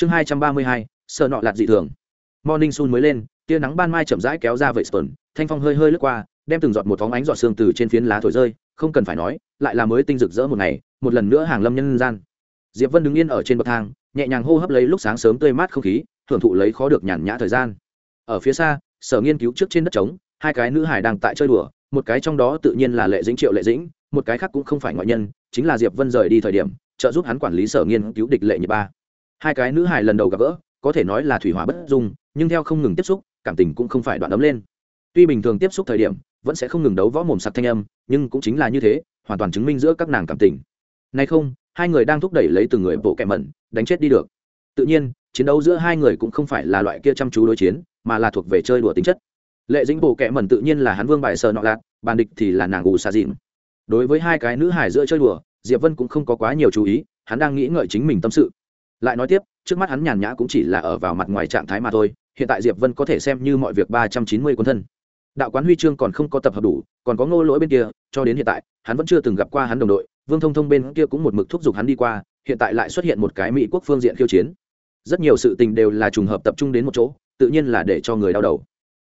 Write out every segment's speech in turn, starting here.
chương hai trăm ba mươi hai, sợ nọ lạt dị thường. Morning sun mới lên, tia nắng ban mai chậm rãi kéo ra vậy sờn thanh phong hơi hơi lướt qua, đem từng giọt một phóng ánh giọt sương từ trên phiến lá thổi rơi, không cần phải nói, lại là mới tinh rực rỡ một ngày, một lần nữa hàng lâm nhân gian. Diệp vân đứng yên ở trên bậc thang, nhẹ nhàng hô hấp lấy lúc sáng sớm tươi mát không khí hưởng thụ lấy khó được nhàn nhã thời gian. Ở phía xa, sở nghiên cứu trước trên đất trống, hai cái nữ hải đang tại chơi đùa, một cái trong đó tự nhiên là lệ dĩnh triệu lệ dĩnh, một cái khác cũng không phải ngoại nhân, chính là diệp vân rời đi thời điểm, trợ giúp hắn quản lý sở nghiên cứu địch lệ nhật ba hai cái nữ hải lần đầu gặp gỡ, có thể nói là thủy hỏa bất dung, nhưng theo không ngừng tiếp xúc, cảm tình cũng không phải đoạn ấm lên. Tuy bình thường tiếp xúc thời điểm, vẫn sẽ không ngừng đấu võ mồm sặc thanh âm, nhưng cũng chính là như thế, hoàn toàn chứng minh giữa các nàng cảm tình. Nay không, hai người đang thúc đẩy lấy từng người bộ kẻ mẩn, đánh chết đi được. Tự nhiên, chiến đấu giữa hai người cũng không phải là loại kia chăm chú đối chiến, mà là thuộc về chơi đùa tính chất. Lệ dính bộ kẻ mẩn tự nhiên là hắn vương bài sờ nọ lạt bàn địch thì là nàng gù xà dịm đối với hai cái nữ hải giữa chơi đùa, diệp vân cũng không có quá nhiều chú ý, hắn đang nghĩ ngợi chính mình tâm sự lại nói tiếp, trước mắt hắn nhàn nhã cũng chỉ là ở vào mặt ngoài trạng thái mà thôi, hiện tại diệp vân có thể xem như mọi việc ba trăm chín mươi quân thân. Đạo quán huy chương còn không có tập hợp đủ, còn có ngô lỗi bên kia, cho đến hiện tại, hắn vẫn chưa từng gặp qua hắn đồng đội, vương thông thông bên kia cũng một mực thúc giục hắn đi qua, hiện tại lại xuất hiện một cái mỹ quốc phương diện khiêu chiến. Rất nhiều sự tình đều là trùng hợp tập trung đến một chỗ, tự nhiên là để cho người đau đầu.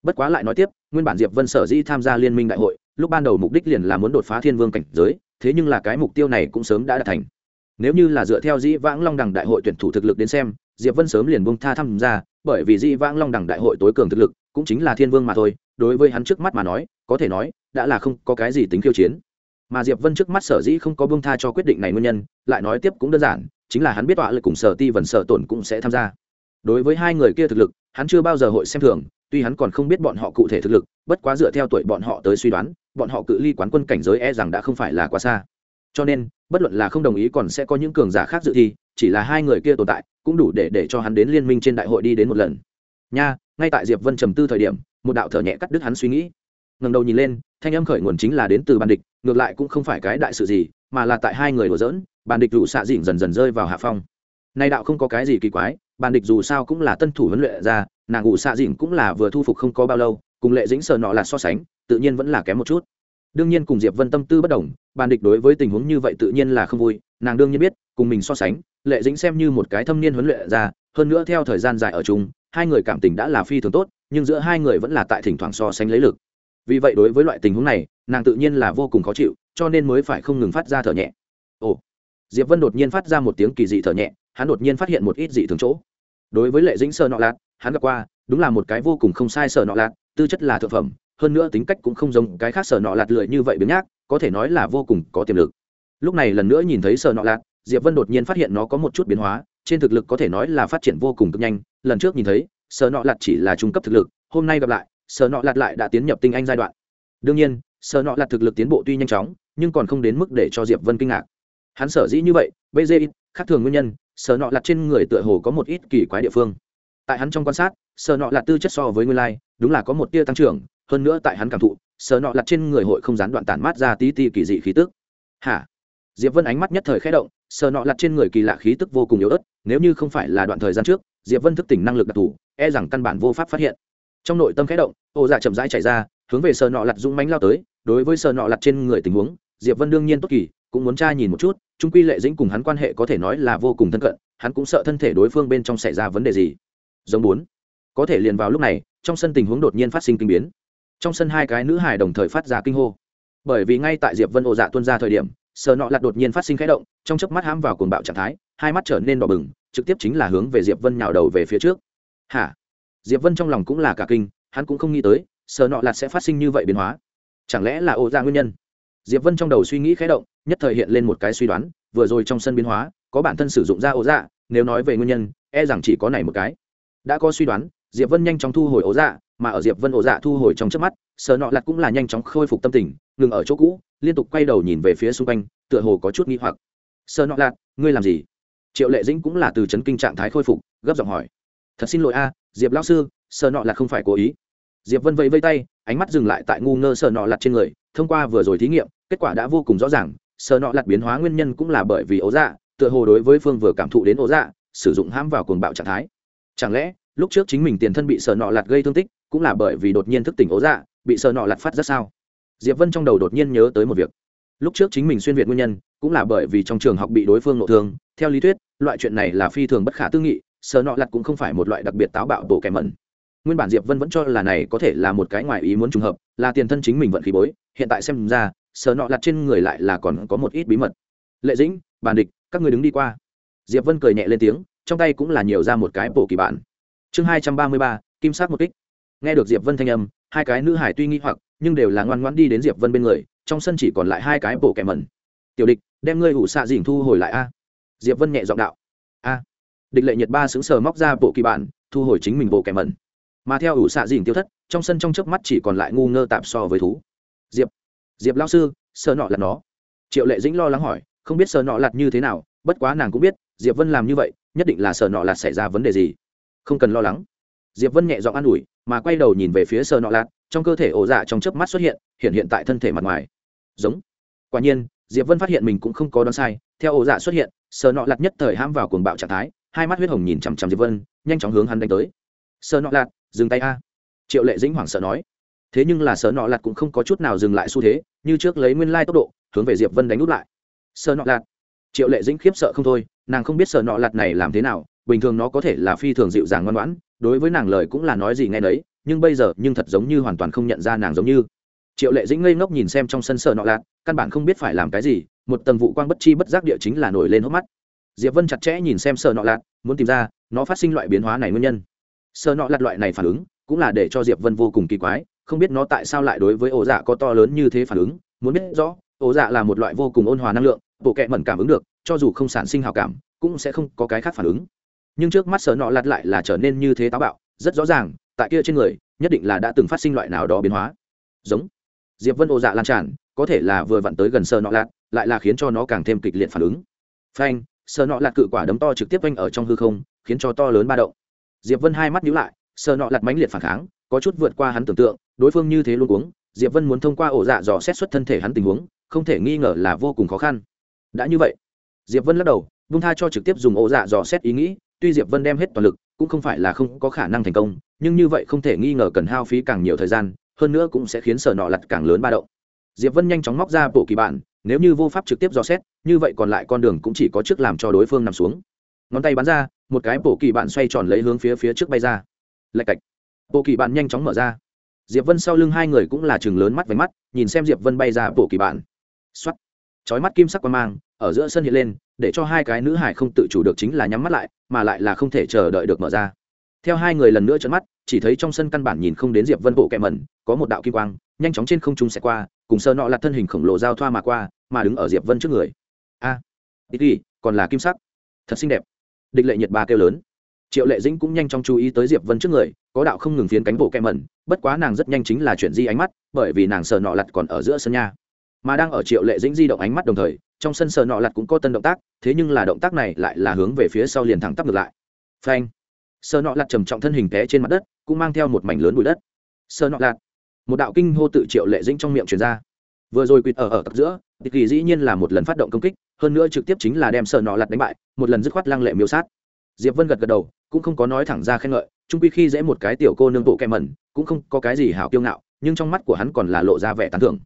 Bất quá lại nói tiếp, nguyên bản diệp vân sở dĩ tham gia liên minh đại hội, lúc ban đầu mục đích liền là muốn đột phá thiên vương cảnh giới, thế nhưng là cái mục tiêu này cũng sớm đã đạt thành nếu như là dựa theo dĩ vãng long đẳng đại hội tuyển thủ thực lực đến xem, diệp vân sớm liền bông tha tham gia, bởi vì dĩ vãng long đẳng đại hội tối cường thực lực cũng chính là thiên vương mà thôi, đối với hắn trước mắt mà nói, có thể nói, đã là không có cái gì tính khiêu chiến. Mà diệp vân trước mắt sở dĩ không có bông tha cho quyết định này nguyên nhân, lại nói tiếp cũng đơn giản, chính là hắn biết tọa lực cùng sở ti vần sở tổn cũng sẽ tham gia. Đối với hai người kia thực lực, hắn chưa bao giờ hội xem thường, tuy hắn còn không biết bọn họ cụ thể thực lực, bất quá dựa theo tuổi bọn họ tới suy đoán, bọn họ cự ly quán quân cảnh giới e rằng đã không phải là quá xa cho nên, bất luận là không đồng ý còn sẽ có những cường giả khác dự thi, chỉ là hai người kia tồn tại, cũng đủ để để cho hắn đến liên minh trên đại hội đi đến một lần. Nha, ngay tại diệp vân trầm tư thời điểm, một đạo thở nhẹ cắt đứt hắn suy nghĩ. Ngầm đầu nhìn lên, thanh âm khởi nguồn chính là đến từ bàn địch, ngược lại cũng không phải cái đại sự gì, mà là tại hai người đổ dỡn bàn địch rủ xạ dịnh dần dần rơi vào hạ phong. Nay đạo không có cái gì kỳ quái, bàn địch dù sao cũng là tân thủ huấn luyện ra, nàng ngủ xạ dịnh cũng là vừa thu phục không có bao lâu, cùng lệ dĩnh sờ nọ là so sánh, tự nhiên vẫn là kém một chút đương nhiên cùng diệp vân tâm tư bất đồng, bàn địch đối với tình huống như vậy tự nhiên là không vui, nàng đương nhiên biết, cùng mình so sánh, lệ dĩnh xem như một cái thâm niên huấn luyện ra hơn nữa theo thời gian dài ở chung, hai người cảm tình đã là phi thường tốt, nhưng giữa hai người vẫn là tại thỉnh thoảng so sánh lấy lực. Vì vậy đối với loại tình huống này, nàng tự nhiên là vô cùng khó chịu, cho nên mới phải không ngừng phát ra thở nhẹ. Ồ, diệp vân đột nhiên phát ra một tiếng kỳ dị thở nhẹ, hắn đột nhiên phát hiện một ít dị thường chỗ. Đối với lệ dĩnh sơ nọ lạt, hắn gặp qua, đúng là một cái vô cùng không sai sơ nọ lạt, tư chất là thực phẩm hơn nữa tính cách cũng không giống cái khác sở nọ lạt lười như vậy biếng nhác, có thể nói là vô cùng có tiềm lực. Lúc này lần nữa nhìn thấy sở nọ lạt, diệp vân đột nhiên phát hiện nó có một chút biến hóa, trên thực lực có thể nói là phát triển vô cùng cực nhanh. Lần trước nhìn thấy, sở nọ lạt chỉ là trung cấp thực lực, hôm nay gặp lại, sở nọ lạt lại đã tiến nhập tinh anh giai đoạn. Đương nhiên, sở nọ lạt thực lực tiến bộ tuy nhanh chóng, nhưng còn không đến mức để cho diệp vân kinh ngạc. Hắn sở dĩ như vậy, bây giờ khác thường nguyên nhân, sở nọ lạt trên người tựa hồ có một ít kỳ quái địa phương. Tại hắn trong quan sát, sở nọ lạt tư chất so với nguyên lai, đúng là có một tia tăng trưởng hơn nữa tại hắn cảm thụ, sờ nọ lặt trên người hội không gián đoạn tản mát ra tí ti kỳ dị khí tức. Hả? Diệp vân ánh mắt nhất thời khẽ động, sờ nọ lặt trên người kỳ lạ khí tức vô cùng yếu ớt, nếu như không phải là đoạn thời gian trước, diệp vân thức tỉnh năng lực đặc thù e rằng căn bản vô pháp phát hiện. Trong nội tâm khẽ động, ô dạ chậm rãi chạy ra, hướng về sờ nọ lặt dũng mánh lao tới, đối với sờ nọ lặt trên người tình huống, diệp vân đương nhiên tốt kỳ, cũng muốn tra nhìn một chút trung quy lệ dĩnh cùng hắn quan hệ có thể nói là vô cùng thân cận, hắn cũng sợ thân thể đối phương bên trong xảy ra vấn đề gì. Giống bốn. Có thể liền vào lúc này, trong sân tình huống đột nhiên phát sinh kinh biến trong sân hai cái nữ hài đồng thời phát ra kinh hô. Bởi vì ngay tại diệp vân ồ dạ tuân ra thời điểm sờ nọ lặt đột nhiên phát sinh khẽ động, trong chớp mắt hãm vào cuồng bạo trạng thái, hai mắt trở nên đỏ bừng, trực tiếp chính là hướng về diệp vân nhào đầu về phía trước. Hả? Diệp vân trong lòng cũng là cả kinh, hắn cũng không nghĩ tới sờ nọ lặt sẽ phát sinh như vậy biến hóa. Chẳng lẽ là ồ dạ nguyên nhân? Diệp vân trong đầu suy nghĩ khẽ động, nhất thời hiện lên một cái suy đoán, vừa rồi trong sân biến hóa, có bản thân sử dụng ra ồ dạ nếu nói về nguyên nhân e rằng chỉ có này một cái. Đã có suy đoán, diệp vân nhanh chóng thu hồi ổ dạ mà ở diệp vân ổ dạ thu hồi trong trước mắt sờ nọ lặt cũng là nhanh chóng khôi phục tâm tình, ngừng ở chỗ cũ, liên tục quay đầu nhìn về phía xung quanh, tựa hồ có chút nghi hoặc. Sờ nọ lặt ngươi làm gì? Triệu lệ dĩnh cũng là từ chấn kinh trạng thái khôi phục, gấp giọng hỏi. Thật xin lỗi a, diệp lão sư sờ nọ lạt không phải cố ý. Diệp vân vẫy vây tay, ánh mắt dừng lại tại ngu ngơ sờ nọ lặt trên người, thông qua vừa rồi thí nghiệm, kết quả đã vô cùng rõ ràng sờ nọ lặt biến hóa nguyên nhân cũng là bởi vì ố dạ tựa hồ đối với phương vừa cảm thụ đến ố dạ sử dụng hãm vào cuồng bạo trạng thái. Chẳng lẽ, lúc trước chính mình tiền thân bị sờ nọ lặt gây thương tích cũng là bởi vì đột nhiên thức tỉnh ố dạ bị sờ nọ lặt phát rất sao. Diệp vân trong đầu đột nhiên nhớ tới một việc. Lúc trước chính mình xuyên việt nguyên nhân, cũng là bởi vì trong trường học bị đối phương nội thương. Theo lý thuyết, loại chuyện này là phi thường bất khả tư nghị sợ nọ lặt cũng không phải một loại đặc biệt táo bạo bộ kẻ mẩn nguyên bản diệp vân vẫn cho là này có thể là một cái ngoài ý muốn trùng hợp, là tiền thân chính mình vận khí bối, hiện tại xem ra sợ nọ lặt trên người lại là còn có một ít bí mật. Lệ dĩnh, bàn địch, các người đứng đi qua. Diệp vân cười nhẹ lên tiếng, trong tay cũng là nhiều ra một cái bộ kỳ bản. Chương hai trăm ba mươi ba, kim sát một kích nghe được diệp vân thanh âm, hai cái nữ hải tuy nghi hoặc, nhưng đều là ngoan ngoãn đi đến diệp vân bên người, trong sân chỉ còn lại hai cái bộ kẻ mẩn. Tiểu địch, đem ngươi ủ xạ dỉnh thu hồi lại a. Diệp vân nhẹ giọng đạo. A. Địch lệ nhiệt ba xứng sờ móc ra bộ kỳ bản, thu hồi chính mình bộ kẻ mẩn. Mà theo ủ xạ dỉnh tiêu thất, trong sân trong chớp mắt chỉ còn lại ngu ngơ tạp so với thú. Diệp diệp lao sư sơ nọ là nó. Triệu lệ dĩnh lo lắng hỏi, không biết sơ nọ lặt như thế nào, bất quá nàng cũng biết, diệp vân làm như vậy, nhất định là sơ nọ lặt xảy ra vấn đề gì. Không cần lo lắng diệp vân nhẹ giọng an ủi mà quay đầu nhìn về phía sơ nọ Lạt, trong cơ thể ổ dạ trong chớp mắt xuất hiện hiện hiện tại thân thể mặt ngoài. Giống. Quả nhiên diệp vân phát hiện mình cũng không có đoán sai theo ổ dạ xuất hiện sơ nọ Lạt nhất thời ham vào cuồng bạo trạng thái hai mắt huyết hồng nhìn chằm chằm diệp vân nhanh chóng hướng hắn đánh tới. Sơ nọ Lạt, dừng tay a. Triệu lệ dĩnh hoảng sợ nói. Thế nhưng là sơ nọ Lạt cũng không có chút nào dừng lại xu thế như trước lấy nguyên lai tốc độ hướng về diệp vân đánh út lại. Sơ nọ Lạt, triệu lệ dĩnh khiếp sợ không thôi nàng không biết sơ nọ Lạt này làm thế nào bình thường nó có thể là phi thường dịu dàng ngoan ngoãn đối với nàng lời cũng là nói gì nghe đấy nhưng bây giờ nhưng thật giống như hoàn toàn không nhận ra nàng giống như. Triệu lệ dĩnh ngây ngốc nhìn xem trong sân sợ nọ lạc, căn bản không biết phải làm cái gì, một tầng vụ quang bất chi bất giác địa chính là nổi lên hốc mắt. Diệp vân chặt chẽ nhìn xem sợ nọ lạc, muốn tìm ra, nó phát sinh loại biến hóa này nguyên nhân. Sợ nọ lạc loại này phản ứng, cũng là để cho diệp vân vô cùng kỳ quái, không biết nó tại sao lại đối với ổ dạ có to lớn như thế phản ứng, muốn biết rõ, ổ dạ là một loại vô cùng ôn hòa năng lượng, bộ kệ mẩn cảm ứng được, cho dù không sản sinh hào cảm, cũng sẽ không có cái khác phản ứng nhưng trước mắt sở nọ lạt lại là trở nên như thế táo bạo, rất rõ ràng, tại kia trên người, nhất định là đã từng phát sinh loại nào đó biến hóa. Giống. Diệp vân ô dạ lan tràn, có thể là vừa vặn tới gần sở nọ lạt lại là khiến cho nó càng thêm kịch liệt phản ứng. Phanh, sở nọ lạt cự quả đấm to trực tiếp quanh ở trong hư không, khiến cho to lớn ba động. Diệp vân hai mắt nhíu lại, sở nọ lạt mãnh liệt phản kháng, có chút vượt qua hắn tưởng tượng, đối phương như thế luôn uống diệp vân muốn thông qua ổ dạ dò xét xuất thân thể hắn tình huống, không thể nghi ngờ là vô cùng khó khăn. Đã như vậy, diệp vân lắc đầu vung tha cho trực tiếp dùng ổ dạ dò xét ý nghĩ tuy diệp vân đem hết toàn lực, cũng không phải là không có khả năng thành công, nhưng như vậy không thể nghi ngờ cần hao phí càng nhiều thời gian, hơn nữa cũng sẽ khiến sở nọ lặt càng lớn ba động. Diệp vân nhanh chóng móc ra bộ kỳ bản, nếu như vô pháp trực tiếp dò xét, như vậy còn lại con đường cũng chỉ có trước làm cho đối phương nằm xuống. Ngón tay bắn ra, một cái bộ kỳ bản xoay tròn lấy hướng phía phía trước bay ra. Lạch cạch. Bộ kỳ bản nhanh chóng mở ra. Diệp vân sau lưng hai người cũng là chừng lớn mắt với mắt, nhìn xem diệp vân bay ra bộ kỳ bản. Xuất chói mắt kim sắc qua mang, ở giữa sân hiện lên để cho hai cái nữ hải không tự chủ được chính là nhắm mắt lại mà lại là không thể chờ đợi được mở ra. Theo hai người lần nữa trợn mắt chỉ thấy trong sân căn bản nhìn không đến diệp vân bộ kẹ mẩn có một đạo kim quang nhanh chóng trên không trung sẽ qua cùng sơ nọ là thân hình khổng lồ giao thoa mà qua mà đứng ở diệp vân trước người. A à, ít đi còn là kim sắc. Thật xinh đẹp. Địch lệ nhiệt ba kêu lớn. Triệu lệ dĩnh cũng nhanh chóng chú ý tới diệp vân trước người có đạo không ngừng phiến cánh bộ kẹ mẩn bất quá nàng rất nhanh chính là chuyển di ánh mắt bởi vì nàng sờ nọ lặt còn ở giữa sân nhà, mà đang ở triệu lệ dĩnh di động ánh mắt đồng thời trong sân sờ nọ lặt cũng có tân động tác, thế nhưng là động tác này lại là hướng về phía sau liền thẳng tắp ngược lại. Phanh. Sờ nọ lặt trầm trọng thân hình té trên mặt đất, cũng mang theo một mảnh lớn bụi đất. Sờ nọ lặt. Một đạo kinh hô tự triệu lệ dĩnh trong miệng truyền ra. Vừa rồi quỵt ở ở tập giữa địch kỳ dĩ nhiên là một lần phát động công kích, hơn nữa trực tiếp chính là đem sờ nọ lặt đánh bại, một lần dứt khoát lăng lệ miêu sát. Diệp vân gật gật đầu, cũng không có nói thẳng ra khen ngợi trung quy khi dễ một cái tiểu cô nương bộ kem mẩn, cũng không có cái gì hảo kiêu ngạo, nhưng trong mắt của hắn còn là lộ ra vẻ tán thưởng.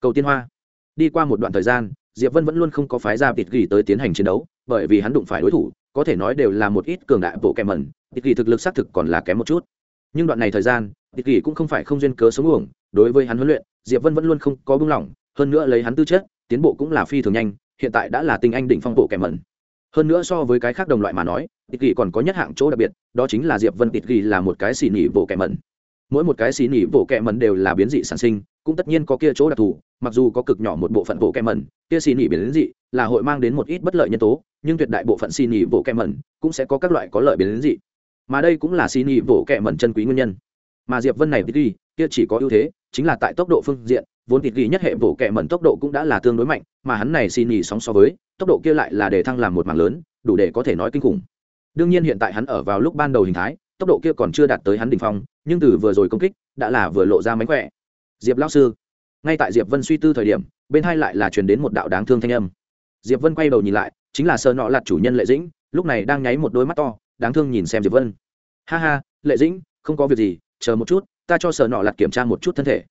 Cầu tiên hoa. Đi qua một đoạn thời gian diệp vân vẫn luôn không có phái ra tịt ghi tới tiến hành chiến đấu, bởi vì hắn đụng phải đối thủ, có thể nói đều là một ít cường đại bộ kèm mẩn. Tịt ghi thực lực xác thực còn là kém một chút. Nhưng đoạn này thời gian, tịt ghi cũng không phải không duyên cớ sống uổng. Đối với hắn huấn luyện, diệp vân vẫn luôn không có buông lỏng, hơn nữa lấy hắn tư chất, tiến bộ cũng là phi thường nhanh, hiện tại đã là tinh anh đỉnh phong bộ kèm mẩn. Hơn nữa so với cái khác đồng loại mà nói, tịt ghi còn có nhất hạng chỗ đặc biệt, đó chính là diệp vân tịt ghi là một cái xì nỉ bộ kèm mẩn. Mỗi một cái xì nỉ bộ kẹ mẩn đều là biến dị sản sinh cũng tất nhiên có kia chỗ đặc thù, mặc dù có cực nhỏ một bộ phận bộ kem mẩn, kia xì nỉ biến dị là hội mang đến một ít bất lợi nhân tố, nhưng tuyệt đại bộ phận xì nỉ bộ kem mẩn cũng sẽ có các loại có lợi biến dị. Mà đây cũng là xì nỉ bộ kem mẩn chân quý nguyên nhân. Mà diệp vân này tít kia chỉ có ưu thế, chính là tại tốc độ phương diện, vốn tít ghi nhất hệ bộ kẹ mẩn tốc độ cũng đã là tương đối mạnh, mà hắn này xì nỉ sóng so với, tốc độ kia lại là để thăng làm một mảng lớn, đủ để có thể nói kinh khủng. Đương nhiên hiện tại hắn ở vào lúc ban đầu hình thái, tốc độ kia còn chưa đạt tới hắn đỉnh phong, nhưng từ vừa rồi công kích, đã là vừa lộ ra mánh khỏe diệp lão sư. Ngay tại diệp vân suy tư thời điểm, bên hai lại là truyền đến một đạo đáng thương thanh âm. Diệp vân quay đầu nhìn lại, chính là sơ nọ lạt chủ nhân lệ dĩnh, lúc này đang nháy một đôi mắt to, đáng thương nhìn xem diệp vân. Ha ha, lệ dĩnh, không có việc gì, chờ một chút, ta cho sờ nọ lạt kiểm tra một chút thân thể.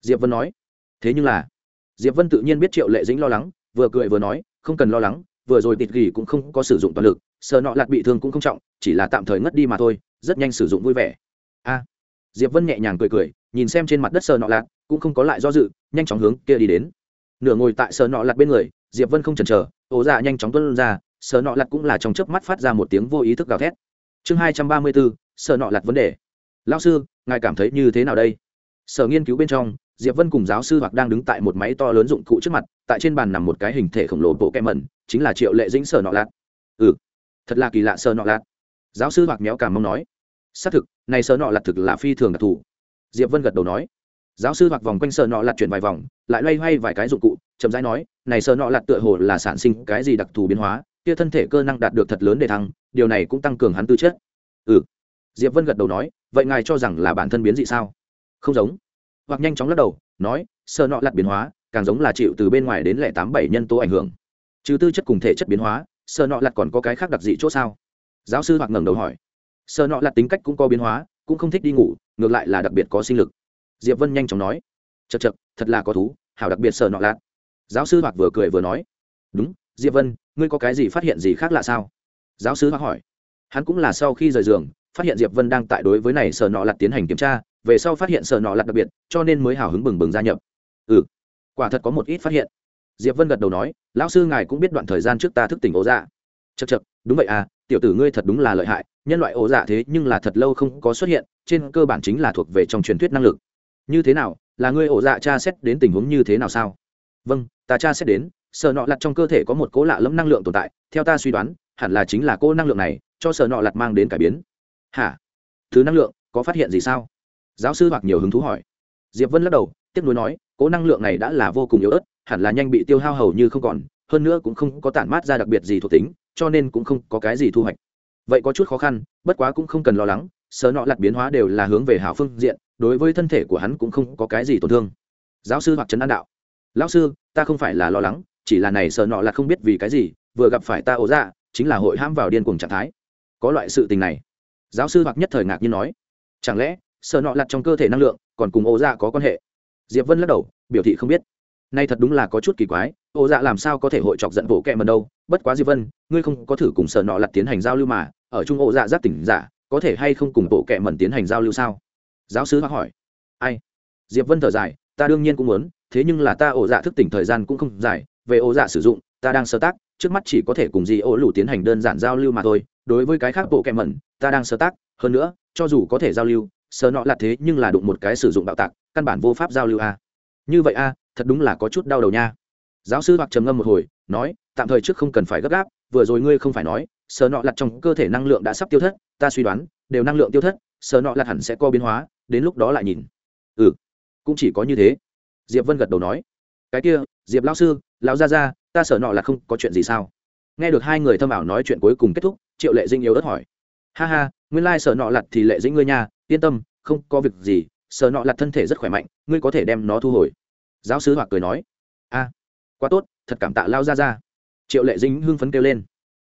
Diệp vân nói. Thế nhưng là, diệp vân tự nhiên biết triệu lệ dĩnh lo lắng, vừa cười vừa nói, không cần lo lắng, vừa rồi tịt gỉ cũng không có sử dụng toàn lực sợ nọ lạt bị thương cũng không trọng, chỉ là tạm thời ngất đi mà thôi, rất nhanh sử dụng vui vẻ. A. Diệp vân nhẹ nhàng cười cười, nhìn xem trên mặt đất sợ nọ lạt cũng không có lại do dự, nhanh chóng hướng kia đi đến. Nửa ngồi tại sờ nọ lạt bên người, diệp vân không chần chờ ố dạ nhanh chóng tuân ra, sờ nọ lạt cũng là trong chớp mắt phát ra một tiếng vô ý thức gào thét. Chương hai trăm ba mươi bốn, sờ nọ lạt vấn đề. Lao sư, ngài cảm thấy như thế nào đây? Sở nghiên cứu bên trong, diệp vân cùng giáo sư hoặc đang đứng tại một máy to lớn dụng cụ trước mặt, tại trên bàn nằm một cái hình thể khổng lồ bộ kem mẩn, chính là triệu lệ dĩnh sở nọ lạt ừ thật là kỳ lạ sở nọ lạt giáo sư hoặc méo cảm mong nói. Xác thực, này sở nọ lạt thực là phi thường đặc thù. Diệp vân gật đầu nói giáo sư hoặc vòng quanh sở nọ lạt chuyển vài vòng, lại loay hoay vài cái dụng cụ, chậm rãi nói, này sở nọ lạt tựa hồ là sản sinh cái gì đặc thù biến hóa, kia thân thể cơ năng đạt được thật lớn để thăng, điều này cũng tăng cường hắn tư chất. Ừ. Diệp vân gật đầu nói, vậy ngài cho rằng là bản thân biến dị sao? Không giống. Hoặc nhanh chóng lắc đầu, nói sơ nọ lặt biến hóa, càng giống là chịu từ bên ngoài đến lẻ tám bảy nhân tố ảnh hưởng. Trừ tư chất cùng thể chất biến hóa sơ nọ lặt còn có cái khác đặc dị chỗ sao? Giáo sư hoặc ngẩng đầu hỏi. Sơ nọ lặt tính cách cũng có biến hóa, cũng không thích đi ngủ, ngược lại là đặc biệt có sinh lực diệp vân nhanh chóng nói chật chật thật là có thú, hảo đặc biệt sợ nọ lạt. giáo sư hoặc vừa cười vừa nói, đúng, diệp vân, ngươi có cái gì phát hiện gì khác lạ sao? Giáo sư hoặc hỏi, hắn cũng là sau khi rời giường, phát hiện diệp vân đang tại đối với này sợ nọ lạt tiến hành kiểm tra, về sau phát hiện sợ nọ lạt đặc biệt, cho nên mới hào hứng bừng bừng gia nhập. Ừ quả thật có một ít phát hiện. Diệp vân gật đầu nói, lão sư ngài cũng biết đoạn thời gian trước ta thức tỉnh ố dạ. Chật chật đúng vậy à tiểu tử ngươi thật đúng là lợi hại, nhân loại ố dạ thế nhưng là thật lâu không có xuất hiện, trên cơ bản chính là thuộc về trong truyền thuyết năng lực như thế nào, là ngươi ổ dạ cha xét đến tình huống như thế nào sao? Vâng ta cha xét đến sợ nọ lặt trong cơ thể có một cố lạ lẫm năng lượng tồn tại, theo ta suy đoán, hẳn là chính là cô năng lượng này, cho sợ nọ lặt mang đến cải biến. Hả? Thứ năng lượng, có phát hiện gì sao? Giáo sư hoặc nhiều hứng thú hỏi. Diệp vân lắc đầu tiếp nối nói cố năng lượng này đã là vô cùng yếu ớt, hẳn là nhanh bị tiêu hao hầu như không còn, hơn nữa cũng không có tản mát ra đặc biệt gì thuộc tính, cho nên cũng không có cái gì thu hoạch. Vậy có chút khó khăn, bất quá cũng không cần lo lắng sợ nọ lặt biến hóa đều là hướng về hảo phương diện đối với thân thể của hắn cũng không có cái gì tổn thương. Giáo sư hoặc trấn an đạo. Lão sư, ta không phải là lo lắng, chỉ là này sờ nọ là không biết vì cái gì, vừa gặp phải ta ổ dạ chính là hội ham vào điên cuồng trạng thái. Có loại sự tình này. Giáo sư hoặc nhất thời ngạc nhiên nói. Chẳng lẽ, sợ nọ lặt trong cơ thể năng lượng, còn cùng ố dạ có quan hệ? Diệp vân lắc đầu, biểu thị không biết. Nay thật đúng là có chút kỳ quái ố dạ làm sao có thể hội chọc giận bộ kẹ mần đâu? Bất quá diệp vân, ngươi không có thử cùng sợ nọ lặt tiến hành giao lưu mà, ở trung ố dạ giáp tỉnh giả, có thể hay không cùng bộ kẹ mần tiến hành giao lưu sao? Giáo sư hỏi. Ai? Diệp vân thở dài, ta đương nhiên cũng muốn, thế nhưng là ta ổ dạ thức tỉnh thời gian cũng không dài, về ổ dạ sử dụng, ta đang sơ tác, trước mắt chỉ có thể cùng di ổ lù tiến hành đơn giản giao lưu mà thôi, đối với cái khác bộ kẹm mẩn, ta đang sơ tác, hơn nữa, cho dù có thể giao lưu, sơ nọ là thế nhưng là đụng một cái sử dụng bạo tạc, căn bản vô pháp giao lưu a. Như vậy a, thật đúng là có chút đau đầu nha. Giáo sư hoặc trầm ngâm một hồi, nói, tạm thời trước không cần phải gấp gáp, vừa rồi ngươi không phải nói, sơ nọ lặt trong cơ thể năng lượng đã sắp tiêu thất, ta suy đoán, đều năng lượng tiêu thất, sơ nọ lặt hẳn sẽ co biến hóa đến lúc đó lại nhìn. Ừ cũng chỉ có như thế. Diệp vân gật đầu nói. Cái kia, diệp lao sư, lão gia gia, ta sợ nọ là không có chuyện gì sao? Nghe được hai người thâm ảo nói chuyện cuối cùng kết thúc, triệu lệ dinh yếu ớt hỏi. Ha ha, nguyên lai sợ nọ lặt thì lệ dĩnh ngươi nha, yên tâm, không có việc gì, sợ nọ lặt thân thể rất khỏe mạnh, ngươi có thể đem nó thu hồi. Giáo sứ hoặc cười nói. A, quá tốt, thật cảm tạ lao ra ra triệu lệ dĩnh hưng phấn kêu lên.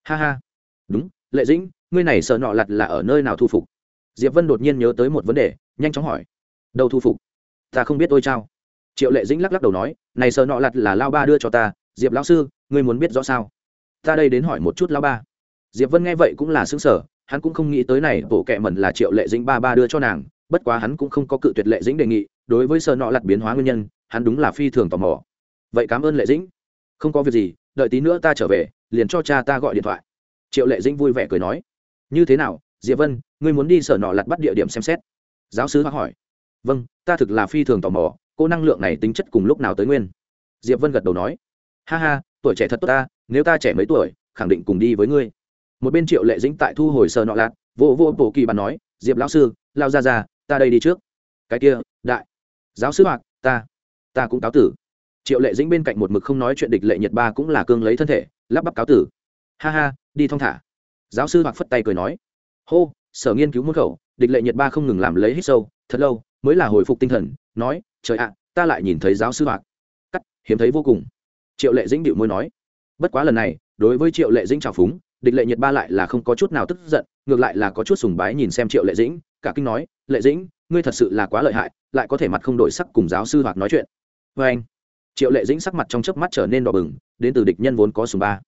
Ha ha. Đúng, lệ dĩnh, ngươi này sợ nọ lặt là ở nơi nào thu phục? Diệp vân đột nhiên nhớ tới một vấn đề nhanh chóng hỏi. Đâu thu phục. Ta không biết ôi trao. Triệu lệ dĩnh lắc lắc đầu nói, này sợ nọ lặt là lao ba đưa cho ta, diệp lão sư, ngươi muốn biết rõ sao? Ta đây đến hỏi một chút lao ba. Diệp vân nghe vậy cũng là xứng sở hắn cũng không nghĩ tới này bộ kệ mẩn là triệu lệ dĩnh ba ba đưa cho nàng, bất quá hắn cũng không có cự tuyệt lệ dĩnh đề nghị, đối với sợ nọ lặt biến hóa nguyên nhân, hắn đúng là phi thường tò mò. Vậy cảm ơn lệ dĩnh. Không có việc gì, đợi tí nữa ta trở về, liền cho cha ta gọi điện thoại. Triệu lệ dĩnh vui vẻ cười nói. Như thế nào, diệp vân, ngươi muốn đi sở nọ lặt bắt địa điểm xem xét? Giáo sứ hỏi. Vâng ta thực là phi thường tò mò, cô năng lượng này tính chất cùng lúc nào tới nguyên? Diệp vân gật đầu nói. Ha ha, tuổi trẻ thật tốt ta, nếu ta trẻ mấy tuổi, khẳng định cùng đi với ngươi. Một bên triệu lệ dĩnh tại thu hồi sờ nọ lạc vô vô bổ kỳ bàn nói, diệp lão sư, lao ra ra, ta đây đi trước. Cái kia, đại. Giáo sư hoạt ta ta cũng cáo tử. Triệu lệ dĩnh bên cạnh một mực không nói chuyện địch lệ nhật ba cũng là cương lấy thân thể, lắp bắp cáo tử. Ha ha, đi thong thả. Giáo sư hoặc phất tay cười nói. Hô, sở nghiên cứu môn khẩu địch lệ nhật ba không ngừng làm lấy hít sâu thật lâu mới là hồi phục tinh thần nói trời ạ ta lại nhìn thấy giáo sư Hoạt, cắt hiếm thấy vô cùng. Triệu lệ dĩnh điệu môi nói bất quá lần này đối với triệu lệ dĩnh trào phúng địch lệ nhiệt ba lại là không có chút nào tức giận ngược lại là có chút sùng bái nhìn xem triệu lệ dĩnh cả kinh nói lệ dĩnh ngươi thật sự là quá lợi hại lại có thể mặt không đổi sắc cùng giáo sư hoặc nói chuyện. Vê anh triệu lệ dĩnh sắc mặt trong chớp mắt trở nên đỏ bừng đến từ địch nhân vốn có sùng ba.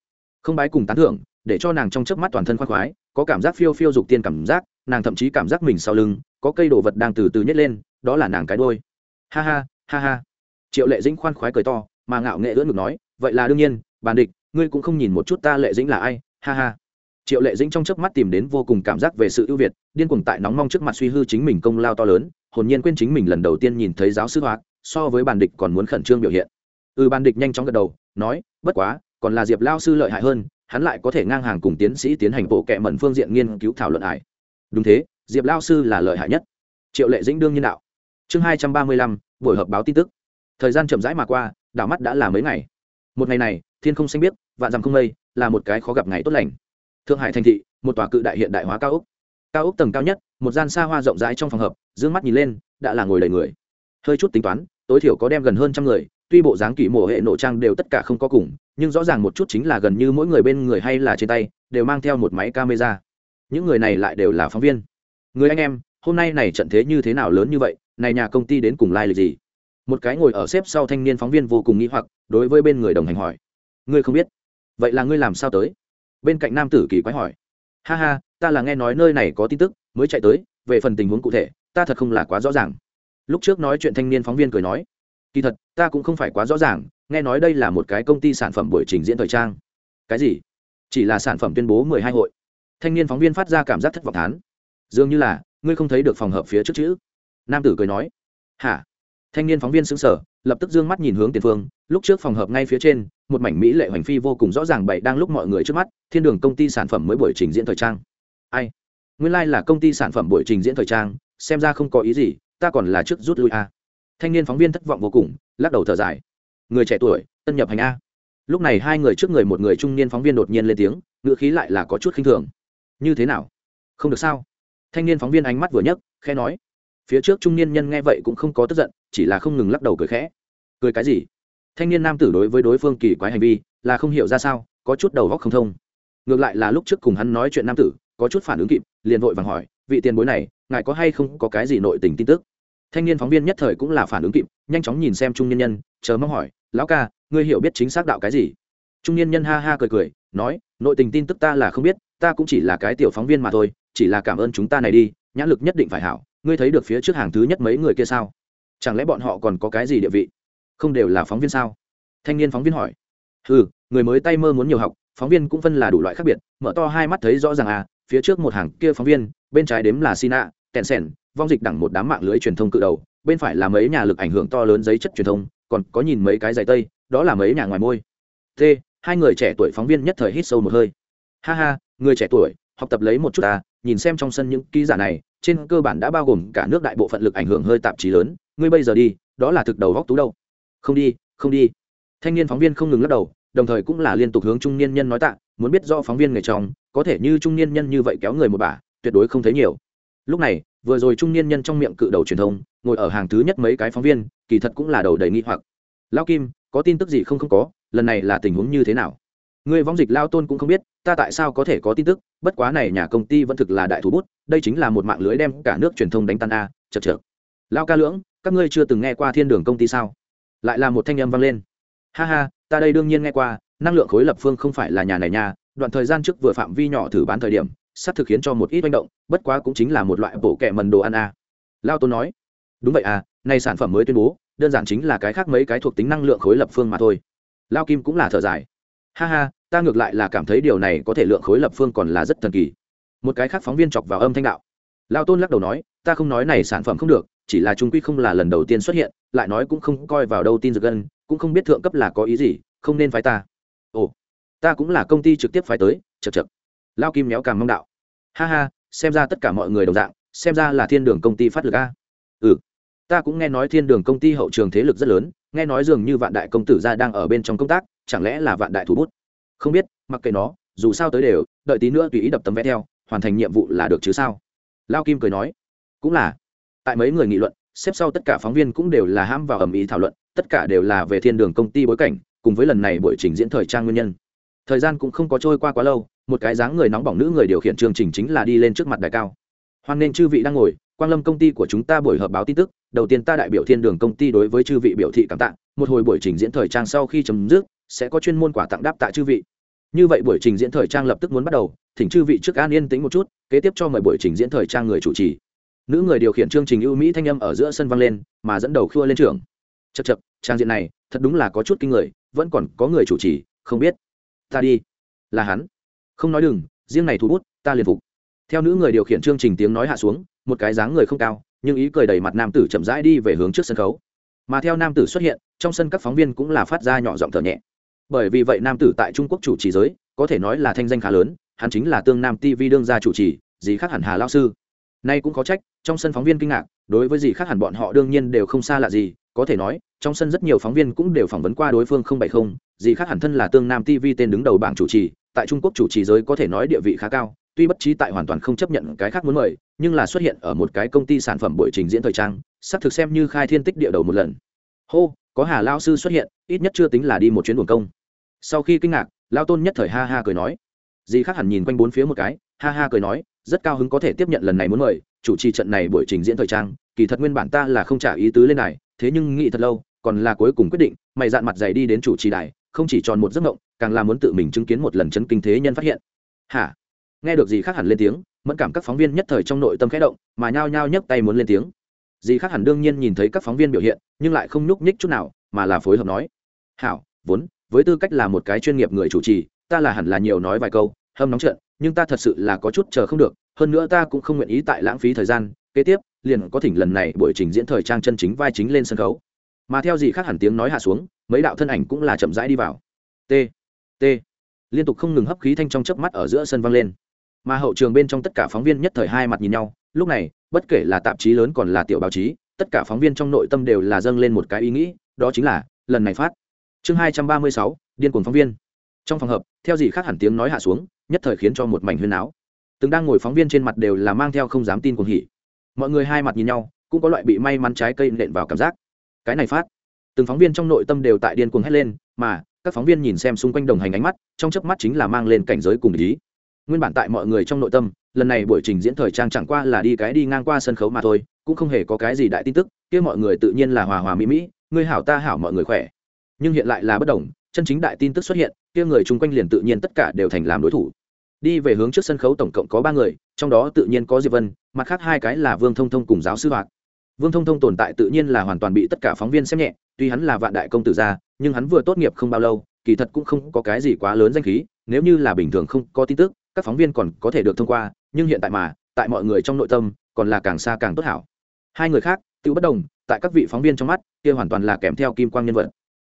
Không bái cùng tán thưởng để cho nàng trong chớp mắt toàn thân khoác khoái có cảm giác phiêu phiêu dục tiên cảm giác nàng thậm chí cảm giác mình sau lưng, có cây đồ vật đang từ từ nhét lên, đó là nàng cái đôi ha ha ha ha. Triệu lệ dĩnh khoan khoái cười to, mà ngạo nghệ ưỡn ngực nói, vậy là đương nhiên, bàn địch, ngươi cũng không nhìn một chút ta lệ dĩnh là ai, ha ha. Triệu lệ dĩnh trong chớp mắt tìm đến vô cùng cảm giác về sự ưu việt, điên cuồng tại nóng mong trước mặt suy hư chính mình công lao to lớn, hồn nhiên quên chính mình lần đầu tiên nhìn thấy giáo sư hoạt so với bàn địch còn muốn khẩn trương biểu hiện. Ừ bàn địch nhanh chóng gật đầu, nói, bất quá, còn là diệp lao sư lợi hại hơn, hắn lại có thể ngang hàng cùng tiến sĩ tiến hành bộ kệ mẩn phương diện nghiên cứu thảo luận ải đúng thế, diệp lao sư là lợi hại nhất. Triệu lệ dĩnh đương nhiên đạo. Chương hai trăm ba mươi lăm, buổi họp báo tin tức. Thời gian chậm rãi mà qua, đảo mắt đã là mấy ngày. Một ngày này, thiên không xanh biết vạn dằm không mây, là một cái khó gặp ngày tốt lành. Thượng hải thành thị, một tòa cự đại hiện đại hóa cao ốc. Cao ốc tầng cao nhất, một gian xa hoa rộng rãi trong phòng hợp d ư ơ n g mắt nhìn lên, đã là ngồi đầy người. Hơi chút tính toán, tối thiểu có đem gần hơn trăm người, tuy bộ dáng kỷ mộ hệ nổ trang đều tất cả không có cùng, nhưng rõ ràng một chút chính là gần như mỗi người bên người hay là trên tay, đều mang theo một máy camera những người này lại đều là phóng viên. Người anh em, hôm nay này trận thế như thế nào lớn như vậy, này nhà công ty đến cùng lai、like、lịch gì? Một cái ngồi ở xếp sau thanh niên phóng viên vô cùng nghĩ hoặc, đối với bên người đồng hành hỏi. Ngươi không biết? Vậy là ngươi làm sao tới? Bên cạnh nam tử kỳ quái hỏi. Ha ha, ta là nghe nói nơi này có tin tức, mới chạy tới, về phần tình huống cụ thể, ta thật không là quá rõ ràng. Lúc trước nói chuyện thanh niên phóng viên cười nói. Kỳ thật, ta cũng không phải quá rõ ràng, nghe nói đây là một cái công ty sản phẩm buổi trình diễn thời trang. Cái gì? Chỉ là sản phẩm tuyên bố mười hai hội thanh niên phóng viên phát ra cảm giác thất vọng thán. Dường như là, ngươi không thấy được phòng hợp phía trước chữ nam tử cười nói. Hả? Thanh niên phóng viên xứng sở lập tức d ư ơ n g mắt nhìn hướng tiền phương. Lúc trước phòng hợp ngay phía trên, một mảnh mỹ lệ hoành phi vô cùng rõ ràng bậy đang lúc mọi người trước mắt, thiên đường công ty sản phẩm mới buổi trình diễn thời trang. Ai? Nguyên lai、like、là công ty sản phẩm buổi trình diễn thời trang, xem ra không có ý gì, ta còn là trước rút lui a thanh niên phóng viên thất vọng vô cùng, lắc đầu thở dài. Người trẻ tuổi, tân nhập hành a. Lúc này hai người trước người một người trung niên phóng viên đột nhiên lên tiếng ngựa khí lại là có chút khinh thường như thế nào? Không được sao? Thanh niên phóng viên ánh mắt vừa nhấc khe nói. Phía trước trung niên nhân nghe vậy cũng không có tức giận, chỉ là không ngừng lắc đầu cười khẽ. Cười cái gì? Thanh niên nam tử đối với đối phương kỳ quái hành vi là không hiểu ra sao, có chút đầu góc không thông. Ngược lại là lúc trước cùng hắn nói chuyện nam tử, có chút phản ứng kịp, liền vội vàng hỏi, vị tiền bối này, ngài có hay không có cái gì nội tình tin tức? Thanh niên phóng viên nhất thời cũng là phản ứng kịp, nhanh chóng nhìn xem trung niên nhân, chờ mong hỏi, lão ca, ngươi hiểu biết chính xác đạo cái gì? Trung niên nhân ha ha cười cười, nói, nội tình tin tức ta là không biết ta cũng chỉ là cái tiểu phóng viên mà thôi, chỉ là cảm ơn chúng ta này đi, nhãn lực nhất định phải hảo, ngươi thấy được phía trước hàng thứ nhất mấy người kia sao? Chẳng lẽ bọn họ còn có cái gì địa vị? Không đều là phóng viên sao? Thanh niên phóng viên hỏi. Ừ người mới tay mơ muốn nhiều học, phóng viên cũng phân là đủ loại khác biệt, mở to hai mắt thấy rõ ràng à phía trước một hàng kia phóng viên, bên trái đếm là sina, tèn sèn, vong dịch đẳng một đám mạng lưới truyền thông cự đầu, bên phải là mấy nhà lực ảnh hưởng to lớn giấy chất truyền thông, còn có nhìn mấy cái giày tây, đó là mấy nhà ngoài môi. T, hai người trẻ tuổi phóng viên nhất thời hít sâu một hơi ha ha, người trẻ tuổi, học tập lấy một chút ta, nhìn xem trong sân những ký giả này, trên cơ bản đã bao gồm cả nước đại bộ phận lực ảnh hưởng hơi tạp chí lớn. Ngươi bây giờ đi, đó là thực đầu góc tú đâu. Không đi không đi. Thanh niên phóng viên không ngừng lắc đầu, đồng thời cũng là liên tục hướng trung niên nhân nói tạ, muốn biết do phóng viên người chồng có thể như trung niên nhân như vậy kéo người một bà, tuyệt đối không thấy nhiều. Lúc này, vừa rồi trung niên nhân trong miệng cự đầu truyền thông, ngồi ở hàng thứ nhất mấy cái phóng viên, kỳ thật cũng là đầu đầy nghi hoặc. Lao kim, có tin tức gì không không có, lần này là tình huống như thế nào? Người vong dịch lao tôn cũng không biết, ta tại sao có thể có tin tức, bất quá này nhà công ty vẫn thực là đại thủ bút, đây chính là một mạng lưới đem cả nước truyền thông đánh tan a chật chật lao ca lưỡng, các ngươi chưa từng nghe qua thiên đường công ty sao? Lại là một thanh âm vang lên. Ha ha, ta đây đương nhiên nghe qua, năng lượng khối lập phương không phải là nhà này nhà đoạn thời gian trước vừa phạm vi nhỏ thử bán thời điểm sắp thực khiến cho một ít manh động, bất quá cũng chính là một loại bổ kẹ mần đồ ăn a. Lao tôn nói, đúng vậy à nay sản phẩm mới tuyên bố, đơn giản chính là cái khác mấy cái thuộc tính năng lượng khối lập phương mà thôi. Lao kim cũng là thở dài ha ha, ta ngược lại là cảm thấy điều này có thể lượng khối lập phương còn là rất thần kỳ. Một cái khác phóng viên chọc vào âm thanh đạo. Lao tôn lắc đầu nói, ta không nói này sản phẩm không được, chỉ là trung quy không là lần đầu tiên xuất hiện, lại nói cũng không coi vào đâu tin dược gân, cũng không biết thượng cấp là có ý gì, không nên phái ta. Ồ, ta cũng là công ty trực tiếp phái tới chật chật lao kim méo càng mong đạo. Ha ha, xem ra tất cả mọi người đồng dạng, xem ra là thiên đường công ty phát lực a. Ừ ta cũng nghe nói thiên đường công ty hậu trường thế lực rất lớn nghe nói dường như vạn đại công tử gia đang ở bên trong công tác, chẳng lẽ là vạn đại thủ bút? Không biết, mặc kệ nó, dù sao tới đều, đợi tí nữa tùy ý đập tấm vé theo, hoàn thành nhiệm vụ là được chứ sao? Lao kim cười nói. Cũng là. Tại mấy người nghị luận, xếp sau tất cả phóng viên cũng đều là ham vào ầm ĩ thảo luận, tất cả đều là về thiên đường công ty bối cảnh, cùng với lần này buổi trình diễn thời trang nguyên nhân. Thời gian cũng không có trôi qua quá lâu, một cái dáng người nóng bỏng nữ người điều khiển chương trình chính là đi lên trước mặt đại cao. Hoan nên chư vị đang ngồi quang lâm công ty của chúng ta buổi họp báo tin tức, đầu tiên ta đại biểu thiên đường công ty đối với chư vị biểu thị cảm tạ, một hồi buổi trình diễn thời trang sau khi chấm dứt, sẽ có chuyên môn quả tặng đáp tạ chư vị. Như vậy buổi trình diễn thời trang lập tức muốn bắt đầu, thỉnh chư vị trước an yên tĩnh một chút, kế tiếp cho mời buổi trình diễn thời trang người chủ trì. Nữ người điều khiển chương trình ưu mỹ thanh âm ở giữa sân vang lên, mà dẫn đầu khua lên trường chật chật trang diện này, thật đúng là có chút kinh người, vẫn còn có người chủ trì, không biết. Ta đi. Là hắn. Không nói đừng, riêng này thu bút, ta liền phục. Theo nữ người điều khiển chương trình tiếng nói hạ xuống một cái dáng người không cao, nhưng ý cười đầy mặt nam tử chậm rãi đi về hướng trước sân khấu. Mà theo nam tử xuất hiện, trong sân các phóng viên cũng là phát ra nhỏ giọng thở nhẹ. Bởi vì vậy nam tử tại trung quốc chủ trì giới, có thể nói là thanh danh khá lớn, hắn chính là tương nam tv đương gia chủ trì dì khác hẳn hà lao sư. Nay cũng có trách, trong sân phóng viên kinh ngạc, đối với dì khác hẳn bọn họ đương nhiên đều không xa lạ gì, có thể nói, trong sân rất nhiều phóng viên cũng đều phỏng vấn qua đối phương không bảy không dì khác hẳn thân là tương nam tv tên đứng đầu bảng chủ trì, tại trung quốc chủ trì giới có thể nói địa vị khá cao tuy bất trí tại hoàn toàn không chấp nhận cái khác muốn mời, nhưng là xuất hiện ở một cái công ty sản phẩm buổi trình diễn thời trang, sắp thực xem như khai thiên tích địa đầu một lần. Hô, có hà lao sư xuất hiện, ít nhất chưa tính là đi một chuyến buồng công. Sau khi kinh ngạc, lao tôn nhất thời ha ha cười nói. Dì khác hẳn nhìn quanh bốn phía một cái, ha ha cười nói, rất cao hứng có thể tiếp nhận lần này muốn mời, chủ trì trận này buổi trình diễn thời trang, kỳ thật nguyên bản ta là không trả ý tứ lên này, thế nhưng nghĩ thật lâu, còn là cuối cùng quyết định, mày dạn mặt dày đi đến chủ trì đài, không chỉ tròn một giấc mộng, càng là muốn tự mình chứng kiến một lần chấn kinh thế nhân phát hiện. Hả? Nghe được gì khác hẳn lên tiếng, mẫn cảm các phóng viên nhất thời trong nội tâm khẽ động, mà nhao nhao nhấc tay muốn lên tiếng. Dì khác hẳn đương nhiên nhìn thấy các phóng viên biểu hiện, nhưng lại không nhúc nhích chút nào, mà là phối hợp nói. Hảo, vốn, với tư cách là một cái chuyên nghiệp người chủ trì, ta là hẳn là nhiều nói vài câu, hâm nóng trận nhưng ta thật sự là có chút chờ không được, hơn nữa ta cũng không nguyện ý tại lãng phí thời gian, kế tiếp, liền có thỉnh lần này buổi trình diễn thời trang chân chính vai chính lên sân khấu. Mà theo gì khác hẳn tiếng nói hạ xuống, mấy đạo thân ảnh cũng là chậm rãi đi vào. T t. Liên tục không ngừng hấp khí thanh trong chớp mắt ở giữa sân vang lên mà hậu trường bên trong tất cả phóng viên nhất thời hai mặt nhìn nhau, lúc này, bất kể là tạp chí lớn còn là tiểu báo chí, tất cả phóng viên trong nội tâm đều là dâng lên một cái ý nghĩ, đó chính là, lần này phát. Chương hai trăm ba mươi sáu, điên cuồng phóng viên. Trong phòng hợp theo gì khác hẳn tiếng nói hạ xuống, nhất thời khiến cho một mảnh huyên áo từng đang ngồi phóng viên trên mặt đều là mang theo không dám tin cuồng hỉ. Mọi người hai mặt nhìn nhau, cũng có loại bị may mắn trái cây nện vào cảm giác. Cái này phát. Từng phóng viên trong nội tâm đều tại điên cuồng hét lên, mà, các phóng viên nhìn xem xung quanh đồng hành ánh mắt, trong chớp mắt chính là mang lên cảnh giới cùng ý nguyên bản tại mọi người trong nội tâm, lần này buổi trình diễn thời trang chẳng qua là đi cái đi ngang qua sân khấu mà thôi, cũng không hề có cái gì đại tin tức, kia mọi người tự nhiên là hòa hòa mỹ mỹ người hảo ta hảo mọi người khỏe. Nhưng hiện lại là bất đồng, chân chính đại tin tức xuất hiện, kia người chung quanh liền tự nhiên tất cả đều thành làm đối thủ. Đi về hướng trước sân khấu tổng cộng có ba người, trong đó tự nhiên có diệp vân, mặt khác hai cái là vương thông thông cùng giáo sư hoạt. Vương thông thông tồn tại tự nhiên là hoàn toàn bị tất cả phóng viên xem nhẹ, tuy hắn là vạn đại công tử gia, nhưng hắn vừa tốt nghiệp không bao lâu, kỳ thật cũng không có cái gì quá lớn danh khí, nếu như là bình thường không có tin tức các phóng viên còn có thể được thông qua, nhưng hiện tại mà, tại mọi người trong nội tâm, còn là càng xa càng tốt hảo. Hai người khác tự bất đồng, tại các vị phóng viên trong mắt, kia hoàn toàn là kèm theo kim quang nhân vật.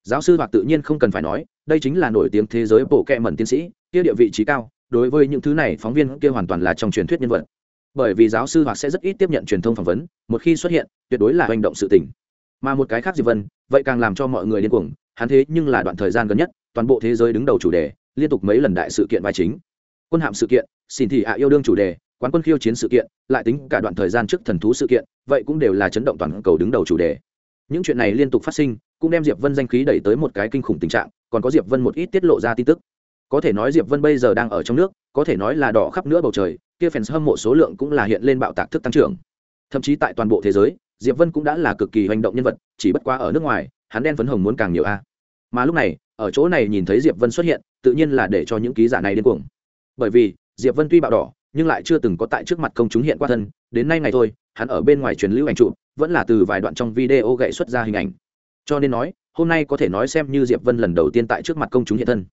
Giáo sư hoặc tự nhiên không cần phải nói, đây chính là nổi tiếng thế giới bộ kệ mẩn tiến sĩ, kia địa vị trí cao, đối với những thứ này phóng viên kia hoàn toàn là trong truyền thuyết nhân vật. Bởi vì giáo sư hoặc sẽ rất ít tiếp nhận truyền thông phỏng vấn, một khi xuất hiện, tuyệt đối là hành động sự tình. Mà một cái khác diệp vân, vậy càng làm cho mọi người điên cuồng, hắn thế nhưng là đoạn thời gian gần nhất, toàn bộ thế giới đứng đầu chủ đề, liên tục mấy lần đại sự kiện vai chính quân hạm sự kiện, xin thị hạ yêu đương chủ đề, quán quân khiêu chiến sự kiện, lại tính cả đoạn thời gian trước thần thú sự kiện, vậy cũng đều là chấn động toàn cầu đứng đầu chủ đề. Những chuyện này liên tục phát sinh, cũng đem diệp vân danh khí đẩy tới một cái kinh khủng tình trạng, còn có diệp vân một ít tiết lộ ra tin tức. Có thể nói diệp vân bây giờ đang ở trong nước, có thể nói là đỏ khắp nữa bầu trời, kia fans hâm mộ số lượng cũng là hiện lên bạo tạc thức tăng trưởng. Thậm chí tại toàn bộ thế giới, diệp vân cũng đã là cực kỳ hành động nhân vật, chỉ bất quá ở nước ngoài, hắn đen phấn hồng muốn càng nhiều a. Mà lúc này, ở chỗ này nhìn thấy diệp vân xuất hiện, tự nhiên là để cho những ký giả này điên cuồng bởi vì, diệp vân tuy bạo đỏ, nhưng lại chưa từng có tại trước mặt công chúng hiện qua thân. Đến nay ngày thôi, hắn ở bên ngoài truyền lưu ảnh trụ vẫn là từ vài đoạn trong video gậy xuất ra hình ảnh. Cho nên nói, hôm nay có thể nói xem như diệp vân lần đầu tiên tại trước mặt công chúng hiện thân.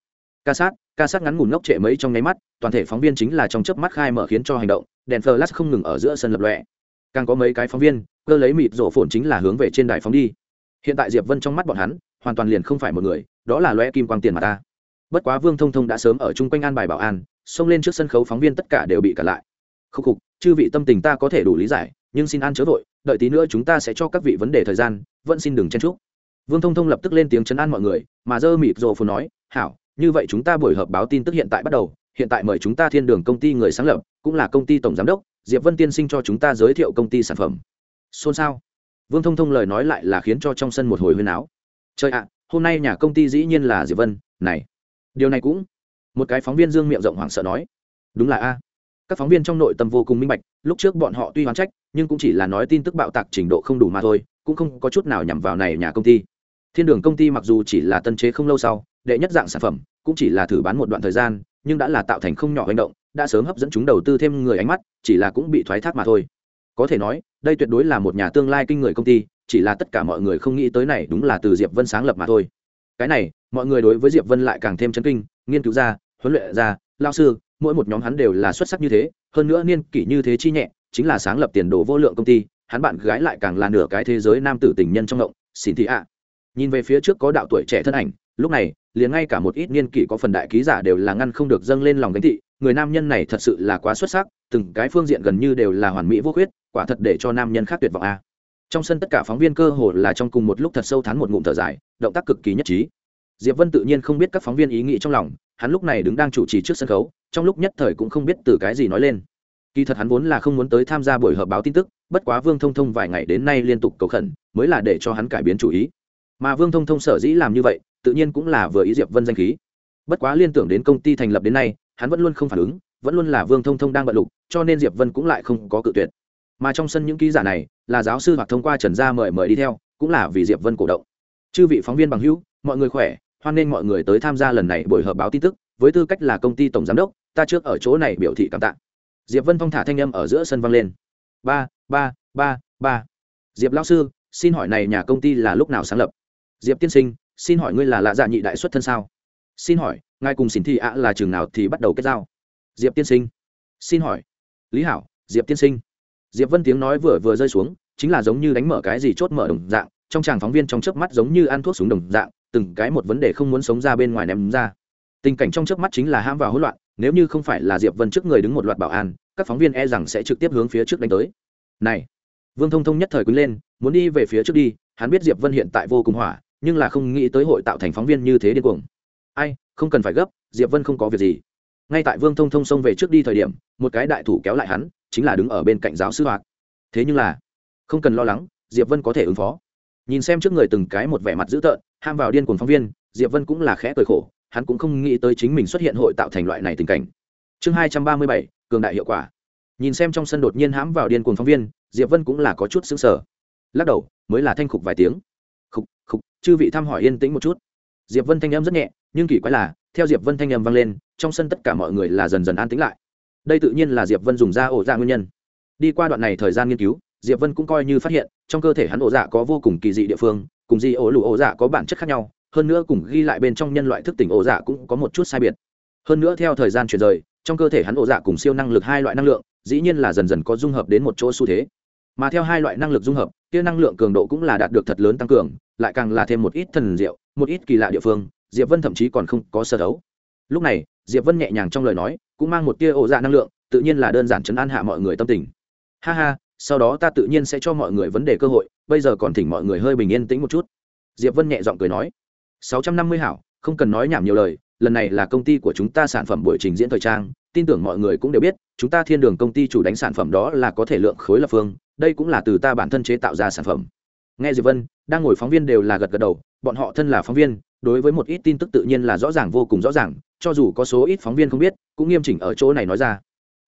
Ca sát ca sát ngắn ngủn ngốc trệ mấy trong nháy mắt, toàn thể phóng viên chính là trong chớp mắt khai mở khiến cho hành động, đèn flash không ngừng ở giữa sân lập lòe. Càng có mấy cái phóng viên, cơ lấy mịt rổ phồn chính là hướng về trên đài phóng đi. Hiện tại diệp vân trong mắt bọn hắn, hoàn toàn liền không phải một người, đó là loe kim quang tiền mà ta. Bất quá vương thông thông đã sớm ở chung quanh an bài bảo an xông lên trước sân khấu phóng viên tất cả đều bị cản lại. Khúc khục, chư vị tâm tình ta có thể đủ lý giải, nhưng xin ăn chớ vội, đợi tí nữa chúng ta sẽ cho các vị vấn đề thời gian, vẫn xin đừng chen chúc. Vương thông thông lập tức lên tiếng chấn an mọi người, mà dơ mịt rồ phù nói, hảo, như vậy chúng ta buổi họp báo tin tức hiện tại bắt đầu, hiện tại mời chúng ta thiên đường công ty người sáng lập, cũng là công ty tổng giám đốc, diệp vân tiên sinh cho chúng ta giới thiệu công ty sản phẩm. Xôn xao. Vương thông thông lời nói lại là khiến cho trong sân một hồi huyên áo. Trời ạ, hôm nay nhà công ty dĩ nhiên là diệp vân, này. Điều này cũng một cái phóng viên dương miệng rộng hoảng sợ nói, đúng là a. Các phóng viên trong nội tâm vô cùng minh bạch, lúc trước bọn họ tuy hoán trách, nhưng cũng chỉ là nói tin tức bạo tạc trình độ không đủ mà thôi, cũng không có chút nào nhằm vào này nhà công ty. Thiên đường công ty mặc dù chỉ là tân chế không lâu sau, đệ nhất dạng sản phẩm, cũng chỉ là thử bán một đoạn thời gian, nhưng đã là tạo thành không nhỏ hành động, đã sớm hấp dẫn chúng đầu tư thêm người ánh mắt, chỉ là cũng bị thoái thác mà thôi. Có thể nói, đây tuyệt đối là một nhà tương lai kinh người công ty, chỉ là tất cả mọi người không nghĩ tới này đúng là từ diệp vân sáng lập mà thôi cái này, mọi người đối với diệp vân lại càng thêm chấn kinh, nghiên cứu ra, huấn luyện ra lao sư, mỗi một nhóm hắn đều là xuất sắc như thế, hơn nữa niên kỷ như thế chi nhẹ, chính là sáng lập tiền đồ vô lượng công ty, hắn bạn gái lại càng là nửa cái thế giới nam tử tình nhân trong động, xin thị ạ. Nhìn về phía trước có đạo tuổi trẻ thân ảnh, lúc này, liền ngay cả một ít niên kỷ có phần đại ký giả đều là ngăn không được dâng lên lòng gánh thị, người nam nhân này thật sự là quá xuất sắc, từng cái phương diện gần như đều là hoàn mỹ vô khuyết, quả thật để cho nam nhân khác tuyệt vọng a trong sân tất cả phóng viên cơ hồ là trong cùng một lúc thật sâu thắn một ngụm thở dài, động tác cực kỳ nhất trí. Diệp vân tự nhiên không biết các phóng viên ý nghĩ trong lòng, hắn lúc này đứng đang chủ trì trước sân khấu, trong lúc nhất thời cũng không biết từ cái gì nói lên. Kỳ thật hắn vốn là không muốn tới tham gia buổi họp báo tin tức, bất quá vương thông thông vài ngày đến nay liên tục cầu khẩn, mới là để cho hắn cải biến chủ ý. Mà vương thông thông sở dĩ làm như vậy, tự nhiên cũng là vừa ý diệp vân danh khí. Bất quá liên tưởng đến công ty thành lập đến nay, hắn vẫn luôn không phản ứng, vẫn luôn là vương thông thông đang bận lục, cho nên diệp vân cũng lại không có cự tuyệt mà trong sân những ký giả này là giáo sư hoặc thông qua trần gia mời mời đi theo, cũng là vì diệp vân cổ động. Chư vị phóng viên bằng hữu, mọi người khỏe, hoan nghênh mọi người tới tham gia lần này buổi họp báo tin tức, với tư cách là công ty tổng giám đốc, ta trước ở chỗ này biểu thị cảm tạ. Diệp vân phong thả thanh âm ở giữa sân vang lên. Ba ba ba ba. Diệp lão sư, xin hỏi này nhà công ty là lúc nào sáng lập? Diệp tiên sinh, xin hỏi ngươi là lạ dạ nhị đại xuất thân sao? Xin hỏi, ngài cùng xin thị ạ là trường nào thì bắt đầu kết giao? Diệp tiên sinh, xin hỏi. Lý hảo, diệp tiên sinh diệp vân tiếng nói vừa vừa rơi xuống, chính là giống như đánh mở cái gì chốt mở đồng dạng, trong chàng phóng viên trong chớp mắt giống như ăn thuốc súng đồng dạng, từng cái một vấn đề không muốn sống ra bên ngoài ném ra. Tình cảnh trong chớp mắt chính là ham vào hỗn loạn, nếu như không phải là diệp vân trước người đứng một loạt bảo an, các phóng viên e rằng sẽ trực tiếp hướng phía trước đánh tới. Này, vương thông thông nhất thời quý lên, muốn đi về phía trước đi, hắn biết diệp vân hiện tại vô cùng hỏa, nhưng là không nghĩ tới hội tạo thành phóng viên như thế điên cuồng. Ai, không cần phải gấp, diệp vân không có việc gì. Ngay tại vương thông thông xông về trước đi thời điểm, một cái đại thủ kéo lại hắn chính là đứng ở bên cạnh giáo sư hoạt. Thế nhưng là, không cần lo lắng, diệp vân có thể ứng phó. Nhìn xem trước người từng cái một vẻ mặt dữ tợn, ham vào điên cuồng phóng viên, diệp vân cũng là khẽ cười khổ, hắn cũng không nghĩ tới chính mình xuất hiện hội tạo thành loại này tình cảnh. Chương hai trăm ba mươi bảy, cường đại hiệu quả. Nhìn xem trong sân đột nhiên hãm vào điên cuồng phóng viên, diệp vân cũng là có chút xứng sở lắc đầu, mới là thanh khục vài tiếng. Khục khục, chư vị thăm hỏi yên tĩnh một chút. Diệp vân thanh âm rất nhẹ, nhưng kỳ quái là, theo diệp vân thanh âm vang lên, trong sân tất cả mọi người là dần dần an tĩnh lại đây tự nhiên là diệp vân dùng ra ổ dạ nguyên nhân. Đi qua đoạn này thời gian nghiên cứu, diệp vân cũng coi như phát hiện, trong cơ thể hắn ổ dạ có vô cùng kỳ dị địa phương, cùng di ổ lụ ổ dạ có bản chất khác nhau, hơn nữa cùng ghi lại bên trong nhân loại thức tỉnh ổ dạ cũng có một chút sai biệt. Hơn nữa theo thời gian chuyển rời, trong cơ thể hắn ổ dạ cùng siêu năng lực hai loại năng lượng, dĩ nhiên là dần dần có dung hợp đến một chỗ xu thế. Mà theo hai loại năng lực dung hợp, kia năng lượng cường độ cũng là đạt được thật lớn tăng cường, lại càng là thêm một ít thần diệu, một ít kỳ lạ địa phương, diệp vân thậm chí còn không có sơ đấu lúc này, diệp vân nhẹ nhàng trong lời nói, cũng mang một tia ổ dạ năng lượng, tự nhiên là đơn giản chấn an hạ mọi người tâm tình. Ha ha, sau đó ta tự nhiên sẽ cho mọi người vấn đề cơ hội, bây giờ còn thỉnh mọi người hơi bình yên tĩnh một chút. Diệp vân nhẹ giọng cười nói, sáu trăm năm mươi hảo, không cần nói nhảm nhiều lời, lần này là công ty của chúng ta sản phẩm buổi trình diễn thời trang, tin tưởng mọi người cũng đều biết, chúng ta thiên đường công ty chủ đánh sản phẩm đó là có thể lượng khối lập phương, đây cũng là từ ta bản thân chế tạo ra sản phẩm. Nghe diệp vân đang ngồi phóng viên đều là gật gật đầu, bọn họ thân là phóng viên, đối với một ít tin tức tự nhiên là rõ ràng vô cùng rõ ràng, cho dù có số ít phóng viên không biết, cũng nghiêm chỉnh ở chỗ này nói ra.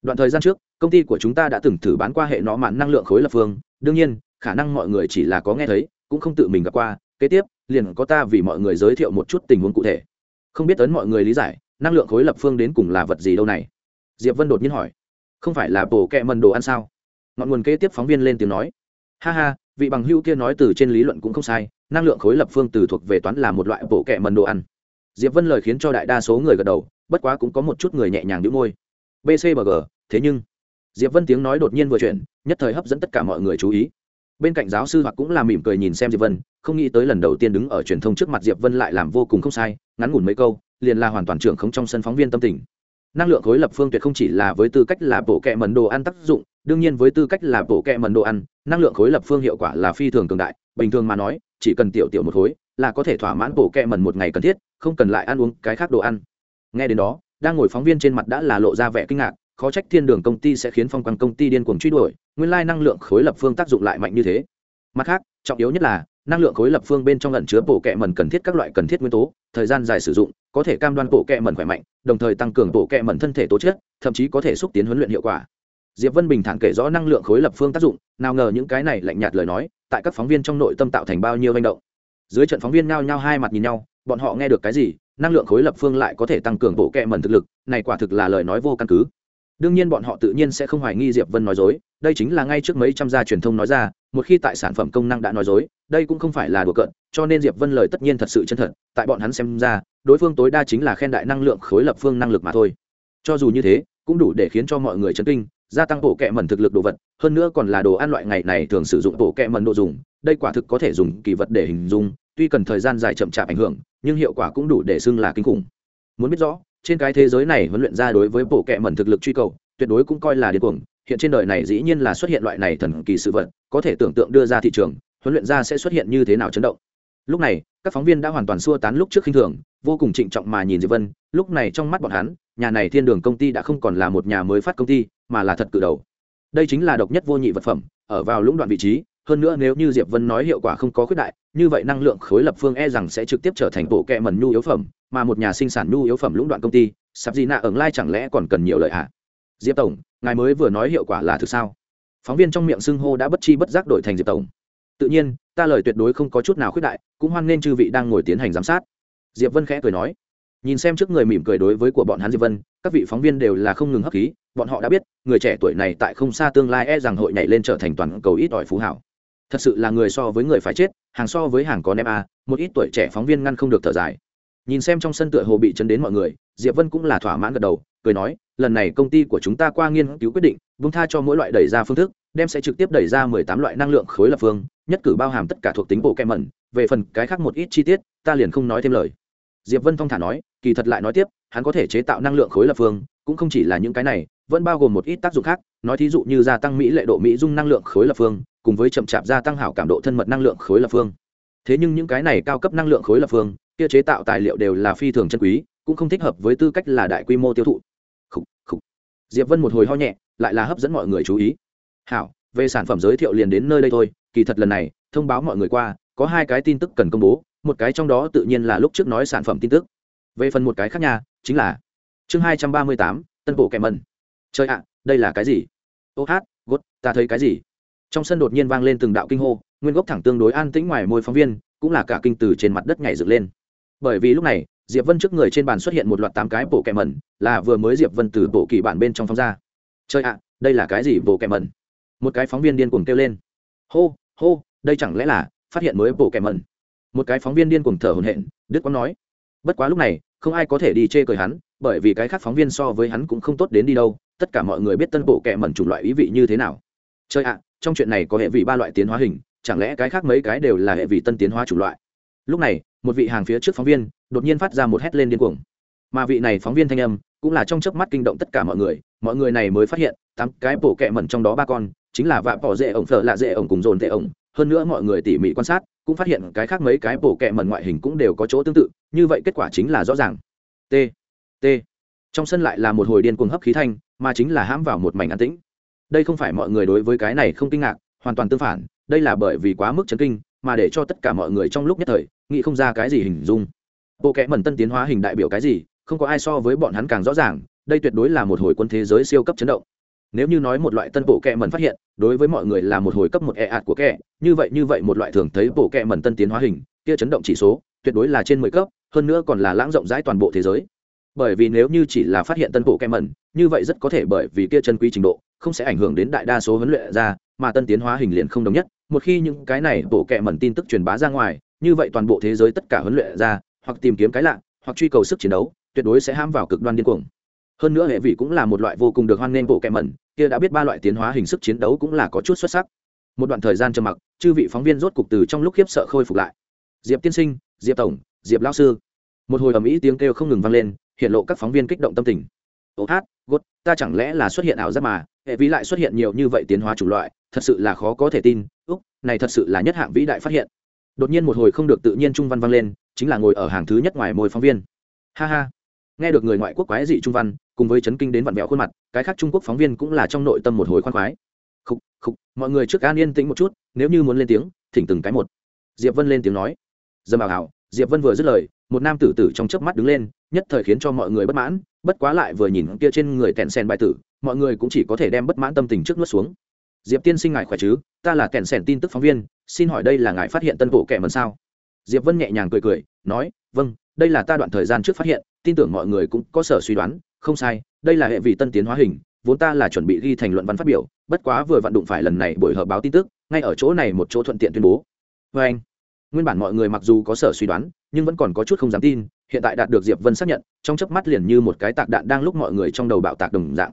Đoạn thời gian trước, công ty của chúng ta đã từng thử bán qua hệ nó mạn năng lượng khối lập phương, đương nhiên, khả năng mọi người chỉ là có nghe thấy, cũng không tự mình gặp qua, kế tiếp, liền có ta vì mọi người giới thiệu một chút tình huống cụ thể. Không biết ấn mọi người lý giải, năng lượng khối lập phương đến cùng là vật gì đâu này? Diệp vân đột nhiên hỏi. Không phải là bổ kẹ mần đồ ăn sao? Ngọn nguồn kế tiếp phóng viên lên tiếng nói. Ha ha vị bằng hữu kia nói từ trên lý luận cũng không sai, năng lượng khối lập phương từ thuộc về toán là một loại bổ kẹ mần đồ ăn. Diệp vân lời khiến cho đại đa số người gật đầu, bất quá cũng có một chút người nhẹ nhàng đĩu môi. Bcbg thế nhưng, diệp vân tiếng nói đột nhiên vừa chuyển, nhất thời hấp dẫn tất cả mọi người chú ý. Bên cạnh giáo sư hoặc cũng là mỉm cười nhìn xem diệp vân, không nghĩ tới lần đầu tiên đứng ở truyền thông trước mặt diệp vân lại làm vô cùng không sai, ngắn ngủn mấy câu, liền là hoàn toàn trưởng không trong sân phóng viên tâm tình. Năng lượng khối lập phương tuyệt không chỉ là với tư cách là bộ kệ mần đồ ăn tác dụng đương nhiên với tư cách là bộ kệ mần đồ ăn, năng lượng khối lập phương hiệu quả là phi thường cường đại, bình thường mà nói, chỉ cần tiểu tiểu một khối là có thể thỏa mãn bộ kệ mần một ngày cần thiết, không cần lại ăn uống cái khác đồ ăn. Nghe đến đó, đang ngồi phóng viên trên mặt đã là lộ ra vẻ kinh ngạc, khó trách thiên đường công ty sẽ khiến phong quang công ty điên cuồng truy đuổi, nguyên lai năng lượng khối lập phương tác dụng lại mạnh như thế. Mặt khác, trọng yếu nhất là, năng lượng khối lập phương bên trong lẩn chứa bộ kệ mẩn cần thiết các loại cần thiết nguyên tố, thời gian dài sử dụng, có thể cam đoan bộ kệ mẩn khỏe mạnh, đồng thời tăng cường bộ kệ mẩn thân thể tố chất, thậm chí có thể xúc tiến huấn luyện hiệu quả diệp vân bình thản kể rõ năng lượng khối lập phương tác dụng, nào ngờ những cái này lạnh nhạt lời nói, tại các phóng viên trong nội tâm tạo thành bao nhiêu manh động. Dưới trận phóng viên nhao nhao hai mặt nhìn nhau, bọn họ nghe được cái gì, năng lượng khối lập phương lại có thể tăng cường bộ kệ mẩn thực lực, này quả thực là lời nói vô căn cứ. Đương nhiên bọn họ tự nhiên sẽ không hoài nghi diệp vân nói dối, đây chính là ngay trước mấy trăm gia truyền thông nói ra, một khi tại sản phẩm công năng đã nói dối, đây cũng không phải là đùa cợt, cho nên diệp vân lời tất nhiên thật sự chân thật, tại bọn hắn xem ra, đối phương tối đa chính là khen đại năng lượng khối lập phương năng lực mà thôi. Cho dù như thế, cũng đủ để khiến cho mọi người chấn kinh gia tăng bộ kẹ mẩn thực lực đồ vật, hơn nữa còn là đồ ăn loại ngày này thường sử dụng bộ kẹ mẩn đồ dùng, đây quả thực có thể dùng kỳ vật để hình dung, tuy cần thời gian dài chậm chạp ảnh hưởng, nhưng hiệu quả cũng đủ để xưng là kinh khủng. Muốn biết rõ, trên cái thế giới này huấn luyện ra đối với bộ kẹ mẩn thực lực truy cầu, tuyệt đối cũng coi là điên cuồng, hiện trên đời này dĩ nhiên là xuất hiện loại này thần kỳ sự vật, có thể tưởng tượng đưa ra thị trường, huấn luyện ra sẽ xuất hiện như thế nào chấn động. Lúc này, các phóng viên đã hoàn toàn xua tán lúc trước khinh thường vô cùng trịnh trọng mà nhìn diệp vân, lúc này trong mắt bọn hắn, nhà này thiên đường công ty đã không còn là một nhà mới phát công ty, mà là thật cự đầu. Đây chính là độc nhất vô nhị vật phẩm, ở vào lũng đoạn vị trí, hơn nữa nếu như diệp vân nói hiệu quả không có khuyết đại, như vậy năng lượng khối lập phương e rằng sẽ trực tiếp trở thành bộ kẹ mần nhu yếu phẩm, mà một nhà sinh sản nhu yếu phẩm lũng đoạn công ty, sắp gì nạ ẩn lai chẳng lẽ còn cần nhiều lợi hạ diệp tổng, ngài mới vừa nói hiệu quả là thực sao? Phóng viên trong miệng xưng hô đã bất chi bất giác đổi thành diệp tổng. Tự nhiên, ta lời tuyệt đối không có chút nào khuyết đại, cũng hoan nên chư vị đang ngồi tiến hành giám sát diệp vân khẽ cười nói, nhìn xem trước người mỉm cười đối với của bọn hắn diệp vân, các vị phóng viên đều là không ngừng hấp khí, bọn họ đã biết, người trẻ tuổi này tại không xa tương lai e rằng hội nhảy lên trở thành toàn cầu ít ỏi phú hảo. Thật sự là người so với người phải chết, hàng so với hàng có nem a, một ít tuổi trẻ phóng viên ngăn không được thở dài. Nhìn xem trong sân tựa hồ bị chấn đến mọi người, diệp vân cũng là thỏa mãn gật đầu, cười nói, lần này công ty của chúng ta qua nghiên cứu quyết định vung tha cho mỗi loại đẩy ra phương thức, đem sẽ trực tiếp đẩy ra mười tám loại năng lượng khối lập phương, nhất cử bao hàm tất cả thuộc tính bộ kem mẩn, về phần cái khác một ít chi tiết, ta liền không nói thêm lời diệp vân thong thả nói kỳ thật lại nói tiếp hắn có thể chế tạo năng lượng khối lập phương cũng không chỉ là những cái này vẫn bao gồm một ít tác dụng khác nói thí dụ như gia tăng mỹ lệ độ mỹ dung năng lượng khối lập phương cùng với chậm chạp gia tăng hảo cảm độ thân mật năng lượng khối lập phương. Thế nhưng những cái này cao cấp năng lượng khối lập phương kia chế tạo tài liệu đều là phi thường chân quý cũng không thích hợp với tư cách là đại quy mô tiêu thụ. Khủ, khủ. diệp vân một hồi ho nhẹ lại là hấp dẫn mọi người chú ý. Hảo về sản phẩm giới thiệu liền đến nơi đây thôi kỳ thật lần này thông báo mọi người qua có hai cái tin tức cần công bố một cái trong đó tự nhiên là lúc trước nói sản phẩm tin tức. Về phần một cái khác nha, chính là chương hai trăm ba mươi tám, tân bộ kèm mần chơi ạ, đây là cái gì? Ô hát, gốt, ta thấy cái gì? Trong sân đột nhiên vang lên từng đạo kinh hô, nguyên gốc thẳng tương đối an tĩnh ngoài môi phóng viên, cũng là cả kinh từ trên mặt đất nhảy dựng lên. Bởi vì lúc này, diệp vân trước người trên bàn xuất hiện một loạt tám cái bộ kèm mẩn, là vừa mới diệp vân từ bộ kỳ bản bên trong phóng ra. Chơi ạ, đây là cái gì bộ kèm mẩn? Một cái phóng viên điên cuồng kêu lên. Hô hô, đây chẳng lẽ là phát hiện mới bộ kèm mẩn? Một cái phóng viên điên cuồng thở hổn hển, đức quang nói, bất quá lúc này, không ai có thể đi chê cười hắn, bởi vì cái khác phóng viên so với hắn cũng không tốt đến đi đâu, tất cả mọi người biết tân bộ kệ mẩn chủng loại ý vị như thế nào. Chơi ạ, trong chuyện này có hệ vị ba loại tiến hóa hình, chẳng lẽ cái khác mấy cái đều là hệ vị tân tiến hóa chủng loại? Lúc này, một vị hàng phía trước phóng viên đột nhiên phát ra một hét lên điên cuồng. Mà vị này phóng viên thanh âm cũng là trong chớp mắt kinh động tất cả mọi người mọi người này mới phát hiện, tám cái bộ kệ mẩn trong đó ba con, chính là vạ bỏ dễ ổng, phở lạ dễ ổng cùng dồn tệ ổng, hơn nữa mọi người tỉ mỉ quan sát cũng phát hiện cái khác mấy cái bổ kẹ mẩn ngoại hình cũng đều có chỗ tương tự, như vậy kết quả chính là rõ ràng. T t. Trong sân lại là một hồi điên cuồng hấp khí thanh, mà chính là hãm vào một mảnh an tĩnh. Đây không phải mọi người đối với cái này không kinh ngạc, hoàn toàn tương phản, đây là bởi vì quá mức chấn kinh, mà để cho tất cả mọi người trong lúc nhất thời, nghĩ không ra cái gì hình dung. Bộ kẽ mẩn tân tiến hóa hình đại biểu cái gì, không có ai so với bọn hắn càng rõ ràng, đây tuyệt đối là một hồi quân thế giới siêu cấp chấn động nếu như nói một loại tân bộ kẹ mẩn phát hiện, đối với mọi người là một hồi cấp một e ạt của kẹ, như vậy như vậy một loại thường thấy bộ kẹ mẩn tân tiến hóa hình, kia chấn động chỉ số, tuyệt đối là trên mười cấp, hơn nữa còn là lãng rộng rãi toàn bộ thế giới. Bởi vì nếu như chỉ là phát hiện tân bộ kẹ mẩn, như vậy rất có thể bởi vì kia chân quý trình độ, không sẽ ảnh hưởng đến đại đa số huấn luyện ra mà tân tiến hóa hình liền không đồng nhất. Một khi những cái này bộ kẹ mẩn tin tức truyền bá ra ngoài, như vậy toàn bộ thế giới tất cả huấn luyện ra hoặc tìm kiếm cái lạ, hoặc truy cầu sức chiến đấu, tuyệt đối sẽ ham vào cực đoan điên cuồng hơn nữa hệ vị cũng là một loại vô cùng được hoan nghênh bộ kẹ mẩn, kia đã biết ba loại tiến hóa hình sức chiến đấu cũng là có chút xuất sắc. Một đoạn thời gian trầm mặc, chư vị phóng viên rốt cục từ trong lúc khiếp sợ khôi phục lại. Diệp tiên sinh, diệp tổng, diệp lao sư. Một hồi ầm ĩ tiếng kêu không ngừng vang lên, hiện lộ các phóng viên kích động tâm tình. Ô hát, gốt, ta chẳng lẽ là xuất hiện ảo giác mà, hệ vi lại xuất hiện nhiều như vậy tiến hóa chủng loại, thật sự là khó có thể tin, úc, này thật sự là nhất hạng vĩ đại phát hiện. Đột nhiên một hồi không được tự nhiên trung văn vang lên, chính là ngồi ở hàng thứ nhất ngoài môi phóng viên. Ha ha nghe được người ngoại quốc quái dị trung văn, cùng với chấn kinh đến vặn vẹo khuôn mặt, cái khác trung quốc phóng viên cũng là trong nội tâm một hồi khoan khoái. Khúc khúc mọi người trước an yên tĩnh một chút, nếu như muốn lên tiếng, thỉnh từng cái một. Diệp vân lên tiếng nói. Dâm bảo hảo diệp vân vừa dứt lời, một nam tử tử trong chớp mắt đứng lên, nhất thời khiến cho mọi người bất mãn, bất quá lại vừa nhìn kia trên người tèn sen bài tử, mọi người cũng chỉ có thể đem bất mãn tâm tình trước nuốt xuống. Diệp tiên sinh ngài khỏe chứ? Ta là tèn sen tin tức phóng viên, xin hỏi đây là ngài phát hiện tân bộ kẻ mần sao? Diệp vân nhẹ nhàng cười cười, nói vâng đây là ta đoạn thời gian trước phát hiện tin tưởng mọi người cũng có sở suy đoán, không sai, đây là hệ vị tân tiến hóa hình, vốn ta là chuẩn bị ghi thành luận văn phát biểu, bất quá vừa vặn đụng phải lần này buổi họp báo tin tức, ngay ở chỗ này một chỗ thuận tiện tuyên bố. Vê anh, nguyên bản mọi người mặc dù có sở suy đoán, nhưng vẫn còn có chút không dám tin, hiện tại đạt được diệp vân xác nhận, trong chớp mắt liền như một cái tạc đạn đang lúc mọi người trong đầu bạo tạc đồng dạng.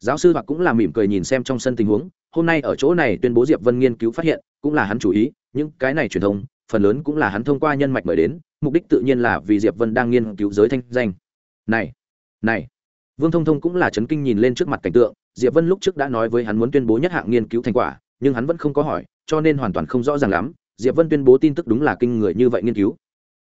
Giáo sư hoặc cũng là mỉm cười nhìn xem trong sân tình huống, hôm nay ở chỗ này tuyên bố diệp vân nghiên cứu phát hiện, cũng là hắn chủ ý, những cái này truyền thông, phần lớn cũng là hắn thông qua nhân mạch mời đến mục đích tự nhiên là vì diệp vân đang nghiên cứu giới thanh danh. Này này. Vương thông thông cũng là chấn kinh nhìn lên trước mặt cảnh tượng, diệp vân lúc trước đã nói với hắn muốn tuyên bố nhất hạng nghiên cứu thành quả, nhưng hắn vẫn không có hỏi, cho nên hoàn toàn không rõ ràng lắm, diệp vân tuyên bố tin tức đúng là kinh người như vậy nghiên cứu.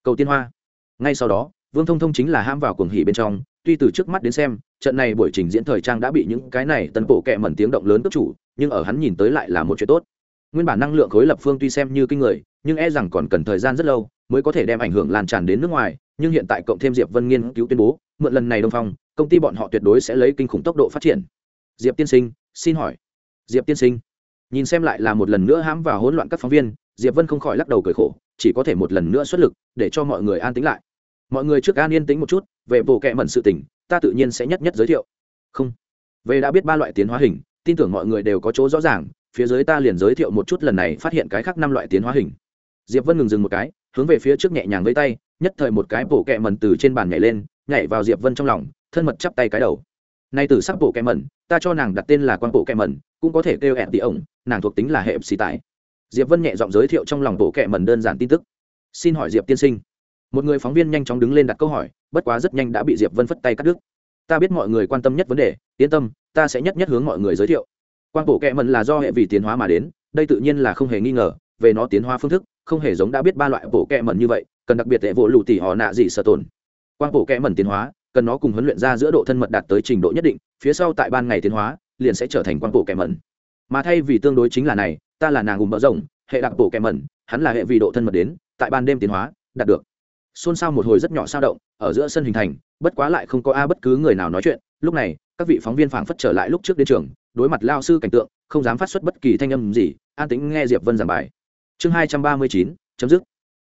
Cầu tiên hoa. Ngay sau đó, vương thông thông chính là ham vào cuồng hỉ bên trong, tuy từ trước mắt đến xem, trận này buổi trình diễn thời trang đã bị những cái này tân bộ kẹ mẩn tiếng động lớn cấp chủ, nhưng ở hắn nhìn tới lại là một chuyện tốt. Nguyên bản năng lượng khối lập phương tuy xem như kinh người, nhưng e rằng còn cần thời gian rất lâu mới có thể đem ảnh hưởng lan tràn đến nước ngoài, nhưng hiện tại cộng thêm diệp vân nghiên cứu tuyên bố, mượn lần này đông phong, công ty bọn họ tuyệt đối sẽ lấy kinh khủng tốc độ phát triển. Diệp tiên sinh, xin hỏi. Diệp tiên sinh. Nhìn xem lại là một lần nữa hãm vào hỗn loạn các phóng viên, diệp vân không khỏi lắc đầu cười khổ, chỉ có thể một lần nữa xuất lực, để cho mọi người an tĩnh lại. Mọi người trước an yên tĩnh một chút, về bộ kệ mẩn sự tình, ta tự nhiên sẽ nhất nhất giới thiệu. Không. Về đã biết ba loại tiến hóa hình, tin tưởng mọi người đều có chỗ rõ ràng, phía dưới ta liền giới thiệu một chút lần này phát hiện cái khác năm loại tiến hóa hình. Diệp vân ngừng dừng một cái hướng về phía trước nhẹ nhàng với tay, nhất thời một cái bộ kẹ mẩn từ trên bàn nhảy lên, nhảy vào diệp vân trong lòng, thân mật chắp tay cái đầu. Nay từ sắc bộ kẹ mẩn, ta cho nàng đặt tên là quan bộ kẹ mẩn, cũng có thể kêu ẹn tỷ ổng, nàng thuộc tính là hệ xì tại diệp vân nhẹ giọng giới thiệu trong lòng bộ kẹ mẩn đơn giản tin tức. Xin hỏi diệp tiên sinh. Một người phóng viên nhanh chóng đứng lên đặt câu hỏi, bất quá rất nhanh đã bị diệp vân phất tay cắt đứt. Ta biết mọi người quan tâm nhất vấn đề, yên tâm, ta sẽ nhất nhất hướng mọi người giới thiệu. Quan bộ kẹ mẩn là do hệ vì tiến hóa mà đến, đây tự nhiên là không hề nghi ngờ về nó tiến hóa phương thức, không hề giống đã biết ba loại bộ kẹ mẩn như vậy, cần đặc biệt hệ vỗ lù tỉ họ nạ gì sợ tồn. Quan bộ kẹ mẩn tiến hóa, cần nó cùng huấn luyện ra giữa độ thân mật đạt tới trình độ nhất định, phía sau tại ban ngày tiến hóa, liền sẽ trở thành quan bộ kẹ mẩn. Mà thay vì tương đối chính là này, ta là nàng ùm bỡ rộng hệ đặc bộ kẹ mẩn, hắn là hệ vì độ thân mật đến, tại ban đêm tiến hóa, đạt được. Xôn xao một hồi rất nhỏ sao động, ở giữa sân hình thành, bất quá lại không có a bất cứ người nào nói chuyện. Lúc này, các vị phóng viên phảng phất trở lại lúc trước đến trường, đối mặt lao sư cảnh tượng, không dám phát xuất bất kỳ thanh âm gì, an tĩnh nghe diệp vân giảng bài chương hai trăm ba mươi chín, chấm dứt.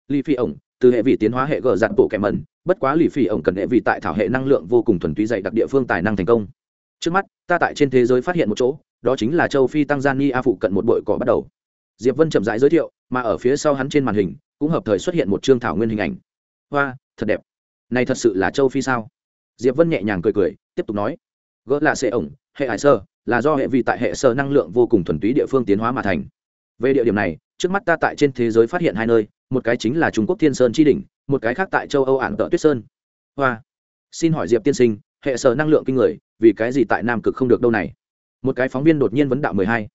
Lì phi ổng, từ hệ vị tiến hóa hệ gờ dạn bộ kẻ mẩn, bất quá lì phi ổng cần hệ vị tại thảo hệ năng lượng vô cùng thuần túy dạy đặc địa phương tài năng thành công. Trước mắt, ta tại trên thế giới phát hiện một chỗ, đó chính là châu phi tăng gian ni a phụ cận một bội cỏ bắt đầu. Diệp vân chậm rãi giới thiệu, mà ở phía sau hắn trên màn hình, cũng hợp thời xuất hiện một chương thảo nguyên hình ảnh. Hoa, thật đẹp. Này thật sự là châu phi sao? Diệp vân nhẹ nhàng cười cười, tiếp tục nói. Gỡ là xe ổng, hệ hải sơ, là do hệ vị tại hệ sơ năng lượng vô cùng thuần túy địa phương tiến hóa mà thành. Về địa điểm này trước mắt ta tại trên thế giới phát hiện hai nơi, một cái chính là trung quốc thiên sơn chi đỉnh, một cái khác tại châu âu ản tợ tuyết sơn. Hoa. Xin hỏi diệp tiên sinh, hệ sở năng lượng kinh người, vì cái gì tại nam cực không được đâu này? Một cái phóng viên đột nhiên vấn đạo mười hai.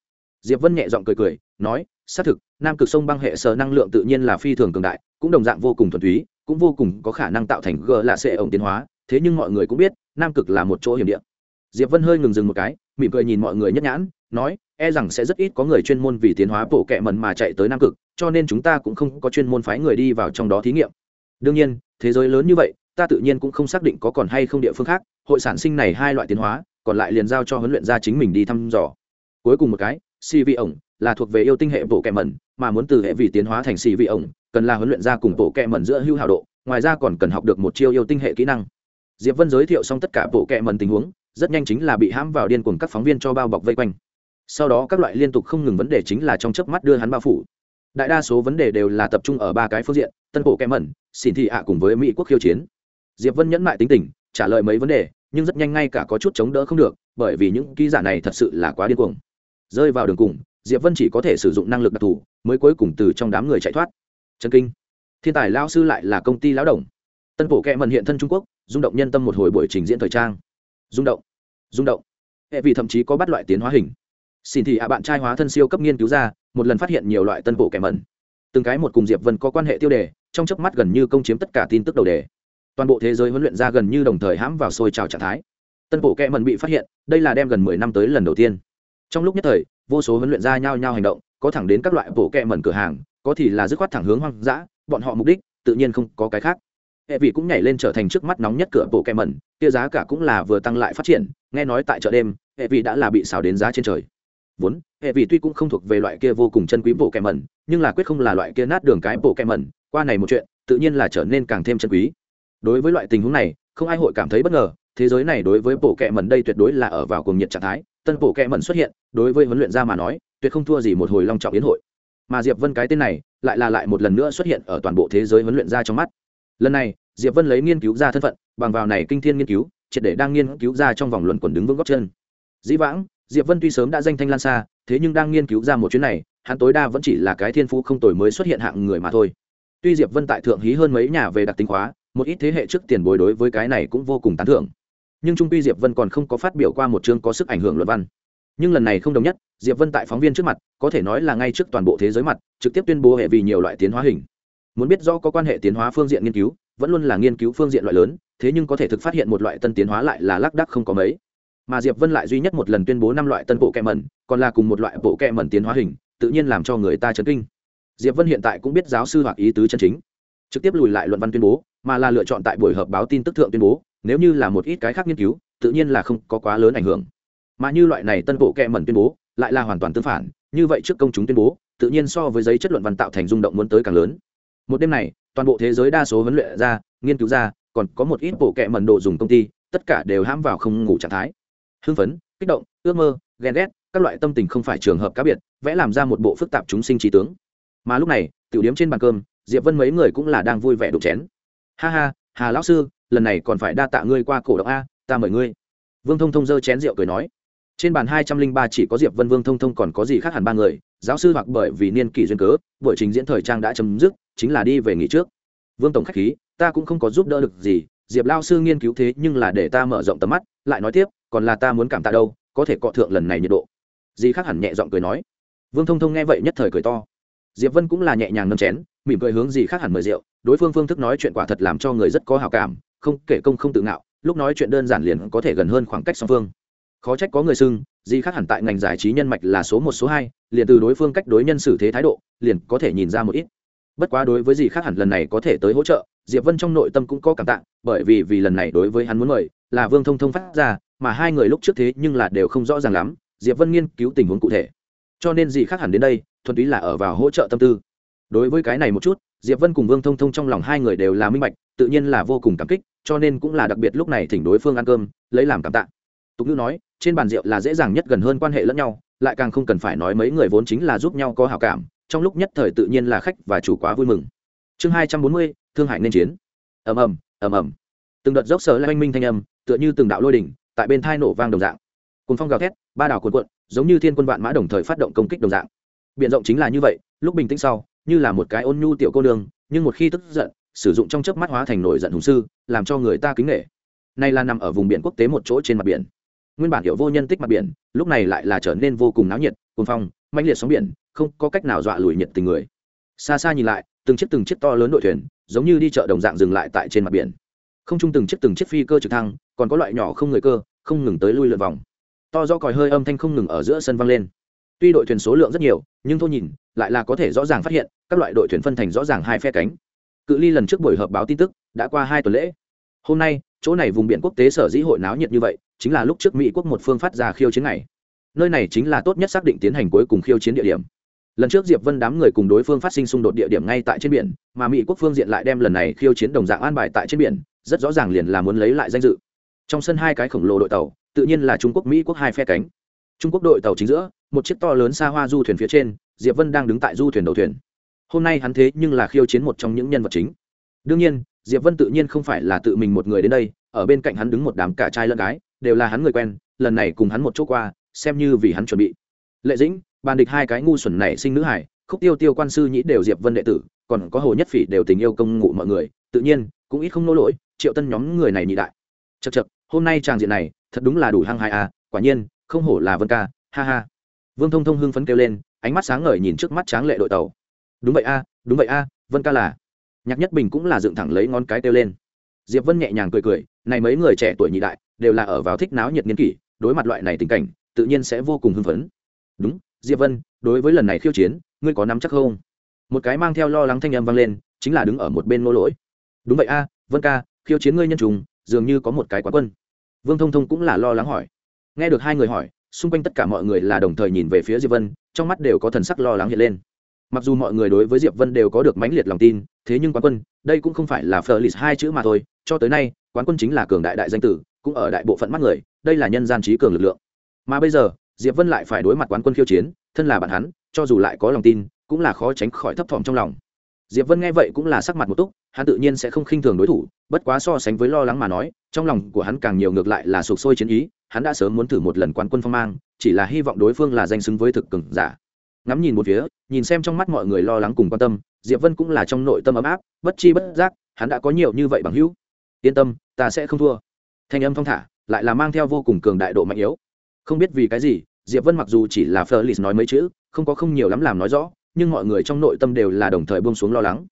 Diệp vân nhẹ giọng cười cười, nói, xác thực, nam cực sông băng hệ sở năng lượng tự nhiên là phi thường cường đại, cũng đồng dạng vô cùng thuần túy, cũng vô cùng có khả năng tạo thành g là sệ ổng tiến hóa, thế nhưng mọi người cũng biết, nam cực là một chỗ hiểm địa. Diệp vân hơi ngừng dừng một cái, mỉm cười nhìn mọi người nhất nhãn, nói e rằng sẽ rất ít có người chuyên môn vì tiến hóa bộ kệ mẩn mà chạy tới nam cực, cho nên chúng ta cũng không có chuyên môn phái người đi vào trong đó thí nghiệm. Đương nhiên, thế giới lớn như vậy, ta tự nhiên cũng không xác định có còn hay không địa phương khác, hội sản sinh này hai loại tiến hóa, còn lại liền giao cho huấn luyện gia chính mình đi thăm dò. Cuối cùng một cái si vị ổng là thuộc về yêu tinh hệ bộ kệ mẩn mà muốn từ hệ vị tiến hóa thành si vị ổng, cần là huấn luyện gia cùng bộ kệ mẩn giữa hữu hảo độ, ngoài ra còn cần học được một chiêu yêu tinh hệ kỹ năng. Diệp vân giới thiệu xong tất cả bộ kệ mẩn tình huống, rất nhanh chính là bị hãm vào điên cuồng các phóng viên cho bao bọc vây quanh sau đó các loại liên tục không ngừng vấn đề chính là trong chớp mắt đưa hắn bao phủ. Đại đa số vấn đề đều là tập trung ở ba cái phương diện, tân bộ kém ẩn xỉn thị ạ cùng với mỹ quốc khiêu chiến. Diệp vân nhẫn mại tính tình, trả lời mấy vấn đề, nhưng rất nhanh ngay cả có chút chống đỡ không được, bởi vì những ký giả này thật sự là quá điên cuồng. Rơi vào đường cùng, diệp vân chỉ có thể sử dụng năng lực đặc thù, mới cuối cùng từ trong đám người chạy thoát. Trần kinh. Thiên tài lao sư lại là công ty lão đồng. Tân bộ kẹ mần hiện thân trung quốc, rung động nhân tâm một hồi buổi trình diễn thời trang. Rung động. Rung động. Hệ vị thậm chí có bắt loại tiến hóa hình xin thì ạ, bạn trai hóa thân siêu cấp nghiên cứu ra, một lần phát hiện nhiều loại tân bộ kẻ mẩn. Từng cái một cùng diệp vân có quan hệ tiêu đề, trong chớp mắt gần như công chiếm tất cả tin tức đầu đề. Toàn bộ thế giới huấn luyện ra gần như đồng thời hãm vào sôi trào trạng thái. Tân bộ kẻ mẩn bị phát hiện, đây là đem gần mười năm tới lần đầu tiên. Trong lúc nhất thời, vô số huấn luyện ra nhau nhau hành động, có thẳng đến các loại bộ kẻ mẩn cửa hàng, có thì là dứt khoát thẳng hướng hoang dã, bọn họ mục đích, tự nhiên không có cái khác. Hệ vị cũng nhảy lên trở thành trước mắt nóng nhất cửa bộ kẻ mẩn, kia giá cả cũng là vừa tăng lại phát triển, nghe nói tại chợ đêm, hệ vị đã là bị xào đến giá trên trời vốn, hệ vị tuy cũng không thuộc về loại kia vô cùng chân quý bộ kẹ mẩn, nhưng là quyết không là loại kia nát đường cái bộ kẹ mẩn, qua này một chuyện, tự nhiên là trở nên càng thêm chân quý. Đối với loại tình huống này, không ai hội cảm thấy bất ngờ, thế giới này đối với bộ kệ mẩn đây tuyệt đối là ở vào cùng nhiệt trạng thái, tân bộ kệ mẩn xuất hiện, đối với huấn luyện gia mà nói, tuyệt không thua gì một hồi long trọng yến hội. Mà diệp vân cái tên này, lại là lại một lần nữa xuất hiện ở toàn bộ thế giới huấn luyện gia trong mắt. Lần này, diệp vân lấy nghiên cứu ra thân phận, bằng vào này kinh thiên nghiên cứu, triệt để đang nghiên cứu ra trong vòng luận quần đứng vững góc chân. Dĩ vãng diệp vân tuy sớm đã danh thanh lan xa, thế nhưng đang nghiên cứu ra một chuyến này, hắn tối đa vẫn chỉ là cái thiên phú không tồi mới xuất hiện hạng người mà thôi. Tuy diệp vân tại thượng hí hơn mấy nhà về đặc tính khóa một ít thế hệ trước tiền bối đối với cái này cũng vô cùng tán thưởng. Nhưng trung quy diệp vân còn không có phát biểu qua một chương có sức ảnh hưởng luận văn. Nhưng lần này không đồng nhất, diệp vân tại phóng viên trước mặt, có thể nói là ngay trước toàn bộ thế giới mặt, trực tiếp tuyên bố hệ vì nhiều loại tiến hóa hình. Muốn biết rõ có quan hệ tiến hóa phương diện nghiên cứu, vẫn luôn là nghiên cứu phương diện loại lớn, thế nhưng có thể thực phát hiện một loại tân tiến hóa lại là lác đắc không có mấy mà diệp vân lại duy nhất một lần tuyên bố năm loại tân bộ kẹ mẩn, còn là cùng một loại bộ kẹ mẩn tiến hóa hình, tự nhiên làm cho người ta chấn kinh. Diệp vân hiện tại cũng biết giáo sư hoặc ý tứ chân chính. Trực tiếp lùi lại luận văn tuyên bố, mà là lựa chọn tại buổi họp báo tin tức thượng tuyên bố, nếu như là một ít cái khác nghiên cứu, tự nhiên là không có quá lớn ảnh hưởng. Mà như loại này tân bộ kẹ mẩn tuyên bố, lại là hoàn toàn tương phản, như vậy trước công chúng tuyên bố, tự nhiên so với giấy chất luận văn tạo thành rung động muốn tới càng lớn. Một đêm này, toàn bộ thế giới đa số huấn luyện ra, nghiên cứu ra, còn có một ít bộ kẹ mẩn độ dùng công ty, tất cả đều hãm vào không ngủ trạng thái hưng phấn, kích động, ước mơ, ghen ghét, các loại tâm tình không phải trường hợp cá biệt, vẽ làm ra một bộ phức tạp chúng sinh trí tướng. Mà lúc này, tiểu điếm trên bàn cơm, diệp vân mấy người cũng là đang vui vẻ đục chén. Ha ha, hà lão sư, lần này còn phải đa tạ ngươi qua cổ động a, ta mời ngươi. Vương thông thông giơ chén rượu cười nói. Trên bàn hai trăm linh ba chỉ có diệp vân, vương thông thông còn có gì khác hẳn ba người, giáo sư hoặc bởi vì niên kỷ duyên cớ, buổi trình diễn thời trang đã chấm dứt, chính là đi về nghỉ trước. Vương tổng khách khí, ta cũng không có giúp đỡ được gì, diệp lao sư nghiên cứu thế nhưng là để ta mở rộng tầm mắt, lại nói tiếp còn là ta muốn cảm tạ đâu, có thể cọ thượng lần này nhiệt độ. Di khắc hẳn nhẹ giọng cười nói. Vương thông thông nghe vậy nhất thời cười to. Diệp vân cũng là nhẹ nhàng nâm chén, mỉm cười hướng di khắc hẳn mời rượu. Đối phương phương thức nói chuyện quả thật làm cho người rất có hào cảm, không kể công không tự ngạo, lúc nói chuyện đơn giản liền có thể gần hơn khoảng cách song phương. Khó trách có người xưng di khắc hẳn tại ngành giải trí nhân mạch là số một, số hai, liền từ đối phương cách đối nhân xử thế thái độ, liền có thể nhìn ra một ít. Bất quá đối với gì khác hẳn lần này có thể tới hỗ trợ, diệp vân trong nội tâm cũng có cảm tạ, bởi vì vì lần này đối với hắn muốn mời, là vương thông thông phát ra mà hai người lúc trước thế nhưng là đều không rõ ràng lắm, diệp vân nghiên cứu tình huống cụ thể. Cho nên gì khác hẳn đến đây, thuần túy là ở vào hỗ trợ tâm tư. Đối với cái này một chút, diệp vân cùng vương thông thông trong lòng hai người đều là minh bạch, tự nhiên là vô cùng cảm kích, cho nên cũng là đặc biệt lúc này thỉnh đối phương ăn cơm, lấy làm cảm tạ. Tục ngữ nói, trên bàn rượu là dễ dàng nhất gần hơn quan hệ lẫn nhau, lại càng không cần phải nói mấy người vốn chính là giúp nhau có hảo cảm, trong lúc nhất thời tự nhiên là khách và chủ quá vui mừng. Chương hai trăm bốn mươi, thương hại nên chiến. Ầm ầm ầm ầm. Từng đợt dốc sờ lanh minh thanh âm, tựa như từng đạo lôi đỉnh tại bên thai nổ vang đồng dạng. Cùng phong gào thét, ba đảo cuộn cuộn, giống như thiên quân vạn mã đồng thời phát động công kích đồng dạng. Biện rộng chính là như vậy, lúc bình tĩnh sau, như là một cái ôn nhu tiểu cô nương, nhưng một khi tức giận, sử dụng trong chớp mắt hóa thành nổi giận hùng sư, làm cho người ta kính nghệ nay là nằm ở vùng biển quốc tế một chỗ trên mặt biển. Nguyên bản hiệu vô nhân tích mặt biển, lúc này lại là trở nên vô cùng náo nhiệt, cuồng phong, mãnh liệt sóng biển, không có cách nào dọa lùi nhiệt tình người. Xa xa nhìn lại, từng chiếc từng chiếc to lớn đội thuyền, giống như đi chợ đồng dạng dừng lại tại trên mặt biển. Không chung từng chiếc từng chiếc phi cơ trực thăng, còn có loại nhỏ không người cơ không ngừng tới lui lượn vòng. To do còi hơi âm thanh không ngừng ở giữa sân vang lên. Tuy đội thuyền số lượng rất nhiều, nhưng thôi nhìn, lại là có thể rõ ràng phát hiện, các loại đội thuyền phân thành rõ ràng hai phe cánh. Cự ly lần trước buổi họp báo tin tức, đã qua hai tuần lễ. Hôm nay, chỗ này vùng biển quốc tế sở dĩ hội náo nhiệt như vậy, chính là lúc trước mỹ quốc một phương phát ra khiêu chiến này. Nơi này chính là tốt nhất xác định tiến hành cuối cùng khiêu chiến địa điểm. Lần trước diệp vân đám người cùng đối phương phát sinh xung đột địa điểm ngay tại trên biển, mà mỹ quốc phương diện lại đem lần này khiêu chiến đồng dạng an bài tại trên biển, rất rõ ràng liền là muốn lấy lại danh dự trong sân hai cái khổng lồ đội tàu, tự nhiên là trung quốc mỹ quốc hai phe cánh. Trung quốc đội tàu chính giữa, một chiếc to lớn xa hoa du thuyền phía trên, diệp vân đang đứng tại du thuyền đầu thuyền. Hôm nay hắn thế nhưng là khiêu chiến một trong những nhân vật chính. Đương nhiên, diệp vân tự nhiên không phải là tự mình một người đến đây, ở bên cạnh hắn đứng một đám cả trai lẫn gái, đều là hắn người quen, lần này cùng hắn một chỗ qua, xem như vì hắn chuẩn bị. Lệ dĩnh, bàn địch hai cái ngu xuẩn này sinh nữ hải khúc tiêu tiêu quan sư nhĩ đều diệp vân đệ tử, còn có hồ nhất phỉ đều tình yêu công ngụ mọi người, tự nhiên, cũng ít không nô lỗi, triệu tân nhóm người này nhị đại. Chật chật hôm nay tràng diện này, thật đúng là đủ hăng hai à quả nhiên, không hổ là vân ca, ha ha. Vương thông thông hưng phấn kêu lên, ánh mắt sáng ngời nhìn trước mắt tráng lệ đội tàu. Đúng vậy a, đúng vậy a, vân ca là. Nhạc nhất bình cũng là dựng thẳng lấy ngón cái kêu lên. Diệp vân nhẹ nhàng cười cười, này mấy người trẻ tuổi nhị đại, đều là ở vào thích náo nhiệt niên kỷ, đối mặt loại này tình cảnh, tự nhiên sẽ vô cùng hưng phấn. Đúng, diệp vân, đối với lần này khiêu chiến, ngươi có nắm chắc không? Một cái mang theo lo lắng thanh âm vang lên, chính là đứng ở một bên nô lỗi. Đúng vậy a, vân ca, khiêu chiến ngươi nhân trùng, dường như có một cái quá quân vương thông thông cũng là lo lắng hỏi. Nghe được hai người hỏi, xung quanh tất cả mọi người là đồng thời nhìn về phía diệp vân, trong mắt đều có thần sắc lo lắng hiện lên. Mặc dù mọi người đối với diệp vân đều có được mãnh liệt lòng tin, thế nhưng quán quân, đây cũng không phải là phờ lì hai chữ mà thôi. Cho tới nay, quán quân chính là cường đại đại danh tử, cũng ở đại bộ phận mắt người, đây là nhân gian trí cường lực lượng. Mà bây giờ, diệp vân lại phải đối mặt quán quân khiêu chiến, thân là bạn hắn, cho dù lại có lòng tin, cũng là khó tránh khỏi thấp thỏm trong lòng. Diệp vân nghe vậy cũng là sắc mặt một túc, hắn tự nhiên sẽ không khinh thường đối thủ, bất quá so sánh với lo lắng mà nói trong lòng của hắn càng nhiều ngược lại là sụp sôi chiến ý, hắn đã sớm muốn thử một lần quán quân phong mang, chỉ là hy vọng đối phương là danh xứng với thực cường giả. Ngắm nhìn một phía, nhìn xem trong mắt mọi người lo lắng cùng quan tâm, diệp vân cũng là trong nội tâm ấm áp, bất chi bất giác, hắn đã có nhiều như vậy bằng hữu. Yên tâm, ta sẽ không thua. Thanh âm thong thả, lại là mang theo vô cùng cường đại độ mạnh yếu. Không biết vì cái gì, diệp vân mặc dù chỉ là Felix nói mấy chữ, không có không nhiều lắm làm nói rõ, nhưng mọi người trong nội tâm đều là đồng thời buông xuống lo lắng.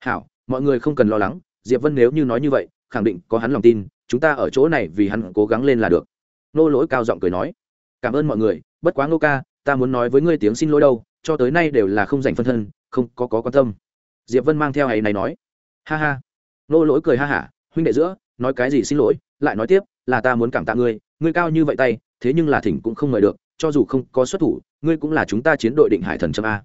Hảo, mọi người không cần lo lắng, diệp vân nếu như nói như vậy, khẳng định có hắn lòng tin chúng ta ở chỗ này vì hắn cố gắng lên là được. Nô lỗi cao giọng cười nói. Cảm ơn mọi người, bất quá ngô ca, ta muốn nói với ngươi tiếng xin lỗi đâu, cho tới nay đều là không dành phân thân, không có có quan tâm. Diệp vân mang theo ấy này nói. Ha ha. Nô lỗi cười ha hả, huynh đệ giữa, nói cái gì xin lỗi, lại nói tiếp, là ta muốn cảm tạ ngươi ngươi cao như vậy tay, thế nhưng là thỉnh cũng không mời được, cho dù không có xuất thủ, ngươi cũng là chúng ta chiến đội định hải thần châm a.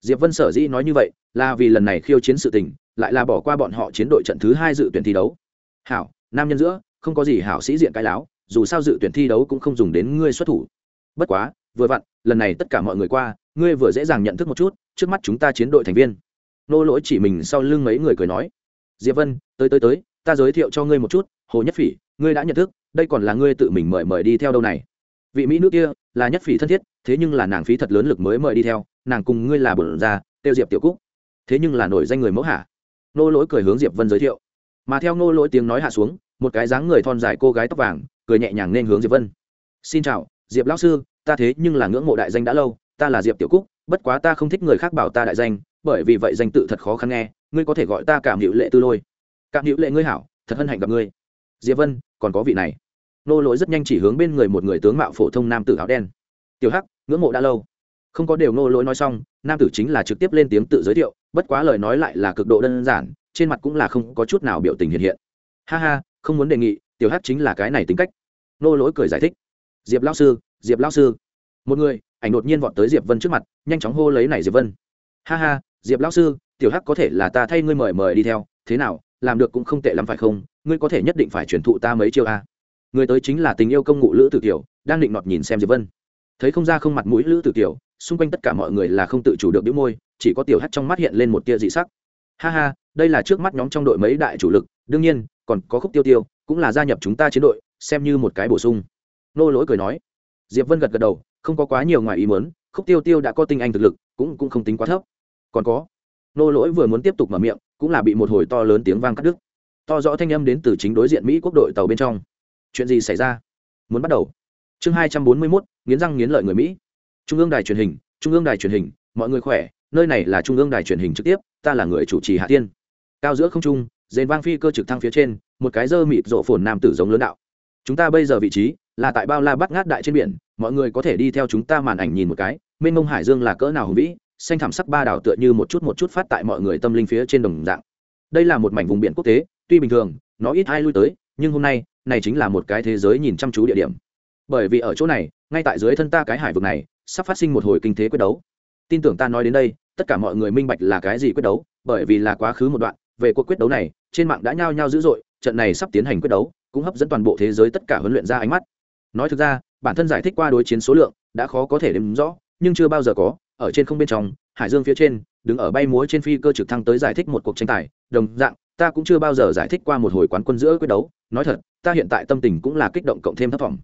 Diệp vân sở dĩ nói như vậy, là vì lần này khiêu chiến sự tình, lại là bỏ qua bọn họ chiến đội trận thứ hai dự tuyển thi đấu. Hảo nam nhân giữa, không có gì hảo sĩ diện cái láo, dù sao dự tuyển thi đấu cũng không dùng đến ngươi xuất thủ. Bất quá, vừa vặn, lần này tất cả mọi người qua, ngươi vừa dễ dàng nhận thức một chút, trước mắt chúng ta chiến đội thành viên. Nô lỗi chỉ mình sau lưng mấy người cười nói, diệp vân, tới tới tới, ta giới thiệu cho ngươi một chút, hồ nhất phỉ, ngươi đã nhận thức, đây còn là ngươi tự mình mời mời đi theo đâu này? Vị mỹ nữ kia là nhất phỉ thân thiết, thế nhưng là nàng phí thật lớn lực mới mời đi theo, nàng cùng ngươi là bổn ra tiêu diệp tiểu cúc, thế nhưng là nổi danh người mẫu hả? Nô lỗi cười hướng diệp vân giới thiệu mà theo nô lỗi tiếng nói hạ xuống, một cái dáng người thon dài cô gái tóc vàng, cười nhẹ nhàng nên hướng diệp vân. Xin chào, diệp lão sư, ta thế nhưng là ngưỡng mộ đại danh đã lâu, ta là diệp tiểu cúc, bất quá ta không thích người khác bảo ta đại danh, bởi vì vậy danh tự thật khó khăn nghe, ngươi có thể gọi ta cảm hữu lệ tư lôi. Cảm hữu lệ ngươi hảo, thật hân hạnh gặp ngươi. Diệp vân, còn có vị này. Nô lỗi rất nhanh chỉ hướng bên người một người tướng mạo phổ thông nam tử áo đen. Tiểu hắc, ngưỡng mộ đã lâu. Không có đều nô lỗi nói xong, nam tử chính là trực tiếp lên tiếng tự giới thiệu, bất quá lời nói lại là cực độ đơn giản trên mặt cũng là không có chút nào biểu tình hiện hiện. Ha ha, không muốn đề nghị, tiểu hắc chính là cái này tính cách. Nô lỗi cười giải thích. Diệp lão sư, diệp lão sư. Một người, ảnh đột nhiên vọt tới diệp vân trước mặt, nhanh chóng hô lấy này diệp vân. Ha ha, diệp lão sư, tiểu hắc có thể là ta thay ngươi mời mời đi theo, thế nào, làm được cũng không tệ lắm phải không? Ngươi có thể nhất định phải truyền thụ ta mấy chiêu a. Người tới chính là tình yêu công ngụ lữ tử kiều, đang định nọt nhìn xem diệp vân. Thấy không ra không mặt mũi lữ tử kiều, xung quanh tất cả mọi người là không tự chủ được đĩu môi, chỉ có tiểu hắc trong mắt hiện lên một tia dị sắc ha ha, đây là trước mắt nhóm trong đội mấy đại chủ lực, đương nhiên, còn có khúc tiêu tiêu, cũng là gia nhập chúng ta chiến đội, xem như một cái bổ sung. Nô lỗi cười nói. Diệp vân gật gật đầu, không có quá nhiều ngoài ý muốn, khúc tiêu tiêu đã có tinh anh thực lực, cũng cũng không tính quá thấp. Còn có, nô lỗi vừa muốn tiếp tục mở miệng, cũng là bị một hồi to lớn tiếng vang cắt đứt. To rõ thanh âm đến từ chính đối diện mỹ quốc đội tàu bên trong. Chuyện gì xảy ra? Muốn bắt đầu. Chương hai trăm bốn mươi mốt, nghiến răng nghiến lợi người mỹ. Trung ương đài truyền hình, trung ương đài truyền hình, mọi người khỏe nơi này là trung ương đài truyền hình trực tiếp, ta là người chủ trì hạ tiên cao giữa không trung dền vang phi cơ trực thăng phía trên, một cái dơ mịt rộ phồn nam tử giống lớn đạo. Chúng ta bây giờ vị trí là tại bao la bắt ngát đại trên biển, mọi người có thể đi theo chúng ta màn ảnh nhìn một cái, mênh mông hải dương là cỡ nào hùng vĩ, xanh thảm sắc ba đảo tựa như một chút một chút phát tại mọi người tâm linh phía trên đồng dạng. Đây là một mảnh vùng biển quốc tế, tuy bình thường, nó ít ai lui tới, nhưng hôm nay, này chính là một cái thế giới nhìn chăm chú địa điểm. Bởi vì ở chỗ này, ngay tại dưới thân ta cái hải vực này, sắp phát sinh một hồi kinh thế quyết đấu. Tin tưởng ta nói đến đây tất cả mọi người minh bạch là cái gì quyết đấu, bởi vì là quá khứ một đoạn, về cuộc quyết đấu này, trên mạng đã nhao nhao dữ dội, trận này sắp tiến hành quyết đấu, cũng hấp dẫn toàn bộ thế giới tất cả huấn luyện ra ánh mắt. Nói thực ra, bản thân giải thích qua đối chiến số lượng, đã khó có thể đếm rõ, nhưng chưa bao giờ có, ở trên không bên trong, hải dương phía trên, đứng ở bay múa trên phi cơ trực thăng tới giải thích một cuộc tranh tài, đồng dạng, ta cũng chưa bao giờ giải thích qua một hồi quán quân giữa quyết đấu, nói thật, ta hiện tại tâm tình cũng là kích động cộng thêm thấp thỏm.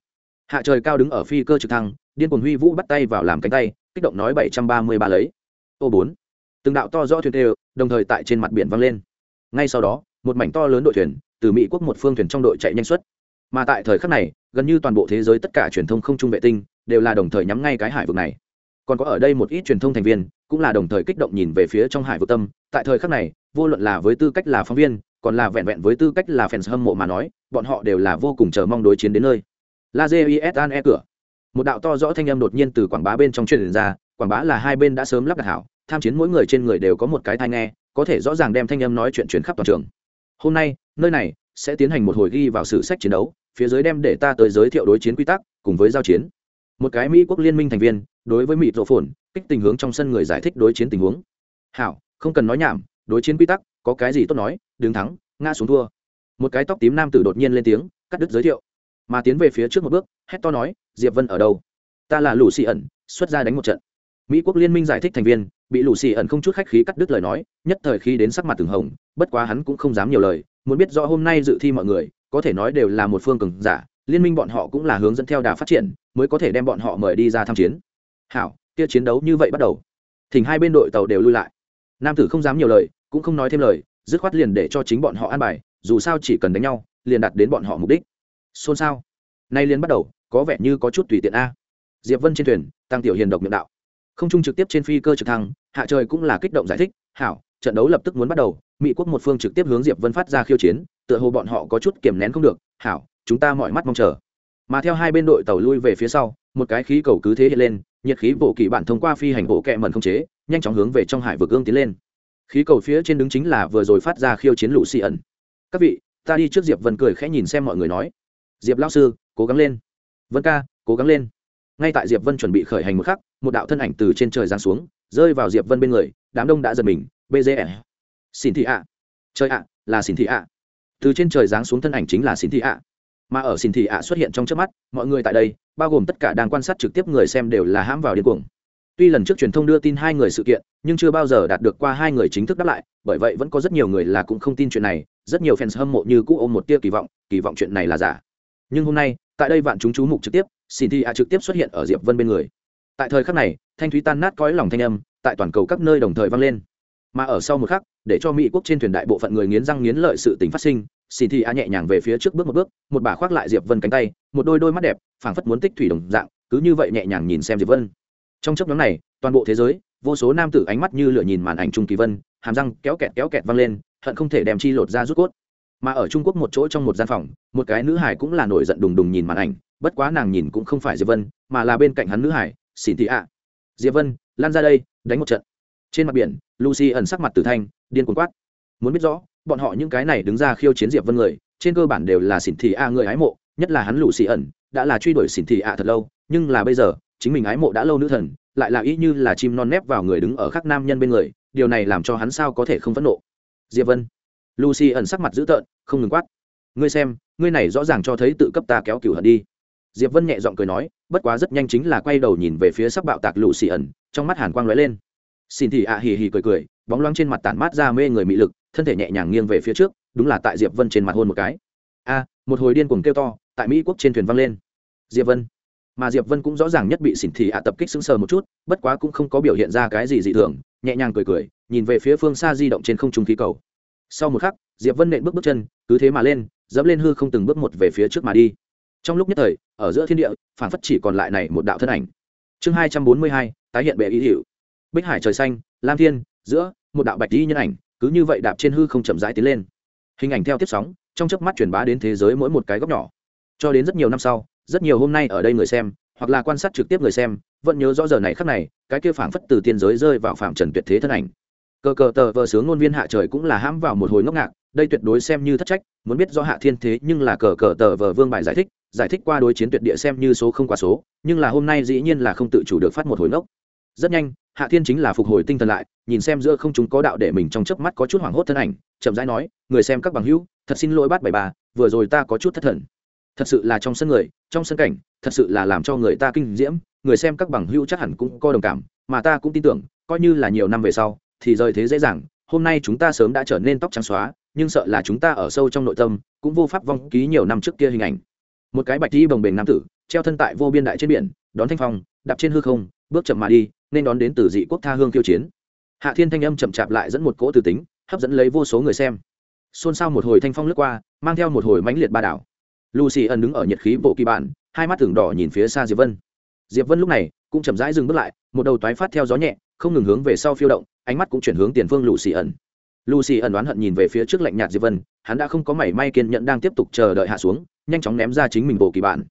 Hạ trời cao đứng ở phi cơ trực thăng, điên cuồng huy vũ bắt tay vào làm cánh tay, kích động nói bảy trăm ba mươi ba lấy ô bốn. Từng đạo to rõ thuyền tê đồng thời tại trên mặt biển văng lên. Ngay sau đó, một mảnh to lớn đội thuyền từ mỹ quốc một phương thuyền trong đội chạy nhanh xuất mà tại thời khắc này, gần như toàn bộ thế giới tất cả truyền thông không trung vệ tinh đều là đồng thời nhắm ngay cái hải vực này. Còn có ở đây một ít truyền thông thành viên cũng là đồng thời kích động nhìn về phía trong hải vực tâm. Tại thời khắc này, vô luận là với tư cách là phóng viên, còn là vẹn vẹn với tư cách là fans hâm mộ mà nói, bọn họ đều là vô cùng chờ mong đối chiến đến nơi. La jes e cửa. Một đạo to rõ thanh âm đột nhiên từ quảng bá bên trong truyền ra quảng bá là hai bên đã sớm lắp đặt hảo, tham chiến mỗi người trên người đều có một cái thai nghe, có thể rõ ràng đem thanh âm nói chuyện truyền khắp toàn trường. Hôm nay, nơi này sẽ tiến hành một hồi ghi vào sử sách chiến đấu, phía dưới đem để ta tới giới thiệu đối chiến quy tắc, cùng với giao chiến. Một cái mỹ quốc liên minh thành viên, đối với mỹ rộ phồn, kích tình hướng trong sân người giải thích đối chiến tình huống. Hảo, không cần nói nhảm, đối chiến quy tắc, có cái gì tốt nói, đứng thắng ngã xuống thua. Một cái tóc tím nam tử đột nhiên lên tiếng, cắt đứt giới thiệu. Mà tiến về phía trước một bước, hét to nói, diệp vân ở đâu? Ta là lù xì ẩn, xuất ra đánh một trận mỹ quốc liên minh giải thích thành viên, bị lù xì ẩn không chút khách khí cắt đứt lời nói, nhất thời khi đến sắc mặt từng hồng, bất quá hắn cũng không dám nhiều lời, muốn biết rõ hôm nay dự thi mọi người, có thể nói đều là một phương cường giả, liên minh bọn họ cũng là hướng dẫn theo đà phát triển, mới có thể đem bọn họ mời đi ra tham chiến. Hảo, kia chiến đấu như vậy bắt đầu. Thỉnh hai bên đội tàu đều lui lại. Nam tử không dám nhiều lời, cũng không nói thêm lời, dứt khoát liền để cho chính bọn họ an bài, dù sao chỉ cần đánh nhau, liền đặt đến bọn họ mục đích. Xôn xao. Nay liền bắt đầu, có vẻ như có chút tùy tiện a. Diệp vân trên thuyền, tăng tiểu hiền độc miệng đạo không trung trực tiếp trên phi cơ trực thăng, hạ trời cũng là kích động giải thích, hảo, trận đấu lập tức muốn bắt đầu, mỹ quốc một phương trực tiếp hướng diệp vân phát ra khiêu chiến, tựa hồ bọn họ có chút kiềm nén không được, hảo, chúng ta mọi mắt mong chờ. Mà theo hai bên đội tàu lui về phía sau, một cái khí cầu cứ thế hiện lên, nhiệt khí bộ kỳ bản thông qua phi hành bộ kẹ mẩn không chế, nhanh chóng hướng về trong hải vực ương tiến lên. Khí cầu phía trên đứng chính là vừa rồi phát ra khiêu chiến lũ xì ẩn. Các vị, ta đi trước diệp vân cười khẽ nhìn xem mọi người nói. Diệp lao sư, cố gắng lên. Vân ca, cố gắng lên. Ngay tại diệp vân chuẩn bị khởi hành một khắc một đạo thân ảnh từ trên trời giáng xuống, rơi vào diệp vân bên người, đám đông đã giật mình bze xin thị ạ. Trời ạ, là xin thị ạ. Từ trên trời giáng xuống thân ảnh chính là xin thị ạ. Mà ở xin thị ạ xuất hiện trong trước mắt, mọi người tại đây, bao gồm tất cả đang quan sát trực tiếp người xem đều là hãm vào điên cuồng. Tuy lần trước truyền thông đưa tin hai người sự kiện, nhưng chưa bao giờ đạt được qua hai người chính thức đáp lại, bởi vậy vẫn có rất nhiều người là cũng không tin chuyện này, rất nhiều fans hâm mộ như cũ ôm một tia kỳ vọng kỳ vọng chuyện này là giả. Nhưng hôm nay, tại đây vạn chúng chú mục trực tiếp, xin thị ạ trực tiếp xuất hiện ở diệp vân bên người tại thời khắc này, thanh thúy tan nát cõi lòng thanh âm, tại toàn cầu các nơi đồng thời vang lên. Mà ở sau một khắc, để cho mỹ quốc trên thuyền đại bộ phận người nghiến răng nghiến lợi sự tình phát sinh xin thị a nhẹ nhàng về phía trước bước một bước, một bà khoác lại diệp vân cánh tay, một đôi đôi mắt đẹp, phảng phất muốn tích thủy đồng dạng, cứ như vậy nhẹ nhàng nhìn xem diệp vân. Trong chấp nhóm này, toàn bộ thế giới, vô số nam tử ánh mắt như lửa nhìn màn ảnh trung kỳ vân, hàm răng kéo kẹt kéo kẹt vang lên, hận không thể đem chi lột ra rút cốt. Mà ở trung quốc một chỗ trong một gian phòng, một cái nữ hải cũng là nổi giận đùng đùng nhìn màn ảnh, bất quá nàng nhìn cũng không phải diệp vân, mà là bên cạnh hắn nữ hải xin thị ạ. Diệp vân, lan ra đây, đánh một trận. Trên mặt biển, lucy ẩn sắc mặt tử thanh, điên cuồng quát. Muốn biết rõ, bọn họ những cái này đứng ra khiêu chiến diệp vân người, trên cơ bản đều là xỉn thị a người ái mộ, nhất là hắn lucy ẩn, đã là truy đuổi xỉn thị a thật lâu, nhưng là bây giờ, chính mình ái mộ đã lâu nữ thần, lại là ý như là chim non nép vào người đứng ở khắc nam nhân bên người, điều này làm cho hắn sao có thể không phẫn nộ. Diệp vân, lucy ẩn sắc mặt dữ tợn, không ngừng quát. Ngươi xem, ngươi này rõ ràng cho thấy tự cấp ta kéo cửu hận đi diệp vân nhẹ giọng cười nói, bất quá rất nhanh chính là quay đầu nhìn về phía sắc bạo tạc lũ xì ẩn, trong mắt hàn quang lóe lên. Xin thị ạ, hì hì cười cười, bóng loáng trên mặt tản mát ra mê người mị lực, thân thể nhẹ nhàng nghiêng về phía trước, đúng là tại diệp vân trên mặt hôn một cái. A, một hồi điên cuồng kêu to, tại mỹ quốc trên thuyền văng lên. Diệp vân. Mà diệp vân cũng rõ ràng nhất bị xỉn thị ạ tập kích sững sờ một chút, bất quá cũng không có biểu hiện ra cái gì dị thường, nhẹ nhàng cười cười, nhìn về phía phương xa di động trên không trung khí cầu. Sau một khắc, diệp vân nện bước bước chân, cứ thế mà lên, dẫm lên hư không từng bước một về phía trước mà đi trong lúc nhất thời, ở giữa thiên địa phản phất chỉ còn lại này một đạo thân ảnh. Chương hai trăm bốn mươi hai, tái hiện bệ ý hiệu bích hải trời xanh, lam thiên, giữa, một đạo bạch di nhân ảnh, cứ như vậy đạp trên hư không chậm rãi tiến lên. Hình ảnh theo tiếp sóng, trong chớp mắt truyền bá đến thế giới mỗi một cái góc nhỏ. Cho đến rất nhiều năm sau, rất nhiều hôm nay ở đây người xem, hoặc là quan sát trực tiếp người xem, vẫn nhớ rõ giờ này khắc này, cái kia phảng phất từ tiên giới rơi vào phạm trần tuyệt thế thân ảnh. Cờ cờ tờ vờ sướng ngôn viên hạ trời cũng là hãm vào một hồi ngốc ngạc, đây tuyệt đối xem như thất trách, muốn biết do hạ thiên thế nhưng là cờ cờ tờ vờ vương bài giải thích giải thích qua đối chiến tuyệt địa xem như số không quá số, nhưng là hôm nay dĩ nhiên là không tự chủ được phát một hồi ngốc. Rất nhanh, hạ thiên chính là phục hồi tinh thần lại, nhìn xem giữa không chúng có đạo để mình trong chớp mắt có chút hoảng hốt thân ảnh, chậm rãi nói, người xem các bằng hữu, thật xin lỗi bát bảy bà, vừa rồi ta có chút thất thần. Thật sự là trong sân người, trong sân cảnh, thật sự là làm cho người ta kinh diễm, người xem các bằng hữu chắc hẳn cũng có đồng cảm, mà ta cũng tin tưởng, coi như là nhiều năm về sau, thì rời thế dễ dàng, hôm nay chúng ta sớm đã trở nên tóc trắng xóa, nhưng sợ là chúng ta ở sâu trong nội tâm, cũng vô pháp vong ký nhiều năm trước kia hình ảnh một cái bạch đi bồng bềnh nam tử, treo thân tại vô biên đại trên biển, đón thanh phong, đạp trên hư không, bước chậm mà đi, nên đón đến từ dị quốc tha hương kiêu chiến. Hạ thiên thanh âm chậm chạp lại dẫn một cỗ từ tính, hấp dẫn lấy vô số người xem. Xôn xao một hồi thanh phong lướt qua, mang theo một hồi mãnh liệt ba đảo. Lucy ẩn đứng ở nhiệt khí bộ kỳ bản, hai mắt tưởng đỏ nhìn phía xa diệp vân. Diệp vân lúc này cũng chậm rãi dừng bước lại, một đầu toái phát theo gió nhẹ, không ngừng hướng về sau phiêu động, ánh mắt cũng chuyển hướng tiền phương lucy ẩn. Lucy ẩn đoán hận nhìn về phía trước lạnh nhạt diệp vân, hắn đã không có mảy may kiên nhẫn đang tiếp tục chờ đợi hạ xuống nhanh chóng ném ra chính mình bộ kỳ bản.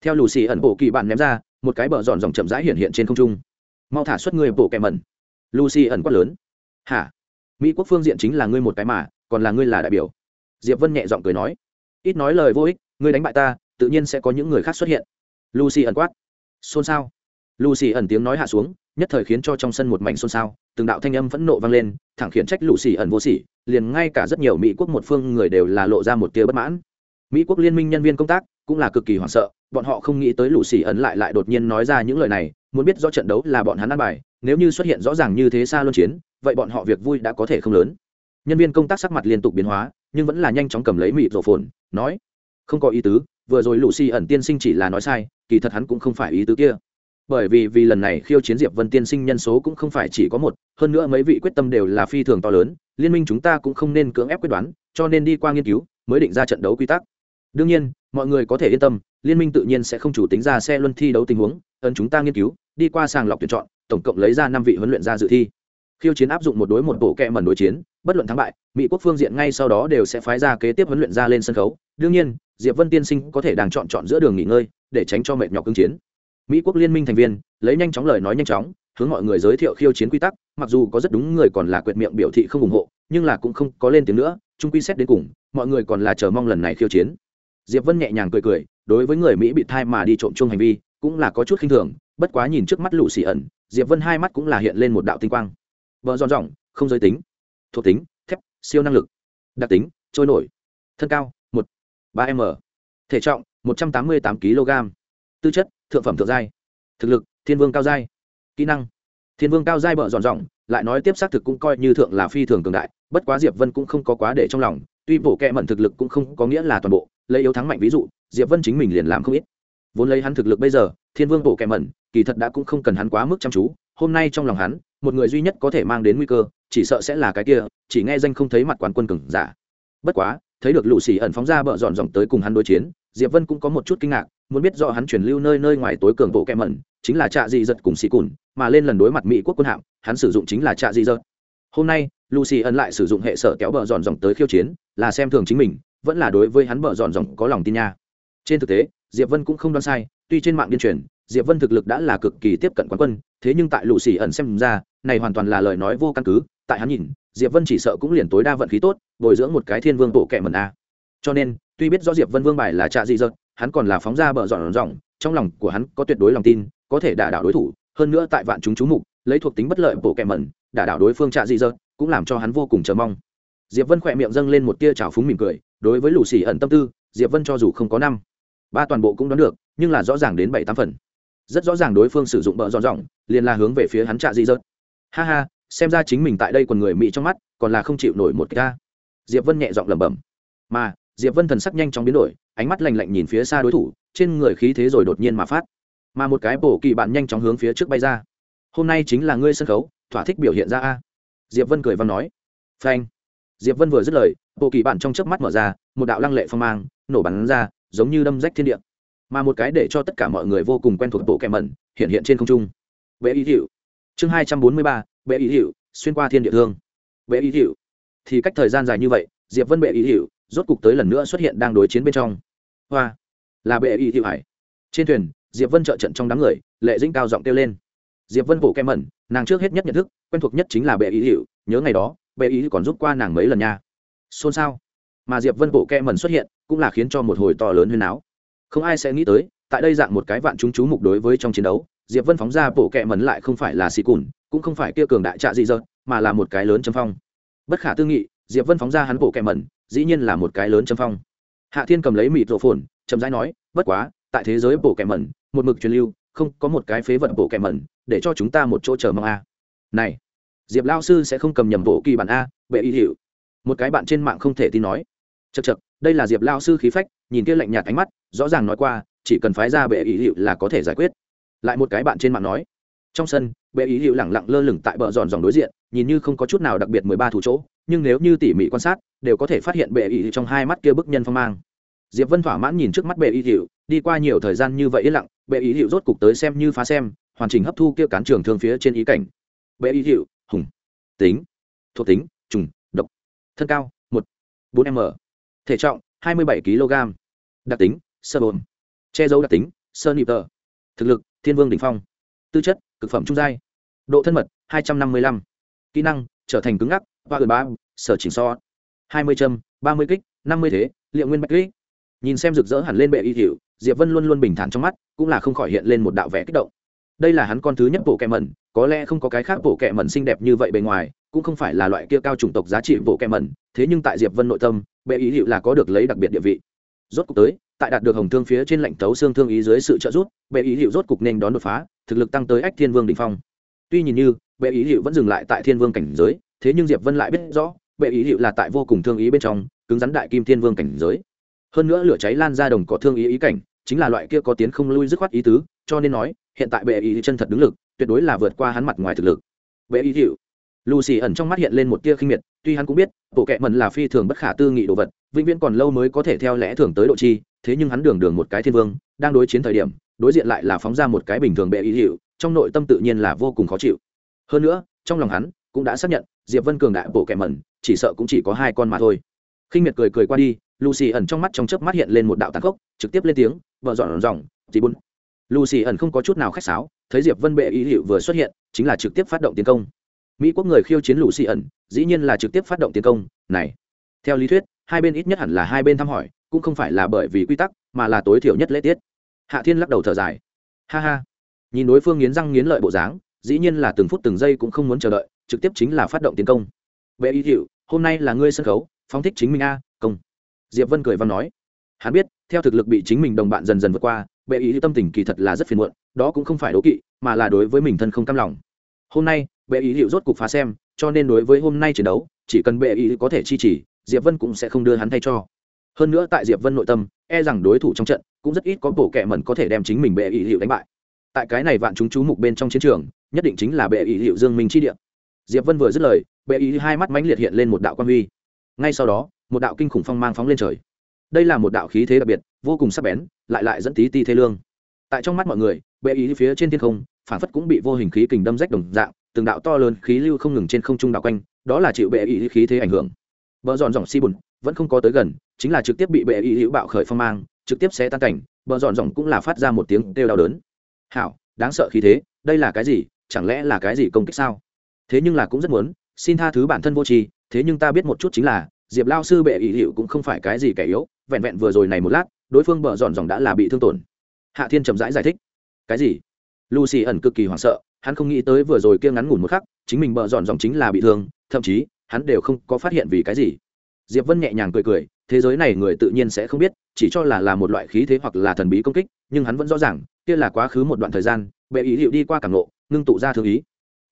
Theo lucy ẩn bộ kỳ bản ném ra, một cái bờ giòn dòng chậm rãi hiện hiện trên không trung. Mau thả xuất người bộ kẹ mẩn. Lucy ẩn quát lớn. Hả? Mỹ quốc phương diện chính là ngươi một cái mà, còn là ngươi là đại biểu. Diệp vân nhẹ giọng cười nói. Ít nói lời vô ích, ngươi đánh bại ta, tự nhiên sẽ có những người khác xuất hiện. Lucy ẩn quát. Xôn xao. Lucy ẩn tiếng nói hạ xuống, nhất thời khiến cho trong sân một mảnh xôn xao, từng đạo thanh âm phẫn nộ vang lên, thẳng khiển trách lũ xì ẩn vô xỉ liền ngay cả rất nhiều mỹ quốc một phương người đều là lộ ra một tia bất mãn mỹ quốc liên minh nhân viên công tác cũng là cực kỳ hoảng sợ, bọn họ không nghĩ tới lũ xì ẩn lại lại đột nhiên nói ra những lời này, muốn biết rõ trận đấu là bọn hắn ăn bài, nếu như xuất hiện rõ ràng như thế xa luân chiến, vậy bọn họ việc vui đã có thể không lớn. Nhân viên công tác sắc mặt liên tục biến hóa, nhưng vẫn là nhanh chóng cầm lấy mịt rổ phồn, nói, không có ý tứ, vừa rồi lũ xì ẩn tiên sinh chỉ là nói sai, kỳ thật hắn cũng không phải ý tứ kia. Bởi vì vì lần này khiêu chiến diệp vân tiên sinh nhân số cũng không phải chỉ có một, hơn nữa mấy vị quyết tâm đều là phi thường to lớn, liên minh chúng ta cũng không nên cưỡng ép quyết đoán, cho nên đi qua nghiên cứu, mới định ra trận đấu quy tắc đương nhiên, mọi người có thể yên tâm, liên minh tự nhiên sẽ không chủ tính ra xe luân thi đấu tình huống, ấn chúng ta nghiên cứu, đi qua sàng lọc tuyển chọn, tổng cộng lấy ra năm vị huấn luyện ra dự thi. Khiêu chiến áp dụng một đối một bộ kẹ mẩn đối chiến, bất luận thắng bại, mỹ quốc phương diện ngay sau đó đều sẽ phái ra kế tiếp huấn luyện ra lên sân khấu. Đương nhiên, diệp vân tiên sinh có thể đang chọn chọn giữa đường nghỉ ngơi, để tránh cho mệt nhọc cương chiến. Mỹ quốc liên minh thành viên, lấy nhanh chóng lời nói nhanh chóng, hướng mọi người giới thiệu khiêu chiến quy tắc, mặc dù có rất đúng người còn là quyệt miệng biểu thị không ủng hộ, nhưng là cũng không có lên tiếng nữa trung quy xét đến cùng, mọi người còn là chờ mong lần này khiêu chiến diệp vân nhẹ nhàng cười cười, đối với người mỹ bị thai mà đi trộm chung hành vi, cũng là có chút khinh thường, bất quá nhìn trước mắt lũ xì ẩn, diệp vân hai mắt cũng là hiện lên một đạo tinh quang. Vợ giòn rỏng không giới tính. Thuộc tính, thép, siêu năng lực. Đặc tính, trôi nổi. Thân cao, một, ba m. Thể trọng, một trăm tám mươi tám kg tư chất, thượng phẩm thượng giai. Thực lực, thiên vương cao giai. Kỹ năng, thiên vương cao giai bợ giòn dọn lại nói tiếp xác thực cũng coi như thượng là phi thường cường đại, bất quá diệp vân cũng không có quá để trong lòng, tuy bộ kệ mẩn thực lực cũng không có nghĩa là toàn bộ lấy yếu thắng mạnh ví dụ, diệp vân chính mình liền làm không ít. Vốn lấy hắn thực lực bây giờ, thiên vương bộ kẻ mẩn, kỳ thật đã cũng không cần hắn quá mức chăm chú. Hôm nay trong lòng hắn, một người duy nhất có thể mang đến nguy cơ, chỉ sợ sẽ là cái kia, chỉ nghe danh không thấy mặt quán quân cường giả. Bất quá, thấy được lũ xì ẩn phóng ra bợ dọn dọn tới cùng hắn đối chiến, diệp vân cũng có một chút kinh ngạc, muốn biết rõ hắn truyền lưu nơi nơi ngoài tối cường bộ kẹ mẩn, chính là trạ dị giật cùng xì cùn, mà lên lần đối mặt mỹ quốc quân hạm, hắn sử dụng chính là trạ dị giật hôm nay lucy ẩn lại sử dụng hệ sở kéo bờ dọn dòng tới khiêu chiến, là xem thường chính mình vẫn là đối với hắn bợ dọn dòng có lòng tin nha. Trên thực tế, diệp vân cũng không đoán sai, tuy trên mạng điên truyền, diệp vân thực lực đã là cực kỳ tiếp cận quán quân, thế nhưng tại lucy ẩn xem ra, này hoàn toàn là lời nói vô căn cứ, tại hắn nhìn, diệp vân chỉ sợ cũng liền tối đa vận khí tốt, bồi dưỡng một cái thiên vương bộ kệ mẩn a. Cho nên, tuy biết rõ diệp vân vương bài là trạ dị giật hắn còn là phóng ra bờ dọn dòng, trong lòng của hắn có tuyệt đối lòng tin, có thể đả đảo đối thủ, hơn nữa tại vạn chúng chú mục, lấy thuộc tính bất lợi bộ kệ mẩn, đả đảo đối phương trạ dị dợt, cũng làm cho hắn vô cùng chờ mong. Diệp vân khỏe miệng dâng lên một tia trào phúng mỉm cười đối với lù xì ẩn tâm tư, diệp vân cho dù không có năm, ba toàn bộ cũng đoán được, nhưng là rõ ràng đến bảy, tám phần. Rất rõ ràng đối phương sử dụng bờ dọn dọn liền là hướng về phía hắn trạ di dợt ha ha, xem ra chính mình tại đây còn người mỹ trong mắt, còn là không chịu nổi một cái ca diệp vân nhẹ giọng lẩm bẩm. Mà, diệp vân thần sắc nhanh chóng biến đổi, ánh mắt lạnh lạnh nhìn phía xa đối thủ, trên người khí thế rồi đột nhiên mà phát. Mà một cái bổ kỳ bạn nhanh chóng hướng phía trước bay ra. Hôm nay chính là ngươi sân khấu, thỏa thích biểu hiện ra a. Diệp vân cười văn nói. Phanh. Diệp vân vừa dứt lời bộ kỳ bản trong chớp mắt mở ra, một đạo lăng lệ phong mang, nổ bắn ra, giống như đâm rách thiên địa. Mà một cái để cho tất cả mọi người vô cùng quen thuộc bộ kẹ mẩn, hiện hiện trên không trung. Bệ ý hiệu chương hai trăm bốn mươi ba, bệ ý hiệu xuyên qua thiên địa thương. Bệ ý hiệu thì cách thời gian dài như vậy, diệp vân bệ ý hiệu rốt cục tới lần nữa xuất hiện đang đối chiến bên trong. Hoa. Là bệ ý hiệu hải. Trên thuyền, diệp vân trợ trận trong đám người, lệ dĩnh cao giọng kêu lên. Diệp vân bộ kem mẩn, nàng trước hết nhất nhận thức, quen thuộc nhất chính là bệ ý hiệu nhớ ngày đó, bệ ý còn giúp qua nàng mấy lần nha xôn xao. Mà diệp vân bộ kem mần xuất hiện, cũng là khiến cho một hồi to lớn huyên áo không ai sẽ nghĩ tới, tại đây dạng một cái vạn chúng chú mục đối với trong chiến đấu, diệp vân phóng ra bộ kẹ mần lại không phải là xì cùn, cũng không phải kia cường đại trạ dị dợt, mà là một cái lớn châm phong. Bất khả tư nghị, diệp vân phóng ra hắn bộ kẹ mần dĩ nhiên là một cái lớn châm phong. Hạ thiên cầm lấy mịt rộ phồn, chậm rãi nói, bất quá, tại thế giới bộ kẹ mần một mực truyền lưu, không có một cái phế vật bộ kẹ mần để cho chúng ta một chỗ chờ mong a. Này, diệp lao sư sẽ không cầm nhầm bộ kỳ bản a, bệ y hiệu một cái bạn trên mạng không thể tin nói. Chật chật đây là diệp lao sư khí phách, nhìn kia lạnh nhạt ánh mắt, rõ ràng nói qua, chỉ cần phái ra bệ ý hiệu là có thể giải quyết. Lại một cái bạn trên mạng nói. Trong sân, bệ ý hiệu lẳng lặng lơ lửng tại bờ giòn dòng đối diện, nhìn như không có chút nào đặc biệt mười ba thủ chỗ, nhưng nếu như tỉ mỉ quan sát, đều có thể phát hiện bệ ý trong hai mắt kia bức nhân phong mang. Diệp vân thỏa mãn nhìn trước mắt bệ ý hiệu, đi qua nhiều thời gian như vậy yên lặng, bệ ý hiệu rốt cục tới xem như phá xem, hoàn chỉnh hấp thu kia cán trường thương phía trên ý cảnh. Bệ ý hiệu, hùng, tính, thuộc tính thân cao, một, bốn m thể trọng, hai mươi bảy kg. Đặc tính, sơ bồn che giấu đặc tính, sơ nịp tờ. Thực lực, thiên vương đ ỉ n h phong. Tư chất, cực phẩm trung giai. Độ thân mật, hai trăm năm mươi lăm. Kỹ năng, trở thành cứng ngắc và gần ba sở chỉnh so. Hai mươi châm, ba mươi kích, năm mươi thế, liệu nguyên bạch kỹ nhìn xem rực rỡ hẳn lên bệ y hiệu diệp vân luôn luôn bình thản trong mắt, cũng là không khỏi hiện lên một đạo vẽ kích động. Đây là hắn con thứ nhất bộ kẹ mẩn, có lẽ không có cái khác bộ kẹ mẩn xinh đẹp như vậy bề ngoài cũng không phải là loại kia cao chủng tộc giá trị bộ kẹm mẩn, thế nhưng tại diệp vân nội tâm, bệ ý hiệu là có được lấy đặc biệt địa vị. Rốt cục tới, tại đạt được hồng thương phía trên lệnh tấu xương thương ý dưới sự trợ giúp, bệ ý hiệu rốt cục nên đón đột phá, thực lực tăng tới ách thiên vương đỉnh phong. Tuy nhìn như, bệ ý hiệu vẫn dừng lại tại thiên vương cảnh giới, thế nhưng diệp vân lại biết rõ, bệ ý hiệu là tại vô cùng thương ý bên trong, cứng rắn đại kim thiên vương cảnh giới. Hơn nữa lửa cháy lan ra đồng có thương ý ý cảnh, chính là loại kia có tiến không lui dứt khoát ý tứ, cho nên nói, hiện tại bệ ý chân thật đứng lực, tuyệt đối là vượt qua hắn mặt ngoài thực lực. Bệ ý hiệu lucy ẩn trong mắt hiện lên một tia khinh miệt, tuy hắn cũng biết, bộ kệ mần là phi thường bất khả tư nghị đồ vật, vĩnh viễn còn lâu mới có thể theo lẽ thường tới độ chi, thế nhưng hắn đường đường một cái thiên vương, đang đối chiến thời điểm, đối diện lại là phóng ra một cái bình thường bệ ý hiệu, trong nội tâm tự nhiên là vô cùng khó chịu. Hơn nữa, trong lòng hắn cũng đã xác nhận, diệp vân cường đại bộ kệ mẩn, chỉ sợ cũng chỉ có hai con mà thôi. Khinh miệt cười cười qua đi, lucy ẩn trong mắt trong chớp mắt hiện lên một đạo tàn khốc, trực tiếp lên tiếng, vợ dọn dòng dì bun lucy ẩn không có chút nào khách sáo, thấy diệp vân bệ ý hiệu vừa xuất hiện, chính là trực tiếp phát động tiến công mỹ quốc người khiêu chiến lucy ẩn, dĩ nhiên là trực tiếp phát động tiến công. Này, theo lý thuyết, hai bên ít nhất hẳn là hai bên thăm hỏi, cũng không phải là bởi vì quy tắc, mà là tối thiểu nhất lễ tiết. Hạ thiên lắc đầu thở dài. Ha ha. Nhìn đối phương nghiến răng nghiến lợi bộ dáng, dĩ nhiên là từng phút từng giây cũng không muốn chờ đợi, trực tiếp chính là phát động tiến công. Vệ ý hiệu hôm nay là ngươi sân khấu, phóng thích chính mình a, công. Diệp vân cười văn nói. Hắn biết, theo thực lực bị chính mình đồng bạn dần dần vượt qua vệ ý tâm tình kỳ thật là rất phiền muộn, đó cũng không phải đố kỵ, mà là đối với mình thân không cam lòng. Hôm nay Bệ ý Liệu rốt cục phá xem, cho nên đối với hôm nay chiến đấu, chỉ cần bệ ý có thể chi trì, diệp vân cũng sẽ không đưa hắn thay cho. Hơn nữa tại diệp vân nội tâm e rằng đối thủ trong trận, cũng rất ít có bộ kệ mẩn có thể đem chính mình bệ ý Liệu đánh bại. Tại cái này vạn chúng chú mục bên trong chiến trường, nhất định chính là bệ ý Liệu dương minh chi địa. Diệp vân vừa dứt lời, bệ ý hai mắt mãnh liệt hiện lên một đạo quan huy. Ngay sau đó, một đạo kinh khủng phong mang phóng lên trời. Đây là một đạo khí thế đặc biệt, vô cùng sắc bén, lại lại dẫn tí ti thê lương. Tại trong mắt mọi người, bệ ý phía trên thiên không, phản phất cũng bị vô hình khí kình đâm rách đồng dạng từng đạo to lớn khí lưu không ngừng trên không trung đạo quanh đó là chịu bệ ý khí thế ảnh hưởng. Bờ dọn dòng si bùn vẫn không có tới gần chính là trực tiếp bị bệ ý hữu bạo khởi phong mang trực tiếp sẽ tan cảnh bờ dọn dòng cũng là phát ra một tiếng kêu đau đớn. Hảo đáng sợ khí thế đây là cái gì chẳng lẽ là cái gì công kích sao? Thế nhưng là cũng rất muốn xin tha thứ bản thân vô tri thế nhưng ta biết một chút chính là diệp lao sư bệ ý hữu cũng không phải cái gì kẻ yếu vẹn vẹn vừa rồi này một lát đối phương bờ dọn dòng đã là bị thương tổn. Hạ thiên chậm rãi giải, giải thích. Cái gì? Lucy ẩn cực kỳ hoảng sợ hắn không nghĩ tới vừa rồi kia ngắn ngủn một khắc, chính mình bợ dọn dòng chính là bị thương, thậm chí, hắn đều không có phát hiện vì cái gì. Diệp vân nhẹ nhàng cười cười, thế giới này người tự nhiên sẽ không biết, chỉ cho là là một loại khí thế hoặc là thần bí công kích, nhưng hắn vẫn rõ ràng, kia là quá khứ một đoạn thời gian, bệ ý hiệu đi qua cảm nộ ngưng tụ ra thương ý.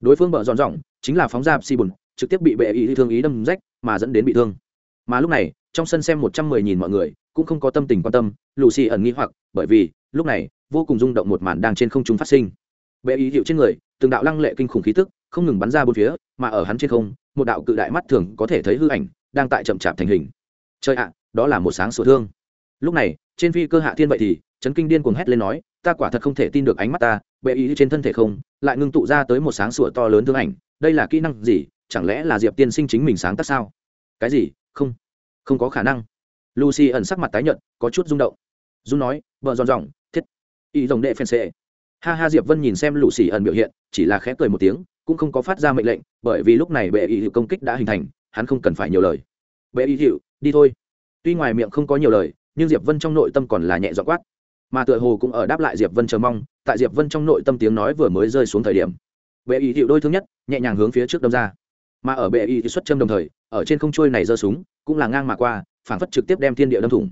Đối phương bợ dọn dòng, chính là phóng ra si bùn, trực tiếp bị bệ ý thương ý đâm rách, mà dẫn đến bị thương. Mà lúc này, trong sân xem một trăm mười nghìn mọi người, cũng không có tâm tình quan tâm lù xì ẩn nghi hoặc, bởi vì, lúc này, vô cùng rung động một màn đang trên không trung phát sinh bệ ý hiệu trên người, từng đạo lăng lệ kinh khủng khí tức, không ngừng bắn ra bốn phía, mà ở hắn trên không, một đạo cự đại mắt thường có thể thấy hư ảnh, đang tại chậm chạp thành hình. Chơi ạ, đó là một sáng sủa thương. Lúc này, trên phi cơ hạ thiên vậy thì trấn kinh điên cuồng hét lên nói, ta quả thật không thể tin được ánh mắt ta bệ ý trên thân thể không, lại ngưng tụ ra tới một sáng sủa to lớn thương ảnh, đây là kỹ năng gì, chẳng lẽ là diệp tiên sinh chính mình sáng tác sao? Cái gì? Không không có khả năng. Lucy ẩn sắc mặt tái nhợt, có chút rung động. Dung nói vợ giòn giọng, thiết. Y rồng đệ phen xệ ha ha, diệp vân nhìn xem lũ xì ẩn biểu hiện, chỉ là khẽ cười một tiếng, cũng không có phát ra mệnh lệnh, bởi vì lúc này bệ y hiệu công kích đã hình thành, hắn không cần phải nhiều lời. Bệ y hiệu đi thôi. Tuy ngoài miệng không có nhiều lời, nhưng diệp vân trong nội tâm còn là nhẹ dọ quát. Mà tựa hồ cũng ở đáp lại diệp vân chờ mong, tại diệp vân trong nội tâm tiếng nói vừa mới rơi xuống thời điểm. Bệ y hiệu đôi thương nhất, nhẹ nhàng hướng phía trước đâm ra. Mà ở bệ y xuất châm đồng thời, ở trên không trôi này giơ súng, cũng là ngang mà qua phản phất trực tiếp đem thiên địa đâm thủng.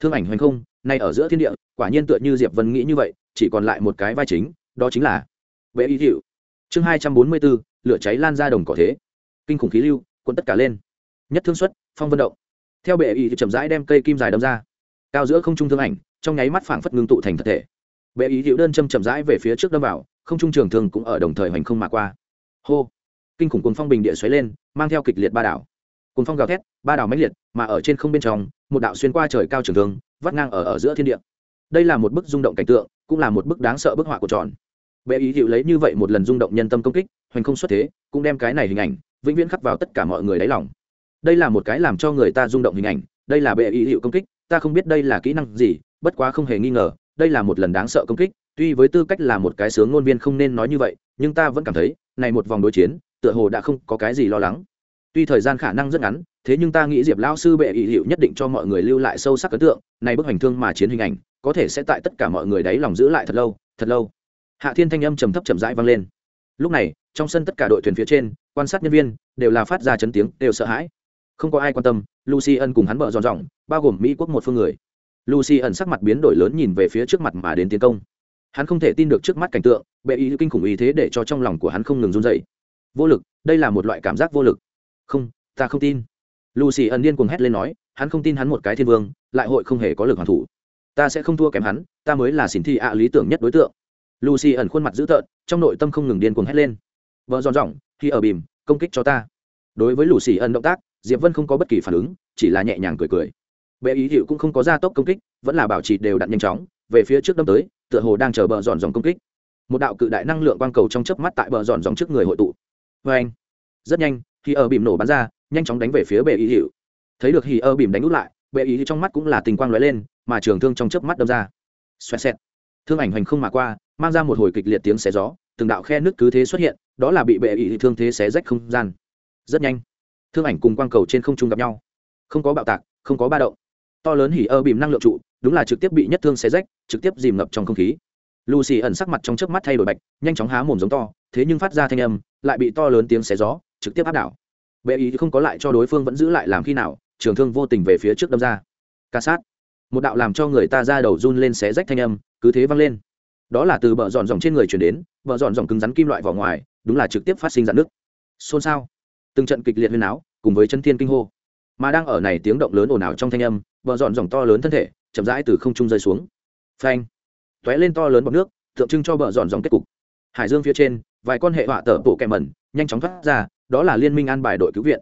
Thương ảnh hoành không, nay ở giữa thiên địa, quả nhiên tựa như diệp vân nghĩ như vậy chỉ còn lại một cái vai chính, đó chính là bệ y hiệu chương hai trăm bốn mươi bốn, lửa cháy lan ra đồng cỏ thế. Kinh khủng khí lưu cuốn tất cả lên. Nhất thương xuất, phong vân động. Theo bệ y thì chậm rãi đem cây kim dài đâm ra. Cao giữa không trung thương ảnh, trong nháy mắt phảng phất ngưng tụ thành thật thể. Bệ ý hiệu đơn châm chậm rãi về phía trước đâm vào, không trung trường thường cũng ở đồng thời hoành không mà qua. Hô! Kinh khủng cuồng phong bình địa xoáy lên, mang theo kịch liệt ba đảo. Cuồng phong gào thét, ba đảo mãnh liệt, mà ở trên không bên trong, một đạo xuyên qua trời cao trường thương, vắt ngang ở ở giữa thiên địa. Đây là một bức rung động cảnh tượng cũng là một bức đáng sợ bức họa của tròn. Bệ ý hiệu lấy như vậy một lần rung động nhân tâm công kích, hoành không xuất thế, cũng đem cái này hình ảnh vĩnh viễn khắc vào tất cả mọi người đáy lòng. Đây là một cái làm cho người ta rung động hình ảnh, đây là bệ ý hiệu công kích, ta không biết đây là kỹ năng gì, bất quá không hề nghi ngờ, đây là một lần đáng sợ công kích, tuy với tư cách là một cái sướng ngôn viên không nên nói như vậy, nhưng ta vẫn cảm thấy, này một vòng đối chiến, tựa hồ đã không có cái gì lo lắng. Tuy thời gian khả năng rất ngắn, thế nhưng ta nghĩ diệp lao sư bệ ý hiệu nhất định cho mọi người lưu lại sâu sắc ấn tượng này bức hành thương mà chiến hình ảnh, có thể sẽ tại tất cả mọi người đấy lòng giữ lại thật lâu thật lâu. Hạ thiên thanh âm trầm thấp chậm rãi vang lên. Lúc này, trong sân tất cả đội thuyền phía trên, quan sát nhân viên, đều là phát ra chấn tiếng, đều sợ hãi. Không có ai quan tâm, lucy ân cùng hắn bợ dọn dọn bao gồm mỹ quốc một phương người. Lucy ẩn sắc mặt biến đổi lớn nhìn về phía trước mặt mà đến tiến công. Hắn không thể tin được trước mắt cảnh tượng, bệ ý kinh khủng ý thế để cho trong lòng của hắn không ngừng run dậy vô lực, đây là một loại cảm giác vô lực. Không, ta không tin lucy ẩn điên cuồng hét lên nói, hắn không tin hắn một cái thiên vương, lại hội không hề có lực hoàn thủ. Ta sẽ không thua kém hắn, ta mới là xỉn thị ạ lý tưởng nhất đối tượng. Lucy ẩn khuôn mặt dữ tợn, trong nội tâm không ngừng điên cuồng hét lên. Vợ giòn giọng khi ở bìm, công kích cho ta. Đối với lucy ẩn động tác, diệp vân không có bất kỳ phản ứng, chỉ là nhẹ nhàng cười cười. Bệ ý hiệu cũng không có gia tốc công kích, vẫn là bảo trì đều đặn nhanh chóng, về phía trước đâm tới, tựa hồ đang chờ bờ giòn dòng công kích. Một đạo cự đại năng lượng quang cầu trong chớp mắt tại bờ giòn dòng trước người hội tụ. Vê anh rất nhanh, khi ở bìm nổ bắn ra nhanh chóng đánh về phía bệ ý hiệu thấy được hì ơ bìm đánh út lại, bệ ý trong mắt cũng là tình quang lóe lên, mà trường thương trong chớp mắt đâm ra. Xoẹt xẹt. Thương ảnh hoành không mà qua, mang ra một hồi kịch liệt tiếng xé gió, từng đạo khe nước cứ thế xuất hiện, đó là bị bệ ý thương thế xé rách không gian. Rất nhanh, thương ảnh cùng quang cầu trên không trung gặp nhau. Không có bạo tạc, không có ba động. To lớn hỉ ơ bìm năng lượng trụ, đúng là trực tiếp bị nhất thương xé rách, trực tiếp dìm ngập trong không khí. Lucy ẩn sắc mặt trong trước mắt thay đổi bạch, nhanh chóng há mồm giống to, thế nhưng phát ra thanh âm, lại bị to lớn tiếng xé gió, trực tiếp áp đảo bệ ý không có lại cho đối phương vẫn giữ lại làm khi nào, trường thương vô tình về phía trước đâm ra. Ca sát. Một đạo làm cho người ta ra đầu run lên xé rách thanh âm, cứ thế văng lên. Đó là từ bờ dọn dòng trên người chuyển đến, bờ dọn dòng cứng rắn kim loại vào ngoài, đúng là trực tiếp phát sinh dạn nước xôn xao. Từng trận kịch liệt huyên áo cùng với chân thiên kinh hô. Mà đang ở này tiếng động lớn ồn ào trong thanh âm, bờ dọn dòng to lớn thân thể, chậm rãi từ không trung rơi xuống. Phanh. T ó é lên to lớn bọc nước, tượng trưng cho bờ dọn dòng kết cục. Hải dương phía trên vài con hệ họa tở bộ kẹ mẩn, nhanh chóng thoát ra, đó là liên minh an bài đội cứu viện.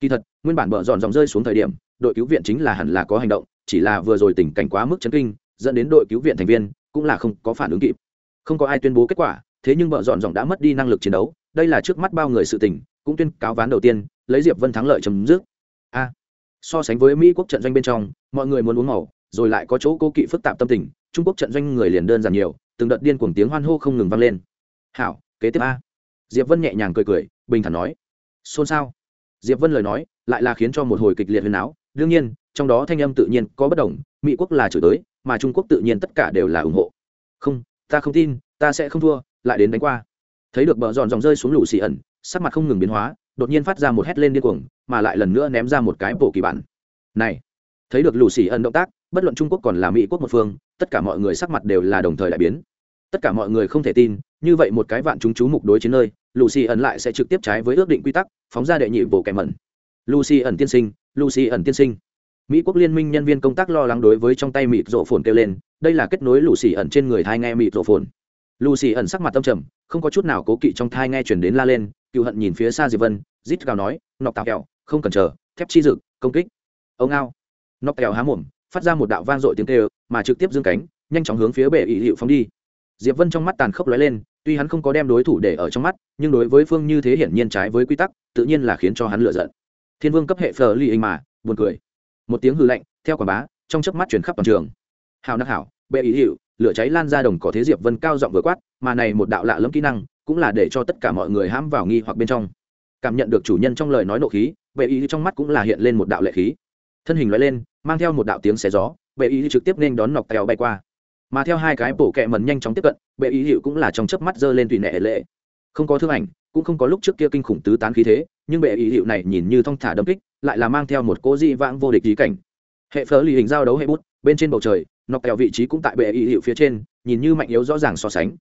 Kỳ thật, nguyên bản bờ dọn dòng rơi xuống thời điểm, đội cứu viện chính là hẳn là có hành động, chỉ là vừa rồi tình cảnh quá mức chấn kinh, dẫn đến đội cứu viện thành viên cũng là không có phản ứng kịp. Không có ai tuyên bố kết quả, thế nhưng bờ dọn dòng đã mất đi năng lực chiến đấu, đây là trước mắt bao người sự tình, cũng tuyên cáo ván đầu tiên, lấy diệp vân thắng lợi chấm dứt. A. So sánh với mỹ quốc trận doanh bên trong, mọi người muốn uống màu, rồi lại có chỗ cố kỵ phức tạp tâm tình, trung quốc trận doanh người liền đơn giản nhiều, từng đợt điên cuồng tiếng hoan hô không ngừng vang lên. Hảo kế tiếp a. Diệp vân nhẹ nhàng cười cười, bình thản nói, xôn xao. Diệp vân lời nói lại là khiến cho một hồi kịch liệt huyền áo đương nhiên, trong đó thanh âm tự nhiên có bất đồng, mỹ quốc là chửi tới, mà trung quốc tự nhiên tất cả đều là ủng hộ. Không, ta không tin, ta sẽ không thua, lại đến đánh qua. Thấy được bờ giòn dòng rơi xuống lũ xì ẩn, sắc mặt không ngừng biến hóa, đột nhiên phát ra một hét lên điên cuồng, mà lại lần nữa ném ra một cái bộ kỳ bản. Này! Thấy được lũ xì ẩn động tác, bất luận trung quốc còn là mỹ quốc một phương, tất cả mọi người sắc mặt đều là đồng thời đại biến tất cả mọi người không thể tin, như vậy một cái vạn chúng chú mục đối chiến nơi, lucy ẩn lại sẽ trực tiếp trái với ước định quy tắc, phóng ra đệ nhị bộ kẻ mẩn. Lucy ẩn tiên sinh, lucy ẩn tiên sinh. Mỹ quốc liên minh nhân viên công tác lo lắng đối với trong tay mịt rộ phồn kêu lên, đây là kết nối lucy ẩn trên người thai nghe mịt rộ phồn. Lucy ẩn sắc mặt tâm trầm, không có chút nào cố kỵ trong thai nghe chuyển đến la lên, cựu hận nhìn phía xa diệp vân, rít gào nói, nọc tạo kẹo, không cần chờ, thép chi dực, công kích. Ông ao. Nọc kẹo há mồm, phát ra một đạo vang dội tiếng kêu, mà trực tiếp dương cánh, nhanh chóng hướng phía bệ ỵ hiệu phóng đi diệp vân trong mắt tàn khốc lóe lên, tuy hắn không có đem đối thủ để ở trong mắt, nhưng đối với phương như thế hiển nhiên trái với quy tắc, tự nhiên là khiến cho hắn lựa giận. Thiên vương cấp hệ phờ ly mà, buồn cười. Một tiếng hư lạnh, theo quảng bá, trong chớp mắt chuyển khắp toàn trường. Hào nắc hảo, bệ ý hiệu lửa cháy lan ra đồng cỏ thế diệp vân cao giọng vừa quát, mà này một đạo lạ lẫm kỹ năng, cũng là để cho tất cả mọi người hãm vào nghi hoặc bên trong. Cảm nhận được chủ nhân trong lời nói nộ khí, bệ ý trong mắt cũng là hiện lên một đạo lệ khí. Thân hình lóe lên, mang theo một đạo tiếng xé gió, bệ ý trực tiếp nên đón nọc tèo bay qua mà theo hai cái bộ kẹ mần nhanh chóng tiếp cận, bệ ý hiệu cũng là trong chớp mắt giơ lên tùy nệ lệ. Không có thương ảnh, cũng không có lúc trước kia kinh khủng tứ tán khí thế, nhưng bệ ý hiệu này nhìn như thong thả đâm kích, lại là mang theo một cố di vãng vô địch ý cảnh. Hệ phở lì hình giao đấu hệ bút, bên trên bầu trời, nọc kẹo vị trí cũng tại bệ ý hiệu phía trên, nhìn như mạnh yếu rõ ràng so sánh.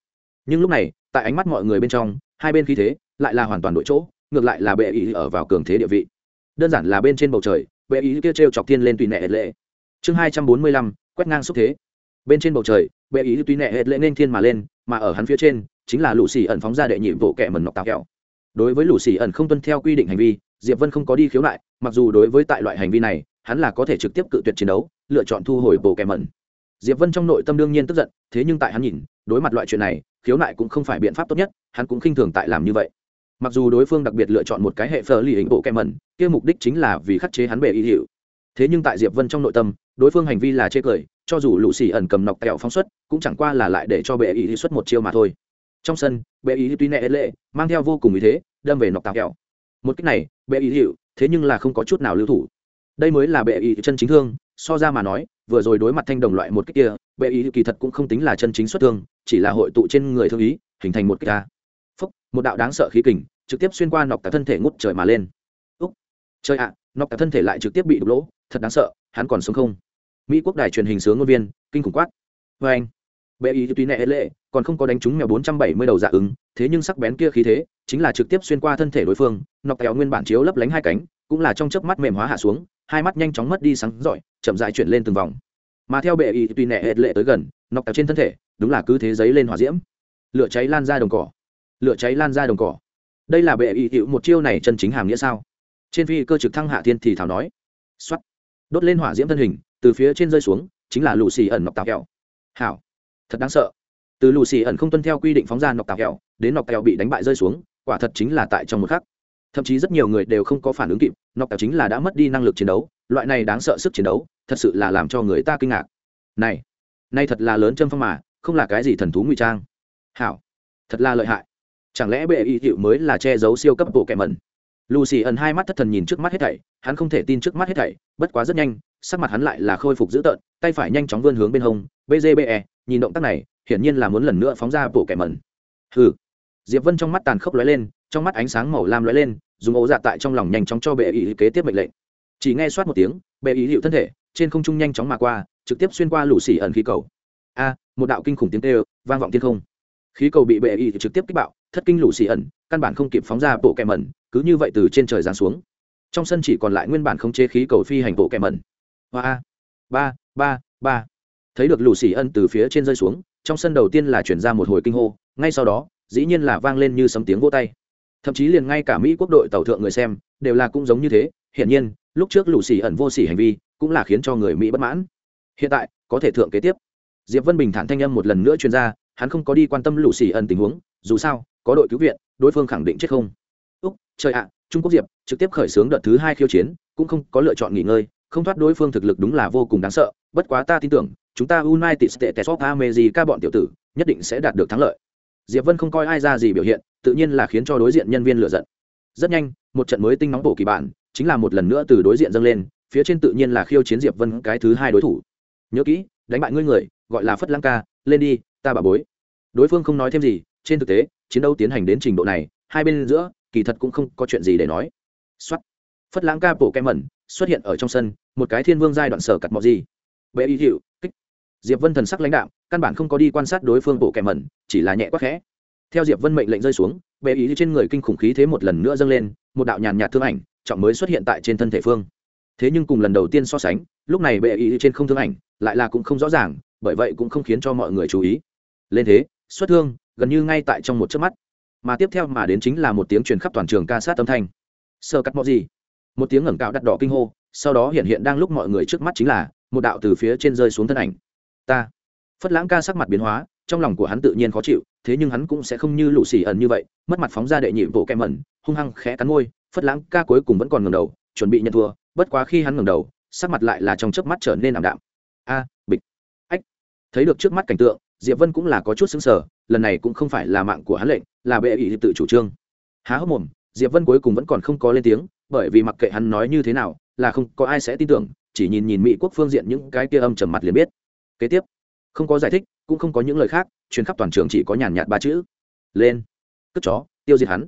Nhưng lúc này, tại ánh mắt mọi người bên trong, hai bên khí thế lại là hoàn toàn đổi chỗ, ngược lại là bệ ý ở vào cường thế địa vị. Đơn giản là bên trên bầu trời, bệ ý kia t chọc thiên lên tùy nệ lệ. Chương hai trăm bốn mươi lăm, quét ngang xúc thế bên trên bầu trời, bệ ý tuy nệ hệt lệ nên thiên mà lên, mà ở hắn phía trên, chính là lũ xì ẩn phóng ra đệ nhiệm vụ kẻ mần nọc tạo kẹo. Đối với lũ xì ẩn không tuân theo quy định hành vi, diệp vân không có đi khiếu nại, mặc dù đối với tại loại hành vi này, hắn là có thể trực tiếp cự tuyệt chiến đấu, lựa chọn thu hồi bộ kẻ mẩn. Diệp vân trong nội tâm đương nhiên tức giận, thế nhưng tại hắn nhìn, đối mặt loại chuyện này, khiếu nại cũng không phải biện pháp tốt nhất, hắn cũng khinh thường tại làm như vậy. Mặc dù đối phương đặc biệt lựa chọn một cái hệ phở lì hình bộ kẻ mẩn, kia mục đích chính là vì khắc chế hắn bề ý hiệu. Thế nhưng tại diệp vân trong nội tâm đối phương hành vi là chê cười, cho dù lũ xì ẩn cầm nọc kẹo phóng xuất, cũng chẳng qua là lại để cho bệ ý xuất một chiêu mà thôi. Trong sân, bệ ý tuy nệ lệ, mang theo vô cùng ý thế, đâm về nọc tạo kẹo. Một cách này, bệ ý hiệu thế nhưng là không có chút nào lưu thủ. Đây mới là bệ ý chân chính thương, so ra mà nói, vừa rồi đối mặt thanh đồng loại một cách kia, bệ ý kỳ thật cũng không tính là chân chính xuất thương, chỉ là hội tụ trên người thương ý, hình thành một cách ta phúc, một đạo đáng sợ khí kình, trực tiếp xuyên qua nọc tạo thân thể ngút trời mà lên. Úc, trời ạ, nọc tạo thân thể lại trực tiếp bị đục lỗ, thật đáng sợ, hắn còn sống không? Mỹ quốc đài truyền hình sướng ngôn viên, kinh khủng quát. Vê anh, bệ ý tuy nệ lệ, còn không có đánh trúng mèo bốn trăm bảy mươi đầu dạ ứng, thế nhưng sắc bén kia khí thế, chính là trực tiếp xuyên qua thân thể đối phương, nọc kéo nguyên bản chiếu lấp lánh hai cánh, cũng là trong chớp mắt mềm hóa hạ xuống, hai mắt nhanh chóng mất đi sáng rọi chậm dại chuyển lên từng vòng. Mà theo bệ ý tuy nệ lệ tới gần, nọc kéo trên thân thể, đúng là cứ thế giấy lên hỏa diễm. Lửa cháy lan ra đồng cỏ. Lửa cháy lan ra đồng cỏ. Đây là bệ ý hữu một chiêu này chân chính hàm nghĩa sao? Trên phi cơ trực thăng hạ thiên thì thảo nói. Xuất đốt lên hỏa diễm thân hình từ phía trên rơi xuống, chính là lù xì ẩn nọc tàu kẹo. Hảo. Thật đáng sợ. Từ lù xì ẩn không tuân theo quy định phóng ra nọc tàu kẹo, đến nọc kẹo bị đánh bại rơi xuống, quả thật chính là tại trong một khắc. Thậm chí rất nhiều người đều không có phản ứng kịp, nọc kẹo chính là đã mất đi năng lực chiến đấu, loại này đáng sợ sức chiến đấu, thật sự là làm cho người ta kinh ngạc. Này, nay thật là lớn châm phong mà, không là cái gì thần thú ngụy trang. Hảo. Thật là lợi hại. Chẳng lẽ bệ y hiệu mới là che giấu siêu cấp bộ kẻ mẩn? Lucy ẩn hai mắt thất thần nhìn trước mắt hết thảy hắn không thể tin trước mắt hết thảy bất quá rất nhanh sắc mặt hắn lại là khôi phục dữ tợn tay phải nhanh chóng vươn hướng bên hông bgbe nhìn động tác này hiển nhiên là muốn lần nữa phóng ra bộ kẻ mẩn. Hừ. Diệp vân trong mắt tàn khốc lóe lên trong mắt ánh sáng màu lam lóe lên dùng ố dạ tại trong lòng nhanh chóng cho bệ ý kế tiếp mệnh lệnh. Chỉ nghe soát một tiếng bệ ý hiệu thân thể trên không trung nhanh chóng mà qua trực tiếp xuyên qua Lucy ẩn khí cầu. A một đạo kinh khủng tiếng kêu, vang vọng thiên không. Khí cầu bị bệ ý trực tiếp kích bạo thất kinh Lucy ẩn căn bản không kịp phóng ra bộ kẹm mẩn cứ như vậy từ trên trời giáng xuống. Trong sân chỉ còn lại nguyên bản không chế khí cầu phi hành bộ kẹm mẩn hoa ba ba ba. Thấy được lũ xì ân từ phía trên rơi xuống, trong sân đầu tiên là chuyển ra một hồi kinh hô, ngay sau đó, dĩ nhiên là vang lên như sấm tiếng vô tay. Thậm chí liền ngay cả mỹ quốc đội tàu thượng người xem, đều là cũng giống như thế, hiển nhiên, lúc trước lũ xì ẩn vô xỉ hành vi, cũng là khiến cho người mỹ bất mãn. Hiện tại, có thể thượng kế tiếp. Diệp vân bình thản thanh âm một lần nữa chuyên ra, hắn không có đi quan tâm lũ xì ẩn tình huống, dù sao có đội cứu viện, đối phương khẳng định chết không. Úc, trời ạ, trung quốc diệp, trực tiếp khởi xướng đợt thứ hai khiêu chiến, cũng không có lựa chọn nghỉ ngơi, không thoát đối phương thực lực đúng là vô cùng đáng sợ, bất quá ta tin tưởng, chúng ta united states of america bọn tiểu tử, nhất định sẽ đạt được thắng lợi. Diệp vân không coi ai ra gì biểu hiện, tự nhiên là khiến cho đối diện nhân viên lựa giận. Rất nhanh, một trận mới tinh nóng bổ kỳ bản, chính là một lần nữa từ đối diện dâng lên, phía trên tự nhiên là khiêu chiến diệp vân cái thứ hai đối thủ. Nhớ kỹ, đánh bại ngươi người, gọi là phất lăng ca, lên đi, ta bà bối. Đối phương không nói thêm gì, trên thực tế chiến đấu tiến hành đến trình độ này, hai bên giữa, kỳ thật cũng không có chuyện gì để nói. Xuất phất lãng ca bổ kem mẩn xuất hiện ở trong sân, một cái thiên vương giai đoạn sở cặt mọi gì. Bệ y hiệu kích. Diệp vân thần sắc lãnh đạo căn bản không có đi quan sát đối phương bộ kẻ mẩn, chỉ là nhẹ quá khẽ. Theo diệp vân mệnh lệnh rơi xuống, bệ ý trên người kinh khủng khí thế một lần nữa dâng lên, một đạo nhàn nhạt thương ảnh, trọng mới xuất hiện tại trên thân thể phương. Thế nhưng cùng lần đầu tiên so sánh, lúc này bệ ý trên không thương ảnh, lại là cũng không rõ ràng, bởi vậy cũng không khiến cho mọi người chú ý. Lên thế, xuất thương gần như ngay tại trong một chớp mắt. Mà tiếp theo mà đến chính là một tiếng truyền khắp toàn trường ca sát âm thanh. Sơ cắt mọi gì? Một tiếng ngẩng cao đắt đỏ kinh hô, sau đó hiện hiện đang lúc mọi người trước mắt chính là một đạo từ phía trên rơi xuống thân ảnh. Ta. Phất lãng ca sắc mặt biến hóa, trong lòng của hắn tự nhiên khó chịu, thế nhưng hắn cũng sẽ không như lũ xì ẩn như vậy, mất mặt phóng ra đệ nhị bộ kem ẩn hung hăng khẽ cắn môi, phất lãng ca cuối cùng vẫn còn ngẩng đầu, chuẩn bị nhận thua, bất quá khi hắn ngẩng đầu, sắc mặt lại là trong chớp mắt trở nên ảm đạm. A, bịch. Ách. Thấy được trước mắt cảnh tượng diệp vân cũng là có chút xứng sở lần này cũng không phải là mạng của hắn lệnh, là bệ ý tự chủ trương. Há hốc mồm, diệp vân cuối cùng vẫn còn không có lên tiếng, bởi vì mặc kệ hắn nói như thế nào, là không có ai sẽ tin tưởng, chỉ nhìn nhìn mỹ quốc phương diện những cái kia âm trầm mặt liền biết. Kế tiếp, không có giải thích, cũng không có những lời khác chuyến khắp toàn trường chỉ có nhàn nhạt ba chữ. Lên. Cất chó, tiêu diệt hắn.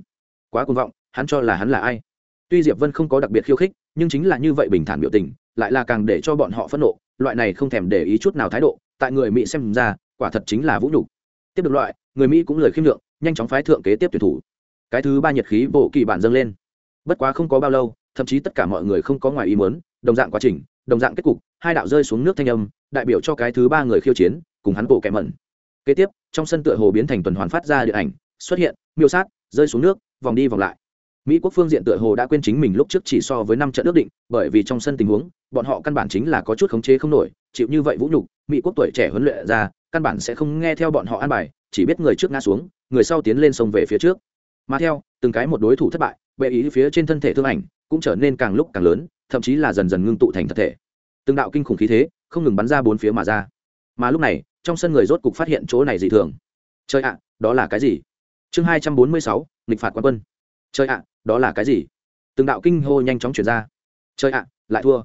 Quá cuồng vọng, hắn cho là hắn là ai? Tuy diệp vân không có đặc biệt khiêu khích, nhưng chính là như vậy bình thản biểu tình, lại là càng để cho bọn họ phẫn nộ, loại này không thèm để ý chút nào thái độ, tại người mỹ xem ra quả thật chính là vũ nhục. Tiếp được loại, người mỹ cũng lời khiêm lượng, nhanh chóng phái thượng kế tiếp tuyển thủ. Cái thứ ba nhiệt khí bộ kỳ bản dâng lên. Bất quá không có bao lâu, thậm chí tất cả mọi người không có ngoài ý muốn, đồng dạng quá trình, đồng dạng kết cục, hai đạo rơi xuống nước thanh âm, đại biểu cho cái thứ ba người khiêu chiến, cùng hắn bộ kẻ mẩn. Kế tiếp, trong sân tựa hồ biến thành tuần hoàn phát ra điện ảnh, xuất hiện, miêu sát, rơi xuống nước, vòng đi vòng lại. Mỹ quốc phương diện tựa hồ đã quên chính mình lúc trước chỉ so với năm trận ước định, bởi vì trong sân tình huống, bọn họ căn bản chính là có chút khống chế không nổi, chịu như vậy vũ nhục, mỹ quốc tuổi trẻ huấn luyện ra căn bản sẽ không nghe theo bọn họ an bài, chỉ biết người trước ngã xuống, người sau tiến lên sông về phía trước. Mà theo, từng cái một đối thủ thất bại, bệ ý phía trên thân thể thương ảnh cũng trở nên càng lúc càng lớn, thậm chí là dần dần ngưng tụ thành thật thể. Từng đạo kinh khủng khí thế không ngừng bắn ra bốn phía mà ra. Mà lúc này, trong sân người rốt cục phát hiện chỗ này dị thường. Chơi ạ, đó là cái gì? Chương hai trăm bốn mươi sáu, nghịch phạt quan quân. Chơi ạ, đó là cái gì? Từng đạo kinh hô nhanh chóng chuyển ra. Chơi ạ, lại thua.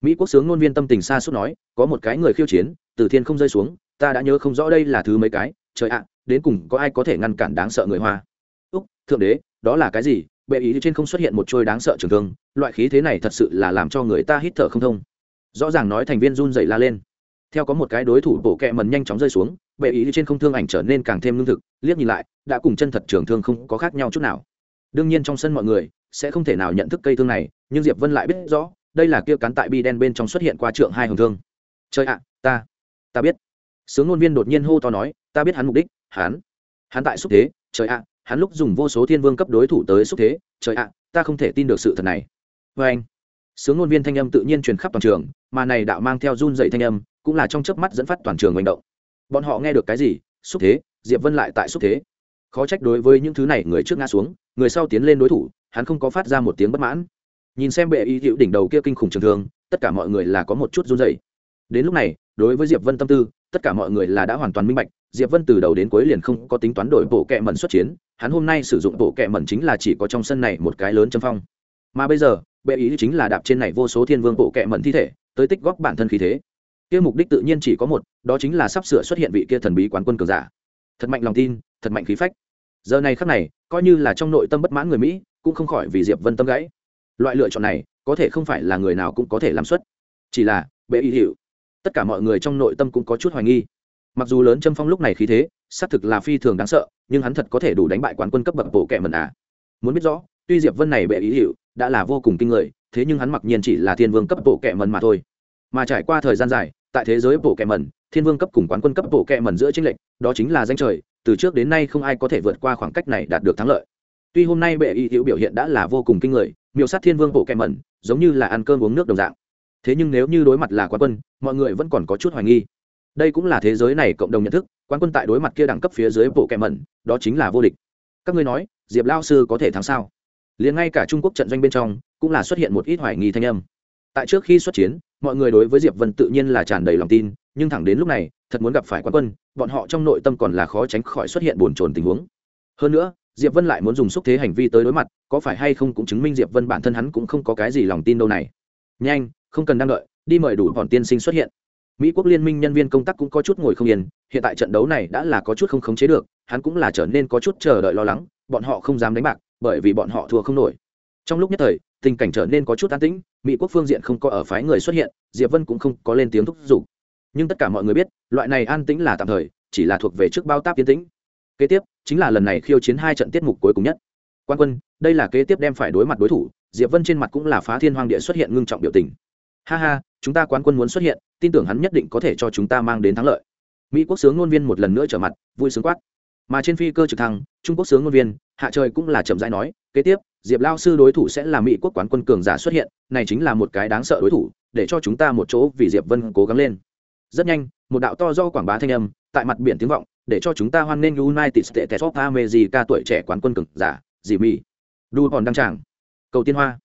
Mỹ quốc sướng ngôn viên tâm tình xa suốt nói, có một cái người khiêu chiến, từ thiên không rơi xuống ta đã nhớ không rõ đây là thứ mấy cái, trời ạ, đến cùng có ai có thể ngăn cản đáng sợ người hoa? Úc, thượng đế, đó là cái gì? Bệ ý trên không xuất hiện một trôi đáng sợ trường thương, loại khí thế này thật sự là làm cho người ta hít thở không thông. Rõ ràng nói thành viên run dậy la lên. Theo có một cái đối thủ bổ kẹ mần nhanh chóng rơi xuống, bệ ý trên không thương ảnh trở nên càng thêm lương thực, liếc nhìn lại, đã cùng chân thật trường thương không có khác nhau chút nào. Đương nhiên trong sân mọi người sẽ không thể nào nhận thức cây thương này, nhưng diệp vân lại biết rõ, đây là kia cán tại bi đen bên trong xuất hiện qua trượng hai hồng thương. Chơi ạ, ta ta biết sướng ngôn viên đột nhiên hô to nói, ta biết hắn mục đích, hắn hắn tại xúc thế, trời ạ, hắn lúc dùng vô số thiên vương cấp đối thủ tới xúc thế, trời ạ, ta không thể tin được sự thật này. Vê anh, sướng ngôn viên thanh âm tự nhiên truyền khắp toàn trường, mà này đạo mang theo run dậy thanh âm cũng là trong chớp mắt dẫn phát toàn trường hành động. Bọn họ nghe được cái gì? Xúc thế, diệp vân lại tại xúc thế. Khó trách đối với những thứ này người trước ngã xuống, người sau tiến lên đối thủ, hắn không có phát ra một tiếng bất mãn. Nhìn xem bệ y hữu đỉnh đầu kia kinh khủng trường thương, tất cả mọi người là có một chút run rẩy. đến lúc này, đối với diệp vân tâm tư tất cả mọi người là đã hoàn toàn minh bạch, diệp vân từ đầu đến cuối liền không có tính toán đổi bộ kẹ mẩn xuất chiến, hắn hôm nay sử dụng bộ kẹ mẩn chính là chỉ có trong sân này một cái lớn châm phong. Mà bây giờ, bệ ý chính là đạp trên này vô số thiên vương bộ kẹ mẩn thi thể, tới tích góp bản thân khí thế. Kia mục đích tự nhiên chỉ có một, đó chính là sắp sửa xuất hiện vị kia thần bí quán quân cường giả. Thật mạnh lòng tin, thật mạnh khí phách. Giờ này khắc này, coi như là trong nội tâm bất mãn người mỹ, cũng không khỏi vì diệp vân tâm gãy. Loại lựa chọn này, có thể không phải là người nào cũng có thể làm xuất. Chỉ là, bệ ý hiệu tất cả mọi người trong nội tâm cũng có chút hoài nghi. Mặc dù lớn châm phong lúc này khí thế, xác thực là phi thường đáng sợ, nhưng hắn thật có thể đủ đánh bại quán quân cấp bậc bộ kệ mần à. Muốn biết rõ, tuy diệp vân này bệ ý hiệu đã là vô cùng kinh người, thế nhưng hắn mặc nhiên chỉ là thiên vương cấp bộ kệ mần mà thôi. Mà trải qua thời gian dài, tại thế giới bộ kệ mần thiên vương cấp cùng quán quân cấp bộ kệ mần giữa chính lệch, đó chính là danh trời, từ trước đến nay không ai có thể vượt qua khoảng cách này đạt được thắng lợi. Tuy hôm nay bệ ý hiệu biểu hiện đã là vô cùng kinh người, miêu sát thiên vương bộ kệ mần giống như là ăn cơm uống nước đồng dạng thế nhưng nếu như đối mặt là quán quân, mọi người vẫn còn có chút hoài nghi. Đây cũng là thế giới này cộng đồng nhận thức, quán quân tại đối mặt kia đẳng cấp phía dưới bộ kẹ mẩn, đó chính là vô địch. Các ngươi nói, diệp lao sư có thể thắng sao? Liền ngay cả trung quốc trận doanh bên trong, cũng là xuất hiện một ít hoài nghi thanh âm. Tại trước khi xuất chiến, mọi người đối với diệp vân tự nhiên là tràn đầy lòng tin, nhưng thẳng đến lúc này, thật muốn gặp phải quán quân, bọn họ trong nội tâm còn là khó tránh khỏi xuất hiện bồn chồn tình huống. Hơn nữa, diệp vân lại muốn dùng xúc thế hành vi tới đối mặt, có phải hay không cũng chứng minh diệp vân bản thân hắn cũng không có cái gì lòng tin đâu này. Nhanh không cần đang đợi, đi mời đủ bọn tiên sinh xuất hiện. Mỹ quốc liên minh nhân viên công tác cũng có chút ngồi không yên, hiện tại trận đấu này đã là có chút không khống chế được, hắn cũng là trở nên có chút chờ đợi lo lắng, bọn họ không dám đánh bạc, bởi vì bọn họ thua không nổi. Trong lúc nhất thời, tình cảnh trở nên có chút an tĩnh, mỹ quốc phương diện không có ở phái người xuất hiện, diệp vân cũng không có lên tiếng thúc giục. Nhưng tất cả mọi người biết, loại này an tĩnh là tạm thời, chỉ là thuộc về trước bao táp tiến tĩnh. Kế tiếp, chính là lần này khiêu chiến hai trận tiết mục cuối cùng nhất. Quan quân, đây là kế tiếp đem phải đối mặt đối thủ, diệp vân trên mặt cũng là phá thiên hoang địa xuất hiện ngưng trọng biểu tình ha ha, chúng ta quán quân muốn xuất hiện, tin tưởng hắn nhất định có thể cho chúng ta mang đến thắng lợi. Mỹ quốc sướng ngôn viên một lần nữa trở mặt, vui sướng quát. Mà trên phi cơ trực thăng, trung quốc sướng ngôn viên, hạ trời cũng là chậm rãi nói, kế tiếp, diệp lao sư đối thủ sẽ là mỹ quốc quán quân cường giả xuất hiện, này chính là một cái đáng sợ đối thủ, để cho chúng ta một chỗ vì diệp vân cố gắng lên. Rất nhanh, một đạo to do quảng bá thanh âm, tại mặt biển tiếng vọng, để cho chúng ta hoan nghênh united states of america tuổi trẻ quán quân cường giả, dì mỹ đu hòn đăng tràng. Cầu tiên hoa.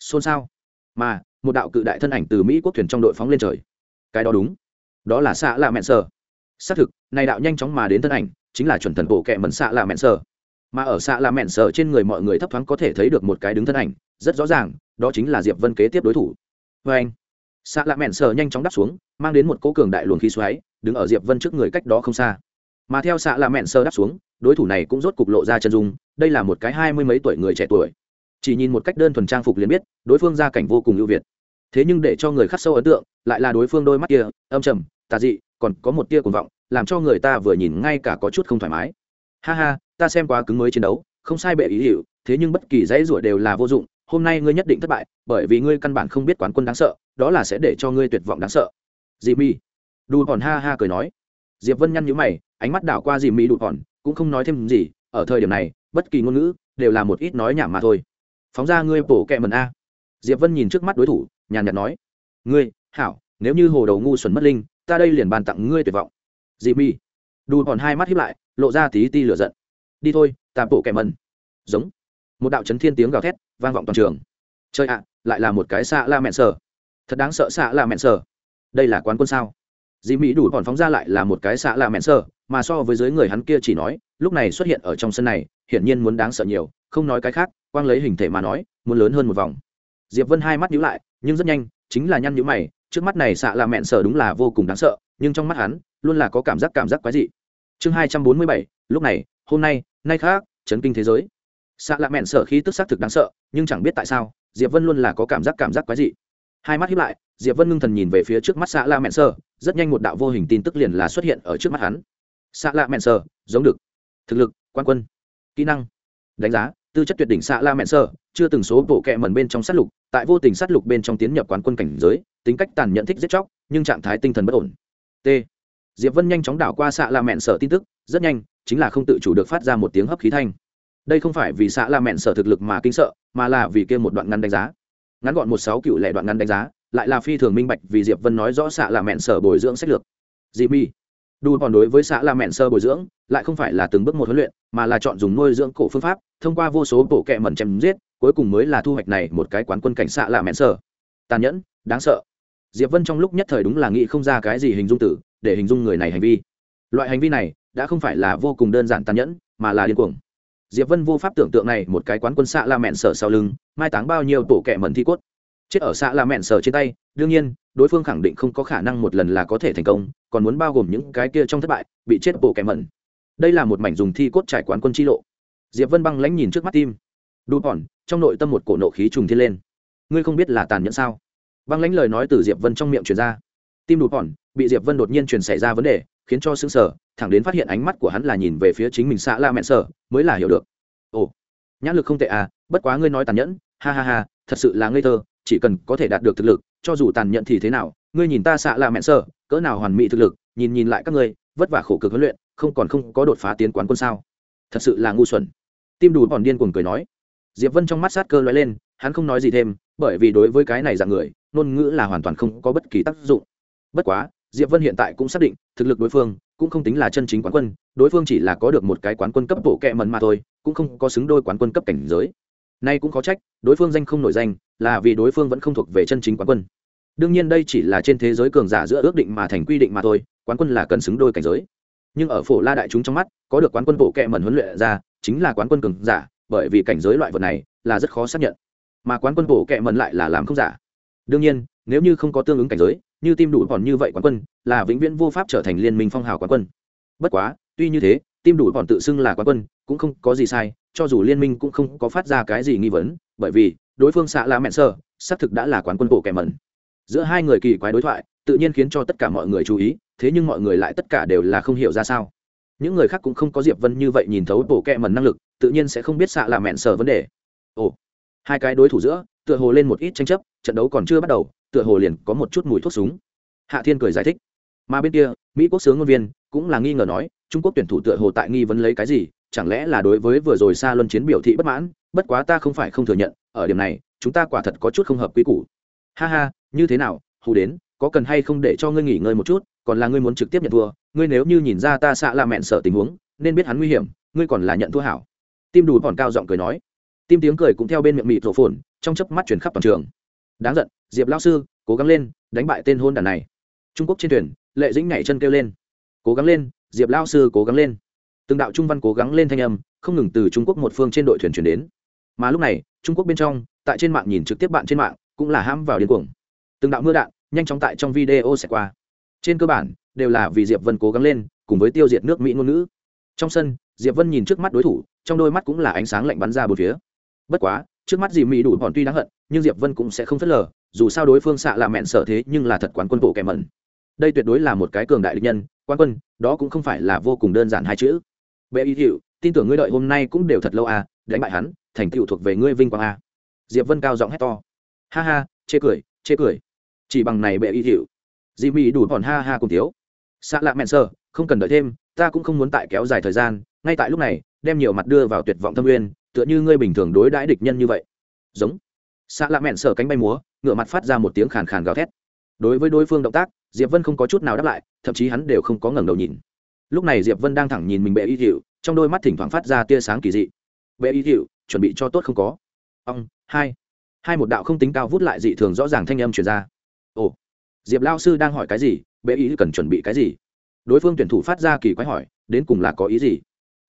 Xôn xao. Mà một đạo cự đại thân ảnh từ mỹ quốc thuyền trong đội phóng lên trời. Cái đó đúng. Đó là xạ lạ mẹn sơ xác thực, này đạo nhanh chóng mà đến thân ảnh, chính là chuẩn thần bộ kệ mẩn xạ lạ mẹn sơ mà ở xạ lạ mẹn sơ trên người mọi người thấp thoáng có thể thấy được một cái đứng thân ảnh, rất rõ ràng, đó chính là diệp vân kế tiếp đối thủ. Vê anh xạ lạ mẹn sơ nhanh chóng đáp xuống, mang đến một cỗ cường đại luồng khí xoáy, đứng ở diệp vân trước người cách đó không xa. Mà theo xạ lạ mẹn sơ đáp xuống, đối thủ này cũng rốt cục lộ ra chân dung, đây là một cái hai mươi mấy tuổi người trẻ tuổi chỉ nhìn một cách đơn thuần trang phục liền biết, đối phương gia cảnh vô cùng ưu việt. Thế nhưng để cho người khắc sâu ấn tượng, lại là đối phương đôi mắt kia, âm trầm, tà dị, còn có một tia cuồng vọng, làm cho người ta vừa nhìn ngay cả có chút không thoải mái. Ha ha, ta xem quá cứng mới chiến đấu, không sai bệ ý hiệu thế nhưng bất kỳ dãy rủa đều là vô dụng, hôm nay ngươi nhất định thất bại, bởi vì ngươi căn bản không biết quán quân đáng sợ, đó là sẽ để cho ngươi tuyệt vọng đáng sợ. Dì mi đù hòn ha ha cười nói. Diệp vân nhăn nhữ mày, ánh mắt đảo qua dì mi đù hòn, cũng không nói thêm gì, ở thời điểm này, bất kỳ ngôn ngữ đều là một ít nói nhảm mà thôi phóng ra ngươi bổ kẹ mần a. Diệp vân nhìn trước mắt đối thủ, nhàn nhạt nói, ngươi, hảo, nếu như hồ đầu ngu xuẩn mất linh, ta đây liền bàn tặng ngươi tuyệt vọng. Dị mi đù còn hai mắt hiếp lại, lộ ra tí ti lửa giận. Đi thôi, ta bổ kẹ mần. Giống, một đạo chấn thiên tiếng gào thét vang vọng toàn trường. Chơi ạ, lại là một cái xạ la mẹn sờ. Thật đáng sợ xạ la mẹn sờ. Đây là quán quân sao? Dị mỹ đủ còn phóng ra lại là một cái xạ la mẹn sờ, mà so với dưới người hắn kia chỉ nói, lúc này xuất hiện ở trong sân này, hiển nhiên muốn đáng sợ nhiều không nói cái khác, quang lấy hình thể mà nói, muốn lớn hơn một vòng. Diệp vân hai mắt nhíu lại, nhưng rất nhanh, chính là nhăn nhíu mày, trước mắt này xạ là mẹn sở đúng là vô cùng đáng sợ, nhưng trong mắt hắn, luôn là có cảm giác cảm giác quái dị. Chương hai trăm bốn mươi bảy, lúc này, hôm nay nay khác, chấn kinh thế giới. Xạ lạ mẹn sở khí tức xác thực đáng sợ, nhưng chẳng biết tại sao, diệp vân luôn là có cảm giác cảm giác quái dị. Hai mắt hiếp lại, diệp vân ngưng thần nhìn về phía trước mắt xạ lạ mẹn sở, rất nhanh một đạo vô hình tin tức liền là xuất hiện ở trước mắt hắn. Xạ lạ mẹn sở, giống được. Thực lực quan quân. Kỹ năng, đánh giá tư chất tuyệt đỉnh xạ la mẹn sơ, chưa từng số bộ kẹ mẩn bên trong sát lục, tại vô tình sát lục bên trong tiến nhập quán quân cảnh giới, tính cách tàn nhẫn thích giết chóc, nhưng trạng thái tinh thần bất ổn. T. Diệp vân nhanh chóng đảo qua xạ la mẹn sở tin tức, rất nhanh, chính là không tự chủ được phát ra một tiếng hấp khí thanh. Đây không phải vì xạ la mẹn sở thực lực mà kinh sợ, mà là vì kia một đoạn ngắn đánh giá. Ngắn gọn một sáu cựu lẻ đoạn ngắn đánh giá, lại là phi thường minh bạch vì diệp vân nói rõ xạ la mẹn sở bồi dưỡng sách lược. Dị mi đủ còn đối với xã la mẹn sơ bồi dưỡng, lại không phải là từng bước một huấn luyện, mà là chọn dùng nuôi dưỡng cổ phương pháp, thông qua vô số bộ kẹ mẩn chém giết, cuối cùng mới là thu hoạch này một cái quán quân cảnh xã la mẹn sơ. Tàn nhẫn, đáng sợ. Diệp vân trong lúc nhất thời đúng là nghĩ không ra cái gì hình dung tử, để hình dung người này hành vi. Loại hành vi này, đã không phải là vô cùng đơn giản tàn nhẫn, mà là điên cuồng. Diệp vân vô pháp tưởng tượng này một cái quán quân xạ la mẹn sở sau lưng, mai táng bao nhiêu tổ kẹ mẩn thi cốt. Chết ở xạ la mẹn sở trên tay, đương nhiên đối phương khẳng định không có khả năng một lần là có thể thành công, còn muốn bao gồm những cái kia trong thất bại, bị chết bộ kẻ mẩn. Đây là một mảnh dùng thi cốt trải quán quân chi lộ. Diệp vân băng lãnh nhìn trước mắt tim. Đu hòn trong nội tâm một cổ nộ khí trùng thiên lên. Ngươi không biết là tàn nhẫn sao? Băng lãnh lời nói từ diệp vân trong miệng truyền ra. Tim đu hòn bị diệp vân đột nhiên truyền xảy ra vấn đề, khiến cho sững sở thẳng đến phát hiện ánh mắt của hắn là nhìn về phía chính mình xã la mẹ sở mới là hiểu được. Ồ, nhãn lực không tệ à bất quá ngươi nói tàn nhẫn, ha ha ha thật sự là ngây thơ, chỉ cần có thể đạt được thực lực, cho dù tàn nhẫn thì thế nào, ngươi nhìn ta xạ là mẹ sợ cỡ nào hoàn mỹ thực lực, nhìn nhìn lại các ngươi, vất vả khổ cực huấn luyện, không còn không có đột phá tiến quán quân sao? Thật sự là ngu xuẩn. Tim đủ còn điên cuồng cười nói. Diệp vân trong mắt sát cơ lóe lên, hắn không nói gì thêm, bởi vì đối với cái này dạng người, ngôn ngữ là hoàn toàn không có bất kỳ tác dụng. Bất quá, diệp vân hiện tại cũng xác định, thực lực đối phương cũng không tính là chân chính quán quân, đối phương chỉ là có được một cái quán quân cấp bộ kẹ mần mà thôi, cũng không có xứng đôi quán quân cấp cảnh giới nay cũng có trách, đối phương danh không nổi danh, là vì đối phương vẫn không thuộc về chân chính quán quân. Đương nhiên đây chỉ là trên thế giới cường giả giữa ước định mà thành quy định mà thôi, quán quân là cần xứng đôi cảnh giới. Nhưng ở phổ la đại chúng trong mắt, có được quán quân bộ kệ mẩn huấn luyện ra, chính là quán quân cường giả, bởi vì cảnh giới loại vật này là rất khó xác nhận. Mà quán quân bộ kệ mẩn lại là làm không giả. Đương nhiên, nếu như không có tương ứng cảnh giới, như tim đủ còn như vậy quán quân, là vĩnh viễn vô pháp trở thành liên minh phong hào quán quân. Bất quá, tuy như thế tim đủ còn tự xưng là quán quân, cũng không có gì sai, cho dù liên minh cũng không có phát ra cái gì nghi vấn, bởi vì, đối phương xạ là mẹn sơ xác thực đã là quán quân bộ kẻ mẩn. Giữa hai người kỳ quái đối thoại, tự nhiên khiến cho tất cả mọi người chú ý, thế nhưng mọi người lại tất cả đều là không hiểu ra sao. Những người khác cũng không có diệp vân như vậy nhìn thấu bộ kẹ mẩn năng lực, tự nhiên sẽ không biết xạ là mẹn sờ vấn đề. Ồ, hai cái đối thủ giữa, tựa hồ lên một ít tranh chấp, trận đấu còn chưa bắt đầu, tựa hồ liền có một chút mùi thuốc súng. Hạ thiên cười giải thích. Mà bên kia, mỹ quốc sướng ngôn viên cũng là nghi ngờ nói, trung quốc tuyển thủ tựa hồ tại nghi vấn lấy cái gì, chẳng lẽ là đối với vừa rồi xa luân chiến biểu thị bất mãn, bất quá ta không phải không thừa nhận, ở điểm này, chúng ta quả thật có chút không hợp quy củ. Ha ha, như thế nào, hù đến, có cần hay không để cho ngươi nghỉ ngơi một chút, còn là ngươi muốn trực tiếp nhận thua, ngươi nếu như nhìn ra ta xạ là mẹn sợ tình huống, nên biết hắn nguy hiểm, ngươi còn là nhận thua hảo. Tim đùi còn cao giọng cười nói. Tim tiếng cười cũng theo bên miệng mịt rổ phồn, trong chớp mắt chuyển khắp toàn trường. Đáng giận, diệp lao sư, cố gắng lên, đánh bại tên hôn đàn này. Trung quốc trên thuyền, lệ dĩnh nhảy chân kêu lên cố gắng lên, diệp lao sư cố gắng lên. Từng đạo trung văn cố gắng lên thanh âm, không ngừng từ trung quốc một phương trên đội thuyền chuyển đến. Mà lúc này, trung quốc bên trong, tại trên mạng nhìn trực tiếp bạn trên mạng, cũng là ham vào điên cuồng. Từng đạo mưa đạn, nhanh chóng tại trong video sẽ qua. Trên cơ bản, đều là vì diệp vân cố gắng lên, cùng với tiêu diệt nước mỹ ngôn ngữ. Trong sân, diệp vân nhìn trước mắt đối thủ, trong đôi mắt cũng là ánh sáng lạnh bắn ra bốn phía. Bất quá, trước mắt dì mỹ đủ bọn tuy đáng hận, nhưng diệp vân cũng sẽ không phớt lờ, dù sao đối phương xạ là mẹn sợ thế nhưng là thật quán quân bộ kẻ mẩn đây tuyệt đối là một cái cường đại địch nhân, quan quân, đó cũng không phải là vô cùng đơn giản hai chữ. Bệ y hiệu tin tưởng ngươi đợi hôm nay cũng đều thật lâu à đánh bại hắn, thành tựu thuộc về ngươi vinh quang à. Diệp vân cao giọng hét to. Ha ha, chê cười chê cười. Chỉ bằng này bệ y hiệu dì mỹ đủ còn ha ha cùng thiếu. Xạ lạ mẹn sơ không cần đợi thêm, ta cũng không muốn tại kéo dài thời gian, ngay tại lúc này, đem nhiều mặt đưa vào tuyệt vọng thâm nguyên tựa như ngươi bình thường đối đãi địch nhân như vậy. Giống. Xạ lạ mẹn sơ cánh bay múa ngựa mặt phát ra một tiếng khàn khàn gào thét. Đối với đối phương động tác diệp vân không có chút nào đáp lại, thậm chí hắn đều không có ngẩng đầu nhìn. Lúc này diệp vân đang thẳng nhìn mình bệ y thiệu, trong đôi mắt thỉnh thoảng phát ra tia sáng kỳ dị. Bệ y thiệu, chuẩn bị cho tốt không có. Ông hai. Hai một đạo không tính cao vút lại dị thường rõ ràng thanh âm truyền ra. Ồ. Diệp lao sư đang hỏi cái gì, bệ y cần chuẩn bị cái gì? Đối phương tuyển thủ phát ra kỳ quái hỏi, đến cùng là có ý gì?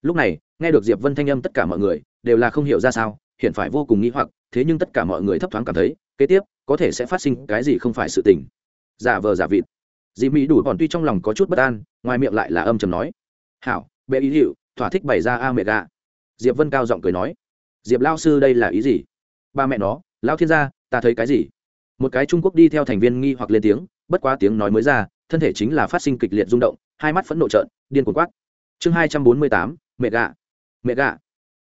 Lúc này, nghe được diệp vân thanh âm tất cả mọi người, đều là không hiểu ra sao, hiện phải vô cùng nghĩ hoặc, thế nhưng tất cả mọi người thấp thoáng cảm thấy, kế tiếp, có thể sẽ phát sinh cái gì không phải sự tình giả vờ giả vịt. Dì mỹ đủ bọn tuy trong lòng có chút bất an, ngoài miệng lại là âm chầm nói, hảo, bệ ý hiệu thỏa thích bày ra a mẹ gạ diệp vân cao giọng cười nói, diệp lao sư đây là ý gì? Ba mẹ nó lao thiên gia, ta thấy cái gì? Một cái trung quốc đi theo thành viên nghi hoặc lên tiếng, bất quá tiếng nói mới ra, thân thể chính là phát sinh kịch liệt rung động, hai mắt phẫn nộ trợn, điên cuồng quát. Chương hai trăm bốn mươi tám mẹ gạ mẹ gạ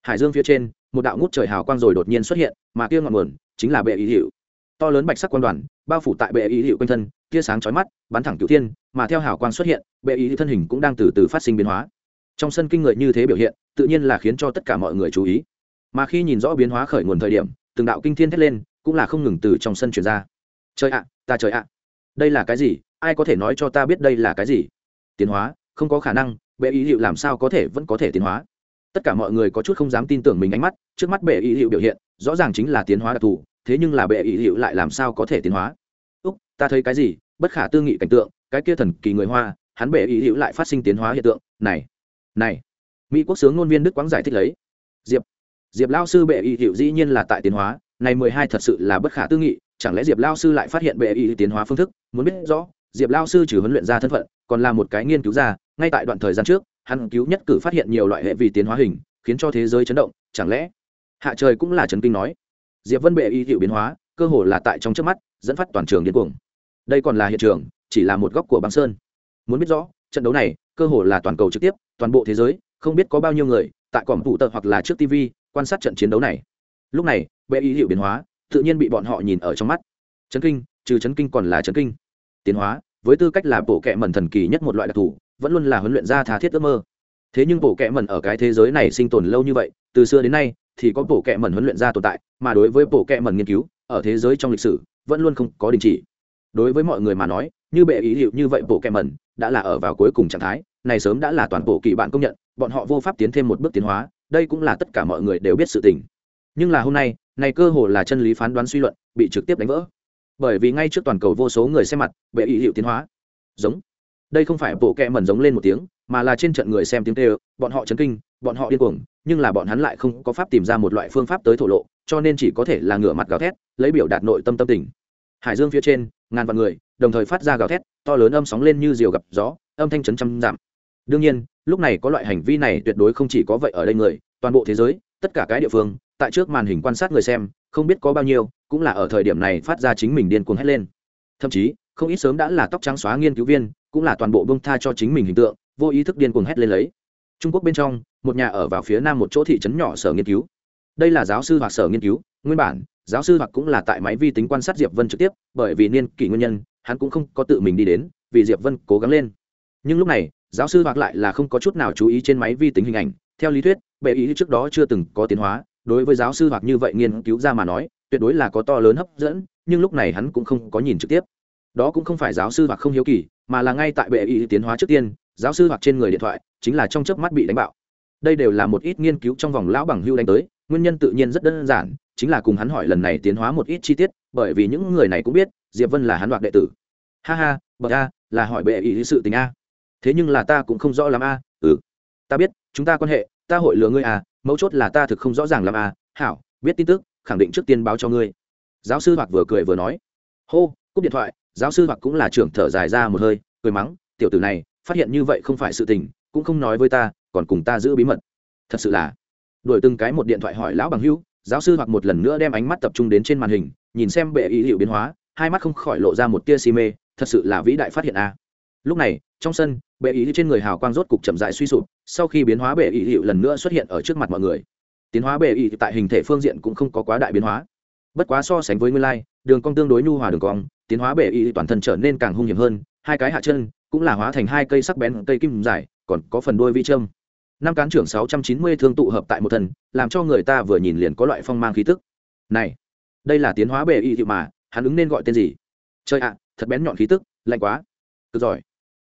hải dương phía trên, một đạo ngút trời hào quang rồi đột nhiên xuất hiện, mà kia ngọn nguồn chính là bệ ý hiệu to lớn bạch sắc quan đoàn, bao phủ tại bệ ý hiệu quanh thân, tia sáng chói mắt, bắn thẳng cửu thiên, mà theo hào quang xuất hiện, bệ ý thân hình cũng đang từ từ phát sinh biến hóa. Trong sân kinh người như thế biểu hiện, tự nhiên là khiến cho tất cả mọi người chú ý. Mà khi nhìn rõ biến hóa khởi nguồn thời điểm, từng đạo kinh thiên thét lên, cũng là không ngừng từ trong sân chuyển ra. Trời ạ, ta trời ạ. Đây là cái gì? Ai có thể nói cho ta biết đây là cái gì? Tiến hóa, không có khả năng, bệ ý hiệu làm sao có thể vẫn có thể tiến hóa? Tất cả mọi người có chút không dám tin tưởng mình ánh mắt, trước mắt bệ ý hiệu biểu hiện, rõ ràng chính là tiến hóa đặc thù thế nhưng là bệ ý hiệu lại làm sao có thể tiến hóa? Úc, ta thấy cái gì? Bất khả tư nghị cảnh tượng, cái kia thần kỳ người hoa, hắn bệ ý hiệu lại phát sinh tiến hóa hiện tượng. Này này, mỹ quốc sướng ngôn viên đức quang giải thích lấy. Diệp diệp lao sư bệ ý hiệu dĩ nhiên là tại tiến hóa, này mười hai thật sự là bất khả tư nghị, chẳng lẽ diệp lao sư lại phát hiện bệ ý tiến hóa phương thức? Muốn biết rõ, diệp lao sư trừ huấn luyện ra thân phận, còn là một cái nghiên cứu ra, ngay tại đoạn thời gian trước, hắn cứu nhất cử phát hiện nhiều loại hệ vi tiến hóa hình, khiến cho thế giới chấn động, chẳng lẽ? Hạ trời cũng là chấn kinh nói diệp vân bệ y hiệu biến hóa, cơ hồ là tại trong trước mắt, dẫn phát toàn trường điên cuồng. Đây còn là hiện trường, chỉ là một góc của băng sơn. Muốn biết rõ, trận đấu này, cơ hồ là toàn cầu trực tiếp, toàn bộ thế giới, không biết có bao nhiêu người, tại cỏm tụ tờ hoặc là trước tv quan sát trận chiến đấu này. Lúc này, bệ y hiệu biến hóa, tự nhiên bị bọn họ nhìn ở trong mắt. Chấn kinh, trừ chấn kinh còn là chấn kinh. Tiến hóa, với tư cách là bộ kệ mẩn thần kỳ nhất một loại đặc thù, vẫn luôn là huấn luyện ra tha thiết ước mơ. Thế nhưng bộ kệ mẩn ở cái thế giới này sinh tồn lâu như vậy, từ xưa đến nay, thì có bộ kệ mẩn huấn luyện ra tồn tại mà đối với bộ kệ mẩn nghiên cứu, ở thế giới trong lịch sử, vẫn luôn không có đình chỉ. Đối với mọi người mà nói, như bệ ý liệu như vậy bộ kệ mẩn đã là ở vào cuối cùng trạng thái, này sớm đã là toàn bộ kỳ bạn công nhận, bọn họ vô pháp tiến thêm một bước tiến hóa, đây cũng là tất cả mọi người đều biết sự tình. Nhưng là hôm nay, này cơ hồ là chân lý phán đoán suy luận, bị trực tiếp đánh vỡ. Bởi vì ngay trước toàn cầu vô số người xem mặt, bệ ý hiệu tiến hóa. Giống. Đây không phải bộ kẹ mẩn giống lên một tiếng, mà là trên trận người xem tiếng kêu, bọn họ chấn kinh, bọn họ điên cuồng, nhưng là bọn hắn lại không có pháp tìm ra một loại phương pháp tới thổ lộ cho nên chỉ có thể là ngửa mặt gào thét, lấy biểu đạt nội tâm tâm tình. Hải dương phía trên, ngàn vạn người, đồng thời phát ra gào thét, to lớn âm sóng lên như diều gặp gió, âm thanh chấn trăm giảm đương nhiên, lúc này có loại hành vi này tuyệt đối không chỉ có vậy ở đây người, toàn bộ thế giới, tất cả cái địa phương, tại trước màn hình quan sát người xem, không biết có bao nhiêu, cũng là ở thời điểm này phát ra chính mình điên cuồng hét lên. Thậm chí, không ít sớm đã là tóc trắng xóa nghiên cứu viên, cũng là toàn bộ bông tha cho chính mình hình tượng, vô ý thức điên cuồng hét lên lấy. Trung quốc bên trong, một nhà ở vào phía nam một chỗ thị trấn nhỏ sở nghiên cứu đây là giáo sư hoặc sở nghiên cứu, nguyên bản, giáo sư hoặc cũng là tại máy vi tính quan sát diệp vân trực tiếp, bởi vì niên kỷ nguyên nhân, hắn cũng không có tự mình đi đến, vì diệp vân cố gắng lên. Nhưng lúc này, giáo sư hoặc lại là không có chút nào chú ý trên máy vi tính hình ảnh. Theo lý thuyết, bệ ý trước đó chưa từng có tiến hóa, đối với giáo sư hoặc như vậy nghiên cứu ra mà nói, tuyệt đối là có to lớn hấp dẫn, nhưng lúc này hắn cũng không có nhìn trực tiếp. Đó cũng không phải giáo sư hoặc không hiếu kỳ, mà là ngay tại bệ ý tiến hóa trước tiên, giáo sư hoặc trên người điện thoại, chính là trong chớp mắt bị đánh bạo. Đây đều là một ít nghiên cứu trong vòng lão bằng hưu đánh tới nguyên nhân tự nhiên rất đơn giản, chính là cùng hắn hỏi lần này tiến hóa một ít chi tiết, bởi vì những người này cũng biết, diệp vân là hắn đoạt đệ tử. Ha ha, bậc a, là hỏi bệ ý sự tình a. Thế nhưng là ta cũng không rõ lắm a ừ. Ta biết, chúng ta quan hệ, ta hội lừa ngươi à mấu chốt là ta thực không rõ ràng làm à hảo, biết tin tức, khẳng định trước tiên báo cho ngươi. Giáo sư hoặc vừa cười vừa nói. Hô, cúp điện thoại, giáo sư hoặc cũng là trưởng thở dài ra một hơi, cười mắng, tiểu tử này, phát hiện như vậy không phải sự tình, cũng không nói với ta, còn cùng ta giữ bí mật. Thật sự là đổi từng cái một điện thoại hỏi lão bằng hữu, giáo sư hoặc một lần nữa đem ánh mắt tập trung đến trên màn hình, nhìn xem bệ ý liệu biến hóa, hai mắt không khỏi lộ ra một tia si mê, thật sự là vĩ đại phát hiện a. À. lúc này, trong sân, bệ ý trên người hào quang rốt cục chậm dại suy sụp, sau khi biến hóa bệ ý hiệu lần nữa xuất hiện ở trước mặt mọi người. Tiến hóa bệ ý tại hình thể phương diện cũng không có quá đại biến hóa. Bất quá so sánh với nguyên lai, đường cong tương đối nhu hòa đường cong, tiến hóa bệ ý toàn thân trở nên càng hung hiểm hơn, hai cái hạ chân cũng là hóa thành hai cây sắc bén cây kim dài, còn có phần đôi vi trâm năm cán trưởng sáu trăm chín mươi thương tụ hợp tại một thần, làm cho người ta vừa nhìn liền có loại phong mang khí tức. Này, đây là tiến hóa bệ y hiệu mà, hắn ứng nên gọi tên gì? Chơi ạ, thật bén nhọn khí tức, lạnh quá. Cực giỏi.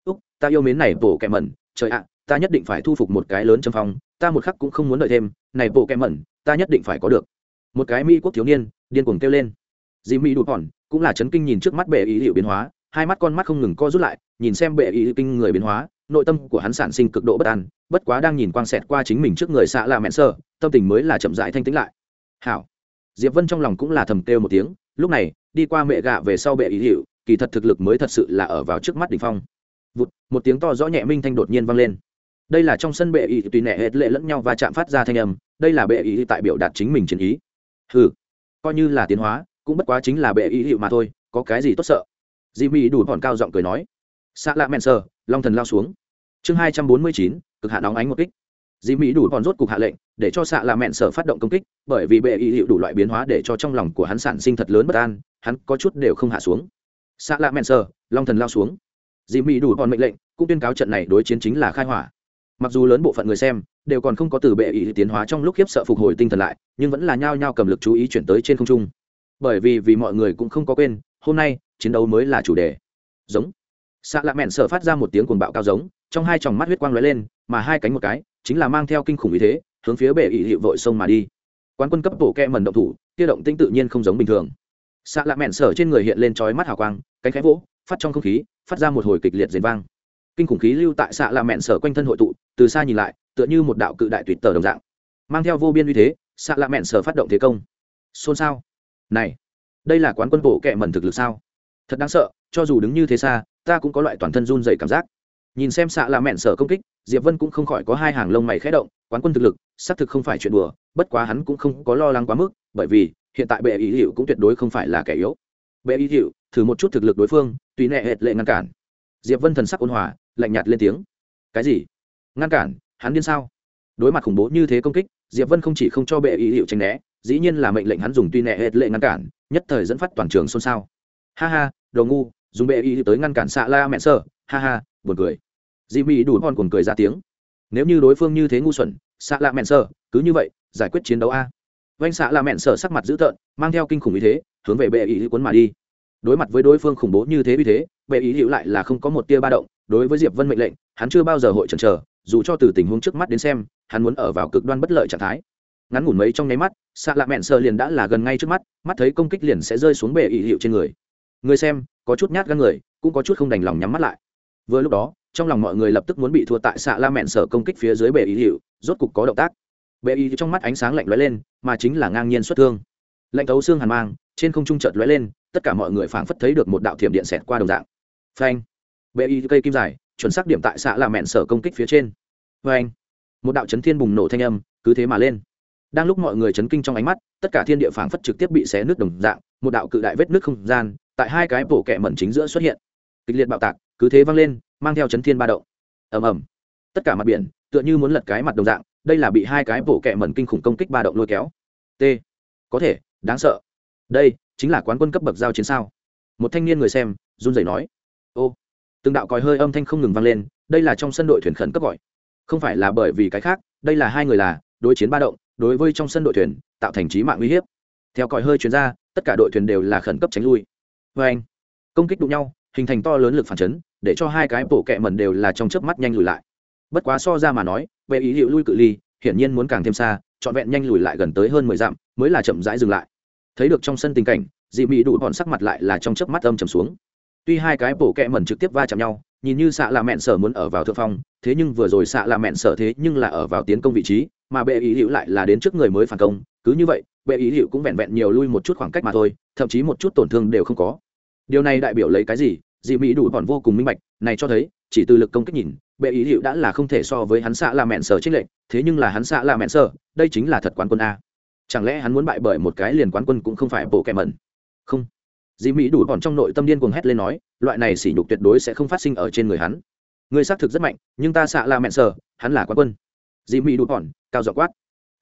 Úc, ta yêu mến này bổ kẹ mẩn, trời ạ, ta nhất định phải thu phục một cái lớn trong phong, ta một khắc cũng không muốn đợi thêm, này bộ kẹm mẩn, ta nhất định phải có được. Một cái mỹ quốc thiếu niên, điên cuồng kêu lên. Dì mỹ đụt hòn, cũng là chấn kinh nhìn trước mắt bệ ý hiệu biến hóa, hai mắt con mắt không ngừng co rút lại, nhìn xem bệ ý kinh người biến hóa nội tâm của hắn sản sinh cực độ bất an bất quá đang nhìn quang xẹt qua chính mình trước người xạ là mẹn sơ tâm tình mới là chậm rãi thanh tĩnh lại. Hảo. Diệp vân trong lòng cũng là thầm kêu một tiếng lúc này đi qua mẹ gạ về sau bệ ý hiệu kỳ thật thực lực mới thật sự là ở vào trước mắt đỉnh phong. Vụt một tiếng to rõ nhẹ minh thanh đột nhiên vang lên. Đây là trong sân bệ ý tùy nẹ hết lệ lẫn nhau và chạm phát ra thanh âm đây là bệ ý tại biểu đạt chính mình chiến ý. Hừ, coi như là tiến hóa cũng bất quá chính là bệ ý hiệu mà thôi có cái gì tốt sợ? Dị mỹ đủ hòn cao giọng cười nói. Xạ lạ mẹn sơ long thần lao xuống. Chương hai trăm bốn mươi chín, cực hạ nóng ánh một kích. Dì mỹ đủ còn rốt cục hạ lệnh, để cho xạ là mẹn sở phát động công kích, bởi vì bệ Y hiệu đủ loại biến hóa để cho trong lòng của hắn sản sinh thật lớn bất an, hắn có chút đều không hạ xuống. Xạ là mẹn sở, long thần lao xuống. Dì mỹ đủ còn mệnh lệnh, cũng tuyên cáo trận này đối chiến chính là khai hỏa. Mặc dù lớn bộ phận người xem đều còn không có từ bệ ý tiến hóa trong lúc khiếp sợ phục hồi tinh thần lại, nhưng vẫn là nhao nhao cầm lực chú ý chuyển tới trên không trung. Bởi vì vì mọi người cũng không có quên, hôm nay chiến đấu mới là chủ đề. Giống xạ lạ mẹn sợ phát ra một tiếng cuồng bạo cao giống, trong hai tròng mắt huyết quang lóe lên, mà hai cánh một cái, chính là mang theo kinh khủng ý thế, hướng phía bệ ỵ hiệu vội sông mà đi. Quán quân cấp bộ kẹ mần động thủ, kia động tinh tự nhiên không giống bình thường. Xạ lạ mẹn sở trên người hiện lên trói mắt hào quang, cánh khẽ vỗ, phát trong không khí, phát ra một hồi kịch liệt rền vang. Kinh khủng khí lưu tại xạ lạ mẹn sở quanh thân hội tụ, từ xa nhìn lại, tựa như một đạo cự đại tuyệt tờ đồng dạng. Mang theo vô biên uy thế xạ lạ mẹn sở phát động thế công. Xôn xao. Này, đây là quán quân bộ kẹ mẩn thực lực sao? Thật đáng sợ cho dù đứng như thế xa, ta cũng có loại toàn thân run dày cảm giác. Nhìn xem xạ là mẹn sở công kích, diệp vân cũng không khỏi có hai hàng lông mày khẽ động, quán quân thực lực, xác thực không phải chuyện đùa, bất quá hắn cũng không có lo lắng quá mức, bởi vì, hiện tại bệ ý hiệu cũng tuyệt đối không phải là kẻ yếu. Bệ ý hiệu thử một chút thực lực đối phương, tùy nệ hệt lệ ngăn cản. Diệp vân thần sắc ôn hòa, lạnh nhạt lên tiếng. Cái gì? Ngăn cản? Hắn điên sao? Đối mặt khủng bố như thế công kích, diệp vân không chỉ không cho bệ ý hiệu tranh né, dĩ nhiên là mệnh lệnh hắn dùng tuy nệ hệt lệ ngăn cản, nhất thời dẫn phát toàn trường xôn xao. Ha ha, đồ ngu dùng bệ y tới ngăn cản xạ la mẹ sơ. Ha ha, buồn cười. Jimmy đủ hòn cuồng cười ra tiếng. Nếu như đối phương như thế ngu xuẩn, xạ la mẹ sơ, cứ như vậy, giải quyết chiến đấu a. Vanh xạ la mẹ sơ sắc mặt dữ tợn, mang theo kinh khủng ý thế, hướng về bệ y cuốn mà đi. Đối mặt với đối phương khủng bố như thế vì thế, bệ ý hữu lại là không có một tia ba động. Đối với diệp vân mệnh lệnh, hắn chưa bao giờ hội chần chờ, dù cho từ tình huống trước mắt đến xem, hắn muốn ở vào cực đoan bất lợi trạng thái. Ngắn ngủn mấy trong nháy mắt, xạ lạ mẹn sơ liền đã là gần ngay trước mắt mắt thấy công kích liền sẽ rơi xuống bệ ý hiệu trên người. Người xem có chút nhát gan người, cũng có chút không đành lòng nhắm mắt lại. Vừa lúc đó, trong lòng mọi người lập tức muốn bị thua tại xạ la mẹn sở công kích phía dưới bệ ý hiệu rốt cục có động tác. Bệ ý trong mắt ánh sáng lạnh lóe lên, mà chính là ngang nhiên xuất thương. Lạnh thấu xương hàn mang, trên không trung chợt lóe lên, tất cả mọi người phảng phất thấy được một đạo thiểm điện xẹt qua đồng dạng. Phanh. Bệ y cây kim dài, chuẩn xác điểm tại xạ la mẹn sở công kích phía trên. Phanh. Một đạo chấn thiên bùng nổ thanh âm, cứ thế mà lên đang lúc mọi người chấn kinh trong ánh mắt, tất cả thiên địa phảng phất trực tiếp bị xé nước đồng dạng, một đạo cự đại vết nước không gian, tại hai cái bổ kẹ mẩn chính giữa xuất hiện. Kịch liệt bạo tạc, cứ thế văng lên, mang theo chấn thiên ba động. Ầm ầm. Tất cả mặt biển, tựa như muốn lật cái mặt đồng dạng, đây là bị hai cái bổ kẹ mẩn kinh khủng công kích ba động lôi kéo. T. Có thể, đáng sợ. Đây, chính là quán quân cấp bậc giao chiến sao? Một thanh niên người xem, run rẩy nói. Ô. Từng đạo còi hơi âm thanh không ngừng vang lên, đây là trong sân đội thuyền khẩn cấp gọi. Không phải là bởi vì cái khác, đây là hai người là, đối chiến ba động đối với trong sân đội thuyền tạo thành trí mạng uy hiếp. Theo còi hơi chuyên ra, tất cả đội thuyền đều là khẩn cấp tránh lui. Vê anh, công kích đụng nhau, hình thành to lớn lực phản chấn, để cho hai cái bộ kẹ mẩn đều là trong chớp mắt nhanh lùi lại. Bất quá so ra mà nói, về ý hiệu lui cự ly, hiển nhiên muốn càng thêm xa, trọn vẹn nhanh lùi lại gần tới hơn mười dặm, mới là chậm rãi dừng lại. Thấy được trong sân tình cảnh, dị mị đủ bọn sắc mặt lại là trong chớp mắt âm trầm xuống. Tuy hai cái bổ kẹ mẩn trực tiếp va chạm nhau, nhìn như xạ là mẹn sở muốn ở vào thượng phong, thế nhưng vừa rồi xạ là mẹn sở thế nhưng là ở vào tiến công vị trí mà bệ ý hữu lại là đến trước người mới phản công, cứ như vậy, bệ ý hữu cũng vẹn vẹn nhiều lui một chút khoảng cách mà thôi, thậm chí một chút tổn thương đều không có. Điều này đại biểu lấy cái gì? Dị mỹ đủ bọn vô cùng minh bạch, này cho thấy, chỉ từ lực công kích nhìn, bệ ý hữu đã là không thể so với hắn xạ là mẹn sở trích lệnh thế nhưng là hắn xạ là mẹn sở, đây chính là thật quán quân a. Chẳng lẽ hắn muốn bại bởi một cái liền quán quân cũng không phải bộ kẻ mẩn? Không. Dị mỹ đủ bọn trong nội tâm điên cuồng hét lên nói, loại này sỉ nhục tuyệt đối sẽ không phát sinh ở trên người hắn. Người xác thực rất mạnh, nhưng ta xạ là mẹn sờ hắn là quán quân. Dị mỹ đủ bọn cao dọ quát.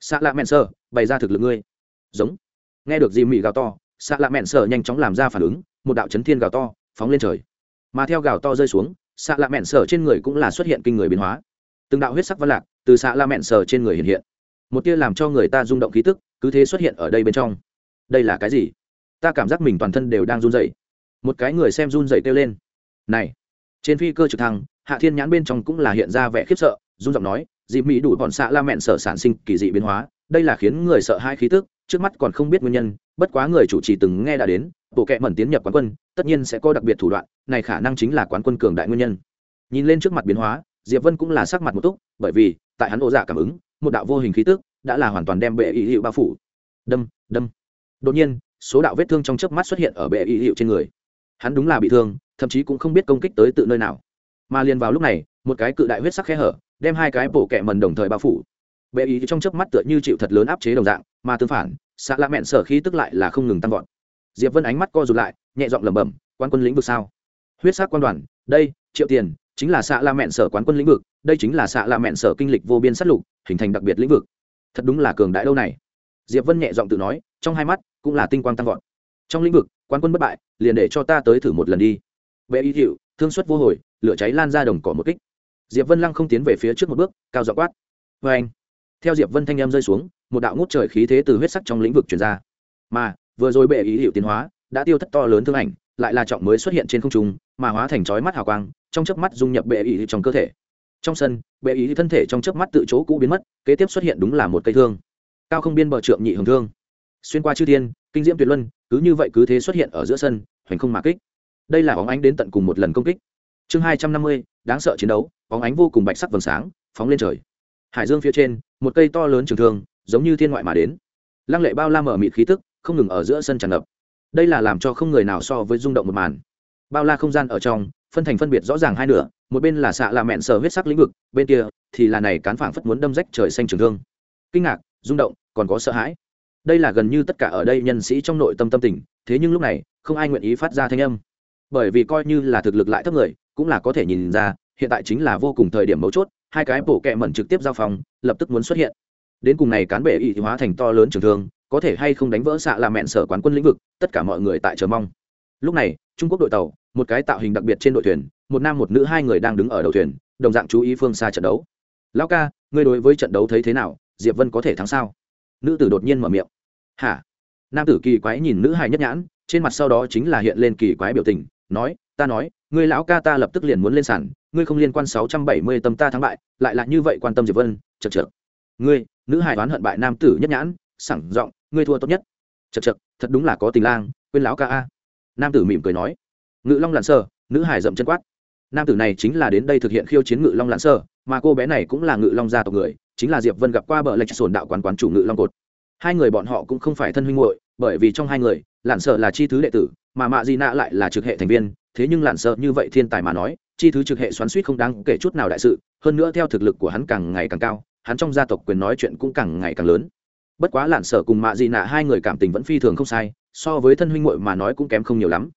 Xạ lạ mẹn sờ, bày ra thực lực ngươi. Giống. Nghe được dì mị gào to xạ lạ mẹn sờ nhanh chóng làm ra phản ứng, một đạo chấn thiên gào to phóng lên trời. Mà theo gào to rơi xuống xạ lạ mẹn sờ trên người cũng là xuất hiện kinh người biến hóa. Từng đạo huyết sắc văn lạc từ xạ lạ mẹn sờ trên người hiện hiện. Một tia làm cho người ta rung động khí tức, cứ thế xuất hiện ở đây bên trong. Đây là cái gì? Ta cảm giác mình toàn thân đều đang run dậy một cái người xem run dậy kêu lên. Này, trên phi cơ trực thăng, hạ thiên nhãn bên trong cũng là hiện ra vẻ khiếp sợ, run giọng nói dịp mỹ đủ bọn xạ la mẹn sở sản sinh kỳ dị biến hóa. Đây là khiến người sợ hai khí tức, trước mắt còn không biết nguyên nhân, bất quá người chủ trì từng nghe đã đến, bộ kệ mẩn tiến nhập quán quân, tất nhiên sẽ có đặc biệt thủ đoạn, này khả năng chính là quán quân cường đại nguyên nhân. Nhìn lên trước mặt biến hóa, diệp vân cũng là sắc mặt một túc, bởi vì, tại hắn ổ dạ cảm ứng, một đạo vô hình khí tức đã là hoàn toàn đem bệ ý hiệu bao phủ. Đâm đâm. Đột nhiên, số đạo vết thương trong chớp mắt xuất hiện ở bệ ý hiệu trên người. Hắn đúng là bị thương, thậm chí cũng không biết công kích tới tự nơi nào. Mà liền vào lúc này, một cái cự đại huyết sắc khe hở đem hai cái bộ kẹ mần đồng thời bao phủ. Bệ ý trong chớp mắt tựa như chịu thật lớn áp chế đồng dạng, mà tương phản, xạ lạ mẹn sở khí tức lại là không ngừng tăng vọt. Diệp vân ánh mắt co rụt lại, nhẹ giọng lẩm bẩm quan quân lĩnh vực sao? Huyết sắc quan đoàn, đây, triệu tiền, chính là xạ la mẹn sở quán quân lĩnh vực, đây chính là xạ la mẹn sở kinh lịch vô biên sát lục, hình thành đặc biệt lĩnh vực. Thật đúng là cường đại đâu này. Diệp vân nhẹ giọng tự nói, trong hai mắt cũng là tinh quang tăng vọt. Trong lĩnh vực, quán quân bất bại, liền để cho ta tới thử một lần đi. Vệ y hiệu, thương xuất vô hồi, lửa cháy lan ra đồng cỏ một kích diệp vân lăng không tiến về phía trước một bước, cao dọ quát. Vê anh. Theo diệp vân thanh em rơi xuống, một đạo ngút trời khí thế từ huyết sắc trong lĩnh vực truyền ra. Mà, vừa rồi bệ ý hiệu tiến hóa, đã tiêu thất to lớn thương ảnh, lại là trọng mới xuất hiện trên không trung, mà hóa thành chói mắt hào quang, trong chớp mắt dung nhập bệ ý trong cơ thể. Trong sân, bệ ý thân thể trong chớp mắt tự chỗ cũ biến mất, kế tiếp xuất hiện đúng là một cây thương. Cao không biên bờ trượng nhị hồng thương. Xuyên qua chư thiên, kinh diễm tuyệt luân, cứ như vậy cứ thế xuất hiện ở giữa sân, hoành không mà kích. Đây là bóng ánh đến tận cùng một lần công kích chương hai trăm năm mươi, đáng sợ chiến đấu, bóng ánh vô cùng bạch sắc vầng sáng, phóng lên trời. Hải dương phía trên, một cây to lớn trường thương, giống như thiên ngoại mà đến. Lăng lệ bao la mở mịt khí tức, không ngừng ở giữa sân tràn ngập. Đây là làm cho không người nào so với rung động một màn. Bao la không gian ở trong, phân thành phân biệt rõ ràng hai nửa, một bên là xạ là mẹn sờ huyết sắc lĩnh vực, bên kia thì là này cán phảng phất muốn đâm rách trời xanh trường thương. Kinh ngạc, rung động, còn có sợ hãi. Đây là gần như tất cả ở đây nhân sĩ trong nội tâm tâm tình, thế nhưng lúc này, không ai nguyện ý phát ra thanh âm bởi vì coi như là thực lực lại thấp người, cũng là có thể nhìn ra, hiện tại chính là vô cùng thời điểm mấu chốt, hai cái bộ kẹ mẩn trực tiếp giao phòng, lập tức muốn xuất hiện. Đến cùng này cán bể y hóa thành to lớn trường thương, có thể hay không đánh vỡ xạ là mẹn sở quán quân lĩnh vực, tất cả mọi người tại chờ mong. Lúc này, trung quốc đội tàu, một cái tạo hình đặc biệt trên đội thuyền, một nam một nữ hai người đang đứng ở đầu thuyền, đồng dạng chú ý phương xa trận đấu. Lão ca, ngươi đối với trận đấu thấy thế nào? Diệp vân có thể thắng sao? Nữ tử đột nhiên mở miệng. Hả? Nam tử kỳ quái nhìn nữ hài nhất nhãn, trên mặt sau đó chính là hiện lên kỳ quái biểu tình nói, ta nói, ngươi lão ca ta lập tức liền muốn lên sàn, ngươi không liên quan sáu trăm bảy mươi tâm ta thắng bại, lại là như vậy quan tâm diệp vân chật chật ngươi, nữ hài đoán hận bại nam tử nhất nhãn sẳng giọng, ngươi thua tốt nhất. Chật chật thật đúng là có tình lang, quên lão ca a. Nam tử mỉm cười nói. Ngự long lặn sơ nữ hải dậm chân quát. Nam tử này chính là đến đây thực hiện khiêu chiến ngự long lặn sơ mà cô bé này cũng là ngự long gia tộc người, chính là diệp vân gặp qua bờ lệch sồn đạo quán quán chủ ngự long cột hai người bọn họ cũng không phải thân huynh muội, bởi vì trong hai người lặn sợ là chi thứ đệ tử, mà mạ di nạ lại là trực hệ thành viên, thế nhưng lặn sợ như vậy thiên tài mà nói, chi thứ trực hệ xoắn suýt không đáng kể chút nào đại sự, hơn nữa theo thực lực của hắn càng ngày càng cao, hắn trong gia tộc quyền nói chuyện cũng càng ngày càng lớn. Bất quá lạn sở cùng mạ dị nạ hai người cảm tình vẫn phi thường không sai, so với thân huynh muội mà nói cũng kém không nhiều lắm.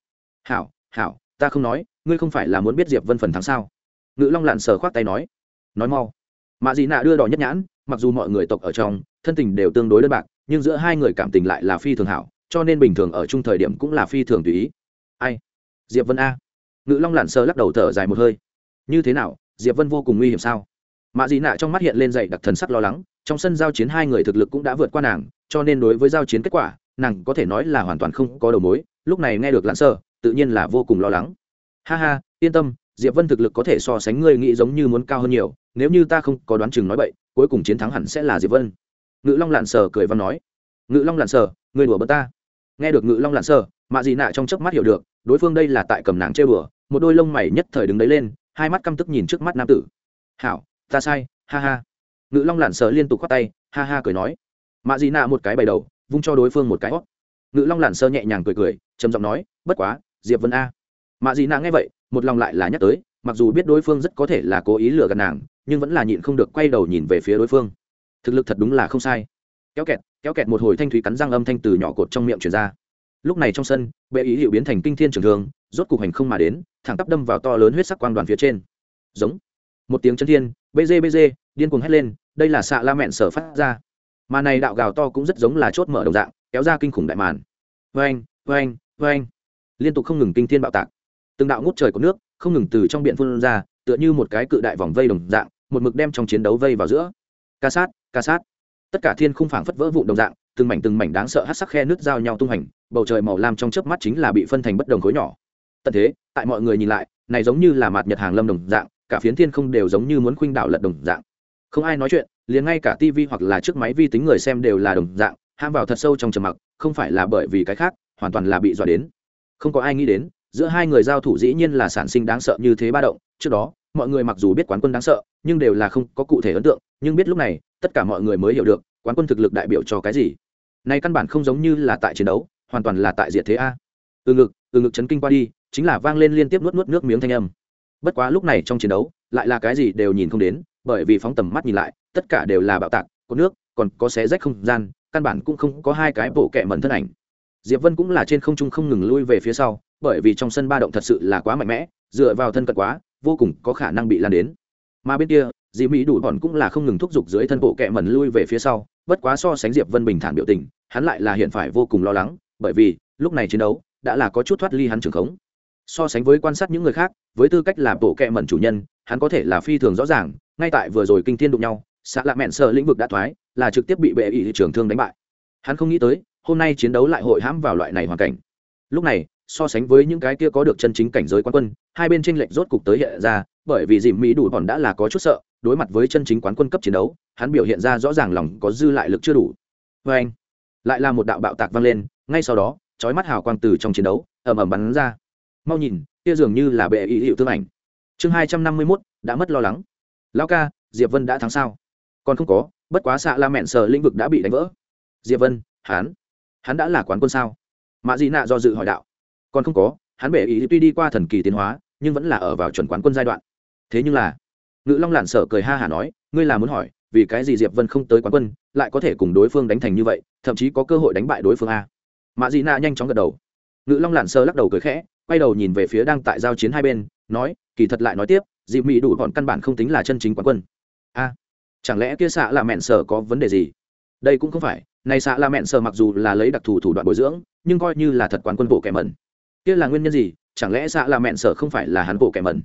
Hảo hảo, ta không nói, ngươi không phải là muốn biết diệp vân phần thắng sao? Ngự long lạn sở khoát tay nói. Nói mau. Mạ dị nạ đưa đỏ nhất nhãn, mặc dù mọi người tộc ở trong thân tình đều tương đối đơn bạc, nhưng giữa hai người cảm tình lại là phi thường hảo, cho nên bình thường ở chung thời điểm cũng là phi thường tùy ý. Ai? Diệp vân a. Ngự long lặn sơ lắc đầu thở dài một hơi. Như thế nào? Diệp vân vô cùng nguy hiểm sao? Mạ dị nạ trong mắt hiện lên dậy đặc thần sắc lo lắng, trong sân giao chiến hai người thực lực cũng đã vượt qua nàng, cho nên đối với giao chiến kết quả, nàng có thể nói là hoàn toàn không có đầu mối, lúc này nghe được lặn sơ tự nhiên là vô cùng lo lắng. Ha ha, yên tâm, diệp vân thực lực có thể so sánh ngươi nghĩ giống như muốn cao hơn nhiều, nếu như ta không có đoán chừng nói bậy, cuối cùng chiến thắng hẳn sẽ là diệp vân ngự long lặn sờ cười và nói, ngự long lặn sờ người đùa bớt ta. Nghe được ngự long lặn sờ, mạ dị nạ trong chớp mắt hiểu được, đối phương đây là tại cầm nàng chơi bừa một đôi lông mày nhất thời đứng đấy lên, hai mắt căm tức nhìn trước mắt nam tử. Hảo, ta sai, ha ha. Ngự long lặn sờ liên tục khoát tay, ha ha cười nói. Mạ dị nạ một cái bày đầu, vung cho đối phương một cái hót ngự long lặn sơ nhẹ nhàng cười cười, trầm giọng nói, bất quá, diệp vân a. Mạ dị nạ nghe vậy, một lòng lại là nhắc tới, mặc dù biết đối phương rất có thể là cố ý lừa gạt nàng, nhưng vẫn là nhịn không được quay đầu nhìn về phía đối phương thực lực thật đúng là không sai. Kéo kẹt kéo kẹt một hồi thanh thúy cắn răng âm thanh từ nhỏ cột trong miệng truyền ra. Lúc này trong sân, bệ ý hiệu biến thành kinh thiên trường thường rốt cục hành không mà đến, thẳng tắp đâm vào to lớn huyết sắc quang đoàn phía trên. Giống. Một tiếng chân thiên, bê bê điên cuồng hét lên, đây là xạ la mẹn sở phát ra. Mà này đạo gào to cũng rất giống là chốt mở đồng dạng, kéo ra kinh khủng đại màn. Vênh vênh vênh liên tục không ngừng kinh thiên bạo tạc. Từng đạo ngút trời của nước, không ngừng từ trong biển phun ra, tựa như một cái cự đại vòng vây đồng dạng, một mực đem trong chiến đấu vây vào giữa. Ca sát ca sát. Tất cả thiên khung phảng phất vỡ vụn đồng dạng, từng mảnh từng mảnh đáng sợ hát sắc khe nước giao nhau tung hành, bầu trời màu lam trong chớp mắt chính là bị phân thành bất đồng khối nhỏ. Tận thế, tại mọi người nhìn lại, này giống như là mạt nhật hàng lâm đồng dạng, cả phiến thiên không đều giống như muốn khuynh đảo lật đồng dạng. Không ai nói chuyện, liền ngay cả tivi hoặc là chiếc máy vi tính người xem đều là đồng dạng, ham vào thật sâu trong trầm mặc, không phải là bởi vì cái khác, hoàn toàn là bị dọa đến. Không có ai nghĩ đến, giữa hai người giao thủ dĩ nhiên là sản sinh đáng sợ như thế ba động, trước đó mọi người mặc dù biết quán quân đáng sợ, nhưng đều là không có cụ thể ấn tượng, nhưng biết lúc này, tất cả mọi người mới hiểu được, quán quân thực lực đại biểu cho cái gì. Nay căn bản không giống như là tại chiến đấu, hoàn toàn là tại diệt thế a. Từ ngực từ ngực chấn kinh qua đi, chính là vang lên liên tiếp nuốt nuốt nước miếng thanh âm. Bất quá lúc này trong chiến đấu, lại là cái gì đều nhìn không đến, bởi vì phóng tầm mắt nhìn lại, tất cả đều là bạo tạc, có nước, còn có xé rách không gian, căn bản cũng không có hai cái bộ kẹ mẩn thân ảnh. Diệp vân cũng là trên không trung không ngừng lui về phía sau, bởi vì trong sân ba động thật sự là quá mạnh mẽ dựa vào thân cận quá, vô cùng có khả năng bị lan đến. Mà bên kia, dì mỹ đủ bọn cũng là không ngừng thúc giục dưới thân bộ kẹ mẩn lui về phía sau, bất quá so sánh diệp vân bình thản biểu tình, hắn lại là hiện phải vô cùng lo lắng, bởi vì, lúc này chiến đấu, đã là có chút thoát ly hắn trường khống. So sánh với quan sát những người khác, với tư cách là bộ kẹ mẩn chủ nhân, hắn có thể là phi thường rõ ràng, ngay tại vừa rồi kinh thiên đụng nhau xã lạ mẹn sợ lĩnh vực đã thoái, là trực tiếp bị bệ ý trường thương đánh bại. Hắn không nghĩ tới, hôm nay chiến đấu lại hội hãm vào loại này hoàn cảnh. Lúc này so sánh với những cái kia có được chân chính cảnh giới quán quân, hai bên tranh lệch rốt cục tới hiện ra, bởi vì dìm mỹ đủ bọn đã là có chút sợ, đối mặt với chân chính quán quân cấp chiến đấu, hắn biểu hiện ra rõ ràng lòng có dư lại lực chưa đủ. Vê anh, lại là một đạo bạo tạc vang lên, ngay sau đó, chói mắt hào quang từ trong chiến đấu, ầm ầm bắn ra. Mau nhìn, kia dường như là bệ ý hiệu tương ảnh. Chương hai trăm năm mươi mốt, đã mất lo lắng. Lão ca, diệp vân đã thắng sao? Còn không có, bất quá xạ la mẹn sờ lĩnh vực đã bị đánh vỡ. Diệp vân, hắn hắn đã là quán quân sao? Mạ dị nạ do dự hỏi đạo còn không có, hắn bể ý tuy đi qua thần kỳ tiến hóa, nhưng vẫn là ở vào chuẩn quán quân giai đoạn. Thế nhưng là, ngự long lạn sở cười ha hả nói, ngươi là muốn hỏi, vì cái gì diệp vân không tới quán quân, lại có thể cùng đối phương đánh thành như vậy, thậm chí có cơ hội đánh bại đối phương a? Mạ dị nạ nhanh chóng gật đầu. Ngự long lạn sơ lắc đầu cười khẽ, quay đầu nhìn về phía đang tại giao chiến hai bên, nói, kỳ thật lại nói tiếp dịp mỹ đủ bọn căn bản không tính là chân chính quán quân. A, chẳng lẽ kia xạ là mẹn sở có vấn đề gì? Đây cũng không phải, này xạ là mẹn sở mặc dù là lấy đặc thù thủ đoạn bồi dưỡng, nhưng coi như là thật quán quân bộ kẻ mẩn kia là nguyên nhân gì? Chẳng lẽ xạ là mẹn sở không phải là hắn bộ kẻ mẩn?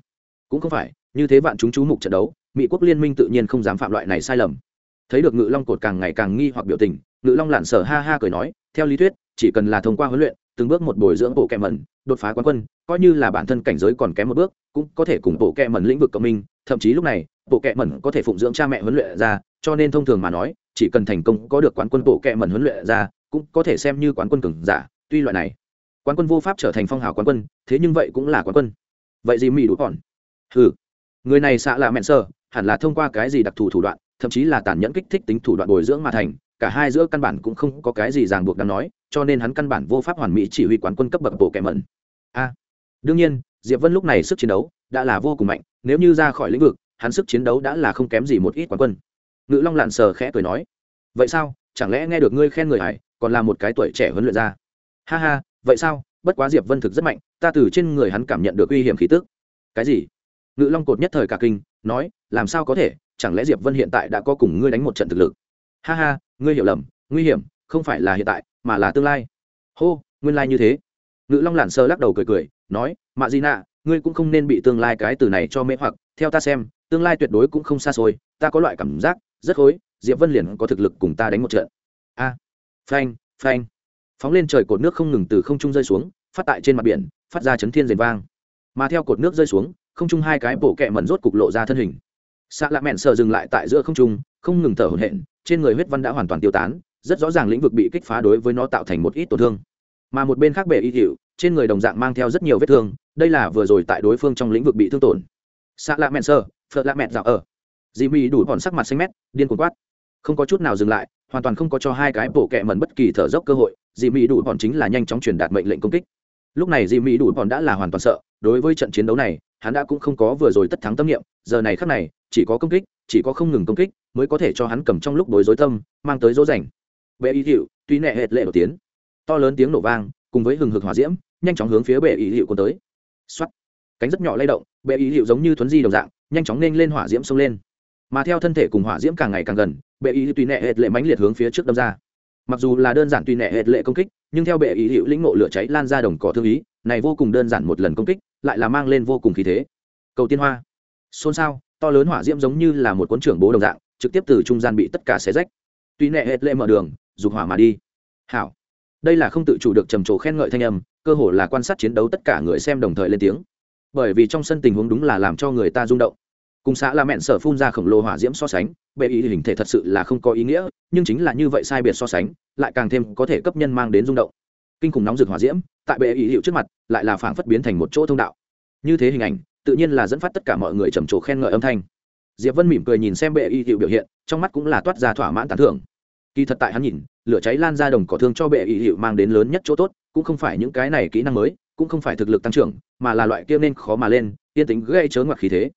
Cũng không phải, như thế vạn chúng chú mục trận đấu, mỹ quốc liên minh tự nhiên không dám phạm loại này sai lầm. Thấy được ngự long cột càng ngày càng nghi hoặc biểu tình, ngự long lản sở ha ha cười nói, theo lý thuyết, chỉ cần là thông qua huấn luyện, từng bước một bồi dưỡng bộ kẹ mẩn, đột phá quán quân, coi như là bản thân cảnh giới còn kém một bước, cũng có thể cùng bộ kẹ mẩn lĩnh vực cộng minh. Thậm chí lúc này bộ kẹ mẩn có thể phụng dưỡng cha mẹ huấn luyện ra, cho nên thông thường mà nói, chỉ cần thành công có được quán quân bộ kẹ mẩn huấn luyện ra, cũng có thể xem như quán quân cường giả. Tuy loại này quán quân vô pháp trở thành phong hào quán quân, thế nhưng vậy cũng là quán quân. Vậy gì mỹ đủ còn? Ừ người này xạ là mẹn sơ hẳn là thông qua cái gì đặc thù thủ đoạn, thậm chí là tàn nhẫn kích thích tính thủ đoạn bồi dưỡng mà thành, cả hai giữa căn bản cũng không có cái gì ràng buộc đáng nói, cho nên hắn căn bản vô pháp hoàn mỹ chỉ huy quán quân cấp bậc bộ kẻ mẩn. A, đương nhiên, diệp vân lúc này sức chiến đấu đã là vô cùng mạnh, nếu như ra khỏi lĩnh vực, hắn sức chiến đấu đã là không kém gì một ít quán quân. Ngự long lạn sờ khẽ cười nói, vậy sao? Chẳng lẽ nghe được ngươi khen người hải còn là một cái tuổi trẻ huấn luyện ra ha ha vậy sao? Bất quá diệp vân thực rất mạnh, ta từ trên người hắn cảm nhận được uy hiểm khí tức. Cái gì? Ngự long cột nhất thời cả kinh, nói, làm sao có thể? Chẳng lẽ diệp vân hiện tại đã có cùng ngươi đánh một trận thực lực? Ha ha, ngươi hiểu lầm, nguy hiểm, không phải là hiện tại, mà là tương lai. Hô, nguyên lai như thế. Ngự long lản sơ lắc đầu cười cười, nói, mạ di nạ, ngươi cũng không nên bị tương lai cái từ này cho mê hoặc, theo ta xem, tương lai tuyệt đối cũng không xa xôi, ta có loại cảm giác, rất khối diệp vân liền có thực lực cùng ta đánh một trận. A, phanh phanh phóng lên trời cột nước không ngừng từ không trung rơi xuống phát tại trên mặt biển phát ra chấn thiên rền vang. Mà theo cột nước rơi xuống không trung hai cái bộ kẹ mẩn rốt cục lộ ra thân hình. Xạ lạ mẹn sờ dừng lại tại giữa không trung không ngừng thở hổn hển trên người huyết văn đã hoàn toàn tiêu tán rất rõ ràng lĩnh vực bị kích phá đối với nó tạo thành một ít tổn thương. Mà một bên khác bể y hiệu trên người đồng dạng mang theo rất nhiều vết thương đây là vừa rồi tại đối phương trong lĩnh vực bị thương tổn. Xạ lạ mẹn sờ, phật lạ mẹn dạo ở. Dì mì đủ còn sắc mặt xanh mét điên cuồng quát. Không có chút nào dừng lại hoàn toàn không có cho hai cái bộ kẹ mẩn bất kỳ thở dốc cơ hội, dị mì đủ bọn chính là nhanh chóng truyền đạt mệnh lệnh công kích. Lúc này dị mì đủ bọn đã là hoàn toàn sợ, đối với trận chiến đấu này, hắn đã cũng không có vừa rồi tất thắng tâm niệm, giờ này khắc này, chỉ có công kích, chỉ có không ngừng công kích, mới có thể cho hắn cầm trong lúc bối rối tâm, mang tới dỗ dành. Bệ Y hiệu tuy nệ hệt lệ một tiếng, to lớn tiếng nổ vang, cùng với hừng hực hỏa diễm, nhanh chóng hướng phía bệ Y hiệu cuốn tới. Xoắt cánh rất nhỏ lay động, bệ Y hiệu giống như thuấn di đồng dạng, nhanh chóng nên lên hỏa diễm xông lên mà theo thân thể cùng hỏa diễm càng ngày càng gần, bệ ý tùy nệ hệt lệ mãnh liệt hướng phía trước đâm ra. Mặc dù là đơn giản tùy nệ hệt lệ công kích, nhưng theo bệ ý hữu lĩnh ngộ lửa cháy lan ra đồng cỏ thương ý, này vô cùng đơn giản một lần công kích, lại là mang lên vô cùng khí thế. Cầu tiên hoa. Xôn xao, to lớn hỏa diễm giống như là một cuốn trưởng bố đồng dạng, trực tiếp từ trung gian bị tất cả xé rách. Tùy nệ hệt lệ mở đường, dục hỏa mà đi. Hảo. Đây là không tự chủ được trầm trồ khen ngợi thanh âm, cơ hồ là quan sát chiến đấu tất cả người xem đồng thời lên tiếng. Bởi vì trong sân tình huống đúng là làm cho người ta rung động cùng xã là mẹn sở phun ra khổng lồ hỏa diễm so sánh, bệ ý hình thể thật sự là không có ý nghĩa, nhưng chính là như vậy sai biệt so sánh, lại càng thêm có thể cấp nhân mang đến rung động. Kinh khủng nóng rực hỏa diễm, tại bệ ý hiệu trước mặt, lại là phảng phất biến thành một chỗ thông đạo. Như thế hình ảnh, tự nhiên là dẫn phát tất cả mọi người trầm trồ khen ngợi âm thanh. Diệp vân mỉm cười nhìn xem bệ y hiệu biểu hiện, trong mắt cũng là toát ra thỏa mãn tán thưởng. Kỳ thật tại hắn nhìn, lửa cháy lan ra đồng cỏ thương cho bệ y hiệu mang đến lớn nhất chỗ tốt, cũng không phải những cái này kỹ năng mới, cũng không phải thực lực tăng trưởng, mà là loại kia nên khó mà lên, yên tính gây chớ ngoặc khí thế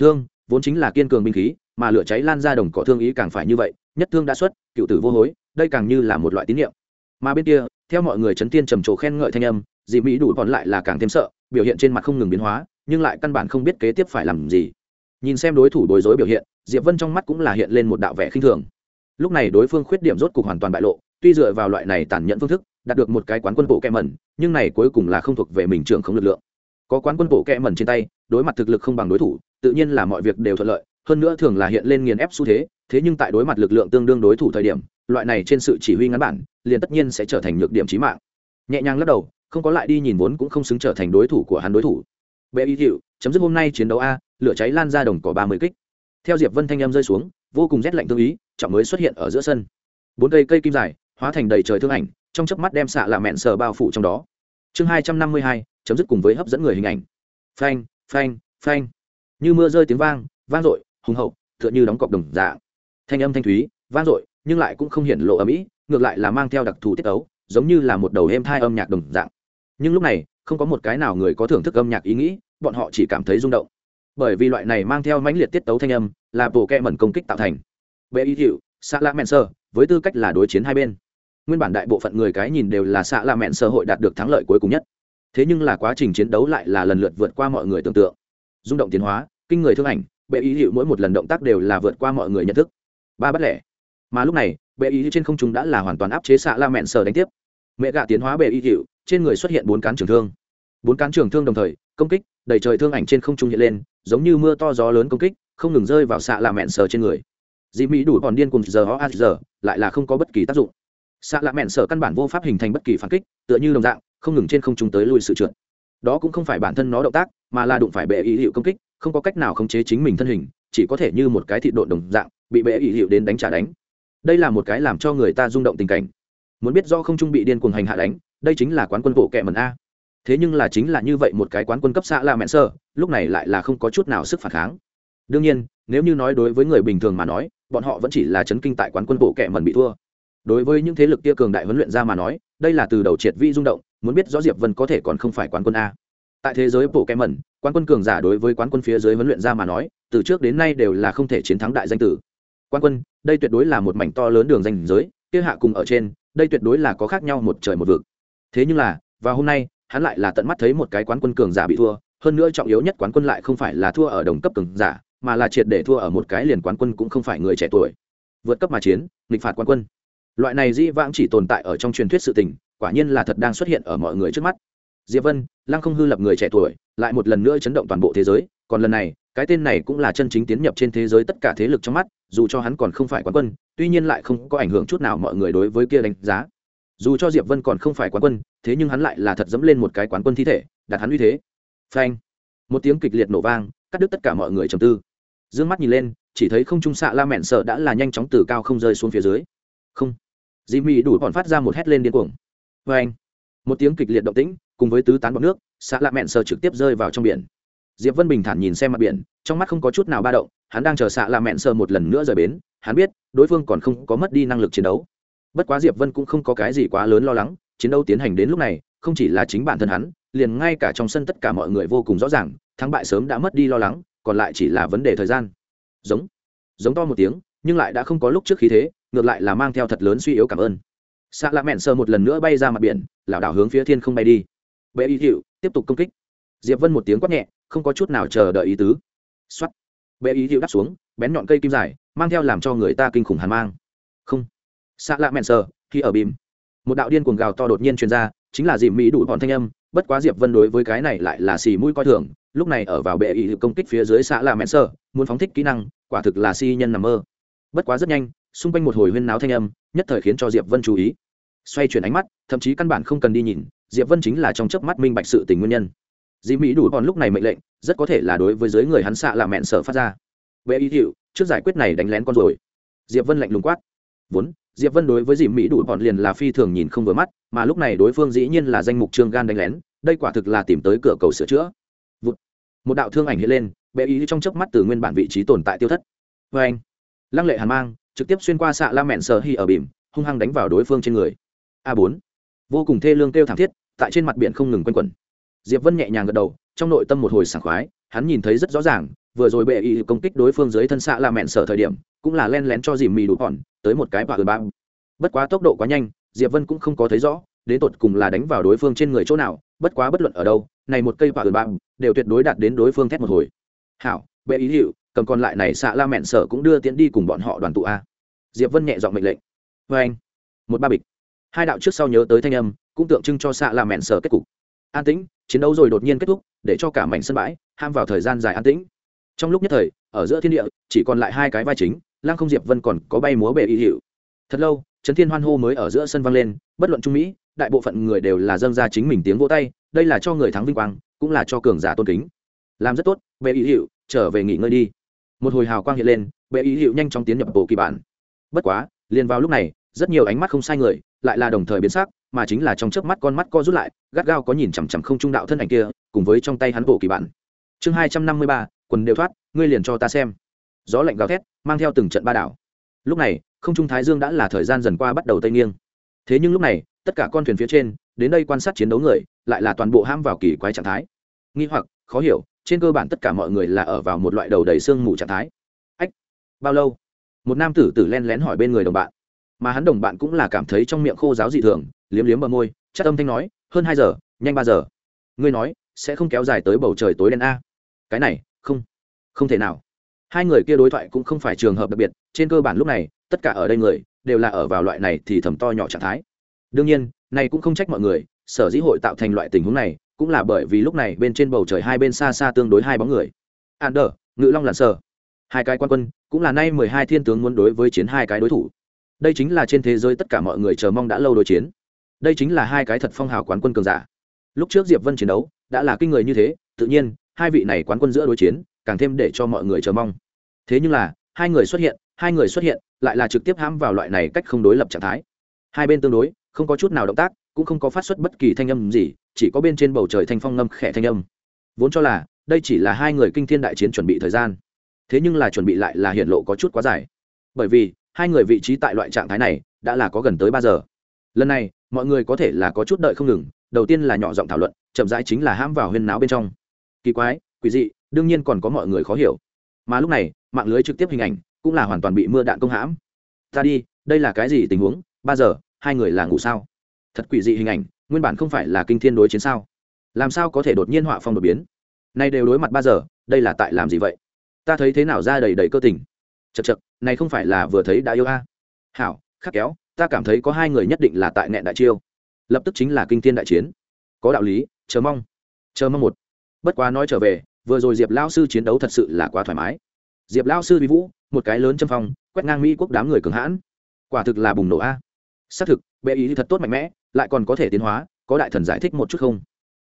thương, vốn chính là kiên cường binh khí, mà lửa cháy lan ra đồng cỏ thương ý càng phải như vậy, nhất thương đã xuất, cựu tử vô hối, đây càng như là một loại tín nhiệm mà bên kia, theo mọi người chấn tiên trầm trồ khen ngợi thanh âm dị mỹ đủ còn lại là càng thêm sợ, biểu hiện trên mặt không ngừng biến hóa, nhưng lại căn bản không biết kế tiếp phải làm gì. Nhìn xem đối thủ bối rối biểu hiện, diệp vân trong mắt cũng là hiện lên một đạo vẻ khinh thường. Lúc này đối phương khuyết điểm rốt cục hoàn toàn bại lộ, tuy dựa vào loại này tàn nhẫn phương thức, đạt được một cái quán quân bộ kẹ mẩn, nhưng này cuối cùng là không thuộc về mình trưởng không lực lượng. Có quán quân bộ kẹ mẩn trên tay đối mặt thực lực không bằng đối thủ, tự nhiên là mọi việc đều thuận lợi, hơn nữa thường là hiện lên nghiền ép xu thế thế nhưng tại đối mặt lực lượng tương đương đối thủ thời điểm, loại này trên sự chỉ huy ngắn bản, liền tất nhiên sẽ trở thành nhược điểm chí mạng. Nhẹ nhàng lắc đầu, không có lại đi nhìn vốn cũng không xứng trở thành đối thủ của hắn đối thủ. Bệ y hiệu chấm dứt hôm nay chiến đấu a, lửa cháy lan ra đồng cỏ ba mươi kích. Theo diệp vân thanh em rơi xuống, vô cùng rét lạnh tương ý, trọng mới xuất hiện ở giữa sân. Bốn cây cây kim dài, hóa thành đầy trời thương ảnh, trong chớp mắt đem xạ lạ mẹn sờ bao phủ trong đó. Chương hai trăm năm mươi hai, chấm dứt cùng với hấp dẫn người hình ảnh. Phanh phanh phanh. Như mưa rơi tiếng vang vang dội, hùng hậu, tựa như đóng cọc đồng dạ thanh âm thanh thúy, vang dội, nhưng lại cũng không hiển lộ ở mỹ ngược lại là mang theo đặc thù tiết tấu, giống như là một đầu êm thai âm nhạc đồng dạng. Nhưng lúc này, không có một cái nào người có thưởng thức âm nhạc ý nghĩ, bọn họ chỉ cảm thấy rung động. Bởi vì loại này mang theo mãnh liệt tiết tấu thanh âm, là bộ kẹ mẩn công kích tạo thành. Bệ y hiệu xạ lạ mẹn sơ, với tư cách là đối chiến hai bên. Nguyên bản đại bộ phận người cái nhìn đều là xạ lạ mẹn sơ hội đạt được thắng lợi cuối cùng nhất thế nhưng là quá trình chiến đấu lại là lần lượt vượt qua mọi người tưởng tượng. Rung động tiến hóa, kinh người thương ảnh, bệ ý hiệu mỗi một lần động tác đều là vượt qua mọi người nhận thức. Ba bắt lẻ. Mà lúc này, bệ ý trên không trung đã là hoàn toàn áp chế xạ la mẹn sờ đánh tiếp. Mẹ gạ tiến hóa bệ ý hiệu trên người xuất hiện bốn cán trường thương. Bốn cán trường thương đồng thời, công kích, đầy trời thương ảnh trên không trung hiện lên, giống như mưa to gió lớn công kích, không ngừng rơi vào xạ la mẹn sờ trên người. Dị mỹ đủ còn điên cùng giờ ho giờ, lại là không có bất kỳ tác dụng. Xạ la mẹn sờ căn bản vô pháp hình thành bất kỳ phản kích, tựa như đồng dạng không ngừng trên không trung tới lui sự trượt. Đó cũng không phải bản thân nó động tác, mà là đụng phải bệ y hiệu công kích, không có cách nào khống chế chính mình thân hình, chỉ có thể như một cái thị độn đồng dạng, bị bệ y hiệu đến đánh trả đánh. Đây là một cái làm cho người ta rung động tình cảnh. Muốn biết do không trung bị điên cuồng hành hạ đánh, đây chính là quán quân bộ kẹ mần a. Thế nhưng là chính là như vậy một cái quán quân cấp xã là mẹn sơ, lúc này lại là không có chút nào sức phản kháng. Đương nhiên, nếu như nói đối với người bình thường mà nói, bọn họ vẫn chỉ là chấn kinh tại quán quân bộ kẹ mần bị thua. Đối với những thế lực kia cường đại huấn luyện ra mà nói đây là từ đầu triệt vi rung động, muốn biết rõ diệp vân có thể còn không phải quán quân a. Tại thế giới bộ kem mẩn quán quân cường giả đối với quán quân phía dưới huấn luyện ra mà nói, từ trước đến nay đều là không thể chiến thắng đại danh tử. Quan quân, đây tuyệt đối là một mảnh to lớn đường danh giới, kia hạ cùng ở trên, đây tuyệt đối là có khác nhau một trời một vực. Thế nhưng là vào hôm nay, hắn lại là tận mắt thấy một cái quán quân cường giả bị thua, hơn nữa trọng yếu nhất quán quân lại không phải là thua ở đồng cấp cường giả, mà là triệt để thua ở một cái liền quán quân cũng không phải người trẻ tuổi. Vượt cấp mà chiến, nghịch phạt quán quân loại này dĩ vãng chỉ tồn tại ở trong truyền thuyết sự tình, quả nhiên là thật đang xuất hiện ở mọi người trước mắt. Diệp vân, lăng không hư lập người trẻ tuổi, lại một lần nữa chấn động toàn bộ thế giới, còn lần này, cái tên này cũng là chân chính tiến nhập trên thế giới tất cả thế lực trong mắt, dù cho hắn còn không phải quán quân, tuy nhiên lại không có ảnh hưởng chút nào mọi người đối với kia đánh giá. Dù cho diệp vân còn không phải quán quân, thế nhưng hắn lại là thật dẫm lên một cái quán quân thi thể, đặt hắn uy thế. Phanh! Một tiếng kịch liệt nổ vang, cắt đứt tất cả mọi người trầm tư. D mắt nhìn lên, chỉ thấy không trung xạ la mẹn sợ đã là nhanh chóng từ cao không rơi xuống phía dưới. Không! Jimmy đủ còn phát ra một hét lên điên cuồng. Phanh một tiếng kịch liệt động tĩnh, cùng với tứ tán bọt nước, xạ lạ mẹn sờ trực tiếp rơi vào trong biển. Diệp vân bình thản nhìn xem mặt biển, trong mắt không có chút nào ba động, hắn đang chờ xạ lạ mẹn sờ một lần nữa rời bến, hắn biết, đối phương còn không có mất đi năng lực chiến đấu. Bất quá diệp vân cũng không có cái gì quá lớn lo lắng, chiến đấu tiến hành đến lúc này, không chỉ là chính bản thân hắn, liền ngay cả trong sân tất cả mọi người vô cùng rõ ràng, thắng bại sớm đã mất đi lo lắng, còn lại chỉ là vấn đề thời gian. Giống giống to một tiếng, nhưng lại đã không có lúc trước khí thế ngược lại là mang theo thật lớn suy yếu cảm ơn. Xạ lạ mẹn sờ một lần nữa bay ra mặt biển, lảo đảo hướng phía thiên không bay đi. Bệ y hiệu tiếp tục công kích. Diệp vân một tiếng quát nhẹ, không có chút nào chờ đợi ý tứ. Xuất bệ Y hiệu đáp xuống, bén nhọn cây kim dài, mang theo làm cho người ta kinh khủng hàn mang. Không. Xạ lạ mẹn sờ khi ở bìm, một đạo điên cuồng gào to đột nhiên truyền ra, chính là dìm mỹ đủ bọn thanh âm, bất quá diệp vân đối với cái này lại là xì mũi coi thường, lúc này ở vào bệ y hiệu công kích phía dưới xạ lạ mẹn sờ muốn phóng thích kỹ năng, quả thực là si nhân nằm mơ. Bất quá rất nhanh xung quanh một hồi huyên náo thanh âm, nhất thời khiến cho diệp vân chú ý. Xoay chuyển ánh mắt, thậm chí căn bản không cần đi nhìn, diệp vân chính là trong chớp mắt minh bạch sự tình nguyên nhân. Dì mỹ đủ còn lúc này mệnh lệnh, rất có thể là đối với giới người hắn xạ là mẹn sở phát ra. Vệ ý hiệu trước giải quyết này đánh lén con rồi. Diệp vân lạnh lùng quát. Vốn, diệp vân đối với dì mỹ đủ bọn liền là phi thường nhìn không vừa mắt, mà lúc này đối phương dĩ nhiên là danh mục trương gan đánh lén, đây quả thực là tìm tới cửa cầu sửa chữa. Vụt. một đạo thương ảnh hiện lên, bệ ý trong chớp mắt từ nguyên bản vị trí tồn tại tiêu thất. Vê anh. Lăng lệ hàn mang trực tiếp xuyên qua xạ la mẹn sờ hi ở bìm, hung hăng đánh vào đối phương trên người. A bốn. Vô cùng thê lương kêu thảm thiết, tại trên mặt biển không ngừng quanh quẩn. Diệp vân nhẹ nhàng gật đầu, trong nội tâm một hồi sảng khoái, hắn nhìn thấy rất rõ ràng, vừa rồi bệ y công kích đối phương dưới thân xạ la mẹn sở thời điểm, cũng là len lén cho dìm mì đủ hòn, tới một cái và ở ba bất quá tốc độ quá nhanh, diệp vân cũng không có thấy rõ, đến tột cùng là đánh vào đối phương trên người chỗ nào, bất quá bất luận ở đâu, này một cây và ở ba đều tuyệt đối đạt đến đối phương thét một hồi. Hảo, bệ y hiệu cầm còn lại này xạ la mẹn sở cũng đưa tiến đi cùng bọn họ đoàn tụ a diệp vân nhẹ giọng mệnh lệnh. Vê anh. Một ba bịch. Hai đạo trước sau nhớ tới thanh âm, cũng tượng trưng cho xạ là mẹn sở kết cục. An tĩnh, chiến đấu rồi đột nhiên kết thúc, để cho cả mảnh sân bãi ham vào thời gian dài an tĩnh. Trong lúc nhất thời, ở giữa thiên địa, chỉ còn lại hai cái vai chính Lang không diệp vân còn có bay múa bệ y hiệu. Thật lâu, trấn thiên hoan hô mới ở giữa sân vang lên, bất luận trung mỹ, đại bộ phận người đều là dâng ra chính mình tiếng vỗ tay, đây là cho người thắng vinh quang, cũng là cho cường giả tôn kính. Làm rất tốt bệ ý hiệu, trở về nghỉ ngơi đi. Một hồi hào quang hiện lên bệ ý hiệu nhanh chóng tiến nhập bộ kỳ bản bất quá, liền vào lúc này, rất nhiều ánh mắt không sai người, lại là đồng thời biến sắc, mà chính là trong chớp mắt con mắt co rút lại, gắt gao có nhìn chằm chằm không trung đạo thân ảnh kia, cùng với trong tay hắn bộ kỳ bản. Chương hai trăm năm mươi ba, quần đều thoát, ngươi liền cho ta xem. Gió lạnh gào thét, mang theo từng trận ba đảo. Lúc này, không trung thái dương đã là thời gian dần qua bắt đầu tây nghiêng. Thế nhưng lúc này, tất cả con thuyền phía trên, đến đây quan sát chiến đấu người, lại là toàn bộ ham vào kỳ quái trạng thái. Nghi hoặc, khó hiểu, trên cơ bản tất cả mọi người là ở vào một loại đầu đầy sương mù trạng thái. Ách, bao lâu? Một nam tử tử len lén hỏi bên người đồng bạn. Mà hắn đồng bạn cũng là cảm thấy trong miệng khô giáo dị thường, liếm liếm bờ môi, chắc âm thanh nói, hơn hai giờ, nhanh ba giờ. Ngươi nói, sẽ không kéo dài tới bầu trời tối đen a? Cái này, không không thể nào. Hai người kia đối thoại cũng không phải trường hợp đặc biệt, trên cơ bản lúc này, tất cả ở đây người, đều là ở vào loại này thì thầm to nhỏ trạng thái. Đương nhiên, này cũng không trách mọi người, sở dĩ hội tạo thành loại tình huống này, cũng là bởi vì lúc này bên trên bầu trời hai bên xa xa tương đối hai bóng người. An đờ ngự long lặn sờ hai cái quan quân, cũng là nay mười hai thiên tướng muốn đối với chiến hai cái đối thủ. Đây chính là trên thế giới tất cả mọi người chờ mong đã lâu đối chiến. Đây chính là hai cái thật phong hào quán quân cường giả. Lúc trước diệp vân chiến đấu, đã là kinh người như thế, tự nhiên, hai vị này quán quân giữa đối chiến, càng thêm để cho mọi người chờ mong. Thế nhưng là, hai người xuất hiện, hai người xuất hiện, lại là trực tiếp hãm vào loại này cách không đối lập trạng thái. Hai bên tương đối, không có chút nào động tác, cũng không có phát xuất bất kỳ thanh âm gì, chỉ có bên trên bầu trời thanh phong ngâm khẽ thanh âm. Vốn cho là, đây chỉ là hai người kinh thiên đại chiến chuẩn bị thời gian thế nhưng là chuẩn bị lại là hiện lộ có chút quá dài. Bởi vì, hai người vị trí tại loại trạng thái này đã là có gần tới ba giờ. Lần này, mọi người có thể là có chút đợi không ngừng, đầu tiên là nhỏ giọng thảo luận, chậm rãi chính là hãm vào huyên náo bên trong. Kỳ quái, quỷ dị, đương nhiên còn có mọi người khó hiểu. Mà lúc này, mạng lưới trực tiếp hình ảnh cũng là hoàn toàn bị mưa đạn công hãm. Ta đi, đây là cái gì tình huống? Ba giờ, hai người là ngủ sao? Thật quỷ dị hình ảnh, nguyên bản không phải là kinh thiên đối chiến sao? Làm sao có thể đột nhiên họa phong đột biến? Nay đều đối mặt ba giờ, đây là tại làm gì vậy? Ta thấy thế nào ra đầy đầy cơ tình. Chật chật này không phải là vừa thấy đã yêu a. Hảo, khắc kéo, ta cảm thấy có hai người nhất định là tại nghẹn đại chiêu. Lập tức chính là kinh thiên đại chiến. Có đạo lý, chờ mong. Chờ mong một. Bất quá nói trở về, vừa rồi diệp lao sư chiến đấu thật sự là quá thoải mái. Diệp lao sư vi vũ, một cái lớn châm phong, quét ngang mỹ quốc đám người cường hãn. Quả thực là bùng nổ a. Xác thực, bệ ý thật tốt mạnh mẽ, lại còn có thể tiến hóa, có đại thần giải thích một chút không?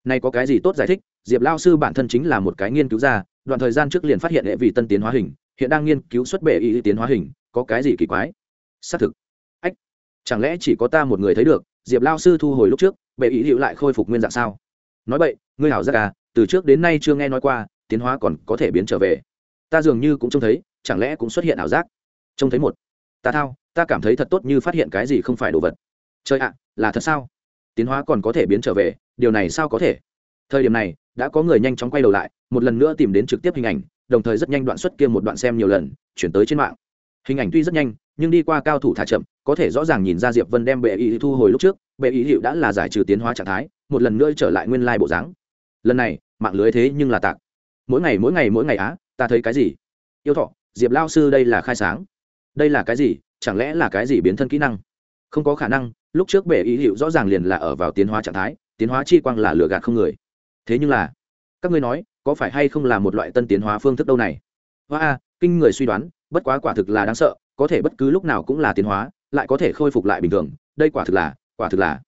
Nay có cái gì tốt giải thích? Diệp lao sư bản thân chính là một cái nghiên cứu ra đoạn thời gian trước liền phát hiện hệ vị tân tiến hóa hình, hiện đang nghiên cứu xuất bệ ý tiến hóa hình, có cái gì kỳ quái? Xác thực. Ách, chẳng lẽ chỉ có ta một người thấy được, diệp lao sư thu hồi lúc trước, bệ ý hiệu lại khôi phục nguyên dạng sao? Nói vậy ngươi hảo giác à từ trước đến nay chưa nghe nói qua, tiến hóa còn có thể biến trở về. Ta dường như cũng trông thấy, chẳng lẽ cũng xuất hiện ảo giác? Trông thấy một. Ta thao, ta cảm thấy thật tốt như phát hiện cái gì không phải đồ vật. Trời ạ, là thật sao? Tiến hóa còn có thể biến trở về điều này sao có thể? Thời điểm này, đã có người nhanh chóng quay đầu lại, một lần nữa tìm đến trực tiếp hình ảnh, đồng thời rất nhanh đoạn xuất kia một đoạn xem nhiều lần, chuyển tới trên mạng. Hình ảnh tuy rất nhanh, nhưng đi qua cao thủ thả chậm, có thể rõ ràng nhìn ra diệp vân đem bệ ý thu hồi lúc trước, bệ ý hiệu đã là giải trừ tiến hóa trạng thái, một lần nữa trở lại nguyên lai bộ dáng. Lần này, mạng lưới thế nhưng là tạc. Mỗi ngày mỗi ngày mỗi ngày á, ta thấy cái gì? Yêu thọ, diệp lao sư đây là khai sáng. Đây là cái gì? Chẳng lẽ là cái gì biến thân kỹ năng? Không có khả năng, lúc trước bệ ý hiệu rõ ràng liền là ở vào tiến hóa trạng thái tiến hóa chi quang là lừa gạt không người. Thế nhưng là, các ngươi nói, có phải hay không là một loại tân tiến hóa phương thức đâu này? Hoa a, kinh người suy đoán, bất quá quả thực là đáng sợ, có thể bất cứ lúc nào cũng là tiến hóa, lại có thể khôi phục lại bình thường, đây quả thực là, quả thực là.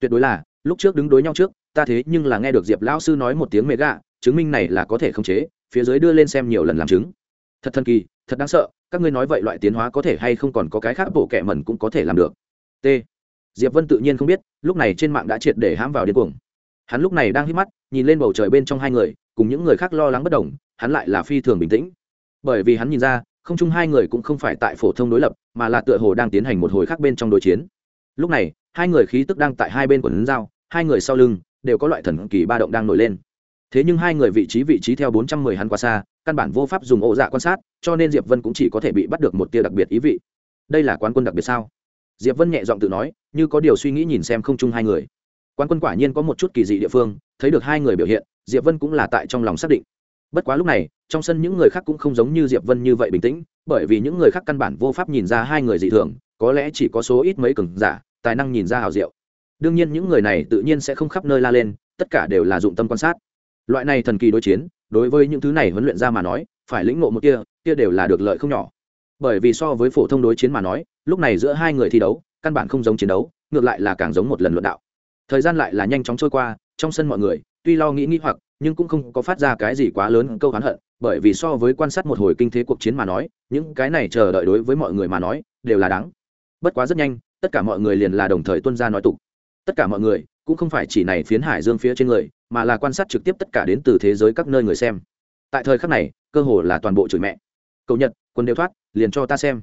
Tuyệt đối là, lúc trước đứng đối nhau trước, ta thế nhưng là nghe được diệp lão sư nói một tiếng mẹ gạ chứng minh này là có thể khống chế, phía dưới đưa lên xem nhiều lần làm chứng. Thật thần kỳ, thật đáng sợ, các ngươi nói vậy loại tiến hóa có thể hay không còn có cái khác bộ kệ mẩn cũng có thể làm được. T diệp vân tự nhiên không biết, lúc này trên mạng đã triệt để hãm vào điên cuồng. Hắn lúc này đang hít mắt, nhìn lên bầu trời bên trong hai người, cùng những người khác lo lắng bất đồng, hắn lại là phi thường bình tĩnh. Bởi vì hắn nhìn ra, không chung hai người cũng không phải tại phổ thông đối lập, mà là tựa hồ đang tiến hành một hồi khác bên trong đối chiến. Lúc này, hai người khí tức đang tại hai bên quần dao hai người sau lưng, đều có loại thần kỳ ba động đang nổi lên. Thế nhưng hai người vị trí vị trí theo bốn trăm mười hắn quá xa, căn bản vô pháp dùng ổ dạ quan sát, cho nên diệp vân cũng chỉ có thể bị bắt được một tia đặc biệt ý vị. Đây là quán quân đặc biệt sao? Diệp vân nhẹ giọng tự nói, như có điều suy nghĩ nhìn xem không chung hai người. Quan quân quả nhiên có một chút kỳ dị địa phương, thấy được hai người biểu hiện, diệp vân cũng là tại trong lòng xác định. Bất quá lúc này, trong sân những người khác cũng không giống như diệp vân như vậy bình tĩnh, bởi vì những người khác căn bản vô pháp nhìn ra hai người dị thường, có lẽ chỉ có số ít mấy cường giả, tài năng nhìn ra hào diệu. Đương nhiên những người này tự nhiên sẽ không khắp nơi la lên, tất cả đều là dụng tâm quan sát. Loại này thần kỳ đối chiến, đối với những thứ này huấn luyện ra mà nói, phải lĩnh ngộ một kia kia đều là được lợi không nhỏ. Bởi vì so với phổ thông đối chiến mà nói lúc này giữa hai người thi đấu, căn bản không giống chiến đấu, ngược lại là càng giống một lần luận đạo. Thời gian lại là nhanh chóng trôi qua, trong sân mọi người, tuy lo nghĩ nghĩ hoặc, nhưng cũng không có phát ra cái gì quá lớn câu hắn hận, bởi vì so với quan sát một hồi kinh thế cuộc chiến mà nói, những cái này chờ đợi đối với mọi người mà nói, đều là đáng. Bất quá rất nhanh, tất cả mọi người liền là đồng thời tuân ra nói tục. Tất cả mọi người, cũng không phải chỉ này phiến hải dương phía trên người, mà là quan sát trực tiếp tất cả đến từ thế giới các nơi người xem. Tại thời khắc này, cơ hồ là toàn bộ chửi mẹ. Cầu nhật, quân đều thoát, liền cho ta xem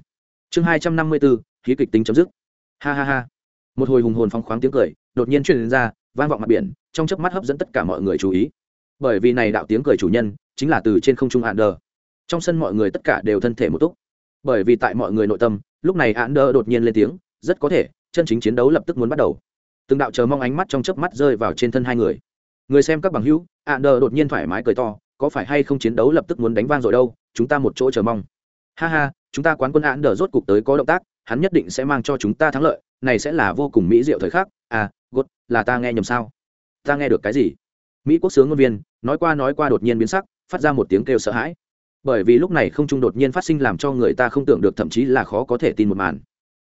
chương hai trăm năm mươi bốn, khí kịch tính chấm dứt. Ha ha ha. Một hồi hùng hồn phóng khoáng tiếng cười đột nhiên truyền ra, vang vọng mặt biển, trong chớp mắt hấp dẫn tất cả mọi người chú ý. Bởi vì này đạo tiếng cười chủ nhân chính là từ trên không trung hạn đờ trong sân mọi người tất cả đều thân thể một túc. Bởi vì tại mọi người nội tâm, lúc này hạn đờ đột nhiên lên tiếng, rất có thể, chân chính chiến đấu lập tức muốn bắt đầu. Từng đạo chờ mong ánh mắt trong chớp mắt rơi vào trên thân hai người. Người xem các bằng hữu hạn đờ đột nhiên thoải mái cười to, có phải hay không chiến đấu lập tức muốn đánh vang rồi đâu, chúng ta một chỗ chờ mong. Ha ha chúng ta quán quân án đờ rốt cục tới có động tác hắn nhất định sẽ mang cho chúng ta thắng lợi này sẽ là vô cùng mỹ diệu thời khắc. À gốt là ta nghe nhầm sao? Ta nghe được cái gì? Mỹ quốc sướng ngôn viên nói qua nói qua đột nhiên biến sắc phát ra một tiếng kêu sợ hãi. Bởi vì lúc này không trung đột nhiên phát sinh làm cho người ta không tưởng được thậm chí là khó có thể tin một màn.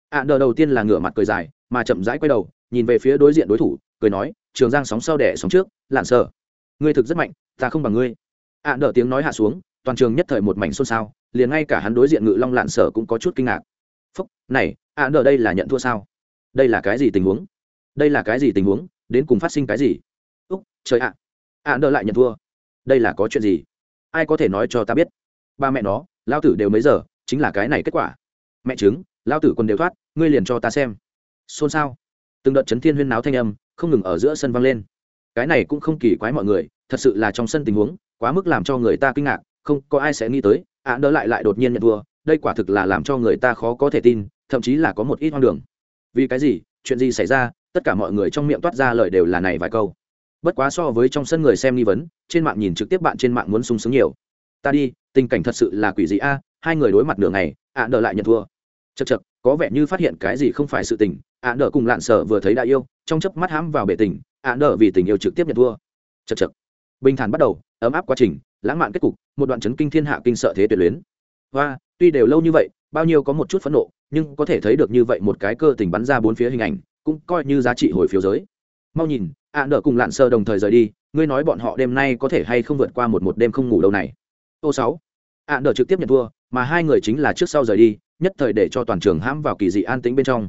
Ạ à, đờ đầu tiên là ngửa mặt cười dài mà chậm rãi quay đầu nhìn về phía đối diện đối thủ cười nói trường giang sóng sau đẻ sóng trước lạn sợ ngươi thực rất mạnh ta không bằng ngươi. Ạ à, đờ tiếng nói hạ xuống toàn trường nhất thời một mảnh xôn xao liền ngay cả hắn đối diện ngự long lạn sở cũng có chút kinh ngạc. Phúc này ạ à, đây là nhận thua sao? Đây là cái gì tình huống? Đây là cái gì tình huống? Đến cùng phát sinh cái gì? Úc trời ạ. Ạ đỡ lại nhận thua. Đây là có chuyện gì? Ai có thể nói cho ta biết? Ba mẹ nó lao tử đều mấy giờ chính là cái này kết quả. Mẹ chứng lao tử còn đều thoát ngươi liền cho ta xem. Xôn xao. Từng đợt chấn thiên huyên náo thanh âm không ngừng ở giữa sân vang lên. Cái này cũng không kỳ quái mọi người thật sự là trong sân tình huống quá mức làm cho người ta kinh ngạc không có ai sẽ nghĩ tới án đỡ lại lại đột nhiên nhận thua, đây quả thực là làm cho người ta khó có thể tin, thậm chí là có một ít hoang đường. Vì cái gì? Chuyện gì xảy ra? Tất cả mọi người trong miệng toát ra lời đều là này vài câu. Bất quá so với trong sân người xem nghi vấn, trên mạng nhìn trực tiếp bạn trên mạng muốn sung sướng nhiều. Ta đi, tình cảnh thật sự là quỷ dị a, hai người đối mặt nửa ngày ạ đỡ lại nhận thua. Chật chật có vẻ như phát hiện cái gì không phải sự tình ạ đỡ cùng lạn sở vừa thấy đã yêu, trong chớp mắt hãm vào bể tình ạ đỡ vì tình yêu trực tiếp nhận thua. Chật chật bình thản bắt đầu, ấm áp quá trình lãng mạn kết cục, một đoạn chấn kinh thiên hạ kinh sợ thế tuyệt luyến. Và tuy đều lâu như vậy, bao nhiêu có một chút phẫn nộ, nhưng có thể thấy được như vậy một cái cơ tình bắn ra bốn phía hình ảnh, cũng coi như giá trị hồi phiếu giới. Mau nhìn, ạ à cùng lạn sơ đồng thời rời đi, ngươi nói bọn họ đêm nay có thể hay không vượt qua một một đêm không ngủ đâu này. Ô sáu, ạ à trực tiếp nhận thua, mà hai người chính là trước sau rời đi, nhất thời để cho toàn trường hãm vào kỳ dị an tĩnh bên trong.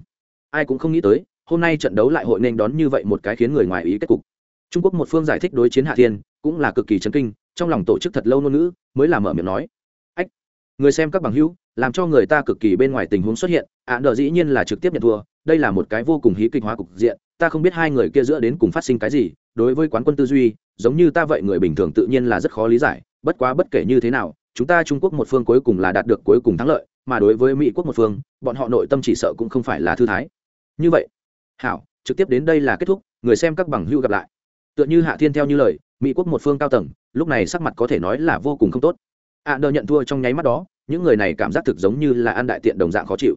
Ai cũng không nghĩ tới, hôm nay trận đấu lại hội nên đón như vậy một cái khiến người ngoài ý kết cục. Trung quốc một phương giải thích đối chiến hạ thiên, cũng là cực kỳ chấn kinh trong lòng tổ chức thật lâu ngôn ngữ, mới làm mở miệng nói. Ách, người xem các bằng hữu, làm cho người ta cực kỳ bên ngoài tình huống xuất hiện, ạ nợ dĩ nhiên là trực tiếp nhận thua, đây là một cái vô cùng hí kịch hóa cục diện, ta không biết hai người kia giữa đến cùng phát sinh cái gì, đối với quán quân tư duy, giống như ta vậy người bình thường tự nhiên là rất khó lý giải, bất quá bất kể như thế nào, chúng ta trung quốc một phương cuối cùng là đạt được cuối cùng thắng lợi, mà đối với mỹ quốc một phương, bọn họ nội tâm chỉ sợ cũng không phải là thư thái. Như vậy, hảo, trực tiếp đến đây là kết thúc, người xem các bằng hữu gặp lại. Tựa như hạ thiên theo như lời mỹ quốc một phương cao tầng lúc này sắc mặt có thể nói là vô cùng không tốt. Ạ à, nhận thua trong nháy mắt đó những người này cảm giác thực giống như là ăn đại tiện đồng dạng khó chịu.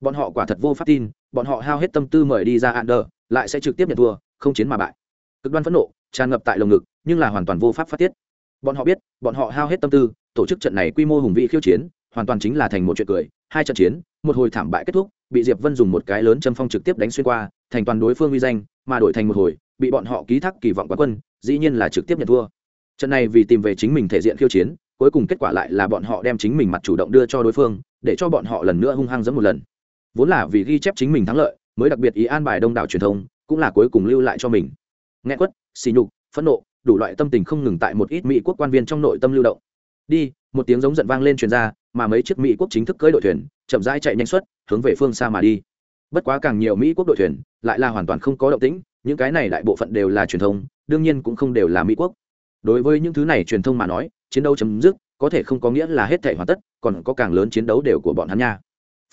Bọn họ quả thật vô pháp tin bọn họ hao hết tâm tư mời đi ra ạ đờ lại sẽ trực tiếp nhận thua không chiến mà bại. Cực đoan phẫn nộ tràn ngập tại lồng ngực nhưng là hoàn toàn vô pháp phát tiết. Bọn họ biết bọn họ hao hết tâm tư tổ chức trận này quy mô hùng vị khiêu chiến hoàn toàn chính là thành một chuyện cười. Hai trận chiến một hồi thảm bại kết thúc bị diệp vân dùng một cái lớn châm phong trực tiếp đánh xuyên qua thành toàn đối phương uy danh mà đổi thành một hồi bị bọn họ ký thác kỳ vọng quán quân dĩ nhiên là trực tiếp nhận thua. Trận này vì tìm về chính mình thể diện khiêu chiến, cuối cùng kết quả lại là bọn họ đem chính mình mặt chủ động đưa cho đối phương, để cho bọn họ lần nữa hung hăng dẫn một lần. Vốn là vì ghi chép chính mình thắng lợi, mới đặc biệt ý an bài đông đảo truyền thông, cũng là cuối cùng lưu lại cho mình. Nghe quất xì nhục, phẫn nộ, đủ loại tâm tình không ngừng tại một ít mỹ quốc quan viên trong nội tâm lưu động. Đi, một tiếng giống giận vang lên truyền ra, mà mấy chiếc mỹ quốc chính thức cưỡi đội thuyền, chậm rãi chạy nhanh xuất, hướng về phương xa mà đi. Bất quá càng nhiều mỹ quốc đội thuyền, lại là hoàn toàn không có động tĩnh những cái này đại bộ phận đều là truyền thông đương nhiên cũng không đều là mỹ quốc. Đối với những thứ này truyền thông mà nói chiến đấu chấm dứt có thể không có nghĩa là hết thể hoàn tất còn có càng lớn chiến đấu đều của bọn hắn nha.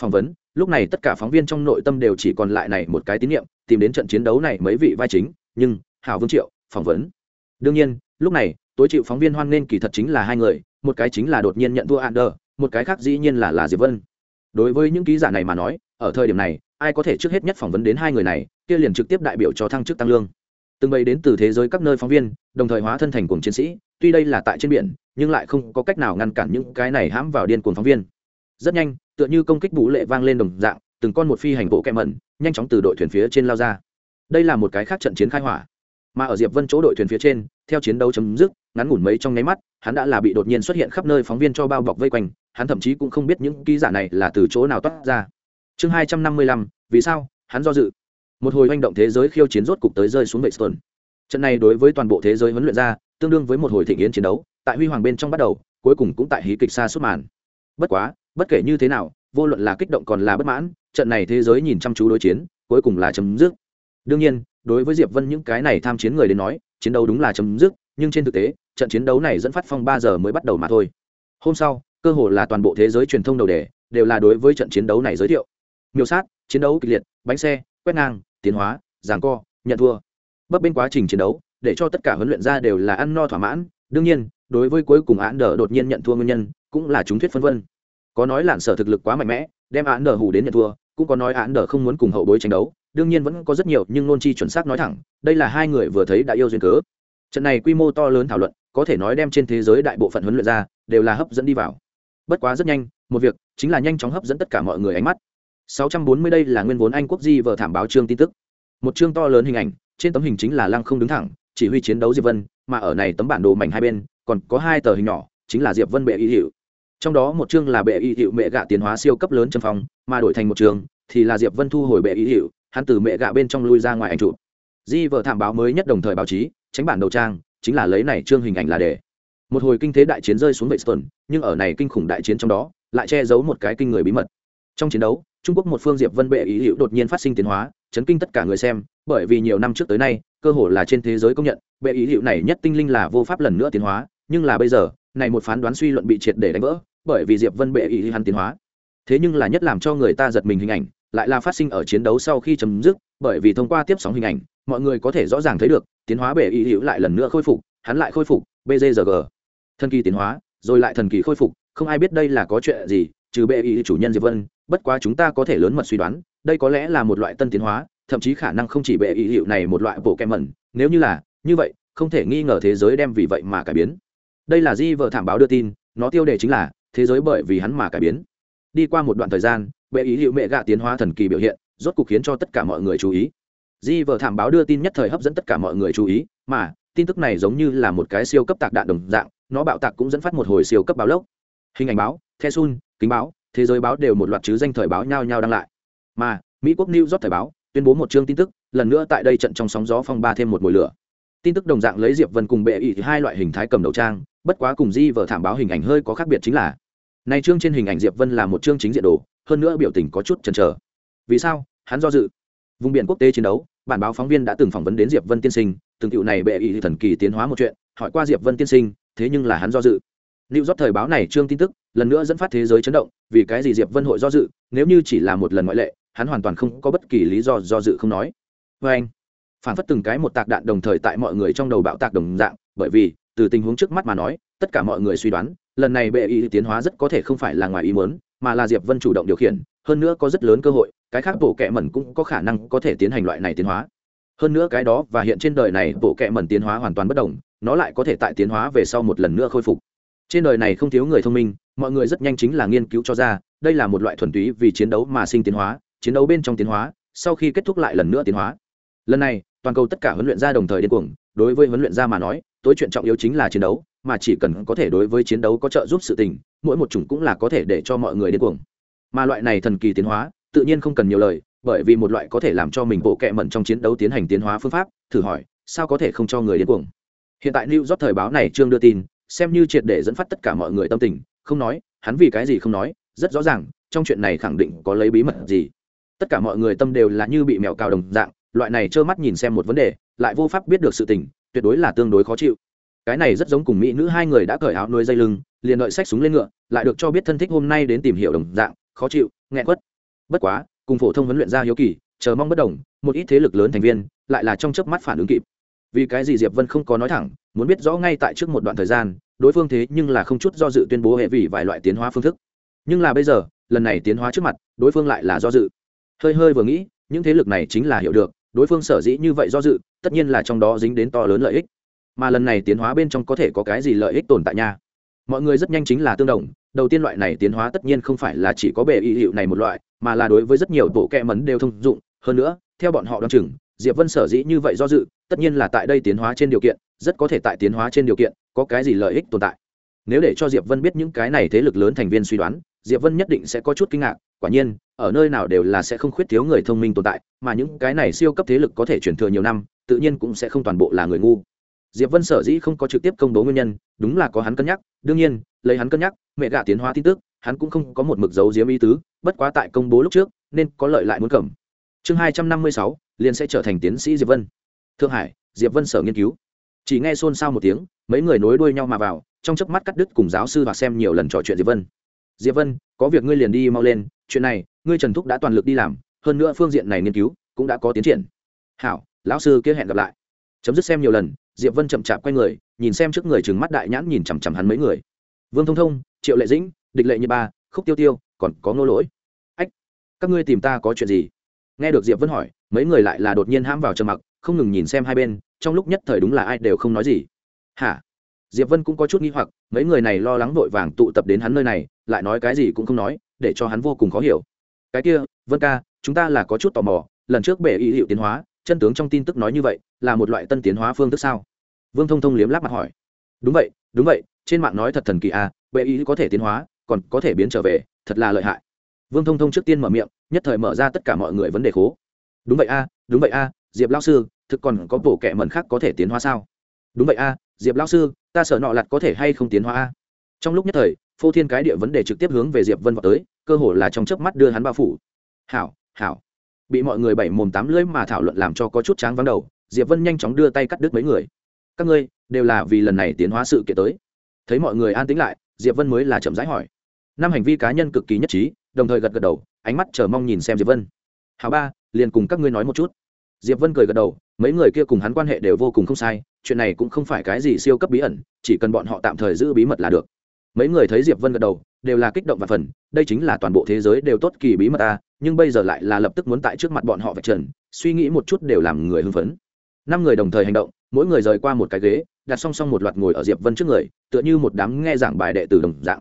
Phỏng vấn lúc này tất cả phóng viên trong nội tâm đều chỉ còn lại này một cái tín nhiệm tìm đến trận chiến đấu này mấy vị vai chính nhưng hảo vương triệu phỏng vấn. Đương nhiên lúc này tối chịu phóng viên hoan nghênh kỳ thật chính là hai người một cái chính là đột nhiên nhận thua Ander, một cái khác dĩ nhiên là là Diệp Vân. Đối với những ký giả này mà nói, ở thời điểm này, ai có thể trước hết nhất phỏng vấn đến hai người này, kia liền trực tiếp đại biểu cho thăng chức tăng lương. Từng bày đến từ thế giới các nơi phóng viên, đồng thời hóa thân thành cuồng chiến sĩ, tuy đây là tại trên biển, nhưng lại không có cách nào ngăn cản những cái này hãm vào điên cuồng phóng viên. Rất nhanh, tựa như công kích vũ lệ vang lên đồng dạng, từng con một phi hành bộ kẹm mẩn, nhanh chóng từ đội thuyền phía trên lao ra. Đây là một cái khác trận chiến khai hỏa. Mà ở Diệp Vân chỗ đội thuyền phía trên, theo chiến đấu chấm dứt, ngắn ngủn mấy trong nháy mắt, hắn đã là bị đột nhiên xuất hiện khắp nơi phóng viên cho bao bọc vây quanh hắn thậm chí cũng không biết những ký giả này là từ chỗ nào toát ra chương hai trăm năm mươi lăm vì sao hắn do dự một hồi hành động thế giới khiêu chiến rốt cục tới rơi xuống vệ sơn trận này đối với toàn bộ thế giới huấn luyện ra, tương đương với một hồi thịnh yến chiến đấu, tại huy hoàng bên trong bắt đầu, cuối cùng cũng tại hí kịch xa suốt màn. Bất quá, bất kể như thế nào, vô luận là kích động còn là bất mãn, trận này thế giới nhìn chăm chú đối chiến, cuối cùng là chấm dứt. Đương nhiên, đối với diệp vân những cái này tham chiến người đến nói, chiến đấu đúng là chấm dứt, nhưng trên thực tế, trận chiến đấu này dẫn phát phong ba giờ mới bắt đầu mà thôi. Hôm sau, cơ hồ là toàn bộ thế giới truyền thông đầu đề, đều là đối với trận chiến đấu này giới thiệu. Miêu sát, chiến đấu kịch liệt, bánh xe, quét ngang tiến hóa giảng co, nhận thua. Bấp bên quá trình chiến đấu, để cho tất cả huấn luyện ra đều là ăn no thỏa mãn. Đương nhiên, đối với cuối cùng án đờ đột nhiên nhận thua nguyên nhân, cũng là chúng thuyết phân vân. Có nói lạn sở thực lực quá mạnh mẽ, đem án đờ hủ đến nhận thua, cũng có nói án đờ không muốn cùng hậu bối tranh đấu. Đương nhiên vẫn có rất nhiều, nhưng nôn chi chuẩn xác nói thẳng, đây là hai người vừa thấy đã yêu duyên cớ. Trận này quy mô to lớn thảo luận, có thể nói đem trên thế giới đại bộ phận huấn luyện ra, đều là hấp dẫn đi vào. Bất quá rất nhanh, một việc, chính là nhanh chóng hấp dẫn tất cả mọi người ánh mắt. 640 đây là nguyên vốn anh quốc di vợ thảm báo chương tin tức. Một chương to lớn hình ảnh trên tấm hình chính là lăng không đứng thẳng chỉ huy chiến đấu diệp vân mà ở này tấm bản đồ mảnh hai bên còn có hai tờ hình nhỏ chính là diệp vân bệ y hiệu. Trong đó một chương là bệ y hiệu mẹ gạ tiến hóa siêu cấp lớn chân phòng mà đổi thành một chương thì là diệp vân thu hồi bệ y hiệu hắn từ mẹ gạ bên trong lui ra ngoài ảnh chụp. Di vợ thảm báo mới nhất đồng thời báo chí tránh bản đầu trang chính là lấy này trương hình ảnh là để. Một hồi kinh thế đại chiến rơi xuống vậy Tuần, nhưng ở này kinh khủng đại chiến trong đó lại che giấu một cái kinh người bí mật trong chiến đấu, trung quốc một phương diệp vân bệ ý Liệu đột nhiên phát sinh tiến hóa, chấn kinh tất cả người xem, bởi vì nhiều năm trước tới nay, cơ hội là trên thế giới công nhận, bệ ý Liệu này nhất tinh linh là vô pháp lần nữa tiến hóa, nhưng là bây giờ, này một phán đoán suy luận bị triệt để đánh vỡ, bởi vì diệp vân bệ ý hắn tiến hóa. Thế nhưng là nhất làm cho người ta giật mình hình ảnh, lại là phát sinh ở chiến đấu sau khi chấm dứt, bởi vì thông qua tiếp sóng hình ảnh, mọi người có thể rõ ràng thấy được, tiến hóa bệ ý hữu lại lần nữa khôi phục, hắn lại khôi phục bgg thần kỳ tiến hóa, rồi lại thần kỳ khôi phục, không ai biết đây là có chuyện gì, trừ bệ ý chủ nhân diệp vân bất quá chúng ta có thể lớn mật suy đoán, đây có lẽ là một loại tân tiến hóa, thậm chí khả năng không chỉ bệ ý hiệu này một loại bộ kem mẩn, nếu như là, như vậy, không thể nghi ngờ thế giới đem vì vậy mà cải biến. Đây là di vợ thảm báo đưa tin, nó tiêu đề chính là, thế giới bởi vì hắn mà cải biến. Đi qua một đoạn thời gian, bệ ý hiệu mẹ gạ tiến hóa thần kỳ biểu hiện, rốt cuộc khiến cho tất cả mọi người chú ý. Di vợ thảm báo đưa tin nhất thời hấp dẫn tất cả mọi người chú ý, mà, tin tức này giống như là một cái siêu cấp tạc đạn đồng dạng, nó bạo tạc cũng dẫn phát một hồi siêu cấp báo lốc. Hình ảnh báo, the sun, kính báo thế giới báo đều một loạt chứ danh thời báo nhao nhao đăng lại. Mà, mỹ quốc new york thời báo tuyên bố một chương tin tức, lần nữa tại đây trận trong sóng gió phong ba thêm một mùi lửa. Tin tức đồng dạng lấy diệp vân cùng bệ ỵ hai loại hình thái cầm đầu trang, bất quá cùng di vở thảm báo hình ảnh hơi có khác biệt chính là này chương trên hình ảnh diệp vân là một chương chính diện đồ, hơn nữa biểu tình có chút chần chờ. Vì sao? Hắn do dự. Vùng biển quốc tế chiến đấu, bản báo phóng viên đã từng phỏng vấn đến diệp vân tiên sinh, từng cựu này bệ ỵ thần kỳ tiến hóa một chuyện, hỏi qua diệp vân tiên sinh, thế nhưng là hắn do dự. Lưu rót thời báo này trương tin tức lần nữa dẫn phát thế giới chấn động, vì cái gì diệp vân hội do dự, nếu như chỉ là một lần ngoại lệ, hắn hoàn toàn không có bất kỳ lý do do dự không nói. Vê anh, phản phất từng cái một tạc đạn đồng thời tại mọi người trong đầu bạo tạc đồng dạng, bởi vì, từ tình huống trước mắt mà nói, tất cả mọi người suy đoán, lần này bệ y tiến hóa rất có thể không phải là ngoài ý muốn, mà là diệp vân chủ động điều khiển, hơn nữa có rất lớn cơ hội, cái khác bộ kệ mẩn cũng có khả năng có thể tiến hành loại này tiến hóa. Hơn nữa cái đó và hiện trên đời này bộ kệ mẩn tiến hóa hoàn toàn bất đồng, nó lại có thể tại tiến hóa về sau một lần nữa khôi phục. Trên đời này không thiếu người thông minh mọi người rất nhanh chính là nghiên cứu cho ra, đây là một loại thuần túy vì chiến đấu mà sinh tiến hóa, chiến đấu bên trong tiến hóa, sau khi kết thúc lại lần nữa tiến hóa. Lần này, toàn cầu tất cả huấn luyện gia đồng thời điên cuồng, đối với huấn luyện gia mà nói, tối chuyện trọng yếu chính là chiến đấu, mà chỉ cần có thể đối với chiến đấu có trợ giúp sự tình, mỗi một chủng cũng là có thể để cho mọi người điên cuồng. Mà loại này thần kỳ tiến hóa, tự nhiên không cần nhiều lời, bởi vì một loại có thể làm cho mình bộ kệ mẩn trong chiến đấu tiến hành tiến hóa phương pháp, thử hỏi, sao có thể không cho người điên cuồng? Hiện tại new york thời báo này trương đưa tin, xem như triệt để dẫn phát tất cả mọi người tâm tình không nói, hắn vì cái gì không nói, rất rõ ràng, trong chuyện này khẳng định có lấy bí mật gì. Tất cả mọi người tâm đều là như bị mèo cào đồng dạng, loại này trơ mắt nhìn xem một vấn đề, lại vô pháp biết được sự tình, tuyệt đối là tương đối khó chịu. Cái này rất giống cùng mỹ nữ hai người đã cởi áo nuôi dây lưng, liền đợi sách súng lên ngựa, lại được cho biết thân thích hôm nay đến tìm hiểu đồng dạng, khó chịu, nghẹn quất. Bất quá, cùng phổ thông huấn luyện ra hiếu kỳ, chờ mong bất đồng, một ít thế lực lớn thành viên, lại là trong chớp mắt phản ứng kịp. Vì cái gì diệp vân không có nói thẳng, muốn biết rõ ngay tại trước một đoạn thời gian đối phương thế nhưng là không chút do dự tuyên bố hệ vì vài loại tiến hóa phương thức. Nhưng là bây giờ, lần này tiến hóa trước mặt, đối phương lại là do dự. Hơi hơi vừa nghĩ, những thế lực này chính là hiểu được, đối phương sở dĩ như vậy do dự, tất nhiên là trong đó dính đến to lớn lợi ích. Mà lần này tiến hóa bên trong có thể có cái gì lợi ích tồn tại nha? Mọi người rất nhanh chính là tương đồng, đầu tiên loại này tiến hóa tất nhiên không phải là chỉ có bề y hiệu này một loại, mà là đối với rất nhiều bộ kẹ mấn đều thông dụng. Hơn nữa, theo bọn họ đoán chừng, diệp vân sở dĩ như vậy do dự, tất nhiên là tại đây tiến hóa trên điều kiện, rất có thể tại tiến hóa trên điều kiện có cái gì lợi ích tồn tại. Nếu để cho diệp vân biết những cái này thế lực lớn thành viên suy đoán, diệp vân nhất định sẽ có chút kinh ngạc, quả nhiên, ở nơi nào đều là sẽ không khuyết thiếu người thông minh tồn tại, mà những cái này siêu cấp thế lực có thể chuyển thừa nhiều năm, tự nhiên cũng sẽ không toàn bộ là người ngu. Diệp vân sở dĩ không có trực tiếp công bố nguyên nhân, đúng là có hắn cân nhắc, đương nhiên, lấy hắn cân nhắc, mẹ gạ tiến hóa tin tức, hắn cũng không có một mực dấu diếm ý tứ, bất quá tại công bố lúc trước, nên có lợi lại muốn cầm. Chương hai trăm năm mươi sáu, liền sẽ trở thành tiến sĩ diệp vân. Thượng hải, diệp vân sở nghiên cứu chỉ nghe xôn xao một tiếng, mấy người nối đuôi nhau mà vào, trong chớp mắt cắt đứt cùng giáo sư và xem nhiều lần trò chuyện diệp vân. Diệp vân, có việc ngươi liền đi mau lên, chuyện này, ngươi trần thúc đã toàn lực đi làm, hơn nữa phương diện này nghiên cứu cũng đã có tiến triển. Hảo, lão sư kia hẹn gặp lại. Chấm dứt xem nhiều lần, diệp vân chậm chạp quay người, nhìn xem trước người chừng mắt đại nhãn nhìn chằm chằm hắn mấy người. Vương thông thông, triệu lệ dĩnh, địch lệ như ba, khúc tiêu tiêu, còn có ngô lỗi. Ách, các ngươi tìm ta có chuyện gì? Nghe được diệp vân hỏi, mấy người lại là đột nhiên hãm vào trầm mặc, không ngừng nhìn xem hai bên trong lúc nhất thời đúng là ai đều không nói gì. Hả? Diệp vân cũng có chút nghi hoặc, mấy người này lo lắng vội vàng tụ tập đến hắn nơi này, lại nói cái gì cũng không nói, để cho hắn vô cùng khó hiểu. Cái kia, vân ca, chúng ta là có chút tò mò, lần trước bể y hiệu tiến hóa, chân tướng trong tin tức nói như vậy, là một loại tân tiến hóa phương thức sao? Vương thông thông liếm láp mặt hỏi. Đúng vậy đúng vậy, trên mạng nói thật thần kỳ à bệ y có thể tiến hóa, còn có thể biến trở về, thật là lợi hại. Vương thông thông trước tiên mở miệng, nhất thời mở ra tất cả mọi người vấn đề khố. Đúng vậy a, đúng vậy a, diệp lao sư thực còn có bộ kệ mẩn khác có thể tiến hóa sao? Đúng vậy a, diệp Lão sư, ta sợ nọ lặt có thể hay không tiến hóa a? Trong lúc nhất thời, phô thiên cái địa vấn đề trực tiếp hướng về diệp vân vào tới, cơ hồ là trong chớp mắt đưa hắn bao phủ. Hảo hảo. Bị mọi người bảy mồm tám lưỡi mà thảo luận làm cho có chút tráng vắng đầu, diệp vân nhanh chóng đưa tay cắt đứt mấy người. Các ngươi, đều là vì lần này tiến hóa sự kiện tới. Thấy mọi người an tĩnh lại, diệp vân mới là chậm rãi hỏi. Năm hành vi cá nhân cực kỳ nhất trí, đồng thời gật gật đầu, ánh mắt chờ mong nhìn xem diệp vân. Hào ba, liền cùng các ngươi nói một chút diệp vân cười gật đầu, mấy người kia cùng hắn quan hệ đều vô cùng không sai, chuyện này cũng không phải cái gì siêu cấp bí ẩn, chỉ cần bọn họ tạm thời giữ bí mật là được. Mấy người thấy diệp vân gật đầu, đều là kích động và phần, đây chính là toàn bộ thế giới đều tốt kỳ bí mật ta, nhưng bây giờ lại là lập tức muốn tại trước mặt bọn họ vạch trần, suy nghĩ một chút đều làm người hưng phấn. Năm người đồng thời hành động, mỗi người rời qua một cái ghế, đặt song song một loạt ngồi ở diệp vân trước người, tựa như một đám nghe giảng bài đệ tử đồng dạng.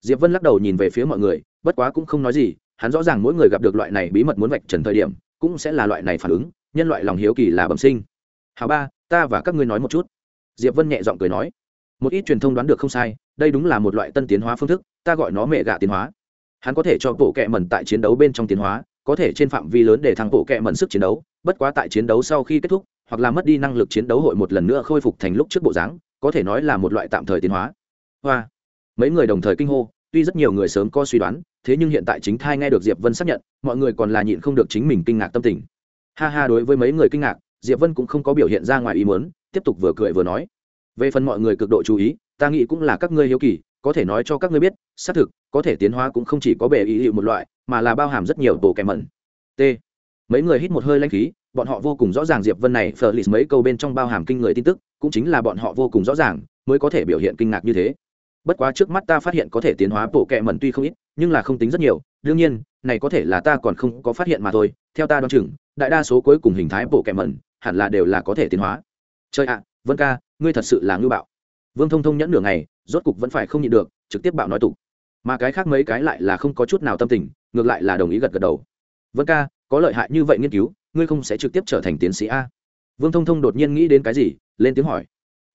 Diệp vân lắc đầu nhìn về phía mọi người, bất quá cũng không nói gì, hắn rõ ràng mỗi người gặp được loại này bí mật muốn vạch trần thời điểm, cũng sẽ là loại này phản ứng nhân loại lòng hiếu kỳ là bẩm sinh. Hào ba, ta và các ngươi nói một chút. Diệp vân nhẹ giọng cười nói, một ít truyền thông đoán được không sai, đây đúng là một loại tân tiến hóa phương thức, ta gọi nó mẹ gạ tiến hóa. Hắn có thể cho bộ kẹ mẩn tại chiến đấu bên trong tiến hóa, có thể trên phạm vi lớn để thăng bộ kẹ mẩn sức chiến đấu, bất quá tại chiến đấu sau khi kết thúc, hoặc là mất đi năng lực chiến đấu hội một lần nữa khôi phục thành lúc trước bộ dáng, có thể nói là một loại tạm thời tiến hóa. Hoa. Mấy người đồng thời kinh hô, tuy rất nhiều người sớm có suy đoán, thế nhưng hiện tại chính thai nghe được diệp vân xác nhận, mọi người còn là nhịn không được chính mình kinh ngạc tâm tình ha ha, đối với mấy người kinh ngạc, diệp vân cũng không có biểu hiện ra ngoài ý muốn, tiếp tục vừa cười vừa nói. Về phần mọi người cực độ chú ý, ta nghĩ cũng là các ngươi hiếu kỳ, có thể nói cho các ngươi biết, xác thực, có thể tiến hóa cũng không chỉ có bề ý hiệu một loại, mà là bao hàm rất nhiều tổ kèm mẩn. T. Mấy người hít một hơi lanh khí, bọn họ vô cùng rõ ràng diệp vân này phờ lì mấy câu bên trong bao hàm kinh người tin tức, cũng chính là bọn họ vô cùng rõ ràng, mới có thể biểu hiện kinh ngạc như thế. Bất quá trước mắt ta phát hiện có thể tiến hóa bộ kẹ mẩn tuy không ít, nhưng là không tính rất nhiều, đương nhiên, này có thể là ta còn không có phát hiện mà thôi theo ta đoán chừng, đại đa số cuối cùng hình thái bộ kẻ mẩn, hẳn là đều là có thể tiến hóa. Chơi ạ, vân ca, ngươi thật sự là ngưu bạo. Vương thông thông nhẫn nửa ngày, rốt cục vẫn phải không nhịn được, trực tiếp bạo nói tục. Mà cái khác mấy cái lại là không có chút nào tâm tình, ngược lại là đồng ý gật gật đầu. Vân ca, có lợi hại như vậy nghiên cứu, ngươi không sẽ trực tiếp trở thành tiến sĩ a. Vương thông thông đột nhiên nghĩ đến cái gì, lên tiếng hỏi.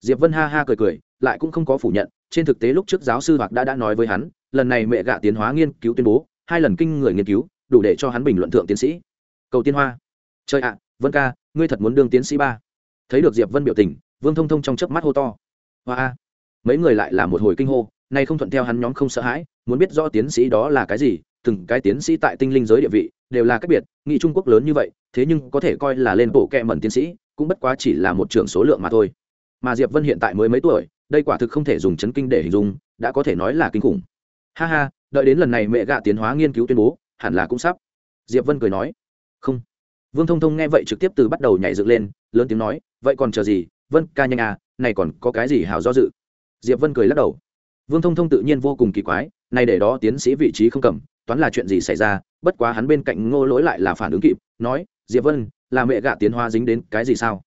Diệp vân ha ha cười cười, lại cũng không có phủ nhận, trên thực tế lúc trước giáo sư hoặc đã đã nói với hắn, lần này mẹ gạ tiến hóa nghiên cứu tuyên bố, hai lần kinh người nghiên cứu, đủ để cho hắn bình luận thượng tiến sĩ cầu tiên hoa. Chơi ạ, vân ca, ngươi thật muốn đương tiến sĩ ba. Thấy được diệp vân biểu tình, vương thông thông trong chớp mắt hô to. Hoa a. Mấy người lại là một hồi kinh hô, nay không thuận theo hắn nhóm không sợ hãi, muốn biết rõ tiến sĩ đó là cái gì, từng cái tiến sĩ tại tinh linh giới địa vị, đều là cách biệt, nghị trung quốc lớn như vậy, thế nhưng có thể coi là lên bộ kẹ mẩn tiến sĩ, cũng bất quá chỉ là một trường số lượng mà thôi. Mà diệp vân hiện tại mới mấy tuổi, đây quả thực không thể dùng chấn kinh để hình dung, đã có thể nói là kinh khủng. Ha ha, đợi đến lần này mẹ gạ tiến hóa nghiên cứu tuyên bố, hẳn là cũng sắp. Diệp vân cười nói không. Vương thông thông nghe vậy trực tiếp từ bắt đầu nhảy dựng lên, lớn tiếng nói, vậy còn chờ gì? Vân, ca nhanh à này còn có cái gì hào do dự? Diệp vân cười lắc đầu. Vương thông thông tự nhiên vô cùng kỳ quái này để đó tiến sĩ vị trí không cầm, toán là chuyện gì xảy ra, bất quá hắn bên cạnh ngô lỗi lại là phản ứng kịp, nói, diệp vân, là mẹ gạ tiến hóa dính đến cái gì sao?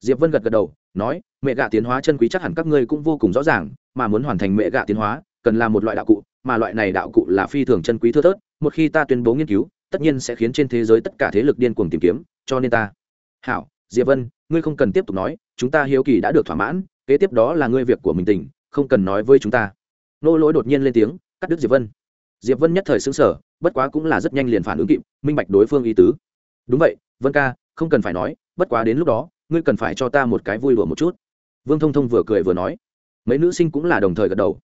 Diệp vân gật gật đầu, nói, mẹ gạ tiến hóa chân quý chắc hẳn các ngươi cũng vô cùng rõ ràng, mà muốn hoàn thành mẹ gạ tiến hóa, cần là một loại đạo cụ, mà loại này đạo cụ là phi thường chân quý thưa thớt, một khi ta tuyên bố nghiên cứu tất nhiên sẽ khiến trên thế giới tất cả thế lực điên cuồng tìm kiếm, cho nên ta. Hảo, diệp vân, ngươi không cần tiếp tục nói, chúng ta hiếu kỳ đã được thỏa mãn, kế tiếp đó là ngươi việc của mình tỉnh không cần nói với chúng ta. Nô lỗi đột nhiên lên tiếng, cắt đứt diệp vân. Diệp vân nhất thời xứng sở bất quá cũng là rất nhanh liền phản ứng kịp, minh bạch đối phương ý tứ. Đúng vậy, vân ca, không cần phải nói, bất quá đến lúc đó, ngươi cần phải cho ta một cái vui đùa một chút. Vương thông thông vừa cười vừa nói. Mấy nữ sinh cũng là đồng thời gật đầu.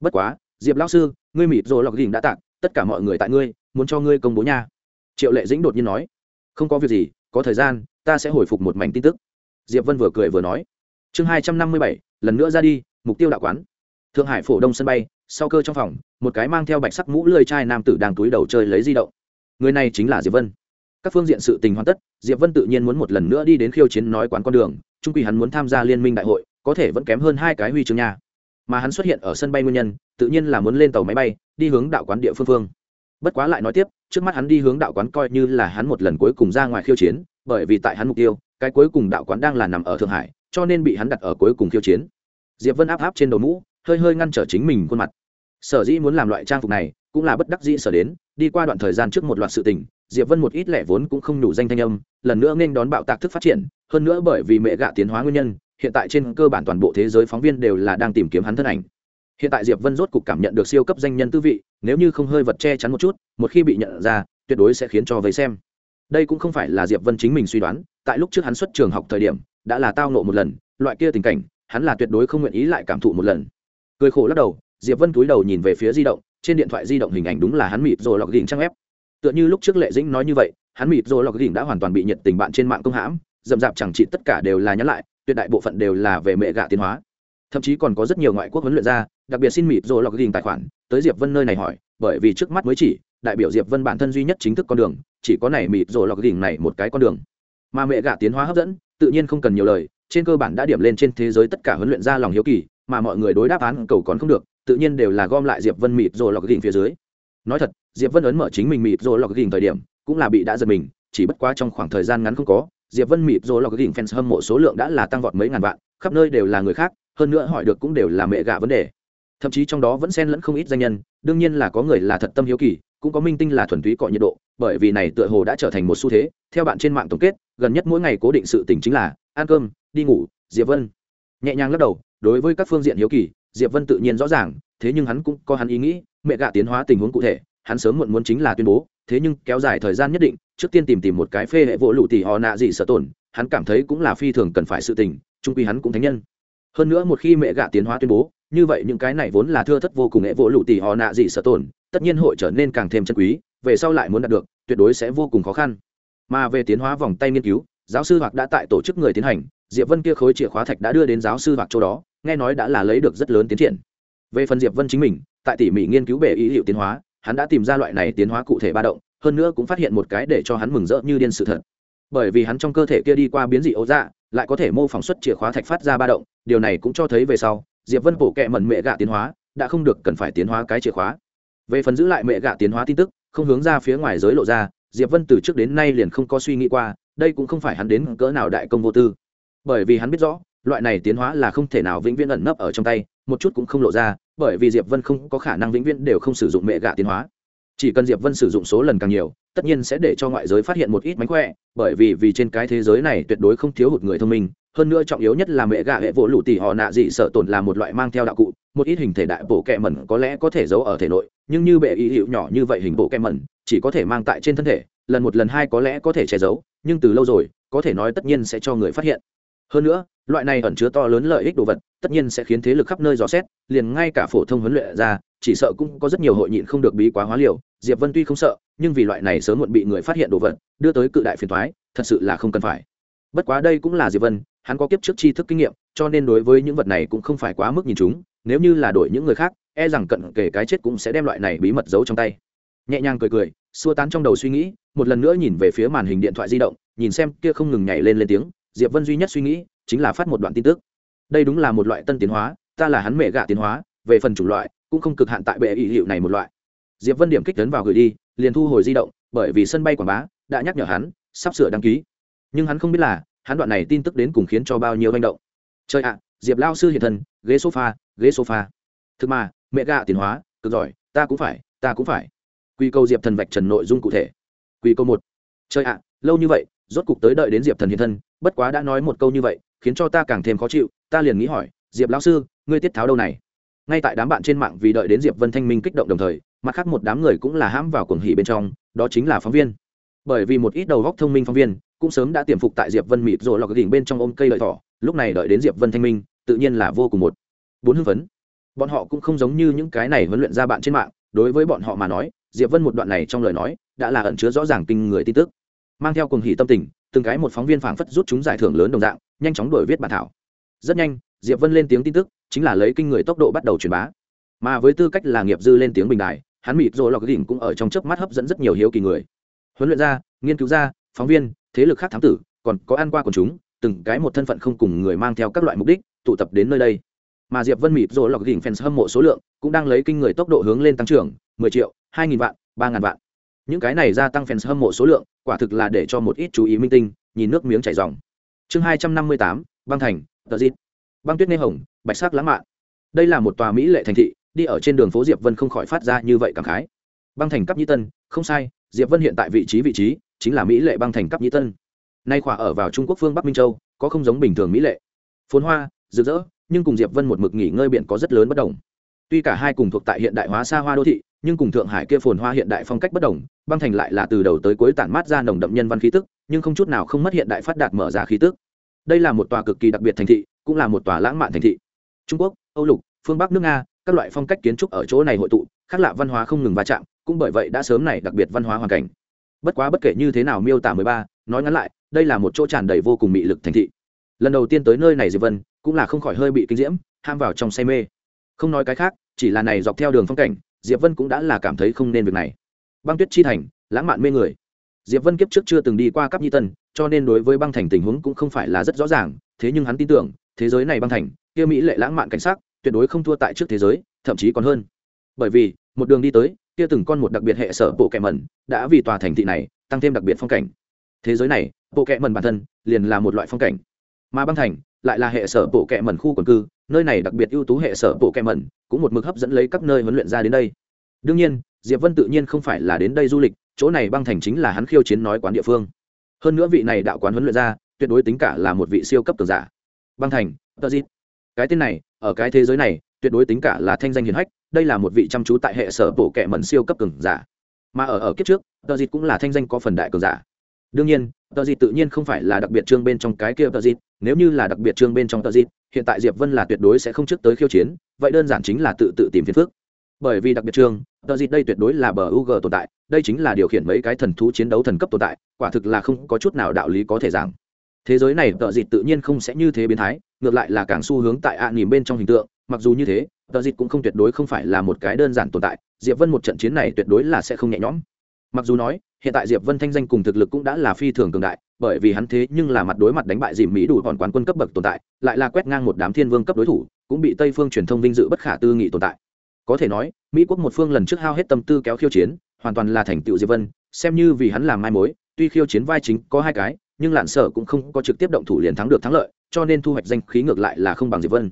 Bất quá, diệp lão sư, ngươi mịt rồi lọc gỉnh đã tạc, tất cả mọi người tại ngươi muốn cho ngươi công bố nha. Triệu lệ dĩnh đột nhiên nói. Không có việc gì, có thời gian, ta sẽ hồi phục một mảnh tin tức. Diệp vân vừa cười vừa nói. Chương hai trăm năm mươi bảy, lần nữa ra đi, mục tiêu đạo quán. Thượng hải phổ đông sân bay, sau cơ trong phòng, một cái mang theo bạch sắc mũ lươi chai nam tử đang túi đầu chơi lấy di động. Người này chính là diệp vân. Các phương diện sự tình hoàn tất, diệp vân tự nhiên muốn một lần nữa đi đến khiêu chiến nói quán con đường trung quy hắn muốn tham gia liên minh đại hội, có thể vẫn kém hơn hai cái huy chương nha. Mà hắn xuất hiện ở sân bay nguyên nhân, tự nhiên là muốn lên tàu máy bay, đi hướng đạo quán địa phương phương bất quá lại nói tiếp, trước mắt hắn đi hướng đạo quán coi như là hắn một lần cuối cùng ra ngoài khiêu chiến, bởi vì tại hắn mục tiêu, cái cuối cùng đạo quán đang là nằm ở thượng hải, cho nên bị hắn đặt ở cuối cùng khiêu chiến. Diệp vân áp áp trên đầu mũ, hơi hơi ngăn trở chính mình khuôn mặt. Sở dĩ muốn làm loại trang phục này, cũng là bất đắc dĩ sở đến, đi qua đoạn thời gian trước một loạt sự tình, diệp vân một ít lẻ vốn cũng không đủ danh thanh âm, lần nữa nên đón bạo tạc thức phát triển, hơn nữa bởi vì mẹ gạ tiến hóa nguyên nhân, hiện tại trên cơ bản toàn bộ thế giới phóng viên đều là đang tìm kiếm hắn thân ảnh hiện tại diệp vân rốt cục cảm nhận được siêu cấp danh nhân tư vị, nếu như không hơi vật che chắn một chút, một khi bị nhận ra, tuyệt đối sẽ khiến cho vây xem. Đây cũng không phải là diệp vân chính mình suy đoán, tại lúc trước hắn xuất trường học thời điểm, đã là tao nộ một lần, loại kia tình cảnh, hắn là tuyệt đối không nguyện ý lại cảm thụ một lần. Cười khổ lắc đầu, diệp vân cúi đầu nhìn về phía di động, trên điện thoại di động hình ảnh đúng là hắn mịt rồi lọc gỉnh trang ép tựa như lúc trước lệ dĩnh nói như vậy, hắn mịt rồi lọc gỉnh đã hoàn toàn bị nhiệt tình bạn trên mạng công hãm, dậm dạp chẳng trị tất cả đều là nhắn lại, tuyệt đại bộ phận đều là về mẹ gạ tiến hóa. Thậm chí còn có rất nhiều ngoại quốc huấn luyện ra đặc biệt xin mịt rồi lọc gìn tài khoản, tới diệp vân nơi này hỏi, bởi vì trước mắt mới chỉ, đại biểu diệp vân bản thân duy nhất chính thức con đường, chỉ có này mịt rồi lọc gìn này một cái con đường. Mà mẹ gạ tiến hóa hấp dẫn, tự nhiên không cần nhiều lời, trên cơ bản đã điểm lên trên thế giới tất cả huấn luyện ra lòng hiếu kỳ, mà mọi người đối đáp án cầu còn không được, tự nhiên đều là gom lại diệp vân mịt rồi lọc gìn phía dưới. Nói thật, diệp vân ấn mở chính mình mịt rồi lọc gìn thời điểm, cũng là bị đã giật mình, chỉ bất quá trong khoảng thời gian ngắn không có, diệp vân mịt rồi lọc gìn fans hâm mộ số lượng đã là tăng vọt mấy ngàn vạn, khắp nơi đều là người khác, hơn nữa hỏi được cũng đều là mẹ gạ vấn đề thậm chí trong đó vẫn xen lẫn không ít danh nhân, đương nhiên là có người là thật tâm hiếu kỳ, cũng có minh tinh là thuần túy cọ nhiệt độ, bởi vì này tựa hồ đã trở thành một xu thế, theo bạn trên mạng tổng kết, gần nhất mỗi ngày cố định sự tình chính là ăn cơm, đi ngủ, diệp vân. Nhẹ nhàng lắc đầu, đối với các phương diện hiếu kỳ, diệp vân tự nhiên rõ ràng, thế nhưng hắn cũng có hắn ý nghĩ, mẹ gạ tiến hóa tình huống cụ thể, hắn sớm muộn muốn chính là tuyên bố, thế nhưng kéo dài thời gian nhất định, trước tiên tìm tìm một cái phê hệ vỗ lụ tỷ họ nạ gì sợ tổn hắn cảm thấy cũng là phi thường cần phải sự tình trung quy hắn cũng thánh nhân. Hơn nữa một khi mẹ gạ tiến hóa tuyên bố như vậy những cái này vốn là thưa thất vô cùng nghệ vỗ lụ tỷ họ nạ gì sợ tổn, tất nhiên hội trở nên càng thêm chân quý, về sau lại muốn đạt được, tuyệt đối sẽ vô cùng khó khăn. Mà về tiến hóa vòng tay nghiên cứu, giáo sư hoặc đã tại tổ chức người tiến hành, diệp vân kia khối chìa khóa thạch đã đưa đến giáo sư hoặc chỗ đó, nghe nói đã là lấy được rất lớn tiến triển. Về phần diệp vân chính mình, tại tỉ mỉ nghiên cứu bể ý liệu tiến hóa, hắn đã tìm ra loại này tiến hóa cụ thể ba động, hơn nữa cũng phát hiện một cái để cho hắn mừng rỡ như điên sự thật. Bởi vì hắn trong cơ thể kia đi qua biến dị ấu dạ lại có thể mô phỏng xuất chìa khóa thạch phát ra ba động, điều này cũng cho thấy về sau diệp vân bổ kẹ mẩn mẹ gạ tiến hóa, đã không được cần phải tiến hóa cái chìa khóa. Về phần giữ lại mẹ gạ tiến hóa tin tức, không hướng ra phía ngoài giới lộ ra, diệp vân từ trước đến nay liền không có suy nghĩ qua, đây cũng không phải hắn đến cỡ nào đại công vô tư. Bởi vì hắn biết rõ, loại này tiến hóa là không thể nào vĩnh viễn ẩn nấp ở trong tay, một chút cũng không lộ ra, bởi vì diệp vân không có khả năng vĩnh viễn đều không sử dụng mẹ gạ tiến hóa. Chỉ cần diệp vân sử dụng số lần càng nhiều, tất nhiên sẽ để cho ngoại giới phát hiện một ít mánh khỏe, bởi vì vì trên cái thế giới này tuyệt đối không thiếu hụt người thông minh hơn nữa trọng yếu nhất là mẹ gạ hệ vỗ lụ tỉ họ nạ dị sợ tổn là một loại mang theo đạo cụ, một ít hình thể đại bộ kẹ mẩn có lẽ có thể giấu ở thể nội, nhưng như bệ ý hiệu nhỏ như vậy hình bộ kẹ mẩn chỉ có thể mang tại trên thân thể, lần một lần hai có lẽ có thể che giấu, nhưng từ lâu rồi, có thể nói tất nhiên sẽ cho người phát hiện. Hơn nữa, loại này ẩn chứa to lớn lợi ích đồ vật, tất nhiên sẽ khiến thế lực khắp nơi rõ xét, liền ngay cả phổ thông huấn luyện ra, chỉ sợ cũng có rất nhiều hội nhịn không được bí quá hóa liều, diệp vân tuy không sợ, nhưng vì loại này sớm muộn bị người phát hiện đồ vật, đưa tới cự đại phiền thoái thật sự là không cần phải. Bất quá đây cũng là diệp vân hắn có kiếp trước tri thức kinh nghiệm, cho nên đối với những vật này cũng không phải quá mức nhìn chúng, nếu như là đổi những người khác e rằng cận kể cái chết cũng sẽ đem loại này bí mật giấu trong tay. Nhẹ nhàng cười cười, xua tán trong đầu suy nghĩ, một lần nữa nhìn về phía màn hình điện thoại di động, nhìn xem kia không ngừng nhảy lên lên tiếng, diệp vân duy nhất suy nghĩ, chính là phát một đoạn tin tức. Đây đúng là một loại tân tiến hóa, ta là hắn mẹ gạ tiến hóa, về phần chủng loại, cũng không cực hạn tại bệ ý hiệu này một loại. Diệp vân điểm kích tấn vào gửi đi, liền thu hồi di động, bởi vì sân bay quảng bá, đã nhắc nhở hắn, sắp sửa đăng ký. Nhưng hắn không biết là hắn đoạn này tin tức đến cùng khiến cho bao nhiêu manh động. Trời ạ, diệp lao sư hiện thân, ghế sofa ghế sofa. Thực mà, mẹ gạ tiền hóa, cực giỏi, ta cũng phải, ta cũng phải. Quy câu diệp thần vạch trần nội dung cụ thể. Quy câu một. Trời ạ, lâu như vậy, rốt cục tới đợi đến diệp thần hiện thân, bất quá đã nói một câu như vậy, khiến cho ta càng thêm khó chịu, ta liền nghĩ hỏi, diệp lão sư, ngươi tiết tháo đâu này? Ngay tại đám bạn trên mạng vì đợi đến diệp vân thanh minh kích động đồng thời, mặt khác một đám người cũng là hãm vào cuồng hỉ bên trong, đó chính là phóng viên. Bởi vì một ít đầu góc thông minh phóng viên cũng sớm đã tiềm phục tại diệp vân mịt rồi lọc đỉnh bên trong ôm cây lợi thỏ, lúc này đợi đến diệp vân thanh minh, tự nhiên là vô cùng một. Bốn hưng phấn. Bọn họ cũng không giống như những cái này huấn luyện ra bạn trên mạng, đối với bọn họ mà nói, diệp vân một đoạn này trong lời nói, đã là ẩn chứa rõ ràng kinh người tin tức. Mang theo cùng hỉ tâm tình, từng cái một phóng viên phảng phất rút chúng giải thưởng lớn đồng dạng, nhanh chóng đổi viết bản thảo. Rất nhanh, diệp vân lên tiếng tin tức, chính là lấy kinh người tốc độ bắt đầu truyền bá. Mà với tư cách là nghiệp dư lên tiếng bình đài, hắn mịt rồi lọc đỉnh cũng ở trong chớp mắt hấp dẫn rất nhiều hiếu kỳ người. Huấn luyện gia, nghiên cứu gia, phóng viên thế lực khác thám tử còn có ăn qua quần chúng từng cái một thân phận không cùng người mang theo các loại mục đích tụ tập đến nơi đây. Mà diệp vân mịp rồi lọc đỉnh fans hâm mộ số lượng cũng đang lấy kinh người tốc độ hướng lên tăng trưởng 10 triệu 2.000 vạn 3.000 vạn. Những cái này gia tăng fans hâm mộ số lượng quả thực là để cho một ít chú ý minh tinh nhìn nước miếng chảy ròng chương 258, băng thành tờ dịt. Băng tuyết nê hồng bạch sắc lãng mạn. Đây là một tòa mỹ lệ thành thị đi ở trên đường phố diệp vân không khỏi phát ra như vậy cảm khái. Băng thành cấp nhĩ tân không sai diệp vân hiện tại vị trí vị trí chính là mỹ lệ băng thành cấp nhĩ tân. Nay khỏa ở vào trung quốc phương bắc minh châu, có không giống bình thường mỹ lệ. Phồn hoa, rực rỡ, nhưng cùng diệp vân một mực nghỉ ngơi biển có rất lớn bất đồng. Tuy cả hai cùng thuộc tại hiện đại hóa xa hoa đô thị, nhưng cùng thượng hải kia phồn hoa hiện đại phong cách bất đồng, băng thành lại là từ đầu tới cuối tản mát ra nồng đậm nhân văn khí tức, nhưng không chút nào không mất hiện đại phát đạt mở ra khí tức. Đây là một tòa cực kỳ đặc biệt thành thị, cũng là một tòa lãng mạn thành thị. Trung quốc, âu lục, phương bắc nước nga, các loại phong cách kiến trúc ở chỗ này hội tụ, khác lạ văn hóa không ngừng va chạm, cũng bởi vậy đã sớm này đặc biệt văn hóa hoàn cảnh bất quá bất kể như thế nào miêu tả mười ba, nói ngắn lại, đây là một chỗ tràn đầy vô cùng mị lực thành thị. Lần đầu tiên tới nơi này diệp vân, cũng là không khỏi hơi bị kinh diễm, ham vào trong say mê. Không nói cái khác, chỉ là này dọc theo đường phong cảnh, diệp vân cũng đã là cảm thấy không nên việc này. Băng tuyết chi thành, lãng mạn mê người. Diệp vân kiếp trước chưa từng đi qua cấp nhi tân, cho nên đối với băng thành tình huống cũng không phải là rất rõ ràng, thế nhưng hắn tin tưởng, thế giới này băng thành, kia mỹ lệ lãng mạn cảnh sắc, tuyệt đối không thua tại trước thế giới, thậm chí còn hơn. Bởi vì, một đường đi tới kia từng con một đặc biệt hệ sở bộ kẹ mẩn, đã vì tòa thành thị này tăng thêm đặc biệt phong cảnh. Thế giới này, bộ kẹ mẩn bản thân liền là một loại phong cảnh. Mà băng thành lại là hệ sở bộ kẹ mẩn khu quần cư, nơi này đặc biệt ưu tú hệ sở bộ kẹ mẩn cũng một mực hấp dẫn lấy các nơi huấn luyện ra đến đây. Đương nhiên, diệp vân tự nhiên không phải là đến đây du lịch, chỗ này băng thành chính là hắn khiêu chiến nói quán địa phương. Hơn nữa vị này đạo quán huấn luyện ra, tuyệt đối tính cả là một vị siêu cấp cường giả. Băng thành, tờ dít cái tên này, ở cái thế giới này, tuyệt đối tính cả là thanh danh hiền hách đây là một vị chăm chú tại hệ sở bổ kệ mẩn siêu cấp cường giả. Mà ở ở kiếp trước, tờ dịt cũng là thanh danh có phần đại cường giả. Đương nhiên, tờ dịt tự nhiên không phải là đặc biệt trương bên trong cái kia tờ dịt. Nếu như là đặc biệt trương bên trong tờ dịt, hiện tại diệp vân là tuyệt đối sẽ không trước tới khiêu chiến, vậy đơn giản chính là tự tự tìm phiền phức. Bởi vì đặc biệt trương, tờ dịt đây tuyệt đối là bờ u g tồn tại, đây chính là điều khiển mấy cái thần thú chiến đấu thần cấp tồn tại, quả thực là không có chút nào đạo lý có thể giảng. Thế giới này tờ dịt tự nhiên không sẽ như thế biến thái, ngược lại là càng xu hướng tại ạ à nỉm bên trong hình tượng, mặc dù như thế tờ dịt cũng không tuyệt đối không phải là một cái đơn giản tồn tại, diệp vân một trận chiến này tuyệt đối là sẽ không nhẹ nhõm. Mặc dù nói, hiện tại diệp vân thanh danh cùng thực lực cũng đã là phi thường cường đại, bởi vì hắn thế nhưng là mặt đối mặt đánh bại dìm mỹ đủ còn quán quân cấp bậc tồn tại, lại là quét ngang một đám thiên vương cấp đối thủ, cũng bị tây phương truyền thông vinh dự bất khả tư nghị tồn tại. Có thể nói, mỹ quốc một phương lần trước hao hết tâm tư kéo khiêu chiến, hoàn toàn là thành tựu diệp vân, xem như vì hắn làm mai mối, tuy khiêu chiến vai chính có hai cái, nhưng lạn sở cũng không có trực tiếp động thủ liền thắng được thắng lợi, cho nên thu hoạch danh khí ngược lại là không bằng diệp vân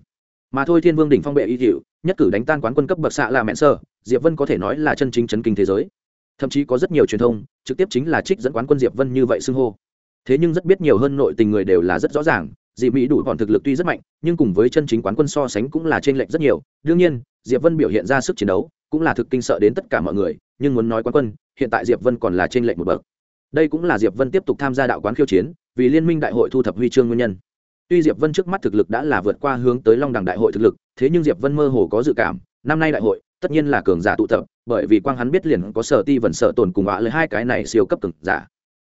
mà thôi thiên vương đỉnh phong bệ y thiệu nhất cử đánh tan quán quân cấp bậc xạ là mẹn sơ, diệp vân có thể nói là chân chính chấn kinh thế giới. Thậm chí có rất nhiều truyền thông, trực tiếp chính là trích dẫn quán quân diệp vân như vậy xưng hô. Thế nhưng rất biết nhiều hơn nội tình người đều là rất rõ ràng, dị mỹ đủ còn thực lực tuy rất mạnh, nhưng cùng với chân chính quán quân so sánh cũng là trên lệnh rất nhiều. Đương nhiên, diệp vân biểu hiện ra sức chiến đấu, cũng là thực kinh sợ đến tất cả mọi người, nhưng muốn nói quán quân, hiện tại diệp vân còn là trên lệnh một bậc. Đây cũng là diệp vân tiếp tục tham gia đạo quán khiêu chiến, vì liên minh đại hội thu thập huy chương nguyên nhân tuy diệp vân trước mắt thực lực đã là vượt qua hướng tới long đẳng đại hội thực lực, thế nhưng diệp vân mơ hồ có dự cảm, năm nay đại hội, tất nhiên là cường giả tụ tập, bởi vì quang hắn biết liền có sở ti vần sợ tổn cùng ạ lời hai cái này siêu cấp cường giả.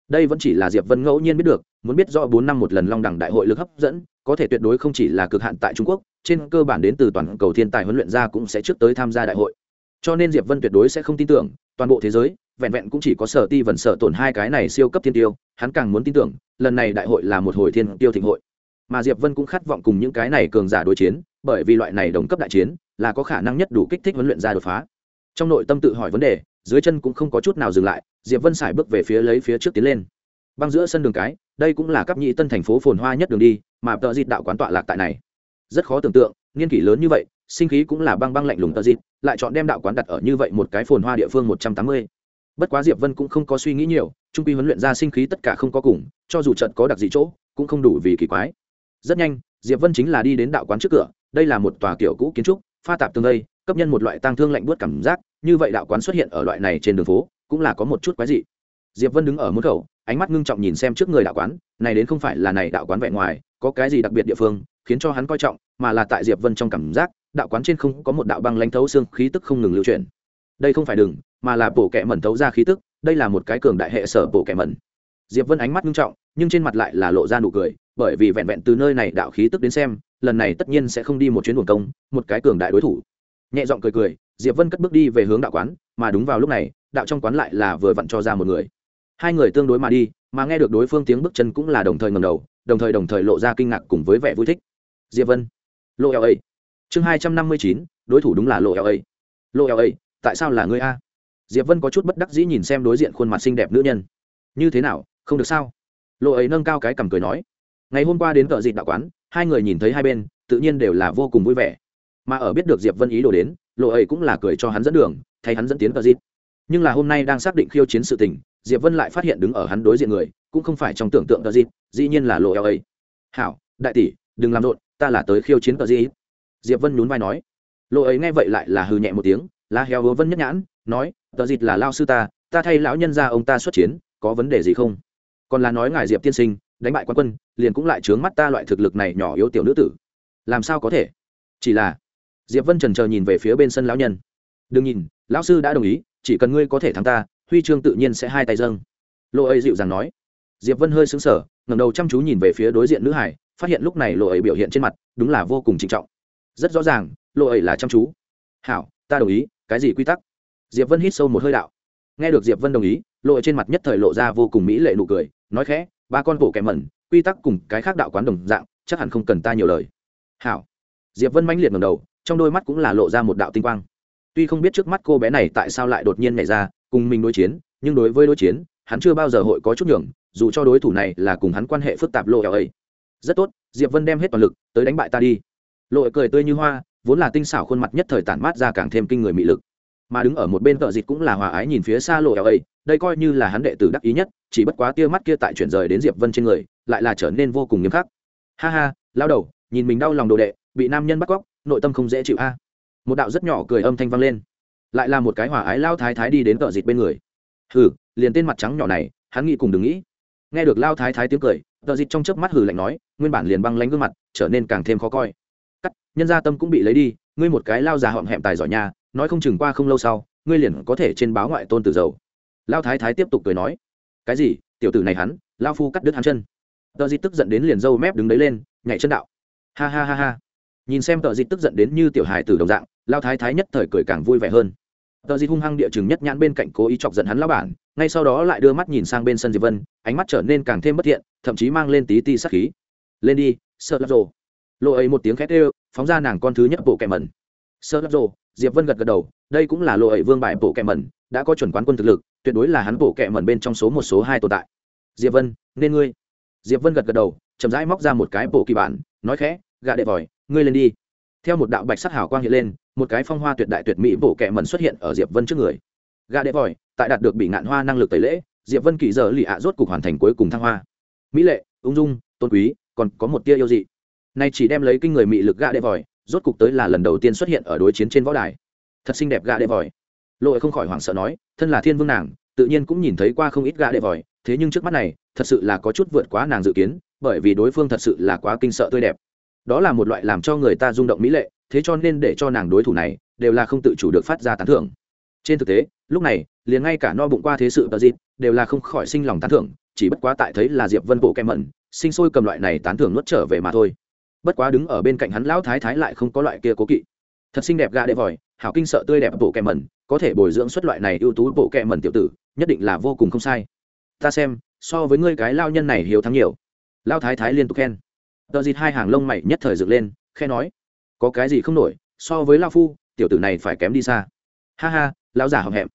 Đây vẫn chỉ là diệp vân ngẫu nhiên biết được, muốn biết rõ bốn năm một lần long đẳng đại hội lực hấp dẫn, có thể tuyệt đối không chỉ là cực hạn tại trung quốc, trên cơ bản đến từ toàn cầu thiên tài huấn luyện gia cũng sẽ trước tới tham gia đại hội. Cho nên diệp vân tuyệt đối sẽ không tin tưởng, toàn bộ thế giới, vẹn vẹn cũng chỉ có sở ti vần sở tổn hai cái này siêu cấp thiên tiêu, hắn càng muốn tin tưởng, lần này đại hội là một hồi thiên tiêu thịnh hội mà diệp vân cũng khát vọng cùng những cái này cường giả đối chiến, bởi vì loại này đồng cấp đại chiến là có khả năng nhất đủ kích thích huấn luyện ra đột phá. Trong nội tâm tự hỏi vấn đề, dưới chân cũng không có chút nào dừng lại, diệp vân xài bước về phía lấy phía trước tiến lên. Băng giữa sân đường cái, đây cũng là cấp nhị tân thành phố phồn hoa nhất đường đi, mà tợ dịt đạo quán tọa lạc tại này. Rất khó tưởng tượng, nghiên kỷ lớn như vậy, sinh khí cũng là băng băng lạnh lùng tợ dịt, lại chọn đem đạo quán đặt ở như vậy một cái phồn hoa địa phương một trăm tám mươi. Bất quá diệp vân cũng không có suy nghĩ nhiều, trung quy huấn luyện ra sinh khí tất cả không có cùng, cho dù trận có đặc dị chỗ, cũng không đủ vì kỳ quái rất nhanh diệp vân chính là đi đến đạo quán trước cửa đây là một tòa kiểu cũ kiến trúc pha tạp tương đây cấp nhân một loại tăng thương lạnh buốt cảm giác như vậy đạo quán xuất hiện ở loại này trên đường phố cũng là có một chút quái dị. Diệp vân đứng ở môn khẩu ánh mắt ngưng trọng nhìn xem trước người đạo quán này đến không phải là này đạo quán vẹn ngoài có cái gì đặc biệt địa phương khiến cho hắn coi trọng mà là tại diệp vân trong cảm giác đạo quán trên không có một đạo băng lãnh thấu xương khí tức không ngừng lưu chuyển. Đây không phải đường, mà là bổ kẹ mẩn thấu ra khí tức đây là một cái cường đại hệ sở bổ kẹ mẩn. Diệp vân ánh mắt ngưng trọng nhưng trên mặt lại là lộ ra nụ cười bởi vì vẹn vẹn từ nơi này đạo khí tức đến xem, lần này tất nhiên sẽ không đi một chuyến buồn công, một cái cường đại đối thủ. Nhẹ giọng cười cười, diệp vân cất bước đi về hướng đạo quán, mà đúng vào lúc này, đạo trong quán lại là vừa vặn cho ra một người. Hai người tương đối mà đi, mà nghe được đối phương tiếng bước chân cũng là đồng thời ngầm đầu, đồng thời đồng thời lộ ra kinh ngạc cùng với vẻ vui thích. Diệp vân lộ eo ấy chương hai trăm năm mươi chín, đối thủ đúng là lộ eo ấy lộ eo ấy tại sao là ngươi a? Diệp vân có chút bất đắc dĩ nhìn xem đối diện khuôn mặt xinh đẹp nữ nhân. Như thế nào, không được sao? Lộ ấy nâng cao cái cằm cười nói ngày hôm qua đến cờ dịt đạo quán, hai người nhìn thấy hai bên, tự nhiên đều là vô cùng vui vẻ. Mà ở biết được diệp vân ý đồ đến, lộ ấy cũng là cười cho hắn dẫn đường, thay hắn dẫn tiến cờ dịt. Nhưng là hôm nay đang xác định khiêu chiến sự tình, diệp vân lại phát hiện đứng ở hắn đối diện người, cũng không phải trong tưởng tượng cờ dịt, dĩ nhiên là lộ eo ấy hảo, đại tỷ, đừng làm rộn, ta là tới khiêu chiến cờ dịt. Diệp vân nhún vai nói. Lộ ấy nghe vậy lại là hừ nhẹ một tiếng là heo hứa vân nhất nhãn, nói, tờ dịt là lao sư ta ta thay lão nhân ra ông ta xuất chiến, có vấn đề gì không? Còn là nói ngài diệp tiên sinh đánh bại quan quân, liền cũng lại trướng mắt ta loại thực lực này nhỏ yếu tiểu nữ tử. Làm sao có thể? Chỉ là, diệp vân trần chờ nhìn về phía bên sân lão nhân. Đừng nhìn, lão sư đã đồng ý, chỉ cần ngươi có thể thắng ta, huy chương tự nhiên sẽ hai tay dâng. Lộ ấy dịu dàng nói. Diệp vân hơi xứng sở ngẩng đầu chăm chú nhìn về phía đối diện nữ hải, phát hiện lúc này lộ ấy biểu hiện trên mặt, đúng là vô cùng trịnh trọng. Rất rõ ràng, lộ ấy là chăm chú. Hảo, ta đồng ý, cái gì quy tắc? Diệp vân hít sâu một hơi đạo. Nghe được diệp vân đồng ý, lộ ấy trên mặt nhất thời lộ ra vô cùng mỹ lệ nụ cười, nói khẽ ba con bộ kẻ mẩn, quy tắc cùng cái khác đạo quán đồng dạng, chắc hẳn không cần ta nhiều lời. Hảo. Diệp vân mãnh liệt ngầm đầu, trong đôi mắt cũng là lộ ra một đạo tinh quang. Tuy không biết trước mắt cô bé này tại sao lại đột nhiên nhảy ra, cùng mình đối chiến, nhưng đối với đối chiến, hắn chưa bao giờ hội có chút nhường, dù cho đối thủ này là cùng hắn quan hệ phức tạp lộ ấy. Rất tốt, diệp vân đem hết toàn lực, tới đánh bại ta đi. Lộ cười tươi như hoa, vốn là tinh xảo khuôn mặt nhất thời tản mát ra càng thêm kinh người mị lực mà đứng ở một bên tợ dịt cũng là hòa ái nhìn phía xa lộ eo ấy, đây coi như là hắn đệ tử đắc ý nhất, chỉ bất quá tia mắt kia tại chuyển rời đến diệp vân trên người, lại là trở nên vô cùng nghiêm khắc. Ha ha, lao đầu, nhìn mình đau lòng đồ đệ, bị nam nhân bắt cóc, nội tâm không dễ chịu a. Một đạo rất nhỏ cười âm thanh vang lên. Lại là một cái hòa ái lao thái thái đi đến tợ dịt bên người. Hừ, liền tên mặt trắng nhỏ này, hắn nghĩ cùng đừng nghĩ. Nghe được lao thái thái tiếng cười, tợ dịt trong chớp mắt hừ lạnh nói, nguyên bản liền băng lánh gương mặt, trở nên càng thêm khó coi. Cắt, nhân gia tâm cũng bị lấy đi, ngươi một cái lao già họm hẹm tài giỏi nhà nói không chừng qua không lâu sau, ngươi liền có thể trên báo ngoại tôn tử dầu lao thái thái tiếp tục cười nói, cái gì, tiểu tử này hắn lao phu cắt đứt hắn chân. Tờ di tức giận đến liền dâu mép đứng đấy lên, nhảy chân đạo. Ha ha ha ha. Nhìn xem tờ di tức giận đến như tiểu hài tử đồng dạng lao thái thái nhất thời cười càng vui vẻ hơn. Tờ di hung hăng địa chừng nhất nhãn bên cạnh cố ý chọc giận hắn lao bản, ngay sau đó lại đưa mắt nhìn sang bên sân diệp vân, ánh mắt trở nên càng thêm bất thiện, thậm chí mang lên tí ti sắc khí. Lên đi, sợ lắp rồ lộ ấy một tiếng khét ê phóng ra nàng con thứ nhất bộ kẹ mẩn. Sợ lắp rồ diệp vân gật gật đầu, đây cũng là lộ ấy vương bài bộ kẹ mẩn, đã có chuẩn quán quân thực lực, tuyệt đối là hắn bộ kẹ mẩn bên trong số một, số hai tồn tại. Diệp vân, nên ngươi. Diệp vân gật gật đầu, chậm rãi móc ra một cái bộ kỳ bản, nói khẽ, gạ đệ vòi, ngươi lên đi. Theo một đạo bạch sắc hào quang hiện lên, một cái phong hoa tuyệt đại tuyệt mỹ bộ kẹ mẩn xuất hiện ở diệp vân trước người. Gạ đệ vòi, tại đạt được bị ngạn hoa năng lực tẩy lễ, diệp vân kỳ giờ lì ạ rốt cục hoàn thành cuối cùng thăng hoa. Mỹ lệ, ung dung, tôn quý, còn có một tia yêu dị. Nay chỉ đem lấy kinh người mị lực gạ đệ vòi rốt cục tới là lần đầu tiên xuất hiện ở đối chiến trên võ đài. Thật xinh đẹp gạ đệ vòi. Lộ không khỏi hoảng sợ nói, thân là thiên vương nàng, tự nhiên cũng nhìn thấy qua không ít gã đệ vòi, thế nhưng trước mắt này, thật sự là có chút vượt quá nàng dự kiến, bởi vì đối phương thật sự là quá kinh sợ tươi đẹp. Đó là một loại làm cho người ta rung động mỹ lệ, thế cho nên để cho nàng đối thủ này, đều là không tự chủ được phát ra tán thưởng. Trên thực tế, lúc này, liền ngay cả no bụng qua thế sự tờ dịp, đều là không khỏi sinh lòng tán thưởng, chỉ bất quá tại thấy là diệp vân bộ kem mẩn, sinh sôi cầm loại này tán thưởng nuốt trở về mà thôi bất quá đứng ở bên cạnh hắn lão thái thái lại không có loại kia cố kỵ. Thật xinh đẹp gà đệ vòi, hảo kinh sợ tươi đẹp bộ kẹ mẩn, có thể bồi dưỡng xuất loại này ưu tú bộ kẹ mẩn tiểu tử, nhất định là vô cùng không sai. Ta xem, so với ngươi cái lao nhân này hiếu thắng nhiều. Lao thái thái liên tục khen. Tờ dịt hai hàng lông mày nhất thời dựng lên, khe nói, có cái gì không nổi, so với lao phu, tiểu tử này phải kém đi xa. Ha ha lao giả hậm hẹm.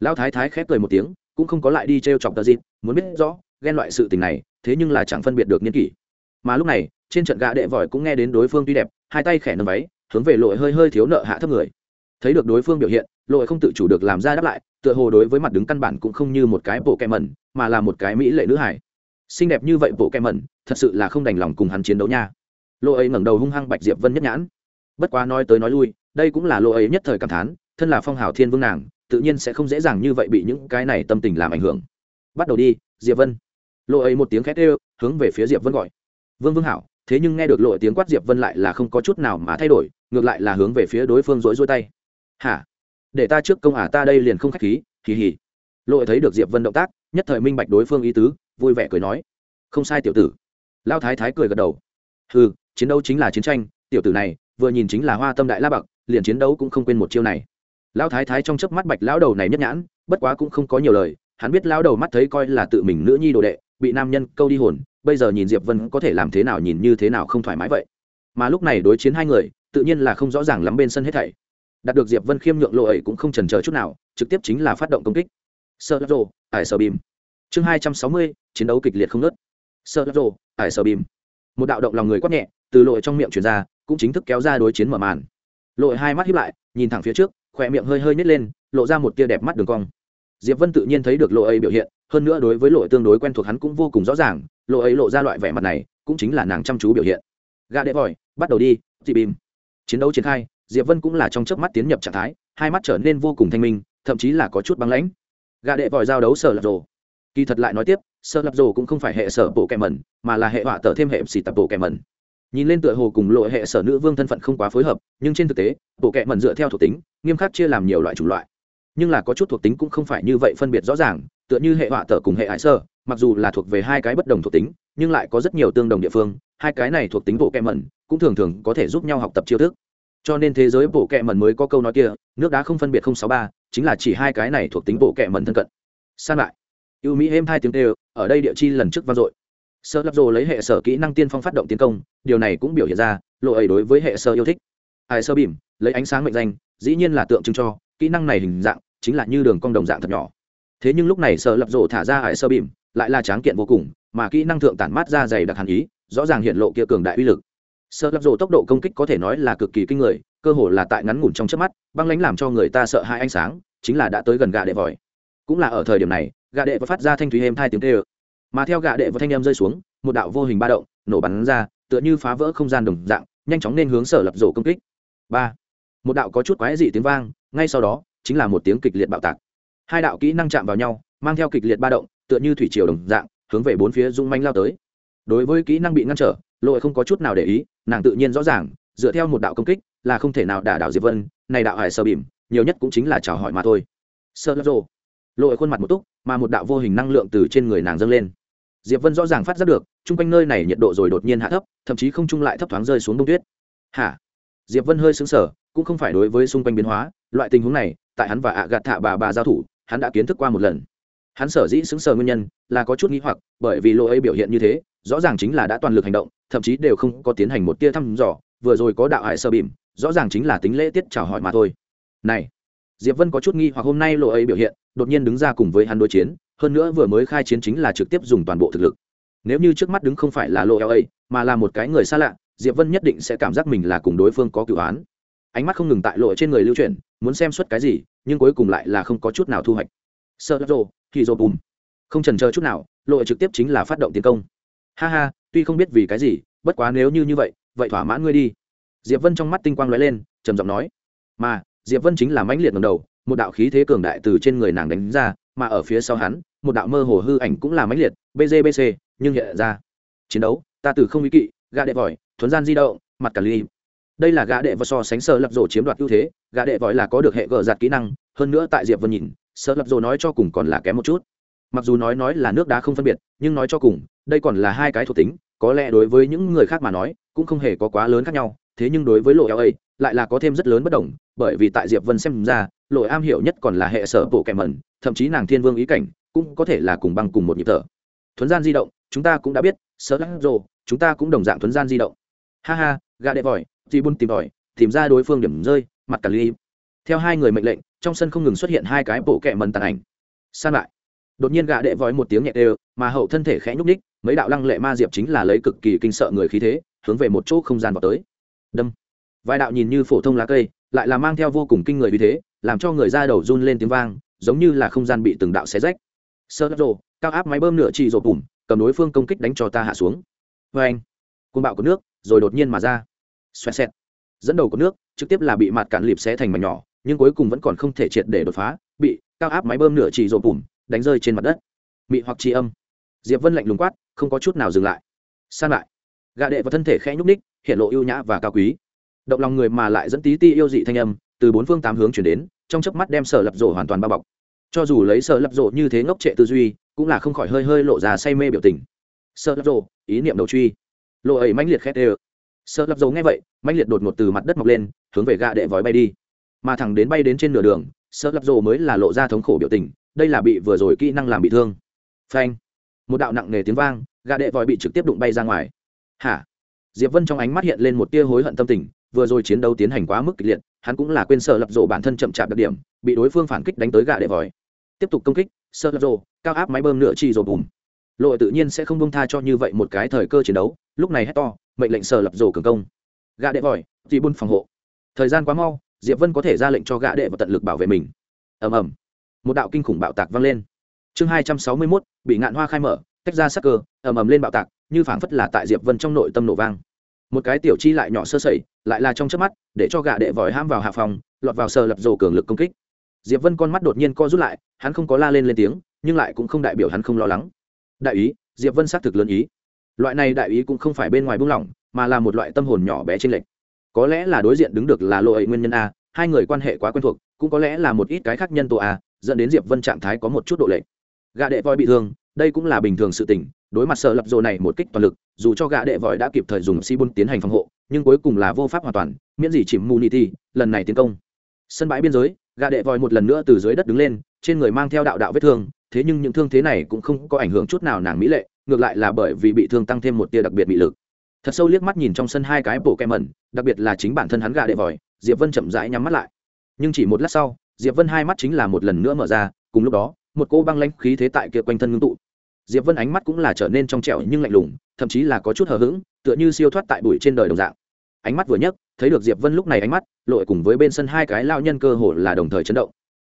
Lao thái thái khép cười một tiếng, cũng không có lại đi t r e o chọc tờ dịt, muốn biết rõ, ghen loại sự tình này, thế nhưng là chẳng phân biệt được niên kỷ. Mà lúc này trên trận gã đệ vòi cũng nghe đến đối phương tuy đẹp, hai tay khẽ nâng váy, hướng về lội hơi hơi thiếu nợ hạ thấp người. Thấy được đối phương biểu hiện, lội không tự chủ được làm ra đáp lại, tựa hồ đối với mặt đứng căn bản cũng không như một cái bộ kẹ mẩn, mà là một cái mỹ lệ nữ hải xinh đẹp như vậy bộ kẹ mẩn, thật sự là không đành lòng cùng hắn chiến đấu nha. Lội ấy ngẩng đầu hung hăng bạch diệp vân nhất nhãn. Bất quá nói tới nói lui, đây cũng là lội ấy nhất thời cảm thán, thân là phong hào thiên vương nàng, tự nhiên sẽ không dễ dàng như vậy bị những cái này tâm tình làm ảnh hưởng. Bắt đầu đi, diệp vân. Lội ấy một tiếng khét ê hướng về phía diệp vân gọi. Vương vương hảo thế nhưng nghe được lội tiếng quát diệp vân lại là không có chút nào mà thay đổi, ngược lại là hướng về phía đối phương rối rối tay. Hả? Để ta trước công ả ta đây liền không khách khí kỳ hỉ Lội thấy được diệp vân động tác, nhất thời minh bạch đối phương ý tứ, vui vẻ cười nói, không sai tiểu tử. Lao thái thái cười gật đầu. Ừ chiến đấu chính là chiến tranh, tiểu tử này, vừa nhìn chính là hoa tâm đại la bậc liền chiến đấu cũng không quên một chiêu này. Lão thái thái trong chớp mắt bạch lão đầu này nhất nhãn, bất quá cũng không có nhiều lời, hắn biết lão đầu mắt thấy coi là tự mình nữ nhi đồ đệ, bị nam nhân câu đi hồn bây giờ nhìn diệp vân có thể làm thế nào nhìn như thế nào không thoải mái vậy. Mà lúc này đối chiến hai người, tự nhiên là không rõ ràng lắm bên sân hết thảy. Đạt được diệp vân khiêm nhượng lộ ấy cũng không chần chờ chút nào, trực tiếp chính là phát động công kích. Sơ rồ ải sơ bìm. Chương hai trăm sáu mươi, chiến đấu kịch liệt không nớt sơ rồ ải sơ bìm. Một đạo động lòng người quát nhẹ, từ lội trong miệng truyền ra, cũng chính thức kéo ra đối chiến mở màn. Lội hai mắt hiếp lại, nhìn thẳng phía trước, khỏe miệng hơi hơi nhét lên, lộ ra một tia đẹp mắt đường cong. Diệp vân tự nhiên thấy được lộ ấy biểu hiện, hơn nữa đối với lội tương đối quen thuộc hắn cũng vô cùng rõ ràng lộ ấy lộ ra loại vẻ mặt này, cũng chính là nàng chăm chú biểu hiện. Gà đệ vòi bắt đầu đi dị bìm. Chiến đấu triển khai, diệp vân cũng là trong chớp mắt tiến nhập trạng thái, hai mắt trở nên vô cùng thanh minh, thậm chí là có chút băng lãnh. Gà đệ vòi giao đấu sở lập rồ. Kỳ thật lại nói tiếp, sở lập rồ cũng không phải hệ sở bộ kẻ mẩn, mà là hệ họa tờ thêm hệ xì tập bộ kẻ mẩn. Nhìn lên tựa hồ cùng lộ hệ sở nữ vương thân phận không quá phối hợp, nhưng trên thực tế, bộ kẻ mẩn dựa theo thuộc tính, nghiêm khắc chia làm nhiều loại chủng loại. Nhưng là có chút thuộc tính cũng không phải như vậy phân biệt rõ ràng, tựa như hệ họa tờ cùng hệ hải sơ mặc dù là thuộc về hai cái bất đồng thuộc tính, nhưng lại có rất nhiều tương đồng địa phương, hai cái này thuộc tính bộ kẹ mẩn cũng thường thường có thể giúp nhau học tập chiêu thức. Cho nên thế giới bộ kẹ mẩn mới có câu nói kia, nước đá không phân biệt không sáu ba, chính là chỉ hai cái này thuộc tính bộ kẹ mẩn thân cận. San lại. Ưu mỹ êm hai tiếng tê ở đây địa chi lần trước vang dội. Sơ lắp rồ lấy hệ sở kỹ năng tiên phong phát động tiến công, điều này cũng biểu hiện ra, lộ ấy đối với hệ sơ yêu thích. Ai sơ bìm lấy ánh sáng mệnh danh, dĩ nhiên là tượng trưng cho, kỹ năng này hình dạng, chính là như đường cong đồng dạng thật nhỏ thế nhưng lúc này sợ lập rộ thả ra hải sơ bìm, lại là tráng kiện vô cùng, mà kỹ năng thượng tản mát ra dày đặc hàn ý, rõ ràng hiện lộ kia cường đại uy lực. Sợ lập rộ tốc độ công kích có thể nói là cực kỳ kinh người, cơ hồ là tại ngắn ngủn trong chớp mắt, băng lánh làm cho người ta sợ hai ánh sáng, chính là đã tới gần gà đệ vòi. Cũng là ở thời điểm này gà đệ và phát ra thanh thúy êm hai tiếng tê ơ mà theo gà đệ và thanh em rơi xuống, một đạo vô hình ba động, nổ bắn ra, tựa như phá vỡ không gian đồng dạng, nhanh chóng nên hướng sở lập rổ công kích. Ba. Một đạo có chút quái dị tiếng vang, ngay sau đó, chính là một tiếng kịch liệt bạo tạc hai đạo kỹ năng chạm vào nhau, mang theo kịch liệt ba động, tựa như thủy triều đồng dạng, hướng về bốn phía rung manh lao tới. Đối với kỹ năng bị ngăn trở lội không có chút nào để ý, nàng tự nhiên rõ ràng, dựa theo một đạo công kích, là không thể nào đả đảo diệp vân, này đạo hải sơ bìm, nhiều nhất cũng chính là chào hỏi mà thôi. Sơ lấp lội khuôn mặt một túc, mà một đạo vô hình năng lượng từ trên người nàng dâng lên. Diệp vân rõ ràng phát giác được, chung quanh nơi này nhiệt độ rồi đột nhiên hạ thấp, thậm chí không trung lại thấp thoáng rơi xuống đông tuyết. Hả? Diệp vân hơi sững sờ, cũng không phải đối với xung quanh biến hóa, loại tình huống này, tại hắn và ạ gạt thạ bà bà giao thủ hắn đã kiến thức qua một lần. Hắn sở dĩ xứng sờ nguyên nhân là có chút nghĩ hoặc, bởi vì lô ấy biểu hiện như thế, rõ ràng chính là đã toàn lực hành động, thậm chí đều không có tiến hành một tia thăm dò, vừa rồi có đạo hải sơ bìm, rõ ràng chính là tính lễ tiết chào hỏi mà thôi. Này, diệp vân có chút nghi hoặc hôm nay lộ ấy biểu hiện, đột nhiên đứng ra cùng với hắn đối chiến, hơn nữa vừa mới khai chiến chính là trực tiếp dùng toàn bộ thực lực. Nếu như trước mắt đứng không phải là lộ la mà là một cái người xa lạ, diệp vân nhất định sẽ cảm giác mình là cùng đối phương có cựu án. Ánh mắt không ngừng tại lộ trên người lưu chuyển muốn xem suất cái gì, nhưng cuối cùng lại là không có chút nào thu hoạch. Sợ rồ thì rồ bùm. Không trần chờ chút nào, lộ trực tiếp chính là phát động tiến công. Ha ha, tuy không biết vì cái gì, bất quá nếu như như vậy vậy thỏa mãn ngươi đi. Diệp vân trong mắt tinh quang lóe lên, trầm giọng nói. Mà, diệp vân chính là mãnh liệt ngầm đầu, một đạo khí thế cường đại từ trên người nàng đánh ra, mà ở phía sau hắn, một đạo mơ hồ hư ảnh cũng là mãnh liệt bgbc nhưng hiện ra. Chiến đấu, ta từ không ý kỵ, gã đệ vòi, thuấn gian di động, mặt cả ly đây là gã đệ và so sánh sơ lập rổ chiếm đoạt ưu thế, gã đệ vòi là có được hệ gờ giặt kỹ năng, hơn nữa tại diệp vân nhìn sơ lập rổ nói cho cùng còn là kém một chút. Mặc dù nói nói là nước đá không phân biệt, nhưng nói cho cùng, đây còn là hai cái thuộc tính, có lẽ đối với những người khác mà nói, cũng không hề có quá lớn khác nhau, thế nhưng đối với lộ eo ấy, lại là có thêm rất lớn bất đồng, bởi vì tại diệp vân xem ra lộ am hiểu nhất còn là hệ sở bộ kẻ mẩn, thậm chí nàng thiên vương ý cảnh, cũng có thể là cùng băng cùng một nhịp thở. Thuấn gian di động, chúng ta cũng đã biết sơ lắc rồ chúng ta cũng đồng dạng thuấn gian di động. Ha ha gà đệ vòi di bun tìm tòi, tìm ra đối phương điểm rơi, mặt cả ly. Theo hai người mệnh lệnh, trong sân không ngừng xuất hiện hai cái bộ kẹ mần tàn ảnh. San lại. Đột nhiên gạ đệ vói một tiếng nhẹ đều, mà hậu thân thể khẽ nhúc ních mấy đạo lăng lệ ma diệp chính là lấy cực kỳ kinh sợ người khí thế, hướng về một chỗ không gian vào tới. Đâm. Vài đạo nhìn như phổ thông lá cây, lại là mang theo vô cùng kinh người vì thế, làm cho người ra đầu run lên tiếng vang, giống như là không gian bị từng đạo xé rách. Sơ rồ, cao áp máy bơm nửa chỉ rột bùm, cầm đối phương công kích đánh cho ta hạ xuống. Vâng. Vê anh côn bạo có nước, rồi đột nhiên mà ra xoẹt xẹt. Dẫn đầu của nước, trực tiếp là bị mặt cạn lịp xé thành mảnh nhỏ, nhưng cuối cùng vẫn còn không thể triệt để đột phá, bị cao áp máy bơm nửa chỉ rộp bùm đánh rơi trên mặt đất. Mị hoặc tri âm. Diệp vân lạnh lùng quát, không có chút nào dừng lại. San lại. Gạ đệ và thân thể khẽ nhúc ních hiện lộ ưu nhã và cao quý. Động lòng người mà lại dẫn tí ti yêu dị thanh âm, từ bốn phương tám hướng chuyển đến, trong chớp mắt đem sở lập rộ hoàn toàn bao bọc. Cho dù lấy sở lập rộ như thế ngốc trệ tư duy, cũng là không khỏi hơi hơi lộ ra say mê biểu tình. Sở lập rộ, ý niệm đầu truy. Lộ ấy mãnh liệt khét ê Sợ lập dầu nghe vậy, mãnh liệt đột ngột từ mặt đất mọc lên, hướng về gạ đệ vói bay đi. Mà thẳng đến bay đến trên nửa đường, sợ lập dầu mới là lộ ra thống khổ biểu tình, đây là bị vừa rồi kỹ năng làm bị thương. Phanh! Một đạo nặng nề tiếng vang gạ đệ vòi bị trực tiếp đụng bay ra ngoài. Hả? Diệp vân trong ánh mắt hiện lên một tia hối hận tâm tình, vừa rồi chiến đấu tiến hành quá mức kịch liệt, hắn cũng là quên sợ lập rộ bản thân chậm chạp đặc điểm, bị đối phương phản kích đánh tới gạ đệ vòi tiếp tục công kích, sợ lập rộ cao áp máy bơm nửa chi rồi bùm lộ tự nhiên sẽ không bông tha cho như vậy một cái thời cơ chiến đấu, lúc này hét to, mệnh lệnh sờ lập rổ cường công. Gạ đệ vòi thì buôn phòng hộ. Thời gian quá mau, diệp vân có thể ra lệnh cho gạ đệ và tận lực bảo vệ mình. Ầm ầm. Một đạo kinh khủng bạo tạc vang lên. Chương hai trăm sáu mươi mốt, bị ngạn hoa khai mở, tách ra sắc cơ, ầm ầm lên bạo tạc, như phảng phất là tại diệp vân trong nội tâm nổ vang. Một cái tiểu chi lại nhỏ sơ sẩy, lại là trong chớp mắt, để cho gã đệ vòi ham vào hạ phòng, lọt vào sờ lập rổ cường lực công kích. Diệp vân con mắt đột nhiên co rút lại, hắn không có la lên lên tiếng, nhưng lại cũng không đại biểu hắn không lo lắng đại ý, diệp vân xác thực lớn ý. Loại này đại ý cũng không phải bên ngoài buông lỏng, mà là một loại tâm hồn nhỏ bé trên lệch. Có lẽ là đối diện đứng được là lộ ấy nguyên nhân a, hai người quan hệ quá quen thuộc, cũng có lẽ là một ít cái khác nhân tố a, dẫn đến diệp vân trạng thái có một chút độ lệch. Gã đệ voi bị thương, đây cũng là bình thường sự tình, đối mặt sợ lập rồ này một kích toàn lực, dù cho gã đệ voi đã kịp thời dùng si bun tiến hành phòng hộ, nhưng cuối cùng là vô pháp hoàn toàn, miễn gì chìm muniti lần này tiến công. Sân bãi biên giới, gã đệ voi một lần nữa từ dưới đất đứng lên, trên người mang theo đạo đạo vết thương thế nhưng những thương thế này cũng không có ảnh hưởng chút nào nàng mỹ lệ, ngược lại là bởi vì bị thương tăng thêm một tia đặc biệt bị lực. Thật sâu liếc mắt nhìn trong sân hai cái bộ kem mẩn, đặc biệt là chính bản thân hắn gà đệ vội diệp vân chậm rãi nhắm mắt lại. Nhưng chỉ một lát sau, diệp vân hai mắt chính là một lần nữa mở ra, cùng lúc đó, một cô băng lãnh khí thế tại kia quanh thân ngưng tụ. Diệp vân ánh mắt cũng là trở nên trong trẻo nhưng lạnh lùng, thậm chí là có chút hờ hững, tựa như siêu thoát tại bụi trên đời đồng dạng. Ánh mắt vừa nhấc, thấy được diệp vân lúc này ánh mắt, lội cùng với bên sân hai cái lao nhân cơ hồ là đồng thời chấn động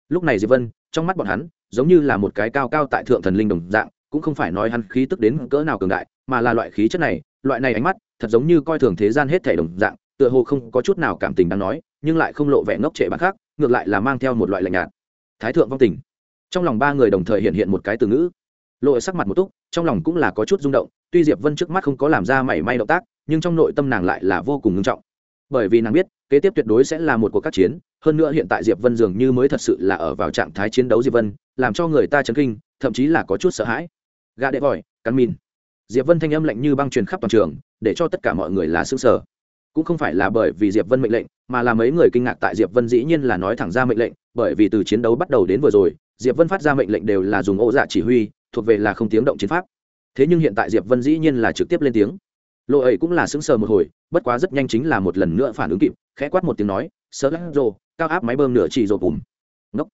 lúc này diệp vân, trong mắt bọn hắn, giống như là một cái cao cao tại thượng thần linh đồng dạng, cũng không phải nói hắn khí tức đến cỡ nào cường đại, mà là loại khí chất này, loại này ánh mắt, thật giống như coi thường thế gian hết thể đồng dạng, tựa hồ không có chút nào cảm tình đang nói, nhưng lại không lộ vẻ ngốc trệ bản khác, ngược lại là mang theo một loại lạnh nhạt. Thái thượng vong tình. Trong lòng ba người đồng thời hiện hiện một cái từ ngữ. Lộ sắc mặt một túc, trong lòng cũng là có chút rung động, tuy diệp vân trước mắt không có làm ra mảy may động tác, nhưng trong nội tâm nàng lại là vô cùng ngưng trọng bởi vì nàng biết, kế tiếp tuyệt đối sẽ là một cuộc các chiến, hơn nữa hiện tại diệp vân dường như mới thật sự là ở vào trạng thái chiến đấu diệp vân, làm cho người ta chấn kinh, thậm chí là có chút sợ hãi. Gà đệ vòi cắn min diệp vân thanh âm lạnh như băng truyền khắp toàn trường, để cho tất cả mọi người là xương sở cũng không phải là bởi vì diệp vân mệnh lệnh, mà là mấy người kinh ngạc tại diệp vân dĩ nhiên là nói thẳng ra mệnh lệnh, bởi vì từ chiến đấu bắt đầu đến vừa rồi, diệp vân phát ra mệnh lệnh đều là dùng ô dạ chỉ huy, thuộc về là không tiếng động chiến pháp. Thế nhưng hiện tại diệp vân dĩ nhiên là trực tiếp lên tiếng lộ ấy cũng là sững sờ một hồi, bất quá rất nhanh chính là một lần nữa phản ứng kịp, khẽ quát một tiếng nói, sơ lắc rồ, cao áp máy bơm nửa chỉ rồ bùm ngốc.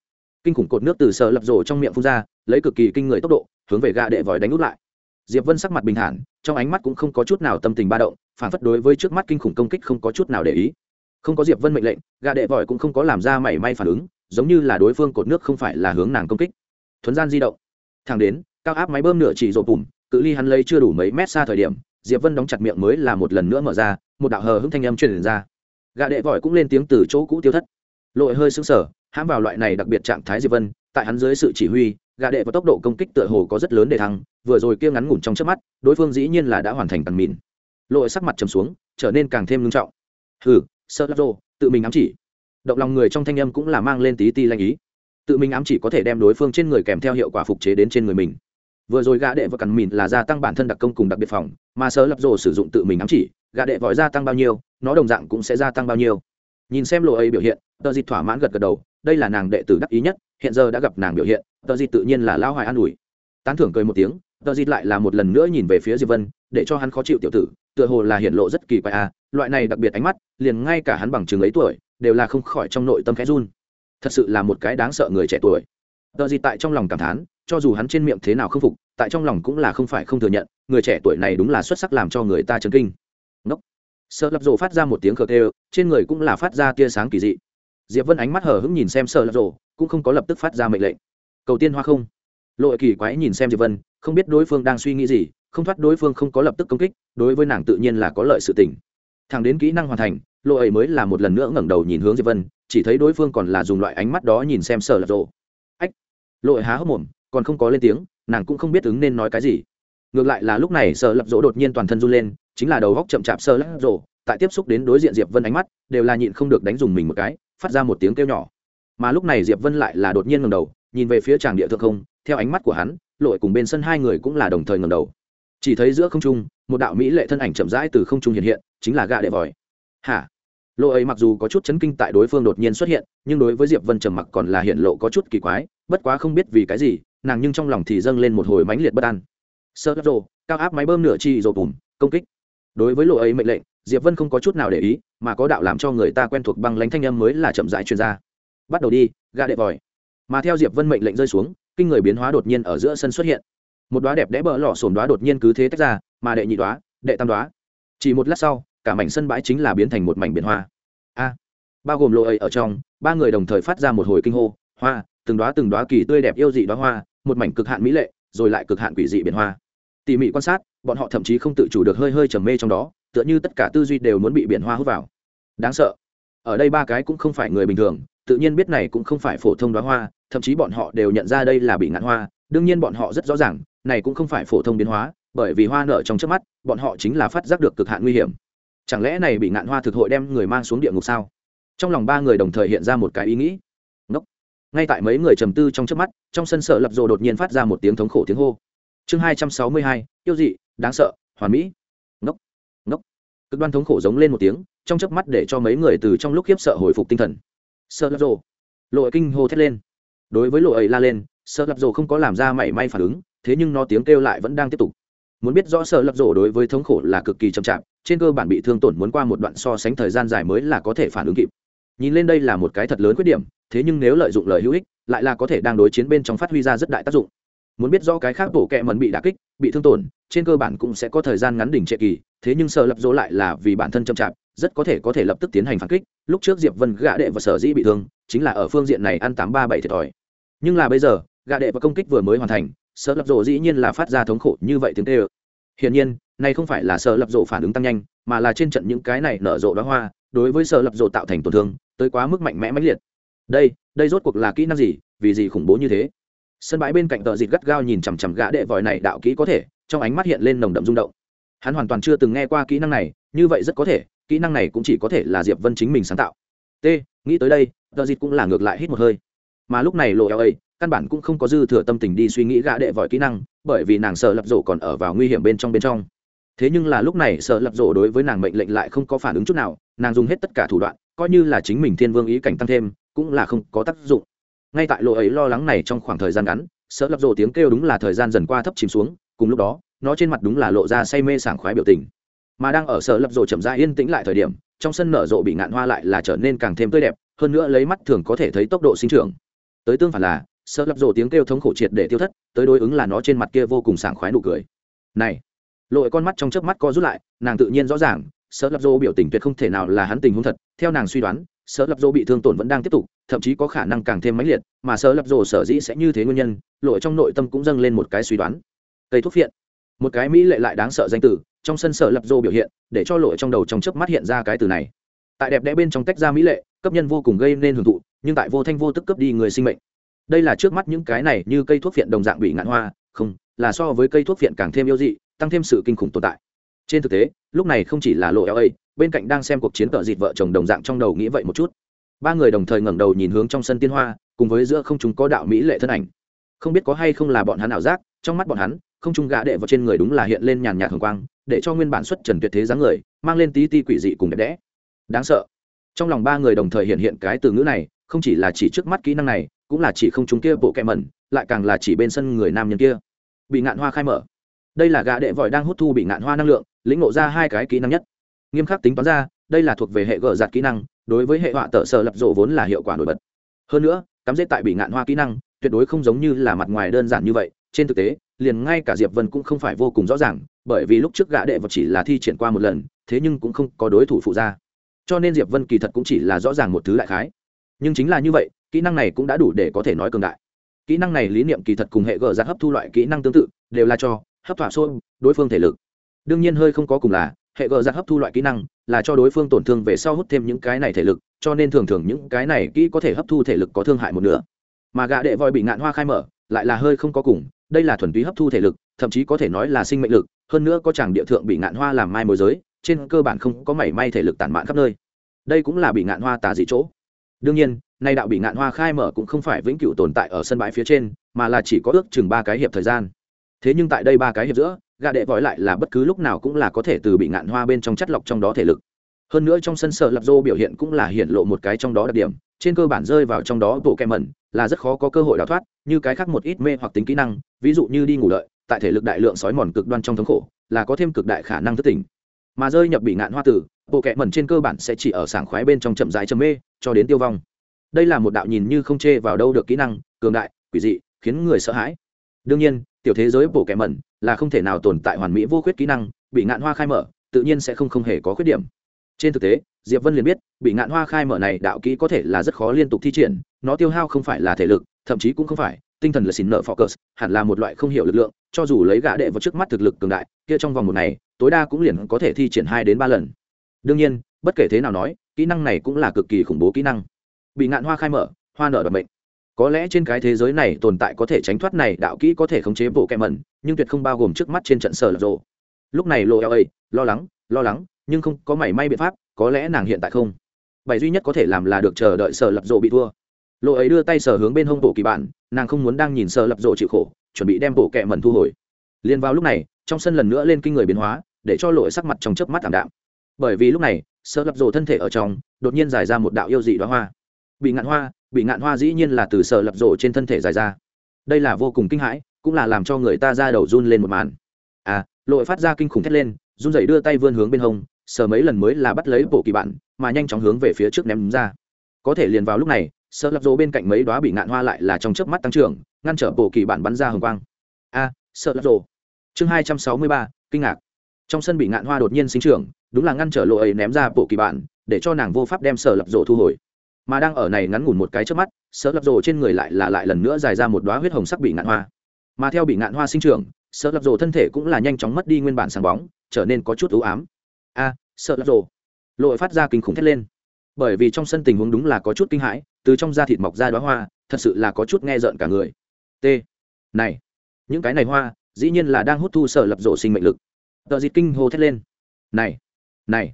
Kinh khủng cột nước từ sơ lập rồ trong miệng phun ra, lấy cực kỳ kinh người tốc độ, hướng về gạ đệ vòi đánh út lại. Diệp vân sắc mặt bình thản, trong ánh mắt cũng không có chút nào tâm tình ba động, phản phất đối với trước mắt kinh khủng công kích không có chút nào để ý. Không có diệp vân mệnh lệnh gạ đệ vòi cũng không có làm ra mảy may phản ứng, giống như là đối phương cột nước không phải là hướng nàng công kích. Thuấn gian di động. Thẳng đến, cao áp máy bơm nửa chỉ rộp bùm cự ly hắn lấy chưa đủ mấy mét xa thời điểm diệp vân đóng chặt miệng mới là một lần nữa mở ra, một đạo hờ hững thanh âm truyền ra. Gạ đệ vội cũng lên tiếng từ chỗ cũ tiêu thất. Lội hơi sững sờ, hãm vào loại này đặc biệt trạng thái diệp vân, tại hắn dưới sự chỉ huy gạ đệ và tốc độ công kích tựa hồ có rất lớn để thăng, vừa rồi kia ngắn ngủn trong chớp mắt, đối phương dĩ nhiên là đã hoàn thành tàn mìn lội sắc mặt trầm xuống, trở nên càng thêm nghiêm trọng. Hừ sơ lắc rô tự mình ám chỉ. Động lòng người trong thanh âm cũng là mang lên tí ti lanh ý. Tự mình ám chỉ có thể đem đối phương trên người kèm theo hiệu quả phục chế đến trên người mình vừa rồi gã đệ và cằn mìn là gia tăng bản thân đặc công cùng đặc biệt phòng, mà sơ lập rồ sử dụng tự mình ám chỉ, gã đệ vội gia tăng bao nhiêu, nó đồng dạng cũng sẽ gia tăng bao nhiêu. Nhìn xem lộ ấy biểu hiện, tờ dịt thỏa mãn gật gật đầu, đây là nàng đệ tử đắc ý nhất, hiện giờ đã gặp nàng biểu hiện, tờ dịt tự nhiên là lao hoài an ủi. Tán thưởng cười một tiếng, tờ dịt lại là một lần nữa nhìn về phía diệp vân, để cho hắn khó chịu tiểu tử, tựa hồ là hiện lộ rất kỳ quái à loại này đặc biệt ánh mắt, liền ngay cả hắn bằng chừng ấy tuổi, đều là không khỏi trong nội tâm khẽ run. Thật sự là một cái đáng sợ người trẻ tuổi. Tờ dịt tại trong lòng cảm thán cho dù hắn trên miệng thế nào không phục, tại trong lòng cũng là không phải không thừa nhận, người trẻ tuổi này đúng là xuất sắc làm cho người ta chấn kinh. Ngốc. Sợ lập rồ phát ra một tiếng khờ kêu trên người cũng là phát ra tia sáng kỳ dị. Diệp vân ánh mắt hờ hững nhìn xem sợ lập rồ cũng không có lập tức phát ra mệnh lệnh. Cầu tiên hoa không. Lộ kỳ quái nhìn xem diệp vân, không biết đối phương đang suy nghĩ gì, không thoát đối phương không có lập tức công kích, đối với nàng tự nhiên là có lợi sự tình. Thẳng đến kỹ năng hoàn thành lộ ấy mới là một lần nữa ngẩng đầu nhìn hướng diệp vân, chỉ thấy đối phương còn là dùng loại ánh mắt đó nhìn xem sợ lập rồ ách. Lộ há hốc mồm còn không có lên tiếng, nàng cũng không biết ứng nên nói cái gì. Ngược lại là lúc này sợ lập rỗ đột nhiên toàn thân run lên, chính là đầu góc chậm chạp sơ lắc rổ tại tiếp xúc đến đối diện diệp vân ánh mắt, đều là nhịn không được đánh dùng mình một cái, phát ra một tiếng kêu nhỏ. Mà lúc này diệp vân lại là đột nhiên ngầm đầu, nhìn về phía tràng địa thượng không, theo ánh mắt của hắn, lội cùng bên sân hai người cũng là đồng thời ngầm đầu. Chỉ thấy giữa không trung, một đạo mỹ lệ thân ảnh chậm rãi từ không trung hiện hiện, chính là gạ đệ vòi. Hả? Lộ ấy mặc dù có chút chấn kinh tại đối phương đột nhiên xuất hiện, nhưng đối với diệp vân trầm mặc còn là hiện lộ có chút kỳ quái, bất quá không biết vì cái gì nàng nhưng trong lòng thì dâng lên một hồi mãnh liệt bất an. Sơ rồ, cao áp máy bơm nửa chi rồi bùm công kích. Đối với lộ ấy mệnh lệnh, diệp vân không có chút nào để ý, mà có đạo làm cho người ta quen thuộc băng lãnh thanh âm mới là chậm rãi truyền ra. Bắt đầu đi gạ đệ vòi. Mà theo diệp vân mệnh lệnh rơi xuống, kinh người biến hóa đột nhiên ở giữa sân xuất hiện. Một đóa đẹp đẽ bờ lỏ sồn đóa đột nhiên cứ thế tách ra, mà đệ nhị đóa, đệ tam đóa. Chỉ một lát sau, cả mảnh sân bãi chính là biến thành một mảnh biển hoa. A! Bao gồm lộ ấy ở trong, ba người đồng thời phát ra một hồi kinh hô. Hoa, từng đóa từng đóa kỳ tươi đẹp yêu dị đóa hoa một mảnh cực hạn mỹ lệ, rồi lại cực hạn quỷ dị biển hoa. Tỉ mỉ quan sát, bọn họ thậm chí không tự chủ được hơi hơi trầm mê trong đó, tựa như tất cả tư duy đều muốn bị biển hoa hút vào. Đáng sợ. Ở đây ba cái cũng không phải người bình thường, tự nhiên biết này cũng không phải phổ thông đoá hoa, thậm chí bọn họ đều nhận ra đây là bị ngạn hoa. Đương nhiên bọn họ rất rõ ràng, này cũng không phải phổ thông biến hóa, bởi vì hoa nở trong trước mắt, bọn họ chính là phát giác được cực hạn nguy hiểm. Chẳng lẽ này bị ngạn hoa thực hội đem người mang xuống địa ngục sao? Trong lòng ba người đồng thời hiện ra một cái ý nghĩ ngay tại mấy người trầm tư trong trước mắt, trong sân sở lập rồ đột nhiên phát ra một tiếng thống khổ tiếng hô. Chương hai trăm sáu mươi hai, yêu dị, đáng sợ, hoàn mỹ. Ngốc ngốc. Cực đoan thống khổ giống lên một tiếng, trong chớp mắt để cho mấy người từ trong lúc khiếp sợ hồi phục tinh thần. Sợ lập rồ. Lộ kinh hô thét lên. Đối với lộ ấy la lên sợ lập rồ không có làm ra mảy may phản ứng, thế nhưng nó tiếng kêu lại vẫn đang tiếp tục. Muốn biết rõ sợ lập rồ đối với thống khổ là cực kỳ chậm chạp, trên cơ bản bị thương tổn muốn qua một đoạn so sánh thời gian dài mới là có thể phản ứng kịp nhìn lên đây là một cái thật lớn khuyết điểm, thế nhưng nếu lợi dụng lời hữu ích, lại là có thể đang đối chiến bên trong phát huy ra rất đại tác dụng. Muốn biết rõ cái khác bổ kẹ mần bị đả kích, bị thương tổn, trên cơ bản cũng sẽ có thời gian ngắn đỉnh trệ kỳ, thế nhưng sợ lập dỗ lại là vì bản thân chậm chạp, rất có thể có thể lập tức tiến hành phản kích. Lúc trước diệp vân gạ đệ và sở dĩ bị thương, chính là ở phương diện này ăn tám ba bảy thiệt thòi. Nhưng là bây giờ gạ đệ và công kích vừa mới hoàn thành, sợ lập dỗ dĩ nhiên là phát ra thống khổ như vậy tiếng tê ơ hiển nhiên, này không phải là sợ lập dỗ phản ứng tăng nhanh, mà là trên trận những cái này nở rộ đóa hoa, đối với sợ lập dỗ tạo thành tổn thương tới quá mức mạnh mẽ mãnh liệt. Đây đây rốt cuộc là kỹ năng gì, vì gì khủng bố như thế? Sân bãi bên cạnh tờ dịt gắt gao nhìn chằm chằm gã đệ vòi này đạo kỹ có thể, trong ánh mắt hiện lên nồng đậm rung động. Hắn hoàn toàn chưa từng nghe qua kỹ năng này, như vậy rất có thể, kỹ năng này cũng chỉ có thể là diệp vân chính mình sáng tạo. T, nghĩ tới đây, tờ dịt cũng là ngược lại hít một hơi. Mà lúc này lộ eo ấy, căn bản cũng không có dư thừa tâm tình đi suy nghĩ gã đệ vòi kỹ năng, bởi vì nàng sợ lập rổ còn ở vào nguy hiểm bên trong bên trong thế nhưng là lúc này sợ lập rộ đối với nàng mệnh lệnh lại không có phản ứng chút nào, nàng dùng hết tất cả thủ đoạn, coi như là chính mình thiên vương ý cảnh tăng thêm, cũng là không có tác dụng. Ngay tại lộ ấy lo lắng này trong khoảng thời gian ngắn, sợ lập rộ tiếng kêu đúng là thời gian dần qua thấp chìm xuống, cùng lúc đó, nó trên mặt đúng là lộ ra say mê sảng khoái biểu tình. Mà đang ở sở lập rộ chậm ra yên tĩnh lại thời điểm, trong sân nở rộ bị ngạn hoa lại là trở nên càng thêm tươi đẹp, hơn nữa lấy mắt thường có thể thấy tốc độ sinh trưởng. Tới tương phản là, sợ lập rộ tiếng kêu thống khổ triệt để tiêu thất, tới đối ứng là nó trên mặt kia vô cùng sảng khoái nụ cười. Này lội con mắt trong chớp mắt co rút lại, nàng tự nhiên rõ ràng sợ lập dô biểu tình tuyệt không thể nào là hắn tình huống thật. Theo nàng suy đoán, sở lập dô bị thương tổn vẫn đang tiếp tục, thậm chí có khả năng càng thêm mãnh liệt, mà sở lập dô sở dĩ sẽ như thế nguyên nhân, lội trong nội tâm cũng dâng lên một cái suy đoán. Cây thuốc phiện. Một cái mỹ lệ lại đáng sợ danh từ, trong sân sở lập dô biểu hiện, để cho lội trong đầu trong chớp mắt hiện ra cái từ này. Tại đẹp đẽ bên trong tách ra mỹ lệ, cấp nhân vô cùng gây nên hưởng thụ, nhưng tại vô thanh vô tức cấp đi người sinh mệnh. Đây là trước mắt những cái này như cây thuốc phiện đồng dạng bị ngạn hoa, không là so với cây thuốc viện càng thêm yêu dị, tăng thêm sự kinh khủng tồn tại. Trên thực tế, lúc này không chỉ là lộ la bên cạnh đang xem cuộc chiến tợ dịt vợ chồng đồng dạng trong đầu nghĩ vậy một chút. Ba người đồng thời ngẩng đầu nhìn hướng trong sân tiên hoa, cùng với giữa không chúng có đạo mỹ lệ thân ảnh. Không biết có hay không là bọn hắn ảo giác, trong mắt bọn hắn, không trung gã đệ vào trên người đúng là hiện lên nhàn nhạt hồng quang, để cho nguyên bản xuất trần tuyệt thế dáng người, mang lên tí ti quỷ dị cùng đẹp đẽ. Đáng sợ. Trong lòng ba người đồng thời hiện hiện cái từ ngữ này, không chỉ là chỉ trước mắt kỹ năng này, cũng là chỉ không chúng kia bộ kẹ mẩn, lại càng là chỉ bên sân người nam nhân kia bị ngạn hoa khai mở. Đây là gã đệ vòi đang hút thu bị ngạn hoa năng lượng, lĩnh ngộ ra hai cái kỹ năng nhất. Nghiêm khắc tính toán ra, đây là thuộc về hệ gờ giặt kỹ năng, đối với hệ họa tợ sở lập rộ vốn là hiệu quả nổi bật. Hơn nữa, cắm dễ tại bị ngạn hoa kỹ năng, tuyệt đối không giống như là mặt ngoài đơn giản như vậy, trên thực tế, liền ngay cả diệp vân cũng không phải vô cùng rõ ràng, bởi vì lúc trước gã đệ vật chỉ là thi triển qua một lần, thế nhưng cũng không có đối thủ phụ ra. Cho nên diệp vân kỳ thật cũng chỉ là rõ ràng một thứ đại khái. Nhưng chính là như vậy, kỹ năng này cũng đã đủ để có thể nói cường đại kỹ năng này lý niệm kỳ thật cùng hệ gờ giặt hấp thu loại kỹ năng tương tự, đều là cho hấp thỏa xôn đối phương thể lực. Đương nhiên hơi không có cùng là, hệ gờ giặt hấp thu loại kỹ năng là cho đối phương tổn thương về sau hút thêm những cái này thể lực, cho nên thường thường những cái này kỹ có thể hấp thu thể lực có thương hại một nửa. Mà gạ đệ voi bị ngạn hoa khai mở, lại là hơi không có cùng, đây là thuần túy hấp thu thể lực, thậm chí có thể nói là sinh mệnh lực, hơn nữa có chàng địa thượng bị ngạn hoa làm mai môi giới, trên cơ bản không có mảy may thể lực tản mạn khắp nơi. Đây cũng là bị ngạn hoa tà dị chỗ đương nhiên, nay đạo bị ngạn hoa khai mở cũng không phải vĩnh cửu tồn tại ở sân bãi phía trên, mà là chỉ có ước chừng ba cái hiệp thời gian. Thế nhưng tại đây ba cái hiệp giữa gà đệ vói lại là bất cứ lúc nào cũng là có thể từ bị ngạn hoa bên trong chất lọc trong đó thể lực. Hơn nữa trong sân sở lập dô biểu hiện cũng là hiện lộ một cái trong đó đặc điểm, trên cơ bản rơi vào trong đó bộ kem mẩn, là rất khó có cơ hội đào thoát, như cái khác một ít mê hoặc tính kỹ năng, ví dụ như đi ngủ lợi tại thể lực đại lượng sói mòn cực đoan trong thống khổ, là có thêm cực đại khả năng thất tỉnh. Mà rơi nhập bị ngạn hoa tử bộ kệ mẩn trên cơ bản sẽ chỉ ở sảng khoái bên trong chậm rãi chầm mê, cho đến tiêu vong. Đây là một đạo nhìn như không chê vào đâu được kỹ năng, cường đại, quỷ dị, khiến người sợ hãi. Đương nhiên, tiểu thế giới bộ kệ mẩn là không thể nào tồn tại hoàn mỹ vô khuyết kỹ năng, bị ngạn hoa khai mở, tự nhiên sẽ không không hề có khuyết điểm. Trên thực tế, diệp vân liền biết, bị ngạn hoa khai mở này đạo kỹ có thể là rất khó liên tục thi triển, nó tiêu hao không phải là thể lực, thậm chí cũng không phải, tinh thần là xin nợ focus hẳn là một loại không hiểu lực lượng, cho dù lấy gã đệ vào trước mắt thực lực cường đại, kia trong vòng một ngày, tối đa cũng liền có thể thi triển hai đến ba lần đương nhiên, bất kể thế nào nói, kỹ năng này cũng là cực kỳ khủng bố kỹ năng. Bị ngạn hoa khai mở, hoa nở đoạt mệnh. Có lẽ trên cái thế giới này tồn tại có thể tránh thoát này đạo kỹ có thể khống chế bộ kẹ mẩn nhưng tuyệt không bao gồm trước mắt trên trận sở lập rộ. Lúc này lộ eo ấy lo lắng lo lắng, nhưng không có mảy may biện pháp, có lẽ nàng hiện tại không. Bảy duy nhất có thể làm là được chờ đợi sở lập rộ bị thua. Lộ ấy đưa tay sở hướng bên hông bộ kỳ bản nàng không muốn đang nhìn sở lập rộ chịu khổ, chuẩn bị đem bộ kẹ mẩn thu hồi. Liền vào lúc này, trong sân lần nữa lên kinh người biến hóa, để cho lộ sắc mặt trong chớp mắt thảm đạm bởi vì lúc này sở lập rổ thân thể ở trong đột nhiên dài ra một đạo yêu dị đoá hoa. Bị ngạn hoa bị ngạn hoa dĩ nhiên là từ sở lập rổ trên thân thể dài ra. Đây là vô cùng kinh hãi cũng là làm cho người ta ra đầu run lên một màn. À lội phát ra kinh khủng thét lên run rẩy đưa tay vươn hướng bên hông sờ mấy lần mới là bắt lấy bộ kỳ bạn mà nhanh chóng hướng về phía trước ném ra. Có thể liền vào lúc này sợ lập rổ bên cạnh mấy đoá bị ngạn hoa lại là trong chớp mắt tăng trưởng ngăn trở bộ kỳ bạn bắn ra hồng quang. A à, sợ lập rộ chương hai trăm sáu mươi ba kinh ngạc trong sân bị ngạn hoa đột nhiên sinh trưởng đúng là ngăn trở lộ ấy ném ra bộ kỳ bản, để cho nàng vô pháp đem sở lập rổ thu hồi. Mà đang ở này ngắn ngủn một cái trước mắt sở lập rổ trên người lại là lại lần nữa dài ra một đoá huyết hồng sắc bị ngạn hoa. Mà theo bị ngạn hoa sinh trưởng sở lập rổ thân thể cũng là nhanh chóng mất đi nguyên bản sáng bóng trở nên có chút ưu ám. A à, sợ lập rộ lội phát ra kinh khủng thét lên. Bởi vì trong sân tình huống đúng là có chút kinh hãi từ trong da thịt mọc ra đoá hoa thật sự là có chút nghe rợn cả người. T. Này những cái này hoa dĩ nhiên là đang hút thu sở lập rộ sinh mệnh lực tờ dịt kinh hô thét lên. Này này.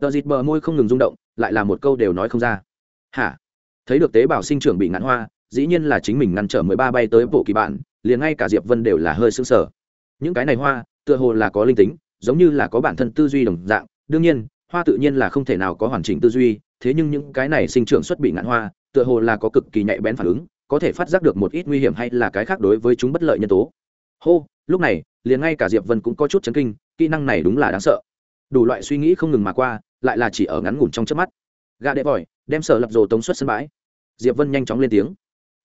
Tờ dịt bờ môi không ngừng rung động, lại là một câu đều nói không ra. Hả? Thấy được tế bào sinh trưởng bị ngắn hoa, dĩ nhiên là chính mình ngăn trở mười ba bay tới bộ kỳ bạn, liền ngay cả diệp vân đều là hơi sững sờ. Những cái này hoa, tựa hồ là có linh tính, giống như là có bản thân tư duy đồng dạng. Đương nhiên, hoa tự nhiên là không thể nào có hoàn chỉnh tư duy, thế nhưng những cái này sinh trưởng xuất bị ngạn hoa, tựa hồ là có cực kỳ nhạy bén phản ứng, có thể phát giác được một ít nguy hiểm hay là cái khác đối với chúng bất lợi nhân tố. Hô, lúc này, liền ngay cả diệp vân cũng có chút chấn kinh kỹ năng này đúng là đáng sợ. Đủ loại suy nghĩ không ngừng mà qua, lại là chỉ ở ngắn ngủn trong trước mắt. Gà đệ vòi đem sở lập rồ tống xuất sân bãi. Diệp vân nhanh chóng lên tiếng.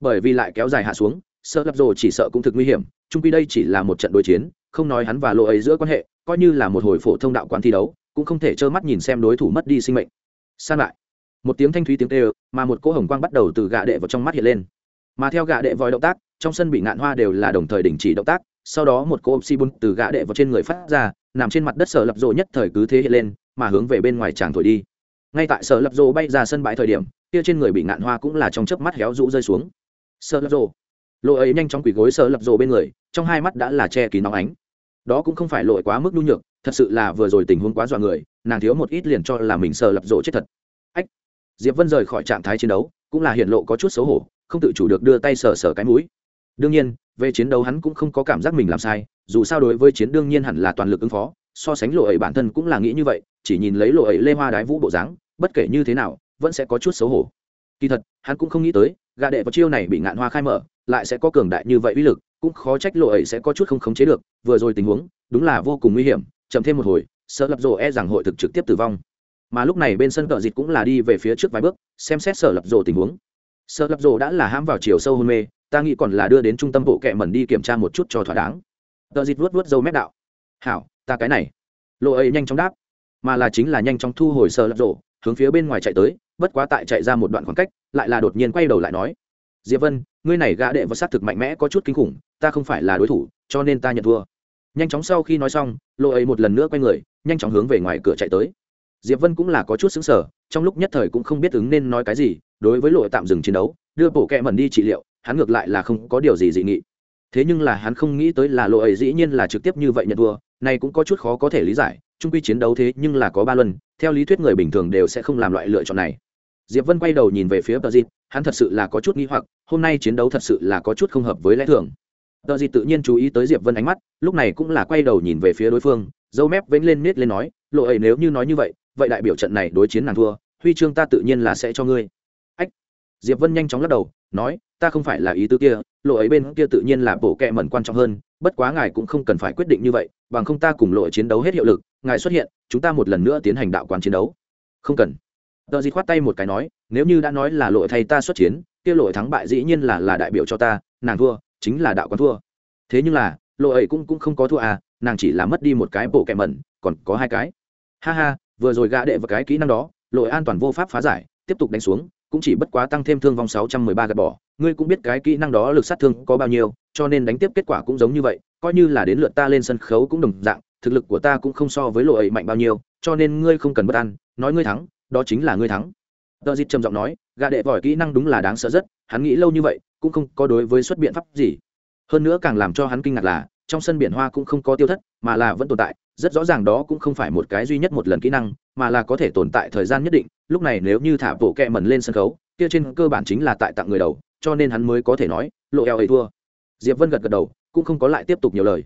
Bởi vì lại kéo dài hạ xuống, sở lập rồ chỉ sợ cũng thực nguy hiểm trung quy đây chỉ là một trận đối chiến, không nói hắn và lộ ấy giữa quan hệ, coi như là một hồi phổ thông đạo quán thi đấu, cũng không thể trơ mắt nhìn xem đối thủ mất đi sinh mệnh. San lại. Một tiếng thanh thúy tiếng tê mà một cỗ hồng quang bắt đầu từ gạ đệ vào trong mắt hiện lên. Mà theo gạ đệ vòi động tác, trong sân bị ngạn hoa đều là đồng thời đình chỉ động tác, sau đó một cỗ oxy bun từ gạ đệ vào trên người phát ra nằm trên mặt đất sở lập rộ nhất thời cứ thế hiện lên, mà hướng về bên ngoài tràng thổi đi. Ngay tại sở lập rộ bay ra sân bãi thời điểm, kia trên người bị ngạn hoa cũng là trong chớp mắt héo rũ rơi xuống. Sở lập rộ. Lộ ấy nhanh chóng quỳ gối sở lập rộ bên người, trong hai mắt đã là che kín nóng ánh. Đó cũng không phải lội quá mức nhu nhược, thật sự là vừa rồi tình huống quá dọa người, nàng thiếu một ít liền cho là mình sở lập rộ chết thật. Ách. Diệp vân rời khỏi trạng thái chiến đấu, cũng là hiện lộ có chút xấu hổ, không tự chủ được đưa tay sờ sờ cái mũi. Đương nhiên về chiến đấu hắn cũng không có cảm giác mình làm sai, dù sao đối với chiến đương nhiên hẳn là toàn lực ứng phó, so sánh lộ ấy bản thân cũng là nghĩ như vậy, chỉ nhìn lấy lộ ấy lê hoa đái vũ bộ dáng, bất kể như thế nào, vẫn sẽ có chút xấu hổ. Kỳ thật, hắn cũng không nghĩ tới gà đệ vào chiêu này bị ngạn hoa khai mở, lại sẽ có cường đại như vậy uy lực, cũng khó trách lộ ấy sẽ có chút không khống chế được, vừa rồi tình huống, đúng là vô cùng nguy hiểm, chậm thêm một hồi, sợ lập rồ e rằng hội thực trực tiếp tử vong. Mà lúc này bên sân cờ dịt cũng là đi về phía trước vài bước, xem xét sở lập rồ tình huống. Sở lập rồ đã là hãm vào chiều sâu hôn mê ta nghĩ còn là đưa đến trung tâm bộ kệ mẩn đi kiểm tra một chút cho thỏa đáng. Tờ dịt vuốt vuốt dâu mép đạo. Hảo, ta cái này. Lộ ấy nhanh chóng đáp. Mà là chính là nhanh chóng thu hồi sơ lập rồ hướng phía bên ngoài chạy tới, bất quá tại chạy ra một đoạn khoảng cách, lại là đột nhiên quay đầu lại nói. Diệp vân, ngươi này gã đệ và sát thực mạnh mẽ có chút kinh khủng, ta không phải là đối thủ, cho nên ta nhận thua. Nhanh chóng sau khi nói xong, lộ ấy một lần nữa quay người, nhanh chóng hướng về ngoài cửa chạy tới. Diệp vân cũng là có chút xứng sở trong lúc nhất thời cũng không biết ứng nên nói cái gì, đối với lộ tạm dừng chiến đấu, đưa bộ kẹ mẩn đi trị liệu hắn ngược lại là không có điều gì dị nghị. Thế nhưng là hắn không nghĩ tới là lộ ấy dĩ nhiên là trực tiếp như vậy nhận thua này cũng có chút khó có thể lý giải trung quy chiến đấu thế nhưng là có ba luân, theo lý thuyết người bình thường đều sẽ không làm loại lựa chọn này. Diệp vân quay đầu nhìn về phía tờ dịp hắn thật sự là có chút nghi hoặc, hôm nay chiến đấu thật sự là có chút không hợp với lẽ thường. Tờ dịp tự nhiên chú ý tới diệp vân ánh mắt, lúc này cũng là quay đầu nhìn về phía đối phương, dâu mép vẫy lên nết lên nói lộ ấy nếu như nói như vậy vậy đại biểu trận này đối chiến nàng thua, huy chương ta tự nhiên là sẽ cho ngươi. Ách! Diệp vân nhanh chóng lắc đầu nói, ta không phải là ý tứ kia, lộ ấy bên kia tự nhiên là bổ kẹ mẩn quan trọng hơn, bất quá ngài cũng không cần phải quyết định như vậy, bằng không ta cùng lộ chiến đấu hết hiệu lực, ngài xuất hiện, chúng ta một lần nữa tiến hành đạo quán chiến đấu. Không cần. Tờ gì khoát tay một cái nói, nếu như đã nói là lộ thay ta xuất chiến, kia lộ thắng bại dĩ nhiên là là đại biểu cho ta, nàng thua, chính là đạo quán thua. Thế nhưng là, lộ ấy cũng cũng không có thua à nàng chỉ là mất đi một cái bộ kẹ mẩn, còn có hai cái. Ha ha, vừa rồi gã đệ và cái kỹ năng đó lội an toàn vô pháp phá giải, tiếp tục đánh xuống cũng chỉ bất quá tăng thêm thương vong sáu trăm mười ba gạt bỏ. Ngươi cũng biết cái kỹ năng đó lực sát thương có bao nhiêu, cho nên đánh tiếp kết quả cũng giống như vậy, coi như là đến lượt ta lên sân khấu cũng đồng dạng, thực lực của ta cũng không so với lội mạnh bao nhiêu, cho nên ngươi không cần bất an, nói ngươi thắng, đó chính là ngươi thắng. Tờ Dịch trầm giọng nói gã đệ vòi kỹ năng đúng là đáng sợ rất, hắn nghĩ lâu như vậy, cũng không có đối với xuất biện pháp gì. Hơn nữa càng làm cho hắn kinh ngạc là, trong sân biển hoa cũng không có tiêu thất, mà là vẫn tồn tại rất rõ ràng đó cũng không phải một cái duy nhất một lần kỹ năng, mà là có thể tồn tại thời gian nhất định, lúc này nếu như thả bộ kẹ mẩn lên sân khấu, kia trên cơ bản chính là tại tặng người đầu, cho nên hắn mới có thể nói, lộ eo ấy thua. Diệp vân gật gật đầu, cũng không có lại tiếp tục nhiều lời.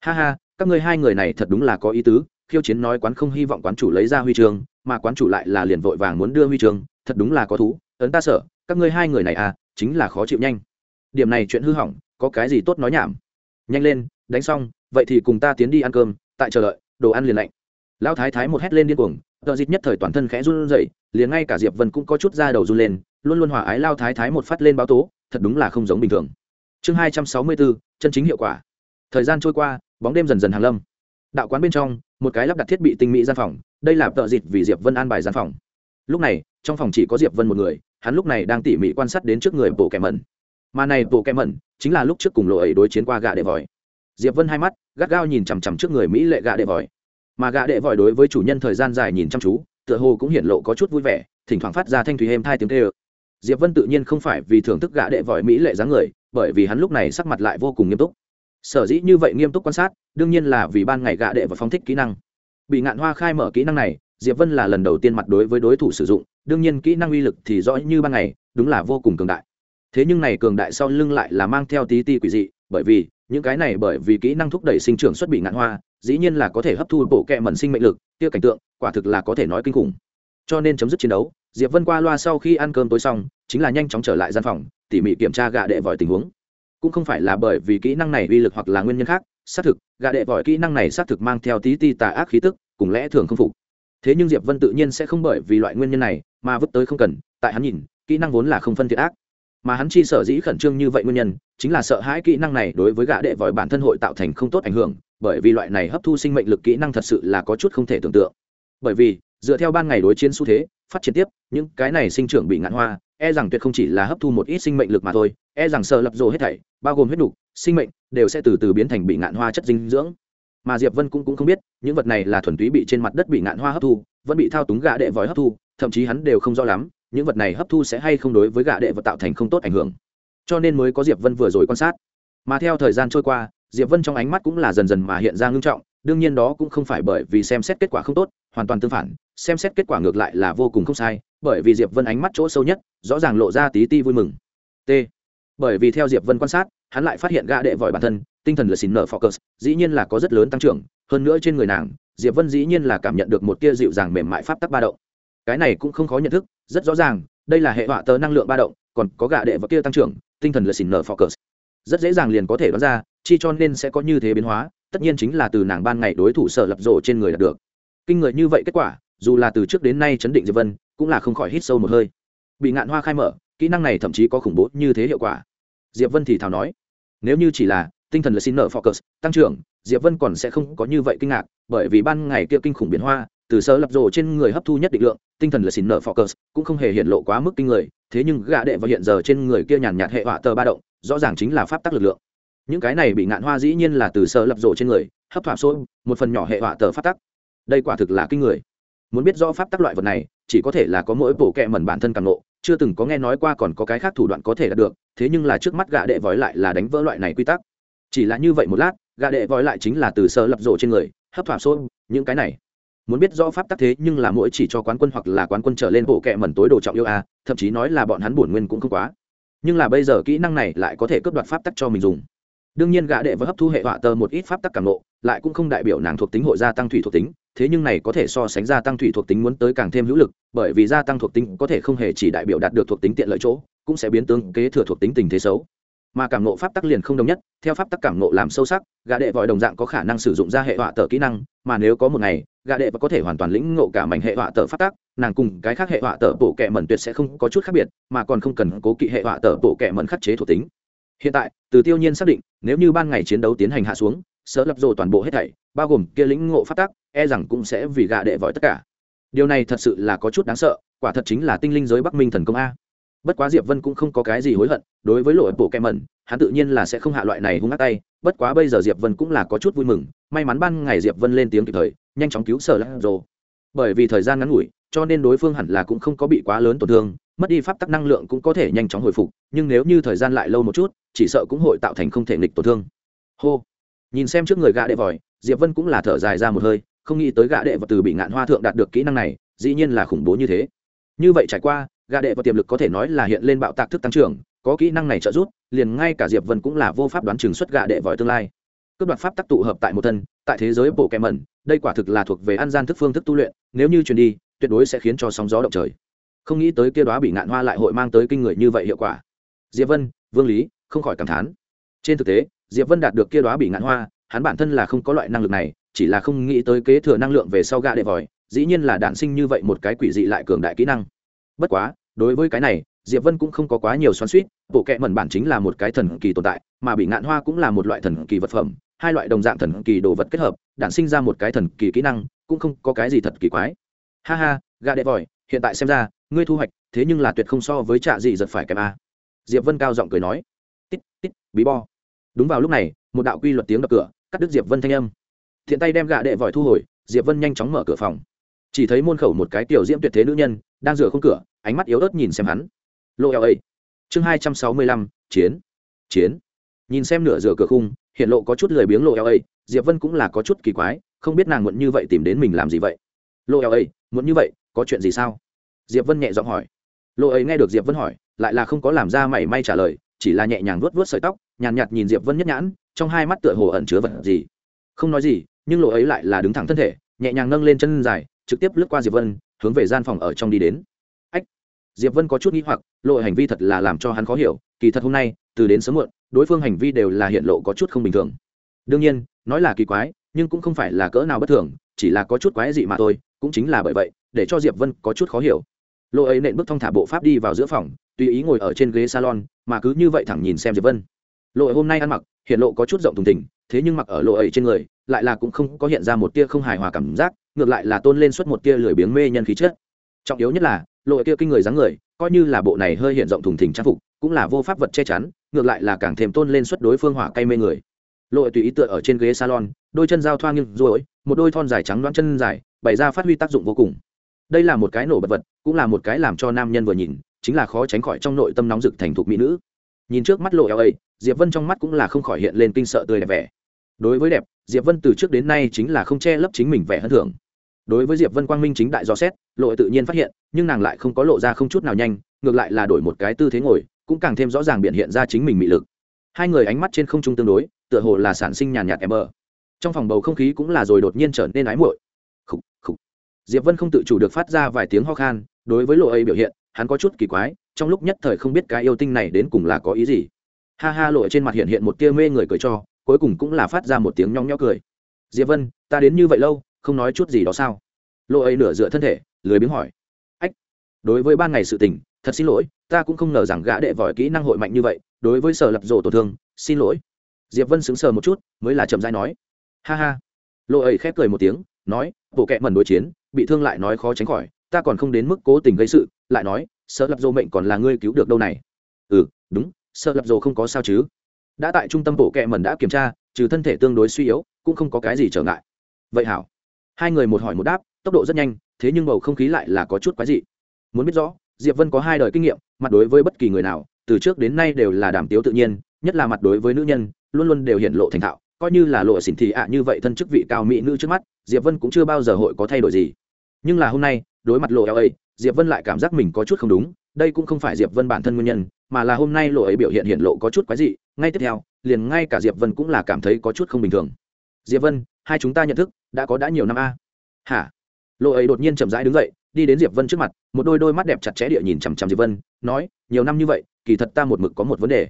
Ha ha, các ngươi hai người này thật đúng là có ý tứ, khiêu chiến nói quán không hy vọng quán chủ lấy ra huy chương, mà quán chủ lại là liền vội vàng muốn đưa huy chương, thật đúng là có thú, ấn ta sợ, các ngươi hai người này à chính là khó chịu nhanh. Điểm này chuyện hư hỏng, có cái gì tốt nói nhảm? Nhanh lên, đánh xong, vậy thì cùng ta tiến đi ăn cơm tại chờ đợi, đồ ăn liền lạnh. Lão thái thái một hét lên điên cuồng tờ dịt nhất thời toàn thân khẽ run rẩy, liền ngay cả diệp vân cũng có chút da đầu run lên, luôn luôn hòa ái lao thái thái một phát lên báo tố, thật đúng là không giống bình thường. Chương hai trăm sáu mươi bốn, chân chính hiệu quả. Thời gian trôi qua, bóng đêm dần dần hàng lâm. Đạo quán bên trong, một cái lắp đặt thiết bị tinh mỹ gian phòng, đây là tợ dịt vì diệp vân an bài gian phòng. Lúc này, trong phòng chỉ có diệp vân một người, hắn lúc này đang tỉ mỉ quan sát đến trước người bộ kẻ mẩn. Mà này bộ kẻ mẩn, chính là lúc trước cùng lộ ấy đối chiến qua gạ đệ vòi diệp vân hai mắt, gắt gao nhìn chằm chằm trước người mỹ lệ gạ đệ vòi. Mà gạ đệ vòi đối với chủ nhân thời gian dài nhìn chăm chú, tựa hồ cũng hiển lộ có chút vui vẻ, thỉnh thoảng phát ra thanh thủy êm thai tiếng tê ơ diệp vân tự nhiên không phải vì thưởng thức gạ đệ vòi mỹ lệ dáng người, bởi vì hắn lúc này sắc mặt lại vô cùng nghiêm túc. Sở dĩ như vậy nghiêm túc quan sát, đương nhiên là vì ban ngày gạ đệ và phóng thích kỹ năng. Bị ngạn hoa khai mở kỹ năng này, diệp vân là lần đầu tiên mặt đối với đối thủ sử dụng, đương nhiên kỹ năng uy lực thì rõ như ban ngày, đúng là vô cùng cường đại. Thế nhưng này cường đại sau lưng lại là mang theo tí ti quỷ dị, bởi vì những cái này bởi vì kỹ năng thúc đẩy sinh trưởng xuất bị ngạn hoa, dĩ nhiên là có thể hấp thu bộ kẹ mẩn sinh mệnh lực tiêu cảnh tượng, quả thực là có thể nói kinh khủng. Cho nên chấm dứt chiến đấu, diệp vân qua loa sau khi ăn cơm tối xong, chính là nhanh chóng trở lại gian phòng, tỉ mỉ kiểm tra gạ đệ vòi tình huống. Cũng không phải là bởi vì kỹ năng này uy lực hoặc là nguyên nhân khác, xác thực, gạ đệ vòi kỹ năng này xác thực mang theo tí ti tà ác khí tức, cùng lẽ thường không phục. Thế nhưng diệp vân tự nhiên sẽ không bởi vì loại nguyên nhân này mà vứt tới không cần, tại hắn nhìn, kỹ năng vốn là không phân thiệt ác mà hắn chi sở dĩ khẩn trương như vậy nguyên nhân chính là sợ hãi kỹ năng này đối với gã đệ vòi bản thân hội tạo thành không tốt ảnh hưởng bởi vì loại này hấp thu sinh mệnh lực kỹ năng thật sự là có chút không thể tưởng tượng. Bởi vì dựa theo ban ngày đối chiến xu thế phát triển tiếp những cái này sinh trưởng bị ngạn hoa e rằng tuyệt không chỉ là hấp thu một ít sinh mệnh lực mà thôi e rằng sợ lập rồ hết thảy bao gồm huyết đục sinh mệnh đều sẽ từ từ biến thành bị ngạn hoa chất dinh dưỡng. Mà diệp vân cũng, cũng không biết những vật này là thuần túy bị trên mặt đất bị ngạn hoa hấp thu vẫn bị thao túng gã đệ vòi hấp thu thậm chí hắn đều không rõ lắm những vật này hấp thu sẽ hay không đối với gạ đệ vật tạo thành không tốt ảnh hưởng. Cho nên mới có diệp vân vừa rồi quan sát. Mà theo thời gian trôi qua, diệp vân trong ánh mắt cũng là dần dần mà hiện ra ngưng trọng, đương nhiên đó cũng không phải bởi vì xem xét kết quả không tốt, hoàn toàn tương phản, xem xét kết quả ngược lại là vô cùng không sai, bởi vì diệp vân ánh mắt chỗ sâu nhất, rõ ràng lộ ra tí ti vui mừng. T. Bởi vì theo diệp vân quan sát, hắn lại phát hiện gã đệ vòi bản thân, tinh thần là xin nở focus, dĩ nhiên là có rất lớn tăng trưởng, hơn nữa trên người nàng, diệp vân dĩ nhiên là cảm nhận được một tia dịu dàng mềm mại pháp tắc ba động. Cái này cũng không khó nhận thức rất rõ ràng, đây là hệ họa tờ năng lượng ba động, còn có gạ đệ và kia tăng trưởng, tinh thần là xin nở focus rất dễ dàng liền có thể đoán ra, chi cho nên sẽ có như thế biến hóa, tất nhiên chính là từ nàng ban ngày đối thủ sở lập rộ trên người đạt được. Kinh người như vậy kết quả, dù là từ trước đến nay chấn định diệp vân, cũng là không khỏi hít sâu một hơi. Bị ngạn hoa khai mở, kỹ năng này thậm chí có khủng bố như thế hiệu quả. Diệp vân thì thào nói, nếu như chỉ là tinh thần là xin nợ focus tăng trưởng, diệp vân còn sẽ không có như vậy kinh ngạc, bởi vì ban ngày kia kinh khủng biến hoa từ sơ lập rồ trên người hấp thu nhất định lượng, tinh thần là xin nợ focus cũng không hề hiện lộ quá mức kinh người, thế nhưng gã đệ và hiện giờ trên người kia nhàn nhạt hệ họa tờ ba động, rõ ràng chính là pháp tắc lực lượng. Những cái này bị ngạn hoa dĩ nhiên là từ sơ lập rồ trên người, hấp thỏa số một phần nhỏ hệ họa tờ pháp tắc. Đây quả thực là kinh người. Muốn biết rõ pháp tắc loại vật này, chỉ có thể là có mỗi bộ kẹ mẩn bản thân càng nộ chưa từng có nghe nói qua còn có cái khác thủ đoạn có thể đạt được, thế nhưng là trước mắt gã đệ vói lại là đánh vỡ loại này quy tắc. Chỉ là như vậy một lát, gã đệ vói lại chính là từ sơ lập rồ trên người, hấp thỏa số những cái này muốn biết rõ pháp tắc thế nhưng là mỗi chỉ cho quán quân hoặc là quán quân trở lên bộ kệ mẩn tối đồ trọng yêu a, thậm chí nói là bọn hắn bổn nguyên cũng không quá. Nhưng là bây giờ kỹ năng này lại có thể cướp đoạt pháp tắc cho mình dùng. Đương nhiên gã đệ và hấp thu hệ họa tờ một ít pháp tắc cảm nộ lại cũng không đại biểu nàng thuộc tính hội gia tăng thủy thuộc tính, thế nhưng này có thể so sánh gia tăng thủy thuộc tính muốn tới càng thêm hữu lực, bởi vì gia tăng thuộc tính có thể không hề chỉ đại biểu đạt được thuộc tính tiện lợi chỗ, cũng sẽ biến tướng kế thừa thuộc tính tình thế xấu mà cảm nộ pháp tắc liền không đồng nhất theo pháp tắc cảm nộ làm sâu sắc gã đệ vòi đồng dạng có khả năng sử dụng ra hệ họa tờ kỹ năng mà nếu có một ngày gã đệ và có thể hoàn toàn lĩnh ngộ cả mảnh hệ họa tờ pháp tắc nàng cùng cái khác hệ họa tờ bộ kệ mẩn tuyệt sẽ không có chút khác biệt mà còn không cần cố kỵ hệ họa tờ bộ kệ mẩn khắc chế thuộc tính. Hiện tại từ tiêu nhiên xác định nếu như ban ngày chiến đấu tiến hành hạ xuống sở lập rồ toàn bộ hết thảy bao gồm kia lĩnh ngộ pháp tắc, e rằng cũng sẽ vì gà đệ vòi tất cả. Điều này thật sự là có chút đáng sợ quả thật chính là tinh linh giới bắc minh thần công a bất quá diệp vân cũng không có cái gì hối hận, đối với lỗi bộ kem mẩn, hắn tự nhiên là sẽ không hạ loại này hung ác tay. Bất quá bây giờ diệp vân cũng là có chút vui mừng, may mắn ban ngày diệp vân lên tiếng kịp thời, nhanh chóng cứu sở lắc rồ bởi vì thời gian ngắn ngủi, cho nên đối phương hẳn là cũng không có bị quá lớn tổn thương, mất đi pháp tắc năng lượng cũng có thể nhanh chóng hồi phục, nhưng nếu như thời gian lại lâu một chút, chỉ sợ cũng hội tạo thành không thể nghịch tổn thương. Hô. Nhìn xem trước người gã đệ vòi, diệp vân cũng là thở dài ra một hơi, không nghĩ tới gã đệ và từ bị ngạn hoa thượng đạt được kỹ năng này, dĩ nhiên là khủng bố như thế. Như vậy trải qua gà đệ và tiềm lực có thể nói là hiện lên bạo tạc thức tăng trưởng, có kỹ năng này trợ giúp, liền ngay cả diệp vân cũng là vô pháp đoán chừng xuất gà đệ vòi tương lai. Cướp đoạt pháp tác tụ hợp tại một thân, tại thế giới bộ kèm mẩn, đây quả thực là thuộc về an gian thức phương thức tu luyện, nếu như truyền đi, tuyệt đối sẽ khiến cho sóng gió động trời. Không nghĩ tới kia đó bị ngạn hoa lại hội mang tới kinh người như vậy hiệu quả. Diệp vân, vương lý, không khỏi cảm thán. Trên thực tế, diệp vân đạt được kia đó bị ngạn hoa, hắn bản thân là không có loại năng lực này, chỉ là không nghĩ tới kế thừa năng lượng về sau gạ đệ vòi, dĩ nhiên là đản sinh như vậy một cái quỷ dị lại cường đại kỹ năng. Bất quá đối với cái này, diệp vân cũng không có quá nhiều xoắn suýt bộ kệ mẩn bản chính là một cái thần kỳ tồn tại, mà bị ngạn hoa cũng là một loại thần kỳ vật phẩm, hai loại đồng dạng thần kỳ đồ vật kết hợp, đản sinh ra một cái thần kỳ kỹ năng, cũng không có cái gì thật kỳ quái. Ha ha gạ đệ vòi hiện tại xem ra, ngươi thu hoạch, thế nhưng là tuyệt không so với trạ gì giật phải kèm a. Diệp vân cao giọng cười nói. Tít tít, bí bo. Đúng vào lúc này, một đạo quy luật tiếng đập cửa, cắt đứt diệp vân thanh âm. Thiện tay đem gạ đệ vòi thu hồi, diệp vân nhanh chóng mở cửa phòng. Chỉ thấy môn khẩu một cái tiểu diễm tuyệt thế nữ nhân đang dựa khung cửa ánh mắt yếu ớt nhìn xem hắn. Lô eo ấy. Chương hai trăm sáu mươi lăm chiến. Chiến. Nhìn xem nửa dựa cửa khung hiện lộ có chút lười biếng lộ eo ấy diệp vân cũng là có chút kỳ quái không biết nàng muộn như vậy tìm đến mình làm gì vậy. Lô eo ấy muộn như vậy có chuyện gì sao? Diệp vân nhẹ giọng hỏi. Lộ ấy nghe được diệp vân hỏi lại là không có làm ra mảy may trả lời chỉ là nhẹ nhàng vuốt vuốt sợi tóc nhàn nhạt, nhạt nhìn diệp vân nhất nhãn trong hai mắt tựa hồ ẩn chứa vật gì. Không nói gì nhưng lộ ấy lại là đứng thẳng thân thể nhẹ nhàng nâng lên chân dài trực tiếp lướt qua diệp vân hướng về gian phòng ở trong đi đến. Ách, diệp vân có chút nghi hoặc, lộ hành vi thật là làm cho hắn khó hiểu, kỳ thật hôm nay, từ đến sớm muộn, đối phương hành vi đều là hiện lộ có chút không bình thường. Đương nhiên, nói là kỳ quái, nhưng cũng không phải là cỡ nào bất thường, chỉ là có chút quái dị mà thôi, cũng chính là bởi vậy, để cho diệp vân có chút khó hiểu. Lộ ấy nện bước thong thả bộ pháp đi vào giữa phòng, tùy ý ngồi ở trên ghế salon, mà cứ như vậy thẳng nhìn xem diệp vân. Lộ ấy hôm nay ăn mặc, hiện lộ có chút rộng thùng thình, thế nhưng mặc ở lộ ấy trên người, lại là cũng không có hiện ra một tia không hài hòa cảm giác ngược lại là tôn lên suốt một tia lười biếng mê nhân khí chất. Trọng yếu nhất là, lộ kia kinh người dáng người, coi như là bộ này hơi hiện rộng thùng thình trang phục, cũng là vô pháp vật che chắn, ngược lại là càng thêm tôn lên suốt đối phương hỏa cay mê người. Lộ tùy ý tựa ở trên ghế salon, đôi chân giao thoa nghiêng rồi một đôi thon dài trắng đoán chân dài, bày ra phát huy tác dụng vô cùng. Đây là một cái nổ bật vật, cũng là một cái làm cho nam nhân vừa nhìn, chính là khó tránh khỏi trong nội tâm nóng rực thành thục mỹ nữ. Nhìn trước mắt lộ eo ấy, diệp vân trong mắt cũng là không khỏi hiện lên kinh sợ tươi đẹp vẻ đối với đẹp, diệp vân từ trước đến nay chính là không che lấp chính mình vẻ hơn thưởng. Đối với diệp vân quang minh chính đại do xét, lộ tự nhiên phát hiện, nhưng nàng lại không có lộ ra không chút nào nhanh, ngược lại là đổi một cái tư thế ngồi, cũng càng thêm rõ ràng biện hiện ra chính mình mị lực. Hai người ánh mắt trên không trung tương đối, tựa hồ là sản sinh nhàn nhạt em mờ trong phòng bầu không khí cũng là rồi đột nhiên trở nên ái muội. Khục khục. Diệp vân không tự chủ được phát ra vài tiếng ho khan, đối với lộ ấy biểu hiện, hắn có chút kỳ quái, trong lúc nhất thời không biết cái yêu tinh này đến cùng là có ý gì. Ha ha, lộ trên mặt hiện hiện một tia mê người cười cho cuối cùng cũng là phát ra một tiếng nhong nhó cười. Diệp vân, ta đến như vậy lâu, không nói chút gì đó sao? Lộ ấy nửa dựa thân thể, lười biếng hỏi. Ách, đối với ban ngày sự tình, thật xin lỗi, ta cũng không ngờ rằng gã đệ vòi kỹ năng hội mạnh như vậy, đối với sở lập rổ tổn thương, xin lỗi. Diệp vân sững sờ một chút, mới là chậm rãi nói. Ha ha. Lộ ấy khép cười một tiếng, nói, bộ kệ mẩn đối chiến, bị thương lại nói khó tránh khỏi, ta còn không đến mức cố tình gây sự, lại nói sợ lập rổ mệnh còn là ngươi cứu được đâu này? Ừ đúng sợ lập rổ không có sao chứ đã tại trung tâm bộ kệ mẩn đã kiểm tra, trừ thân thể tương đối suy yếu, cũng không có cái gì trở ngại. Vậy hảo. Hai người một hỏi một đáp, tốc độ rất nhanh, thế nhưng bầu không khí lại là có chút quái dị. Muốn biết rõ, diệp vân có hai đời kinh nghiệm, mặt đối với bất kỳ người nào, từ trước đến nay đều là đảm tiếu tự nhiên, nhất là mặt đối với nữ nhân, luôn luôn đều hiện lộ thành thạo, coi như là lộ xỉn thị ạ như vậy thân chức vị cao mỹ nữ trước mắt, diệp vân cũng chưa bao giờ hội có thay đổi gì. Nhưng là hôm nay, đối mặt lộ eo ấy, diệp vân lại cảm giác mình có chút không đúng đây cũng không phải diệp vân bản thân nguyên nhân, mà là hôm nay lộ ấy biểu hiện hiện lộ có chút quái dị, ngay tiếp theo, liền ngay cả diệp vân cũng là cảm thấy có chút không bình thường. Diệp vân, hai chúng ta nhận thức, đã có đã nhiều năm a. Hả? Lộ ấy đột nhiên chậm rãi đứng dậy, đi đến diệp vân trước mặt, một đôi đôi mắt đẹp chặt chẽ địa nhìn chằm chằm diệp vân, nói, nhiều năm như vậy, kỳ thật ta một mực có một vấn đề.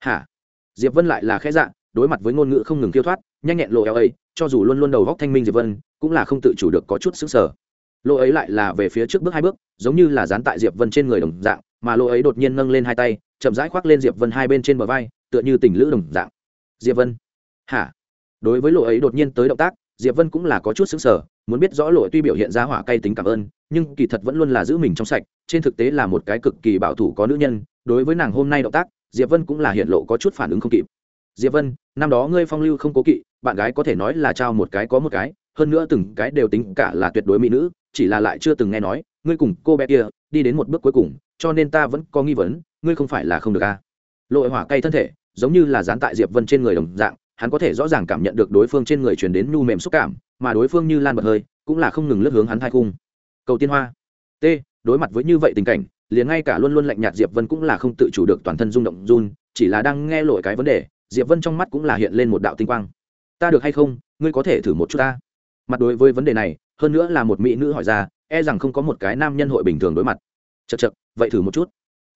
Hả? Diệp vân lại là khẽ dạ đối mặt với ngôn ngữ không ngừng tiêu thoát, nhanh nhẹn lộ ấy, cho dù luôn luôn đầu góc thanh minh diệp vân, cũng là không tự chủ được có chút xứng sở lỗ ấy lại là về phía trước bước hai bước, giống như là dán tại diệp vân trên người đồng dạng, mà lỗ ấy đột nhiên nâng lên hai tay, chậm rãi khoác lên diệp vân hai bên trên bờ vai, tựa như tình lữ đồng dạng. Diệp vân? Hả? Đối với lỗ ấy đột nhiên tới động tác, diệp vân cũng là có chút xứng sở muốn biết rõ lỗ tuy biểu hiện ra hỏa cay tính cảm ơn, nhưng kỳ thật vẫn luôn là giữ mình trong sạch, trên thực tế là một cái cực kỳ bảo thủ có nữ nhân, đối với nàng hôm nay động tác, diệp vân cũng là hiện lộ có chút phản ứng không kịp. Diệp vân, năm đó ngươi phong lưu không cố kỵ, bạn gái có thể nói là trao một cái có một cái, hơn nữa từng cái đều tính cả là tuyệt đối mỹ nữ chỉ là lại chưa từng nghe nói, ngươi cùng cô bé kia đi đến một bước cuối cùng, cho nên ta vẫn có nghi vấn, ngươi không phải là không được a à. lội hỏa cay thân thể, giống như là dán tại diệp vân trên người đồng dạng, hắn có thể rõ ràng cảm nhận được đối phương trên người truyền đến nhu mềm xúc cảm, mà đối phương như lan bật hơi, cũng là không ngừng lướt hướng hắn hai cung cầu tiên hoa. T, đối mặt với như vậy tình cảnh, liền ngay cả luôn luôn lạnh nhạt diệp vân cũng là không tự chủ được toàn thân rung động run, chỉ là đang nghe lội cái vấn đề, diệp vân trong mắt cũng là hiện lên một đạo tinh quang. Ta được hay không? Ngươi có thể thử một chút ta mặt đối với vấn đề này, hơn nữa là một mỹ nữ hỏi ra e rằng không có một cái nam nhân hội bình thường đối mặt. Chật chật vậy thử một chút.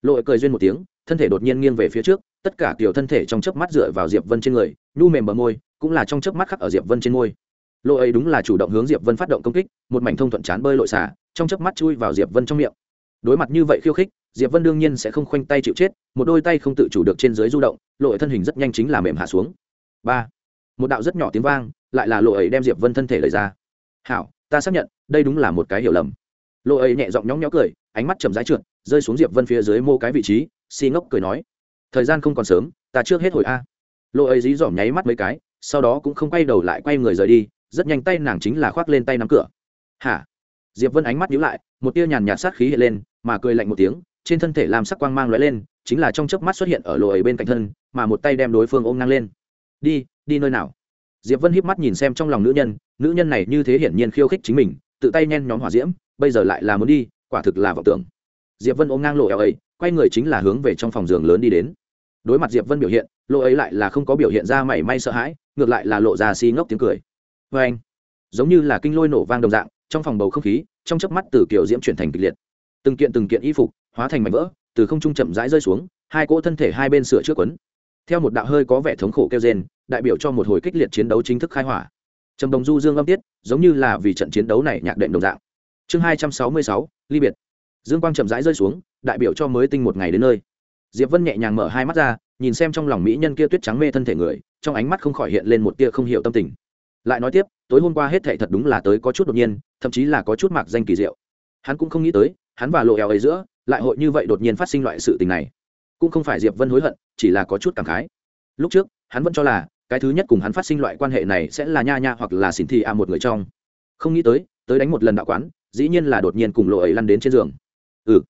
Lội cười duyên một tiếng, thân thể đột nhiên nghiêng về phía trước, tất cả kiểu thân thể trong chớp mắt dựa vào diệp vân trên người, nhu mềm bờ môi, cũng là trong chớp mắt khắc ở diệp vân trên môi. Lội ấy đúng là chủ động hướng diệp vân phát động công kích, một mảnh thông thuận chán bơi lội xả, trong chớp mắt chui vào diệp vân trong miệng. Đối mặt như vậy khiêu khích, diệp vân đương nhiên sẽ không khoanh tay chịu chết, một đôi tay không tự chủ được trên dưới du động, lội thân hình rất nhanh chính là mềm hạ xuống. Ba, một đạo rất nhỏ tiếng vang lại là lộ ấy đem diệp vân thân thể lời ra. Hảo, ta xác nhận, đây đúng là một cái hiểu lầm. Lộ ấy nhẹ giọng nhóng nhó cười, ánh mắt chầm rãi trượt, rơi xuống diệp vân phía dưới mô cái vị trí xi ngốc cười nói, thời gian không còn sớm, ta trước hết hồi a. Lộ ấy dí dỏm nháy mắt mấy cái, sau đó cũng không quay đầu lại quay người rời đi, rất nhanh tay nàng chính là khoác lên tay nắm cửa. Hả? Diệp vân ánh mắt nhíu lại, một tia nhàn nhạt sát khí hiện lên, mà cười lạnh một tiếng, trên thân thể làm sắc quang mang lóe lên, chính là trong chớp mắt xuất hiện ở lộ ấy bên cạnh thân, mà một tay đem đối phương ôm ngang lên. Đi đi nơi nào? Diệp vân híp mắt nhìn xem trong lòng nữ nhân nữ nhân này như thế hiển nhiên khiêu khích chính mình, tự tay nhen nhóm hỏa diễm, bây giờ lại là muốn đi, quả thực là vọng tưởng. Diệp vân ôm ngang lộ eo ấy, quay người chính là hướng về trong phòng giường lớn đi đến. Đối mặt diệp vân biểu hiện, lộ ấy lại là không có biểu hiện ra mảy may sợ hãi, ngược lại là lộ ra xi ngốc tiếng cười. Vê anh, giống như là kinh lôi nổ vang đồng dạng, trong phòng bầu không khí, trong chớp mắt từ kiểu diễm chuyển thành kịch liệt. Từng kiện từng kiện y phục, hóa thành mảnh vỡ, từ không trung chậm rãi rơi xuống, hai cỗ thân thể hai bên sửa trước quấn theo một đạo hơi có vẻ thống khổ kêu rên, đại biểu cho một hồi kích liệt chiến đấu chính thức khai hỏa. Trầm đồng du dương âm tiết, giống như là vì trận chiến đấu này nhạc đệm đồng dạng. Chương hai trăm sáu mươi sáu, ly biệt. Dương quang chậm rãi rơi xuống, đại biểu cho mới tinh một ngày đến nơi. Diệp vân nhẹ nhàng mở hai mắt ra, nhìn xem trong lòng mỹ nhân kia tuyết trắng mê thân thể người, trong ánh mắt không khỏi hiện lên một tia không hiểu tâm tình. Lại nói tiếp, tối hôm qua hết thệ thật đúng là tới có chút đột nhiên, thậm chí là có chút mạc danh kỳ diệu. Hắn cũng không nghĩ tới, hắn và lộ eo ấy giữa, lại hội như vậy đột nhiên phát sinh loại sự tình này cũng không phải diệp vân hối hận, chỉ là có chút cảm khái. Lúc trước, hắn vẫn cho là, cái thứ nhất cùng hắn phát sinh loại quan hệ này sẽ là nha nha hoặc là xỉn thị a một người trong. Không nghĩ tới tới đánh một lần đạo quán, dĩ nhiên là đột nhiên cùng lộ ấy lăn đến trên giường. Ừ.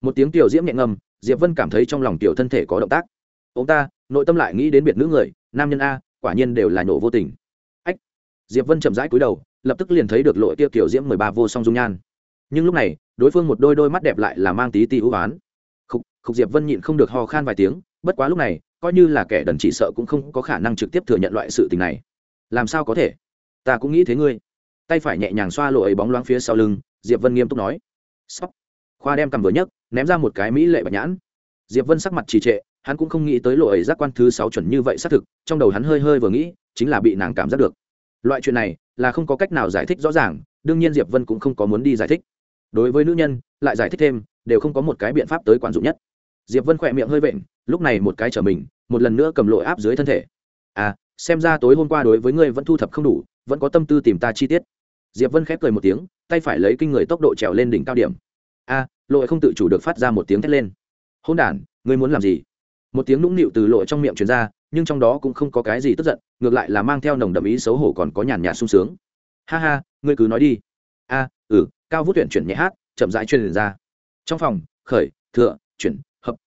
Một tiếng tiểu diễm nhẹ ngầm, diệp vân cảm thấy trong lòng tiểu thân thể có động tác. Ông ta, nội tâm lại nghĩ đến biệt nữ người, nam nhân a, quả nhiên đều là nhổ vô tình. Ách. Diệp vân chậm rãi cúi đầu, lập tức liền thấy được lộ tiêu kiểu diễm mười ba vô song dung nhan. Nhưng lúc này, đối phương một đôi đôi mắt đẹp lại là mang tí ti ưu oán khúc diệp vân nhịn không được ho khan vài tiếng, bất quá lúc này, coi như là kẻ đần chỉ sợ cũng không có khả năng trực tiếp thừa nhận loại sự tình này. Làm sao có thể? Ta cũng nghĩ thế ngươi. Tay phải nhẹ nhàng xoa lội bóng loáng phía sau lưng, diệp vân nghiêm túc nói. Sóc khoa đem cầm vừa nhấc, ném ra một cái mỹ lệ bạch nhãn. Diệp vân sắc mặt trì trệ, hắn cũng không nghĩ tới lộ ấy giác quan thứ sáu chuẩn như vậy xác thực, trong đầu hắn hơi hơi vừa nghĩ, chính là bị nàng cảm giác được. Loại chuyện này, là không có cách nào giải thích rõ ràng, đương nhiên diệp vân cũng không có muốn đi giải thích. Đối với nữ nhân, lại giải thích thêm, đều không có một cái biện pháp tới quản dụng nhất diệp vân khỏe miệng hơi vện lúc này một cái trở mình một lần nữa cầm lội áp dưới thân thể. À xem ra tối hôm qua đối với ngươi vẫn thu thập không đủ vẫn có tâm tư tìm ta chi tiết. Diệp vân khép cười một tiếng tay phải lấy kinh người tốc độ trèo lên đỉnh cao điểm. A à, lội không tự chủ được phát ra một tiếng thét lên. Hôn đản ngươi muốn làm gì? Một tiếng nũng nịu từ lội trong miệng truyền ra nhưng trong đó cũng không có cái gì tức giận ngược lại là mang theo nồng đậm ý xấu hổ còn có nhàn nhạt sung sướng. Ha ha ngươi cứ nói đi. A ừ cao vút tuyển chuyển nhẹ hát chậm rãi truyền ra. Trong phòng khởi thừa chuyển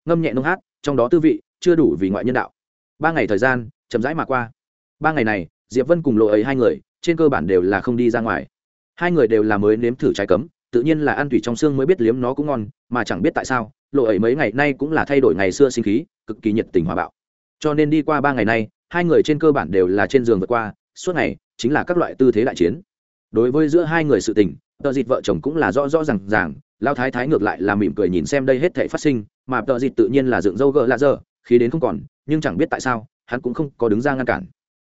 ngâm nhẹ nông hát, trong đó tư vị chưa đủ vì ngoại nhân đạo. Ba ngày thời gian, chậm rãi mà qua. Ba ngày này, diệp vân cùng lộ ấy hai người, trên cơ bản đều là không đi ra ngoài. Hai người đều là mới nếm thử trái cấm, tự nhiên là ăn thủy trong xương mới biết liếm nó cũng ngon, mà chẳng biết tại sao, lộ ấy mấy ngày nay cũng là thay đổi ngày xưa sinh khí, cực kỳ nhiệt tình hòa bạo. Cho nên đi qua ba ngày nay hai người trên cơ bản đều là trên giường vượt qua, suốt ngày chính là các loại tư thế đại chiến. Đối với giữa hai người sự tình, tờ dịt vợ chồng cũng là rõ rõ r à n g ràng lao thái thái ngược lại là mỉm cười nhìn xem đây hết thể phát sinh, mà tờ dịt tự nhiên là dựng dâu gỡ lạ dơ khi đến không còn, nhưng chẳng biết tại sao, hắn cũng không có đứng ra ngăn cản.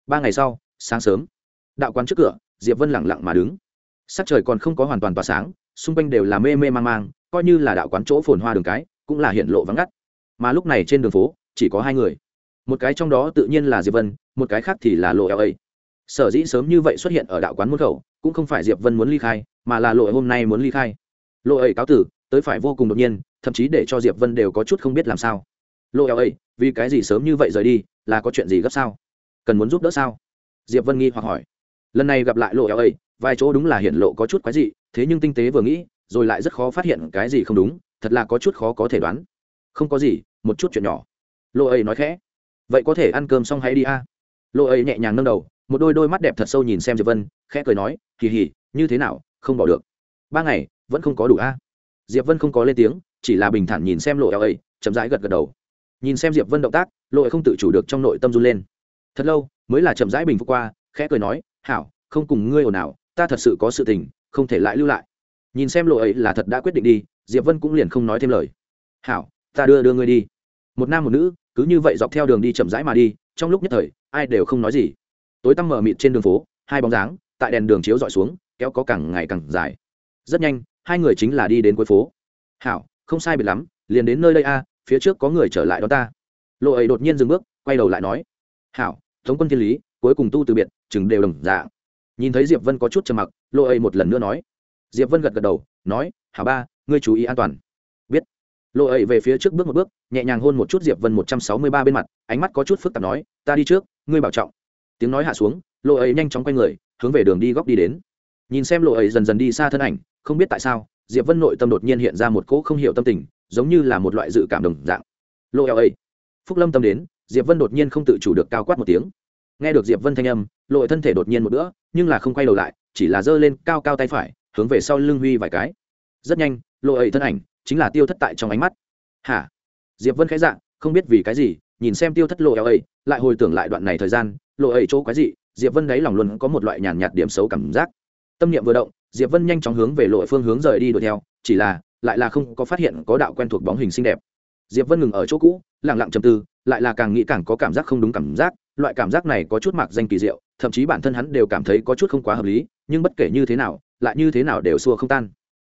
Ba ngày sau, sáng sớm, đạo quán trước cửa, diệp vân lẳng lặng mà đứng. Sắc trời còn không có hoàn toàn tỏa sáng, xung quanh đều là mê mê mang mang, coi như là đạo quán chỗ phồn hoa đường cái, cũng là hiện lộ vắng ngắt. Mà lúc này trên đường phố, chỉ có hai người. Một cái trong đó tự nhiên là diệp vân, một cái khác thì là lộ la sở dĩ sớm như vậy xuất hiện ở đạo quán môn khẩu, cũng không phải diệp vân muốn ly khai, mà là lộ hôm nay muốn ly khai lộ ấy cáo tử, tới phải vô cùng đột nhiên, thậm chí để cho diệp vân đều có chút không biết làm sao. Lộ ấy vì cái gì sớm như vậy rời đi, là có chuyện gì gấp sao? Cần muốn giúp đỡ sao? Diệp vân nghi hoặc hỏi. Lần này gặp lại lộ ấy vài chỗ đúng là hiện lộ có chút quái gì thế nhưng tinh tế vừa nghĩ, rồi lại rất khó phát hiện cái gì không đúng, thật là có chút khó có thể đoán. Không có gì, một chút chuyện nhỏ. Lộ ấy nói khẽ. Vậy có thể ăn cơm xong hãy đi a. Lộ ấy nhẹ nhàng nâng đầu, một đôi đôi mắt đẹp thật sâu nhìn xem diệp vân, khẽ cười nói, kỳ hỉ, như thế nào, không bỏ được. Ba ngày vẫn không có đủ a. Diệp vân không có lên tiếng, chỉ là bình thản nhìn xem lộ ấy, chậm rãi gật gật đầu. Nhìn xem diệp vân động tác lộ ấy không tự chủ được trong nội tâm run lên. Thật lâu, mới là chậm rãi bình phục qua, khẽ cười nói, hảo, không cùng ngươi ồn ào, ta thật sự có sự tình, không thể lại lưu lại. Nhìn xem lộ ấy là thật đã quyết định đi, diệp vân cũng liền không nói thêm lời. Hảo, ta đưa đưa ngươi đi. Một nam một nữ, cứ như vậy dọc theo đường đi chậm rãi mà đi, trong lúc nhất thời, ai đều không nói gì. Tối tăm mờ mịt trên đường phố, hai bóng dáng, tại đèn đường chiếu dọi xuống, kéo có càng ngày càng dài. Rất nhanh hai người chính là đi đến cuối phố. Hảo, không sai biệt lắm, liền đến nơi đây a, phía trước có người trở lại đó ta. Lộ ấy đột nhiên dừng bước, quay đầu lại nói, hảo thống quân thiên lý, cuối cùng tu từ biệt, chừng đều đồng dạ nhìn thấy diệp vân có chút trầm mặc, lộ ấy một lần nữa nói. Diệp vân gật gật đầu, nói, hảo ba, ngươi chú ý an toàn. Biết. Lộ ấy về phía trước bước một bước, nhẹ nhàng hôn một chút diệp vân một trăm sáu mươi ba bên mặt, ánh mắt có chút phức tạp nói, ta đi trước, ngươi bảo trọng. Tiếng nói hạ xuống, lộ ấy nhanh chóng quay người, hướng về đường đi góc đi đến. Nhìn xem lộ ấy dần dần đi xa thân ảnh không biết tại sao, diệp vân nội tâm đột nhiên hiện ra một cỗ không hiểu tâm tình, giống như là một loại dự cảm đồng dạng. Lộ ấy phúc lâm tâm đến, diệp vân đột nhiên không tự chủ được cao quát một tiếng. Nghe được diệp vân thanh âm lộ thân thể đột nhiên một bữa, nhưng là không quay đầu lại, chỉ là giơ lên cao cao tay phải, hướng về sau lưng huy vài cái. Rất nhanh lộ ấy thân ảnh chính là tiêu thất tại trong ánh mắt. Hả? Diệp vân khẽ dạng không biết vì cái gì, nhìn xem tiêu thất lộ ấy, lại hồi tưởng lại đoạn này thời gian lộ ấy chỗ quái gì diệp vân đáy lòng luôn có một loại nhàn nhạt điểm xấu cảm giác. Tâm niệm vừa động diệp vân nhanh chóng hướng về lội phương hướng rời đi đuổi theo, chỉ là, lại là không có phát hiện có đạo quen thuộc bóng hình xinh đẹp. Diệp vân ngừng ở chỗ cũ, lặng lặng trầm tư, lại là càng nghĩ càng có cảm giác không đúng cảm giác, loại cảm giác này có chút mạc danh kỳ diệu, thậm chí bản thân hắn đều cảm thấy có chút không quá hợp lý, nhưng bất kể như thế nào, lại như thế nào đều xua không tan.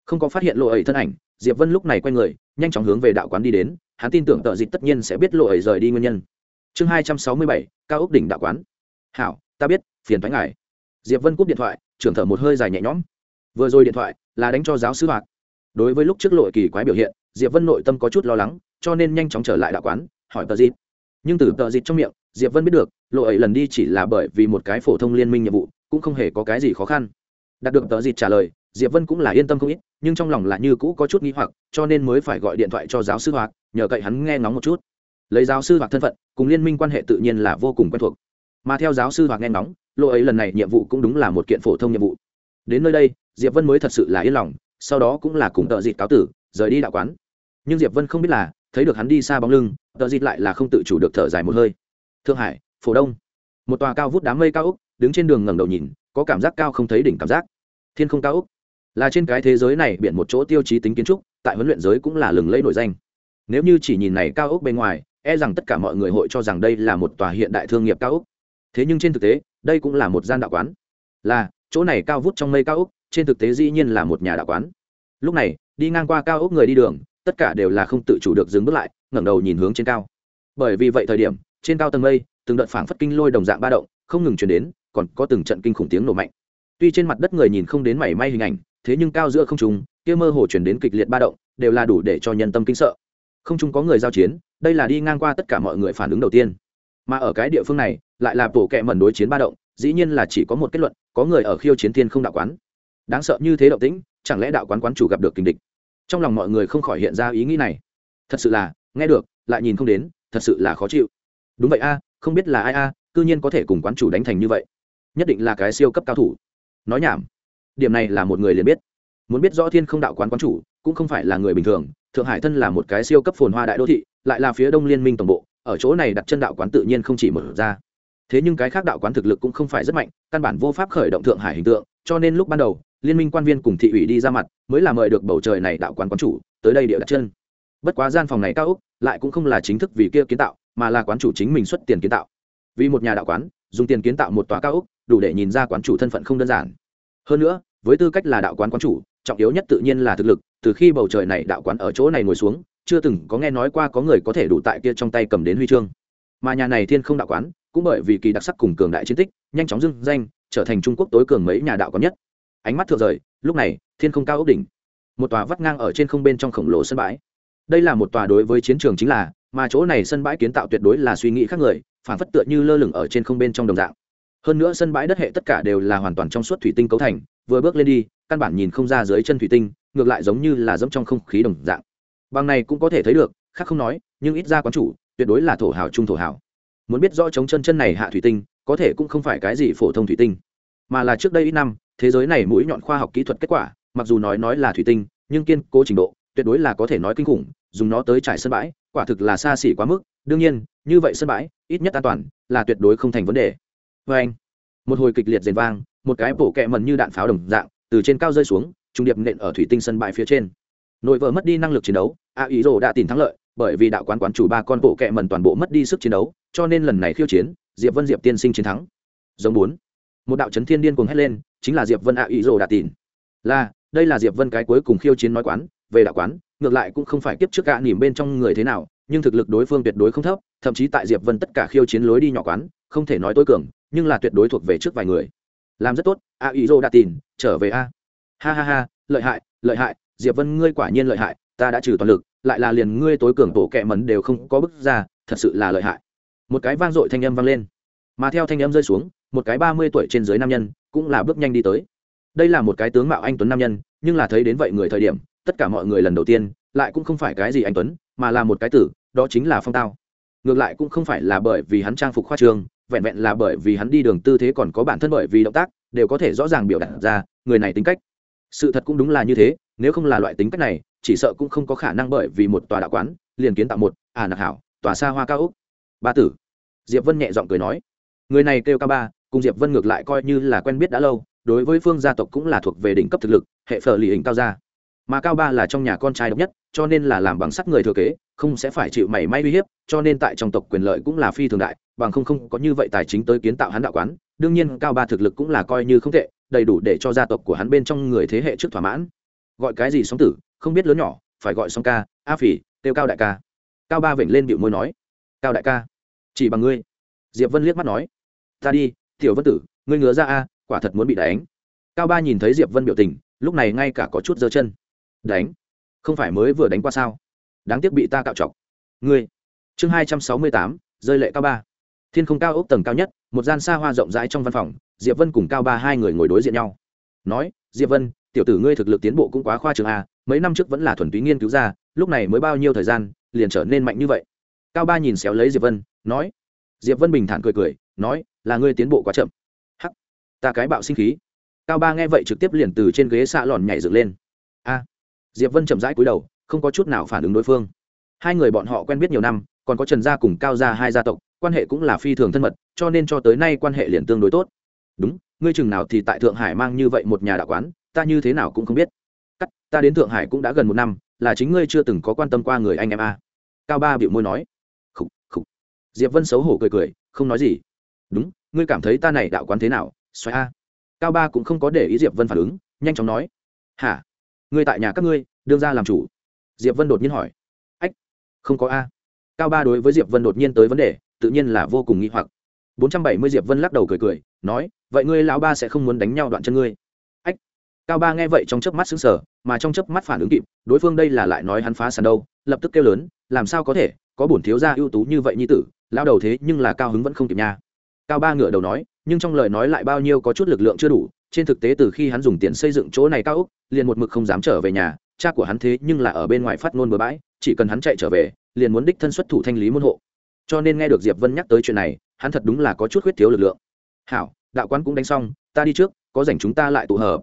Không có phát hiện lộ ấy thân ảnh, diệp vân lúc này quay người, nhanh chóng hướng về đạo quán đi đến, hắn tin tưởng tợ dịch tất nhiên sẽ biết lộ ấy rời đi nguyên nhân. Chương hai trăm sáu mươi bảy, cao ốc đỉnh đạo quán. Hảo, ta biết, phiền thoái ngài. Diệp vân cúp điện thoại, trưởng thở một hơi dài nhẹ nhõm vừa rồi điện thoại là đánh cho giáo sư hoạt. Đối với lúc trước lội kỳ quái biểu hiện, diệp vân nội tâm có chút lo lắng, cho nên nhanh chóng trở lại đạo quán, hỏi tờ dịp. Nhưng từ tờ dịp trong miệng, diệp vân biết được lộ ấy lần đi chỉ là bởi vì một cái phổ thông liên minh nhiệm vụ, cũng không hề có cái gì khó khăn. Đạt được tờ dịp trả lời, diệp vân cũng là yên tâm không ít, nhưng trong lòng là như cũ có chút nghi hoặc, cho nên mới phải gọi điện thoại cho giáo sư hoạt, nhờ cậy hắn nghe ngóng một chút. Lấy giáo sư hoạt thân phận, cùng liên minh quan hệ tự nhiên là vô cùng quen thuộc. Mà theo giáo sư hoạt nghe ngóng lộ ấy lần này nhiệm vụ cũng đúng là một kiện phổ thông nhiệm vụ. Đến nơi đây diệp vân mới thật sự là yên lòng, sau đó cũng là cùng tợ dịt cáo tử, rời đi đạo quán. Nhưng diệp vân không biết là, thấy được hắn đi xa bóng lưng, tợ dịt lại là không tự chủ được thở dài một hơi. Thượng hải, phổ đông. Một tòa cao vút đám mây cao úc đứng trên đường ngẩng đầu nhìn, có cảm giác cao không thấy đỉnh cảm giác. Thiên không cao úc là trên cái thế giới này biển một chỗ tiêu chí tính kiến trúc, tại huấn luyện giới cũng là lừng lẫy nổi danh. Nếu như chỉ nhìn này cao úc bên ngoài e rằng tất cả mọi người hội cho rằng đây là một tòa hiện đại thương nghiệp cao úc thế nhưng trên thực tế, đây cũng là một gian đạo quán. Là, chỗ này cao vút trong mây cao úc trên thực tế dĩ nhiên là một nhà đạo quán. Lúc này, đi ngang qua cao úc người đi đường, tất cả đều là không tự chủ được dừng bước lại, ngẩng đầu nhìn hướng trên cao. Bởi vì vậy thời điểm, trên cao tầng mây, từng đợt phảng phất kinh lôi đồng dạng ba động, không ngừng chuyển đến, còn có từng trận kinh khủng tiếng nổ mạnh. Tuy trên mặt đất người nhìn không đến mảy may hình ảnh, thế nhưng cao giữa không trung, kia mơ hồ chuyển đến kịch liệt ba động, đều là đủ để cho nhân tâm kinh sợ. Không trung có người giao chiến, đây là đi ngang qua tất cả mọi người phản ứng đầu tiên. Mà ở cái địa phương này, lại là bộ kệ mẩn đối chiến ba động, dĩ nhiên là chỉ có một kết luận, có người ở khiêu chiến thiên không đạo quán đáng sợ như thế động tĩnh chẳng lẽ đạo quán quán chủ gặp được kình địch? Trong lòng mọi người không khỏi hiện ra ý nghĩ này. Thật sự là nghe được lại nhìn không đến thật sự là khó chịu. Đúng vậy a không biết là ai a à, cư nhiên có thể cùng quán chủ đánh thành như vậy. Nhất định là cái siêu cấp cao thủ. Nói nhảm. Điểm này là một người liền biết. Muốn biết rõ thiên không đạo quán quán chủ cũng không phải là người bình thường. Thượng hải thân là một cái siêu cấp phồn hoa đại đô thị lại là phía đông liên minh tổng bộ ở chỗ này đặt chân đạo quán tự nhiên không chỉ mở ra. Thế nhưng cái khác đạo quán thực lực cũng không phải rất mạnh căn bản vô pháp khởi động thượng hải hình tượng cho nên lúc ban đầu liên minh quan viên cùng thị ủy đi ra mặt, mới là mời được bầu trời này đạo quán quán chủ tới đây địa đặt chân. Bất quá gian phòng này cao úc lại cũng không là chính thức vì kia kiến tạo, mà là quán chủ chính mình xuất tiền kiến tạo. Vì một nhà đạo quán, dùng tiền kiến tạo một tòa cao úc đủ để nhìn ra quán chủ thân phận không đơn giản. Hơn nữa, với tư cách là đạo quán quán chủ, trọng yếu nhất tự nhiên là thực lực, từ khi bầu trời này đạo quán ở chỗ này ngồi xuống, chưa từng có nghe nói qua có người có thể đủ tại kia trong tay cầm đến huy chương. Mà nhà này thiên không đạo quán, cũng bởi vì kỳ đặc sắc cùng cường đại chiến tích, nhanh chóng dưng danh, trở thành trung quốc tối cường mấy nhà đạo quán nhất ánh mắt thượng rời, lúc này, thiên không cao ốc đỉnh. Một tòa vắt ngang ở trên không bên trong khổng lồ sân bãi. Đây là một tòa đối với chiến trường chính là, mà chỗ này sân bãi kiến tạo tuyệt đối là suy nghĩ khác người phản phất tựa như lơ lửng ở trên không bên trong đồng dạng. Hơn nữa sân bãi đất hệ tất cả đều là hoàn toàn trong suốt thủy tinh cấu thành, vừa bước lên đi, căn bản nhìn không ra dưới chân thủy tinh, ngược lại giống như là dẫm trong không khí đồng dạng. Bằng này cũng có thể thấy được, khác không nói, nhưng ít ra quán chủ, tuyệt đối là thổ hào trung thổ hào. Muốn biết rõ chống chân chân này hạ thủy tinh, có thể cũng không phải cái gì phổ thông thủy tinh mà là trước đây ít năm, thế giới này mũi nhọn khoa học kỹ thuật kết quả, mặc dù nói nói là thủy tinh, nhưng kiên cố trình độ, tuyệt đối là có thể nói kinh khủng, dùng nó tới trải sân bãi, quả thực là xa xỉ quá mức. Đương nhiên, như vậy sân bãi, ít nhất an toàn, là tuyệt đối không thành vấn đề. Vê anh, một hồi kịch liệt rền vang, một cái bổ kẹ mần như đạn pháo đồng dạng, từ trên cao rơi xuống, trung điệp nện ở thủy tinh sân bãi phía trên. Nội vợ mất đi năng lực chiến đấu, a ý rồ đã tìm thắng lợi, bởi vì đạo quán quán chủ ba con bộ kẹ mần toàn bộ mất đi sức chiến đấu, cho nên lần này khiêu chiến, diệp vân diệp tiên sinh chiến thắng. Giống bốn một đạo chấn thiên điên cuồng hét lên, chính là diệp vân ạ ý rồ đạt tìn là, đây là diệp vân cái cuối cùng khiêu chiến nói quán, về đạo quán, ngược lại cũng không phải kiếp trước cả nỉm bên trong người thế nào, nhưng thực lực đối phương tuyệt đối không thấp, thậm chí tại diệp vân tất cả khiêu chiến lối đi nhỏ quán, không thể nói tối cường, nhưng là tuyệt đối thuộc về trước vài người. Làm rất tốt, a ý rô đã tìm trở về a. Ha ha ha, lợi hại lợi hại, diệp vân ngươi quả nhiên lợi hại, ta đã trừ toàn lực, lại là liền ngươi tối cường tổ kẹ mấn đều không có bức ra, thật sự là lợi hại. Một cái vang dội thanh âm vang lên. Mà theo thanh âm rơi xuống một cái ba mươi tuổi trên dưới nam nhân cũng là bước nhanh đi tới. Đây là một cái tướng mạo anh tuấn nam nhân, nhưng là thấy đến vậy người thời điểm, tất cả mọi người lần đầu tiên lại cũng không phải cái gì anh tuấn, mà là một cái tử, đó chính là phong tao. Ngược lại cũng không phải là bởi vì hắn trang phục khoa trương, vẹn vẹn là bởi vì hắn đi đường tư thế còn có bản thân bởi vì động tác, đều có thể rõ ràng biểu đạt ra người này tính cách. Sự thật cũng đúng là như thế, nếu không là loại tính cách này, chỉ sợ cũng không có khả năng bởi vì một tòa đạo quán, liền kiến tạo một à nặc hảo, tòa xa hoa cao úc ba tử. Diệp vân nhẹ giọng cười nói, người này kêu ca ba cùng diệp vân ngược lại coi như là quen biết đã lâu, đối với phương gia tộc cũng là thuộc về đỉnh cấp thực lực, hệ phở lì hình cao gia. Mà cao ba là trong nhà con trai độc nhất, cho nên là làm bằng sắt người thừa kế, không sẽ phải chịu mảy may uy hiếp, cho nên tại trong tộc quyền lợi cũng là phi thường đại, bằng không không có như vậy tài chính tới kiến tạo hắn đạo quán. Đương nhiên, cao ba thực lực cũng là coi như không tệ, đầy đủ để cho gia tộc của hắn bên trong người thế hệ trước thỏa mãn. Gọi cái gì sóng tử, không biết lớn nhỏ, phải gọi sóng ca, a phỉ, kêu cao đại ca. Cao ba vểnh lên bịu môi nói, cao đại ca, chỉ bằng ngươi. Diệp vân liếc mắt nói, ta đi tiểu vân tử, ngươi ngứa ra a, quả thật muốn bị đánh. Cao ba nhìn thấy diệp vân biểu tình, lúc này ngay cả có chút giơ chân. Đánh? Không phải mới vừa đánh qua sao? Đáng tiếc bị ta cạo chọc. Ngươi. Chương hai trăm sáu mươi tám, rơi lệ cao ba. Thiên không cao ốc tầng cao nhất, một gian xa hoa rộng rãi trong văn phòng, diệp vân cùng cao ba hai người ngồi đối diện nhau. Nói, diệp vân, tiểu tử ngươi thực lực tiến bộ cũng quá khoa trường a, mấy năm trước vẫn là thuần túy nghiên cứu ra, lúc này mới bao nhiêu thời gian, liền trở nên mạnh như vậy? Cao ba nhìn xéo lấy diệp vân, nói diệp vân bình thản cười cười, nói, là ngươi tiến bộ quá chậm. Hắc, ta cái bạo sinh khí. Cao ba nghe vậy trực tiếp liền từ trên ghế xạ lòn nhảy dựng lên. A. Diệp vân chậm rãi cúi đầu, không có chút nào phản ứng đối phương. Hai người bọn họ quen biết nhiều năm, còn có trần gia cùng cao gia hai gia tộc, quan hệ cũng là phi thường thân mật, cho nên cho tới nay quan hệ liền tương đối tốt. Đúng, ngươi chừng nào thì tại thượng hải mang như vậy một nhà đạo quán, ta như thế nào cũng không biết. Cắt, ta đến thượng hải cũng đã gần một năm, là chính ngươi chưa từng có quan tâm qua người anh em a. Cao ba bịu môi nói diệp vân xấu hổ cười cười, không nói gì. Đúng, ngươi cảm thấy ta này đạo quán thế nào? Xoáy a. Cao ba cũng không có để ý diệp vân phản ứng, nhanh chóng nói. Hả? Ngươi tại nhà các ngươi, đương ra làm chủ? Diệp vân đột nhiên hỏi. Ách, không có a. Cao ba đối với diệp vân đột nhiên tới vấn đề, tự nhiên là vô cùng nghi hoặc. 470 diệp vân lắc đầu cười cười, nói, vậy ngươi lão ba sẽ không muốn đánh nhau đoạn chân ngươi. Ách. Cao ba nghe vậy trong chớp mắt sững sờ, mà trong chớp mắt phản ứng kịp, đối phương đây là lại nói hắn phá sàn đâu, lập tức kêu lớn, làm sao có thể? Có bổn thiếu gia ưu tú như vậy như tử lao đầu thế nhưng là cao hứng vẫn không kịp nha. Cao ba ngửa đầu nói, nhưng trong lời nói lại bao nhiêu có chút lực lượng chưa đủ, trên thực tế từ khi hắn dùng tiền xây dựng chỗ này cao úc liền một mực không dám trở về nhà, cha của hắn thế nhưng là ở bên ngoài phát ngôn bừa bãi, chỉ cần hắn chạy trở về, liền muốn đích thân xuất thủ thanh lý môn hộ. Cho nên nghe được diệp vân nhắc tới chuyện này, hắn thật đúng là có chút khuyết thiếu lực lượng. Hảo, đạo quán cũng đánh xong, ta đi trước, có rảnh chúng ta lại tụ hợp.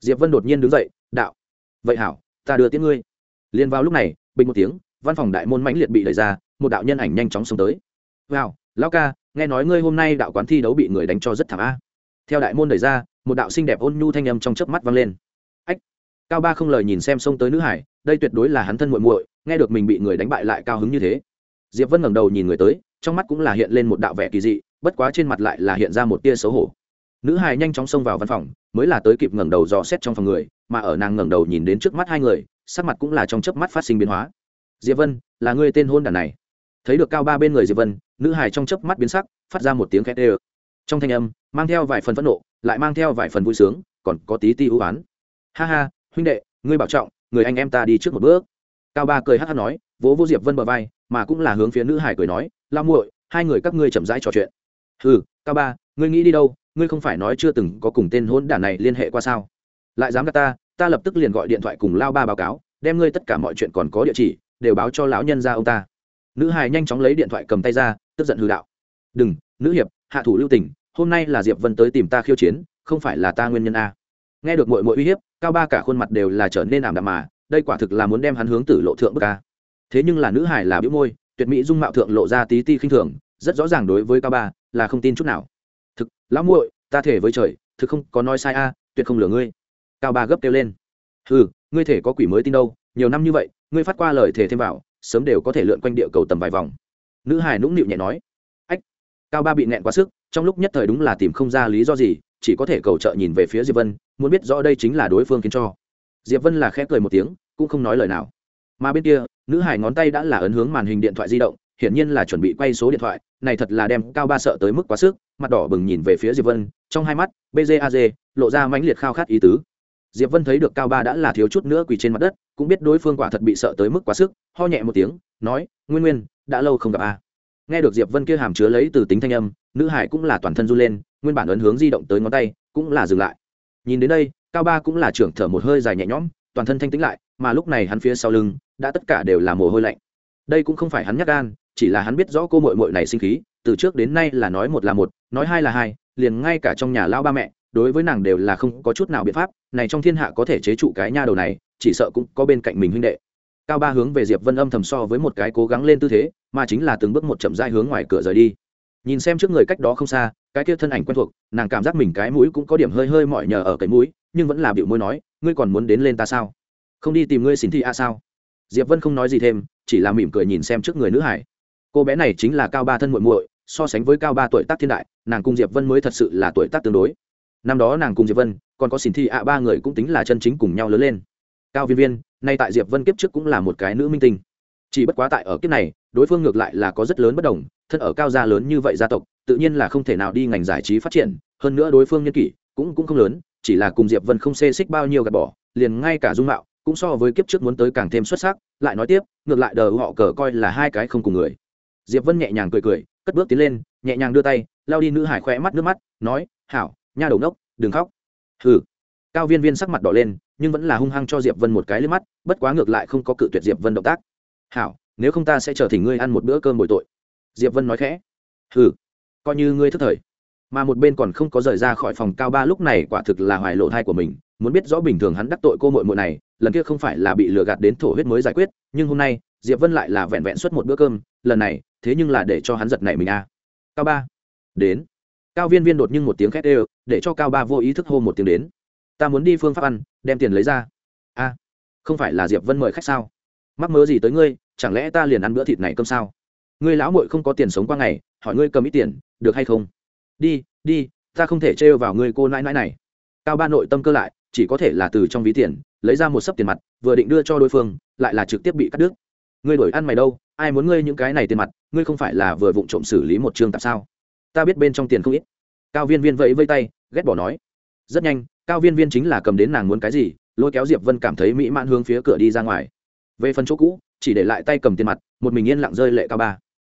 Diệp vân đột nhiên đứng dậy, đạo. Vậy hảo, ta đưa tiếng ngươi. Liền vào lúc này, bình một tiếng, văn phòng đại môn mãnh liệt bị đẩy ra, một đạo nhân ảnh nhanh chóng xông tới wow, lão ca, nghe nói ngươi hôm nay đạo quán thi đấu bị người đánh cho rất thảm a. Theo đại môn đẩy ra, một đạo xinh đẹp ôn nhu thanh âm trong chớp mắt vang lên. Ách, cao ba không lời nhìn xem xông tới nữ hải, đây tuyệt đối là hắn thân muội muội, nghe được mình bị người đánh bại lại cao hứng như thế. Diệp vân ngẩng đầu nhìn người tới, trong mắt cũng là hiện lên một đạo vẻ kỳ dị, bất quá trên mặt lại là hiện ra một tia xấu hổ. Nữ hài nhanh chóng xông vào văn phòng, mới là tới kịp ngẩng đầu dò xét trong phòng người, mà ở nàng ngẩng đầu nhìn đến trước mắt hai người, sắc mặt cũng là trong chớp mắt phát sinh biến hóa. Diệp vân, là người tên hôn đàn này. Thấy được cao ba bên người diệp vân nữ hài trong chớp mắt biến sắc, phát ra một tiếng khét ê trong thanh âm, mang theo vài phần phẫn nộ, lại mang theo vài phần vui sướng, còn có tí ti ưu oán. Ha ha, huynh đệ, ngươi bảo trọng, người anh em ta đi trước một bước. Cao ba cười hát hát nói, vỗ vô diệp vân bờ vai, mà cũng là hướng phía nữ hải cười nói lao muội, hai người các ngươi chậm rãi trò chuyện. Ừ cao ba, ngươi nghĩ đi đâu? Ngươi không phải nói chưa từng có cùng tên hôn đản này liên hệ qua sao? Lại dám gạt ta ta lập tức liền gọi điện thoại cùng lao ba báo cáo, đem ngươi tất cả mọi chuyện còn có địa chỉ, đều báo cho lão nhân ra ông ta. Nữ hải nhanh chóng lấy điện thoại cầm tay ra tức giận hư đạo. Đừng, nữ hiệp, hạ thủ lưu tình, hôm nay là diệp vân tới tìm ta khiêu chiến, không phải là ta nguyên nhân a. Nghe được mội mội uy hiếp, cao ba cả khuôn mặt đều là trở nên ảm đạm mà, đây quả thực là muốn đem hắn hướng tử lộ thượng bức ca thế nhưng là nữ hải là biểu môi, tuyệt mỹ dung mạo thượng lộ ra tí ti khinh thường, rất rõ ràng đối với cao ba là không tin chút nào. Thực, lão muội, ta thể với trời, thực không có nói sai a, tuyệt không lừa ngươi. Cao ba gấp kêu lên. Ừ ngươi thể có quỷ mới tin đâu, nhiều năm như vậy, ngươi phát qua lời thể thêm vào, sớm đều có thể lượn quanh địa cầu tầm vài vòng nữ hải nũng nịu nhẹ nói, ách, cao ba bị nẹn quá sức, trong lúc nhất thời đúng là tìm không ra lý do gì, chỉ có thể cầu trợ nhìn về phía diệp vân, muốn biết rõ đây chính là đối phương khiến cho. Diệp vân là khẽ cười một tiếng, cũng không nói lời nào. Mà bên kia, nữ hải ngón tay đã là ấn hướng màn hình điện thoại di động, hiển nhiên là chuẩn bị quay số điện thoại, này thật là đem cao ba sợ tới mức quá sức, mặt đỏ bừng nhìn về phía diệp vân, trong hai mắt bgaz lộ ra mãnh liệt khao khát ý tứ. Diệp vân thấy được cao ba đã là thiếu chút nữa quỳ trên mặt đất, cũng biết đối phương quả thật bị sợ tới mức quá sức, ho nhẹ một tiếng, nói, nguyên nguyên đã lâu không gặp a. Nghe được diệp vân kia hàm chứa lấy từ tính thanh âm, nữ hải cũng là toàn thân run lên, nguyên bản ấn hướng di động tới ngón tay, cũng là dừng lại. Nhìn đến đây, cao ba cũng là trưởng thở một hơi dài nhẹ nhõm, toàn thân thanh tĩnh lại, mà lúc này hắn phía sau lưng, đã tất cả đều là mồ hôi lạnh. Đây cũng không phải hắn nhắc gan, chỉ là hắn biết rõ cô mội mội này sinh khí, từ trước đến nay là nói một là một, nói hai là hai, liền ngay cả trong nhà lao ba mẹ, đối với nàng đều là không có chút nào biện pháp, này trong thiên hạ có thể chế trụ cái nha đầu này, chỉ sợ cũng có bên cạnh mình huynh đệ. Cao ba hướng về diệp vân âm thầm so với một cái cố gắng lên tư thế mà chính là từng bước một chậm rãi hướng ngoài cửa rời đi. Nhìn xem trước người cách đó không xa, cái kia thân ảnh quen thuộc, nàng cảm giác mình cái mũi cũng có điểm hơi hơi mỏi nhờ ở cái mũi, nhưng vẫn là biểu môi nói, ngươi còn muốn đến lên ta sao? Không đi tìm ngươi xin thị a sao? Diệp vân không nói gì thêm, chỉ là mỉm cười nhìn xem trước người nữ hải. Cô bé này chính là cao ba thân muội muội, so sánh với cao ba tuổi tác thiên đại, nàng cùng diệp vân mới thật sự là tuổi tác tương đối. Năm đó nàng cùng diệp vân, còn có xin thị ạ ba người cũng tính là chân chính cùng nhau lớn lên. Cao viên viên, nay tại diệp vân kiếp trước cũng là một cái nữ minh tinh chỉ bất quá tại ở kiếp này, đối phương ngược lại là có rất lớn bất đồng, thân ở cao gia lớn như vậy gia tộc, tự nhiên là không thể nào đi ngành giải trí phát triển, hơn nữa đối phương nhân kỷ, cũng cũng không lớn, chỉ là cùng diệp vân không xê xích bao nhiêu gạt bỏ, liền ngay cả dung mạo, cũng so với kiếp trước muốn tới càng thêm xuất sắc, lại nói tiếp, ngược lại đờ họ cờ coi là hai cái không cùng người. Diệp vân nhẹ nhàng cười cười, cất bước tiến lên, nhẹ nhàng đưa tay, lao đi nữ hải khoe mắt nước mắt, nói, hảo, nha đầu nốc đừng khóc. Hừ. Cao viên viên sắc mặt đỏ lên, nhưng vẫn là hung hăng cho diệp vân một cái lên mắt, bất quá ngược lại không có cự tuyệt diệp vân động tác hảo, nếu không ta sẽ chờ thỉnh ngươi ăn một bữa cơm bồi tội. Diệp vân nói khẽ. Hừ, coi như ngươi thức thời. Mà một bên còn không có rời ra khỏi phòng cao ba lúc này quả thực là hoài lộ thai của mình. Muốn biết rõ bình thường hắn đắc tội cô mội mội này, lần kia không phải là bị lừa gạt đến thổ huyết mới giải quyết, nhưng hôm nay, diệp vân lại là vẹn vẹn suốt một bữa cơm, lần này, thế nhưng là để cho hắn giật nảy mình a. Cao ba, đến. Cao viên viên đột nhiên một tiếng khét đều, để cho cao ba vô ý thức hô một tiếng đến. Ta muốn đi phương pháp ăn, đem tiền lấy ra. A, không phải là diệp vân mời khách sao? Mắc mớ gì tới ngươi, chẳng lẽ ta liền ăn bữa thịt này cơm sao? Ngươi lão muội không có tiền sống qua ngày, hỏi ngươi cầm ít tiền, được hay không? Đi đi, ta không thể trêu vào ngươi cô nãi nãi này. Cao ba nội tâm cơ lại, chỉ có thể là từ trong ví tiền, lấy ra một sấp tiền mặt, vừa định đưa cho đối phương, lại là trực tiếp bị cắt đứt. Ngươi đổi ăn mày đâu, ai muốn ngươi những cái này tiền mặt, ngươi không phải là vừa vụng trộm xử lý một chương tạp sao? Ta biết bên trong tiền không ít. Cao viên viên vẫy vây tay, ghét bỏ nói. Rất nhanh, cao viên viên chính là cầm đến nàng muốn cái gì, lôi kéo diệp vân cảm thấy mỹ mãn hướng phía cửa đi ra ngoài về phần chỗ cũ, chỉ để lại tay cầm tiền mặt, một mình yên lặng rơi lệ cao ba.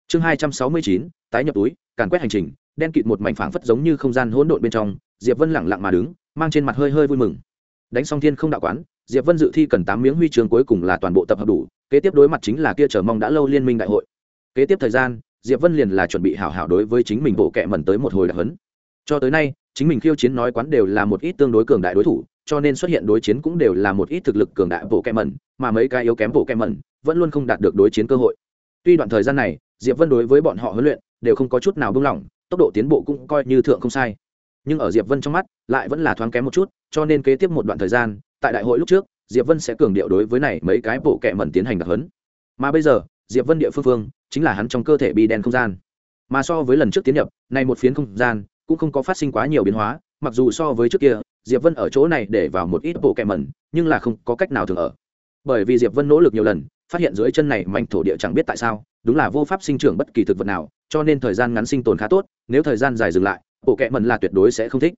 Chương hai trăm sáu mươi chín, tái nhập túi, càn quét hành trình, đen kịt một mảnh phảng phất giống như không gian hỗn độn bên trong, diệp vân lẳng lặng mà đứng, mang trên mặt hơi hơi vui mừng. Đánh xong thiên không đạo quán, diệp vân dự thi cần tám miếng huy chương cuối cùng là toàn bộ tập hợp đủ, kế tiếp đối mặt chính là kia chờ mong đã lâu liên minh đại hội. Kế tiếp thời gian, diệp vân liền là chuẩn bị hảo hảo đối với chính mình bộ kệ mẩn tới một hồi đặc hấn. Cho tới nay, chính mình khiêu chiến nói quán đều là một ít tương đối cường đại đối thủ cho nên xuất hiện đối chiến cũng đều là một ít thực lực cường đại bộ kẹm mẩn mà mấy cái yếu kém bộ kẹm mẩn vẫn luôn không đạt được đối chiến cơ hội. Tuy đoạn thời gian này, diệp vân đối với bọn họ huấn luyện đều không có chút nào buông lỏng, tốc độ tiến bộ cũng coi như thượng không sai. Nhưng ở diệp vân trong mắt, lại vẫn là thoáng kém một chút, cho nên kế tiếp một đoạn thời gian, tại đại hội lúc trước, diệp vân sẽ cường điệu đối với này mấy cái bộ kẹm mẩn tiến hành đặc hấn mà bây giờ, diệp vân địa phương phương chính là hắn trong cơ thể bị đen không gian. Mà so với lần trước tiến nhập, này một phiến không gian cũng không có phát sinh quá nhiều biến hóa, mặc dù so với trước kia diệp vân ở chỗ này để vào một ít bộ kẹ mẩn, nhưng là không có cách nào thường ở. Bởi vì diệp vân nỗ lực nhiều lần, phát hiện dưới chân này mảnh thổ địa chẳng biết tại sao, đúng là vô pháp sinh trưởng bất kỳ thực vật nào, cho nên thời gian ngắn sinh tồn khá tốt, nếu thời gian dài dừng lại, bộ kẹ mẩn là tuyệt đối sẽ không thích.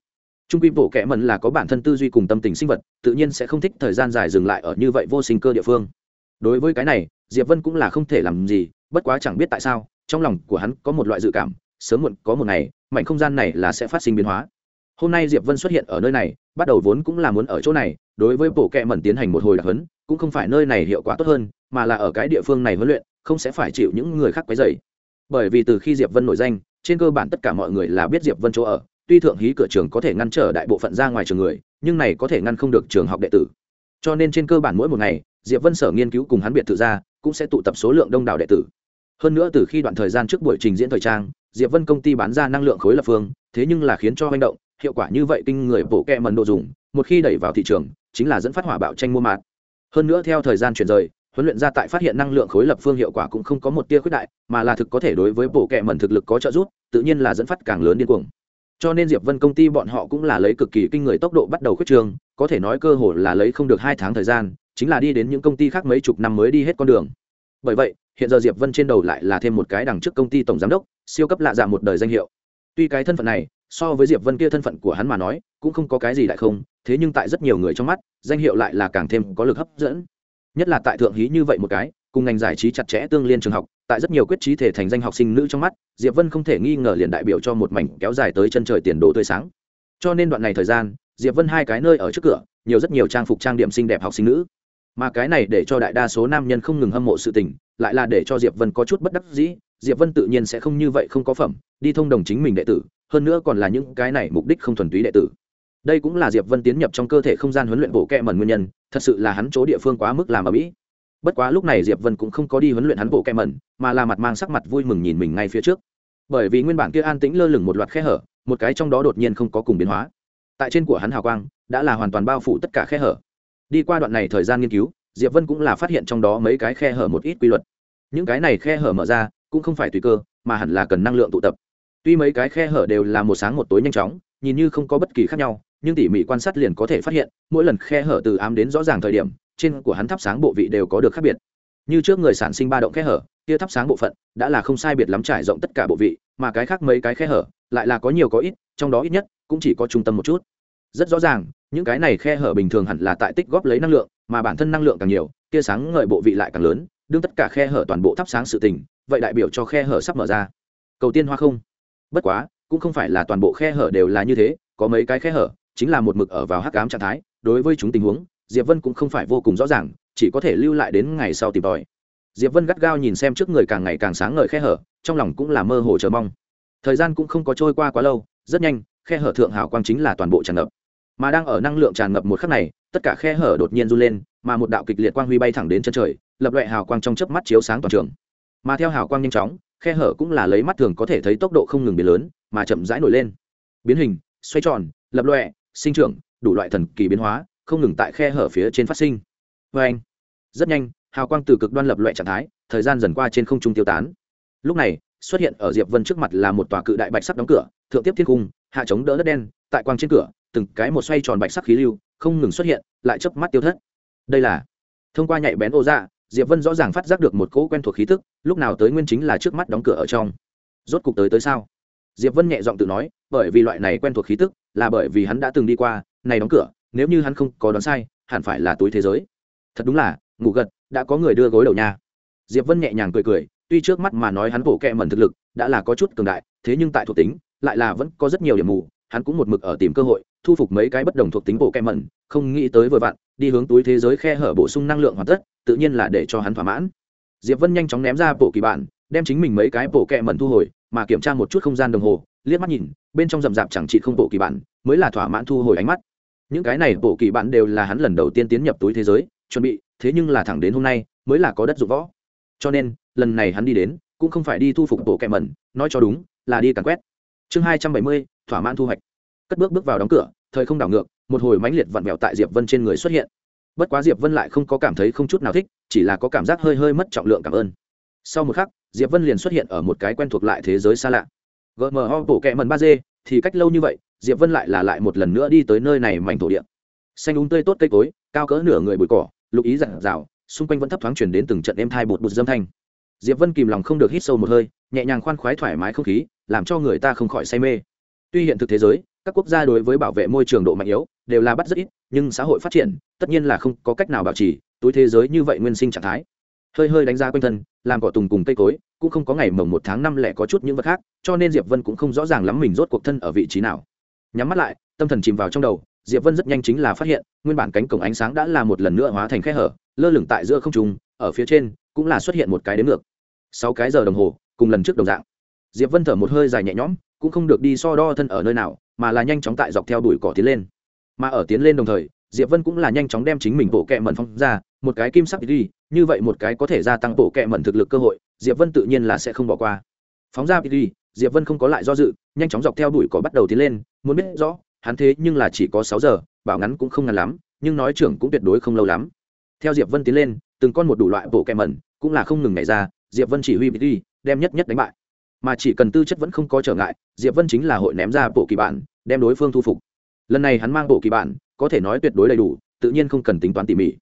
Trung quy bộ kẹ mẩn là có bản thân tư duy cùng tâm tình sinh vật, tự nhiên sẽ không thích thời gian dài dừng lại ở như vậy vô sinh cơ địa phương. Đối với cái này, diệp vân cũng là không thể làm gì, bất quá chẳng biết tại sao, trong lòng của hắn có một loại dự cảm, sớm muộn có một ngày, mảnh không gian này là sẽ phát sinh biến hóa hôm nay diệp vân xuất hiện ở nơi này, bắt đầu vốn cũng là muốn ở chỗ này, đối với bộ kệ mẩn tiến hành một hồi đặc huấn, cũng không phải nơi này hiệu quả tốt hơn, mà là ở cái địa phương này huấn luyện, không sẽ phải chịu những người khác quấy rầy. Bởi vì từ khi diệp vân nổi danh, trên cơ bản tất cả mọi người là biết diệp vân chỗ ở, tuy thượng hí cửa trường có thể ngăn trở đại bộ phận ra ngoài trường người, nhưng này có thể ngăn không được trường học đệ tử. Cho nên trên cơ bản mỗi một ngày, diệp vân sở nghiên cứu cùng hắn biệt thự ra, cũng sẽ tụ tập số lượng đông đảo đệ tử. Hơn nữa từ khi đoạn thời gian trước buổi trình diễn thời trang, diệp vân công ty bán ra năng lượng khối lập phương, thế nhưng là khiến cho manh động hiệu quả như vậy kinh người bổ kẹ mần độ dùng, một khi đẩy vào thị trường, chính là dẫn phát hỏa bạo tranh mua mạt. Hơn nữa theo thời gian chuyển rời, huấn luyện ra tại phát hiện năng lượng khối lập phương hiệu quả cũng không có một tia khuyết đại, mà là thực có thể đối với bổ kẹ mần thực lực có trợ giúp, tự nhiên là dẫn phát càng lớn điên cuồng. Cho nên diệp vân công ty bọn họ cũng là lấy cực kỳ kinh người tốc độ bắt đầu khuyết trường, có thể nói cơ hội là lấy không được hai tháng thời gian, chính là đi đến những công ty khác mấy chục năm mới đi hết con đường. Bởi vậy, hiện giờ diệp vân trên đầu lại là thêm một cái đằng trước công ty tổng giám đốc, siêu cấp lạ dạ một đời danh hiệu. Tuy cái thân phận này so với diệp vân kia thân phận của hắn mà nói, cũng không có cái gì đại không, thế nhưng tại rất nhiều người trong mắt, danh hiệu lại là càng thêm có lực hấp dẫn. Nhất là tại thượng hí như vậy một cái, cùng ngành giải trí chặt chẽ tương liên trường học, tại rất nhiều quyết trí thể thành danh học sinh nữ trong mắt, diệp vân không thể nghi ngờ liền đại biểu cho một mảnh kéo dài tới chân trời tiền đồ tươi sáng. Cho nên đoạn này thời gian, diệp vân hai cái nơi ở trước cửa, nhiều rất nhiều trang phục trang điểm xinh đẹp học sinh nữ. Mà cái này để cho đại đa số nam nhân không ngừng hâm mộ sự tình, lại là để cho diệp vân có chút bất đắc dĩ, diệp vân tự nhiên sẽ không như vậy không có phẩm, đi thông đồng chính mình đệ tử hơn nữa còn là những cái này mục đích không thuần túy đệ tử. Đây cũng là diệp vân tiến nhập trong cơ thể không gian huấn luyện bộ kẹ mẩn nguyên nhân, thật sự là hắn chỗ địa phương quá mức làm ở mỹ bất quá lúc này diệp vân cũng không có đi huấn luyện hắn bộ kẹ mẩn, mà là mặt mang sắc mặt vui mừng nhìn mình ngay phía trước. Bởi vì nguyên bản kia an tĩnh lơ lửng một loạt khe hở, một cái trong đó đột nhiên không có cùng biến hóa. Tại trên của hắn hào quang, đã là hoàn toàn bao phủ tất cả khe hở. Đi qua đoạn này thời gian nghiên cứu, diệp vân cũng là phát hiện trong đó mấy cái khe hở một ít quy luật. Những cái này khe hở mở ra, cũng không phải tùy cơ, mà hẳn là cần năng lượng tụ tập tuy mấy cái khe hở đều là một sáng một tối nhanh chóng, nhìn như không có bất kỳ khác nhau, nhưng tỉ mỉ quan sát liền có thể phát hiện, mỗi lần khe hở từ ám đến rõ ràng thời điểm, trên của hắn thắp sáng bộ vị đều có được khác biệt. Như trước người sản sinh ba động khe hở, kia thắp sáng bộ phận đã là không sai biệt lắm trải rộng tất cả bộ vị, mà cái khác mấy cái khe hở lại là có nhiều có ít, trong đó ít nhất cũng chỉ có trung tâm một chút. Rất rõ ràng, những cái này khe hở bình thường hẳn là tại tích góp lấy năng lượng, mà bản thân năng lượng càng nhiều tia sáng ngợi bộ vị lại càng lớn, đương tất cả khe hở toàn bộ thắp sáng sự tình, vậy đại biểu cho khe hở sắp mở ra. Cầu tiên hoa không? Bất quá, cũng không phải là toàn bộ khe hở đều là như thế, có mấy cái khe hở chính là một mực ở vào hắc ám trạng thái, đối với chúng tình huống, diệp vân cũng không phải vô cùng rõ ràng, chỉ có thể lưu lại đến ngày sau tìm tòi. Diệp vân gắt gao nhìn xem trước người càng ngày càng sáng ngời khe hở, trong lòng cũng là mơ hồ chờ mong. Thời gian cũng không có trôi qua quá lâu, rất nhanh, khe hở thượng hảo quang chính là toàn bộ tràn ngập. Mà đang ở năng lượng tràn ngập một khắc này, tất cả khe hở đột nhiên run lên, mà một đạo kịch liệt quang huy bay thẳng đến chân trời, lập loại hào quang trong chớp mắt chiếu sáng toàn trường. Mà theo hào quang nhanh chóng khe hở cũng là lấy mắt thường có thể thấy tốc độ không ngừng biến lớn, mà chậm rãi nổi lên. Biến hình, xoay tròn, lập lọe sinh trưởng, đủ loại thần kỳ biến hóa, không ngừng tại khe hở phía trên phát sinh. Vê anh, rất nhanh, hào quang từ cực đoan lập loại trạng thái, thời gian dần qua trên không trung tiêu tán. Lúc này, xuất hiện ở diệp vân trước mặt là một tòa cự đại bạch sắc đóng cửa, thượng tiếp thiên cung, hạ chống đỡ đất đen, tại quang trên cửa, từng cái một xoay tròn bạch sắc khí lưu, không ngừng xuất hiện, lại chớp mắt tiêu thất. Đây là thông qua nhạy bén ô dạ diệp vân rõ ràng phát giác được một cỗ quen thuộc khí tức, lúc nào tới nguyên chính là trước mắt đóng cửa ở trong. Rốt cục tới tới sao? Diệp vân nhẹ giọng tự nói, bởi vì loại này quen thuộc khí tức, là bởi vì hắn đã từng đi qua, này đóng cửa, nếu như hắn không có đoán sai, hẳn phải là túi thế giới. Thật đúng là, ngủ gật, đã có người đưa gối đầu nha. Diệp vân nhẹ nhàng cười cười, tuy trước mắt mà nói hắn bổ kẹ mẩn thực lực, đã là có chút cường đại, thế nhưng tại thuộc tính, lại là vẫn có rất nhiều điểm mù hắn cũng một mực ở tìm cơ hội thu phục mấy cái bất đồng thuộc tính bộ kem mẩn, không nghĩ tới vừa vặn, đi hướng túi thế giới khe hở bổ sung năng lượng hoàn tất, tự nhiên là để cho hắn thỏa mãn. Diệp vân nhanh chóng ném ra bộ kỳ bản, đem chính mình mấy cái bộ kẹ mẩn thu hồi, mà kiểm tra một chút không gian đồng hồ, liếc mắt nhìn, bên trong rậm rạp chẳng chị không bộ kỳ bản, mới là thỏa mãn thu hồi ánh mắt. Những cái này bộ kỳ bản đều là hắn lần đầu tiên tiến nhập túi thế giới, chuẩn bị, thế nhưng là thẳng đến hôm nay, mới là có đất dụng võ. Cho nên, lần này hắn đi đến, cũng không phải đi thu phục bộ kẹ mẩn, nói cho đúng, là đi càn quét. Chương hai trăm bảy mươi thỏa mãn thu hoạch. Cất bước bước vào đóng cửa, thời không đảo ngược, một hồi mãnh liệt vặn vẹo tại diệp vân trên người xuất hiện. Bất quá diệp vân lại không có cảm thấy không chút nào thích, chỉ là có cảm giác hơi hơi mất trọng lượng cảm ơn. Sau một khắc, diệp vân liền xuất hiện ở một cái quen thuộc lại thế giới xa lạ. Gmo bổ kẹ mần ba d thì cách lâu như vậy, diệp vân lại là lại một lần nữa đi tới nơi này mảnh thổ địa. Xanh úng tươi tốt cây cối, cao cỡ nửa người bụi cỏ, lục ý dặn dào xung quanh vẫn thấp thoáng chuyển đến từng trận êm thai bột bột dâm thanh. Diệp vân kìm lòng không được hít sâu một hơi, nhẹ nhàng khoan khoái thoải mái không khí, làm cho người ta không khỏi say mê tuy hiện thực thế giới, các quốc gia đối với bảo vệ môi trường độ mạnh yếu, đều là bắt rất ít, nhưng xã hội phát triển, tất nhiên là không có cách nào bảo trì, túi thế giới như vậy nguyên sinh trạng thái. Hơi hơi đánh giá quanh thân, làm cỏ tùng cùng cây cối, cũng không có ngày mồng một tháng năm lẻ có chút những vật khác, cho nên diệp vân cũng không rõ ràng lắm mình rốt cuộc thân ở vị trí nào. Nhắm mắt lại, tâm thần chìm vào trong đầu, diệp vân rất nhanh chính là phát hiện, nguyên bản cánh cổng ánh sáng đã là một lần nữa hóa thành khe hở, lơ lửng tại giữa không trung, ở phía trên, cũng là xuất hiện một cái đếm ngược. Sáu cái giờ đồng hồ, cùng lần trước đồng dạng. Diệp vân thở một hơi dài nhẹ nhõm cũng không được đi so đo thân ở nơi nào, mà là nhanh chóng tại dọc theo đuổi cỏ tiến lên. Mà ở tiến lên đồng thời, diệp vân cũng là nhanh chóng đem chính mình bộ kẹ mẩn phong ra, một cái kim sắc đi, như vậy một cái có thể gia tăng bộ kẹ mẩn thực lực cơ hội, diệp vân tự nhiên là sẽ không bỏ qua. Phóng ra đi, diệp vân không có lại do dự, nhanh chóng dọc theo đuổi cỏ bắt đầu tiến lên, muốn biết rõ, hắn thế nhưng là chỉ có sáu giờ, bảo ngắn cũng không ngắn lắm, nhưng nói trưởng cũng tuyệt đối không lâu lắm. Theo diệp vân tiến lên, từng con một đủ loại bộ kẹ mẩn cũng là không ngừng nhảy ra, diệp vân chỉ huy đi, đem nhất nhất đánh bại mà chỉ cần tư chất vẫn không có trở ngại, diệp vân chính là hội ném ra bộ kỳ bản, đem đối phương thu phục. Lần này hắn mang bộ kỳ bản, có thể nói tuyệt đối đầy đủ, tự nhiên không cần tính toán tỉ mỉ.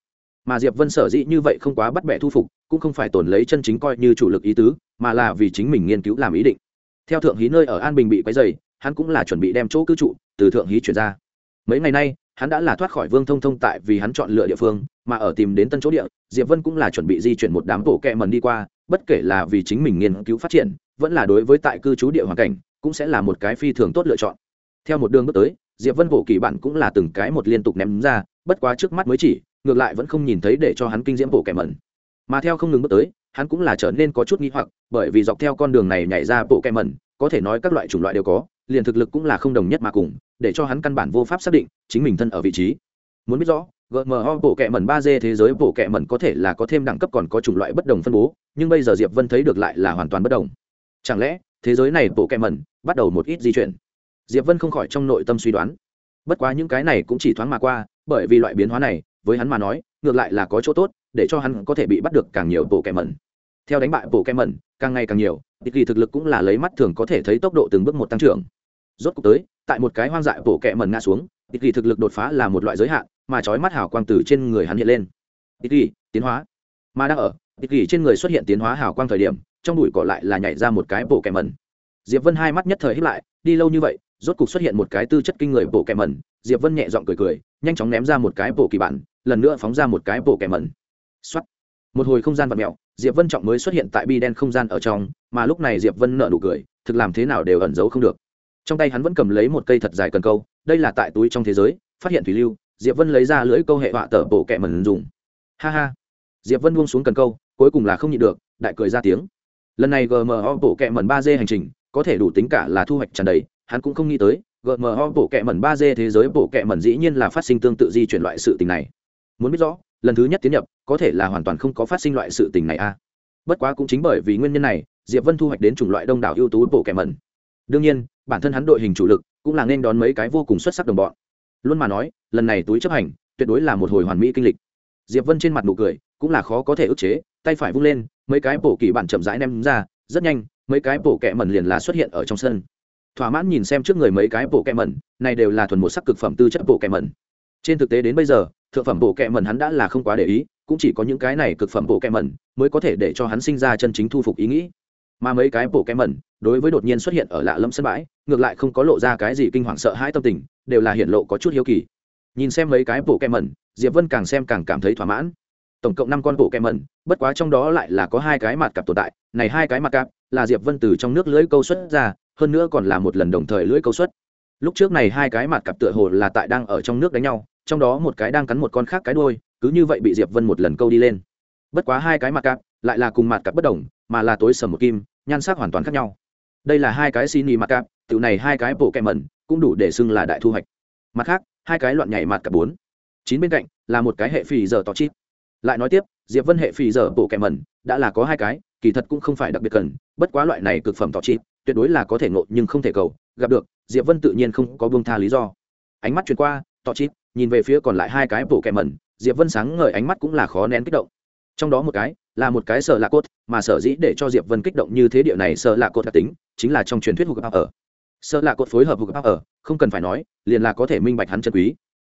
Mà diệp vân sở dĩ như vậy không quá bắt bẻ thu phục, cũng không phải tổn lấy chân chính coi như chủ lực ý tứ, mà là vì chính mình nghiên cứu làm ý định. Theo thượng hí nơi ở an bình bị quấy dày hắn cũng là chuẩn bị đem chỗ cư trụ, từ thượng hí chuyển ra. Mấy ngày nay, hắn đã là thoát khỏi vương thông thông tại vì hắn chọn lựa địa phương, mà ở tìm đến tân chỗ địa, diệp vân cũng là chuẩn bị di chuyển một đám bộ kẹ mần đi qua, bất kể là vì chính mình nghiên cứu phát triển vẫn là đối với tại cư trú địa hoàn cảnh, cũng sẽ là một cái phi thường tốt lựa chọn. Theo một đường bước tới, diệp vân bộ kỳ bản cũng là từng cái một liên tục ném ra, bất quá trước mắt mới chỉ, ngược lại vẫn không nhìn thấy để cho hắn kinh diễm bộ kẻ mẩn. Mà theo không ngừng bước tới, hắn cũng là trở nên có chút nghi hoặc, bởi vì dọc theo con đường này nhảy ra bộ kẻ mẩn, có thể nói các loại chủng loại đều có, liền thực lực cũng là không đồng nhất mà cùng, để cho hắn căn bản vô pháp xác định chính mình thân ở vị trí. Muốn biết rõ gmo bộ kẹ mẩn ba d thế giới bộ kẹ mẩn có thể là có thêm đẳng cấp còn có chủng loại bất đồng phân bố, nhưng bây giờ diệp vân thấy được lại là hoàn toàn bất đồng chẳng lẽ, thế giới này bộ kẹ mẩn, bắt đầu một ít di chuyển? Diệp vân không khỏi trong nội tâm suy đoán. Bất quá những cái này cũng chỉ thoáng mà qua, bởi vì loại biến hóa này, với hắn mà nói, ngược lại là có chỗ tốt, để cho hắn có thể bị bắt được càng nhiều bộ kẹ mẩn. Theo đánh bại bộ kẹ mẩn, càng ngày càng nhiều, tịch kỳ thực lực cũng là lấy mắt thường có thể thấy tốc độ từng bước một tăng trưởng. Rốt cuộc tới, tại một cái hoang dại bộ kẹ mẩn ngã xuống, tịch kỳ thực lực đột phá là một loại giới hạn, mà trói mắt hào quang từ trên người hắn hiện lên. Tịch kỳ, tiến hóa. Mà đang ở, tịch kỳ trên người xuất hiện tiến hóa hào quang thời điểm trong đùi cỏ lại là nhảy ra một cái bộ kẻ mẩn. Diệp vân hai mắt nhất thời hít lại đi lâu như vậy rốt cục xuất hiện một cái tư chất kinh người bộ kẻ mẩn. Diệp vân nhẹ giọng cười cười nhanh chóng ném ra một cái bộ kỳ bản lần nữa phóng ra một cái bộ kẻ mẩn. Xuất một hồi không gian vật mèo, diệp vân trọng mới xuất hiện tại bi đen không gian ở trong mà lúc này diệp vân nở nụ cười thực làm thế nào đều ẩn giấu không được. Trong tay hắn vẫn cầm lấy một cây thật dài cần câu đây là tại túi trong thế giới phát hiện thủy lưu diệp vân lấy ra lưỡi câu hệ họa tờ bộ kẹ mẩn dùng. Ha ha. Diệp vân buông xuống cần câu cuối cùng là không nhịn được đại cười ra tiếng lần này gmo bộ kẹ mẩn ba d hành trình, có thể đủ tính cả là thu hoạch tràn đầy. Hắn cũng không nghĩ tới gmo bộ kẹ mẩn ba d thế giới bộ kẹ mẩn dĩ nhiên là phát sinh tương tự di chuyển loại sự tình này. Muốn biết rõ, lần thứ nhất tiến nhập, có thể là hoàn toàn không có phát sinh loại sự tình này a bất quá cũng chính bởi vì nguyên nhân này, diệp vân thu hoạch đến chủng loại đông đảo ưu tú bộ kẻ mẩn. Đương nhiên, bản thân hắn đội hình chủ lực cũng là nên đón mấy cái vô cùng xuất sắc đồng bọn. Luôn mà nói, lần này túi chấp hành, tuyệt đối là một hồi hoàn mỹ kinh lịch. Diệp vân trên mặt nụ cười cũng là khó có thể ức chế, tay phải vung lên mấy cái bổ kỳ bản chậm rãi ném ra, rất nhanh, mấy cái bổ kẹ mẩn liền là xuất hiện ở trong sân. Thỏa mãn nhìn xem trước người mấy cái bổ kẹ mẩn, này đều là thuần một sắc cực phẩm tư chất bổ kẹ mẩn. Trên thực tế đến bây giờ, thượng phẩm bổ kẹ mẩn hắn đã là không quá để ý, cũng chỉ có những cái này cực phẩm bổ kẹ mẩn mới có thể để cho hắn sinh ra chân chính thu phục ý nghĩ. Mà mấy cái bổ kẹ mẩn, đối với đột nhiên xuất hiện ở lạ lâm sân bãi, ngược lại không có lộ ra cái gì kinh hoàng sợ hãi tâm tình, đều là hiện lộ có chút hiếu kỳ. Nhìn xem mấy cái bổ kẹ mẩn, diệp vân càng xem càng cảm thấy thỏa mãn tổng cộng năm con bộ kem mẩn, bất quá trong đó lại là có hai cái mặt cặp tồn tại, này hai cái mặt cặp là diệp vân từ trong nước lưới câu xuất ra, hơn nữa còn là một lần đồng thời lưỡi câu xuất. Lúc trước này hai cái mặt cặp tựa hồ là tại đang ở trong nước đánh nhau, trong đó một cái đang cắn một con khác cái đuôi, cứ như vậy bị diệp vân một lần câu đi lên. Bất quá hai cái mặt cặp lại là cùng mặt cặp bất đồng, mà là tối sầm một kim, nhan sắc hoàn toàn khác nhau. Đây là hai cái xin mặt cặp tiểu này hai cái bộ kem mẩn, cũng đủ để xưng là đại thu hoạch. Mặt khác, hai cái loạn nhảy mặt cặp bốn. Chín bên cạnh là một cái hệ phì giờ tỏ chít lại nói tiếp, diệp vân hệ phì giờ bộ kẹ mẩn, đã là có hai cái, kỳ thật cũng không phải đặc biệt cần, bất quá loại này cực phẩm tỏ chi, tuyệt đối là có thể ngộ nhưng không thể cầu, gặp được, diệp vân tự nhiên không có buông tha lý do. Ánh mắt chuyển qua, tỏ chi, nhìn về phía còn lại hai cái bộ kẹ mẩn, diệp vân sáng ngời ánh mắt cũng là khó nén kích động. Trong đó một cái, là một cái sợ lạ cốt, mà sở dĩ để cho diệp vân kích động như thế địa này sợ lạ cốt đặc tính, chính là trong truyền thuyết hụt ở. Sợ lạ cốt phối hợp hụt ở, không cần phải nói, liền là có thể minh bạch hắn chân quý.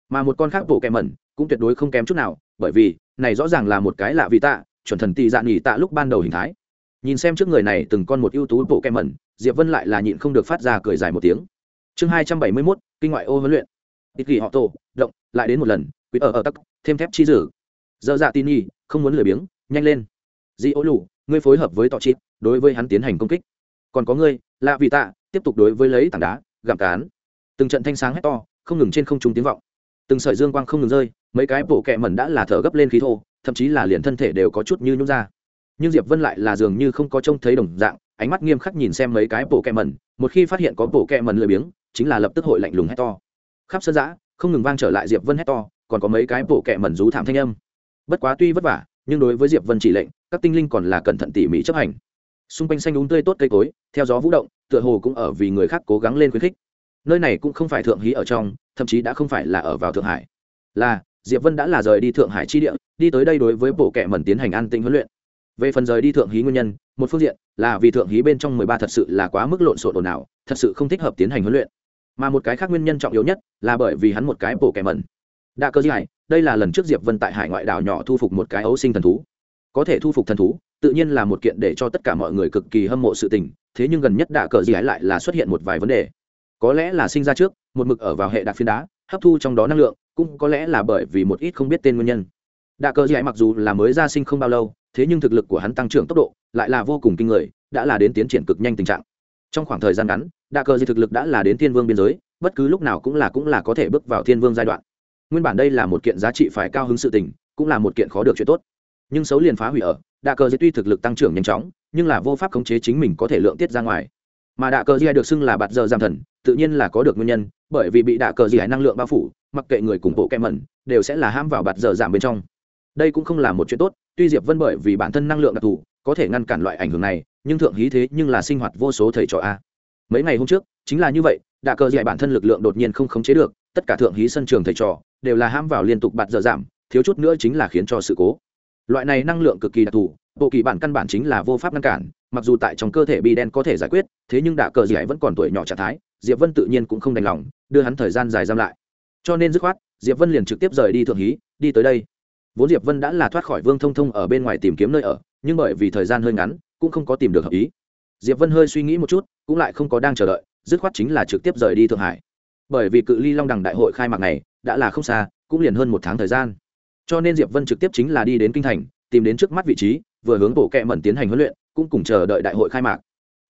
Mà một con khác bộ kẹ mẩn, cũng tuyệt đối không kém chút nào, bởi vì này rõ ràng là một cái lạ vì tạ chuẩn thần tị dạ nghỉ tạ lúc ban đầu hình thái. Nhìn xem trước người này từng con một ưu tú bộ kem mẩn diệp vân lại là nhịn không được phát ra cười dài một tiếng. Chương hai trăm bảy mươi 271, kinh ngoại ô huấn luyện. Ít kỳ họ tổ động lại đến một lần quýt ở ở tắc thêm thép chi dử. Dơ dạ tin nhi không muốn lười biếng nhanh lên. Di ô lù ngươi phối hợp với tọ chít đối với hắn tiến hành công kích. Còn có ngươi lạ vì tạ tiếp tục đối với lấy tảng đá gặm cán. Từng trận thanh sáng hét to không ngừng trên không trung tiếng vọng từng sợi dương quang không ngừng rơi, mấy cái bộ kẹ mẩn đã là thở gấp lên khí thô, thậm chí là liền thân thể đều có chút như nhút ra. Nhưng diệp vân lại là dường như không có trông thấy đồng dạng, ánh mắt nghiêm khắc nhìn xem mấy cái bộ kẹ mẩn, một khi phát hiện có bộ kẹ mẩn lười biếng, chính là lập tức hội lạnh lùng hét to. Khắp sân giã, không ngừng vang trở lại diệp vân hét to, còn có mấy cái bộ kẹ mẩn rú thảm thanh âm. Bất quá tuy vất vả, nhưng đối với diệp vân chỉ lệnh, các tinh linh còn là cẩn thận tỉ mỉ chấp hành. Xung quanh xanh đúng tươi tốt cây cối, theo gió vũ động, tựa hồ cũng ở vì người khác cố gắng lên khuyến khích nơi này cũng không phải thượng hí ở trong, thậm chí đã không phải là ở vào thượng hải. Là, diệp vân đã là rời đi thượng hải chi địa, đi tới đây đối với bộ kệ mẩn tiến hành an tĩnh huấn luyện. Về phần rời đi thượng hí nguyên nhân, một phương diện là vì thượng hí bên trong mười ba thật sự là quá mức lộn xộn ồn ào, thật sự không thích hợp tiến hành huấn luyện. Mà một cái khác nguyên nhân trọng yếu nhất là bởi vì hắn một cái bộ kệ mẩn. Đa cơ giải đây là lần trước diệp vân tại hải ngoại đảo nhỏ thu phục một cái ấu sinh thần thú. Có thể thu phục thần thú, tự nhiên là một kiện để cho tất cả mọi người cực kỳ hâm mộ sự tình, thế nhưng gần nhất đạ cờ gì lại là xuất hiện một vài vấn đề có lẽ là sinh ra trước, một mực ở vào hệ đạc phiến đá, hấp thu trong đó năng lượng, cũng có lẽ là bởi vì một ít không biết tên nguyên nhân. Đạ cờ dạy mặc dù là mới ra sinh không bao lâu, thế nhưng thực lực của hắn tăng trưởng tốc độ, lại là vô cùng kinh người, đã là đến tiến triển cực nhanh tình trạng. Trong khoảng thời gian ngắn, đạ cờ dạy thực lực đã là đến thiên vương biên giới, bất cứ lúc nào cũng là cũng là có thể bước vào thiên vương giai đoạn. Nguyên bản đây là một kiện giá trị phải cao hứng sự tình, cũng là một kiện khó được chuyện tốt. Nhưng xấu liền phá hủy ở, đạ cờ dạy tuy thực lực tăng trưởng nhanh chóng, nhưng là vô pháp khống chế chính mình có thể lượng tiết ra ngoài mà đạ cờ dạy được xưng là bạt giờ giam thần, tự nhiên là có được nguyên nhân, bởi vì bị đạ cờ dạy năng lượng bao phủ, mặc kệ người cùng bộ kem mẩn, đều sẽ là ham vào bạt giờ giảm bên trong. Đây cũng không là một chuyện tốt, tuy diệp vân bởi vì bản thân năng lượng đặc thù, có thể ngăn cản loại ảnh hưởng này, nhưng thượng hí thế nhưng là sinh hoạt vô số thầy trò a. Mấy ngày hôm trước, chính là như vậy, đạ cờ dạy bản thân lực lượng đột nhiên không khống chế được, tất cả thượng hí sân trường thầy trò đều là ham vào liên tục bạt giờ giảm, thiếu chút nữa chính là khiến cho sự cố. Loại này năng lượng cực kỳ đặc thù bộ kỳ bản căn bản chính là vô pháp ngăn cản, mặc dù tại trong cơ thể bi đen có thể giải quyết, thế nhưng đạ cờ ấy vẫn còn tuổi nhỏ trạng thái, diệp vân tự nhiên cũng không đành lòng, đưa hắn thời gian dài giam lại. Cho nên dứt khoát, diệp vân liền trực tiếp rời đi thượng hí, đi tới đây. Vốn diệp vân đã là thoát khỏi vương thông thông ở bên ngoài tìm kiếm nơi ở, nhưng bởi vì thời gian hơi ngắn, cũng không có tìm được hợp ý. Diệp vân hơi suy nghĩ một chút, cũng lại không có đang chờ đợi, dứt khoát chính là trực tiếp rời đi thượng hải. Bởi vì cự ly long đằng đại hội khai mạc này, đã là không xa, cũng liền hơn một tháng thời gian. Cho nên diệp vân trực tiếp chính là đi đến kinh thành tìm đến trước mắt vị trí, vừa hướng bộ kẹ mẩn tiến hành huấn luyện, cũng cùng chờ đợi đại hội khai mạc.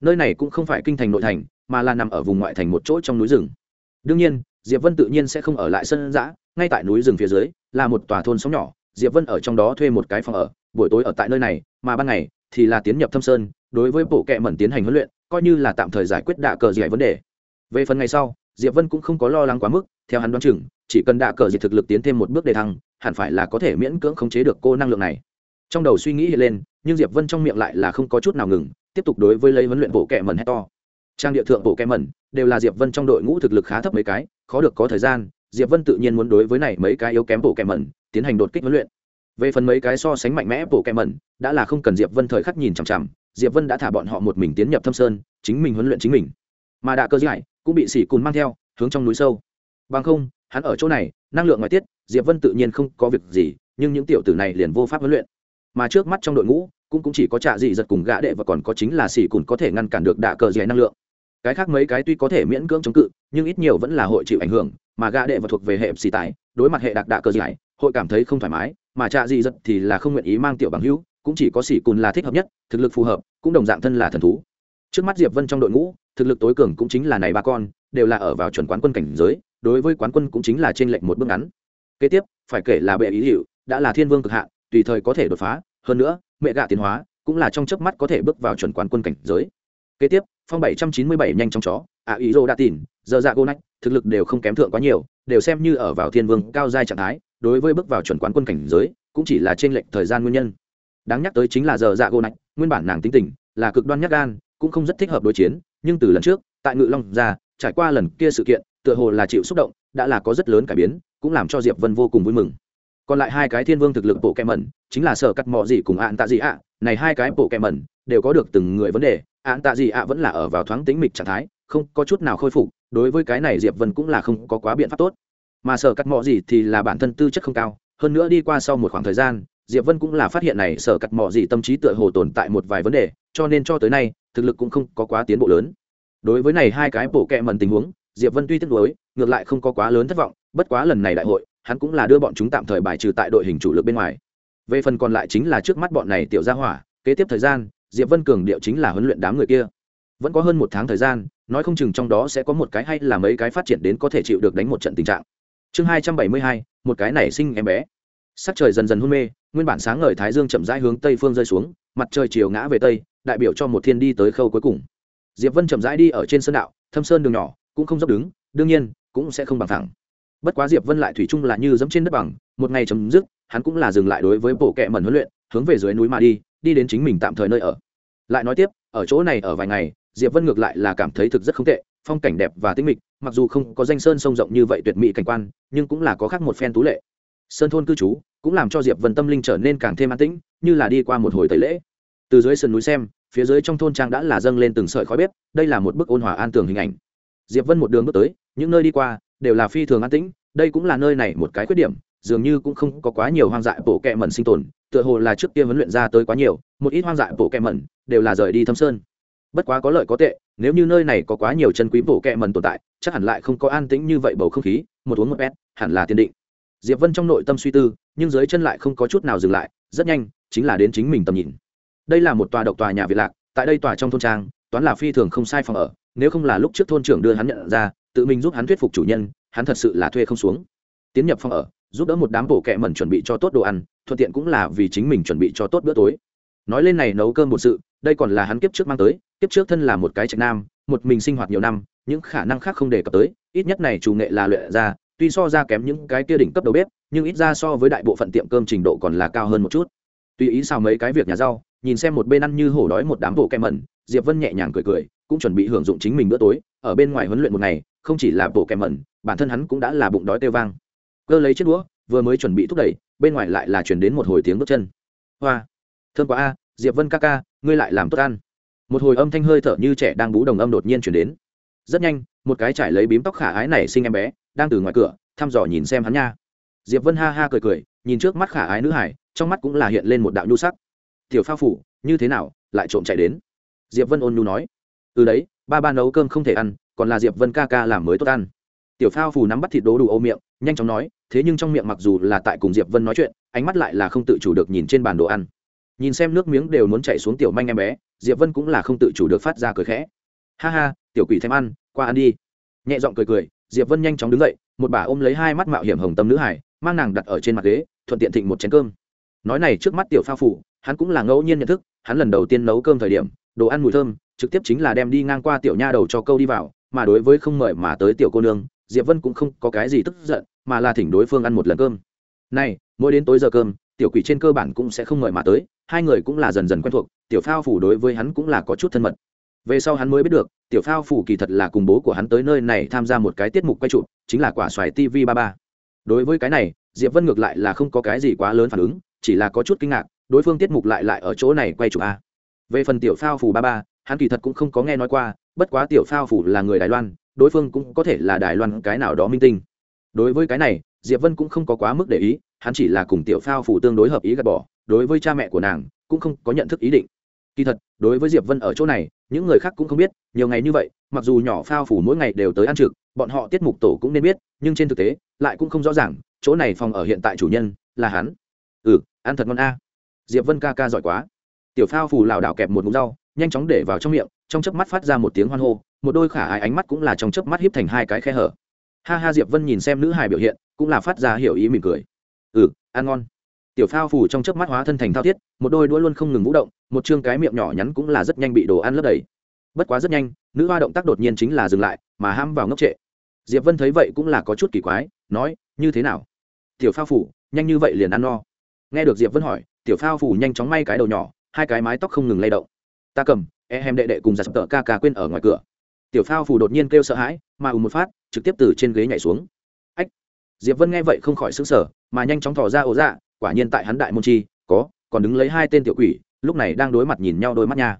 Nơi này cũng không phải kinh thành nội thành, mà là nằm ở vùng ngoại thành một chỗ trong núi rừng. Đương nhiên, diệp vân tự nhiên sẽ không ở lại sân giã ngay tại núi rừng phía dưới, là một tòa thôn sóng nhỏ. Diệp vân ở trong đó thuê một cái phòng ở, buổi tối ở tại nơi này, mà ban ngày thì là tiến nhập thâm sơn, đối với bộ kệ mẩn tiến hành huấn luyện, coi như là tạm thời giải quyết đạ cờ gì vấn đề. Về phần ngày sau, diệp vân cũng không có lo lắng quá mức, theo hắn đoán chừng, chỉ cần đạ cờ gì thực lực tiến thêm một bước đề thăng, hẳn phải là có thể miễn cưỡng khống chế được cô năng lượng này trong đầu suy nghĩ hiện lên, nhưng diệp vân trong miệng lại là không có chút nào ngừng, tiếp tục đối với lấy huấn luyện bộ kẹ mẩn hét to. Trang địa thượng bộ kẹ mẩn, đều là diệp vân trong đội ngũ thực lực khá thấp mấy cái, khó được có thời gian, diệp vân tự nhiên muốn đối với này mấy cái yếu kém bộ kẹ mẩn, tiến hành đột kích huấn luyện. Về phần mấy cái so sánh mạnh mẽ bộ kẹ mẩn, đã là không cần diệp vân thời khắc nhìn chằm chằm, diệp vân đã thả bọn họ một mình tiến nhập thâm sơn, chính mình huấn luyện chính mình. Mà đạ cơ giải cũng bị sỉ cùn mang theo, hướng trong núi sâu. Bằng không, hắn ở chỗ này, năng lượng ngoại tiết, diệp vân tự nhiên không có việc gì, nhưng những tiểu tử này liền vô pháp huấn luyện mà trước mắt trong đội ngũ cũng cũng chỉ có trạ dị giật cùng gã đệ và còn có chính là xỉ cùn có thể ngăn cản được đạ cờ dẻ năng lượng. Cái khác mấy cái tuy có thể miễn cưỡng chống cự, nhưng ít nhiều vẫn là hội chịu ảnh hưởng, mà gã đệ và thuộc về hệ xì tải đối mặt hệ đặc đạ cờ dẻ, hội cảm thấy không thoải mái, mà trạ dị giật thì là không nguyện ý mang tiểu bằng hữu, cũng chỉ có xỉ cùn là thích hợp nhất, thực lực phù hợp, cũng đồng dạng thân là thần thú. Trước mắt diệp vân trong đội ngũ, thực lực tối cường cũng chính là này ba con, đều là ở vào chuẩn quán quân cảnh giới, đối với quán quân cũng chính là trên lệnh một bước ngắn. Kế tiếp, phải kể là bệ ý hiệu đã là thiên vương cực hạn, tùy thời có thể đột phá hơn nữa, mẹ gạ tiến hóa cũng là trong chớp mắt có thể bước vào chuẩn quán quân cảnh giới. Kế tiếp, phong bảy trăm chín mươi bảy nhanh trong chó ạ ý rô đã tỉn giờ dạ gô nách, thực lực đều không kém thượng quá nhiều, đều xem như ở vào thiên vương cao giai trạng thái, đối với bước vào chuẩn quán quân cảnh giới cũng chỉ là trên lệnh thời gian nguyên nhân. Đáng nhắc tới chính là giờ dạ gô nách, nguyên bản nàng tính tình là cực đoan nhắc gan, cũng không rất thích hợp đối chiến, nhưng từ lần trước, tại ngự long ra, trải qua lần kia sự kiện, tựa hồ là chịu xúc động, đã là có rất lớn cải biến, cũng làm cho diệp vân vô cùng vui mừng còn lại hai cái thiên vương thực lực bộ kẹ mẩn chính là sở cắt mọ gì cùng ạn tạ gì ạ này hai cái bộ kẹ mẩn đều có được từng người vấn đề ạn tạ gì ạ vẫn là ở vào thoáng tính mịch trạng thái, không có chút nào khôi phục, đối với cái này diệp vân cũng là không có quá biện pháp tốt. Mà sở cắt mọ gì thì là bản thân tư chất không cao, hơn nữa đi qua sau một khoảng thời gian, diệp vân cũng là phát hiện này sở cắt mọ gì tâm trí tựa hồ tồn tại một vài vấn đề, cho nên cho tới nay, thực lực cũng không có quá tiến bộ lớn. Đối với này hai cái bộ kẹ mẩn tình huống, diệp vân tuy tiếc nuối, ngược lại không có quá lớn thất vọng, bất quá lần này đại hội hắn cũng là đưa bọn chúng tạm thời bài trừ tại đội hình chủ lực bên ngoài. Về phần còn lại chính là trước mắt bọn này tiểu gia hỏa, kế tiếp thời gian, diệp vân cường điệu chính là huấn luyện đám người kia. Vẫn có hơn một tháng thời gian, nói không chừng trong đó sẽ có một cái hay là mấy cái phát triển đến có thể chịu được đánh một trận tình trạng. Chương hai trăm bảy mươi hai, một cái nảy sinh em bé. Sắc trời dần dần hôn mê, nguyên bản sáng ngời thái dương chậm rãi hướng tây phương rơi xuống, mặt trời chiều ngã về tây, đại biểu cho một thiên đi tới khâu cuối cùng. Diệp vân chậm rãi đi ở trên sơn đạo, thâm sơn đường nhỏ, cũng không dốc đứng, đương nhiên, cũng sẽ không bằng thẳng bất quá diệp vân lại thủy chung là như dẫm trên đất bằng, một ngày chấm dứt, hắn cũng là dừng lại đối với bộ kệ mẩn huấn luyện, hướng về dưới núi mà đi đi đến chính mình tạm thời nơi ở. Lại nói tiếp, ở chỗ này ở vài ngày, diệp vân ngược lại là cảm thấy thực rất không tệ, phong cảnh đẹp và tinh mịch, mặc dù không có danh sơn sông rộng như vậy tuyệt mỹ cảnh quan, nhưng cũng là có khác một phen tú lệ. Sơn thôn cư trú cũng làm cho diệp vân tâm linh trở nên càng thêm an tĩnh, như là đi qua một hồi tẩy lễ. Từ dưới sườn núi xem, phía dưới trong thôn trang đã là dâng lên từng sợi khói bếp, đây là một bức ôn hòa an tường hình ảnh. Diệp vân một đường bước tới, những nơi đi qua đều là phi thường an tĩnh, đây cũng là nơi này một cái khuyết điểm, dường như cũng không có quá nhiều hoang dại bộ kẹ mẩn sinh tồn, tựa hồ là trước kia huấn luyện ra tới quá nhiều, một ít hoang dại bộ kẹ mẩn đều là rời đi thâm sơn. Bất quá có lợi có tệ, nếu như nơi này có quá nhiều chân quý bộ kẹ mẩn tồn tại, chắc hẳn lại không có an tĩnh như vậy bầu không khí, một uống một pet hẳn là tiên định. Diệp vân trong nội tâm suy tư, nhưng dưới chân lại không có chút nào dừng lại, rất nhanh, chính là đến chính mình tầm nhìn. Đây là một tòa độc tòa nhà việt lạc, tại đây tòa trong thôn trang, toán là phi thường không sai phòng ở, nếu không là lúc trước thôn trưởng đưa hắn nhận ra tự mình giúp hắn thuyết phục chủ nhân, hắn thật sự là thuê không xuống. Tiến nhập phòng ở, giúp đỡ một đám bộ kẹ mẩn chuẩn bị cho tốt đồ ăn, thuận tiện cũng là vì chính mình chuẩn bị cho tốt bữa tối. Nói lên này nấu cơm một sự, đây còn là hắn kiếp trước mang tới, kiếp trước thân là một cái trạch nam, một mình sinh hoạt nhiều năm, những khả năng khác không đề cập tới, ít nhất này chủ nghệ là luyện ra, tuy so ra kém những cái kia đỉnh cấp đầu bếp, nhưng ít ra so với đại bộ phận tiệm cơm trình độ còn là cao hơn một chút. Tùy ý xào mấy cái việc nhà rau, nhìn xem một bên ăn như hổ đói một đám bộ kem mẩn diệp vân nhẹ nhàng cười cười, cũng chuẩn bị hưởng dụng chính mình bữa tối, ở bên ngoài huấn luyện một ngày, không chỉ là bộ kẹm mẩn, bản thân hắn cũng đã là bụng đói tê vang. Cơ lấy chiếc đũa, vừa mới chuẩn bị thúc đẩy, bên ngoài lại là chuyển đến một hồi tiếng bước chân. Hoa thương quá a, diệp vân ca ca, ngươi lại làm tốt ăn. Một hồi âm thanh hơi thở như trẻ đang bú đồng âm đột nhiên chuyển đến. Rất nhanh, một cái trải lấy bím tóc khả ái này sinh em bé, đang từ ngoài cửa, thăm dò nhìn xem hắn nha. Diệp vân ha ha cười cười, nhìn trước mắt khả ái nữ hải, trong mắt cũng là hiện lên một đạo nhu sắc. Tiểu pha phủ, như thế nào, lại trộm chạy đến? Diệp vân ôn nhu nói. Từ đấy, ba ba nấu cơm không thể ăn, còn là diệp vân ca ca làm mới tốt ăn. Tiểu phao phù nắm bắt thịt đố đủ ô miệng, nhanh chóng nói, thế nhưng trong miệng mặc dù là tại cùng diệp vân nói chuyện, ánh mắt lại là không tự chủ được nhìn trên bàn đồ ăn. Nhìn xem nước miếng đều muốn chảy xuống tiểu manh em bé, diệp vân cũng là không tự chủ được phát ra cười khẽ. Ha ha, tiểu quỷ thèm ăn, qua ăn đi. Nhẹ giọng cười cười, diệp vân nhanh chóng đứng dậy, một bà ôm lấy hai mắt mạo hiểm hồng tâm nữ hải, mang nàng đặt ở trên mặt ghế, thuận tiện thịnh một chén cơm. Nói này trước mắt tiểu Phao phủ hắn cũng là ngẫu nhiên nhận thức, hắn lần đầu tiên nấu cơm thời điểm đồ ăn mùi thơm, trực tiếp chính là đem đi ngang qua tiểu nha đầu cho câu đi vào, mà đối với không mời mà tới tiểu cô nương, diệp vân cũng không có cái gì tức giận, mà là thỉnh đối phương ăn một lần cơm. Này, mỗi đến tối giờ cơm, tiểu quỷ trên cơ bản cũng sẽ không mời mà tới, hai người cũng là dần dần quen thuộc, tiểu phao phủ đối với hắn cũng là có chút thân mật. Về sau hắn mới biết được, tiểu phao phủ kỳ thật là cùng bố của hắn tới nơi này tham gia một cái tiết mục quay trụ, chính là quả xoài tv ba ba. Đối với cái này, diệp vân ngược lại là không có cái gì quá lớn phản ứng, chỉ là có chút kinh ngạc, đối phương tiết mục lại lại ở chỗ này quay trụ a về phần tiểu phao phủ ba ba, hắn kỳ thật cũng không có nghe nói qua, bất quá tiểu phao phủ là người đài loan, đối phương cũng có thể là đài loan cái nào đó minh tinh. Đối với cái này, diệp vân cũng không có quá mức để ý, hắn chỉ là cùng tiểu phao phủ tương đối hợp ý gạt bỏ, đối với cha mẹ của nàng, cũng không có nhận thức ý định. Kỳ thật, đối với diệp vân ở chỗ này, những người khác cũng không biết, nhiều ngày như vậy, mặc dù nhỏ phao phủ mỗi ngày đều tới ăn trực, bọn họ tiết mục tổ cũng nên biết, nhưng trên thực tế, lại cũng không rõ ràng, chỗ này phòng ở hiện tại chủ nhân là hắn. Ừ ăn thật ngon a. Diệp vân ca ca giỏi quá tiểu phao phủ lảo đảo kẹp một mũ rau, nhanh chóng để vào trong miệng, trong chớp mắt phát ra một tiếng hoan hô, một đôi khả ái ánh mắt cũng là trong chớp mắt híp thành hai cái khe hở. Ha ha, diệp vân nhìn xem nữ hài biểu hiện, cũng là phát ra hiểu ý mỉm cười. Ừ ăn ngon. Tiểu phao phủ trong chớp mắt hóa thân thành thao thiết, một đôi đũa luôn không ngừng vũ động, một chương cái miệng nhỏ nhắn cũng là rất nhanh bị đồ ăn lấp đầy. Bất quá rất nhanh, nữ hoa động tác đột nhiên chính là dừng lại, mà ham vào ngốc trệ. Diệp vân thấy vậy cũng là có chút kỳ quái, nói, như thế nào? Tiểu phao phủ nhanh như vậy liền ăn no. Nghe được diệp vân hỏi, tiểu phao phủ nhanh chóng may cái đầu nhỏ hai cái mái tóc không ngừng lay động. Ta cầm e hem đệ đệ cùng giặt tờ ca ca quên ở ngoài cửa. Tiểu phao phủ đột nhiên kêu sợ hãi, mà ù một phát, trực tiếp từ trên ghế nhảy xuống. Ách! Diệp vân nghe vậy không khỏi xứng sở mà nhanh chóng thò ra ổ dạ quả nhiên tại hắn đại môn chi, có, còn đứng lấy hai tên tiểu quỷ, lúc này đang đối mặt nhìn nhau đôi mắt nha.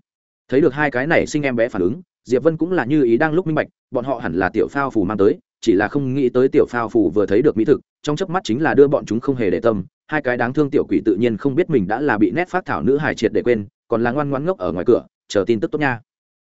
Thấy được hai cái này sinh em bé phản ứng, diệp vân cũng là như ý đang lúc minh bạch, bọn họ hẳn là tiểu phao phủ mang tới chỉ là không nghĩ tới tiểu phao phủ vừa thấy được mỹ thực, trong chớp mắt chính là đưa bọn chúng không hề để tâm, hai cái đáng thương tiểu quỷ tự nhiên không biết mình đã là bị nét phát thảo nữ hải triệt để quên, còn là ngoan ngoan ngốc ở ngoài cửa, chờ tin tức tốt nha.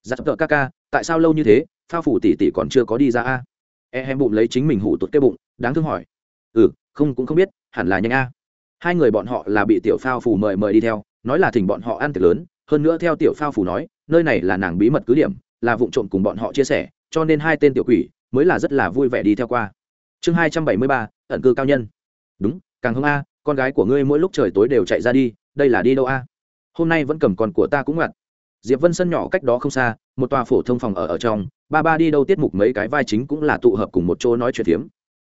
Giặc tợ ca ca, tại sao lâu như thế, phao phủ tỷ tỷ còn chưa có đi ra a? E hem bụng lấy chính mình hủ tụt cái bụng, đáng thương hỏi. Ừ không cũng không biết, hẳn là nhanh a. Hai người bọn họ là bị tiểu phao phủ mời mời đi theo, nói là thỉnh bọn họ ăn tiệc lớn, hơn nữa theo tiểu phao phủ nói, nơi này là nàng bí mật cứ điểm, là vụ trộm cùng bọn họ chia sẻ, cho nên hai tên tiểu quỷ mới là rất là vui vẻ đi theo qua. Chương hai trăm bảy mươi ba, ẩn cư cao nhân. Đúng, càng không a, con gái của ngươi mỗi lúc trời tối đều chạy ra đi, đây là đi đâu a? Hôm nay vẫn cầm con của ta cũng ngặt diệp vân sân nhỏ cách đó không xa, một tòa phổ thông phòng ở ở trong, ba ba đi đâu tiết mục mấy cái vai chính cũng là tụ hợp cùng một chỗ nói chuyện tiếm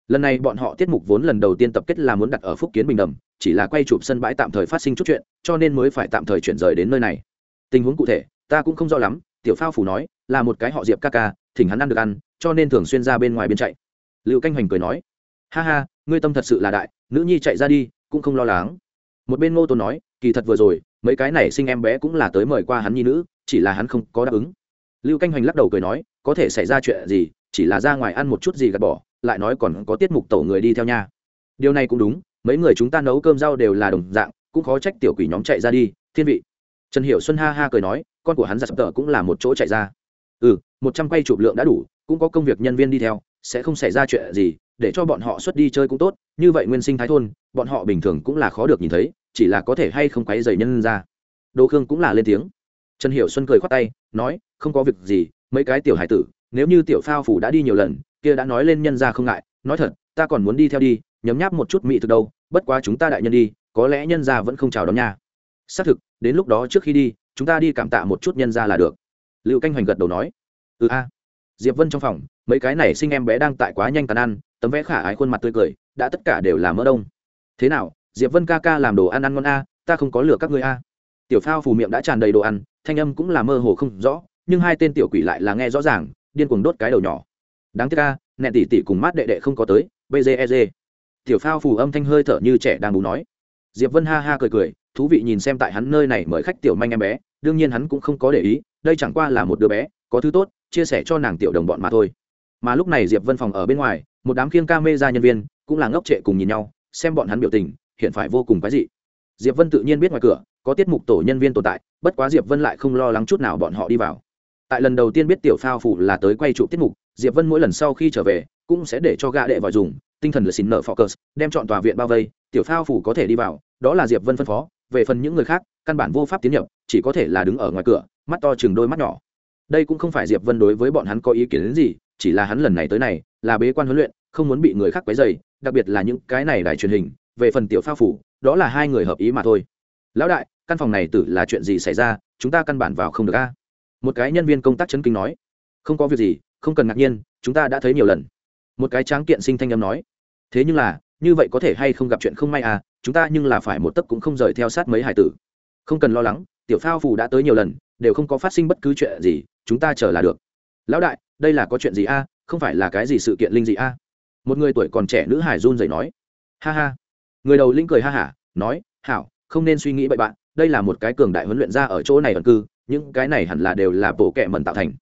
lần này bọn họ tiết mục vốn lần đầu tiên tập kết là muốn đặt ở phúc kiến bình đầm, chỉ là quay chụp sân bãi tạm thời phát sinh chút chuyện, cho nên mới phải tạm thời chuyển rời đến nơi này. Tình huống cụ thể, ta cũng không rõ lắm, tiểu phao phủ nói là một cái họ diệp ca ca, thỉnh hắn ăn được ăn, cho nên thường xuyên ra bên ngoài biên chạy. Liệu canh hoành cười nói, ha ha, ngươi tâm thật sự là đại, nữ nhi chạy ra đi, cũng không lo lắng. Một bên ngô tôn nói, kỳ thật vừa rồi, mấy cái này sinh em bé cũng là tới mời qua hắn nhi nữ, chỉ là hắn không có đáp ứng. Lưu canh hoành lắc đầu cười nói, có thể xảy ra chuyện gì, chỉ là ra ngoài ăn một chút gì gạt bỏ, lại nói còn có tiết mục tổ người đi theo nha. Điều này cũng đúng, mấy người chúng ta nấu cơm rau đều là đồng dạng, cũng khó trách tiểu quỷ nhóm chạy ra đi, thiên vị. Trần hiểu xuân ha ha cười nói, con của hắn giặt tờ cũng là một chỗ chạy ra ừ một trăm quay chụp lượng đã đủ, cũng có công việc nhân viên đi theo, sẽ không xảy ra chuyện gì, để cho bọn họ xuất đi chơi cũng tốt, như vậy nguyên sinh thái thôn, bọn họ bình thường cũng là khó được nhìn thấy, chỉ là có thể hay không quấy dày nhân ra. Đỗ khương cũng là lên tiếng. Trần hiểu xuân cười khoát tay, nói, không có việc gì, mấy cái tiểu hải tử, nếu như tiểu phao phủ đã đi nhiều lần, kia đã nói lên nhân ra không ngại, nói thật, ta còn muốn đi theo đi, nhấm nháp một chút mị thực đâu, bất quá chúng ta đại nhân đi, có lẽ nhân ra vẫn không chào đón nha. Xác thực, đến lúc đó trước khi đi, chúng ta đi cảm tạ một chút nhân ra là được. Lưu canh hoành gật đầu nói ừ a. Diệp vân trong phòng, mấy cái này sinh em bé đang tại quá nhanh tàn ăn, tấm vẽ khả ái khuôn mặt tươi cười, đã tất cả đều là mỡ đông. Thế nào, diệp vân ca ca làm đồ ăn ăn ngon a, ta không có lừa các ngươi a. Tiểu phao phù miệng đã tràn đầy đồ ăn, thanh âm cũng là mơ hồ không rõ, nhưng hai tên tiểu quỷ lại là nghe rõ ràng, điên cuồng đốt cái đầu nhỏ. Đáng tiếc ca nẹ tỉ tỉ cùng mát đệ đệ không có tới bgeg tiểu phao phù âm thanh hơi thở như trẻ đang bú nói. Diệp vân ha ha cười cười, thú vị nhìn xem tại hắn nơi này mời khách tiểu manh em bé, đương nhiên hắn cũng không có để ý đây chẳng qua là một đứa bé, có thứ tốt, chia sẻ cho nàng tiểu đồng bọn mà thôi. Mà lúc này diệp vân phòng ở bên ngoài, một đám khiêng ca mê ra nhân viên, cũng là ngốc trệ cùng nhìn nhau, xem bọn hắn biểu tình, hiện phải vô cùng quái dị. Diệp vân tự nhiên biết ngoài cửa, có tiết mục tổ nhân viên tồn tại, bất quá diệp vân lại không lo lắng chút nào bọn họ đi vào. Tại lần đầu tiên biết tiểu phao phủ là tới quay trụ tiết mục, diệp vân mỗi lần sau khi trở về, cũng sẽ để cho gã đệ vào dùng, tinh thần là xin nợ focus, đem chọn tòa viện bao vây, tiểu phao phủ có thể đi vào, đó là diệp vân phân phó, về phần những người khác, căn bản vô pháp tiến nhập, chỉ có thể là đứng ở ngoài cửa mắt to chừng đôi mắt nhỏ. Đây cũng không phải diệp vân đối với bọn hắn có ý kiến đến gì, chỉ là hắn lần này tới này, là bế quan huấn luyện, không muốn bị người khác quấy dày đặc biệt là những cái này đài truyền hình, về phần tiểu phao phủ, đó là hai người hợp ý mà thôi. Lão đại, căn phòng này tử là chuyện gì xảy ra, chúng ta căn bản vào không được a. Một cái nhân viên công tác chấn kinh nói. Không có việc gì, không cần ngạc nhiên, chúng ta đã thấy nhiều lần. Một cái tráng kiện sinh thanh âm nói. Thế nhưng là, như vậy có thể hay không gặp chuyện không may à chúng ta nhưng là phải một tấc cũng không rời theo sát mấy hải tử. Không cần lo lắng, tiểu phao Phủ đã tới nhiều lần đều không có phát sinh bất cứ chuyện gì, chúng ta chờ là được. Lão đại, đây là có chuyện gì a? Không phải là cái gì sự kiện linh dị a? Một người tuổi còn trẻ nữ hải run rẩy nói. Ha ha. Người đầu linh cười ha hả, nói, hảo, không nên suy nghĩ bậy bạn, đây là một cái cường đại huấn luyện ra ở chỗ này ẩn cư, những cái này hẳn là đều là bộ kệ mẩn tạo thành.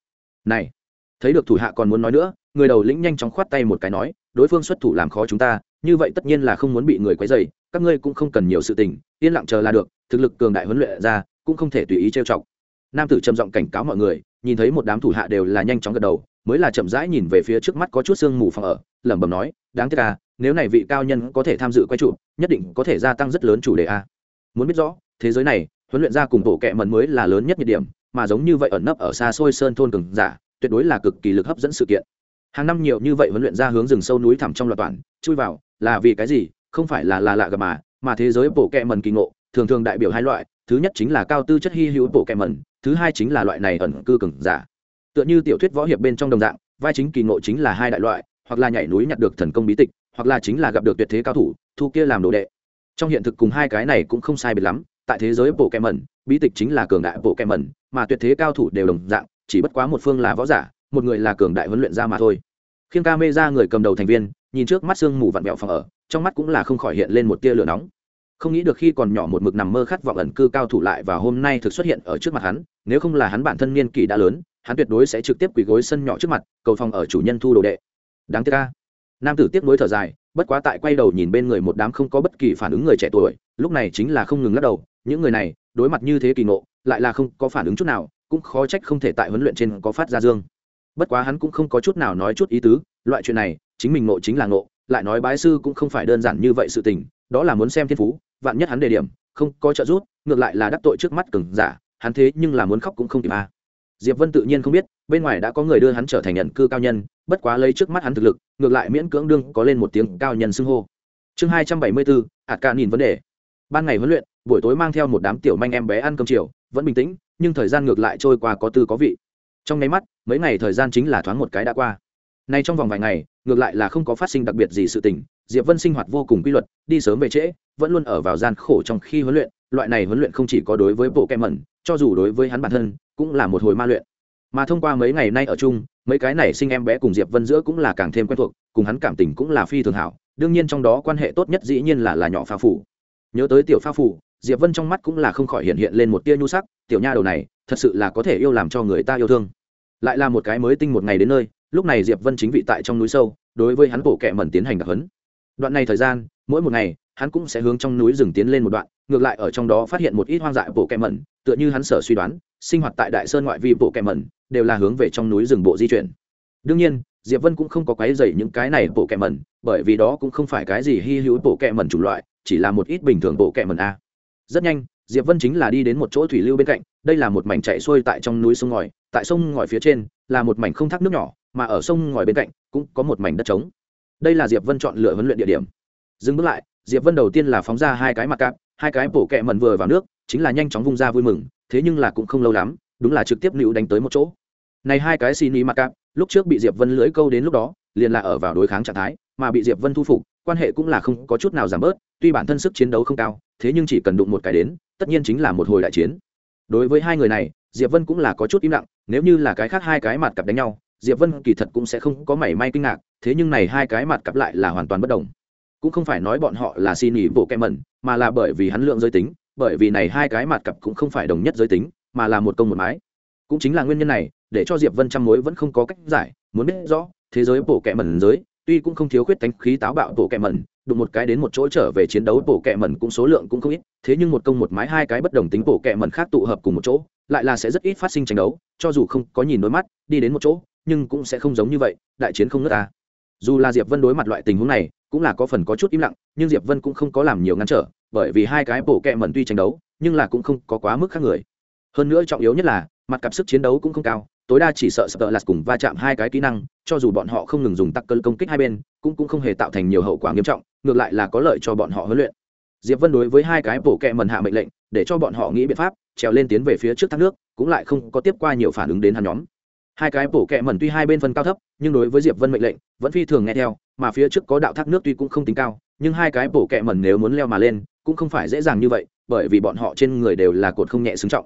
Này, thấy được thủ hạ còn muốn nói nữa, người đầu lĩnh nhanh chóng khoát tay một cái nói, đối phương xuất thủ làm khó chúng ta, như vậy tất nhiên là không muốn bị người quấy dày các ngươi cũng không cần nhiều sự tình, yên lặng chờ là được, thực lực cường đại huấn luyện ra, cũng không thể tùy ý trêu chọc nam tử trầm giọng cảnh cáo mọi người, nhìn thấy một đám thủ hạ đều là nhanh chóng gật đầu, mới là chậm rãi nhìn về phía trước mắt có chút sương mù phòng ở, lẩm bẩm nói, đáng tiếc à nếu này vị cao nhân có thể tham dự quay trụ, nhất định có thể gia tăng rất lớn chủ đề a. Muốn biết rõ, thế giới này, huấn luyện ra cùng bộ kệ mần mới là lớn nhất nhiệt điểm, mà giống như vậy ẩn nấp ở xa xôi sơn thôn cường giả, tuyệt đối là cực kỳ lực hấp dẫn sự kiện. Hàng năm nhiều như vậy huấn luyện ra hướng rừng sâu núi thẳm trong loạt toàn, chui vào, là vì cái gì? Không phải là là lạ gặp mà mà thế giới bộ kệ mần kỳ ngộ, thường thường đại biểu hai loại thứ nhất chính là cao tư chất hy hữu bộ kẹm mần thứ hai chính là loại này ẩn cư cường giả. Tựa như tiểu thuyết võ hiệp bên trong đồng dạng, vai chính kỳ ngộ chính là hai đại loại, hoặc là nhảy núi nhặt được thần công bí tịch, hoặc là chính là gặp được tuyệt thế cao thủ, thu kia làm đồ đệ. Trong hiện thực cùng hai cái này cũng không sai biệt lắm, tại thế giới bộ kẹm mẩn, bí tịch chính là cường đại bộ kẹm mẩn, mà tuyệt thế cao thủ đều đồng dạng, chỉ bất quá một phương là võ giả, một người là cường đại huấn luyện ra mà thôi. Khiêng ca mê ra người cầm đầu thành viên, nhìn trước mắt sương mù vặn vẹo phòng ở, trong mắt cũng là không khỏi hiện lên một tia lửa nóng không nghĩ được khi còn nhỏ một mực nằm mơ khát vọng ẩn cư cao thủ lại và hôm nay thực xuất hiện ở trước mặt hắn, nếu không là hắn bản thân niên kỷ đã lớn, hắn tuyệt đối sẽ trực tiếp quỳ gối sân nhỏ trước mặt, cầu phòng ở chủ nhân thu đồ đệ. Đáng tiếc ca nam tử tiếp nối thở dài, bất quá tại quay đầu nhìn bên người một đám không có bất kỳ phản ứng người trẻ tuổi, lúc này chính là không ngừng lắc đầu, những người này, đối mặt như thế kỳ ngộ, lại là không có phản ứng chút nào, cũng khó trách không thể tại huấn luyện trên có phát ra dương. Bất quá hắn cũng không có chút nào nói chút ý tứ, loại chuyện này, chính mình ngộ chính là ngộ, lại nói bái sư cũng không phải đơn giản như vậy sự tình, đó là muốn xem thiên phú vạn nhất hắn đề điểm, không có trợ giúp, ngược lại là đắc tội trước mắt cừng giả, hắn thế nhưng là muốn khóc cũng không kịp à. diệp vân tự nhiên không biết, bên ngoài đã có người đưa hắn trở thành nhận cư cao nhân, bất quá lấy trước mắt hắn thực lực, ngược lại miễn cưỡng đương có lên một tiếng cao nhân xưng hô. Chương hai trăm bảy mươi bốn, hạt ca nhìn vấn đề. Ban ngày huấn luyện, buổi tối mang theo một đám tiểu manh em bé ăn cơm chiều, vẫn bình tĩnh, nhưng thời gian ngược lại trôi qua có tư có vị. Trong nháy mắt, mấy ngày thời gian chính là thoáng một cái đã qua. Nay trong vòng vài ngày, ngược lại là không có phát sinh đặc biệt gì sự tình diệp vân sinh hoạt vô cùng quy luật, đi sớm về trễ, vẫn luôn ở vào gian khổ trong khi huấn luyện. Loại này huấn luyện không chỉ có đối với bộ kem mẩn, cho dù đối với hắn bản thân, cũng là một hồi ma luyện. Mà thông qua mấy ngày nay ở chung, mấy cái này sinh em bé cùng diệp vân giữa cũng là càng thêm quen thuộc, cùng hắn cảm tình cũng là phi thường hảo. Đương nhiên trong đó quan hệ tốt nhất dĩ nhiên là là nhỏ pha phủ nhớ tới tiểu pha phủ diệp vân trong mắt cũng là không khỏi hiện hiện lên một tia nhu sắc, tiểu nha đầu này, thật sự là có thể yêu làm cho người ta yêu thương. Lại là một cái mới tinh một ngày đến nơi, lúc này diệp vân chính vị tại trong núi sâu, đối với hắn bộ kệ mẩn tiến hành đặc hấn đoạn này thời gian, mỗi một ngày, hắn cũng sẽ hướng trong núi rừng tiến lên một đoạn, ngược lại ở trong đó phát hiện một ít hoang dại bộ kẹ mẩn, tựa như hắn sở suy đoán, sinh hoạt tại đại sơn ngoại vi bộ kẹ mẩn, đều là hướng về trong núi rừng bộ di chuyển. Đương nhiên, diệp vân cũng không có quấy dày những cái này bộ kẹ mẩn, bởi vì đó cũng không phải cái gì hy hữu bộ kẹ mẩn chủng loại, chỉ là một ít bình thường bộ kẹ mẩn a. Rất nhanh, diệp vân chính là đi đến một chỗ thủy lưu bên cạnh, đây là một mảnh chạy xuôi tại trong núi sông ngòi, tại sông ngòi phía trên là một mảnh không thác nước nhỏ, mà ở sông ngòi bên cạnh cũng có một mảnh đất trống đây là diệp vân chọn lựa huấn luyện địa điểm. Dừng bước lại, diệp vân đầu tiên là phóng ra hai cái mặt cạp, hai cái bổ kẹ mẩn vừa vào nước, chính là nhanh chóng vung ra vui mừng, thế nhưng là cũng không lâu lắm, đúng là trực tiếp nữ đánh tới một chỗ. Này hai cái xin ý mặt cạp, lúc trước bị diệp vân lưỡi câu đến lúc đó, liền là ở vào đối kháng trạng thái, mà bị diệp vân thu phục, quan hệ cũng là không có chút nào giảm bớt, tuy bản thân sức chiến đấu không cao, thế nhưng chỉ cần đụng một cái đến, tất nhiên chính là một hồi đại chiến. Đối với hai người này, diệp vân cũng là có chút im lặng, nếu như là cái khác hai cái mặt cặp đánh nhau, diệp vân kỳ thật cũng sẽ không có mảy may kinh ngạc thế nhưng này hai cái mặt cặp lại là hoàn toàn bất đồng. Cũng không phải nói bọn họ là xin nghỉ bộ kem mẩn, mà là bởi vì hắn lượng giới tính, bởi vì này hai cái mặt cặp cũng không phải đồng nhất giới tính, mà là một công một mái. Cũng chính là nguyên nhân này, để cho diệp vân trăm mối vẫn không có cách giải, muốn biết rõ, thế giới bộ kẹ mẩn giới, tuy cũng không thiếu khuyết tánh khí táo bạo bộ kẹ mẩn, đụng một cái đến một chỗ trở về chiến đấu bộ kẹ mẩn cũng số lượng cũng không ít, thế nhưng một công một mái hai cái bất đồng tính bộ kẹ mẩn khác tụ hợp cùng một chỗ, lại là sẽ rất ít phát sinh tranh đấu, cho dù không có nhìn đôi mắt, đi đến một chỗ, nhưng cũng sẽ không giống như vậy, đại chiến không nước ta dù là diệp vân đối mặt loại tình huống này cũng là có phần có chút im lặng nhưng diệp vân cũng không có làm nhiều ngăn trở bởi vì hai cái bổ kẹ mẩn tuy tranh đấu nhưng là cũng không có quá mức khác người hơn nữa trọng yếu nhất là mặt cặp sức chiến đấu cũng không cao tối đa chỉ sợ sợ lạt cùng va chạm hai cái kỹ năng cho dù bọn họ không ngừng dùng tắc cơn công kích hai bên cũng cũng không hề tạo thành nhiều hậu quả nghiêm trọng ngược lại là có lợi cho bọn họ huấn luyện diệp vân đối với hai cái bổ kẹ mẩn hạ mệnh lệnh để cho bọn họ nghĩ biện pháp trèo lên tiến về phía trước thác nước cũng lại không có tiếp qua nhiều phản ứng đến hắn nhóm hai cái bổ kẹ mẩn tuy hai bên phân cao thấp, nhưng đối với diệp vân mệnh lệnh, vẫn phi thường nghe theo, mà phía trước có đạo thác nước tuy cũng không tính cao, nhưng hai cái bổ kẹ mẩn nếu muốn leo mà lên, cũng không phải dễ dàng như vậy, bởi vì bọn họ trên người đều là cột không nhẹ xứng trọng.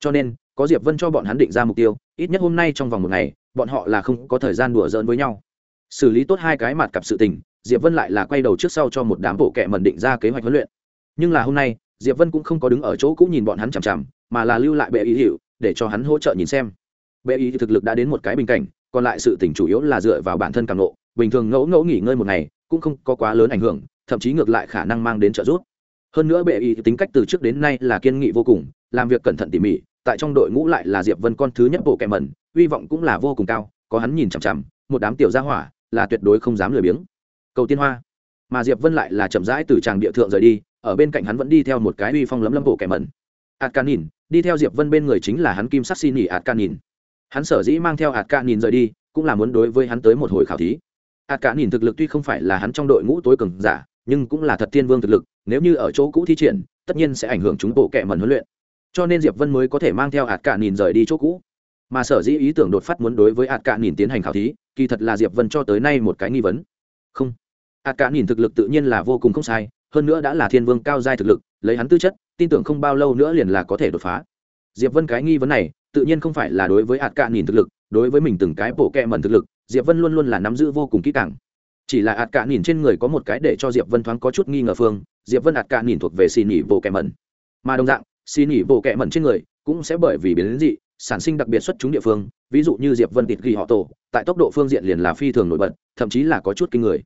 Cho nên, có diệp vân cho bọn hắn định ra mục tiêu, ít nhất hôm nay trong vòng một ngày, bọn họ là không có thời gian đùa giỡn với nhau. Xử lý tốt hai cái mặt cặp sự tình, diệp vân lại là quay đầu trước sau cho một đám bộ kệ mẩn định ra kế hoạch huấn luyện. Nhưng là hôm nay, diệp vân cũng không có đứng ở chỗ cũng nhìn bọn hắn chằm chằm, mà là lưu lại bệ ý hiệu để cho hắn hỗ trợ nhìn xem bệ ý thực lực đã đến một cái bình cảnh, còn lại sự tỉnh chủ yếu là dựa vào bản thân càng nộ bình thường ngẫu ngẫu nghỉ ngơi một ngày, cũng không có quá lớn ảnh hưởng, thậm chí ngược lại khả năng mang đến trợ giúp. Hơn nữa bệ ý tính cách từ trước đến nay là kiên nghị vô cùng, làm việc cẩn thận tỉ mỉ, tại trong đội ngũ lại là diệp vân con thứ nhất bộ kẹ mẩn, hy vọng cũng là vô cùng cao, có hắn nhìn chằm chằm, một đám tiểu gia hỏa là tuyệt đối không dám lười biếng. Cầu tiên hoa. Mà diệp vân lại là chậm rãi từ tràng địa thượng rời đi, ở bên cạnh hắn vẫn đi theo một cái uy phong lấm lấm bộ kẻ mẩn. Ạt đi theo diệp vân bên người chính là hắn kim sắc xin nghỉ ạt hắn sở dĩ mang theo hạt ca nhìn rời đi, cũng là muốn đối với hắn tới một hồi khảo thí. Hạt ca nhìn thực lực tuy không phải là hắn trong đội ngũ tối cường giả, nhưng cũng là thật thiên vương thực lực, nếu như ở chỗ cũ thi triển, tất nhiên sẽ ảnh hưởng chúng bộ kệ mẩn huấn luyện. Cho nên diệp vân mới có thể mang theo hạt ca nhìn rời đi chỗ cũ. Mà sở dĩ ý tưởng đột phát muốn đối với hạt ca nhìn tiến hành khảo thí, kỳ thật là diệp vân cho tới nay một cái nghi vấn. Không. Hạt cả nhìn thực lực tự nhiên là vô cùng không sai, hơn nữa đã là thiên vương cao giai thực lực, lấy hắn tư chất, tin tưởng không bao lâu nữa liền là có thể đột phá. Diệp vân cái nghi vấn này tự nhiên không phải là đối với ạt cả nhìn thực lực, đối với mình từng cái bộ kẹ mẩn thực lực, diệp vân luôn luôn là nắm giữ vô cùng kỹ càng. Chỉ là ạt cả nhìn trên người có một cái để cho diệp vân thoáng có chút nghi ngờ phương, diệp vân ạt cả nhìn thuộc về xì nỉ bộ kẹ mẩn. Mà đồng dạng, xì nỉ bộ kẹ mẩn trên người cũng sẽ bởi vì biến đến dị, sản sinh đặc biệt xuất chúng địa phương, ví dụ như diệp vân tịt ghi họ tổ, tại tốc độ phương diện liền là phi thường nổi bật, thậm chí là có chút kinh người.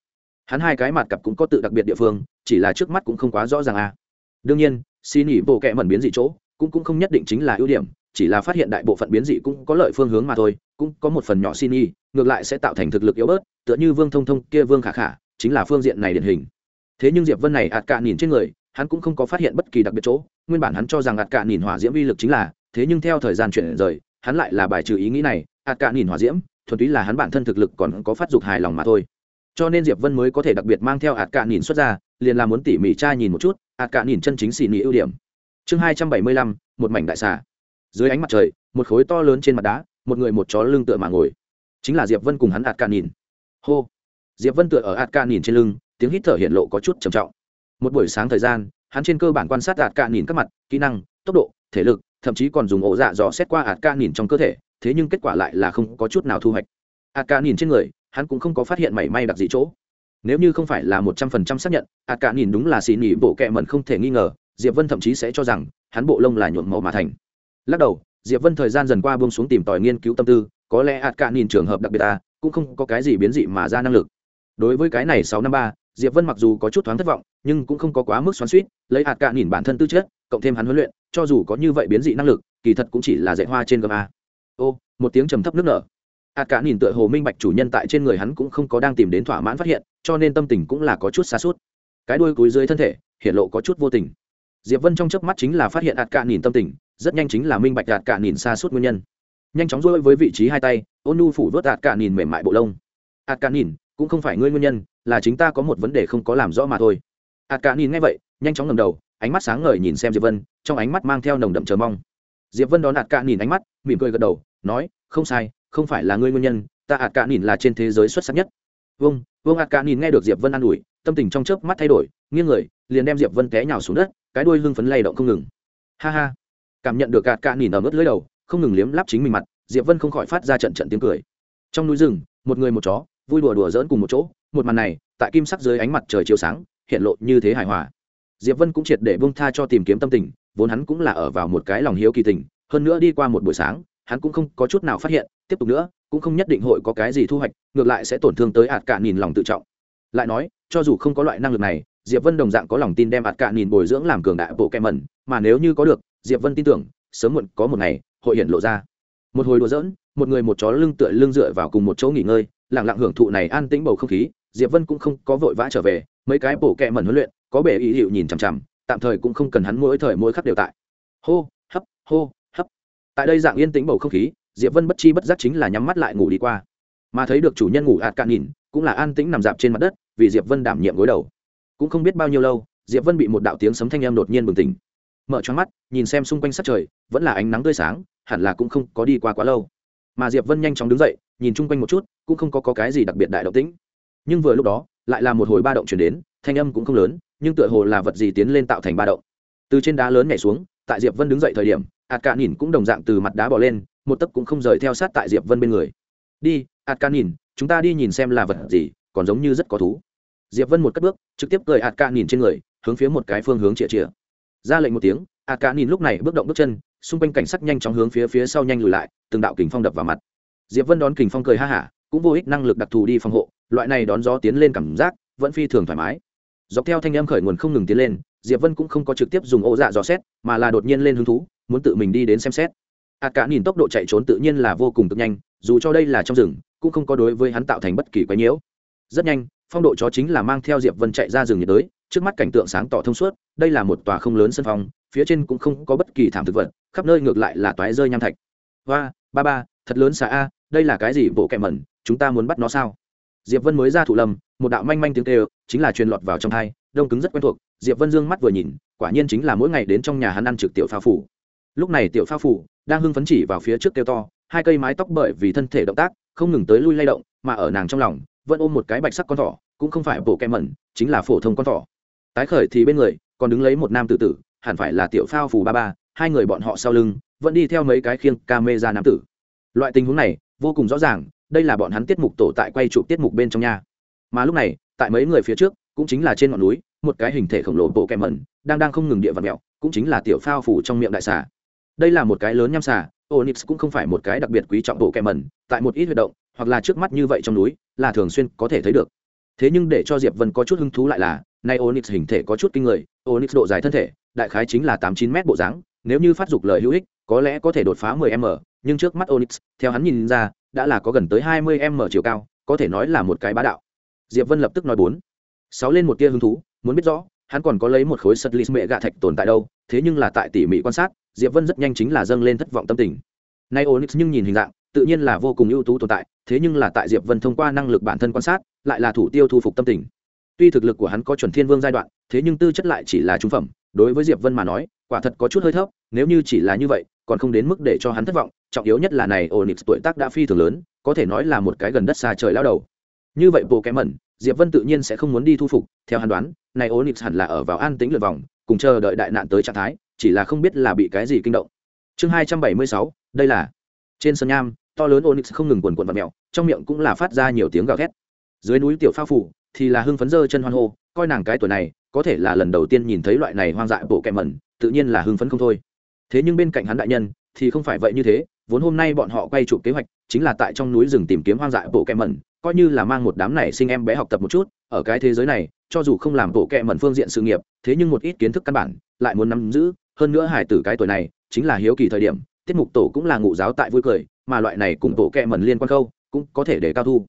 Hắn hai cái mặt cặp cũng có tự đặc biệt địa phương, chỉ là trước mắt cũng không quá rõ ràng a à. đương nhiên xin nỉ bộ kẹ mẩn biến dị chỗ cũng cũng không nhất định chính là ưu điểm chỉ là phát hiện đại bộ phận biến dị cũng có lợi phương hướng mà thôi, cũng có một phần nhỏ xin y, ngược lại sẽ tạo thành thực lực yếu bớt, tựa như vương thông thông kia vương khả khả, chính là phương diện này điển hình. Thế nhưng diệp vân này ạt cạn nhìn trên người, hắn cũng không có phát hiện bất kỳ đặc biệt chỗ, nguyên bản hắn cho rằng ạt cạn nhìn hỏa diễm vi lực chính là, thế nhưng theo thời gian chuyển rời, hắn lại là bài trừ ý nghĩ này, ạt cạn nhìn hỏa diễm, thuần túy là hắn bản thân thực lực còn có phát dục hài lòng mà thôi. Cho nên diệp vân mới có thể đặc biệt mang theo ạt cạn nhìn xuất ra, liền là muốn tỉ mỉ tra nhìn một chút, ạt cạn nhìn chân chính xì nỉ ưu điểm. Chương hai trăm bảy mươi lăm, một mảnh đại xà dưới ánh mặt trời, một khối to lớn trên mặt đá, một người một chó lưng tựa mà ngồi. Chính là diệp vân cùng hắn ạt ca nhìn. Hô! Diệp vân tựa ở ạt ca nhìn trên lưng, tiếng hít thở hiện lộ có chút trầm trọng. Một buổi sáng thời gian, hắn trên cơ bản quan sát ạt ca nhìn các mặt, kỹ năng, tốc độ, thể lực, thậm chí còn dùng ổ dạ dò xét qua ạt ca nhìn trong cơ thể, thế nhưng kết quả lại là không có chút nào thu hoạch. Ạt ca nhìn trên người, hắn cũng không có phát hiện mảy may đặc gì chỗ. Nếu như không phải là một trăm phần trăm xác nhận, ạt ca nhìn đúng là xì nỉ bộ kẹ mẩn không thể nghi ngờ, diệp vân thậm chí sẽ cho rằng, hắn bộ lông là nhuộm màu mà thành lắc đầu, diệp vân thời gian dần qua buông xuống tìm tòi nghiên cứu tâm tư, có lẽ ạt cạn nhìn trường hợp đặc biệt ta cũng không có cái gì biến dị mà ra năng lực. Đối với cái này sáu năm ba, diệp vân mặc dù có chút thoáng thất vọng, nhưng cũng không có quá mức xoắn suýt lấy ạt cạn nhìn bản thân tư chất, cộng thêm hắn huấn luyện, cho dù có như vậy biến dị năng lực, kỳ thật cũng chỉ là dạy hoa trên gầm a. Ô, một tiếng trầm thấp nước nở. Ạt cạn nhìn tựa hồ minh bạch chủ nhân tại trên người hắn cũng không có đang tìm đến thỏa mãn phát hiện, cho nên tâm tình cũng là có chút xa suốt. Cái đuôi cúi dưới thân thể hiện lộ có chút vô tình. Diệp vân trong chớp mắt chính là phát hiện ạt cạn nhìn tâm tình rất nhanh chính là minh bạch đạt cả nhìn xa suốt nguyên nhân. Nhanh chóng rối với vị trí hai tay, ôn nu phủ vớt đạt cả nhìn mềm mại bộ lông. Ạt cả nhìn, cũng không phải ngươi nguyên nhân, là chính ta có một vấn đề không có làm rõ mà thôi. Ạt cả nhìn nghe vậy, nhanh chóng ngầm đầu, ánh mắt sáng ngời nhìn xem diệp vân, trong ánh mắt mang theo nồng đậm chờ mong. Diệp vân đón ạt cả nhìn ánh mắt, mỉm cười gật đầu, nói, không sai, không phải là ngươi nguyên nhân, ta ạt cả nhìn là trên thế giới xuất sắc nhất. Vâng vâng. Ạt cả nhìn nghe được diệp vân an ủi, tâm tình trong chớp mắt thay đổi, nghiêng người, liền đem diệp vân té nhào xuống đất, cái đuôi lưng phấn lay động không ngừng. Ha ha cảm nhận được gạt cạn nhìn ở mức lưỡi đầu, không ngừng liếm láp chính mình mặt, diệp vân không khỏi phát ra trận trận tiếng cười. Trong núi rừng, một người một chó, vui đùa đùa dỡn cùng một chỗ, một màn này, tại kim sắc dưới ánh mặt trời chiếu sáng, hiện lộ như thế hài hòa. Diệp vân cũng triệt để buông tha cho tìm kiếm tâm tình, vốn hắn cũng là ở vào một cái lòng hiếu kỳ tình, hơn nữa đi qua một buổi sáng, hắn cũng không có chút nào phát hiện, tiếp tục nữa, cũng không nhất định hội có cái gì thu hoạch, ngược lại sẽ tổn thương tới ạt cạn nhìn lòng tự trọng. Lại nói, cho dù không có loại năng lực này, diệp vân đồng dạng có lòng tin đem ạt cạn nhìn bồi dưỡng làm cường đại bộ kem mẩn, mà nếu như có được diệp vân tin tưởng sớm muộn có một ngày hội hiển lộ ra. Một hồi đùa giỡn, một người một chó lưng tựa lưng dựa vào cùng một chỗ nghỉ ngơi lặng lặng hưởng thụ này an tĩnh bầu không khí diệp vân cũng không có vội vã trở về mấy cái bộ kẹ mẩn huấn luyện có bể ý hiệu nhìn chằm chằm tạm thời cũng không cần hắn mỗi thời mỗi khắc đều tại. Hô hấp hô hấp. Tại đây dạng yên tĩnh bầu không khí diệp vân bất chi bất giác chính là nhắm mắt lại ngủ đi qua. Mà thấy được chủ nhân ngủ ạt cạn nhìn cũng là an tĩnh nằm dạp trên mặt đất vì diệp vân đảm nhiệm gối đầu. Cũng không biết bao nhiêu lâu diệp vân bị một đạo tiếng sấm thanh em đột nhiên bừng tỉnh mở choáng mắt nhìn xem xung quanh sát trời vẫn là ánh nắng tươi sáng hẳn là cũng không có đi qua quá lâu. Mà diệp vân nhanh chóng đứng dậy nhìn chung quanh một chút cũng không có, có cái gì đặc biệt đại động tĩnh. Nhưng vừa lúc đó lại là một hồi ba động chuyển đến thanh âm cũng không lớn nhưng tựa hồ là vật gì tiến lên tạo thành ba động. Từ trên đá lớn nhảy xuống tại diệp vân đứng dậy thời điểm ạt cả nhìn cũng đồng dạng từ mặt đá bỏ lên một tấc cũng không rời theo sát tại diệp vân bên người. Đi ạt cả nhìn chúng ta đi nhìn xem là vật gì còn giống như rất có thú. Diệp vân một cất bước trực tiếp cười ạt cả nhìn trên người hướng phía một cái phương hướng chĩa chĩa ra lệnh một tiếng, a cá nhìn lúc này bước động bước chân, xung quanh cảnh sắc nhanh chóng hướng phía phía sau nhanh lùi lại, từng đạo kình phong đập vào mặt. Diệp vân đón kình phong cười ha hả, cũng vô ích năng lực đặc thù đi phòng hộ, loại này đón gió tiến lên cảm giác, vẫn phi thường thoải mái. Dọc theo thanh âm khởi nguồn không ngừng tiến lên, diệp vân cũng không có trực tiếp dùng ô dạ dò xét, mà là đột nhiên lên hứng thú, muốn tự mình đi đến xem xét. A cá nhìn tốc độ chạy trốn tự nhiên là vô cùng cực nhanh, dù cho đây là trong rừng, cũng không có đối với hắn tạo thành bất kỳ quái nhiễu. Rất nhanh, phong độ chó chính là mang theo diệp vân chạy ra rừng nhiệt đới trước mắt cảnh tượng sáng tỏ thông suốt, đây là một tòa không lớn sân phong, phía trên cũng không có bất kỳ thảm thực vật, khắp nơi ngược lại là toái rơi nham thạch. Và ba ba, thật lớn xà a, đây là cái gì, bộ kẹ mẩn, chúng ta muốn bắt nó sao? Diệp vân mới ra thụ lâm một đạo manh manh tiếng kêu, chính là truyền lọt vào trong thai, đông cứng rất quen thuộc, diệp vân dương mắt vừa nhìn, quả nhiên chính là mỗi ngày đến trong nhà hắn ăn trực tiểu pha phủ. Lúc này tiểu pha phủ đang hưng phấn chỉ vào phía trước kêu to, hai cây mái tóc bởi vì thân thể động tác, không ngừng tới lui lay động, mà ở nàng trong lòng, vẫn ôm một cái bạch sắc con thỏ, cũng không phải bộ kẹ mẩn, chính là phổ thông con thỏ tái khởi thì bên người, còn đứng lấy một nam tử tử, hẳn phải là tiểu phao phù ba ba, hai người bọn họ sau lưng, vẫn đi theo mấy cái khiêng ca mê ra nam tử. Loại tình huống này, vô cùng rõ ràng, đây là bọn hắn tiết mục tổ tại quay chụp tiết mục bên trong nhà mà lúc này, tại mấy người phía trước, cũng chính là trên ngọn núi, một cái hình thể khổng lồ bộ kẹ mẩn, đang đang không ngừng địa vật mẹo cũng chính là tiểu phao phủ trong miệng đại xà. Đây là một cái lớn nham xà, onyx cũng không phải một cái đặc biệt quý trọng bộ kẹ mẩn, tại một ít huy động, hoặc là trước mắt như vậy trong núi, là thường xuyên có thể thấy được. Thế nhưng để cho diệp vân có chút hứng thú lại là nay onyx hình thể có chút kinh người, onyx độ dài thân thể, đại khái chính là tám chín m bộ dáng, nếu như phát dục lời hữu ích, có lẽ có thể đột phá 10 m, nhưng trước mắt onyx, theo hắn nhìn ra, đã là có gần tới 20 m chiều cao, có thể nói là một cái bá đạo. Diệp vân lập tức nói bốn. Sáu lên một tia hứng thú, muốn biết rõ, hắn còn có lấy một khối sật lít mẹ gạ thạch tồn tại đâu, thế nhưng là tại tỉ mỉ quan sát, diệp vân rất nhanh chính là dâng lên thất vọng tâm tình. Nay onyx nhưng nhìn hình dạng, tự nhiên là vô cùng ưu tú tồn tại, thế nhưng là tại diệp vân thông qua năng lực bản thân quan sát, lại là thủ tiêu thu phục tâm tình tuy thực lực của hắn có chuẩn thiên vương giai đoạn, thế nhưng tư chất lại chỉ là trung phẩm, đối với diệp vân mà nói, quả thật có chút hơi thấp, nếu như chỉ là như vậy, còn không đến mức để cho hắn thất vọng, trọng yếu nhất là này onyx tuổi tác đã phi thường lớn, có thể nói là một cái gần đất xa trời lao đầu. Như vậy bộ kém mẩn diệp vân tự nhiên sẽ không muốn đi thu phục, theo hắn đoán, này onyx hẳn là ở vào an tĩnh lượt vòng, cùng chờ đợi đại nạn tới trạng thái, chỉ là không biết là bị cái gì kinh động. Chương hai trăm bảy mươi sáu, đây là trên sân nham, to lớn onyx không ngừng quần quần vật mèo, trong miệng cũng là phát ra nhiều tiếng gào thét. Dưới núi tiểu pha phủ thì là hưng phấn dơ chân hoan hô, coi nàng cái tuổi này, có thể là lần đầu tiên nhìn thấy loại này hoang dại bộ kẹm mẩn, tự nhiên là hưng phấn không thôi. Thế nhưng bên cạnh hắn đại nhân, thì không phải vậy như thế, vốn hôm nay bọn họ quay chụp kế hoạch, chính là tại trong núi rừng tìm kiếm hoang dại bộ kẹm mẩn, coi như là mang một đám này sinh em bé học tập một chút, ở cái thế giới này, cho dù không làm bộ kẹm mẩn phương diện sự nghiệp, thế nhưng một ít kiến thức căn bản, lại muốn nắm giữ, hơn nữa hải tử cái tuổi này, chính là hiếu kỳ thời điểm, tiết mục tổ cũng là ngụ giáo tại vui cười, mà loại này cùng bộ kẹm mẩn liên quan khâu cũng có thể để cao thu.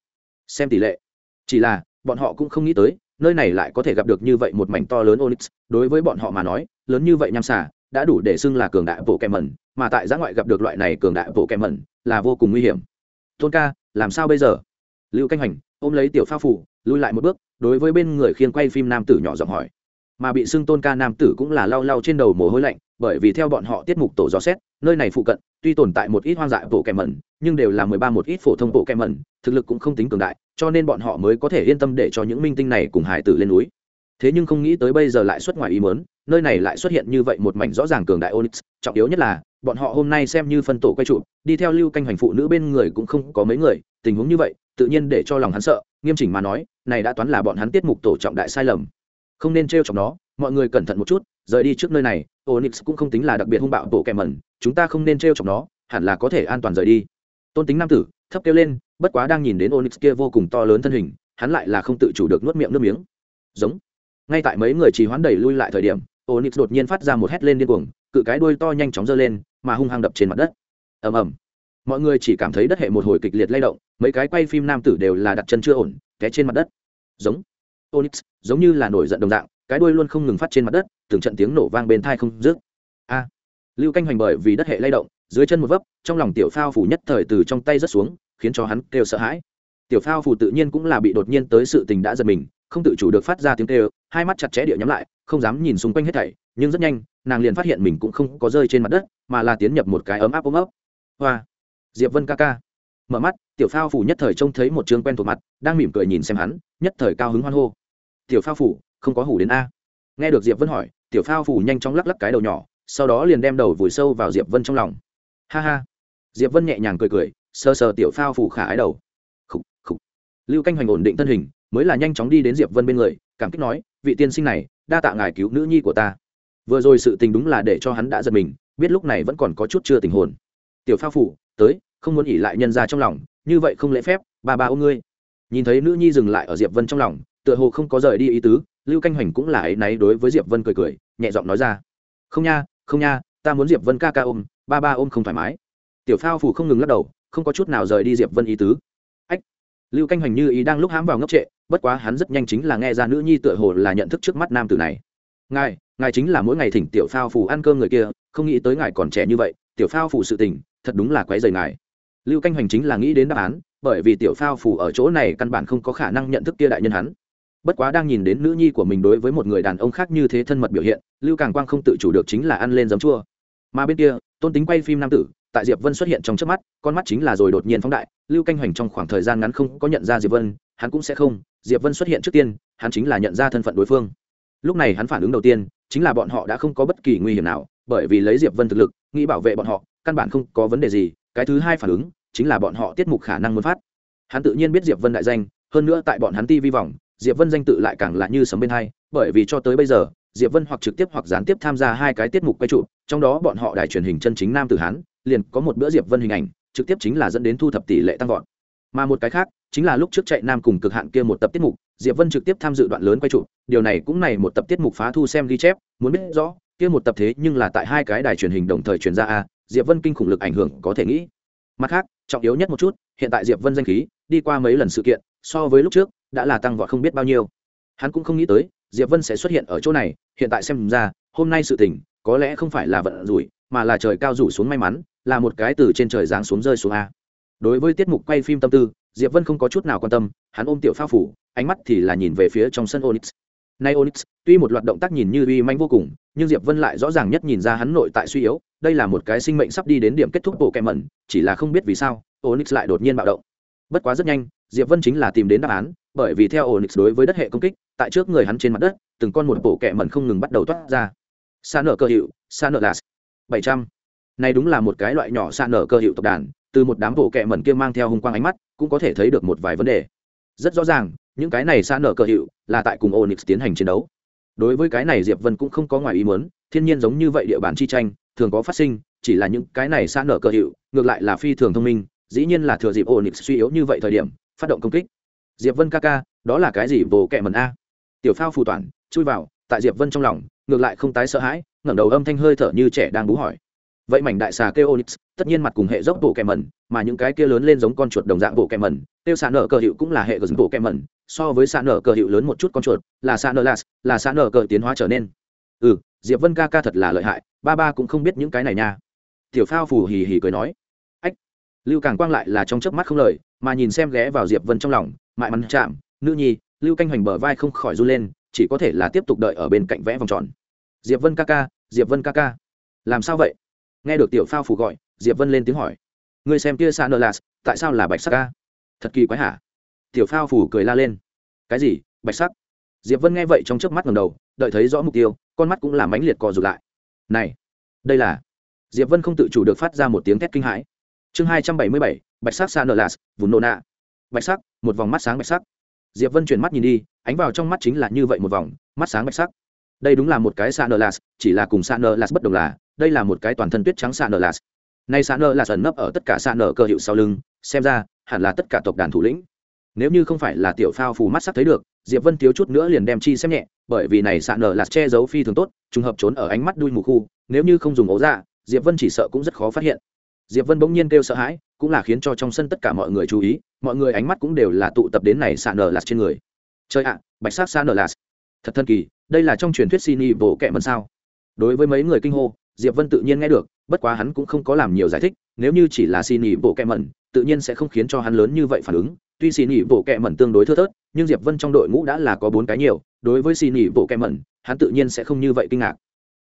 Xem tỷ lệ. Chỉ là bọn họ cũng không nghĩ tới, nơi này lại có thể gặp được như vậy một mảnh to lớn onyx. Đối với bọn họ mà nói, lớn như vậy nham xả đã đủ để xưng là cường đại bộ kèm mẩn mà tại giã ngoại gặp được loại này cường đại bộ kèm mẩn là vô cùng nguy hiểm. Tôn ca, làm sao bây giờ? Lưu canh hành, ôm lấy tiểu pha phủ lui lại một bước, đối với bên người khiêng quay phim nam tử nhỏ giọng hỏi. Mà bị xưng tôn ca nam tử cũng là lau lau trên đầu mồ hôi lạnh, bởi vì theo bọn họ tiết mục tổ dò xét, nơi này phụ cận tuy tồn tại một ít hoang dại bộ kèm mẩn nhưng đều là mười ba một ít phổ thông bộ kèm mẩn thực lực cũng không tính cường đại cho nên bọn họ mới có thể yên tâm để cho những minh tinh này cùng hải tử lên núi. Thế nhưng không nghĩ tới bây giờ lại xuất ngoài ý mớn nơi này lại xuất hiện như vậy một mảnh rõ ràng cường đại onyx, trọng yếu nhất là, bọn họ hôm nay xem như phân tổ quay trụ đi theo lưu canh hoành phụ nữ bên người cũng không có mấy người, tình huống như vậy, tự nhiên để cho lòng hắn sợ, nghiêm chỉnh mà nói, này đã toán là bọn hắn tiết mục tổ trọng đại sai lầm. Không nên t chọc nó, mọi người cẩn thận một chút, rời đi trước nơi này, onyx cũng không tính là đặc biệt hung bạo bộ kèm mẩn, chúng ta không nên t chọc nó, hẳn là có thể an toàn rời đi. Tôn tính nam tử, thấp kêu lên bất quá đang nhìn đến onyx kia vô cùng to lớn thân hình, hắn lại là không tự chủ được nuốt miệng nước miếng. Giống. Ngay tại mấy người trì hoãn đẩy lui lại thời điểm, onyx đột nhiên phát ra một hét lên điên cuồng, cự cái đuôi to nhanh chóng giơ lên, mà hung hăng đập trên mặt đất. Ầm ầm. Mọi người chỉ cảm thấy đất hệ một hồi kịch liệt lay động, mấy cái quay phim nam tử đều là đặt chân chưa ổn, té trên mặt đất. Giống. Onyx, giống như là nổi giận đồng dạng, cái đuôi luôn không ngừng phát trên mặt đất, từng trận tiếng nổ vang bên thai không dứt. A. Lưu canh hoành bởi vì đất hệ lay động, dưới chân một vấp, trong lòng tiểu phao phủ nhất thời từ trong tay rớt xuống khiến cho hắn kêu sợ hãi. Tiểu phao phù tự nhiên cũng là bị đột nhiên tới sự tình đã giật mình, không tự chủ được phát ra tiếng kêu, hai mắt chặt chẽ địa nhắm lại, không dám nhìn xung quanh hết thảy, nhưng rất nhanh, nàng liền phát hiện mình cũng không có rơi trên mặt đất, mà là tiến nhập một cái ấm áp ôm ấp. Hoa! Diệp vân ca ca. Mở mắt, tiểu phao phủ nhất thời trông thấy một trường quen thuộc mặt, đang mỉm cười nhìn xem hắn, nhất thời cao hứng hoan hô. Tiểu phao phủ không có hủ đến a. Nghe được diệp vân hỏi, tiểu phao phủ nhanh chóng lắc lắc cái đầu nhỏ, sau đó liền đem đầu vùi sâu vào diệp vân trong lòng. Ha ha! Diệp vân nhẹ nhàng cười cười sờ sờ tiểu phao phủ khả ái đầu. Khúc khúc lưu canh hoành ổn định thân hình, mới là nhanh chóng đi đến diệp vân bên người, cảm kích nói, vị tiên sinh này, đa tạ ngài cứu nữ nhi của ta. Vừa rồi sự tình đúng là để cho hắn đã giật mình, biết lúc này vẫn còn có chút chưa tình hồn. Tiểu phao phủ tới, không muốn ỉ lại nhân ra trong lòng, như vậy không lễ phép, ba ba ôm ngươi. Nhìn thấy nữ nhi dừng lại ở diệp vân trong lòng, tựa hồ không có rời đi ý tứ, lưu canh hoành cũng là ấy náy đối với diệp vân cười cười, nhẹ giọng nói ra, không nha không nha, ta muốn diệp vân ca ca ôm, ba ba ôm không thoải mái. Tiểu phao phủ không ngừng lắc đầu không có chút nào rời đi diệp vân ý tứ. Ách, lưu canh hoành như ý đang lúc hãm vào ngốc trệ, bất quá hắn rất nhanh chính là nghe ra nữ nhi tựa hồ là nhận thức trước mắt nam tử này. Ngài ngài chính là mỗi ngày thỉnh tiểu phao phủ ăn cơm người kia, không nghĩ tới ngài còn trẻ như vậy, tiểu phao phủ sự tình, thật đúng là quấy dày ngài. Lưu canh hoành chính là nghĩ đến đáp án, bởi vì tiểu phao phủ ở chỗ này căn bản không có khả năng nhận thức kia đại nhân hắn. Bất quá đang nhìn đến nữ nhi của mình đối với một người đàn ông khác như thế thân mật biểu hiện, lưu càng quang không tự chủ được chính là ăn lên giấm chua. Mà bên kia, tôn tính quay phim nam tử tại diệp vân xuất hiện trong trước mắt, con mắt chính là rồi đột nhiên phóng đại, lưu canh hoành trong khoảng thời gian ngắn không có nhận ra diệp vân, hắn cũng sẽ không, diệp vân xuất hiện trước tiên, hắn chính là nhận ra thân phận đối phương. Lúc này hắn phản ứng đầu tiên, chính là bọn họ đã không có bất kỳ nguy hiểm nào, bởi vì lấy diệp vân thực lực, nghĩ bảo vệ bọn họ, căn bản không có vấn đề gì, cái thứ hai phản ứng, chính là bọn họ tiết mục khả năng muốn phát. Hắn tự nhiên biết diệp vân đại danh, hơn nữa tại bọn hắn ti vi vọng diệp vân danh tự lại càng là như sấm bên hai, bởi vì cho tới bây giờ, diệp vân hoặc trực tiếp hoặc gián tiếp tham gia hai cái tiết mục quay trụ trong đó bọn họ đài truyền hình chân chính nam tử hán, liền có một bữa diệp vân hình ảnh, trực tiếp chính là dẫn đến thu thập tỷ lệ tăng vọt. Mà một cái khác, chính là lúc trước chạy nam cùng cực hạn kia một tập tiết mục, diệp vân trực tiếp tham dự đoạn lớn quay trụ, điều này cũng này một tập tiết mục phá thu xem ghi chép, muốn biết rõ, kia một tập thế nhưng là tại hai cái đài truyền hình đồng thời truyền ra a, diệp vân kinh khủng lực ảnh hưởng có thể nghĩ. Mặt khác, trọng yếu nhất một chút, hiện tại diệp vân danh khí, đi qua mấy lần sự kiện, so với lúc trước, đã là tăng vọt không biết bao nhiêu. Hắn cũng không nghĩ tới, diệp vân sẽ xuất hiện ở chỗ này, hiện tại xem ra, hôm nay sự tình có lẽ không phải là vận rủi, mà là trời cao rủ xuống may mắn, là một cái từ trên trời giáng xuống rơi xuống a. Đối với tiết mục quay phim tâm tư, diệp vân không có chút nào quan tâm, hắn ôm tiểu phao phủ, ánh mắt thì là nhìn về phía trong sân onyx. Nay onyx, tuy một loạt động tác nhìn như uy manh vô cùng, nhưng diệp vân lại rõ ràng nhất nhìn ra hắn nội tại suy yếu, đây là một cái sinh mệnh sắp đi đến điểm kết thúc bộ kẹm mẩn, chỉ là không biết vì sao, onyx lại đột nhiên bạo động. Bất quá rất nhanh, diệp vân chính là tìm đến đáp án, bởi vì theo onyx đối với đất hệ công kích, tại trước người hắn trên mặt đất, từng con một bộ kẹm mẩn không ngừng bắt đầu toát ra sa nở cơ hiệu, sa nở là bảy trăm. Này đúng là một cái loại nhỏ sa nở cơ hiệu tộc đàn, từ một đám bộ kẹ mẩn kia mang theo hung quang ánh mắt, cũng có thể thấy được một vài vấn đề. Rất rõ ràng, những cái này sa nở cơ hiệu là tại cùng onyx tiến hành chiến đấu. Đối với cái này diệp vân cũng không có ngoài ý muốn, thiên nhiên giống như vậy địa bàn chi tranh, thường có phát sinh, chỉ là những cái này sa nở cơ hiệu, ngược lại là phi thường thông minh, dĩ nhiên là thừa dịp onyx suy yếu như vậy thời điểm, phát động công kích. Diệp vân ca ca, đó là cái gì bộ kẹ mẩn a? Tiểu phao phù toàn, chui vào, tại diệp vân trong lòng ngược lại không tái sợ hãi, ngẩng đầu âm thanh hơi thở như trẻ đang bú hỏi. Vậy mảnh đại xà kêu onyx tất nhiên mặt cùng hệ dốc bộ kèm mẩn, mà những cái kia lớn lên giống con chuột đồng dạng bộ kèm mẩn, tiêu xạ nở cờ hiệu cũng là hệ gờ bộ kèm mẩn, so với xạ nở cờ hiệu lớn một chút con chuột, là xạ nở las là xạ nở cờ tiến hóa trở nên. Ừ diệp vân ca ca thật là lợi hại, ba ba cũng không biết những cái này nha. Tiểu phao phù hì hì cười nói. Ách, lưu càng quang lại là trong chớp mắt không lời, mà nhìn xem ghé vào diệp vân trong lòng mại mắn chạm, nữ nhi, lưu canh hoành bờ vai không khỏi run lên chỉ có thể là tiếp tục đợi ở bên cạnh vẽ vòng tròn. Diệp vân ca ca, diệp vân ca ca. Làm sao vậy? Nghe được tiểu phao phủ gọi, diệp vân lên tiếng hỏi. Ngươi xem kia sa nơ lạt tại sao là bạch sắc ca? Thật kỳ quái hả? Tiểu phao phủ cười la lên. Cái gì? Bạch sắc? Diệp vân nghe vậy trong chớp mắt ngầm đầu, đợi thấy rõ mục tiêu, con mắt cũng làm mãnh liệt cò rụt lại. Này, đây là diệp vân không tự chủ được phát ra một tiếng thét kinh hãi. Chương hai trăm bảy mươi bảy, bạch sắc sa nơ lạt vùn nô nạ bạch sắc, một vòng mắt sáng bạch sắc. Diệp vân chuyển mắt nhìn đi ánh vào trong mắt chính là như vậy một vòng mắt sáng bạch sắc. Đây đúng là một cái sa nơ las chỉ là cùng sa nơ las bất đồng là đây là một cái toàn thân tuyết trắng sa nơ las nay sa nơ las ẩn nấp ở tất cả sa nơ cơ hiệu sau lưng xem ra hẳn là tất cả tộc đàn thủ lĩnh. Nếu như không phải là tiểu phao phù mắt sắc thấy được diệp vân thiếu chút nữa liền đem chi xem nhẹ bởi vì này sa nơ las che giấu phi thường tốt trùng hợp trốn ở ánh mắt đuôi mù khu nếu như không dùng ố dạ, diệp vân chỉ sợ cũng rất khó phát hiện. Diệp vân bỗng nhiên kêu sợ hãi cũng là khiến cho trong sân tất cả mọi người chú ý mọi người ánh mắt cũng đều là tụ tập đến này sa nơ las trên người chơi ạ, bạch sắc xa nở lạt thật thần kỳ, đây là trong truyền thuyết xin y bộ kẹ mần sao? Đối với mấy người kinh hô, diệp vân tự nhiên nghe được, bất quá hắn cũng không có làm nhiều giải thích, nếu như chỉ là xin y bộ kẹ mần tự nhiên sẽ không khiến cho hắn lớn như vậy phản ứng. Tuy xin y bộ kẹ mần tương đối thưa thớt, nhưng diệp vân trong đội ngũ đã là có bốn cái nhiều, đối với xin y bộ kẹ mần hắn tự nhiên sẽ không như vậy kinh ngạc.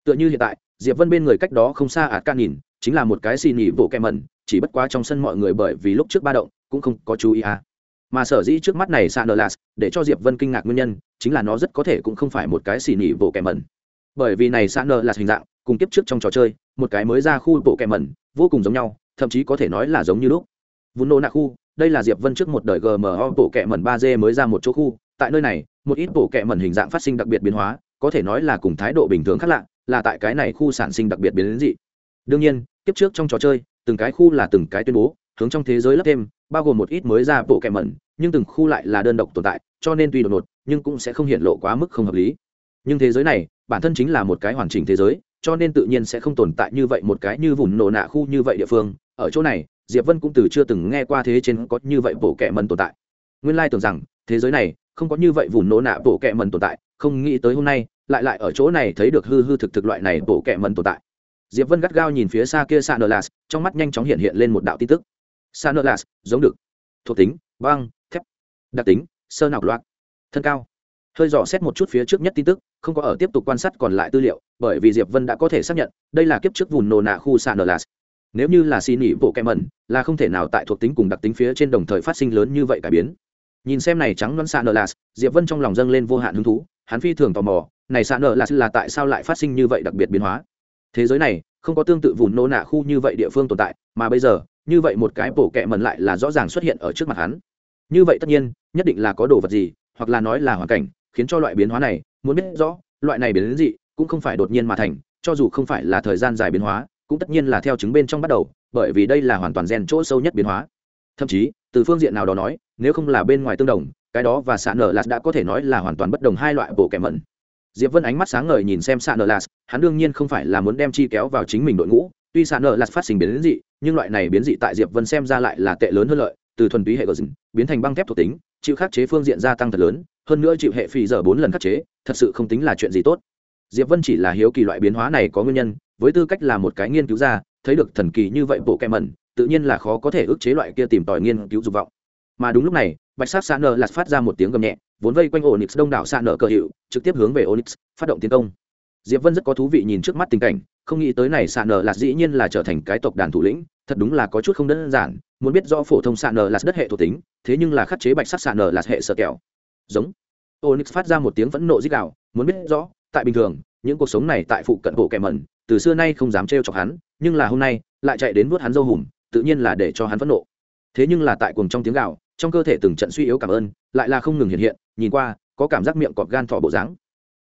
Tựa như hiện tại, diệp vân bên người cách đó không xa ạt ca nhìn, chính là một cái xin y bộ kẹ mần chỉ bất quá trong sân mọi người bởi vì lúc trước ba động, cũng không có chú ý à mà sở dĩ trước mắt này san las để cho diệp vân kinh ngạc nguyên nhân chính là nó rất có thể cũng không phải một cái xì nỉ bộ kẻ mẩn. Bởi vì này san las hình dạng, cùng kiếp trước trong trò chơi, một cái mới ra khu bộ kẻ mẩn, vô cùng giống nhau, thậm chí có thể nói là giống như lúc. Vun nô nạ khu, đây là diệp vân trước một đời gmo bộ kẻ mẩn ba d mới ra một chỗ khu, tại nơi này, một ít bộ kẻ mẩn hình dạng phát sinh đặc biệt biến hóa, có thể nói là cùng thái độ bình thường khác lạ, là tại cái này khu sản sinh đặc biệt biến đến dị. Đương nhiên, kiếp trước trong trò chơi, từng cái khu là từng cái tuyên bố, hướng trong thế giới lấp thêm bao gồm một ít mới ra bộ kẹm mẩn, nhưng từng khu lại là đơn độc tồn tại, cho nên tuy đột ngột, nhưng cũng sẽ không hiện lộ quá mức không hợp lý. Nhưng thế giới này, bản thân chính là một cái hoàn chỉnh thế giới, cho nên tự nhiên sẽ không tồn tại như vậy một cái như vùng nổ nạ khu như vậy địa phương. Ở chỗ này, diệp vân cũng từ chưa từng nghe qua thế trên có như vậy bộ kẹ mẩn tồn tại. Nguyên lai tưởng rằng, thế giới này không có như vậy vùng nổ nạ bộ kẹ mẩn tồn tại, không nghĩ tới hôm nay, lại lại ở chỗ này thấy được hư hư thực thực loại này bộ kẹ mẩn tồn tại. Diệp vân gắt gao nhìn phía xa kia sạn đờ lạt trong mắt nhanh chóng hiện hiện lên một đạo tin tức sa nơ giống được. Thuộc tính, băng, thép. Đặc tính, sơ nọc loạn. thân cao. Hơi dò xét một chút phía trước nhất tin tức, không có ở tiếp tục quan sát còn lại tư liệu, bởi vì diệp vân đã có thể xác nhận, đây là kiếp trước vùng nổ nạ khu sa nơ las nếu như là xin nghỉ bộ kẹ mẩn, là không thể nào tại thuộc tính cùng đặc tính phía trên đồng thời phát sinh lớn như vậy cải biến. Nhìn xem này trắng đoán sa nơ las diệp vân trong lòng dâng lên vô hạn hứng thú, hắn phi thường tò mò, này sa nơ las là tại sao lại phát sinh như vậy đặc biệt biến hóa? Thế giới này, không có tương tự vùng nô nạ khu như vậy địa phương tồn tại, mà bây giờ như vậy một cái bổ kẹ mần lại là rõ ràng xuất hiện ở trước mặt hắn. Như vậy tất nhiên, nhất định là có đồ vật gì, hoặc là nói là hoàn cảnh, khiến cho loại biến hóa này, muốn biết rõ, loại này biến đến gì, cũng không phải đột nhiên mà thành, cho dù không phải là thời gian dài biến hóa, cũng tất nhiên là theo chứng bên trong bắt đầu, bởi vì đây là hoàn toàn gen chỗ sâu nhất biến hóa. Thậm chí, từ phương diện nào đó nói, nếu không là bên ngoài tương đồng, cái đó và xạ nở là đã có thể nói là hoàn toàn bất đồng hai loại bộ kẻ mẩn. Diệp vân ánh mắt sáng ngời nhìn xem xạ nợ lạt, hắn đương nhiên không phải là muốn đem chi kéo vào chính mình đội ngũ tuy xạ nợ lạt phát sinh biến dị nhưng loại này biến dị tại diệp vân xem ra lại là tệ lớn hơn lợi từ thuần túy hệ gờ rừng biến thành băng thép thuộc tính chịu khắc chế phương diện gia tăng thật lớn hơn nữa chịu hệ phi giờ bốn lần khắc chế thật sự không tính là chuyện gì tốt. Diệp vân chỉ là hiếu kỳ loại biến hóa này có nguyên nhân với tư cách là một cái nghiên cứu gia, thấy được thần kỳ như vậy bộ kẹm mẩn tự nhiên là khó có thể ức chế loại kia tìm tòi nghiên cứu dục vọng. Mà đúng lúc này bạch sắc xạ nợ lạt phát ra một tiếng gầm nhẹ vốn vây quanh onyx đông đảo xạ nợ cờ hiệu trực tiếp hướng về onyx phát động tiến công. Diệp vân rất có thú vị nhìn trước mắt tình cảnh không nghĩ tới này xạ nở lạt dĩ nhiên là trở thành cái tộc đàn thủ lĩnh, thật đúng là có chút không đơn giản, muốn biết rõ phổ thông xạ nở lạt đất hệ thuộc tính, thế nhưng là khắc chế bạch sắc xạ nở lạt hệ sợ kẹo. Giống. Onyx phát ra một tiếng vẫn nộ dích đạo muốn biết rõ, tại bình thường, những cuộc sống này tại phụ cận bộ kẻ mẩn, từ xưa nay không dám trêu chọc hắn, nhưng là hôm nay, lại chạy đến vuốt hắn dâu hùm, tự nhiên là để cho hắn phẫn nộ. Thế nhưng là tại cuồng trong tiếng gạo trong cơ thể từng trận suy yếu cảm ơn, lại là không ngừng hiện hiện, nhìn qua, có cảm giác miệng cọp gan thỏ bộ dáng.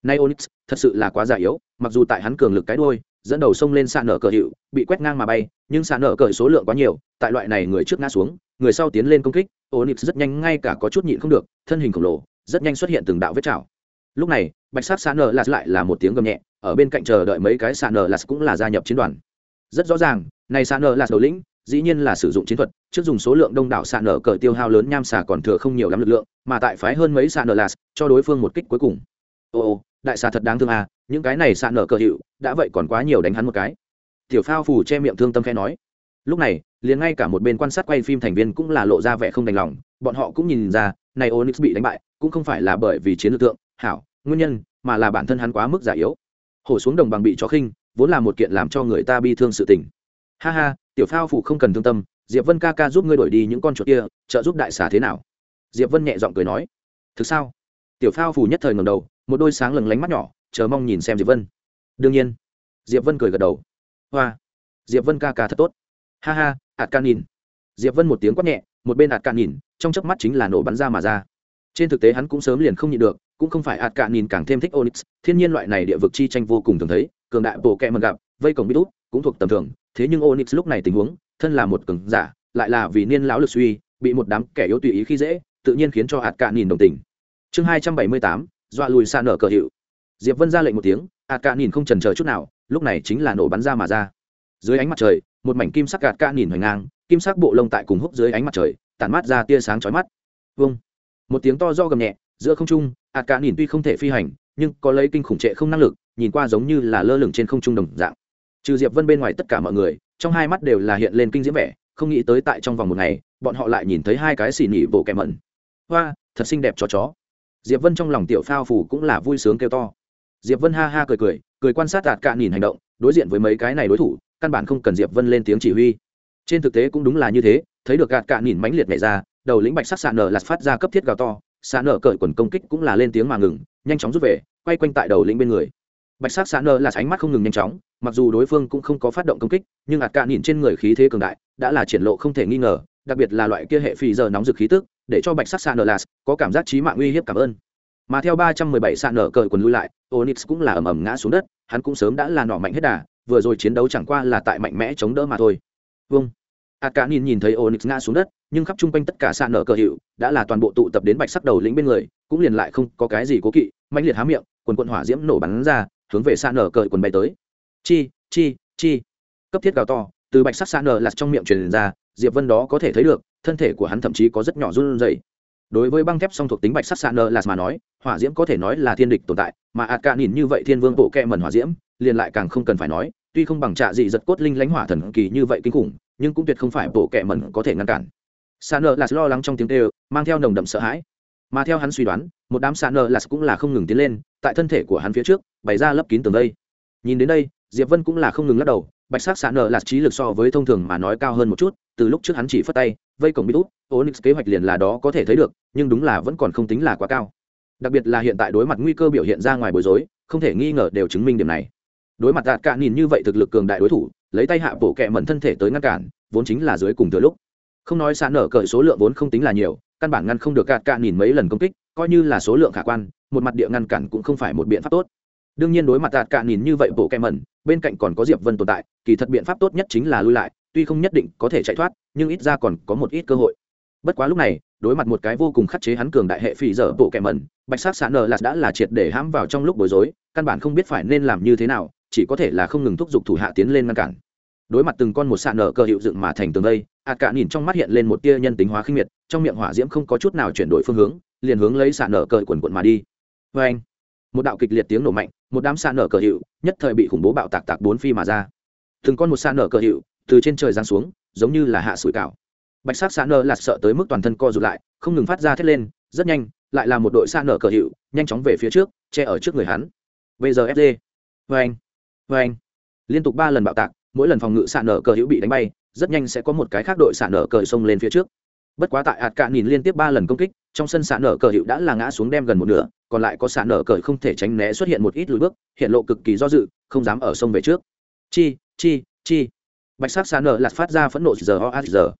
Nay onyx, thật sự là quá già yếu, mặc dù tại hắn cường lực cái đôi dẫn đầu xông lên xạ nở cờ hiệu, bị quét ngang mà bay, nhưng xạ nở cờ số lượng quá nhiều, tại loại này người trước ngã xuống, người sau tiến lên công kích, onyx rất nhanh ngay cả có chút nhịn không được, thân hình khổng lồ, rất nhanh xuất hiện từng đạo vết chảo. Lúc này, bạch sắc xạ nở lạt lại là một tiếng gầm nhẹ, ở bên cạnh chờ đợi mấy cái xạ nở lạt cũng là gia nhập chiến đoàn. Rất rõ ràng, này xạ nở lạt đầu lĩnh, dĩ nhiên là sử dụng chiến thuật, trước dùng số lượng đông đảo xạ nở cờ tiêu hao lớn nham xà còn thừa không nhiều lắm lực lượng, mà tại phái hơn mấy xạ nở lạt, cho đối phương một kích cuối cùng. Ồ đại xà thật đáng thương à những cái này xạ nở cờ hiệu, đã vậy còn quá nhiều đánh hắn một cái. Tiểu phao phủ che miệng thương tâm khẽ nói. Lúc này, liền ngay cả một bên quan sát quay phim thành viên cũng là lộ ra vẻ không đành lòng, bọn họ cũng nhìn ra, này onyx bị đánh bại, cũng không phải là bởi vì chiến lược tượng, hảo, nguyên nhân, mà là bản thân hắn quá mức giả yếu. Hổ xuống đồng bằng bị chó khinh, vốn là một kiện làm cho người ta bi thương sự tình. Ha ha, tiểu phao phụ không cần thương tâm, diệp vân ca ca giúp ngươi đổi đi những con chuột kia, trợ giúp đại xà thế nào? Diệp vân nhẹ giọng cười nói. Thực sao? Tiểu phao phủ nhất thời ngầm đầu một đôi sáng lừng lánh mắt nhỏ, chờ mong nhìn xem diệp vân. Đương nhiên, diệp vân cười gật đầu. Hoa, diệp vân ca ca thật tốt. Ha ha, ạt ca nhìn. Diệp vân một tiếng quát nhẹ, một bên ạt ca nhìn, trong chớp mắt chính là nổ bắn ra mà ra. Trên thực tế hắn cũng sớm liền không nhịn được, cũng không phải ạt ca nhìn càng thêm thích onyx, thiên nhiên loại này địa vực chi tranh vô cùng thường thấy, cường đại bộ kẹ mần gặp, vây cổng bít út cũng thuộc tầm thường, thế nhưng onyx lúc này tình huống, thân là một cường giả, lại là vì niên lão lực suy, bị một đám kẻ yếu tùy ý khi dễ, tự nhiên khiến cho hạt cạn nhìn đồng tình. Chương hai trăm bảy mươi tám dọa lùi xa nở cờ hiệu. Diệp vân ra lệnh một tiếng ạt cạn nhìn không trần chờ chút nào, lúc này chính là nổ bắn ra mà ra. Dưới ánh mặt trời, một mảnh kim sắc gạt cạn nhìn hoành ngang, kim sắc bộ lông tại cùng húc dưới ánh mặt trời, tản mát ra tia sáng chói mắt. Vâng một tiếng to do gầm nhẹ, giữa không trung ạt cạn nhìn tuy không thể phi hành, nhưng có lấy kinh khủng trệ không năng lực, nhìn qua giống như là lơ lửng trên không trung đồng dạng. Trừ diệp vân bên ngoài tất cả mọi người, trong hai mắt đều là hiện lên kinh diễm vẻ, không nghĩ tới tại trong vòng một ngày, bọn họ lại nhìn thấy hai cái xì nỉ bộ kẻ mẩn. Hoa, thật xinh đẹp cho chó diệp vân trong lòng tiểu phao phủ cũng là vui sướng kêu to. Diệp vân ha ha cười cười cười quan sát đạt cạn nhìn hành động, đối diện với mấy cái này đối thủ, căn bản không cần diệp vân lên tiếng chỉ huy. Trên thực tế cũng đúng là như thế, thấy được gạt cạn nhìn mãnh liệt nhảy ra, đầu lĩnh bạch sắc xạ nở lạt phát ra cấp thiết gào to xạ nở cởi quần công kích cũng là lên tiếng mà ngừng, nhanh chóng rút về, quay quanh tại đầu lĩnh bên người. Bạch sắc xạ nở lạt ánh mắt không ngừng nhanh chóng, mặc dù đối phương cũng không có phát động công kích, nhưng gạt cạn nhìn trên người khí thế cường đại, đã là triển lộ không thể nghi ngờ, đặc biệt là loại kia hệ phi giờ nóng dực khí tức để cho bạch sắc sạn nở lạt có cảm giác trí mạng uy hiếp cảm ơn. Mà theo ba trăm mười bảy nở cởi quần lui lại, onyx cũng là ầm ầm ngã xuống đất, hắn cũng sớm đã là nỏ mạnh hết đà, vừa rồi chiến đấu chẳng qua là tại mạnh mẽ chống đỡ mà thôi. Vâng. Hạt cả nhìn nhìn thấy onyx ngã xuống đất, nhưng khắp chung quanh tất cả sạn nở cờ hiệu đã là toàn bộ tụ tập đến bạch sắc đầu lĩnh bên người, cũng liền lại không có cái gì cố kỵ mạnh liệt há miệng, quần quận hỏa diễm nổ bắn ra, hướng về sạn nở cờ quần bay tới. Chi chi chi. Cấp thiết gào to, từ bạch sắc sạn nở lạt trong miệng truyền ra, diệp vân đó có thể thấy được thân thể của hắn thậm chí có rất nhỏ run rẩy. Đối với băng thép song thuộc tính bạch sắc sạn nơ lạt mà nói, hỏa diễm có thể nói là thiên địch tồn tại, mà ạt cả nhìn như vậy thiên vương bộ kệ mẩn hỏa diễm, liền lại càng không cần phải nói, tuy không bằng trạ gì giật cốt linh lãnh hỏa thần kỳ như vậy kinh khủng, nhưng cũng tuyệt không phải bộ kệ mẩn có thể ngăn cản. Sạn nơ lạt lo lắng trong tiếng kêu, mang theo nồng đậm sợ hãi. Mà theo hắn suy đoán, một đám sạn nơ lạt cũng là không ngừng tiến lên, tại thân thể của hắn phía trước, bày ra lấp kín tường đây nhìn đến đây, diệp vân cũng là không ngừng lắc đầu bạch sắc xạ nở là trí lực so với thông thường mà nói cao hơn một chút, từ lúc trước hắn chỉ phất tay, vây cổng bít út onyx kế hoạch liền là đó có thể thấy được, nhưng đúng là vẫn còn không tính là quá cao. Đặc biệt là hiện tại đối mặt nguy cơ biểu hiện ra ngoài bối rối, không thể nghi ngờ đều chứng minh điểm này. Đối mặt đạt cạn nhìn như vậy thực lực cường đại đối thủ, lấy tay hạ bổ kẹ mẩn thân thể tới ngăn cản, vốn chính là dưới cùng thừa lúc. Không nói xạ nở cởi số lượng vốn không tính là nhiều, căn bản ngăn không được gạt cạn nhìn mấy lần công kích, coi như là số lượng khả quan, một mặt địa ngăn cản cũng không phải một biện pháp tốt đương nhiên đối mặt tạt cạn nhìn như vậy bộ kem mẩn, bên cạnh còn có diệp vân tồn tại, kỳ thật biện pháp tốt nhất chính là lui lại, tuy không nhất định có thể chạy thoát, nhưng ít ra còn có một ít cơ hội. Bất quá lúc này, đối mặt một cái vô cùng khắc chế hắn cường đại hệ phỉ dở bộ kẹ mẩn, bạch sắc sạn nờ lạt đã là triệt để hãm vào trong lúc bối rối, căn bản không biết phải nên làm như thế nào, chỉ có thể là không ngừng thúc giục thủ hạ tiến lên ngăn cản. Đối mặt từng con một sạn nở cơ hiệu dựng mà thành tường đây ạt cả nhìn trong mắt hiện lên một tia nhân tính hóa khinh miệt, trong miệng hỏa diễm không có chút nào chuyển đổi phương hướng, liền hướng lấy sạn nở cơ quần quận mà đi. Vê anh một đạo kịch liệt tiếng nổ mạnh, một đám xa nở cờ hiệu, nhất thời bị khủng bố bạo tạc tạc bốn phi mà ra. Từng con một xa nở cờ hiệu, từ trên trời giáng xuống, giống như là hạ sủi cảo. Bạch sắc xa nở lạt sợ tới mức toàn thân co rụt lại, không ngừng phát ra thét lên, rất nhanh, lại là một đội xa nở cờ hiệu, nhanh chóng về phía trước, che ở trước người hắn. Bây giờ fd vê anh vâng, vê vâng. anh liên tục ba lần bạo tạc, mỗi lần phòng ngự xạ nở cờ hữu bị đánh bay, rất nhanh sẽ có một cái khác đội xạ nở cờ xông lên phía trước bất quá tại ạt cạn nhìn liên tiếp ba lần công kích, trong sân xạ nở cờ hiệu đã là ngã xuống đem gần một nửa, còn lại có xạ nở cờ không thể tránh né xuất hiện một ít lùi bước, hiện lộ cực kỳ do dự, không dám ở sông về trước. Chi chi chi. Bạch sắc xạ nở lạt phát ra phẫn nộ giờ o giờ.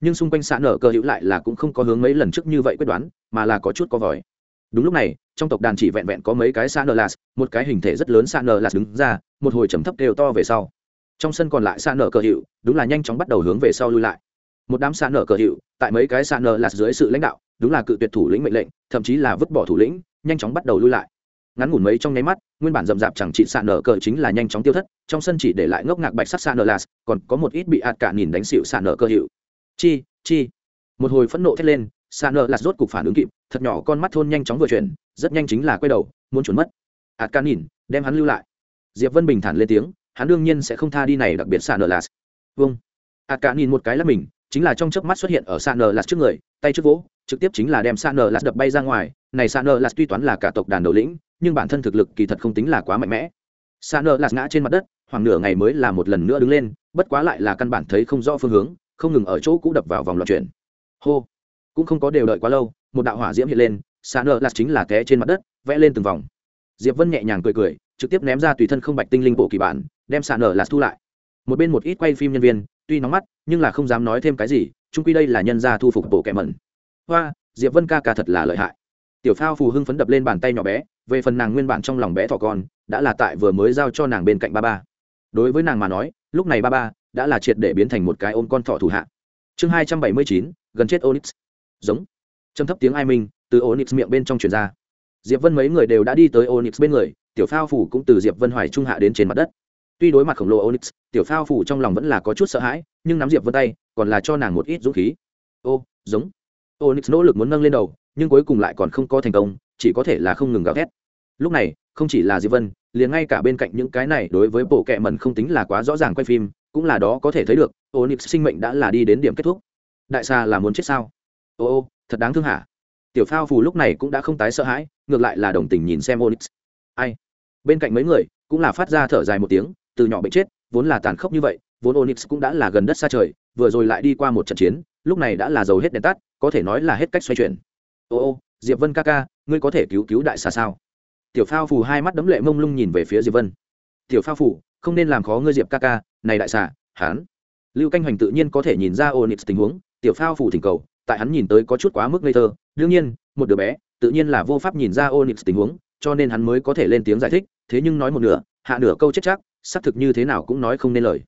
Nhưng xung quanh xạ nở cờ hữu lại là cũng không có hướng mấy lần trước như vậy quyết đoán, mà là có chút có vòi. Đúng lúc này, trong tộc đàn chỉ vẹn vẹn có mấy cái xạ nở lạt một cái hình thể rất lớn xạ nở lạt đứng ra, một hồi trầm thấp đều to về sau. Trong sân còn lại xạ nở cờ hiệu, đúng là nhanh chóng bắt đầu hướng về sau lui lại một đám xạ nở cờ hiệu, tại mấy cái xạ nở là dưới sự lãnh đạo, đúng là cự tuyệt thủ lĩnh mệnh lệnh, thậm chí là vứt bỏ thủ lĩnh, nhanh chóng bắt đầu lui lại. Ngắn ngủn mấy trong nháy mắt, nguyên bản rậm rạp chẳng trị xạ nở cờ chính là nhanh chóng tiêu thất, trong sân chỉ để lại ngốc ngạc bạch sắc xạ nở lạt, còn có một ít bị ạt cả nhìn đánh xịu xạ nở cờ hiệu. Chi chi. Một hồi phẫn nộ thét lên, xạ nở lạt rốt cục phản ứng kịp, thật nhỏ con mắt thôn nhanh chóng vừa chuyển, rất nhanh chính là quay đầu, muốn chuẩn mất. Ạt cả nhìn, đem hắn lưu lại. Diệp vân bình thản lên tiếng, hắn đương nhiên sẽ không tha đi này đặc biệt xạ nở lạt. Vâng. Ạt cả nhìn một cái là mình chính là trong chớp mắt xuất hiện ở sàn nờ lạt trước người, tay trước vỗ, trực tiếp chính là đem sàn nờ lạt đập bay ra ngoài. Này sàn nờ lạt tuy toán là cả tộc đàn đầu lĩnh, nhưng bản thân thực lực kỳ thật không tính là quá mạnh mẽ. Sàn nờ lạt ngã trên mặt đất, khoảng nửa ngày mới là một lần nữa đứng lên, bất quá lại là căn bản thấy không rõ phương hướng, không ngừng ở chỗ cũ đập vào vòng loạn chuyển. Hô! Cũng không có đều đợi quá lâu, một đạo hỏa diễm hiện lên sàn nờ lạt chính là té trên mặt đất, vẽ lên từng vòng. Diệp vân nhẹ nhàng cười cười, trực tiếp ném ra tùy thân không bạch tinh linh bộ kỳ bản, đem sàn nờ là thu lại. Một bên một ít quay phim nhân viên tuy nóng mắt, nhưng là không dám nói thêm cái gì trung quy đây là nhân gia thu phục bộ kẻ mẩn. Hoa, diệp vân ca ca thật là lợi hại. Tiểu phao phù hưng phấn đập lên bàn tay nhỏ bé, về phần nàng nguyên bản trong lòng bé thỏ con, đã là tại vừa mới giao cho nàng bên cạnh ba ba. Đối với nàng mà nói, lúc này ba ba đã là triệt để biến thành một cái ôm con thỏ thủ hạ. Chương hai trăm bảy mươi chín, gần chết onyx. Giống. Châm thấp tiếng ai minh, từ onyx miệng bên trong truyền ra. Diệp vân mấy người đều đã đi tới onyx bên người, tiểu phao phủ cũng từ diệp vân hoài trung hạ đến trên mặt đất tuy đối mặt khổng lồ onyx, tiểu phao phủ trong lòng vẫn là có chút sợ hãi, nhưng nắm diệp vân tay, còn là cho nàng một ít dũng khí. Ô, giống. Onyx nỗ lực muốn nâng lên đầu, nhưng cuối cùng lại còn không có thành công, chỉ có thể là không ngừng gào thét. Lúc này, không chỉ là diệp vân, liền ngay cả bên cạnh những cái này đối với bộ kệ mẩn không tính là quá rõ ràng quay phim, cũng là đó có thể thấy được, onyx sinh mệnh đã là đi đến điểm kết thúc. Đại xa là muốn chết sao? Ô ô, thật đáng thương hả? Tiểu phao phù lúc này cũng đã không tái sợ hãi, ngược lại là đồng tình nhìn xem onyx. Ai? Bên cạnh mấy người cũng là phát ra thở dài một tiếng từ nhỏ bệnh chết, vốn là tàn khốc như vậy, vốn onyx cũng đã là gần đất xa trời, vừa rồi lại đi qua một trận chiến, lúc này đã là dầu hết đèn tắt, có thể nói là hết cách xoay chuyển. Ô ô, diệp vân ca ca, ngươi có thể cứu cứu đại xà sao? Tiểu phao phù hai mắt đấm lệ mông lung nhìn về phía diệp vân. Tiểu phao phù, không nên làm khó ngươi diệp ca ca, này đại xà hán lưu canh hoành tự nhiên có thể nhìn ra onyx tình huống, tiểu phao phù thỉnh cầu, tại hắn nhìn tới có chút quá mức ngây thơ. Đương nhiên, một đứa bé, tự nhiên là vô pháp nhìn ra onyx tình huống, cho nên hắn mới có thể lên tiếng giải thích, thế nhưng nói một nửa, hạ nửa câu chết chắc xác thực như thế nào cũng nói không nên lời.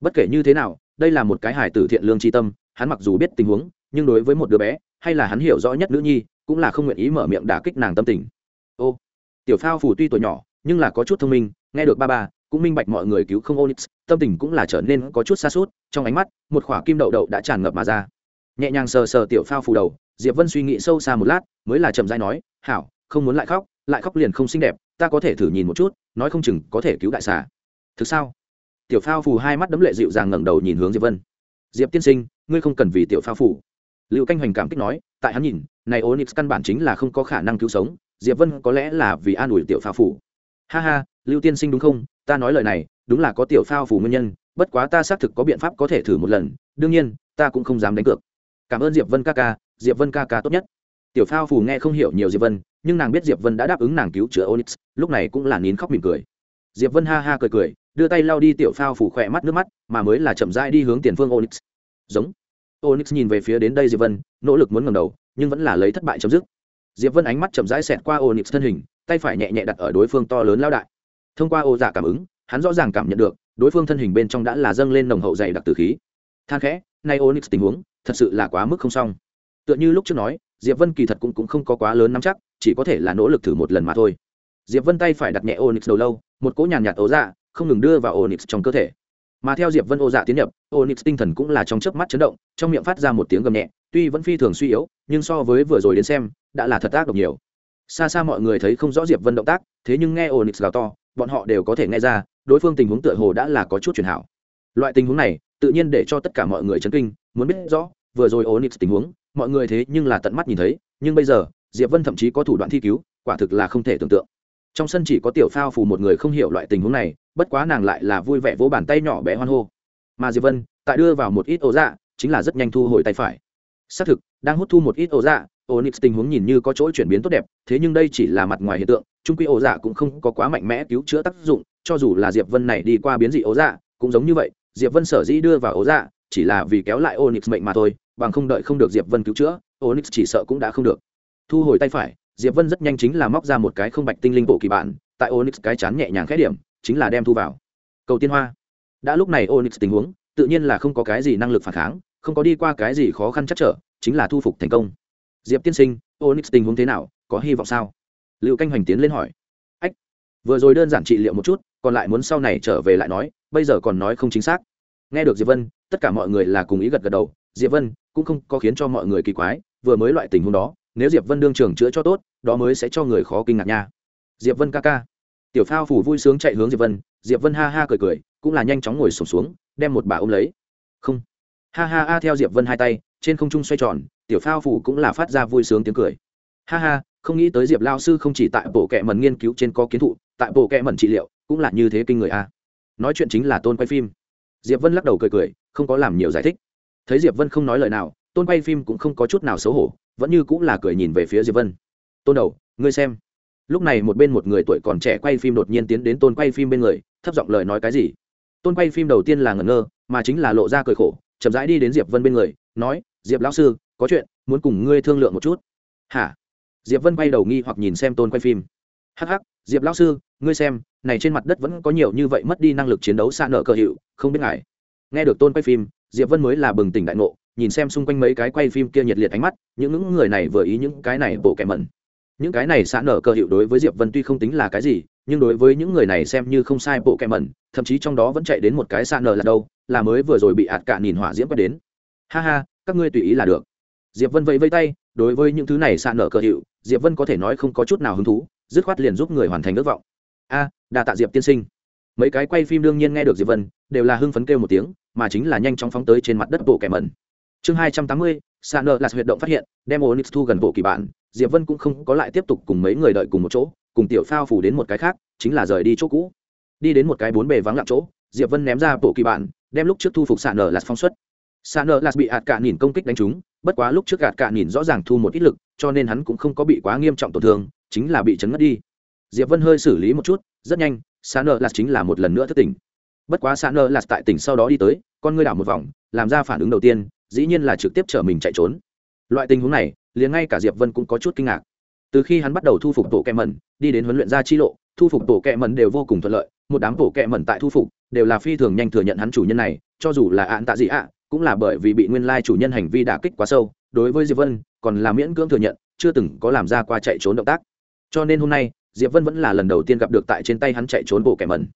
Bất kể như thế nào, đây là một cái hài tử thiện lương tri tâm, hắn mặc dù biết tình huống, nhưng đối với một đứa bé, hay là hắn hiểu rõ nhất nữ nhi, cũng là không nguyện ý mở miệng đả kích nàng tâm tình. Ô, tiểu phao phù tuy tuổi nhỏ, nhưng là có chút thông minh, nghe được ba ba, cũng minh bạch mọi người cứu không onyx tâm tình cũng là trở nên có chút xa suốt, trong ánh mắt, một khỏa kim đậu đậu đã tràn ngập mà ra. Nhẹ nhàng sờ sờ tiểu phao phù đầu, diệp vân suy nghĩ sâu xa một lát, mới là chậm dai nói, hảo, không muốn lại khóc lại khóc liền không xinh đẹp, ta có thể thử nhìn một chút, nói không chừng có thể cứu đại xà thực sao? Tiểu phao phù hai mắt đấm lệ dịu dàng ngẩng đầu nhìn hướng diệp vân. Diệp tiên sinh, ngươi không cần vì tiểu phao phù. Lưu canh hoành cảm kích nói, tại hắn nhìn, này onyx căn bản chính là không có khả năng cứu sống, diệp vân có lẽ là vì an ủi tiểu phao phù. Ha ha, lưu tiên sinh đúng không? Ta nói lời này, đúng là có tiểu phao phù nguyên nhân, bất quá ta xác thực có biện pháp có thể thử một lần, đương nhiên, ta cũng không dám đánh cược. Cảm ơn diệp vân ca ca, diệp vân ca ca tốt nhất. Tiểu phao phù nghe không hiểu nhiều diệp vân, nhưng nàng biết diệp vân đã đáp ứng nàng cứu chữa onyx, lúc này cũng là nín khóc mỉm cười. Diệp vân ha ha cười cười đưa tay lao đi tiểu phao phủ khỏe mắt nước mắt mà mới là chậm rãi đi hướng tiền phương onyx. Giống. Onyx nhìn về phía đến đây diệp vân nỗ lực muốn ngẩng đầu nhưng vẫn là lấy thất bại chấm dứt. Diệp vân ánh mắt chậm rãi xẹt qua onyx thân hình tay phải nhẹ nhẹ đặt ở đối phương to lớn lao đại. Thông qua ô dạ cảm ứng hắn rõ ràng cảm nhận được đối phương thân hình bên trong đã là dâng lên nồng hậu dày đặc từ khí. Than khẽ nay onyx tình huống thật sự là quá mức không xong. Tựa như lúc trước nói diệp vân kỳ thật cũng, cũng không có quá lớn nắm chắc chỉ có thể là nỗ lực thử một lần mà thôi. Diệp vân tay phải đặt nhẹ onyx đầu lâu một cỗ nhàn nhạt ố dạ không ngừng đưa vào onyx trong cơ thể. Mà theo diệp vân ô dạ tiến nhập, onyx tinh thần cũng là trong chớp mắt chấn động, trong miệng phát ra một tiếng gầm nhẹ, tuy vẫn phi thường suy yếu, nhưng so với vừa rồi đến xem, đã là thật ác độc nhiều. Xa xa mọi người thấy không rõ diệp vân động tác, thế nhưng nghe onyx gào to, bọn họ đều có thể nghe ra, đối phương tình huống tựa hồ đã là có chút chuyển hảo. Loại tình huống này, tự nhiên để cho tất cả mọi người chấn kinh, muốn biết rõ, vừa rồi onyx tình huống, mọi người thế nhưng là tận mắt nhìn thấy, nhưng bây giờ, diệp vân thậm chí có thủ đoạn thi cứu, quả thực là không thể tưởng tượng. Trong sân chỉ có tiểu phao phù một người không hiểu loại tình huống này bất quá nàng lại là vui vẻ vỗ bàn tay nhỏ bé hoan hô. Mà diệp vân, tại đưa vào một ít ổ dạ chính là rất nhanh thu hồi tay phải. Xác thực, đang hút thu một ít ổ dạ onyx tình huống nhìn như có chỗ chuyển biến tốt đẹp, thế nhưng đây chỉ là mặt ngoài hiện tượng trung quy ổ dạ cũng không có quá mạnh mẽ cứu chữa tác dụng, cho dù là diệp vân này đi qua biến dị ổ dạ cũng giống như vậy, diệp vân sở dĩ đưa vào ổ dạ chỉ là vì kéo lại onyx mệnh mà thôi, bằng không đợi không được diệp vân cứu chữa, onyx chỉ sợ cũng đã không được. Thu hồi tay phải, diệp vân rất nhanh chính là móc ra một cái không bạch tinh linh bộ kỳ bản, tại onyx cái chán nhẹ nhàng khẽ điểm chính là đem thu vào. Cầu tiên hoa. Đã lúc này onyx tình huống, tự nhiên là không có cái gì năng lực phản kháng, không có đi qua cái gì khó khăn chắc trở, chính là thu phục thành công. Diệp tiên sinh, onyx tình huống thế nào, có hy vọng sao? Liệu canh hoành tiến lên hỏi. Ách, vừa rồi đơn giản trị liệu một chút, còn lại muốn sau này trở về lại nói, bây giờ còn nói không chính xác. Nghe được diệp vân, tất cả mọi người là cùng ý gật gật đầu, diệp vân cũng không có khiến cho mọi người kỳ quái, vừa mới loại tình huống đó, nếu diệp vân đương trường chữa cho tốt, đó mới sẽ cho người khó kinh ngạc nha. Diệp vân ca ca tiểu phao phủ vui sướng chạy hướng diệp vân diệp vân ha ha cười cười cũng là nhanh chóng ngồi sụp xuống, xuống đem một bà ôm lấy. Không. Ha ha a theo diệp vân hai tay trên không trung xoay tròn tiểu phao phủ cũng là phát ra vui sướng tiếng cười. Ha ha không nghĩ tới diệp lao sư không chỉ tại bộ kệ mẩn nghiên cứu trên có kiến thụ tại bộ kệ mẩn trị liệu cũng là như thế kinh người a. Nói chuyện chính là tôn quay phim. Diệp vân lắc đầu cười cười không có làm nhiều giải thích. Thấy diệp vân không nói lời nào tôn quay phim cũng không có chút nào xấu hổ vẫn như cũng là cười nhìn về phía diệp vân. Tôn đầu ngươi xem lúc này một bên một người tuổi còn trẻ quay phim đột nhiên tiến đến tôn quay phim bên người, thấp giọng lời nói cái gì? Tôn quay phim đầu tiên là ngẩn ngơ, mà chính là lộ ra cười khổ, chậm rãi đi đến diệp vân bên người, nói, diệp lão sư, có chuyện, muốn cùng ngươi thương lượng một chút. Hả? Diệp vân quay đầu nghi hoặc nhìn xem tôn quay phim. Hắc hắc, diệp lão sư, ngươi xem, này trên mặt đất vẫn có nhiều như vậy mất đi năng lực chiến đấu xa nợ cơ hiệu, không biết ngại. Nghe được tôn quay phim, diệp vân mới là bừng tỉnh đại ngộ, nhìn xem xung quanh mấy cái quay phim kia nhiệt liệt ánh mắt, những những người này vừa ý những cái này bộ kẻ mẩn những cái này xã nở cơ hiệu đối với diệp vân tuy không tính là cái gì, nhưng đối với những người này xem như không sai bộ kẹm mẩn, thậm chí trong đó vẫn chạy đến một cái xã nở là đâu, là mới vừa rồi bị ạt cả nhìn hỏa diễm quét đến. Ha ha, các ngươi tùy ý là được. Diệp vân vẫy vây tay, đối với những thứ này xã nở cơ hiệu, diệp vân có thể nói không có chút nào hứng thú, dứt khoát liền giúp người hoàn thành ước vọng. A, đa tạ diệp tiên sinh. Mấy cái quay phim đương nhiên nghe được diệp vân, đều là hưng phấn kêu một tiếng, mà chính là nhanh chóng phóng tới trên mặt đất bộ kẻ mẩn. Chương hai trăm tám mươi sa nợ là huyệt động phát hiện, đem onyx thu gần bộ kỳ bản diệp vân cũng không có lại tiếp tục cùng mấy người đợi cùng một chỗ, cùng tiểu phao phủ đến một cái khác, chính là rời đi chỗ cũ. Đi đến một cái bốn bề vắng lặng chỗ, diệp vân ném ra bộ kỳ bản đem lúc trước thu phục xạ nở lạt phong suất xa nợ lạt bị ạt cả nhìn công kích đánh trúng, bất quá lúc trước ạt cả nhìn rõ ràng thu một ít lực, cho nên hắn cũng không có bị quá nghiêm trọng tổn thương, chính là bị chấn ngất đi. Diệp vân hơi xử lý một chút, rất nhanh xa nợ lạt chính là một lần nữa thất tỉnh. Bất quá xa nợ lạt tại tỉnh sau đó đi tới, con ngươi đảo một vòng, làm ra phản ứng đầu tiên, dĩ nhiên là trực tiếp chở mình chạy trốn. Loại tình huống này liền ngay cả diệp vân cũng có chút kinh ngạc. Từ khi hắn bắt đầu thu phục tổ kẹ mẩn, đi đến huấn luyện ra chi lộ, thu phục tổ kẹ mẩn đều vô cùng thuận lợi, một đám tổ kẹ mẩn tại thu phục đều là phi thường nhanh thừa nhận hắn chủ nhân này, cho dù là ạn tạ gì ạ, cũng là bởi vì bị nguyên lai chủ nhân hành vi đả kích quá sâu, đối với diệp vân còn là miễn cưỡng thừa nhận, chưa từng có làm ra qua chạy trốn động tác. Cho nên hôm nay, diệp vân vẫn là lần đầu tiên gặp được tại trên tay hắn chạy trốn bộ kẻ mẩn.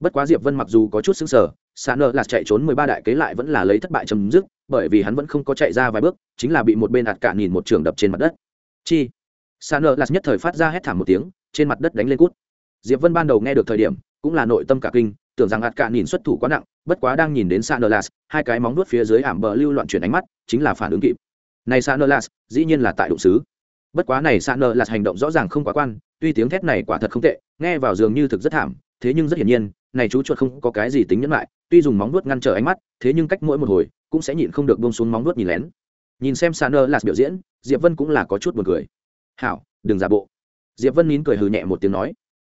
Bất quá diệp vân mặc dù có chút xứng sở xa nợ là chạy trốn mười ba đại kế lại vẫn là lấy thất bại chấm dứt bởi vì hắn vẫn không có chạy ra vài bước, chính là bị một bên ạt cả nhìn một trường đập trên mặt đất. Chi? Xa nợ lạt nhất thời phát ra hét thảm một tiếng, trên mặt đất đánh lên cút. Diệp vân ban đầu nghe được thời điểm, cũng là nội tâm cả kinh, tưởng rằng ạt cả nhìn xuất thủ quá nặng, bất quá đang nhìn đến xa nợ lạt, hai cái móng nuốt phía dưới ảm bờ lưu loạn chuyển ánh mắt, chính là phản ứng kịp. Này xa nợ lạt, dĩ nhiên là tại đụng xứ. Bất quá này xa nợ lạt hành động rõ ràng không quá quan, tuy tiếng thét này quả thật không tệ, nghe vào dường như thực rất thảm, thế nhưng rất hiển nhiên, này chú chuột không có cái gì tính nhẫn lại, tuy dùng móng vuốt ngăn trở ánh mắt, thế nhưng cách mỗi một hồi cũng sẽ nhịn không được bông xuống móng vuốt nhìn lén. Nhìn xem sàn nơ lạt biểu diễn, diệp vân cũng là có chút buồn cười. Hảo, đừng giả bộ. Diệp vân nín cười hừ nhẹ một tiếng nói.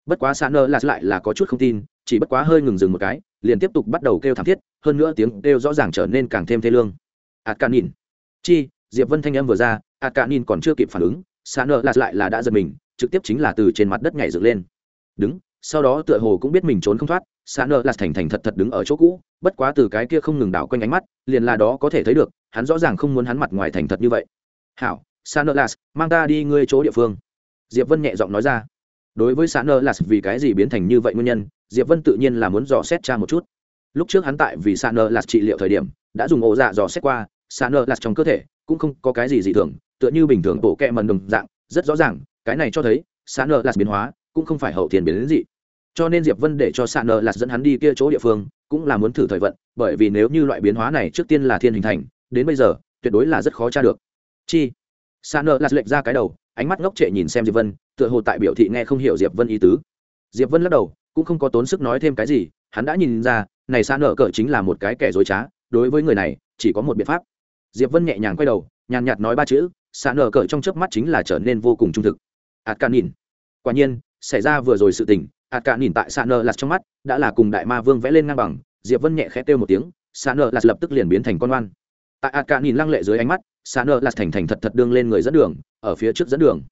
Bất quá sàn nơ lạt lại là có chút không tin, chỉ bất quá hơi ngừng dừng một cái, liền tiếp tục bắt đầu kêu thảm thiết, hơn nữa tiếng kêu rõ ràng trở nên càng thêm thê lương. Ạt ca nhìn chi? Diệp vân thanh âm vừa ra ạt ca nhìn còn chưa kịp phản ứng sàn nơ lạt lại là đã giật mình, trực tiếp chính là từ trên mặt đất nhảy dựng lên. Đứng sau đó tựa hồ cũng biết mình trốn không thoát xa nợ lạt thành thành thật thật đứng ở chỗ cũ, bất quá từ cái kia không ngừng đảo quanh ánh mắt, liền là đó có thể thấy được, hắn rõ ràng không muốn hắn mặt ngoài thành thật như vậy. Hảo xa Nơ lạt, mang ta đi ngươi chỗ địa phương. Diệp vân nhẹ giọng nói ra. Đối với xã Nơ lạt, vì cái gì biến thành như vậy nguyên nhân, diệp vân tự nhiên là muốn dò xét cha một chút. Lúc trước hắn tại vì xã Nơ lạt trị liệu thời điểm, đã dùng ổ dạ dò xét qua xã Nơ lạt trong cơ thể cũng không có cái gì dị thường, tựa như bình thường bộ kẹ mần đồng dạng, rất rõ ràng, cái này cho thấy xã Nơ lạt biến hóa cũng không phải hậu tiền biến đến gì cho nên diệp vân để cho sạn nợ lạt dẫn hắn đi kia chỗ địa phương, cũng là muốn thử thời vận, bởi vì nếu như loại biến hóa này trước tiên là thiên hình thành, đến bây giờ, tuyệt đối là rất khó tra được. Chi? Sạn nợ lạt lệch ra cái đầu, ánh mắt ngốc trệ nhìn xem diệp vân, tựa hồ tại biểu thị nghe không hiểu diệp vân ý tứ. Diệp vân lắc đầu, cũng không có tốn sức nói thêm cái gì, hắn đã nhìn ra, này sạn nợ cỡ chính là một cái kẻ dối trá, đối với người này, chỉ có một biện pháp. Diệp vân nhẹ nhàng quay đầu, nhàn nhạt nói ba chữ, sạn nợ cỡ trong chớp mắt chính là trở nên vô cùng trung thực. Ạt can nhìn. Quả nhiên xảy ra vừa rồi sự tình ạt cả nhìn tại xạ nơ lạt trong mắt, đã là cùng đại ma vương vẽ lên ngang bằng, diệp vân nhẹ khẽ kêu một tiếng xạ nơ lạt lập tức liền biến thành con oan. Tại ạt cả nhìn lăng lệ dưới ánh mắt xạ nơ lạt thành thành thật thật đương lên người dẫn đường, ở phía trước dẫn đường.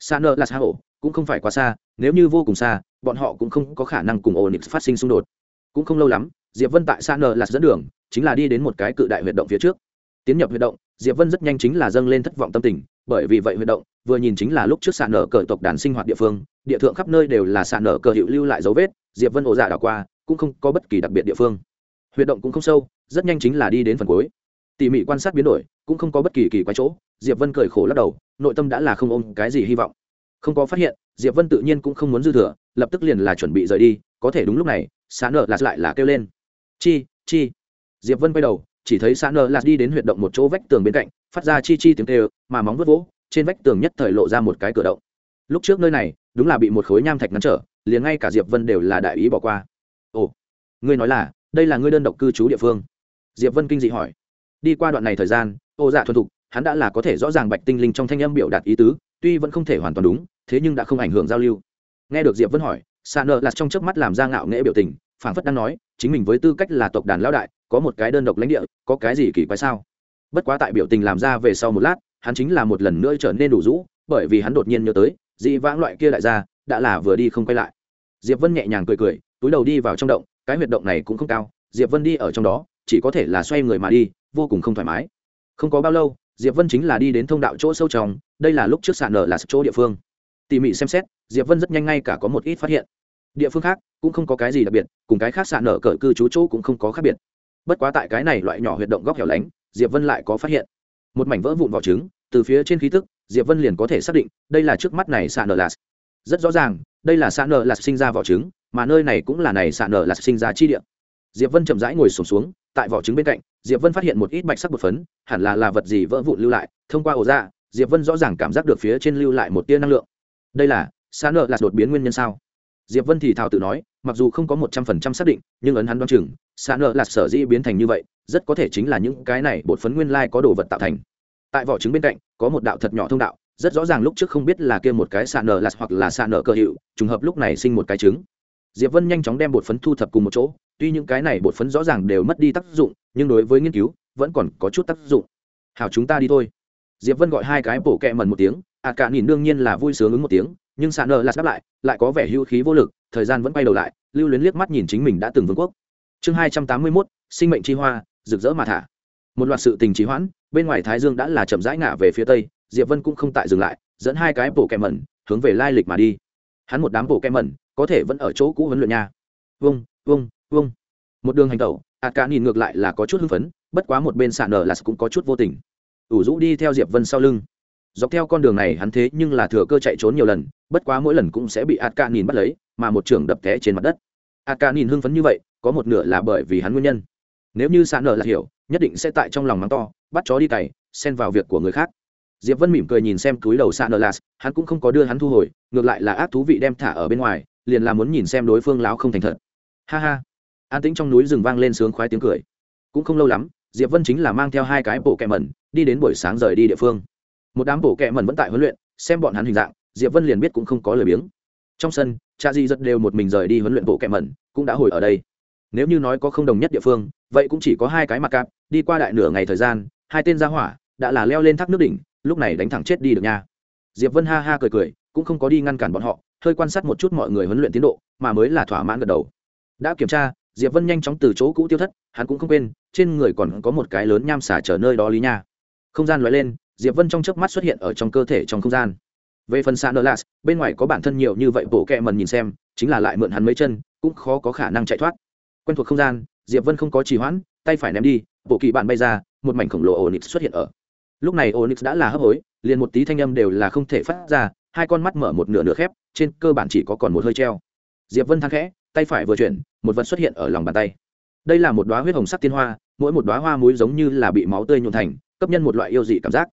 Xạ nơ lạt hạ hổ, cũng không phải quá xa, nếu như vô cùng xa, bọn họ cũng không có khả năng cùng onyx phát sinh xung đột. Cũng không lâu lắm, diệp vân tại xạ nơ lạt dẫn đường, chính là đi đến một cái cự đại huyệt động phía trước tiến nhập huy động, diệp vân rất nhanh chính là dâng lên thất vọng tâm tình, bởi vì vậy huy động vừa nhìn chính là lúc trước xạ nở cờ tộc đàn sinh hoạt địa phương, địa thượng khắp nơi đều là xạ nở cờ hiệu lưu lại dấu vết, diệp vân ổ dạ đảo qua, cũng không có bất kỳ đặc biệt địa phương. Huy động cũng không sâu, rất nhanh chính là đi đến phần cuối. Tỉ mỉ quan sát biến đổi, cũng không có bất kỳ kỳ quái chỗ, diệp vân cười khổ lắc đầu, nội tâm đã là không ôm cái gì hy vọng. Không có phát hiện, diệp vân tự nhiên cũng không muốn dư thừa, lập tức liền là chuẩn bị rời đi, có thể đúng lúc này, xạ nở lạt lại là kêu lên. Chi chi. Diệp vân quay đầu chỉ thấy xã nở lạt đi đến huyệt động một chỗ vách tường bên cạnh, phát ra chi chi tiếng kêu, mà móng vuốt vỗ, trên vách tường nhất thời lộ ra một cái cửa động. Lúc trước nơi này, đúng là bị một khối nham thạch ngăn trở, liền ngay cả diệp vân đều là đại ý bỏ qua. Ồ, ngươi nói là, đây là ngươi đơn độc cư trú địa phương? Diệp vân kinh dị hỏi. Đi qua đoạn này thời gian ô dạ thuần thục, hắn đã là có thể rõ ràng bạch tinh linh trong thanh âm biểu đạt ý tứ, tuy vẫn không thể hoàn toàn đúng, thế nhưng đã không ảnh hưởng giao lưu. Nghe được diệp vân hỏi xa nợ lạt trong trước mắt làm ra ngạo nghễ biểu tình, phảng phất đang nói, chính mình với tư cách là tộc đàn lão đại có một cái đơn độc lãnh địa, có cái gì kỳ quái sao? Bất quá tại biểu tình làm ra về sau một lát, hắn chính là một lần nữa trở nên đủ rũ, bởi vì hắn đột nhiên nhớ tới, dị vãng loại kia lại ra đã là vừa đi không quay lại. Diệp vân nhẹ nhàng cười cười, túi đầu đi vào trong động, cái huyệt động này cũng không cao, diệp vân đi ở trong đó, chỉ có thể là xoay người mà đi, vô cùng không thoải mái. Không có bao lâu, diệp vân chính là đi đến thông đạo chỗ sâu trong, đây là lúc trước sạn nở là chỗ địa phương. Tỉ mỉ xem xét, diệp vân rất nhanh ngay cả có một ít phát hiện. Địa phương khác cũng không có cái gì đặc biệt, cùng cái khác sạn nở cỡ cư trú chỗ cũng không có khác biệt bất quá tại cái này loại nhỏ huyệt động góc hẻo lánh diệp vân lại có phát hiện. Một mảnh vỡ vụn vỏ trứng từ phía trên khí tức diệp vân liền có thể xác định đây là trước mắt này sạn nở lạt rất rõ ràng đây là sạn nở lạt sinh ra vỏ trứng mà nơi này cũng là này sạn nở lạt sinh ra chi địa. Diệp vân chậm rãi ngồi sổm xuống, xuống tại vỏ trứng bên cạnh diệp vân phát hiện một ít bạch sắc bột phấn hẳn là là vật gì vỡ vụn lưu lại thông qua ổ ra diệp vân rõ ràng cảm giác được phía trên lưu lại một tia năng lượng. Đây là sạn nở lạt đột biến nguyên nhân sao? Diệp vân thì thào tự nói, mặc dù không có một trăm phần trăm xác định, nhưng ấn hắn đoán chừng xạ nợ là sở dĩ biến thành như vậy, rất có thể chính là những cái này bột phấn nguyên lai có đồ vật tạo thành. Tại vỏ trứng bên cạnh, có một đạo thật nhỏ thông đạo, rất rõ ràng lúc trước không biết là kia một cái xạ nở lạt hoặc là xạ nở cơ hiệu, trùng hợp lúc này sinh một cái trứng. Diệp vân nhanh chóng đem bột phấn thu thập cùng một chỗ, tuy những cái này bột phấn rõ ràng đều mất đi tác dụng, nhưng đối với nghiên cứu, vẫn còn có chút tác dụng. Hảo, chúng ta đi thôi. Diệp vân gọi hai cái bổ kẹ mần một tiếng ạt cả nhìn đương nhiên là vui sướng ứng một tiếng nhưng sạn nở lạt đáp lại lại có vẻ hưu khí vô lực, thời gian vẫn quay đầu lại, lưu luyến liếc mắt nhìn chính mình đã từng vương quốc. Chương hai trăm tám mươi mốt, sinh mệnh chi hoa, rực rỡ mà thả. Một loạt sự tình trí hoãn, bên ngoài thái dương đã là chậm rãi ngả về phía tây, diệp vân cũng không tại dừng lại, dẫn hai cái bộ kẹ mẩn hướng về lai lịch mà đi. Hắn một đám bộ kẹ mẩn, có thể vẫn ở chỗ cũ huấn luyện nha. Vung vung vung. Một đường hành tẩu ạt cả nhìn ngược lại là có chút hưng phấn, bất quá một bên sạn nở là cũng có chút vô tình. Ủ rũ đi theo diệp vân sau lưng dọc theo con đường này hắn thế nhưng là thừa cơ chạy trốn nhiều lần, bất quá mỗi lần cũng sẽ bị ạt ca nhìn bắt lấy, mà một trường đập té trên mặt đất. Ạt ca nhìn hưng phấn như vậy, có một nửa là bởi vì hắn nguyên nhân. Nếu như sạn nở là hiểu, nhất định sẽ tại trong lòng mắng to, bắt chó đi cày, xen vào việc của người khác. Diệp vân mỉm cười nhìn xem túi đầu sạn nở là, hắn cũng không có đưa hắn thu hồi, ngược lại là ác thú vị đem thả ở bên ngoài, liền là muốn nhìn xem đối phương láo không thành thật. Ha ha. An tĩnh trong núi rừng vang lên sướng khoái tiếng cười. Cũng không lâu lắm, diệp vân chính là mang theo hai cái bộ kẹ mẩn, đi đến buổi sáng rời đi địa phương một đám bộ kẹ mẩn vẫn tại huấn luyện, xem bọn hắn hình dạng, diệp vân liền biết cũng không có lời biếng. Trong sân, cha di rất đều một mình rời đi huấn luyện bộ kẹ mẩn cũng đã hồi ở đây. Nếu như nói có không đồng nhất địa phương, vậy cũng chỉ có hai cái mặt cạp, đi qua đại nửa ngày thời gian, hai tên ra hỏa đã là leo lên thác nước đỉnh, lúc này đánh thẳng chết đi được nha. Diệp vân ha ha cười cười, cũng không có đi ngăn cản bọn họ, hơi quan sát một chút mọi người huấn luyện tiến độ, mà mới là thỏa mãn gật đầu. Đã kiểm tra, diệp vân nhanh chóng từ chỗ cũ tiêu thất, hắn cũng không quên, trên người còn có một cái lớn nham xả chờ nơi đó lý nha. Không gian loại lên diệp vân trong chớp mắt xuất hiện ở trong cơ thể trong không gian. Về phần xa nơ lạt bên ngoài có bản thân nhiều như vậy, bộ kẹ mần nhìn xem, chính là lại mượn hắn mấy chân, cũng khó có khả năng chạy thoát. Quen thuộc không gian, diệp vân không có trì hoãn, tay phải ném đi, bộ kỳ bạn bay ra, một mảnh khổng lồ onyx xuất hiện ở. Lúc này onyx đã là hấp hối, liền một tí thanh âm đều là không thể phát ra, hai con mắt mở một nửa nửa khép, trên cơ bản chỉ có còn một hơi treo. Diệp vân thang khẽ, tay phải vừa chuyển, một vật xuất hiện ở lòng bàn tay. Đây là một đoá huyết hồng sắc tiên hoa, mỗi một đoá hoa muối giống như là bị máu tươi nhuộn thành, cấp nhân một loại yêu dị cảm giác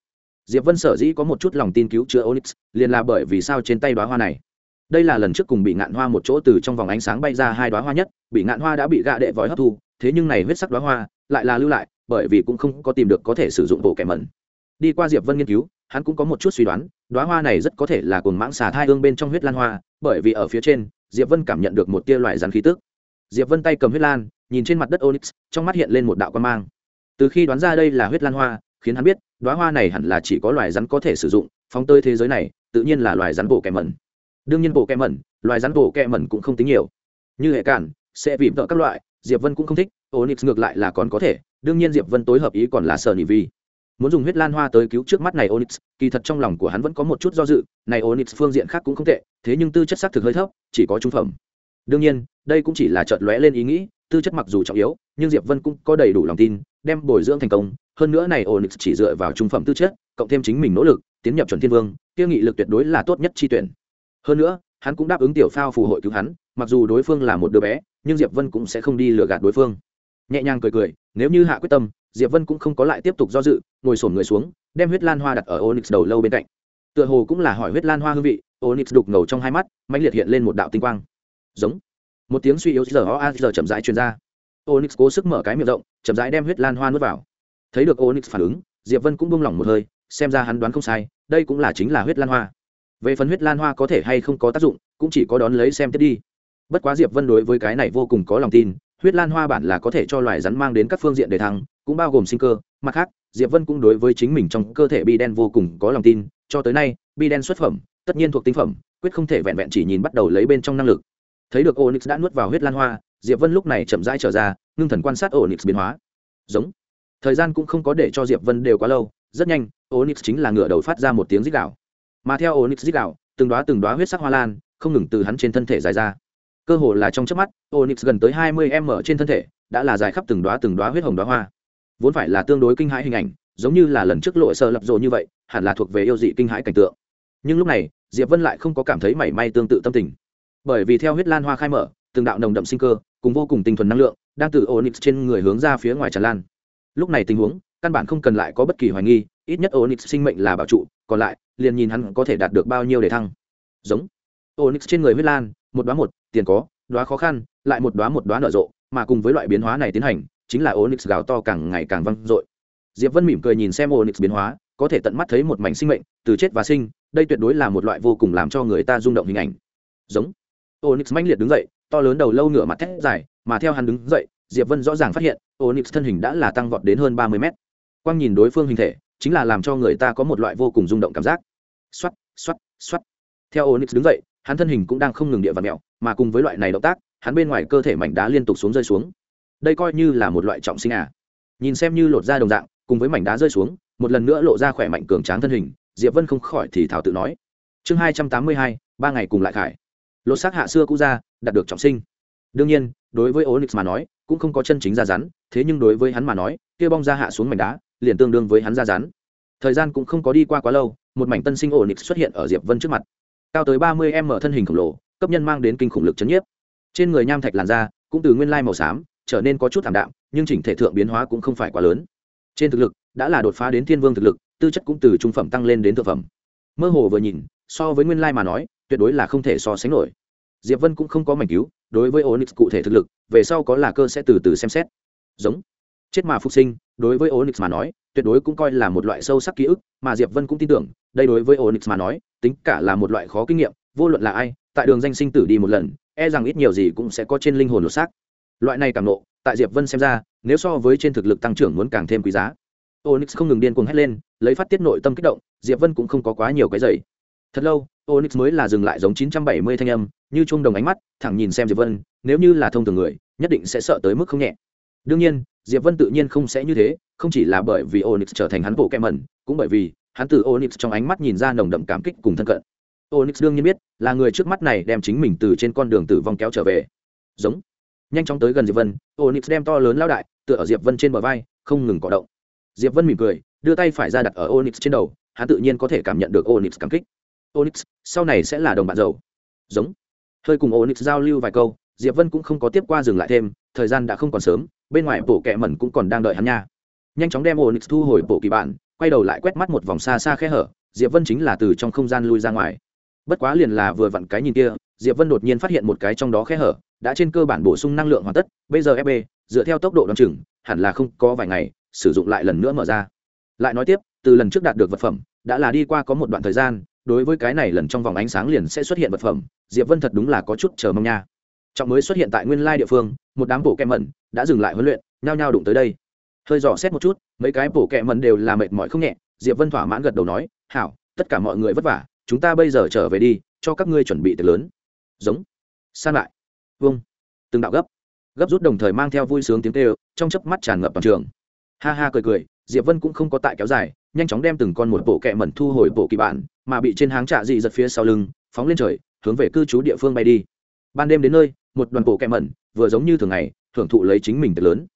diệp vân sở dĩ có một chút lòng tin cứu chữa onyx, liền là bởi vì sao trên tay đoá hoa này. Đây là lần trước cùng bị ngạn hoa một chỗ từ trong vòng ánh sáng bay ra hai đoá hoa nhất, bị ngạn hoa đã bị gạ đệ vói hấp thu, thế nhưng này huyết sắc đoá hoa lại là lưu lại, bởi vì cũng không có tìm được có thể sử dụng bộ kẻ mẩn. Đi qua diệp vân nghiên cứu, hắn cũng có một chút suy đoán đoá hoa này rất có thể là cồn mãng xà thai hương bên trong huyết lan hoa, bởi vì ở phía trên, diệp vân cảm nhận được một tia loại rắn khí tức. Diệp vân tay cầm huyết lan, nhìn trên mặt đất onyx, trong mắt hiện lên một đạo quan mang. Từ khi đoán ra đây là huyết lan hoa khiến hắn biết đoá hoa này hẳn là chỉ có loài rắn có thể sử dụng, phóng tơi thế giới này, tự nhiên là loài rắn bộ kẹ mẩn. Đương nhiên bộ kẹ mẩn, loài rắn bộ kẹ mẩn cũng không tính nhiều. Như hệ cản, sẽ vịm tợ các loại, diệp vân cũng không thích, onyx ngược lại là còn có thể, đương nhiên diệp vân tối hợp ý còn là sợ nỉ vi. Muốn dùng huyết lan hoa tới cứu trước mắt này onyx, kỳ thật trong lòng của hắn vẫn có một chút do dự, này onyx phương diện khác cũng không tệ, thế nhưng tư chất xác thực hơi thấp, chỉ có trung phẩm. Đương nhiên, đây cũng chỉ là chợt lóe lên ý nghĩ, tư chất mặc dù trọng yếu, nhưng diệp vân cũng có đầy đủ lòng tin, đem bồi dưỡng thành công hơn nữa này onyx chỉ dựa vào trung phẩm tư chất, cộng thêm chính mình nỗ lực, tiến nhập chuẩn thiên vương, kia nghị lực tuyệt đối là tốt nhất chi tuyển. Hơn nữa, hắn cũng đáp ứng tiểu phao phù hội cứu hắn, mặc dù đối phương là một đứa bé, nhưng diệp vân cũng sẽ không đi lừa gạt đối phương. Nhẹ nhàng cười cười, nếu như hạ quyết tâm, diệp vân cũng không có lại tiếp tục do dự, ngồi xổm người xuống, đem huyết lan hoa đặt ở onyx đầu lâu bên cạnh. Tựa hồ cũng là hỏi huyết lan hoa hương vị, onyx đục ngầu trong hai mắt, mãnh liệt hiện lên một đạo tinh quang. Giống. Một tiếng suy yếu giờ giờ chậm rãi truyền ra. Onyx cố sức mở cái miệng rộng, chậm rãi đem huyết lan hoa nuốt vào thấy được onyx phản ứng, diệp vân cũng buông lỏng một hơi, xem ra hắn đoán không sai, đây cũng là chính là huyết lan hoa. Về phần huyết lan hoa có thể hay không có tác dụng, cũng chỉ có đón lấy xem tiếp đi. Bất quá diệp vân đối với cái này vô cùng có lòng tin, huyết lan hoa bản là có thể cho loài rắn mang đến các phương diện để thăng, cũng bao gồm sinh cơ. Mặt khác, diệp vân cũng đối với chính mình trong cơ thể bi đen vô cùng có lòng tin, cho tới nay, bi đen xuất phẩm, tất nhiên thuộc tinh phẩm, quyết không thể vẹn vẹn chỉ nhìn bắt đầu lấy bên trong năng lực. Thấy được onyx đã nuốt vào huyết lan hoa, diệp vân lúc này chậm rãi trở ra, ngưng thần quan sát onyx biến hóa. Giống thời gian cũng không có để cho diệp vân đều quá lâu, rất nhanh, onyx chính là ngựa đầu phát ra một tiếng rít gạo mà theo onyx rít gạo từng đoá từng đoá huyết sắc hoa lan, không ngừng từ hắn trên thân thể dài ra. Cơ hồ là trong chớp mắt, onyx gần tới hai mươi m trên thân thể, đã là dài khắp từng đoá từng đoá huyết hồng đoá hoa. Vốn phải là tương đối kinh hãi hình ảnh, giống như là lần trước lội sơ lập rộ như vậy, hẳn là thuộc về yêu dị kinh hãi cảnh tượng. Nhưng lúc này, diệp vân lại không có cảm thấy mảy may tương tự tâm tình. Bởi vì theo huyết lan hoa khai mở, từng đạo nồng đậm sinh cơ, cùng vô cùng tinh thuần năng lượng, đang từ onyx trên người hướng ra phía ngoài tràn lan lúc này tình huống, căn bản không cần lại có bất kỳ hoài nghi, ít nhất onyx sinh mệnh là bảo trụ, còn lại, liền nhìn hắn có thể đạt được bao nhiêu để thăng. Giống. Onyx trên người huyết lan, một đoá một, tiền có đoá khó khăn, lại một đoá một đoá nở rộ, mà cùng với loại biến hóa này tiến hành, chính là onyx gào to càng ngày càng vang dội. Diệp vân mỉm cười nhìn xem onyx biến hóa, có thể tận mắt thấy một mảnh sinh mệnh, từ chết và sinh, đây tuyệt đối là một loại vô cùng làm cho người ta rung động hình ảnh. Giống. Onyx mãnh liệt đứng dậy, to lớn đầu lâu nửa mặt thét dài, mà theo hắn đứng dậy diệp vân rõ ràng phát hiện, onyx thân hình đã là tăng vọt đến hơn ba mươi mét. Quang nhìn đối phương hình thể, chính là làm cho người ta có một loại vô cùng rung động cảm giác. Xoắt xoắt xoắt theo onyx đứng dậy, hắn thân hình cũng đang không ngừng địa và mẹo mà cùng với loại này động tác, hắn bên ngoài cơ thể mảnh đá liên tục xuống rơi xuống. Đây coi như là một loại trọng sinh à. Nhìn xem như lột ra đồng dạng, cùng với mảnh đá rơi xuống, một lần nữa lộ ra khỏe mạnh cường tráng thân hình, diệp vân không khỏi thì thảo tự nói. Chương hai trăm tám mươi hai, ba ngày cùng lại khải. Lột xác hạ xưa cũ ra, đạt được trọng sinh. Đương nhiên, đối với onyx mà nói cũng không có chân chính ra rắn, thế nhưng đối với hắn mà nói, kia bong ra hạ xuống mảnh đá, liền tương đương với hắn ra rắn. Thời gian cũng không có đi qua quá lâu, một mảnh tân sinh onyx xuất hiện ở diệp vân trước mặt. Cao tới ba mươi m thân hình khổng lồ, cấp nhân mang đến kinh khủng lực chấn nhiếp. Trên người nham thạch làn da cũng từ nguyên lai màu xám, trở nên có chút thảm đạm, nhưng chỉnh thể thượng biến hóa cũng không phải quá lớn. Trên thực lực, đã là đột phá đến thiên vương thực lực, tư chất cũng từ trung phẩm tăng lên đến thực phẩm. Mơ hồ vừa nhìn, so với nguyên lai mà nói, tuyệt đối là không thể so sánh nổi diệp vân cũng không có mảnh cứu, đối với onyx cụ thể thực lực, về sau có là cơ sẽ từ từ xem xét. Giống. Chết mà phục sinh, đối với onyx mà nói, tuyệt đối cũng coi là một loại sâu sắc ký ức, mà diệp vân cũng tin tưởng, đây đối với onyx mà nói, tính cả là một loại khó kinh nghiệm, vô luận là ai, tại đường danh sinh tử đi một lần e rằng ít nhiều gì cũng sẽ có trên linh hồn lột xác. Loại này càng nộ, tại diệp vân xem ra, nếu so với trên thực lực tăng trưởng muốn càng thêm quý giá. Onyx không ngừng điên cuồng hét lên, lấy phát tiết nội tâm kích động, diệp vân cũng không có quá nhiều cái dày thật lâu, onyx mới là dừng lại giống 970 thanh âm như chuông đồng ánh mắt, thẳng nhìn xem diệp vân, nếu như là thông thường người, nhất định sẽ sợ tới mức không nhẹ. Đương nhiên, diệp vân tự nhiên không sẽ như thế, không chỉ là bởi vì onyx trở thành hắn bộ kem mẩn, cũng bởi vì hắn từ onyx trong ánh mắt nhìn ra nồng đậm cảm kích cùng thân cận. Onyx đương nhiên biết, là người trước mắt này đem chính mình từ trên con đường tử vong kéo trở về. Giống. Nhanh chóng tới gần diệp vân, onyx đem to lớn lao đại tựa ở diệp vân trên bờ vai, không ngừng cọ động. Diệp vân mỉm cười, đưa tay phải ra đặt ở onyx trên đầu, hắn tự nhiên có thể cảm nhận được onyx cảm kích. Onyx, sau này sẽ là đồng bạn giàu. Giống hơi cùng onyx giao lưu vài câu, diệp vân cũng không có tiếp qua dừng lại thêm, thời gian đã không còn sớm, bên ngoài bộ kẹ mẩn cũng còn đang đợi hắn nha. Nhanh chóng đem onyx thu hồi bộ kỳ bản, quay đầu lại quét mắt một vòng xa xa khe hở, diệp vân chính là từ trong không gian lui ra ngoài. Bất quá liền là vừa vặn cái nhìn kia, diệp vân đột nhiên phát hiện một cái trong đó khe hở, đã trên cơ bản bổ sung năng lượng hoàn tất, bây giờ fb dựa theo tốc độ đ o chừng, hẳn là không có vài ngày, sử dụng lại lần nữa mở ra. Lại nói tiếp, từ lần trước đạt được vật phẩm, đã là đi qua có một đoạn thời gian, đối với cái này lần trong vòng ánh sáng liền sẽ xuất hiện vật phẩm diệp vân thật đúng là có chút chờ mong nha. Trọng mới xuất hiện tại nguyên lai địa phương, một đám bộ kẹm mẩn đã dừng lại huấn luyện, nhao nhao đụng tới đây. Hơi dò xét một chút, mấy cái bộ kẹm mẩn đều là mệt mỏi không nhẹ, diệp vân thỏa mãn gật đầu nói, hảo, tất cả mọi người vất vả, chúng ta bây giờ trở về đi, cho các ngươi chuẩn bị tiệc lớn. Giống. San lại. Vâng. Từng đạo gấp gấp rút đồng thời mang theo vui sướng tiếng kêu, trong chớp mắt tràn ngập toàn trường. Ha ha cười cười, diệp vân cũng không có tại kéo dài, nhanh chóng đem từng con một bộ kẹ mẩn thu hồi bộ kỳ bản, mà bị trên háng trạ dị giật phía sau lưng, phóng lên trời hướng về cư trú địa phương bay đi. Ban đêm đến nơi, một đoàn bộ kẹ mẩn, vừa giống như thường ngày thưởng thụ lấy chính mình thật lớn.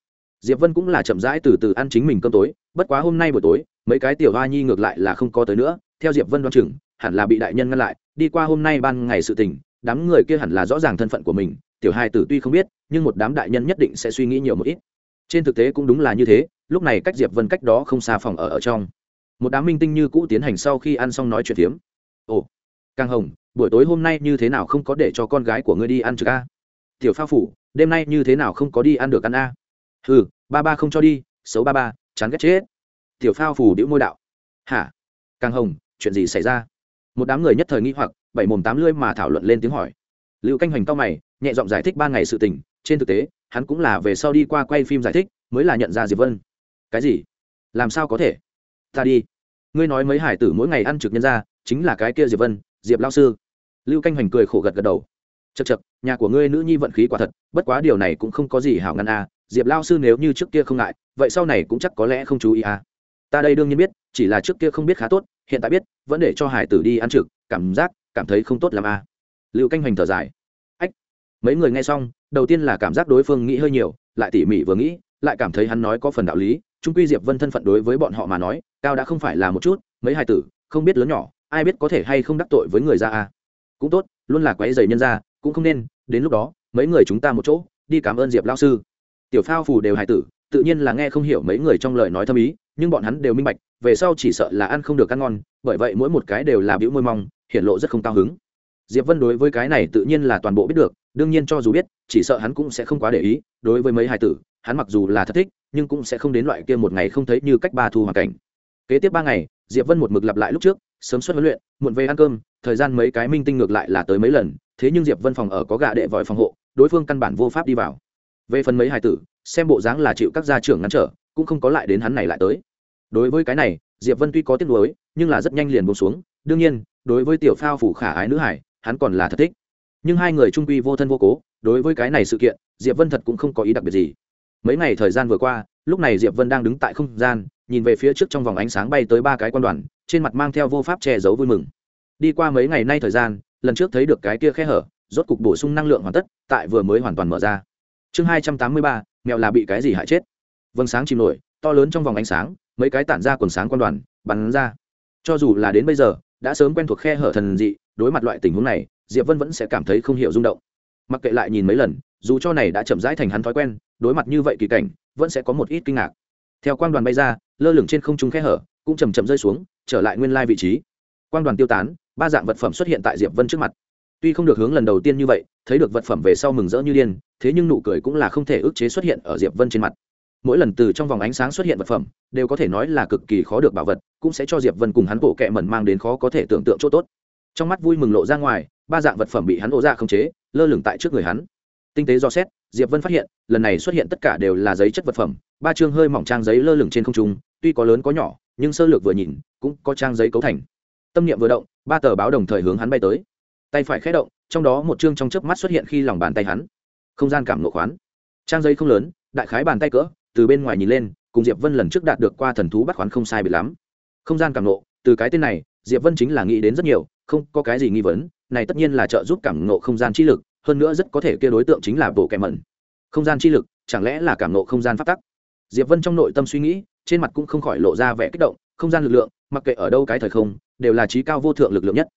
Diệp vân cũng là chậm rãi từ từ ăn chính mình cơm tối, bất quá hôm nay buổi tối, mấy cái tiểu hoa nhi ngược lại là không có tới nữa, theo diệp vân đoán chừng, hẳn là bị đại nhân ngăn lại, đi qua hôm nay ban ngày sự tình, đám người kia hẳn là rõ ràng thân phận của mình, tiểu hai tử tuy không biết, nhưng một đám đại nhân nhất định sẽ suy nghĩ nhiều một ít. Trên thực tế cũng đúng là như thế, lúc này cách diệp vân cách đó không xa phòng ở ở trong. Một đám minh tinh như cũ tiến hành sau khi ăn xong nói chuyện phiếm. Ồ càng hồng, buổi tối hôm nay như thế nào không có để cho con gái của ngươi đi ăn trực a? Tiểu pha phủ, đêm nay như thế nào không có đi ăn được ăn a? Ừ ba ba không cho đi, xấu ba ba, chán ghét chết. Tiểu phao phủ đĩu môi đạo. Hả? Càng hồng, chuyện gì xảy ra? Một đám người nhất thời nghĩ hoặc, bảy mồm tám lưỡi mà thảo luận lên tiếng hỏi. Lưu canh hoành cao mày, nhẹ giọng giải thích ba ngày sự tình. Trên thực tế, hắn cũng là về sau đi qua quay phim giải thích, mới là nhận ra diệp vân. Cái gì? Làm sao có thể? Ta đi. Ngươi nói mấy hải tử mỗi ngày ăn trực nhân ra, chính là cái kia diệp vân diệp lao sư lưu canh hoành cười khổ gật gật đầu chật chật nhà của ngươi nữ nhi vận khí quả thật bất quá điều này cũng không có gì hảo ngăn a diệp lao sư nếu như trước kia không ngại vậy sau này cũng chắc có lẽ không chú ý a ta đây đương nhiên biết chỉ là trước kia không biết khá tốt hiện tại biết vẫn để cho hải tử đi ăn trực cảm giác cảm thấy không tốt làm a à. lưu canh hoành thở dài ách, mấy người nghe xong đầu tiên là cảm giác đối phương nghĩ hơi nhiều lại tỉ mỉ vừa nghĩ lại cảm thấy hắn nói có phần đạo lý trung quy diệp vân thân phận đối với bọn họ mà nói cao đã không phải là một chút mấy hải tử không biết lớn nhỏ ai biết có thể hay không đắc tội với người ra à? cũng tốt, luôn là quấy giày nhân ra, cũng không nên, đến lúc đó, mấy người chúng ta một chỗ, đi cảm ơn diệp lao sư. Tiểu phao phù đều hài tử, tự nhiên là nghe không hiểu mấy người trong lời nói thâm ý, nhưng bọn hắn đều minh bạch, về sau chỉ sợ là ăn không được ăn ngon, bởi vậy mỗi một cái đều là bĩu môi mong hiện lộ rất không cao hứng. Diệp vân đối với cái này tự nhiên là toàn bộ biết được, đương nhiên cho dù biết, chỉ sợ hắn cũng sẽ không quá để ý, đối với mấy hài tử, hắn mặc dù là thất thích, nhưng cũng sẽ không đến loại kia một ngày không thấy như cách ba thu hoàn cảnh. Kế tiếp ba ngày, diệp vân một mực lặp lại lúc trước sớm xuất huấn luyện, muộn về ăn cơm, thời gian mấy cái minh tinh ngược lại là tới mấy lần, thế nhưng diệp vân phòng ở có gạ đệ vòi phòng hộ, đối phương căn bản vô pháp đi vào. Về phần mấy hài tử, xem bộ dáng là chịu các gia trưởng ngăn trở, cũng không có lại đến hắn này lại tới. Đối với cái này, diệp vân tuy có tiếc nuối, nhưng là rất nhanh liền buông xuống. Đương nhiên, đối với tiểu phao phủ khả ái nữ hải hắn còn là thật thích. Nhưng hai người trung quy vô thân vô cố, đối với cái này sự kiện, diệp vân thật cũng không có ý đặc biệt gì. Mấy ngày thời gian vừa qua, lúc này diệp vân đang đứng tại không gian, nhìn về phía trước trong vòng ánh sáng bay tới ba cái quan đoàn trên mặt mang theo vô pháp che giấu vui mừng. Đi qua mấy ngày nay thời gian, lần trước thấy được cái kia khe hở, rốt cục bổ sung năng lượng hoàn tất, tại vừa mới hoàn toàn mở ra. Chương hai trăm tám mươi ba, mèo là bị cái gì hại chết? Vâng sáng chìm nổi, to lớn trong vòng ánh sáng, mấy cái tản ra quần sáng quan đoàn, bắn ra. Cho dù là đến bây giờ, đã sớm quen thuộc khe hở thần dị, đối mặt loại tình huống này, diệp vân vẫn sẽ cảm thấy không hiểu rung động. Mặc kệ lại nhìn mấy lần, dù cho này đã chậm rãi thành hắn thói quen, đối mặt như vậy kỳ cảnh, vẫn sẽ có một ít kinh ngạc. Theo quang đoàn bay ra, lơ lửng trên không trung khe hở, cũng chầm chậm rơi xuống trở lại nguyên lai vị trí. Quang đoàn tiêu tán, ba dạng vật phẩm xuất hiện tại diệp vân trước mặt. Tuy không được hướng lần đầu tiên như vậy, thấy được vật phẩm về sau mừng rỡ như điên, thế nhưng nụ cười cũng là không thể ức chế xuất hiện ở diệp vân trên mặt. Mỗi lần từ trong vòng ánh sáng xuất hiện vật phẩm, đều có thể nói là cực kỳ khó được bảo vật, cũng sẽ cho diệp vân cùng hắn bộ kẹ mẩn mang đến khó có thể tưởng tượng chỗ tốt. Trong mắt vui mừng lộ ra ngoài, ba dạng vật phẩm bị hắn ổ ra không chế, lơ lửng tại trước người hắn. Tinh tế do xét, diệp vân phát hiện, lần này xuất hiện tất cả đều là giấy chất vật phẩm, ba chương hơi mỏng trang giấy lơ lửng trên không trung, tuy có lớn có nhỏ, nhưng sơ lược vừa nhìn cũng có trang giấy cấu thành. Tâm niệm vừa động, ba tờ báo đồng thời hướng hắn bay tới. Tay phải khé động, trong đó một chương trong chớp mắt xuất hiện khi lòng bàn tay hắn. Không gian cảm nộ khoán. Trang giấy không lớn, đại khái bàn tay cỡ, từ bên ngoài nhìn lên, cùng diệp vân lần trước đạt được qua thần thú bắt khoán không sai bị lắm. Không gian cảm nộ từ cái tên này, diệp vân chính là nghĩ đến rất nhiều, không có cái gì nghi vấn, này tất nhiên là trợ giúp cảm nộ không gian chi lực, hơn nữa rất có thể kia đối tượng chính là bộ kẻ mẩn. Không gian chi lực, chẳng lẽ là cảm nộ không gian phát tắc? Diệp vân trong nội tâm suy nghĩ, trên mặt cũng không khỏi lộ ra vẻ kích động không gian lực lượng, mặc kệ ở đâu cái thời không, đều là trí cao vô thượng lực lượng nhất.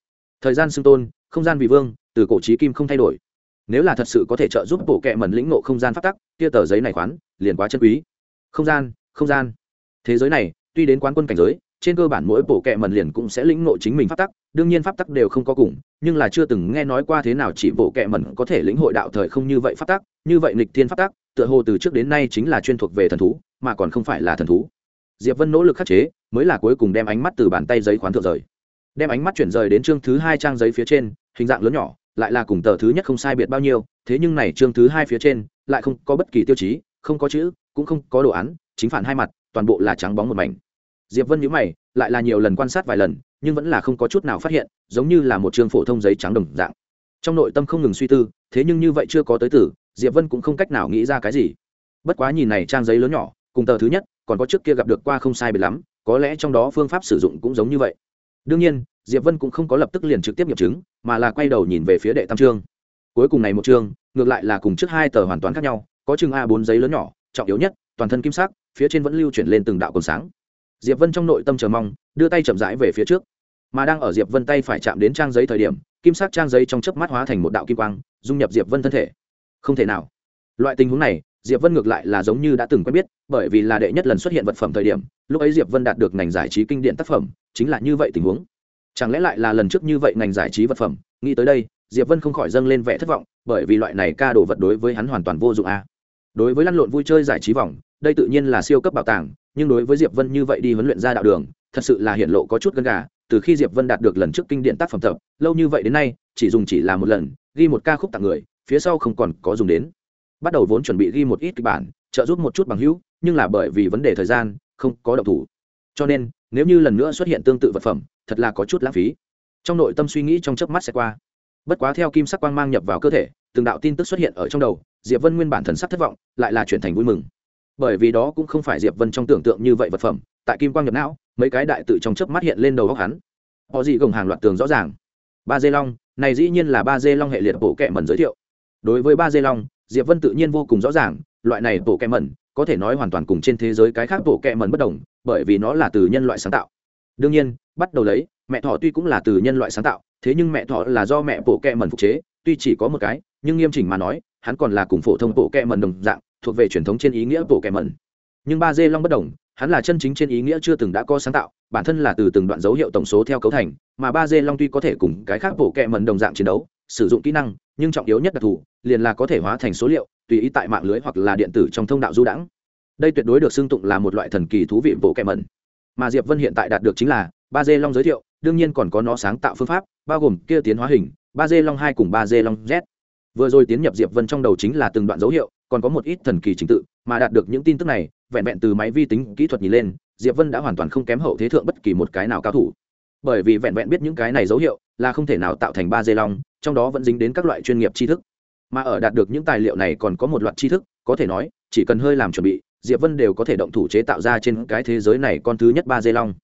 Thời gian xưng tôn, không gian vì vương, từ cổ trí kim không thay đổi. Nếu là thật sự có thể trợ giúp bộ kệ mẩn lĩnh ngộ không gian phát tắc, kia tờ giấy này khoán, liền quá chân quý. Không gian không gian. Thế giới này, tuy đến quán quân cảnh giới, trên cơ bản mỗi bộ kệ mẩn liền cũng sẽ lĩnh ngộ chính mình pháp tắc, đương nhiên pháp tắc đều không có cùng, nhưng là chưa từng nghe nói qua thế nào chỉ bộ kệ mẩn có thể lĩnh hội đạo thời không như vậy pháp tắc, như vậy nghịch thiên pháp tắc, tựa hồ từ trước đến nay chính là chuyên thuộc về thần thú, mà còn không phải là thần thú diệp vân nỗ lực khắc chế, mới là cuối cùng đem ánh mắt từ bàn tay giấy khoán thượng rời. Đem ánh mắt chuyển rời đến chương thứ hai trang giấy phía trên, hình dạng lớn nhỏ, lại là cùng tờ thứ nhất không sai biệt bao nhiêu, thế nhưng này chương thứ hai phía trên, lại không có bất kỳ tiêu chí, không có chữ, cũng không có đồ án, chính phản hai mặt, toàn bộ là trắng bóng một mảnh. Diệp vân nhíu mày, lại là nhiều lần quan sát vài lần, nhưng vẫn là không có chút nào phát hiện, giống như là một chương phổ thông giấy trắng đồng dạng. Trong nội tâm không ngừng suy tư, thế nhưng như vậy chưa có tới tử diệp vân cũng không cách nào nghĩ ra cái gì. Bất quá nhìn này trang giấy lớn nhỏ, cùng tờ thứ nhất còn có trước kia gặp được qua không sai biệt lắm, có lẽ trong đó phương pháp sử dụng cũng giống như vậy. Đương nhiên, diệp vân cũng không có lập tức liền trực tiếp nghiệm chứng, mà là quay đầu nhìn về phía đệ tam chương. Cuối cùng này một chương, ngược lại là cùng trước hai tờ hoàn toàn khác nhau, có chương a bốn giấy lớn nhỏ, trọng yếu nhất, toàn thân kim sắc, phía trên vẫn lưu chuyển lên từng đạo còn sáng. Diệp vân trong nội tâm chờ mong, đưa tay chậm rãi về phía trước. Mà đang ở diệp vân tay phải chạm đến trang giấy thời điểm, kim sắc trang giấy trong chớp mắt hóa thành một đạo kim quang, dung nhập diệp vân thân thể. Không thể nào. Loại tình huống này diệp vân ngược lại là giống như đã từng quen biết, bởi vì là đệ nhất lần xuất hiện vật phẩm thời điểm, lúc ấy diệp vân đạt được ngành giải trí kinh điển tác phẩm, chính là như vậy tình huống. Chẳng lẽ lại là lần trước như vậy ngành giải trí vật phẩm? Nghĩ tới đây, diệp vân không khỏi dâng lên vẻ thất vọng, bởi vì loại này ca đồ vật đối với hắn hoàn toàn vô dụng a. Đối với lăn lộn vui chơi giải trí vòng, đây tự nhiên là siêu cấp bảo tàng, nhưng đối với diệp vân như vậy đi huấn luyện ra đạo đường, thật sự là hiện lộ có chút gần gà. Từ khi diệp vân đạt được lần trước kinh điển tác phẩm tập, lâu như vậy đến nay, chỉ dùng chỉ là một lần, ghi một ca khúc tặng người, phía sau không còn có dùng đến bắt đầu vốn chuẩn bị ghi một ít kịch bản, trợ giúp một chút bằng hữu, nhưng là bởi vì vấn đề thời gian, không có động thủ. Cho nên, nếu như lần nữa xuất hiện tương tự vật phẩm, thật là có chút lãng phí. Trong nội tâm suy nghĩ trong chớp mắt sẽ qua. Bất quá theo kim sắc quang mang nhập vào cơ thể, từng đạo tin tức xuất hiện ở trong đầu, diệp vân nguyên bản thần sắc thất vọng, lại là chuyển thành vui mừng. Bởi vì đó cũng không phải diệp vân trong tưởng tượng như vậy vật phẩm, tại kim quang nhập não, mấy cái đại tự trong chớp mắt hiện lên đầu góc hắn. Họ gì gồng hàng loạt tường rõ ràng. Ba dê long, này dĩ nhiên là ba dê long hệ liệt bộ kệ mẩn giới thiệu. Đối với ba dê long diệp vân tự nhiên vô cùng rõ ràng, loại này bộ kẹ mẩn, có thể nói hoàn toàn cùng trên thế giới cái khác bộ kẹ mẩn bất đồng, bởi vì nó là từ nhân loại sáng tạo. Đương nhiên, bắt đầu lấy, mẹ thọ tuy cũng là từ nhân loại sáng tạo, thế nhưng mẹ thọ là do mẹ bộ kẹ mẩn phục chế, tuy chỉ có một cái, nhưng nghiêm chỉnh mà nói, hắn còn là cùng phổ thông bộ kẹ mẩn đồng dạng, thuộc về truyền thống trên ý nghĩa bộ kẹ mẩn. Nhưng ba dê long bất đồng, hắn là chân chính trên ý nghĩa chưa từng đã có sáng tạo, bản thân là từ từng đoạn dấu hiệu tổng số theo cấu thành, mà ba dê long tuy có thể cùng cái khác bộ kẹ mẩn đồng dạng chiến đấu, sử dụng kỹ năng nhưng trọng yếu nhất đặc thù liền là có thể hóa thành số liệu, tùy ý tại mạng lưới hoặc là điện tử trong thông đạo du đãng. Đây tuyệt đối được xưng tụng là một loại thần kỳ thú vị bộ kẹ mẩn. Mà diệp vân hiện tại đạt được chính là ba d long giới thiệu, đương nhiên còn có nó sáng tạo phương pháp, bao gồm kia tiến hóa hình, ba d long hai cùng ba d long z. Vừa rồi tiến nhập diệp vân trong đầu chính là từng đoạn dấu hiệu, còn có một ít thần kỳ trình tự, mà đạt được những tin tức này, vẹn vẹn từ máy vi tính, kỹ thuật nhìn lên, diệp vân đã hoàn toàn không kém hậu thế thượng bất kỳ một cái nào cao thủ. Bởi vì vẹn vẹn biết những cái này dấu hiệu là không thể nào tạo thành ba d long trong đó vẫn dính đến các loại chuyên nghiệp tri thức. Mà ở đạt được những tài liệu này còn có một loạt tri thức, có thể nói, chỉ cần hơi làm chuẩn bị, diệp vân đều có thể động thủ chế tạo ra trên cái thế giới này con thứ nhất ba Dê long.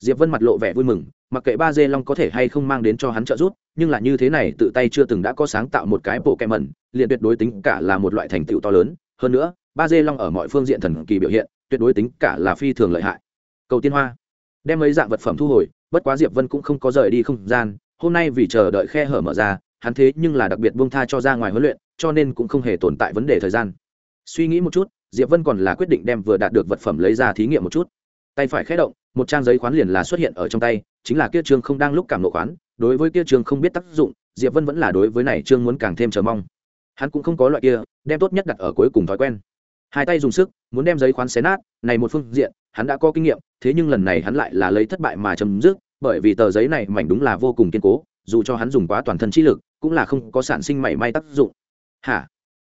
Diệp vân mặt lộ vẻ vui mừng, mặc kệ ba Dê long có thể hay không mang đến cho hắn trợ giúp, nhưng là như thế này tự tay chưa từng đã có sáng tạo một cái bộ kẹm mẩn, liền tuyệt đối tính cả là một loại thành tựu to lớn. Hơn nữa, ba Dê long ở mọi phương diện thần kỳ biểu hiện, tuyệt đối tính cả là phi thường lợi hại. Cầu tiên hoa. Đem mấy dạng vật phẩm thu hồi, bất quá diệp vân cũng không có rời đi không gian hôm nay vì chờ đợi khe hở mở ra, hắn thế nhưng là đặc biệt buông tha cho ra ngoài huấn luyện, cho nên cũng không hề tồn tại vấn đề thời gian. Suy nghĩ một chút, diệp vân còn là quyết định đem vừa đạt được vật phẩm lấy ra thí nghiệm một chút. Tay phải khé động, một trang giấy khoán liền là xuất hiện ở trong tay, chính là kia trương không đang lúc cảm nộ khoán, đối với kia trương không biết tác dụng, diệp vân vẫn là đối với này trương muốn càng thêm chờ mong. Hắn cũng không có loại kia, đem tốt nhất đặt ở cuối cùng thói quen. Hai tay dùng sức, muốn đem giấy khoán xé nát, này một phương diện, hắn đã có kinh nghiệm, thế nhưng lần này hắn lại là lấy thất bại mà chấm dứt bởi vì tờ giấy này mảnh đúng là vô cùng kiên cố, dù cho hắn dùng quá toàn thân trí lực, cũng là không có sản sinh mảy may tác dụng. Hả?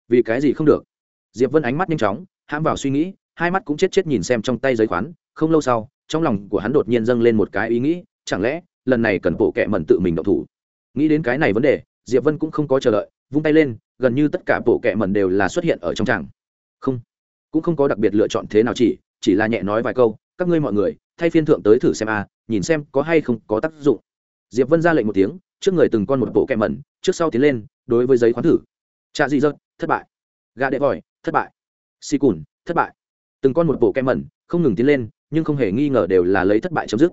Vì cái gì không được? Diệp vân ánh mắt nhanh chóng, hãm vào suy nghĩ, hai mắt cũng chết chết nhìn xem trong tay giấy khoán, không lâu sau, trong lòng của hắn đột nhiên dâng lên một cái ý nghĩ, chẳng lẽ, lần này cần bộ kệ mẩn tự mình động thủ? Nghĩ đến cái này vấn đề, diệp vân cũng không có chờ đợi, vung tay lên, gần như tất cả bộ kệ mẩn đều là xuất hiện ở trong tràng. Không, cũng không có đặc biệt lựa chọn thế nào chỉ chỉ là nhẹ nói vài câu, các ngươi mọi người thay phiên thượng tới thử xem a, nhìn xem có hay không có tác dụng. Diệp vân ra lệnh một tiếng, trước người từng con một bộ kẹ mẩn, trước sau tiến lên, đối với giấy khoán thử. Trà dị dợt thất bại. Gà đệ vòi, thất bại. Xì cùn, thất bại. Từng con một bộ kẹ mẩn, không ngừng tiến lên, nhưng không hề nghi ngờ đều là lấy thất bại chấm dứt.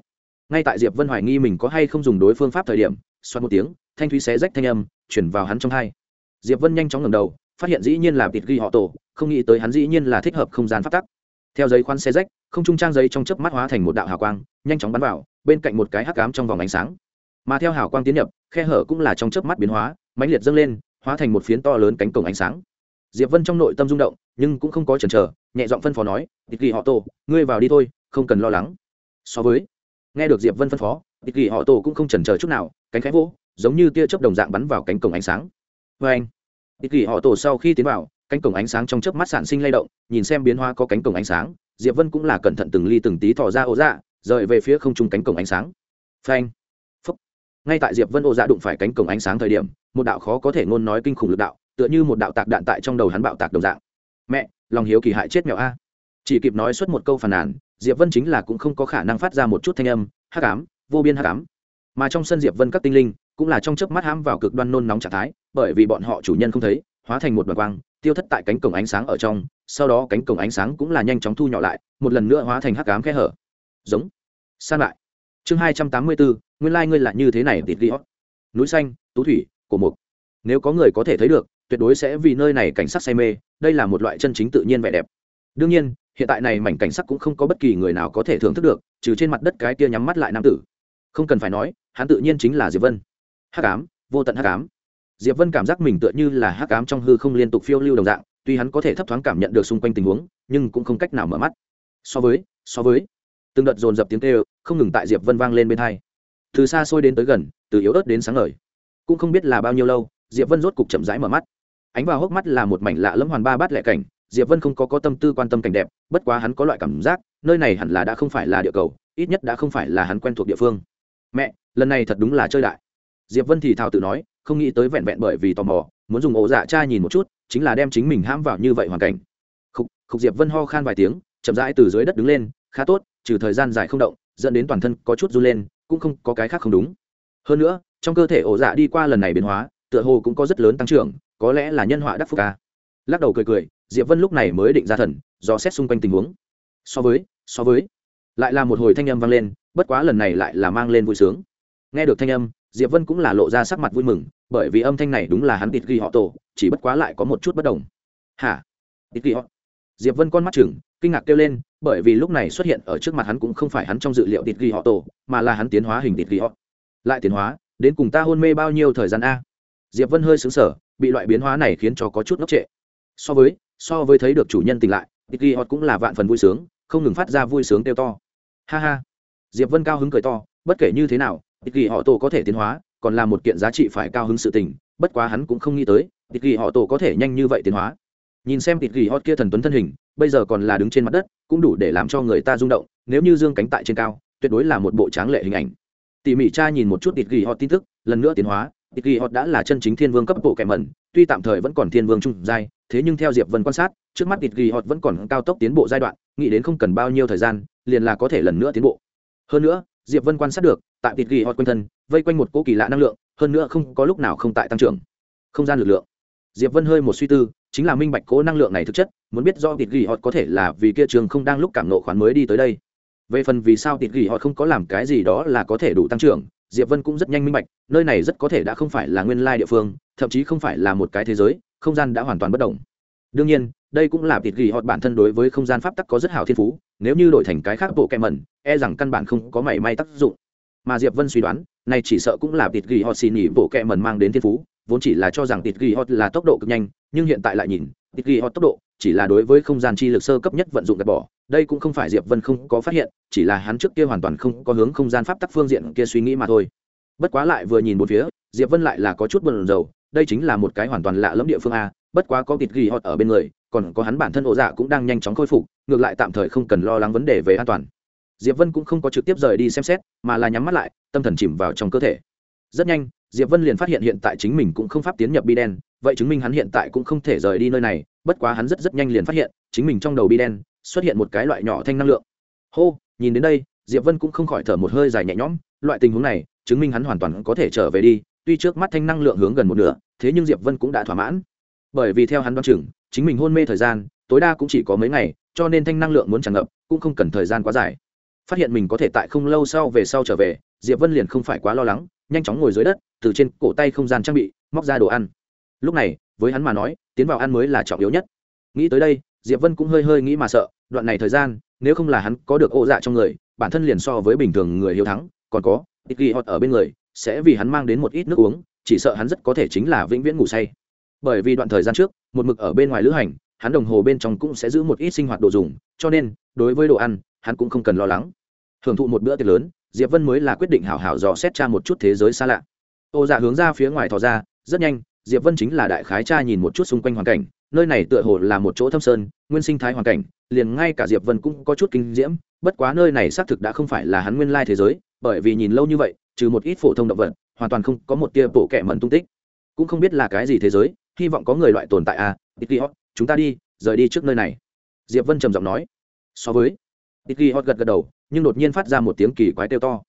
Ngay tại diệp vân hoài nghi mình có hay không dùng đối phương pháp thời điểm xoan một tiếng, thanh thúy xé rách thanh âm, chuyển vào hắn trong hai. Diệp vân nhanh chóng ngầm đầu, phát hiện dĩ nhiên là vịt ghi họ tổ, không nghĩ tới hắn dĩ nhiên là thích hợp không gian phát tắc theo giấy khoan xe rách, không trung trang giấy trong chớp mắt hóa thành một đạo hào quang, nhanh chóng bắn vào, bên cạnh một cái hắc ám trong vòng ánh sáng. Mà theo hào quang tiến nhập, khe hở cũng là trong chớp mắt biến hóa, mãnh liệt dâng lên, hóa thành một phiến to lớn cánh cổng ánh sáng. Diệp vân trong nội tâm rung động, nhưng cũng không có chần chờ, nhẹ giọng phân phó nói tịch kỳ họ tổ ngươi vào đi thôi, không cần lo lắng. So với, nghe được diệp vân phân phó tịch kỳ họ tổ cũng không chần chờ chút nào, cánh khẽ vỗ, giống như tia chớp đồng dạng bắn vào cánh cổng ánh sáng. Vê anh tịch kỳ họ tổ sau khi tiến vào cánh cổng ánh sáng trong chớp mắt sản sinh lay động, nhìn xem biến hóa có cánh cổng ánh sáng, diệp vân cũng là cẩn thận từng ly từng tí thò ra ô dạ rời về phía không trung cánh cổng ánh sáng. Phanh phúc ngay tại diệp vân ô dạ đụng phải cánh cổng ánh sáng thời điểm, một đạo khó có thể ngôn nói kinh khủng lực đạo, tựa như một đạo tạc đạn tại trong đầu hắn bạo tạc đồng dạng. Mẹ, lòng hiếu kỳ hại chết mèo a. Chỉ kịp nói suốt một câu phàn nàn, diệp vân chính là cũng không có khả năng phát ra một chút thanh âm, hắc ám, vô biên hắc ám. Mà trong sân diệp vân các tinh linh cũng là trong chớp mắt hãm vào cực đoan nôn nóng trạng thái, bởi vì bọn họ chủ nhân không thấy, hóa thành một đoàn quang tiêu thất tại cánh cổng ánh sáng ở trong, sau đó cánh cổng ánh sáng cũng là nhanh chóng thu nhỏ lại, một lần nữa hóa thành hắc ám khe hở. Giống. San lại. Chương hai trăm tám mươi bốn nguyên lai、like、ngươi là như thế này, tịt ghi hót. Núi xanh, tú thủy, cổ mục. Nếu có người có thể thấy được, tuyệt đối sẽ vì nơi này cảnh sắc say mê, đây là một loại chân chính tự nhiên vẻ đẹp. Đương nhiên, hiện tại này mảnh cảnh sắc cũng không có bất kỳ người nào có thể thưởng thức được, trừ trên mặt đất cái kia nhắm mắt lại nam tử. Không cần phải nói, hắn tự nhiên chính là diệp vân. Hắc ám, vô tận hắc ám diệp vân cảm giác mình tựa như là hắc ám trong hư không liên tục phiêu lưu đồng dạng, tuy hắn có thể thấp thoáng cảm nhận được xung quanh tình huống, nhưng cũng không cách nào mở mắt. So với so với, từng đợt dồn dập tiếng kêu, không ngừng tại diệp vân vang lên bên hai. Từ xa xôi đến tới gần, từ yếu ớt đến sáng ngời. Cũng không biết là bao nhiêu lâu, diệp vân rốt cục chậm rãi mở mắt. Ánh vào hốc mắt là một mảnh lạ lẫm hoàn ba bát lệ cảnh, diệp vân không có có tâm tư quan tâm cảnh đẹp, bất quá hắn có loại cảm giác, nơi này hẳn là đã không phải là địa cầu, ít nhất đã không phải là hắn quen thuộc địa phương. Mẹ, lần này thật đúng là chơi đại. Diệp vân thì thào tự nói không nghĩ tới vẹn vẹn bởi vì tò mò, muốn dùng ổ dạ cha nhìn một chút, chính là đem chính mình ham vào như vậy hoàn cảnh. Khục khục diệp vân ho khan vài tiếng, chậm rãi từ dưới đất đứng lên, khá tốt, trừ thời gian dài không động, dẫn đến toàn thân có chút run lên, cũng không có cái khác không đúng. Hơn nữa, trong cơ thể ổ dạ đi qua lần này biến hóa, tựa hồ cũng có rất lớn tăng trưởng, có lẽ là nhân họa đắc phúc ca. Lắc đầu cười cười, diệp vân lúc này mới định ra thần, do xét xung quanh tình huống. So với so với. Lại là một hồi thanh âm vang lên, bất quá lần này lại là mang lên vui sướng. Nghe được thanh âm diệp vân cũng là lộ ra sắc mặt vui mừng, bởi vì âm thanh này đúng là hắn tịt ghi họ tổ, chỉ bất quá lại có một chút bất đồng. Hả? Tịt ghi họ? Diệp vân con mắt chừng, kinh ngạc kêu lên, bởi vì lúc này xuất hiện ở trước mặt hắn cũng không phải hắn trong dự liệu tịt ghi họ tổ, mà là hắn tiến hóa hình tịt ghi họ. Lại tiến hóa, đến cùng ta hôn mê bao nhiêu thời gian a? Diệp vân hơi xứng sở bị loại biến hóa này khiến cho có chút ngốc trệ. So với so với thấy được chủ nhân tỉnh lại, tịt ghi họ cũng là vạn phần vui sướng, không ngừng phát ra vui sướng kêu to. Ha ha. Diệp vân cao hứng cười to, bất kể như thế nào tịt ghi họ tổ có thể tiến hóa, còn là một kiện giá trị phải cao hứng sự tình, bất quá hắn cũng không nghĩ tới tịt ghi họ tổ có thể nhanh như vậy tiến hóa. Nhìn xem tịt ghi họ kia thần tuấn thân hình, bây giờ còn là đứng trên mặt đất, cũng đủ để làm cho người ta rung động, nếu như dương cánh tại trên cao, tuyệt đối là một bộ tráng lệ hình ảnh. Tỉ mỉ cha nhìn một chút tịt ghi họ tin tức, lần nữa tiến hóa tịt ghi họ đã là chân chính thiên vương cấp bộ kẻ mẩn, tuy tạm thời vẫn còn thiên vương trung giai, thế nhưng theo diệp vân quan sát, trước mắt tịt ghi họ vẫn còn cao tốc tiến bộ giai đoạn, nghĩ đến không cần bao nhiêu thời gian, liền là có thể lần nữa tiến bộ. Hơn nữa diệp vân quan sát được, tại tịt ghi họ quanh thân, vây quanh một cỗ kỳ lạ năng lượng, hơn nữa không có lúc nào không tại tăng trưởng. Không gian lực lượng. Diệp vân hơi một suy tư, chính là minh bạch cỗ năng lượng này thực chất, muốn biết do tịt ghi họ có thể là vì kia trường không đang lúc cảm nộ khoán mới đi tới đây. Về phần vì sao tịt ghi họ không có làm cái gì đó là có thể đủ tăng trưởng, diệp vân cũng rất nhanh minh bạch, nơi này rất có thể đã không phải là nguyên lai địa phương, thậm chí không phải là một cái thế giới, không gian đã hoàn toàn bất động đương nhiên, đây cũng là thịt ghi họ bản thân đối với không gian pháp tắc có rất hảo thiên phú, nếu như đổi thành cái khác bộ kẹm mẩn e rằng căn bản không có mảy may tác dụng. Mà diệp vân suy đoán, này chỉ sợ cũng là thịt ghi họ xì nhỉ bộ kẹm mẩn mang đến thiên phú, vốn chỉ là cho rằng thịt ghi họ là tốc độ cực nhanh, nhưng hiện tại lại nhìn thịt ghi họ tốc độ chỉ là đối với không gian chi lực sơ cấp nhất vận dụng gạt bỏ. Đây cũng không phải diệp vân không có phát hiện, chỉ là hắn trước kia hoàn toàn không có hướng không gian pháp tắc phương diện kia suy nghĩ mà thôi. Bất quá lại vừa nhìn một phía, diệp vân lại là có chút buồn rầu, đây chính là một cái hoàn toàn lạ lẫm địa phương a bất quá có kịt ghi họ ở bên người, còn có hắn bản thân ổ dạ cũng đang nhanh chóng khôi phục, ngược lại tạm thời không cần lo lắng vấn đề về an toàn. Diệp vân cũng không có trực tiếp rời đi xem xét, mà là nhắm mắt lại, tâm thần chìm vào trong cơ thể. Rất nhanh, diệp vân liền phát hiện hiện tại chính mình cũng không pháp tiến nhập bi đen, vậy chứng minh hắn hiện tại cũng không thể rời đi nơi này, bất quá hắn rất rất nhanh liền phát hiện, chính mình trong đầu bi đen xuất hiện một cái loại nhỏ thanh năng lượng. Hô, nhìn đến đây, diệp vân cũng không khỏi thở một hơi dài nhẹ nhõm, loại tình huống này, chứng minh hắn hoàn toàn có thể trở về đi, tuy trước mắt thanh năng lượng hướng gần một nửa, thế nhưng diệp vân cũng đã thỏa mãn bởi vì theo hắn đoán chừng, chính mình hôn mê thời gian, tối đa cũng chỉ có mấy ngày, cho nên thanh năng lượng muốn tràn ngập, cũng không cần thời gian quá dài. Phát hiện mình có thể tại không lâu sau về sau trở về, diệp vân liền không phải quá lo lắng, nhanh chóng ngồi dưới đất, từ trên cổ tay không gian trang bị, móc ra đồ ăn. Lúc này, với hắn mà nói, tiến vào ăn mới là trọng yếu nhất. Nghĩ tới đây, diệp vân cũng hơi hơi nghĩ mà sợ, đoạn này thời gian, nếu không là hắn có được ô dạ trong người, bản thân liền so với bình thường người hiếu thắng, còn có, ít ghi họ ở bên người, sẽ vì hắn mang đến một ít nước uống, chỉ sợ hắn rất có thể chính là vĩnh viễn ngủ say bởi vì đoạn thời gian trước, một mực ở bên ngoài lữ hành, hắn đồng hồ bên trong cũng sẽ giữ một ít sinh hoạt đồ dùng, cho nên, đối với đồ ăn, hắn cũng không cần lo lắng. Hưởng thụ một bữa tiệc lớn, diệp vân mới là quyết định hảo hảo dò xét tra một chút thế giới xa lạ. Ô dạ hướng ra phía ngoài thò ra, rất nhanh, diệp vân chính là đại khái tra nhìn một chút xung quanh hoàn cảnh, nơi này tựa hồ là một chỗ thâm sơn, nguyên sinh thái hoàn cảnh, liền ngay cả diệp vân cũng có chút kinh diễm, bất quá nơi này xác thực đã không phải là hắn nguyên lai thế giới, bởi vì nhìn lâu như vậy, trừ một ít phổ thông động vật, hoàn toàn không có một tia bộ kẻ mẩn tung tích. Cũng không biết là cái gì thế giới hy vọng có người loại tồn tại à ít ghi chúng ta đi, rời đi trước nơi này. Diệp vân trầm giọng nói. So với ít ghi gật gật đầu, nhưng đột nhiên phát ra một tiếng kỳ quái kêu to.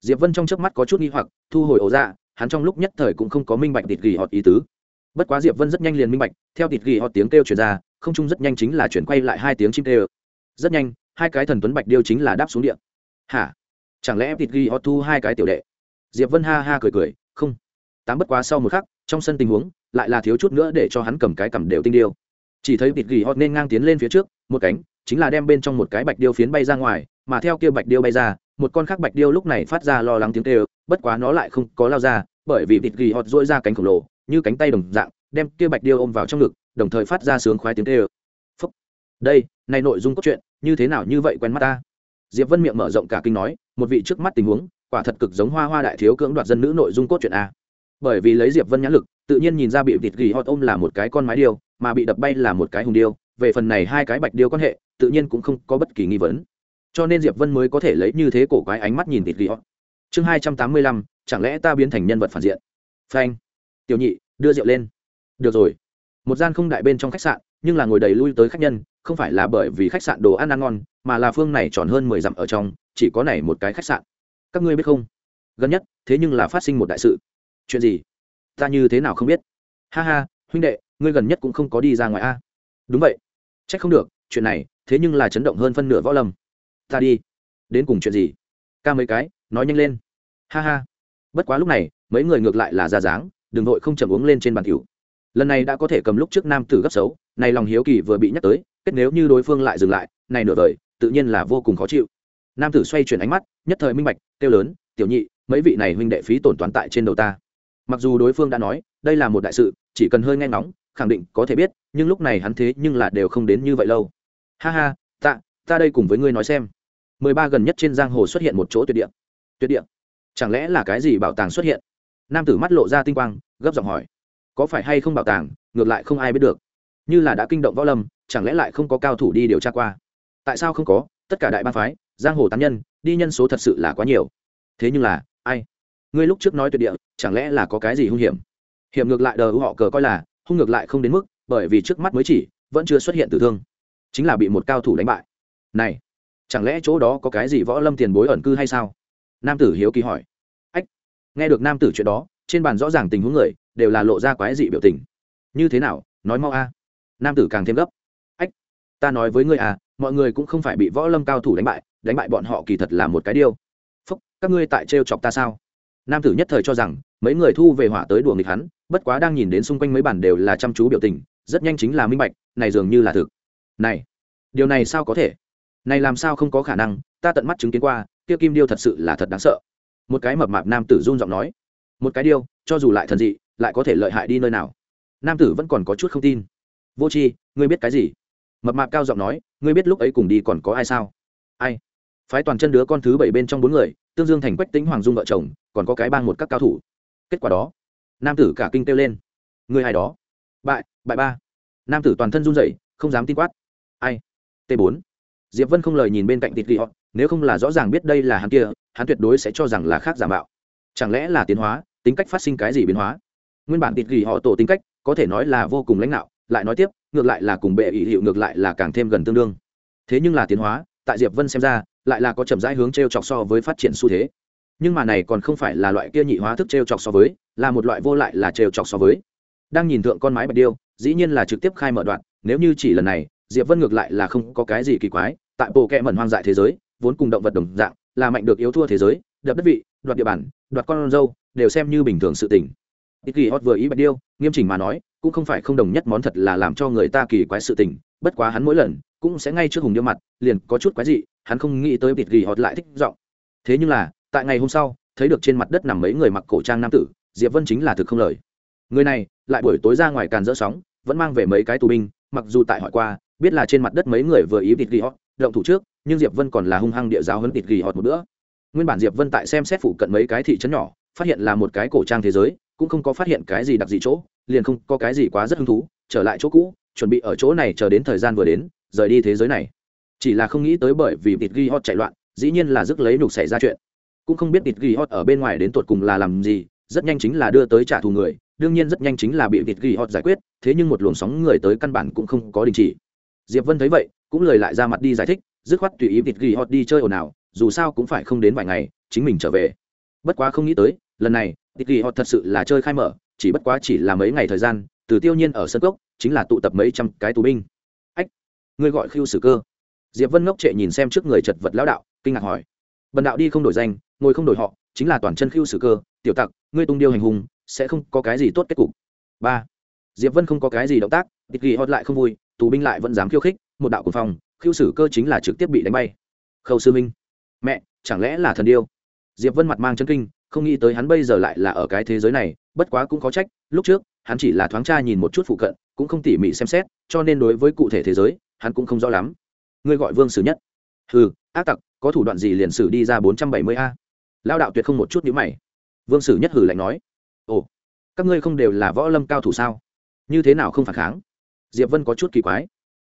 Diệp vân trong trước mắt có chút nghi hoặc, thu hồi ổ ra hắn trong lúc nhất thời cũng không có minh bạch tịt ghi họt ý tứ. Bất quá diệp vân rất nhanh liền minh bạch, theo tịt ghi họt tiếng kêu truyền ra, không trung rất nhanh chính là chuyển quay lại hai tiếng chim kêu. Rất nhanh, hai cái thần tuấn bạch điêu chính là đáp xuống điện. Hả? Chẳng lẽ tịt ghi họt thu hai cái tiểu đệ? Diệp vân ha ha cười cười, không. Tám bất quá sau một khắc, trong sân tình huống lại là thiếu chút nữa để cho hắn cầm cái cầm đều tinh điêu. Chỉ thấy tịt ghi hot nên ngang tiến lên phía trước, một cánh, chính là đem bên trong một cái bạch điêu phiến bay ra ngoài, mà theo kia bạch điêu bay ra, một con khác bạch điêu lúc này phát ra lo lắng tiếng kêu, bất quá nó lại không có lao ra, bởi vì bịt ghi hot dỗi ra cánh khổng lồ, như cánh tay đồng dạng, đem kia bạch điêu ôm vào trong ngực, đồng thời phát ra sướng khoái tiếng kêu. Phúc. Đây, này nội dung cốt truyện, như thế nào như vậy quen mắt ta? Diệp vân miệng mở rộng cả kinh nói, một vị trước mắt tình huống, quả thật cực giống hoa hoa đại thiếu cưỡng đoạt dân nữ nội dung cốt truyện a bởi vì lấy diệp vân nhãn lực, tự nhiên nhìn ra bị vịt ghi hot ôm là một cái con mái điêu, mà bị đập bay là một cái hùng điêu, về phần này hai cái bạch điêu quan hệ, tự nhiên cũng không có bất kỳ nghi vấn. Cho nên diệp vân mới có thể lấy như thế cổ quái ánh mắt nhìn vịt ghi hot chương hai trăm tám mươi lăm, chẳng lẽ ta biến thành nhân vật phản diện? Phanh. Tiểu nhị, đưa rượu lên. Được rồi. Một gian không đại bên trong khách sạn, nhưng là ngồi đầy lui tới khách nhân, không phải là bởi vì khách sạn đồ ăn ăn ngon, mà là phương này tròn hơn mười dặm ở trong, chỉ có này một cái khách sạn. Các ngươi biết không? Gần nhất, thế nhưng là phát sinh một đại sự chuyện gì? Ta như thế nào không biết? Ha ha, huynh đệ, ngươi gần nhất cũng không có đi ra ngoài a. Đúng vậy. C h ắ c không được, chuyện này, thế nhưng là chấn động hơn phân nửa võ lâm. Ta đi. Đến cùng chuyện gì? Ca mấy cái, nói nhanh lên. Ha ha. Bất quá lúc này, mấy người ngược lại là ra dáng, đừng vội không chầm uống lên trên bàn cửu. Lần này đã có thể cầm lúc trước nam tử gấp xấu, này lòng hiếu kỳ vừa bị nhắc tới, kết nếu như đối phương lại dừng lại, này nửa đời tự nhiên là vô cùng khó chịu. Nam tử xoay chuyển ánh mắt, nhất thời minh bạch, kêu lớn, tiểu nhị, mấy vị này huynh đệ phí tổn toán tại trên đầu ta mặc dù đối phương đã nói, đây là một đại sự, chỉ cần hơi nghe ngóng, khẳng định có thể biết, nhưng lúc này hắn thế nhưng là đều không đến như vậy lâu. Ha ha ta ta đây cùng với ngươi nói xem. Mười ba gần nhất trên giang hồ xuất hiện một chỗ tuyệt địa. Tuyệt địa? Chẳng lẽ là cái gì bảo tàng xuất hiện? Nam tử mắt lộ ra tinh quang, gấp giọng hỏi. Có phải hay không bảo tàng, ngược lại không ai biết được. Như là đã kinh động võ lâm, chẳng lẽ lại không có cao thủ đi điều tra qua? Tại sao không có? Tất cả đại ba phái, giang hồ tán nhân, đi nhân số thật sự là quá nhiều. Thế nhưng là, ai? Ngươi lúc trước nói tuyệt địa, chẳng lẽ là có cái gì hung hiểm? Hiểm ngược lại đờ họ cờ coi là, hung ngược lại không đến mức, bởi vì trước mắt mới chỉ, vẫn chưa xuất hiện tử thương. Chính là bị một cao thủ đánh bại. Này, chẳng lẽ chỗ đó có cái gì võ lâm tiền bối ẩn cư hay sao? Nam tử hiếu kỳ hỏi. Ách, nghe được nam tử chuyện đó, trên bàn rõ ràng tình huống người, đều là lộ ra quái dị biểu tình. Như thế nào? Nói mau a. Nam tử càng thêm gấp. Ách, ta nói với ngươi à mọi người cũng không phải bị võ lâm cao thủ đánh bại đánh bại bọn họ kỳ thật là một cái điều. phúc, các ngươi tại trêu chọc ta sao? Nam tử nhất thời cho rằng, mấy người thu về hỏa tới đùa nghịch hắn, bất quá đang nhìn đến xung quanh mấy bản đều là chăm chú biểu tình, rất nhanh chính là minh bạch, này dường như là thực. Này, điều này sao có thể? Này làm sao không có khả năng, ta tận mắt chứng kiến qua, kia kim điêu thật sự là thật đáng sợ. Một cái mập mạp nam tử run giọng nói. Một cái điêu, cho dù lại thần dị, lại có thể lợi hại đi nơi nào? Nam tử vẫn còn có chút không tin. Vô tri, ngươi biết cái gì? Mập mạp cao giọng nói, ngươi biết lúc ấy cùng đi còn có ai sao? Ai? Phái toàn chân đứa con thứ bảy bên trong bốn người tương dương thành quách tính hoàng dung vợ chồng, còn có cái bang một các cao thủ. Kết quả đó, nam tử cả kinh kêu lên. Người ai đó? Bại bại ba. Nam tử toàn thân run rẩy, không dám tin quát. Ai? T 4 diệp vân không lời nhìn bên cạnh tịt ghi họ, nếu không là rõ ràng biết đây là hắn kia, hắn tuyệt đối sẽ cho rằng là khác giả mạo. Chẳng lẽ là tiến hóa, tính cách phát sinh cái gì biến hóa? Nguyên bản tịt ghi họ tổ tính cách, có thể nói là vô cùng lãnh đạo, lại nói tiếp, ngược lại là cùng bệ ý hiệu ngược lại là càng thêm gần tương đương. Thế nhưng là tiến hóa tại diệp vân xem ra, lại là có chậm rãi hướng t r e o chọc so với phát triển xu thế. Nhưng mà này còn không phải là loại kia nhị hóa thức t r e o chọc so với, là một loại vô lại là t r e o chọc so với. Đang nhìn thượng con mái bạch điêu, dĩ nhiên là trực tiếp khai mở đoạn, nếu như chỉ lần này, diệp vân ngược lại là không có cái gì kỳ quái, tại bộ kẹ mẩn hoang dại thế giới, vốn cùng động vật đồng dạng, là mạnh được yếu thua thế giới, đập đất vị, đoạt địa bàn, đoạt con dâu, đều xem như bình thường sự tình. Ít kỳ hot vừa ý bạch điêu, nghiêm chỉnh mà nói, cũng không phải không đồng nhất món thật là làm cho người ta kỳ quái sự tình bất quá hắn mỗi lần cũng sẽ ngay trước hùng điêu mặt, liền có chút quái dị, hắn không nghĩ tới bịt gỉ họt lại thích giọng. Thế nhưng là, tại ngày hôm sau, thấy được trên mặt đất nằm mấy người mặc cổ trang nam tử, diệp vân chính là thực không lời. Người này, lại buổi tối ra ngoài càn dỡ sóng, vẫn mang về mấy cái tù binh, mặc dù tại hỏi qua, biết là trên mặt đất mấy người vừa ý bịt gỉ họt, động thủ trước, nhưng diệp vân còn là hung hăng địa giáo hơn bịt gỉ họt một bữa. Nguyên bản diệp vân tại xem xét phụ cận mấy cái thị trấn nhỏ, phát hiện là một cái cổ trang thế giới, cũng không có phát hiện cái gì đặc dị chỗ, liền không có cái gì quá rất hứng thú, trở lại chỗ cũ chuẩn bị ở chỗ này chờ đến thời gian vừa đến, rời đi thế giới này. Chỉ là không nghĩ tới bởi vì bịt ghi hot chạy loạn, dĩ nhiên là rước lấy nhục xảy ra chuyện. Cũng không biết bịt ghi hot ở bên ngoài đến tột cùng là làm gì, rất nhanh chính là đưa tới trả thù người, đương nhiên rất nhanh chính là bị bịt ghi hot giải quyết, thế nhưng một luồng sóng người tới căn bản cũng không có đình chỉ. Diệp vân thấy vậy, cũng lời lại ra mặt đi giải thích, dứt khoát tùy ý bịt ghi hot đi chơi ồn ào, dù sao cũng phải không đến vài ngày, chính mình trở về. Bất quá không nghĩ tới, lần này bịt ghi hot thật sự là chơi khai mở, chỉ bất quá chỉ là mấy ngày thời gian, từ tiêu nhiên ở sân cốc chính là tụ tập mấy trăm cái tù binh. Ách, ngươi gọi khiêu sử cơ. Diệp vân ngốc trệ nhìn xem trước người chật vật lão đạo kinh ngạc hỏi. Bần đạo đi không đổi danh ngồi không đổi họ chính là toàn chân khiêu sử cơ. Tiểu tặc ngươi tung điêu hành hùng sẽ không có cái gì tốt kết cục. Ba diệp vân không có cái gì động tác tịch ghi hót lại không vui tù binh lại vẫn dám khiêu khích một đạo cùng phòng khiêu sử cơ chính là trực tiếp bị đánh bay. Khâu sư minh mẹ chẳng lẽ là thần điêu? Diệp vân mặt mang chân kinh không nghĩ tới hắn bây giờ lại là ở cái thế giới này bất quá cũng có trách lúc trước hắn chỉ là thoáng tra nhìn một chút phụ cận cũng không tỉ mỉ xem xét, cho nên đối với cụ thể thế giới, hắn cũng không rõ lắm. Ngươi gọi vương sử nhất. Ừ ác tặc, có thủ đoạn gì liền sử đi ra bốn trăm bảy mươi a? Lao đạo tuyệt không một chút nhữ mày. Vương sử nhất hử lạnh nói. Ồ, các ngươi không đều là võ lâm cao thủ sao? Như thế nào không phản kháng? Diệp vân có chút kỳ quái.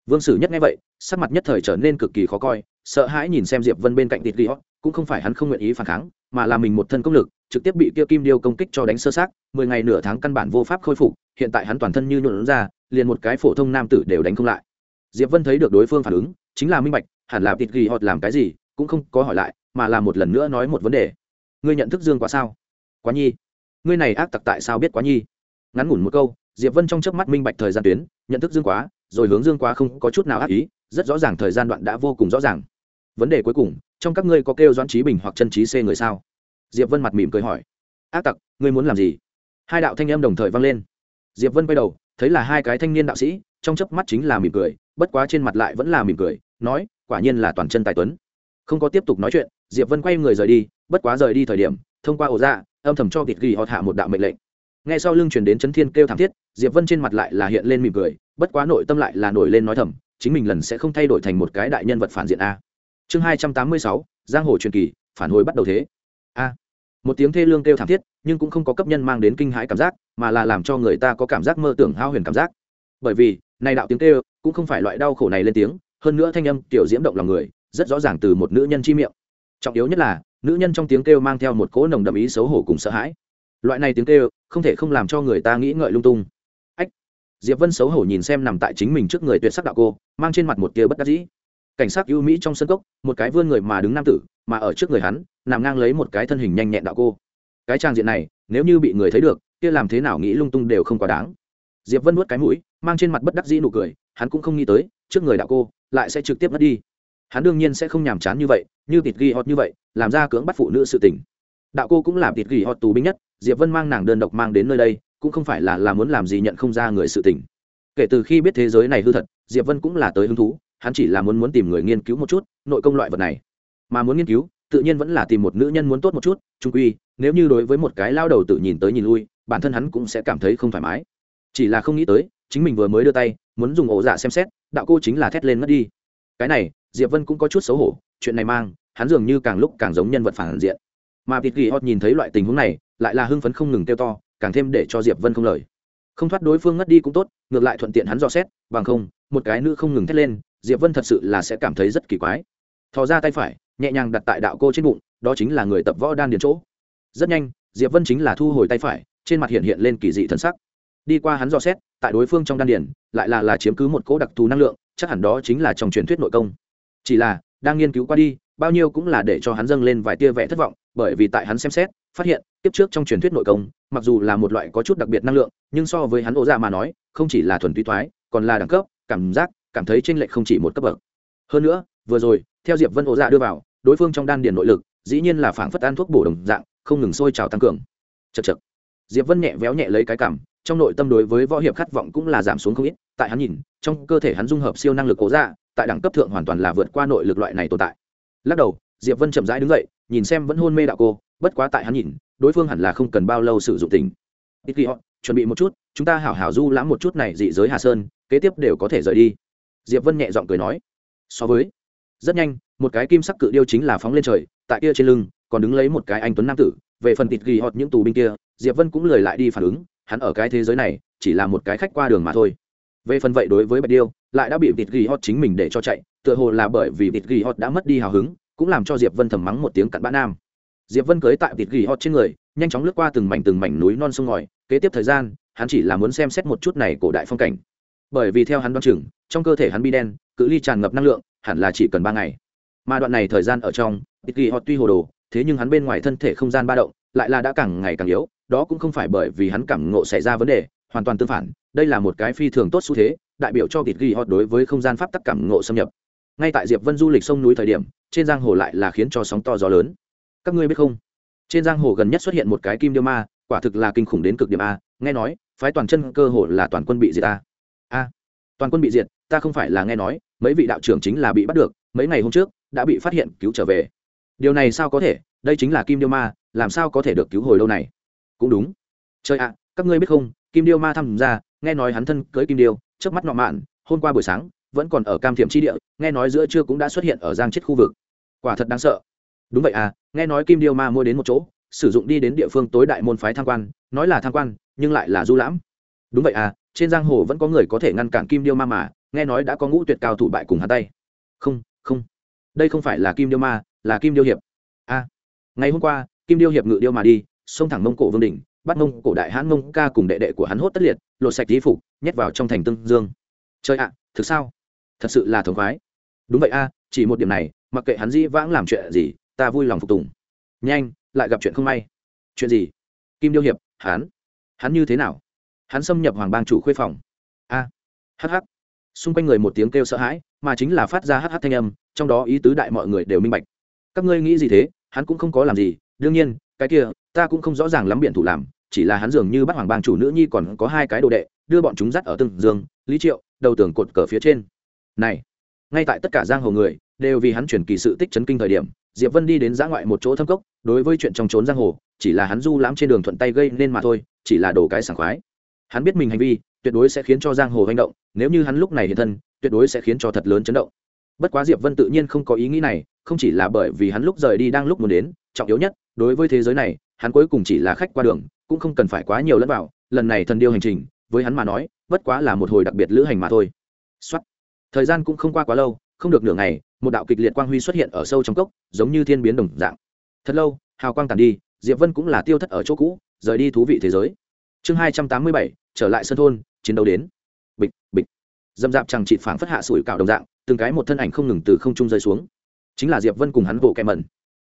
Vương sử nhất nghe vậy, sắc mặt nhất thời trở nên cực kỳ khó coi, sợ hãi nhìn xem diệp vân bên cạnh tịt ghi cũng không phải hắn không nguyện ý phản kháng, mà là mình một thân công lực, trực tiếp bị kia kim điêu công kích cho đánh sơ sát mười ngày nửa tháng căn bản vô pháp khôi phục, hiện tại hắn toàn thân như nhuộn ra liền một cái phổ thông nam tử đều đánh không lại. Diệp vân thấy được đối phương phản ứng, chính là minh bạch, hẳn là tịt ghi họ làm cái gì, cũng không có hỏi lại, mà là một lần nữa nói một vấn đề. Ngươi nhận thức dương quá sao? Quá nhi. Ngươi này ác tặc tại sao biết quá nhi? Ngắn ngủn một câu, diệp vân trong chớp mắt minh bạch thời gian tuyến, nhận thức dương quá, rồi hướng dương quá không có chút nào ác ý, rất rõ ràng thời gian đoạn đã vô cùng rõ ràng. Vấn đề cuối cùng, trong các ngươi có kêu doãn trí bình hoặc chân trí c người sao? Diệp vân mặt mỉm cười hỏi. Ác tặc, ngươi muốn làm gì? Hai đạo thanh âm đồng thời vang lên. Diệp vân quay đầu thấy là hai cái thanh niên đạo sĩ, trong chớp mắt chính là mỉm cười, bất quá trên mặt lại vẫn là mỉm cười, nói, quả nhiên là toàn chân tài tuấn. Không có tiếp tục nói chuyện, diệp vân quay người rời đi, bất quá rời đi thời điểm, thông qua ổ ra âm thầm cho vịt ghi họ hạ một đạo mệnh lệnh. Ngay sau lưng chuyển đến chấn thiên kêu thảm thiết, diệp vân trên mặt lại là hiện lên mỉm cười, bất quá nội tâm lại là nổi lên nói thầm, chính mình lần sẽ không thay đổi thành một cái đại nhân vật phản diện a. Chương hai trăm tám mươi sáu, giang hồ truyền kỳ, phản hồi bắt đầu thế. A một tiếng thê lương kêu thảm thiết, nhưng cũng không có cấp nhân mang đến kinh hãi cảm giác, mà là làm cho người ta có cảm giác mơ tưởng hao huyền cảm giác. Bởi vì, này đạo tiếng kêu, cũng không phải loại đau khổ này lên tiếng, hơn nữa thanh âm tiểu diễm động lòng người, rất rõ ràng từ một nữ nhân chi miệng. Trọng yếu nhất là, nữ nhân trong tiếng kêu mang theo một cỗ nồng đậm ý xấu hổ cùng sợ hãi. Loại này tiếng kêu, không thể không làm cho người ta nghĩ ngợi lung tung. Ách! Diệp vân xấu hổ nhìn xem nằm tại chính mình trước người tuyệt sắc đạo cô, mang trên mặt một tia bất đắc dĩ. Cảnh sát ưu mỹ trong sân cốc, một cái vươn người mà đứng nam tử, mà ở trước người hắn nằm ngang lấy một cái thân hình nhanh nhẹn đạo cô. Cái trang diện này, nếu như bị người thấy được, kia làm thế nào nghĩ lung tung đều không quá đáng. Diệp vân nuốt cái mũi, mang trên mặt bất đắc dĩ nụ cười, hắn cũng không nghĩ tới, trước người đạo cô, lại sẽ trực tiếp mất đi. Hắn đương nhiên sẽ không nhàm chán như vậy, như tịt ghi hot như vậy, làm ra cưỡng bắt phụ nữ sự tình. Đạo cô cũng làm tịt ghi hot tù binh nhất, diệp vân mang nàng đơn độc mang đến nơi đây, cũng không phải là là muốn làm gì nhận không ra người sự tình. Kể từ khi biết thế giới này hư thật, diệp vân cũng là tới hứng thú, hắn chỉ là muốn muốn tìm người nghiên cứu một chút, nội công loại vật này. Mà muốn nghiên cứu tự nhiên vẫn là tìm một nữ nhân muốn tốt một chút, trung quy, nếu như đối với một cái lao đầu tự nhìn tới nhìn lui, bản thân hắn cũng sẽ cảm thấy không thoải mái. Chỉ là không nghĩ tới, chính mình vừa mới đưa tay, muốn dùng ổ dạ xem xét, đạo cô chính là thét lên mất đi. Cái này, diệp vân cũng có chút xấu hổ, chuyện này mang, hắn dường như càng lúc càng giống nhân vật phản diện. Mà vịt ghi hot nhìn thấy loại tình huống này, lại là hưng phấn không ngừng kêu to, càng thêm để cho diệp vân không lời. Không thoát đối phương ngất đi cũng tốt, ngược lại thuận tiện hắn dò xét, bằng không, một cái nữ không ngừng thét lên, diệp vân thật sự là sẽ cảm thấy rất kỳ quái. Thò ra tay phải nhẹ nhàng đặt tại đạo cô trên bụng, đó chính là người tập võ đan điền chỗ. Rất nhanh, diệp vân chính là thu hồi tay phải, trên mặt hiện hiện lên kỳ dị thân sắc. Đi qua hắn dò xét, tại đối phương trong đan điền, lại là là chiếm cứ một cỗ đặc thù năng lượng, chắc hẳn đó chính là trong truyền thuyết nội công. Chỉ là, đang nghiên cứu qua đi, bao nhiêu cũng là để cho hắn dâng lên vài tia vẻ thất vọng, bởi vì tại hắn xem xét, phát hiện tiếp trước trong truyền thuyết nội công, mặc dù là một loại có chút đặc biệt năng lượng, nhưng so với hắn ổ ra mà nói, không chỉ là thuần túy thoái, còn là đẳng cấp, cảm giác, cảm thấy tranh lệch không chỉ một cấp bậc. Hơn nữa, vừa rồi, theo diệp vân ổ ra đưa vào đối phương trong đan điền nội lực, dĩ nhiên là phảng phất ăn thuốc bổ đồng dạng, không ngừng sôi trào tăng cường. Chật chật diệp vân nhẹ véo nhẹ lấy cái cảm, trong nội tâm đối với võ hiệp khát vọng cũng là giảm xuống không ít, tại hắn nhìn, trong cơ thể hắn dung hợp siêu năng lực cố ra tại đẳng cấp thượng hoàn toàn là vượt qua nội lực loại này tồn tại. Lắc đầu, diệp vân chậm rãi đứng dậy, nhìn xem vẫn hôn mê đạo cô, bất quá tại hắn nhìn, đối phương hẳn là không cần bao lâu sử dụng tình. Ít khi họ, chuẩn bị một chút, chúng ta hảo hảo du lãm một chút này dị giới hà sơn, kế tiếp đều có thể rời đi. Diệp vân nhẹ giọng cười nói. So với rất nhanh, một cái kim sắc cự điêu chính là phóng lên trời, tại kia trên lưng, còn đứng lấy một cái anh tuấn nam tử, về phần thịt ghi họt những tù binh kia, diệp vân cũng lời lại đi phản ứng, hắn ở cái thế giới này, chỉ là một cái khách qua đường mà thôi. Về phần vậy đối với bạch điêu, lại đã bị thịt ghi họt chính mình để cho chạy, tựa hồ là bởi vì thịt ghi họt đã mất đi hào hứng, cũng làm cho diệp vân thầm mắng một tiếng cặn bã nam. Diệp vân cưới tại thịt ghi họt trên người, nhanh chóng lướt qua từng mảnh từng mảnh núi non sông ngòi, kế tiếp thời gian, hắn chỉ là muốn xem xét một chút này cổ đại phong cảnh. Bởi vì theo hắn đoán chừng, trong cơ thể hắn bi đen, cự ly tràn ngập năng lượng hẳn là chỉ cần ba ngày. Mà đoạn này thời gian ở trong thịt ghi hot tuy hồ đồ, thế nhưng hắn bên ngoài thân thể không gian ba động, lại là đã càng ngày càng yếu, đó cũng không phải bởi vì hắn cảm ngộ xảy ra vấn đề, hoàn toàn tương phản, đây là một cái phi thường tốt xu thế, đại biểu cho thịt ghi hot đối với không gian pháp tắc cảm ngộ xâm nhập. Ngay tại diệp vân du lịch sông núi thời điểm, trên giang hồ lại là khiến cho sóng to gió lớn. Các ngươi biết không? Trên giang hồ gần nhất xuất hiện một cái kim điêu ma, quả thực là kinh khủng đến cực điểm a, nghe nói, phái toàn chân cơ hồ là toàn quân bị diệt a a, toàn quân bị diệt, ta không phải là nghe nói mấy vị đạo trưởng chính là bị bắt được, mấy ngày hôm trước, đã bị phát hiện cứu trở về. Điều này sao có thể? Đây chính là kim điêu ma, làm sao có thể được cứu hồi lâu này? Cũng đúng. Trời ạ, các ngươi biết không, kim điêu ma thăm ra nghe nói hắn thân cưới kim điêu trước mắt nọ mạn, hôm qua buổi sáng, vẫn còn ở cam thiểm chi địa, nghe nói giữa trưa cũng đã xuất hiện ở giang chết khu vực. Quả thật đáng sợ. Đúng vậy à nghe nói kim điêu ma mua đến một chỗ, sử dụng đi đến địa phương tối đại môn phái tham quan, nói là tham quan, nhưng lại là du lãm. Đúng vậy à trên giang hồ vẫn có người có thể ngăn cản kim điêu ma mà nghe nói đã có ngũ tuyệt cao thủ bại cùng hắn tay. Không không. Đây không phải là kim điêu ma là kim điêu hiệp. A. À, ngày hôm qua kim điêu hiệp ngự điêu mà đi xông thẳng mông cổ vương đình bắt mông cổ đại hãn mông ca cùng đệ đệ của hắn hốt tất liệt lột sạch tí phục nhét vào trong thành tương dương. Chơi ạ thực sao? Thật sự là thống khoái. Đúng vậy a chỉ một điểm này mặc kệ hắn dĩ vãng làm chuyện gì ta vui lòng phục tùng. Nhanh lại gặp chuyện không may. Chuyện gì? Kim điêu hiệp hắn? Hắn như thế nào? Hắn xâm nhập hoàng bang chủ khuê phòng. A. Hh xung quanh người một tiếng kêu sợ hãi, mà chính là phát ra hh thanh âm, trong đó ý tứ đại mọi người đều minh bạch. Các ngươi nghĩ gì thế? Hắn cũng không có làm gì. Đương nhiên, cái kia, ta cũng không rõ ràng lắm biện thủ làm, chỉ là hắn dường như bắt hoàng bang chủ nữ nhi còn có hai cái đồ đệ, đưa bọn chúng dắt ở từng giường lý triệu, đầu tường cột cờ phía trên. Này, ngay tại tất cả giang hồ người, đều vì hắn chuyển kỳ sự tích chấn kinh thời điểm, diệp vân đi đến giã ngoại một chỗ thâm cốc, đối với chuyện trong trốn giang hồ, chỉ là hắn du lãm trên đường thuận tay gây nên mà thôi, chỉ là đồ cái sảng khoái. Hắn biết mình hành vi tuyệt đối sẽ khiến cho giang hồ hành động, nếu như hắn lúc này hiện thân, tuyệt đối sẽ khiến cho thật lớn chấn động. Bất quá diệp vân tự nhiên không có ý nghĩ này, không chỉ là bởi vì hắn lúc rời đi đang lúc muốn đến, trọng yếu nhất, đối với thế giới này, hắn cuối cùng chỉ là khách qua đường, cũng không cần phải quá nhiều lẫn vào, lần này thần điêu hành trình, với hắn mà nói, bất quá là một hồi đặc biệt lữ hành mà thôi. Soát. thời gian cũng không qua quá lâu, không được nửa ngày, một đạo kịch liệt quang huy xuất hiện ở sâu trong cốc, giống như thiên biến đồng dạng. Thật lâu, hào quang tàn đi, diệp vân cũng là tiêu thất ở chỗ cũ, rời đi thú vị thế giới. Chương hai trăm tám mươi bảy, trở lại sân thôn chiến đấu đến. Bịch bịch. Dâm dạp chẳng chịt phảng phất hạ sủi cạo đồng dạng, từng cái một thân ảnh không ngừng từ không trung rơi xuống. Chính là diệp vân cùng hắn bộ kẹ mẩn.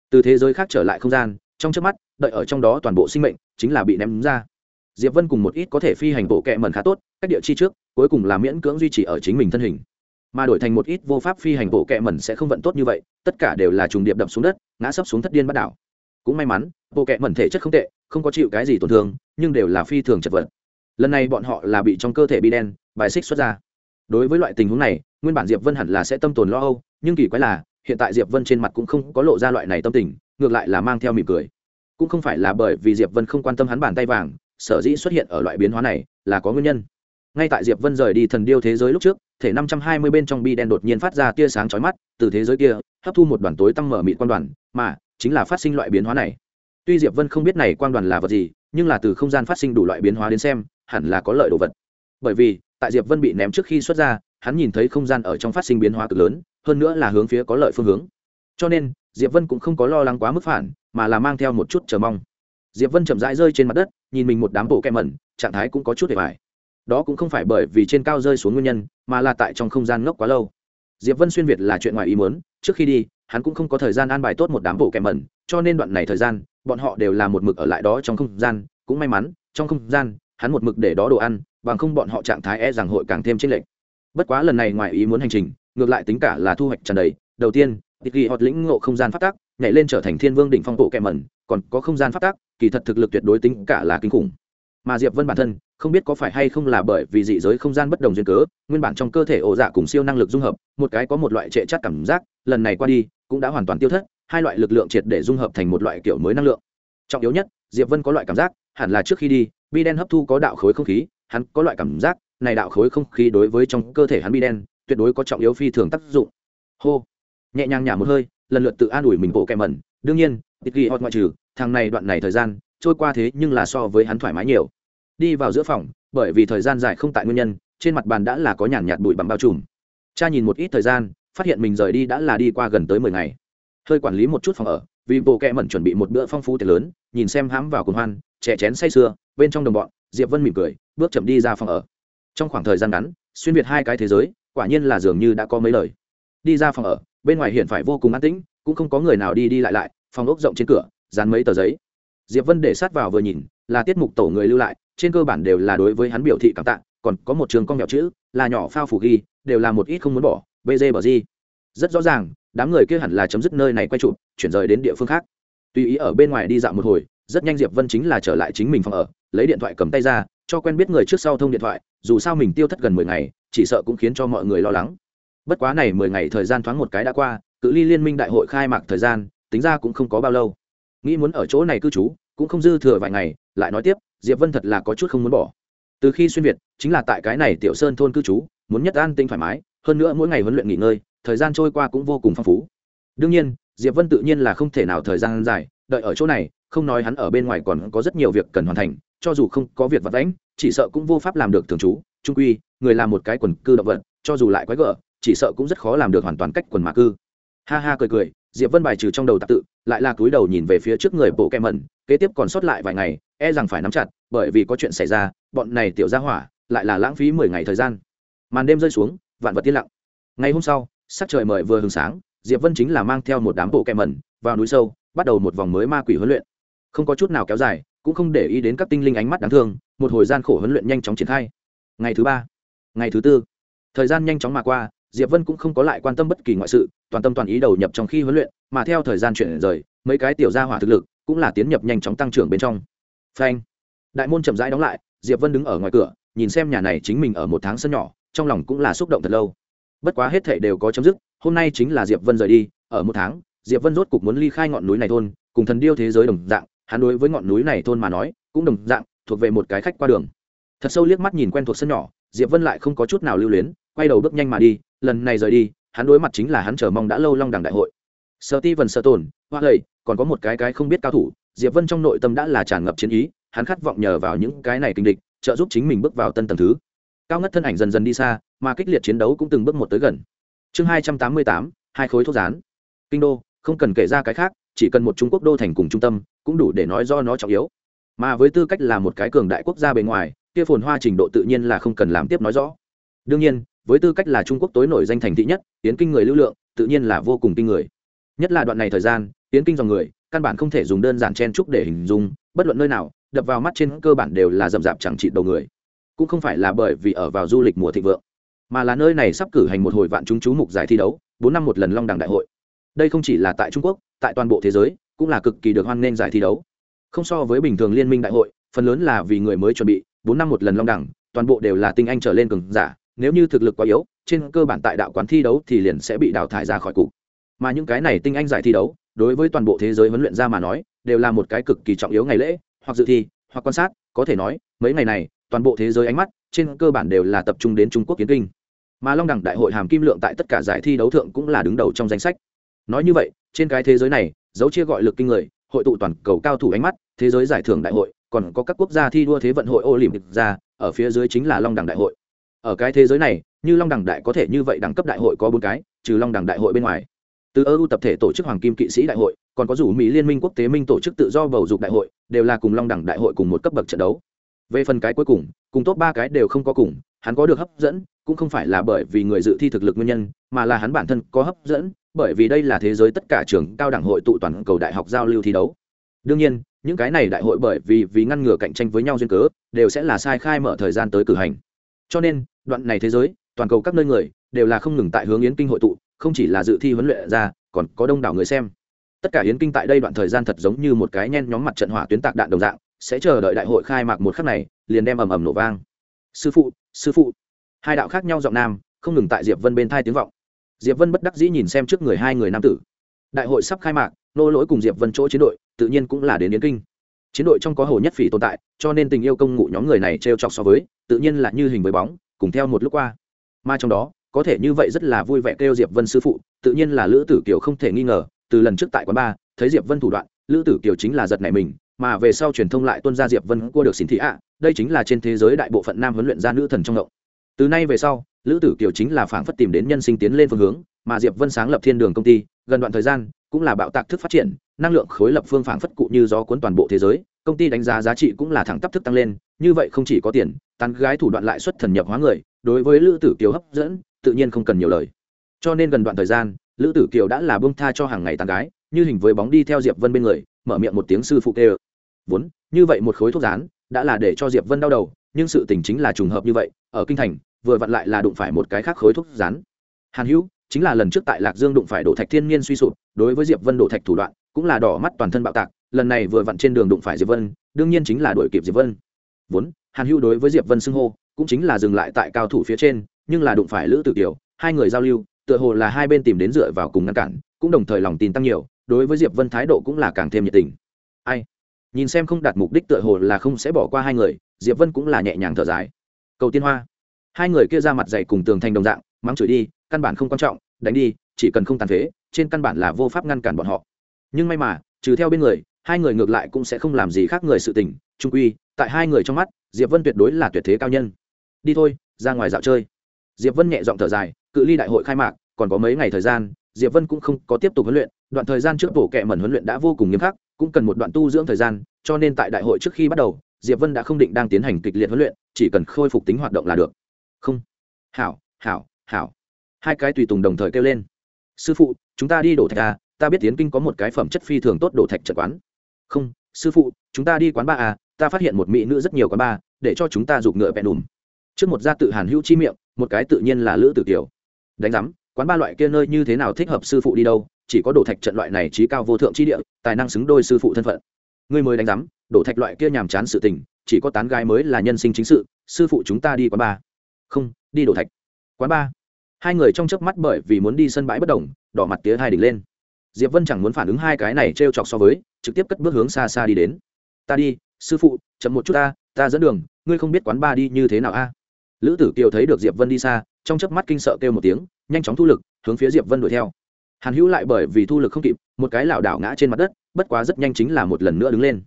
Từ thế giới khác trở lại không gian, trong trước mắt, đợi ở trong đó toàn bộ sinh mệnh chính là bị ném ra. Diệp vân cùng một ít có thể phi hành bộ kẹ mẩn khá tốt, cách địa chi trước, cuối cùng là miễn cưỡng duy trì ở chính mình thân hình. Mà đổi thành một ít vô pháp phi hành bộ kẹ mẩn sẽ không vận tốt như vậy, tất cả đều là trùng điệp đập xuống đất, ngã sấp xuống thất điên bắt đảo. Cũng may mắn bộ kẹ mẩn thể chất không tệ, không có chịu cái gì tổn thương, nhưng đều là phi thường chật vật lần này bọn họ là bị trong cơ thể bi đen, bài xích xuất ra. Đối với loại tình huống này, nguyên bản diệp vân hẳn là sẽ tâm tồn lo âu, nhưng kỳ quái là, hiện tại diệp vân trên mặt cũng không có lộ ra loại này tâm tình, ngược lại là mang theo mỉm cười. Cũng không phải là bởi vì diệp vân không quan tâm hắn bàn tay vàng, sở dĩ xuất hiện ở loại biến hóa này là có nguyên nhân. Ngay tại diệp vân rời đi thần điêu thế giới lúc trước, thể năm trăm hai mươi bên trong bi đen đột nhiên phát ra tia sáng chói mắt, từ thế giới kia, hấp thu một đoàn tối tăng mở mịt quan đoàn, mà, chính là phát sinh loại biến hóa này. Tuy diệp vân không biết này quan đoàn là vật gì, nhưng là từ không gian phát sinh đủ loại biến hóa đến xem hẳn là có lợi đồ vật. Bởi vì, tại diệp vân bị ném trước khi xuất ra, hắn nhìn thấy không gian ở trong phát sinh biến hóa cực lớn, hơn nữa là hướng phía có lợi phương hướng. Cho nên, diệp vân cũng không có lo lắng quá mức phản, mà là mang theo một chút chờ mong. Diệp vân chậm rãi rơi trên mặt đất, nhìn mình một đám bộ kem mẩn, trạng thái cũng có chút để bài đó cũng không phải bởi vì trên cao rơi xuống nguyên nhân, mà là tại trong không gian ngốc quá lâu. Diệp vân xuyên việt là chuyện ngoài ý muốn, trước khi đi, hắn cũng không có thời gian an bài tốt một đám bộ kèm mẩn, cho nên đoạn này thời gian, bọn họ đều là một mực ở lại đó trong không gian. Cũng may mắn, trong không gian hắn một mực để đó đồ ăn, bằng không bọn họ trạng thái e rằng hội càng thêm chênh lệch. Bất quá lần này ngoài ý muốn hành trình, ngược lại tính cả là thu hoạch tràn đầy. Đầu tiên, tịch ghi họt lĩnh ngộ không gian phát tác nhảy lên trở thành thiên vương đỉnh phong bộ kèm mẩn, còn có không gian phát tác kỳ thật thực lực tuyệt đối tính cả là kinh khủng. Mà diệp vân bản thân, không biết có phải hay không là bởi vì dị giới không gian bất đồng duyên cớ, nguyên bản trong cơ thể ổ dạ cùng siêu năng lực dung hợp, một cái có một loại trệ chắt cảm giác, lần này qua đi, cũng đã hoàn toàn tiêu thất, hai loại lực lượng triệt để dung hợp thành một loại kiểu mới năng lượng. Trọng yếu nhất, diệp vân có loại cảm giác, hẳn là trước khi đi bi đen hấp thu có đạo khối không khí, hắn có loại cảm giác, này đạo khối không khí đối với trong cơ thể hắn bi đen tuyệt đối có trọng yếu phi thường tác dụng. Hô. Nhẹ nhàng nhả một hơi, lần lượt tự an ủi mình bộ kẹm mẩn. Đương nhiên, ít ghi hot ngoại trừ, thằng này đoạn này thời gian, trôi qua thế nhưng là so với hắn thoải mái nhiều. Đi vào giữa phòng, bởi vì thời gian dài không tại nguyên nhân, trên mặt bàn đã là có nhàn nhạt bụi bằng bao trùm. Cha nhìn một ít thời gian, phát hiện mình rời đi đã là đi qua gần tới mười ngày. Hơi quản lý một chút phòng ở, vì bộ kẹ mẩn chuẩn bị một bữa phong phú tiệc lớn, nhìn xem hãm vào cồn hoan trẻ chén say sưa, bên trong đồng bọn, diệp vân mỉm cười, bước chậm đi ra phòng ở. Trong khoảng thời gian ngắn, xuyên việt hai cái thế giới, quả nhiên là dường như đã có mấy lời. Đi ra phòng ở, bên ngoài hiện phải vô cùng an tĩnh, cũng không có người nào đi đi lại lại, phòng ốc rộng trên cửa, dán mấy tờ giấy. Diệp vân để sát vào vừa nhìn, là tiết mục tổ người lưu lại, trên cơ bản đều là đối với hắn biểu thị cảm tạ, còn có một trường con nhỏ chữ, là nhỏ phao phủ ghi, đều là một ít không muốn bỏ bg bờ di rất rõ ràng, đám người kia hẳn là chấm dứt nơi này quay chụp, chuyển rời đến địa phương khác. Tùy ý ở bên ngoài đi dạo một hồi rất nhanh diệp vân chính là trở lại chính mình phòng ở, lấy điện thoại cầm tay ra, cho quen biết người trước sau thông điện thoại, dù sao mình tiêu thất gần mười ngày, chỉ sợ cũng khiến cho mọi người lo lắng. Bất quá này mười ngày thời gian thoáng một cái đã qua, cự ly liên minh đại hội khai mạc thời gian, tính ra cũng không có bao lâu. Nghĩ muốn ở chỗ này cư trú, cũng không dư thừa vài ngày, lại nói tiếp, diệp vân thật là có chút không muốn bỏ. Từ khi xuyên việt, chính là tại cái này tiểu sơn thôn cư trú, muốn nhất an tinh thoải mái, hơn nữa mỗi ngày huấn luyện nghỉ ngơi, thời gian trôi qua cũng vô cùng phong phú. Đương nhiên, diệp vân tự nhiên là không thể nào thời gian dài đợi ở chỗ này, không nói hắn ở bên ngoài còn có rất nhiều việc cần hoàn thành, cho dù không có việc vật lãnh chỉ sợ cũng vô pháp làm được thường trú, trung quy, người làm một cái quần cư động vật, cho dù lại quái gở, chỉ sợ cũng rất khó làm được hoàn toàn cách quần mạ cư. Ha ha cười cười, diệp vân bài trừ trong đầu tạp tự, lại là cúi đầu nhìn về phía trước người bộ kem mẩn, kế tiếp còn sót lại vài ngày e rằng phải nắm chặt, bởi vì có chuyện xảy ra, bọn này tiểu ra hỏa, lại là lãng phí mười ngày thời gian. Màn đêm rơi xuống, vạn vật tiên lặng. Ngày hôm sau, sắc trời mời vừa hừng sáng, diệp vân chính là mang theo một đám bộ kem mẩn, vào núi sâu bắt đầu một vòng mới ma quỷ huấn luyện. Không có chút nào kéo dài, cũng không để ý đến các tinh linh ánh mắt đáng thương, một hồi gian khổ huấn luyện nhanh chóng triển khai. Ngày thứ ba, ngày thứ tư, thời gian nhanh chóng mà qua, diệp vân cũng không có lại quan tâm bất kỳ ngoại sự, toàn tâm toàn ý đầu nhập trong khi huấn luyện, mà theo thời gian chuyển rời, mấy cái tiểu gia hỏa thực lực cũng là tiến nhập nhanh chóng tăng trưởng bên trong. Phanh. Đại môn chậm rãi đóng lại, diệp vân đứng ở ngoài cửa, nhìn xem nhà này chính mình ở một tháng sân nhỏ, trong lòng cũng là xúc động thật lâu. Bất quá hết thảy đều có chấm dứt, hôm nay chính là diệp vân rời đi, ở một tháng diệp vân rốt cục muốn ly khai ngọn núi này thôn, cùng thần điêu thế giới đồng dạng, hắn đối với ngọn núi này thôn mà nói, cũng đồng dạng, thuộc về một cái khách qua đường. Thật sâu liếc mắt nhìn quen thuộc sân nhỏ, diệp vân lại không có chút nào lưu luyến, quay đầu bước nhanh mà đi, lần này rời đi, hắn đối mặt chính là hắn chờ mong đã lâu long đẳng đại hội. Sơ ti vần sơ tồn, hoa lầy còn có một cái cái không biết cao thủ, diệp vân trong nội tâm đã là tràn ngập chiến ý, hắn khát vọng nhờ vào những cái này kinh địch, trợ giúp chính mình bước vào tân tầng thứ. Cao ngất thân ảnh dần dần đi xa, mà kích liệt chiến đấu cũng từng bước một tới gần. Chương hai trăm tám mươi tám, hai khối thuốc rán. Kinh đô không cần kể ra cái khác, chỉ cần một trung quốc đô thành cùng trung tâm, cũng đủ để nói do nó trọng yếu. Mà với tư cách là một cái cường đại quốc gia bề ngoài, kia phồn hoa trình độ tự nhiên là không cần làm tiếp nói rõ. Đương nhiên, với tư cách là trung quốc tối nổi danh thành thị nhất tiến kinh người lưu lượng, tự nhiên là vô cùng kinh người. Nhất là đoạn này thời gian tiến kinh dòng người, căn bản không thể dùng đơn giản chen trúc để hình dung, bất luận nơi nào, đập vào mắt trên cơ bản đều là rậm rạp chẳng trị đầu người. Cũng không phải là bởi vì ở vào du lịch mùa thịnh vượng, mà là nơi này sắp cử hành một hồi vạn chúng chú mục giải thi đấu, bốn năm một lần long đẳng đại hội đây không chỉ là tại trung quốc, tại toàn bộ thế giới, cũng là cực kỳ được hoan nghênh giải thi đấu. Không so với bình thường liên minh đại hội, phần lớn là vì người mới chuẩn bị, bốn năm một lần long đẳng, toàn bộ đều là tinh anh trở lên cường giả, nếu như thực lực quá yếu, trên cơ bản tại đạo quán thi đấu thì liền sẽ bị đào thải ra khỏi cục. Mà những cái này tinh anh giải thi đấu, đối với toàn bộ thế giới huấn luyện ra mà nói, đều là một cái cực kỳ trọng yếu ngày lễ, hoặc dự thi, hoặc quan sát, có thể nói, mấy ngày này, toàn bộ thế giới ánh mắt, trên cơ bản đều là tập trung đến trung quốc kiến kinh. Mà long đẳng đại hội hàm kim lượng tại tất cả giải thi đấu thượng cũng là đứng đầu trong danh sách nói như vậy, trên cái thế giới này, dấu chia gọi lực kinh người, hội tụ toàn cầu cao thủ ánh mắt, thế giới giải thưởng đại hội, còn có các quốc gia thi đua thế vận hội olympic ra, ở phía dưới chính là long đẳng đại hội. Ở cái thế giới này, như long đẳng đại có thể như vậy đẳng cấp đại hội có bốn cái, trừ long đẳng đại hội bên ngoài. Từ eu tập thể tổ chức hoàng kim kỵ sĩ đại hội, còn có rủ mỹ liên minh quốc tế minh tổ chức tự do bầu dục đại hội, đều là cùng long đẳng đại hội cùng một cấp bậc trận đấu. Về phần cái cuối cùng cùng top ba cái đều không có cùng, hắn có được hấp dẫn, cũng không phải là bởi vì người dự thi thực lực nguyên nhân, mà là hắn bản thân có hấp dẫn bởi vì đây là thế giới tất cả trường cao đẳng hội tụ toàn cầu đại học giao lưu thi đấu. Đương nhiên, những cái này đại hội bởi vì vì ngăn ngừa cạnh tranh với nhau duyên cớ, đều sẽ là sai khai mở thời gian tới cử hành. Cho nên, đoạn này thế giới, toàn cầu các nơi người, đều là không ngừng tại hướng yến kinh hội tụ, không chỉ là dự thi huấn luyện ra, còn có đông đảo người xem. Tất cả yến kinh tại đây đoạn thời gian thật giống như một cái nhen nhóm mặt trận hỏa tuyến tạc đạn đồng dạng, sẽ chờ đợi đại hội khai mạc một khắc này, liền đem ầm ầm nổ vang. Sư phụ sư phụ. Hai đạo khác nhau giọng nam, không ngừng tại diệp vân bên thai tiếng vọng diệp vân bất đắc dĩ nhìn xem trước người hai người nam tử. Đại hội sắp khai mạc, nô lỗi cùng diệp vân chỗ chiến đội, tự nhiên cũng là đến yến kinh. Chiến đội trong có hồ nhất phỉ tồn tại, cho nên tình yêu công ngụ nhóm người này t chọc so với, tự nhiên là như hình với bóng, cùng theo một lúc qua. Mà trong đó, có thể như vậy rất là vui vẻ kêu diệp vân sư phụ, tự nhiên là lữ tử kiều không thể nghi ngờ, từ lần trước tại quán ba thấy diệp vân thủ đoạn, lữ tử kiều chính là giật này mình, mà về sau truyền thông lại tuân ra diệp vân cua được xin thị ạ, đây chính là trên thế giới đại bộ phận nam huấn luyện ra nữ thần trong động. Từ nay về sau lữ tử kiều chính là phảng phất tìm đến nhân sinh tiến lên phương hướng, mà diệp vân sáng lập thiên đường công ty, gần đoạn thời gian, cũng là bạo tạc thức phát triển, năng lượng khối lập phương phảng phất cụ như gió cuốn toàn bộ thế giới, công ty đánh giá giá trị cũng là thẳng tắp thức tăng lên, như vậy không chỉ có tiền, tán gái thủ đoạn lại xuất thần nhập hóa người, đối với lữ tử kiều hấp dẫn, tự nhiên không cần nhiều lời. Cho nên gần đoạn thời gian, lữ tử kiều đã là bông tha cho hàng ngày tán gái, như hình với bóng đi theo diệp vân bên người, mở miệng một tiếng sư phụ kê vốn, như vậy một khối thuốc rán, đã là để cho diệp vân đau đầu, nhưng sự tình chính là trùng hợp như vậy, ở kinh thành vừa vặn lại là đụng phải một cái khác khối thuốc rán. Hàn hữu, chính là lần trước tại lạc dương đụng phải đổ thạch thiên nhiên suy sụp, đối với diệp vân đổ thạch thủ đoạn, cũng là đỏ mắt toàn thân bạo tạc, lần này vừa vặn trên đường đụng phải diệp vân, đương nhiên chính là đuổi kịp diệp vân. Vốn, hàn hữu đối với diệp vân xưng hô, cũng chính là dừng lại tại cao thủ phía trên, nhưng là đụng phải lữ tử kiều, hai người giao lưu, tựa hồ là hai bên tìm đến dựa vào cùng ngăn cản, cũng đồng thời lòng tin tăng nhiều, đối với diệp vân thái độ cũng là càng thêm nhiệt tình. Ai? Nhìn xem không đạt mục đích tựa hồ là không sẽ bỏ qua hai người, diệp vân cũng là nhẹ nhàng thở dài. Cầu tiên hoa hai người kia ra mặt dày cùng tường thành đồng dạng, mắng chửi đi, căn bản không quan trọng, đánh đi, chỉ cần không tàn phế, trên căn bản là vô pháp ngăn cản bọn họ. Nhưng may mà, trừ theo bên người, hai người ngược lại cũng sẽ không làm gì khác người sự tình. Trung quy, tại hai người trong mắt, diệp vân tuyệt đối là tuyệt thế cao nhân. Đi thôi, ra ngoài dạo chơi. Diệp vân nhẹ giọng thở dài, cự ly đại hội khai mạc, còn có mấy ngày thời gian, diệp vân cũng không có tiếp tục huấn luyện. Đoạn thời gian trước bổ kẹ mẩn huấn luyện đã vô cùng nghiêm khắc, cũng cần một đoạn tu dưỡng thời gian, cho nên tại đại hội trước khi bắt đầu, diệp vân đã không định đang tiến hành kịch liệt huấn luyện, chỉ cần khôi phục tính hoạt động là được không. Hảo hảo hảo. Hai cái tùy tùng đồng thời kêu lên. Sư phụ, chúng ta đi đổ thạch à ta biết tiến kinh có một cái phẩm chất phi thường tốt đổ thạch trận quán. Không, sư phụ, chúng ta đi quán ba à ta phát hiện một mỹ nữ rất nhiều quán ba, để cho chúng ta giục ngựa vẹn đùm. Trước một gia tự hàn hữu chi miệng, một cái tự nhiên là lữ tử kiều. Đánh giám, quán ba loại kia nơi như thế nào thích hợp sư phụ đi đâu, chỉ có đổ thạch trận loại này trí cao vô thượng chi địa, tài năng xứng đôi sư phụ thân phận. Ngươi mới đánh giám, đổ thạch loại kia nhàm chán sự tình, chỉ có tán gái mới là nhân sinh chính sự, sư phụ chúng ta đi quán ba không, đi đổ thạch. Quán ba. Hai người trong chớp mắt bởi vì muốn đi sân bãi bất đồng, đỏ mặt tía hai đỉnh lên. Diệp vân chẳng muốn phản ứng hai cái này t r e o chọc so với, trực tiếp cất bước hướng xa xa đi đến. Ta đi, sư phụ, chậm một chút ta ta dẫn đường, ngươi không biết quán ba đi như thế nào a? Lữ tử kiều thấy được diệp vân đi xa, trong chớp mắt kinh sợ kêu một tiếng, nhanh chóng thu lực, hướng phía diệp vân đuổi theo. Hàn hữu lại bởi vì thu lực không kịp, một cái lảo đảo ngã trên mặt đất, bất quá rất nhanh chính là một lần nữa đứng lên.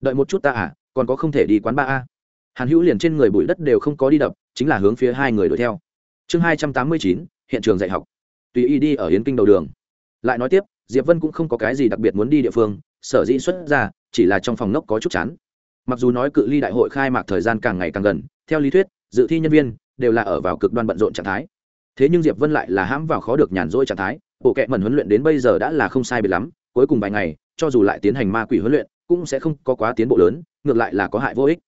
Đợi một chút ta à còn có không thể đi quán ba a? Hàn hữu liền trên người bụi đất đều không có đi đập chính là hướng phía hai người đuổi theo. Chương hai trăm tám mươi chín, hiện trường dạy học. Tùy y đi ở yến kinh đầu đường. Lại nói tiếp, diệp vân cũng không có cái gì đặc biệt muốn đi địa phương, sở dĩ xuất ra, chỉ là trong phòng nốc có chút chán. Mặc dù nói cự ly đại hội khai mạc thời gian càng ngày càng gần, theo lý thuyết, dự thi nhân viên đều là ở vào cực đoan bận rộn trạng thái. Thế nhưng diệp vân lại là hãm vào khó được nhàn rỗi trạng thái, bộ kệ mẩn huấn luyện đến bây giờ đã là không sai biệt lắm, cuối cùng vài ngày, cho dù lại tiến hành ma quỷ huấn luyện, cũng sẽ không có quá tiến bộ lớn, ngược lại là có hại vô ích.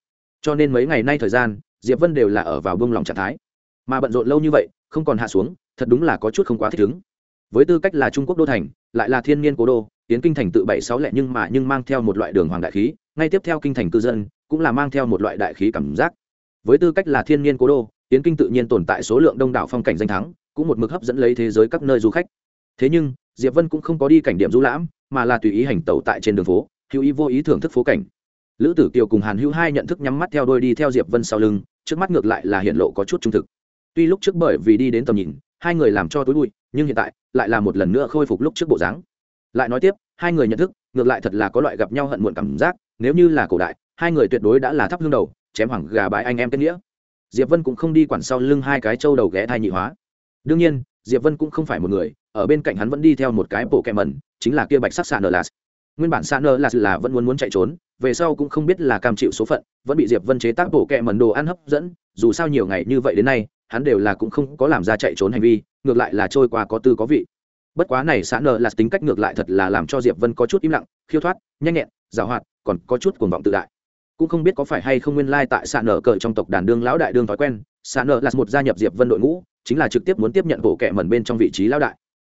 Cho nên mấy ngày nay thời gian diệp vân đều là ở vào bông lòng trạng thái. Mà bận rộn lâu như vậy, không còn hạ xuống, thật đúng là có chút không quá thích ứng. Với tư cách là trung quốc đô thành, lại là thiên nhiên cố đô, tiến kinh thành tự bảy sáu lẻ nhưng mà nhưng mang theo một loại đường hoàng đại khí, ngay tiếp theo kinh thành cư dân, cũng là mang theo một loại đại khí cảm giác. Với tư cách là thiên nhiên cố đô, tiến kinh tự nhiên tồn tại số lượng đông đảo phong cảnh danh thắng, cũng một mực hấp dẫn lấy thế giới các nơi du khách. Thế nhưng, diệp vân cũng không có đi cảnh điểm du lãm, mà là tùy ý hành tẩu tại trên đường phố, hữu ý vô ý thưởng thức phố cảnh. Lữ tử kiều cùng hàn hữu hai nhận thức nhắm mắt theo đôi đi theo diệp vân sau lưng trước mắt ngược lại là hiện lộ có chút trung thực. Tuy lúc trước bởi vì đi đến tầm nhìn, hai người làm cho tối bụi, nhưng hiện tại, lại là một lần nữa khôi phục lúc trước bộ dáng. Lại nói tiếp, hai người nhận thức, ngược lại thật là có loại gặp nhau hận muộn cảm giác, nếu như là cổ đại, hai người tuyệt đối đã là thắp hương đầu, chém hoàng gà bãi anh em kết nghĩa. Diệp vân cũng không đi quản sau lưng hai cái trâu đầu ghé thai nhị hóa. Đương nhiên, diệp vân cũng không phải một người, ở bên cạnh hắn vẫn đi theo một cái bộ kẹ mẩn chính là kia bạch sắc xạ nở lạt nguyên bản xa nơ lạt là vẫn muốn muốn chạy trốn, về sau cũng không biết là cam chịu số phận, vẫn bị diệp vân chế tác bộ kẹ mẩn đồ ăn hấp dẫn, dù sao nhiều ngày như vậy đến nay, hắn đều là cũng không có làm ra chạy trốn hành vi, ngược lại là trôi qua có tư có vị. Bất quá này xã Nờ là tính cách ngược lại thật là làm cho diệp vân có chút im lặng, khiêu thoát, nhanh nhẹn, giàu hoạt, còn có chút cuồng vọng tự đại. Cũng không biết có phải hay không nguyên lai tại xã nợ cờ trong tộc đàn đương lão đại đương thói quen xã nợ là một gia nhập diệp vân đội ngũ, chính là trực tiếp muốn tiếp nhận bộ kệ mẩn bên trong vị trí lão đại.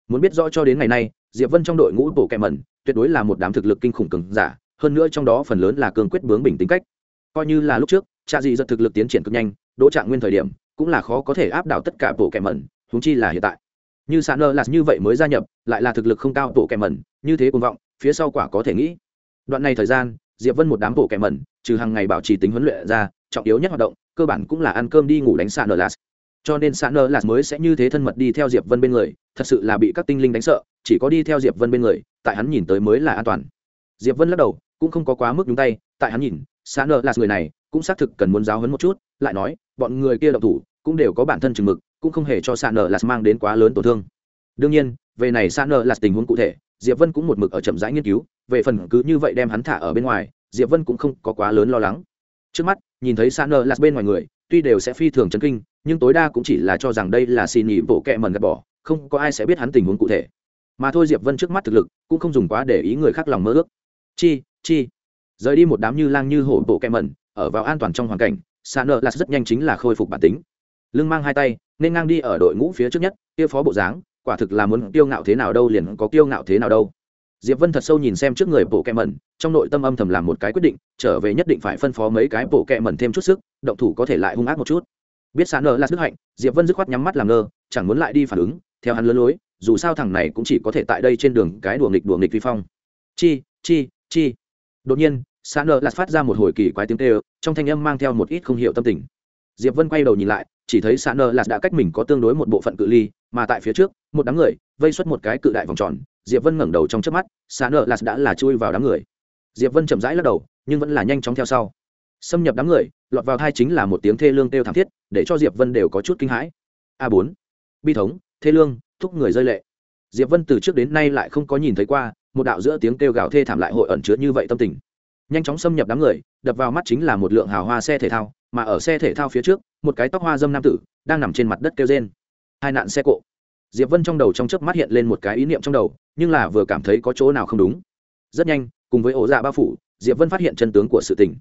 Muốn biết rõ cho đến ngày nay diệp vân trong đội ngũ bộ kệ mẩn, tuyệt đối là một đám thực lực kinh khủng cường giả, hơn nữa trong đó phần lớn là cường quyết bướng bình tính cách. Coi như là lúc trước cha dị giật thực lực tiến triển cực nhanh, đỗ trạng nguyên thời điểm, cũng là khó có thể áp đảo tất cả bộ kệ mẩn húng chi là hiện tại. Như sạn nơ là như vậy mới gia nhập, lại là thực lực không cao bộ kệ mẩn, như thế cuồng vọng, phía sau quả có thể nghĩ. Đoạn này thời gian, diệp vân một đám bộ kệ mẩn, trừ hàng ngày bảo trì tính huấn luyện ra, trọng yếu nhất hoạt động, cơ bản cũng là ăn cơm đi ngủ đánh sạn nơ là cho nên sạn nơ là mới sẽ như thế thân mật đi theo diệp vân bên người, thật sự là bị các tinh linh đánh sợ, chỉ có đi theo diệp vân bên người, tại hắn nhìn tới mới là an toàn. Diệp vân lắc đầu, cũng không có quá mức nhúng tay, tại hắn nhìn sạn nơ là người này, cũng xác thực cần muốn giáo hấn một chút, lại nói, bọn người kia động thủ, cũng đều có bản thân chừng mực, cũng không hề cho sạn nơ lạt mang đến quá lớn tổn thương. Đương nhiên, về này sạn nơ lạt tình huống cụ thể, diệp vân cũng một mực ở chậm rãi nghiên cứu, về phần cứ như vậy đem hắn thả ở bên ngoài, diệp vân cũng không có quá lớn lo lắng. Trước mắt, nhìn thấy sạn nơ lạt bên ngoài người tuy đều sẽ phi thường chấn kinh, nhưng tối đa cũng chỉ là cho rằng đây là xin nhị bộ kẹ mần gạt bỏ, không có ai sẽ biết hắn tình huống cụ thể. Mà thôi diệp vân trước mắt thực lực, cũng không dùng quá để ý người khác lòng mơ ước. Chi chi. Rời đi một đám như lang như hổ bộ kẹ mần ở vào an toàn trong hoàn cảnh xa nợ là rất nhanh chính là khôi phục bản tính. Lưng mang hai tay, nên ngang đi ở đội ngũ phía trước nhất, kia phó bộ dáng, quả thực là muốn kiêu ngạo thế nào đâu liền có kiêu ngạo thế nào đâu diệp vân thật sâu nhìn xem trước người bộ kẹ mẩn, trong nội tâm âm thầm làm một cái quyết định, trở về nhất định phải phân phó mấy cái bộ kẹ mẩn thêm chút sức, động thủ có thể lại hung ác một chút. Biết xa nợ là đức hạnh, diệp vân dứt khoát nhắm mắt làm ngơ, chẳng muốn lại đi phản ứng, theo hắn lớn lối, dù sao thằng này cũng chỉ có thể tại đây trên đường cái đùa nghịch đùa nghịch vi phong. Chi chi chi. Đột nhiên xa nợ là phát ra một hồi kỳ quái tiếng tê trong thanh âm mang theo một ít không hiểu tâm tình. Diệp vân quay đầu nhìn lại, chỉ thấy xa nợ là đã cách mình có tương đối một bộ phận cự ly, mà tại phía trước, một đám người, vây xuất một cái cự đại vòng tròn diệp vân ngẩng đầu trong chớp mắt xa nợ là đã là chui vào đám người. Diệp vân chậm rãi lắc đầu, nhưng vẫn là nhanh chóng theo sau. Xâm nhập đám người, lọt vào thai chính là một tiếng thê lương kêu thảm thiết, để cho diệp vân đều có chút kinh hãi. A bốn. Bi thống, thê lương, thúc người rơi lệ. Diệp vân từ trước đến nay lại không có nhìn thấy qua, một đạo giữa tiếng kêu gào thê thảm lại hội ẩn chứa như vậy tâm tình. Nhanh chóng xâm nhập đám người, đập vào mắt chính là một lượng hào hoa xe thể thao, mà ở xe thể thao phía trước, một cái tóc hoa dâm nam tử, đang nằm trên mặt đất kêu rên. Hai nạn xe cộ diệp vân trong đầu trong chớp mắt hiện lên một cái ý niệm trong đầu, nhưng là vừa cảm thấy có chỗ nào không đúng. Rất nhanh, cùng với ổ dạ ba phủ, diệp vân phát hiện chân tướng của sự tình.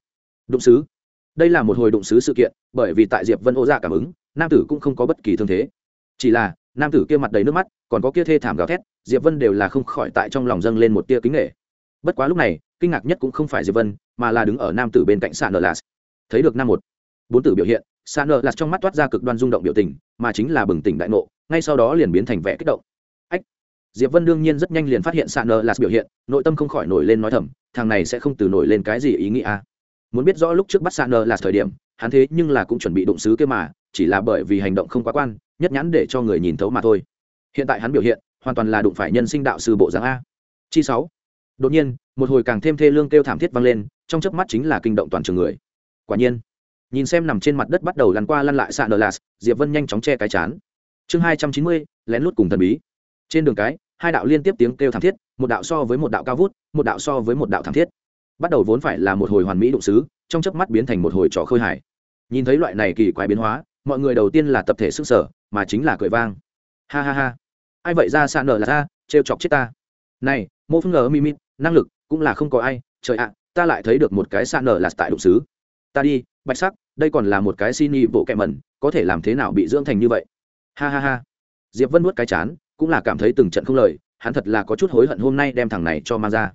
Đụng sứ. Đây là một hồi đụng sứ sự kiện, bởi vì tại diệp vân ổ dạ cảm ứng, nam tử cũng không có bất kỳ thương thế. Chỉ là, nam tử kia mặt đầy nước mắt, còn có kia thê thảm gào thét, diệp vân đều là không khỏi tại trong lòng dâng lên một tia kính nghệ bất quá lúc này, kinh ngạc nhất cũng không phải diệp vân, mà là đứng ở nam tử bên cạnh sàn lạt thấy được năm một, bốn tử biểu hiện sàn lạt trong mắt toát ra cực đoan rung động biểu tình, mà chính là bừng tỉnh đại nộ ngay sau đó liền biến thành vẻ kích động. Ách! Diệp vân đương nhiên rất nhanh liền phát hiện sạn nợ lạt biểu hiện, nội tâm không khỏi nổi lên nói thầm, thằng này sẽ không từ nổi lên cái gì ý nghĩa à. muốn biết rõ lúc trước bắt sạn nợ là thời điểm, hắn thế nhưng là cũng chuẩn bị đụng xứ kia mà, chỉ là bởi vì hành động không quá quan, nhất nhãn để cho người nhìn thấu mà thôi. Hiện tại hắn biểu hiện, hoàn toàn là đụng phải nhân sinh đạo sư bộ dáng a. Chi sáu. Đột nhiên, một hồi càng thêm thê lương kêu thảm thiết vang lên, trong chớp mắt chính là kinh động toàn trường người. Quả nhiên, nhìn xem nằm trên mặt đất bắt đầu lăn qua lăn lại sạn nờ lạt, diệp vân nhanh chóng che cái chán chương hai trăm chín mươi, lén lút cùng thần bí. Trên đường cái, hai đạo liên tiếp tiếng kêu thảm thiết, một đạo so với một đạo cao vút, một đạo so với một đạo thảm thiết. Bắt đầu vốn phải là một hồi hoàn mỹ đụng xứ, trong chớp mắt biến thành một hồi trò khơi hải. Nhìn thấy loại này kỳ quái biến hóa, mọi người đầu tiên là tập thể sức sở, mà chính là cười vang. Ha ha ha. Ai vậy ra xa nở là ra trêu chọc chết ta. Này, mô phương ngờ mimit năng lực cũng là không có ai, trời ạ, ta lại thấy được một cái xa nở là tại đụng xứ. Ta đi, bạch sắc, đây còn là một cái xin y bộ kẹ mẩn, có thể làm thế nào bị dưỡng thành như vậy? Ha ha ha. Diệp vân nuốt cái chán, cũng là cảm thấy từng trận không lời, hắn thật là có chút hối hận hôm nay đem thằng này cho mang ra.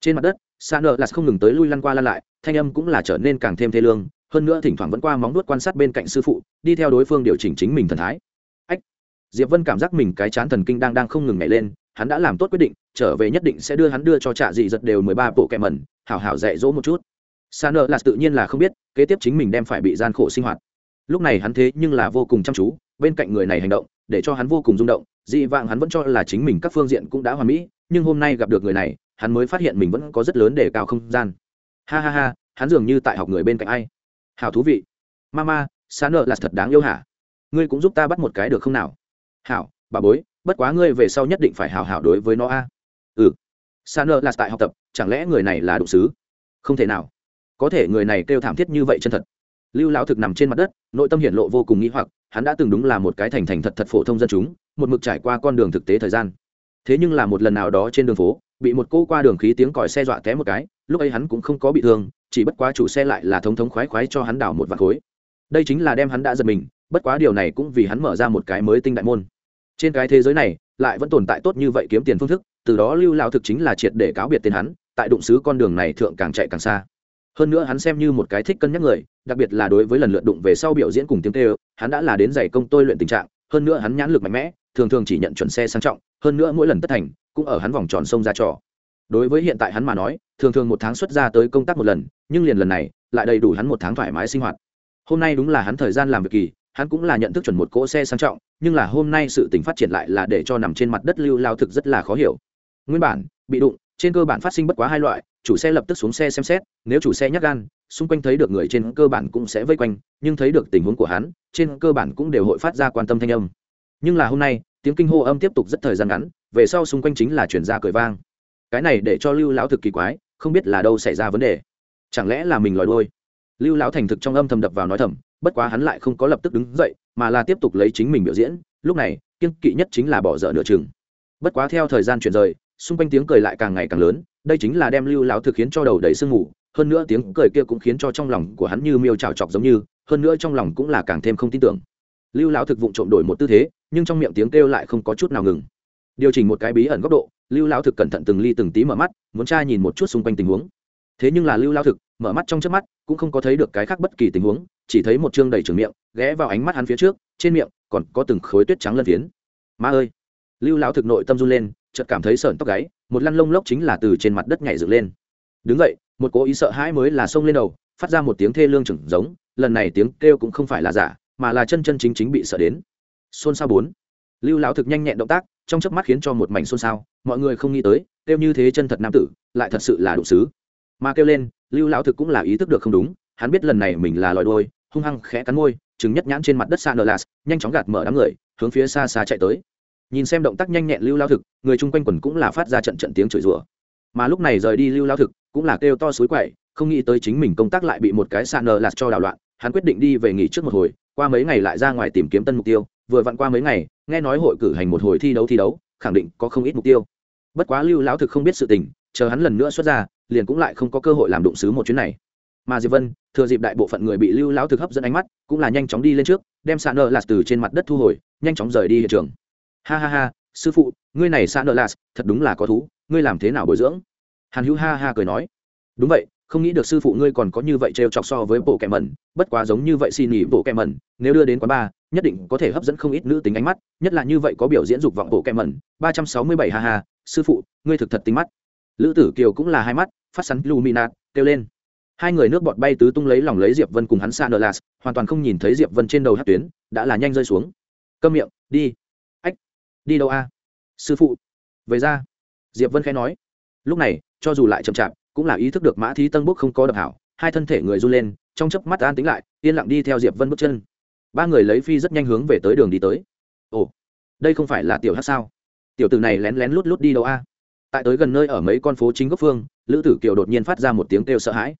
Trên mặt đất xa nợ là không ngừng tới lui lăn qua lăn lại, thanh âm cũng là trở nên càng thêm thê lương, hơn nữa thỉnh thoảng vẫn qua móng nuốt quan sát bên cạnh sư phụ, đi theo đối phương điều chỉnh chính mình thần thái. Ách. Diệp vân cảm giác mình cái chán thần kinh đang đang không ngừng nhảy lên, hắn đã làm tốt quyết định, trở về nhất định sẽ đưa hắn đưa cho trạ dị giật đều mười ba bộ kẹ mẩn, hảo hảo dạy dỗ một chút. Sa nợ là tự nhiên là không biết, kế tiếp chính mình đem phải bị gian khổ sinh hoạt. Lúc này hắn thế nhưng là vô cùng chăm chú bên cạnh người này hành động, để cho hắn vô cùng rung động, dị vạng hắn vẫn cho là chính mình các phương diện cũng đã hoàn mỹ, nhưng hôm nay gặp được người này, hắn mới phát hiện mình vẫn có rất lớn để cao không gian. Ha ha ha, hắn dường như tại học người bên cạnh ai? Hào thú vị. Mama sa nợ là thật đáng yêu hả? Ngươi cũng giúp ta bắt một cái được không nào? Hảo, bà bối, bất quá ngươi về sau nhất định phải hào hảo đối với nó a. Ừ. Sa nợ là tại học tập, chẳng lẽ người này là đụng sứ không thể nào. Có thể người này kêu thảm thiết như vậy chân thật. Lưu lão thực nằm trên mặt đất, nội tâm hiển lộ vô cùng nghĩ hoặc hắn đã từng đúng là một cái thành thành thật thật phổ thông dân chúng, một mực trải qua con đường thực tế thời gian. Thế nhưng là một lần nào đó trên đường phố, bị một cô qua đường khí tiếng còi xe dọa té một cái, lúc ấy hắn cũng không có bị thương, chỉ bất quá chủ xe lại là thống thống khoái khoái cho hắn đảo một vạt khối. Đây chính là đem hắn đã giật mình, bất quá điều này cũng vì hắn mở ra một cái mới tinh đại môn. Trên cái thế giới này, lại vẫn tồn tại tốt như vậy kiếm tiền phương thức, từ đó lưu lao thực chính là triệt để cáo biệt tiền hắn, tại đụng xứ con đường này thượng càng chạy càng xa hơn nữa hắn xem như một cái thích cân nhắc người, đặc biệt là đối với lần lượt đụng về sau biểu diễn cùng tiếng tê hắn đã là đến giày công tôi luyện tình trạng, hơn nữa hắn nhãn lực mạnh mẽ, thường thường chỉ nhận chuẩn xe sang trọng, hơn nữa mỗi lần tất thành, cũng ở hắn vòng tròn sông ra trò. Đối với hiện tại hắn mà nói, thường thường một tháng xuất ra tới công tác một lần, nhưng liền lần này, lại đầy đủ hắn một tháng thoải mái sinh hoạt. Hôm nay đúng là hắn thời gian làm việc kỳ, hắn cũng là nhận thức chuẩn một cỗ xe sang trọng, nhưng là hôm nay sự tình phát triển lại là để cho nằm trên mặt đất lưu lao thực rất là khó hiểu. Nguyên bản, bị đụng, trên cơ bản phát sinh bất quá hai loại chủ xe lập tức xuống xe xem xét, nếu chủ xe nhắc gan, xung quanh thấy được người trên cơ bản cũng sẽ vây quanh, nhưng thấy được tình huống của hắn, trên cơ bản cũng đều hội phát ra quan tâm thanh âm. Nhưng là hôm nay, tiếng kinh hô âm tiếp tục rất thời gian ngắn, về sau xung quanh chính là chuyển ra cười vang. Cái này để cho lưu lão thực kỳ quái, không biết là đâu xảy ra vấn đề. Chẳng lẽ là mình lòi đôi lưu lão thành thực trong âm thầm đập vào nói thầm, bất quá hắn lại không có lập tức đứng dậy, mà là tiếp tục lấy chính mình biểu diễn. Lúc này kiên kỵ nhất chính là bỏ dở nửa chừng. Bất quá theo thời gian chuyển rời xung quanh tiếng cười lại càng ngày càng lớn, đây chính là đem lưu lão thực khiến cho đầu đầy sương mù, hơn nữa tiếng cười kia cũng khiến cho trong lòng của hắn như miêu trào chọc giống như, hơn nữa trong lòng cũng là càng thêm không tin tưởng. Lưu lão thực vụng trộm đổi một tư thế, nhưng trong miệng tiếng kêu lại không có chút nào ngừng. Điều chỉnh một cái bí ẩn góc độ, lưu lão thực cẩn thận từng ly từng tí mở mắt, muốn tra nhìn một chút xung quanh tình huống. Thế nhưng là lưu lão thực, mở mắt trong trước mắt, cũng không có thấy được cái khác bất kỳ tình huống, chỉ thấy một chương đầy trường miệng, ghé vào ánh mắt hắn phía trước, trên miệng còn có từng khối tuyết trắng lân phiến. Ma ơi! Lưu lão thực nội tâm run lên chợt cảm thấy sợn tóc gáy, một lăn lông lốc chính là từ trên mặt đất nhảy dựng lên. Đứng vậy một cố ý sợ hãi mới là xông lên đầu, phát ra một tiếng thê lương chừng giống, lần này tiếng kêu cũng không phải là giả, mà là chân chân chính chính bị sợ đến. Xôn xao bốn. Lưu lão thực nhanh nhẹn động tác, trong chớp mắt khiến cho một mảnh xôn xao, mọi người không nghĩ tới, kêu như thế chân thật nam tử, lại thật sự là đủ sứ mà kêu lên, lưu lão thực cũng là ý thức được không đúng, hắn biết lần này mình là lòi đôi hung hăng khẽ cắn môi chứng nhất nhãn trên mặt đất xa nở lạt nhanh chóng gạt mở đám người, hướng phía xa xa chạy tới nhìn xem động tác nhanh nhẹn lưu lao thực, người chung quanh quần cũng là phát ra trận trận tiếng chửi rủa. Mà lúc này rời đi lưu lao thực, cũng là kêu to suối quậy, không nghĩ tới chính mình công tác lại bị một cái sàn nờ lạt cho đảo loạn, hắn quyết định đi về nghỉ trước một hồi, qua mấy ngày lại ra ngoài tìm kiếm tân mục tiêu, vừa vặn qua mấy ngày, nghe nói hội cử hành một hồi thi đấu thi đấu, khẳng định có không ít mục tiêu. Bất quá lưu lão thực không biết sự tình, chờ hắn lần nữa xuất ra, liền cũng lại không có cơ hội làm đụng xứ một chuyến này. Mà diệp vân, thừa dịp đại bộ phận người bị lưu lão thực hấp dẫn ánh mắt, cũng là nhanh chóng đi lên trước, đem sàn nợ lạt từ trên mặt đất thu hồi, nhanh chóng rời đi hiện trường ha ha ha sư phụ ngươi này xa nợ lạt thật đúng là có thú ngươi làm thế nào bồi dưỡng? Hàn hữu ha ha cười nói. Đúng vậy không nghĩ được sư phụ ngươi còn có như vậy trêu chọc so với bộ kẹ mẩn bất quá giống như vậy xin nghỉ bộ kẹ mẩn nếu đưa đến quán bar nhất định có thể hấp dẫn không ít nữ tính ánh mắt nhất là như vậy có biểu diễn dục vọng bộ kẹ mẩn. Ba trăm sáu mươi bảy ha ha sư phụ ngươi thực thật tính mắt. Lữ tử kiều cũng là hai mắt phát sắn luminat kêu lên. Hai người nước bọt bay tứ tung lấy lòng lấy diệp vân cùng hắn xa nơ lạt, hoàn toàn không nhìn thấy diệp vân trên đầu hát tuyến đã là nhanh rơi xuống. Câm miệng đi đi đâu a? Sư phụ. Về ra. Diệp vân khẽ nói. Lúc này, cho dù lại chậm chạp, cũng là ý thức được mã thí tân bốc không có đập hảo, hai thân thể người run lên, trong chớp mắt an tính lại, yên lặng đi theo diệp vân bước chân. Ba người lấy phi rất nhanh hướng về tới đường đi tới. Ồ, đây không phải là tiểu hát sao? Tiểu tử này lén lén lút lút đi đâu a? Tại tới gần nơi ở mấy con phố chính gốc phương, lữ tử kiều đột nhiên phát ra một tiếng kêu sợ hãi.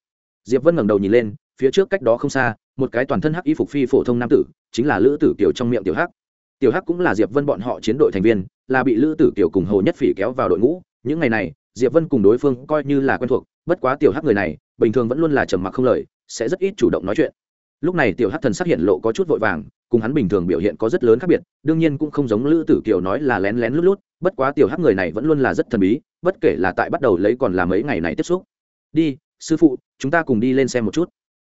Diệp vân ngẩng đầu nhìn lên, phía trước cách đó không xa, một cái toàn thân hắc y phục phi phổ thông nam tử, chính là lữ tử kiều trong miệng tiểu hắc tiểu hắc cũng là diệp vân bọn họ chiến đội thành viên, là bị lữ tử kiều cùng hồ nhất phỉ kéo vào đội ngũ. Những ngày này, diệp vân cùng đối phương coi như là quen thuộc, bất quá tiểu hắc người này, bình thường vẫn luôn là trầm mặc không lời, sẽ rất ít chủ động nói chuyện. Lúc này tiểu hắc thần sắc hiện lộ có chút vội vàng, cùng hắn bình thường biểu hiện có rất lớn khác biệt, đương nhiên cũng không giống lữ tử kiều nói là lén lén lút lút, bất quá tiểu hắc người này vẫn luôn là rất thần bí, bất kể là tại bắt đầu lấy còn là mấy ngày này tiếp xúc. Đi, sư phụ, chúng ta cùng đi lên xem một chút.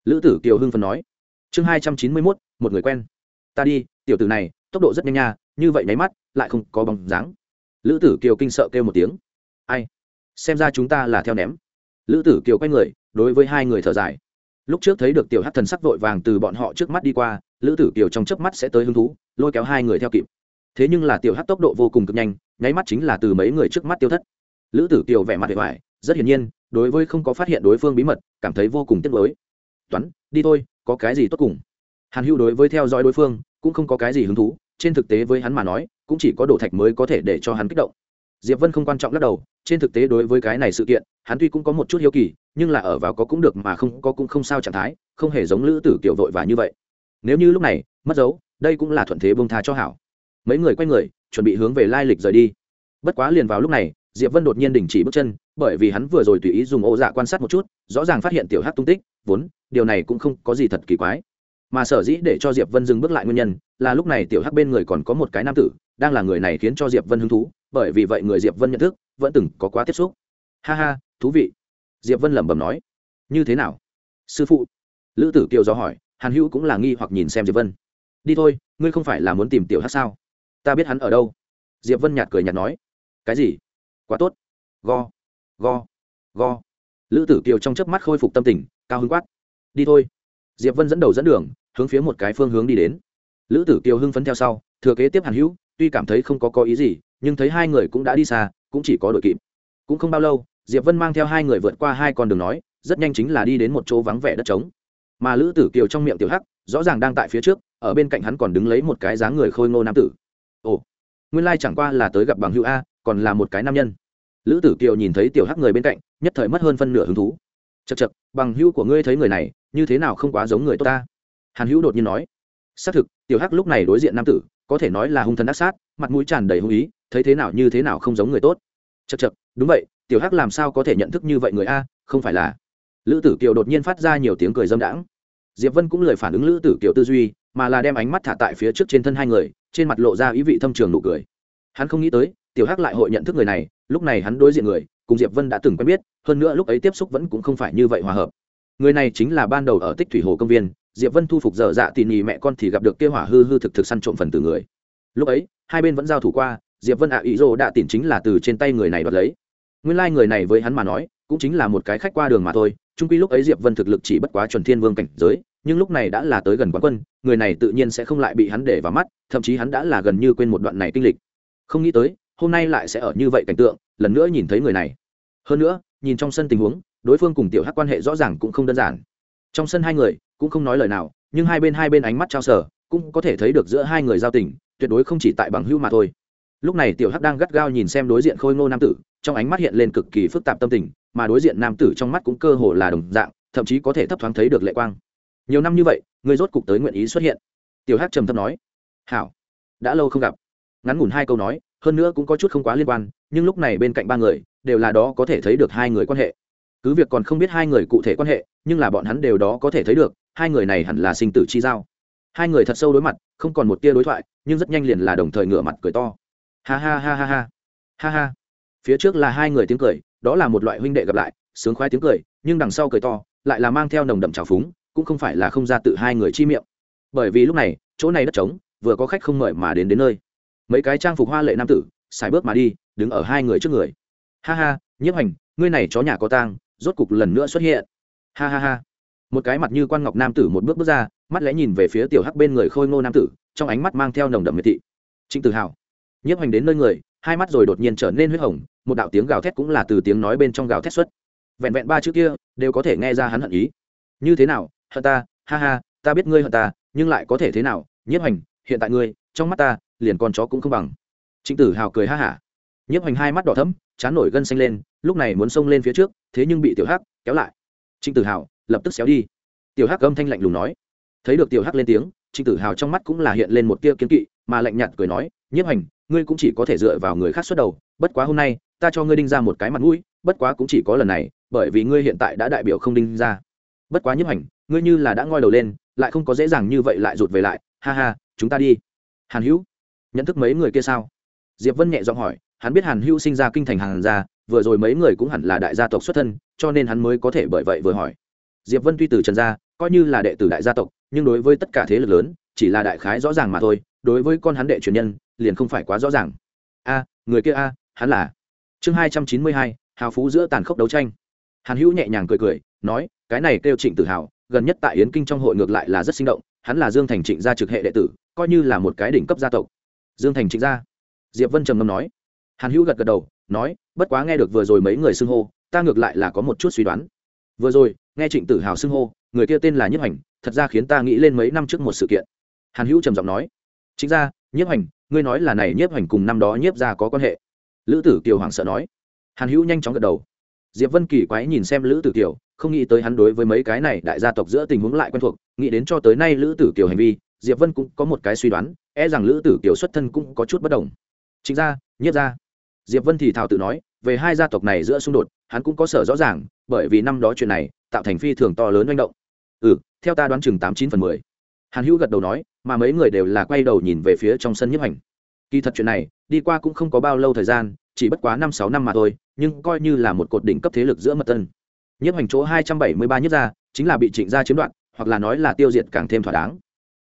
Lữ tử kiều hưng phấn nói. Chương hai trăm chín mươi mốt, một người quen. Ta đi, tiểu tử này tốc độ rất nhanh nha, như vậy nháy mắt, lại không có bóng dáng. Lữ tử kiều kinh sợ kêu một tiếng. Ai? Xem ra chúng ta là theo ném. Lữ tử kiều quay người, đối với hai người thở dài. Lúc trước thấy được tiểu hát thần sắc vội vàng từ bọn họ trước mắt đi qua, lữ tử kiều trong chớp mắt sẽ tới hứng thú, lôi kéo hai người theo kịp. Thế nhưng là tiểu hát tốc độ vô cùng cực nhanh, nháy mắt chính là từ mấy người trước mắt tiêu thất. Lữ tử kiều vẻ mặt vẻ vải rất hiển nhiên, đối với không có phát hiện đối phương bí mật, cảm thấy vô cùng tiếc lối toán, đi thôi, có cái gì tốt cùng? Hàn hưu đối với theo dõi đối phương, cũng không có cái gì hứng thú trên thực tế với hắn mà nói, cũng chỉ có đổ thạch mới có thể để cho hắn kích động. Diệp vân không quan trọng lắc đầu, trên thực tế đối với cái này sự kiện, hắn tuy cũng có một chút hiếu kỳ, nhưng là ở vào có cũng được mà không có cũng không sao trạng thái, không hề giống lữ tử kiểu vội và như vậy. Nếu như lúc này, mất dấu, đây cũng là thuận thế bông tha cho hảo. Mấy người quay người, chuẩn bị hướng về lai lịch rời đi. Bất quá liền vào lúc này, diệp vân đột nhiên đình chỉ bước chân, bởi vì hắn vừa rồi tùy ý dùng ô dạ quan sát một chút, rõ ràng phát hiện tiểu hát tung tích, vốn, điều này cũng không có gì thật kỳ quái mà sở dĩ để cho diệp vân dừng bước lại nguyên nhân là lúc này tiểu hắc bên người còn có một cái nam tử, đang là người này khiến cho diệp vân hứng thú, bởi vì vậy người diệp vân nhận thức vẫn từng có quá tiếp xúc. Ha ha, thú vị. Diệp vân lẩm bẩm nói. Như thế nào? Sư phụ. Lữ tử kiều do hỏi, hàn hữu cũng là nghi hoặc nhìn xem diệp vân. Đi thôi, ngươi không phải là muốn tìm tiểu hắc sao? Ta biết hắn ở đâu. Diệp vân nhạt cười nhạt nói. Cái gì? Quá tốt. Go. Go. Go. Lữ tử kiều trong chớp mắt khôi phục tâm tình, cao hứng quát. Đi thôi diệp vân dẫn đầu dẫn đường, hướng phía một cái phương hướng đi đến. Lữ tử kiều hưng phấn theo sau, thừa kế tiếp hàn hữu, tuy cảm thấy không có có ý gì, nhưng thấy hai người cũng đã đi xa, cũng chỉ có đội kịp. Cũng không bao lâu, diệp vân mang theo hai người vượt qua hai con đường nói, rất nhanh chính là đi đến một chỗ vắng vẻ đất trống. Mà lữ tử kiều trong miệng tiểu hắc, rõ ràng đang tại phía trước, ở bên cạnh hắn còn đứng lấy một cái dáng người khôi ngô nam tử. Ồ, nguyên lai chẳng qua là tới gặp bằng hữu a, còn là một cái nam nhân. Lữ tử kiều nhìn thấy tiểu hắc người bên cạnh, nhất thời mất hơn phân nửa hứng thú. Chật chật bằng hữu của ngươi thấy người này như thế nào không quá giống người tốt ta? Hàn hữu đột nhiên nói. Xác thực, tiểu hắc lúc này đối diện nam tử, có thể nói là hung thần ác sát, mặt mũi tràn đầy hung ý, thấy thế nào như thế nào không giống người tốt. Chật chật đúng vậy, tiểu hắc làm sao có thể nhận thức như vậy người a, không phải là? Lữ tử kiều đột nhiên phát ra nhiều tiếng cười dâm đãng. Diệp vân cũng lời phản ứng lữ tử kiều tư duy, mà là đem ánh mắt thả tại phía trước trên thân hai người, trên mặt lộ ra ý vị thâm trường nụ cười. Hắn không nghĩ tới, tiểu hắc lại hội nhận thức người này, lúc này hắn đối diện người, cùng diệp vân đã từng quen biết, hơn nữa lúc ấy tiếp xúc vẫn cũng không phải như vậy hòa hợp người này chính là ban đầu ở tích thủy hồ công viên, diệp vân thu phục dở dạ tỉ nhì mẹ con thì gặp được kia hỏa hư hư thực thực săn trộm phần từ người. Lúc ấy, hai bên vẫn giao thủ qua, diệp vân ạ ý rô đã tìm chính là từ trên tay người này đoạt lấy. Nguyên lai người này với hắn mà nói, cũng chính là một cái khách qua đường mà thôi trung quy lúc ấy diệp vân thực lực chỉ bất quá chuẩn thiên vương cảnh giới, nhưng lúc này đã là tới gần quán quân, người này tự nhiên sẽ không lại bị hắn để vào mắt, thậm chí hắn đã là gần như quên một đoạn này kinh lịch. Không nghĩ tới, hôm nay lại sẽ ở như vậy cảnh tượng, lần nữa nhìn thấy người này. Hơn nữa nhìn trong sân tình huống, đối phương cùng tiểu hắc quan hệ rõ ràng cũng không đơn giản. Trong sân hai người, cũng không nói lời nào, nhưng hai bên hai bên ánh mắt trao sở cũng có thể thấy được giữa hai người giao tình, tuyệt đối không chỉ tại bằng hưu mà thôi. Lúc này tiểu hắc đang gắt gao nhìn xem đối diện khôi ngô nam tử, trong ánh mắt hiện lên cực kỳ phức tạp tâm tình, mà đối diện nam tử trong mắt cũng cơ hồ là đồng dạng, thậm chí có thể thấp thoáng thấy được lệ quang. Nhiều năm như vậy, người rốt cục tới nguyện ý xuất hiện. Tiểu hắc trầm thấp nói, hảo, đã lâu không gặp. Ngắn ngủn hai câu nói hơn nữa cũng có chút không quá liên quan, nhưng lúc này bên cạnh ba người, đều là đó có thể thấy được hai người quan hệ. Cứ việc còn không biết hai người cụ thể quan hệ, nhưng là bọn hắn đều đó có thể thấy được, hai người này hẳn là sinh tử chi giao. Hai người thật sâu đối mặt, không còn một tia đối thoại, nhưng rất nhanh liền là đồng thời ngửa mặt cười to. Ha ha ha ha ha. Ha ha. Phía trước là hai người tiếng cười, đó là một loại huynh đệ gặp lại, sướng khoái tiếng cười, nhưng đằng sau cười to, lại là mang theo nồng đậm trào phúng, cũng không phải là không ra tự hai người chi miệng. Bởi vì lúc này, chỗ này đất trống, vừa có khách không mời mà đến đến nơi mấy cái trang phục hoa lệ nam tử xài bước mà đi, đứng ở hai người trước người. Ha ha, nhiếp hành ngươi này chó nhà có tang, rốt cục lần nữa xuất hiện. Ha ha ha. Một cái mặt như quan ngọc nam tử một bước bước ra, mắt lẽ nhìn về phía tiểu hắc bên người khôi ngô nam tử, trong ánh mắt mang theo nồng đậm miệt thị. Trịnh tự hào. Nhiếp hành đến nơi người, hai mắt rồi đột nhiên trở nên huyết hồng, một đạo tiếng gào thét cũng là từ tiếng nói bên trong gào thét xuất. Vẹn vẹn ba chữ kia, đều có thể nghe ra hắn hận ý. Như thế nào, hận ta, ha ha, ta biết ngươi hận ta, nhưng lại có thể thế nào? Nhiếp hành hiện tại ngươi, trong mắt ta liền con chó cũng không bằng. Trịnh tử hào cười ha hả. Nhiếp Hoành hai mắt đỏ thấm chán nổi gân xanh lên lúc này muốn xông lên phía trước thế nhưng bị tiểu hắc kéo lại. Trịnh tử hào lập tức xéo đi. Tiểu hắc âm thanh lạnh lùng nói. Thấy được tiểu hắc lên tiếng trịnh tử hào trong mắt cũng là hiện lên một tia kiến kỵ mà lạnh nhạt cười nói nhiếp Hoành, ngươi cũng chỉ có thể dựa vào người khác xuất đầu bất quá hôm nay ta cho ngươi đinh ra một cái mặt mũi bất quá cũng chỉ có lần này bởi vì ngươi hiện tại đã đại biểu không đinh ra. Bất quá nhiếp Hoành, ngươi như là đã ngoi đầu lên lại không có dễ dàng như vậy lại rụt về lại ha ha chúng ta đi. Hàn hữu nhận thức mấy người kia sao? Diệp vân nhẹ giọng hỏi, hắn biết hàn hữu sinh ra kinh thành hàn gia, vừa rồi mấy người cũng hẳn là đại gia tộc xuất thân, cho nên hắn mới có thể bởi vậy vừa hỏi. Diệp vân tuy từ trần gia, coi như là đệ tử đại gia tộc, nhưng đối với tất cả thế lực lớn, chỉ là đại khái rõ ràng mà thôi, đối với con hắn đệ truyền nhân, liền không phải quá rõ ràng. A, người kia a, hắn là? Chương hai trăm chín mươi hai, hào phú giữa tàn khốc đấu tranh. Hàn hữu nhẹ nhàng cười cười, nói, cái này kêu trịnh tự hào, gần nhất tại yến kinh trong hội ngược lại là rất sinh động, hắn là dương thành trịnh gia trực hệ đệ tử, coi như là một cái đỉnh cấp gia tộc dương thành trịnh gia diệp vân trầm ngâm nói. Hàn hữu gật gật đầu, nói, bất quá nghe được vừa rồi mấy người xưng hô, ta ngược lại là có một chút suy đoán. Vừa rồi, nghe trịnh tử hào xưng hô, người kia tên là nhiếp hành thật ra khiến ta nghĩ lên mấy năm trước một sự kiện. Hàn hữu trầm giọng nói. Chính ra, nhiếp hành ngươi nói là này nhiếp hành cùng năm đó nhiếp ra có quan hệ? Lữ tử kiều hoàng sợ nói. Hàn hữu nhanh chóng gật đầu. Diệp vân kỳ quái nhìn xem lữ tử kiều, không nghĩ tới hắn đối với mấy cái này đại gia tộc giữa tình huống lại quen thuộc, nghĩ đến cho tới nay lữ tử kiều hành vi diệp vân cũng có một cái suy đoán e rằng lữ tử kiều xuất thân cũng có chút bất đồng. Chính ra Nhất ra. Diệp vân thì thào tự nói, về hai gia tộc này giữa xung đột, hắn cũng có sở rõ ràng, bởi vì năm đó chuyện này, tạo thành phi thường to lớn manh động. Ừ theo ta đoán chừng tám chín phần mười. Hàn hữu gật đầu nói, mà mấy người đều là quay đầu nhìn về phía trong sân nhiếp hành kỳ thật chuyện này, đi qua cũng không có bao lâu thời gian, chỉ bất quá năm sáu năm mà thôi, nhưng coi như là một cột đỉnh cấp thế lực giữa mật tân. Nhiếp hành chỗ hai trăm bảy mươi ba nhất gia chính là bị trịnh gia chiếm đoạt, hoặc là nói là tiêu diệt càng thêm thỏa đáng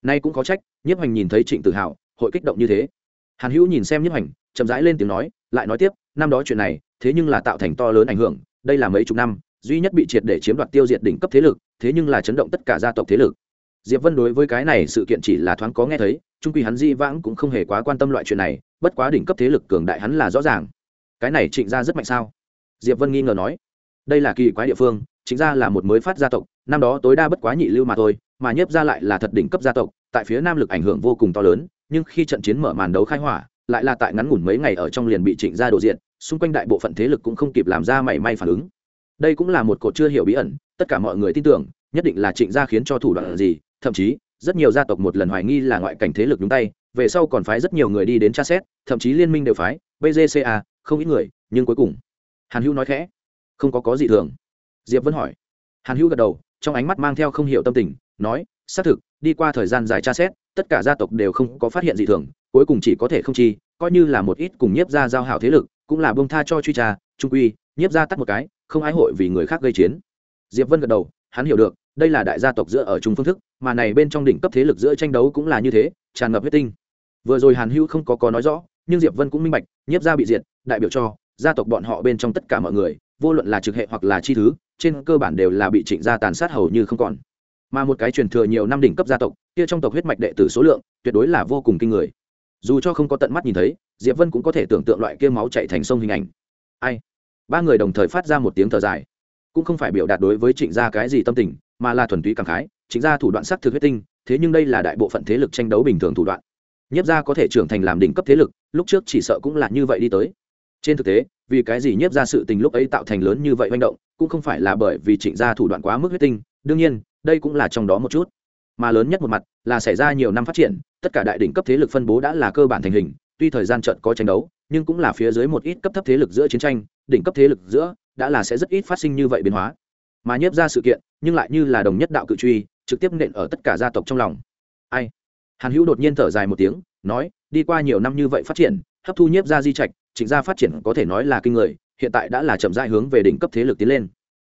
nay cũng có trách nhiếp hoành nhìn thấy trịnh tự hào hội kích động như thế. Hàn hữu nhìn xem nhiếp hoành, chậm rãi lên tiếng nói lại nói tiếp năm đó chuyện này thế nhưng là tạo thành to lớn ảnh hưởng đây là mấy chục năm duy nhất bị triệt để chiếm đoạt tiêu diệt đỉnh cấp thế lực thế nhưng là chấn động tất cả gia tộc thế lực. Diệp vân đối với cái này sự kiện chỉ là thoáng có nghe thấy trung quy hắn di vãng cũng không hề quá quan tâm loại chuyện này bất quá đỉnh cấp thế lực cường đại hắn là rõ ràng. Cái này trịnh gia rất mạnh sao? Diệp vân nghi ngờ nói. Đây là kỳ quái địa phương chính ra là một mới phát gia tộc năm đó tối đa bất quá nhị lưu mà thôi mà nhiếp ra lại là thật đỉnh cấp gia tộc, tại phía nam lực ảnh hưởng vô cùng to lớn, nhưng khi trận chiến mở màn đấu khai hỏa, lại là tại ngắn ngủn mấy ngày ở trong liền bị trịnh gia đổ diện, xung quanh đại bộ phận thế lực cũng không kịp làm ra mảy may phản ứng. Đây cũng là một cột chưa hiểu bí ẩn, tất cả mọi người tin tưởng, nhất định là trịnh gia khiến cho thủ đoạn gì, thậm chí, rất nhiều gia tộc một lần hoài nghi là ngoại cảnh thế lực nhúng tay, về sau còn phái rất nhiều người đi đến tra xét, thậm chí liên minh đều phái bgca không ít người, nhưng cuối cùng, hàn hữu nói khẽ, không có có gì thường. Diệp vẫn hỏi. Hàn hữu gật đầu, trong ánh mắt mang theo không hiểu tâm tình nói, xác thực, đi qua thời gian dài tra xét, tất cả gia tộc đều không có phát hiện gì thường, cuối cùng chỉ có thể không chi, coi như là một ít cùng nhiếp gia giao hảo thế lực, cũng là bông tha cho truy tra, trung quy, nhiếp gia tắt một cái, không ai hội vì người khác gây chiến. Diệp vân gật đầu, hắn hiểu được, đây là đại gia tộc giữa ở chung phương thức, mà này bên trong đỉnh cấp thế lực giữa tranh đấu cũng là như thế, tràn ngập huyết tinh. Vừa rồi hàn hữu không có có nói rõ, nhưng diệp vân cũng minh bạch, nhiếp gia bị diệt, đại biểu cho, gia tộc bọn họ bên trong tất cả mọi người, vô luận là trực hệ hoặc là chi thứ, trên cơ bản đều là bị trịnh gia tàn sát hầu như không còn mà một cái truyền thừa nhiều năm đỉnh cấp gia tộc, kia trong tộc huyết mạch đệ tử số lượng, tuyệt đối là vô cùng kinh người. Dù cho không có tận mắt nhìn thấy, diệp vân cũng có thể tưởng tượng loại kia máu chạy thành sông hình ảnh. Ai? Ba người đồng thời phát ra một tiếng thở dài. Cũng không phải biểu đạt đối với trịnh gia cái gì tâm tình, mà là thuần túy cảm khái, trịnh gia thủ đoạn sắc thực huyết tinh, thế nhưng đây là đại bộ phận thế lực tranh đấu bình thường thủ đoạn. Nhiếp gia có thể trưởng thành làm đỉnh cấp thế lực, lúc trước chỉ sợ cũng là như vậy đi tới. Trên thực tế, vì cái gì nhiếp Gia sự tình lúc ấy tạo thành lớn như vậy manh động, cũng không phải là bởi vì trịnh gia thủ đoạn quá mức huyết tinh, đương nhiên đây cũng là trong đó một chút. Mà lớn nhất một mặt là xảy ra nhiều năm phát triển, tất cả đại đỉnh cấp thế lực phân bố đã là cơ bản thành hình, tuy thời gian trận có tranh đấu, nhưng cũng là phía dưới một ít cấp thấp thế lực giữa chiến tranh, đỉnh cấp thế lực giữa đã là sẽ rất ít phát sinh như vậy biến hóa. Mà nhiếp ra sự kiện, nhưng lại như là đồng nhất đạo cự truy, trực tiếp nện ở tất cả gia tộc trong lòng. Ai? Hàn hữu đột nhiên thở dài một tiếng, nói, đi qua nhiều năm như vậy phát triển, hấp thu nhiếp ra di trạch, trịnh gia phát triển có thể nói là kinh người, hiện tại đã là chậm rãi hướng về đỉnh cấp thế lực tiến lên.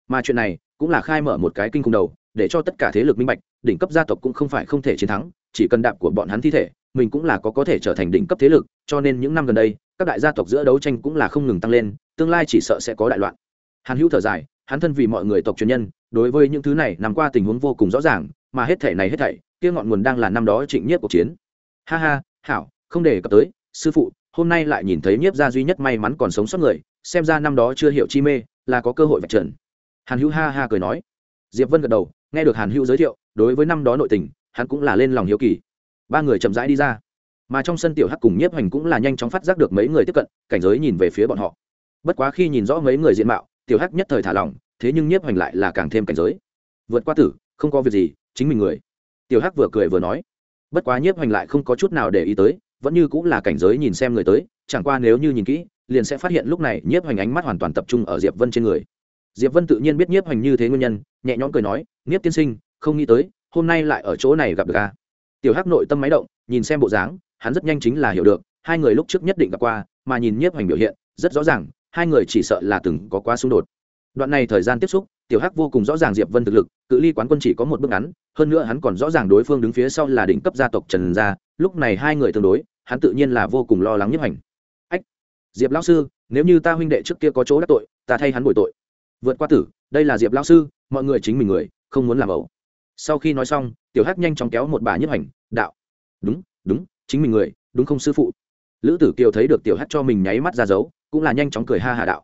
Mà chuyện này cũng là khai mở một cái kinh khủng đầu để cho tất cả thế lực minh bạch, đỉnh cấp gia tộc cũng không phải không thể chiến thắng, chỉ cần đạp của bọn hắn thi thể, mình cũng là có có thể trở thành đỉnh cấp thế lực, cho nên những năm gần đây, các đại gia tộc giữa đấu tranh cũng là không ngừng tăng lên, tương lai chỉ sợ sẽ có đại loạn. Hàn hữu thở dài, hắn thân vì mọi người tộc truyền nhân, đối với những thứ này nằm qua tình huống vô cùng rõ ràng, mà hết thể này hết thảy, kia ngọn nguồn đang là năm đó trịnh nhiếp cuộc chiến. Ha ha, hảo, không để cập tới, sư phụ, hôm nay lại nhìn thấy nhiếp gia duy nhất may mắn còn sống sót người, xem ra năm đó chưa hiểu chi mê, là có cơ hội vạch trần. Hàn hữu ha ha cười nói. Diệp vân gật đầu nghe được hàn hữu giới thiệu, đối với năm đó nội tình, hắn cũng là lên lòng hiếu kỳ. Ba người chậm rãi đi ra. Mà trong sân tiểu hắc cùng nhiếp Hoành cũng là nhanh chóng phát giác được mấy người tiếp cận, cảnh giới nhìn về phía bọn họ. Bất quá khi nhìn rõ mấy người diện mạo, tiểu hắc nhất thời thả lỏng, thế nhưng nhiếp Hoành lại là càng thêm cảnh giới. Vượt qua tử, không có việc gì, chính mình người. Tiểu hắc vừa cười vừa nói. Bất quá nhiếp Hoành lại không có chút nào để ý tới, vẫn như cũng là cảnh giới nhìn xem người tới, chẳng qua nếu như nhìn kỹ, liền sẽ phát hiện lúc này nhiếp Hoành ánh mắt hoàn toàn tập trung ở diệp vân trên người diệp vân tự nhiên biết nhiếp Hoành như thế nguyên nhân, nhẹ nhõm cười nói, nhiếp tiên sinh, không nghĩ tới, hôm nay lại ở chỗ này gặp được a. Tiểu hắc nội tâm máy động, nhìn xem bộ dáng, hắn rất nhanh chính là hiểu được, hai người lúc trước nhất định gặp qua, mà nhìn nhiếp Hoành biểu hiện, rất rõ ràng, hai người chỉ sợ là từng có quá xung đột. Đoạn này thời gian tiếp xúc, tiểu hắc vô cùng rõ ràng diệp vân thực lực, cự ly quán quân chỉ có một bước ngắn, hơn nữa hắn còn rõ ràng đối phương đứng phía sau là đỉnh cấp gia tộc trần gia, lúc này hai người tương đối, hắn tự nhiên là vô cùng lo lắng nhiếp Hoành. ách, diệp lão sư, nếu như ta huynh đệ trước kia có chỗ đắc tội, ta thay hắn bồi tội vượt qua tử, đây là diệp lão sư, mọi người chính mình người, không muốn làm ẩu. Sau khi nói xong, tiểu hắc nhanh chóng kéo một bà nhiếp hành đạo. Đúng đúng, chính mình người, đúng không sư phụ? Lữ tử kiều thấy được tiểu hắc cho mình nháy mắt ra dấu, cũng là nhanh chóng cười ha hà đạo.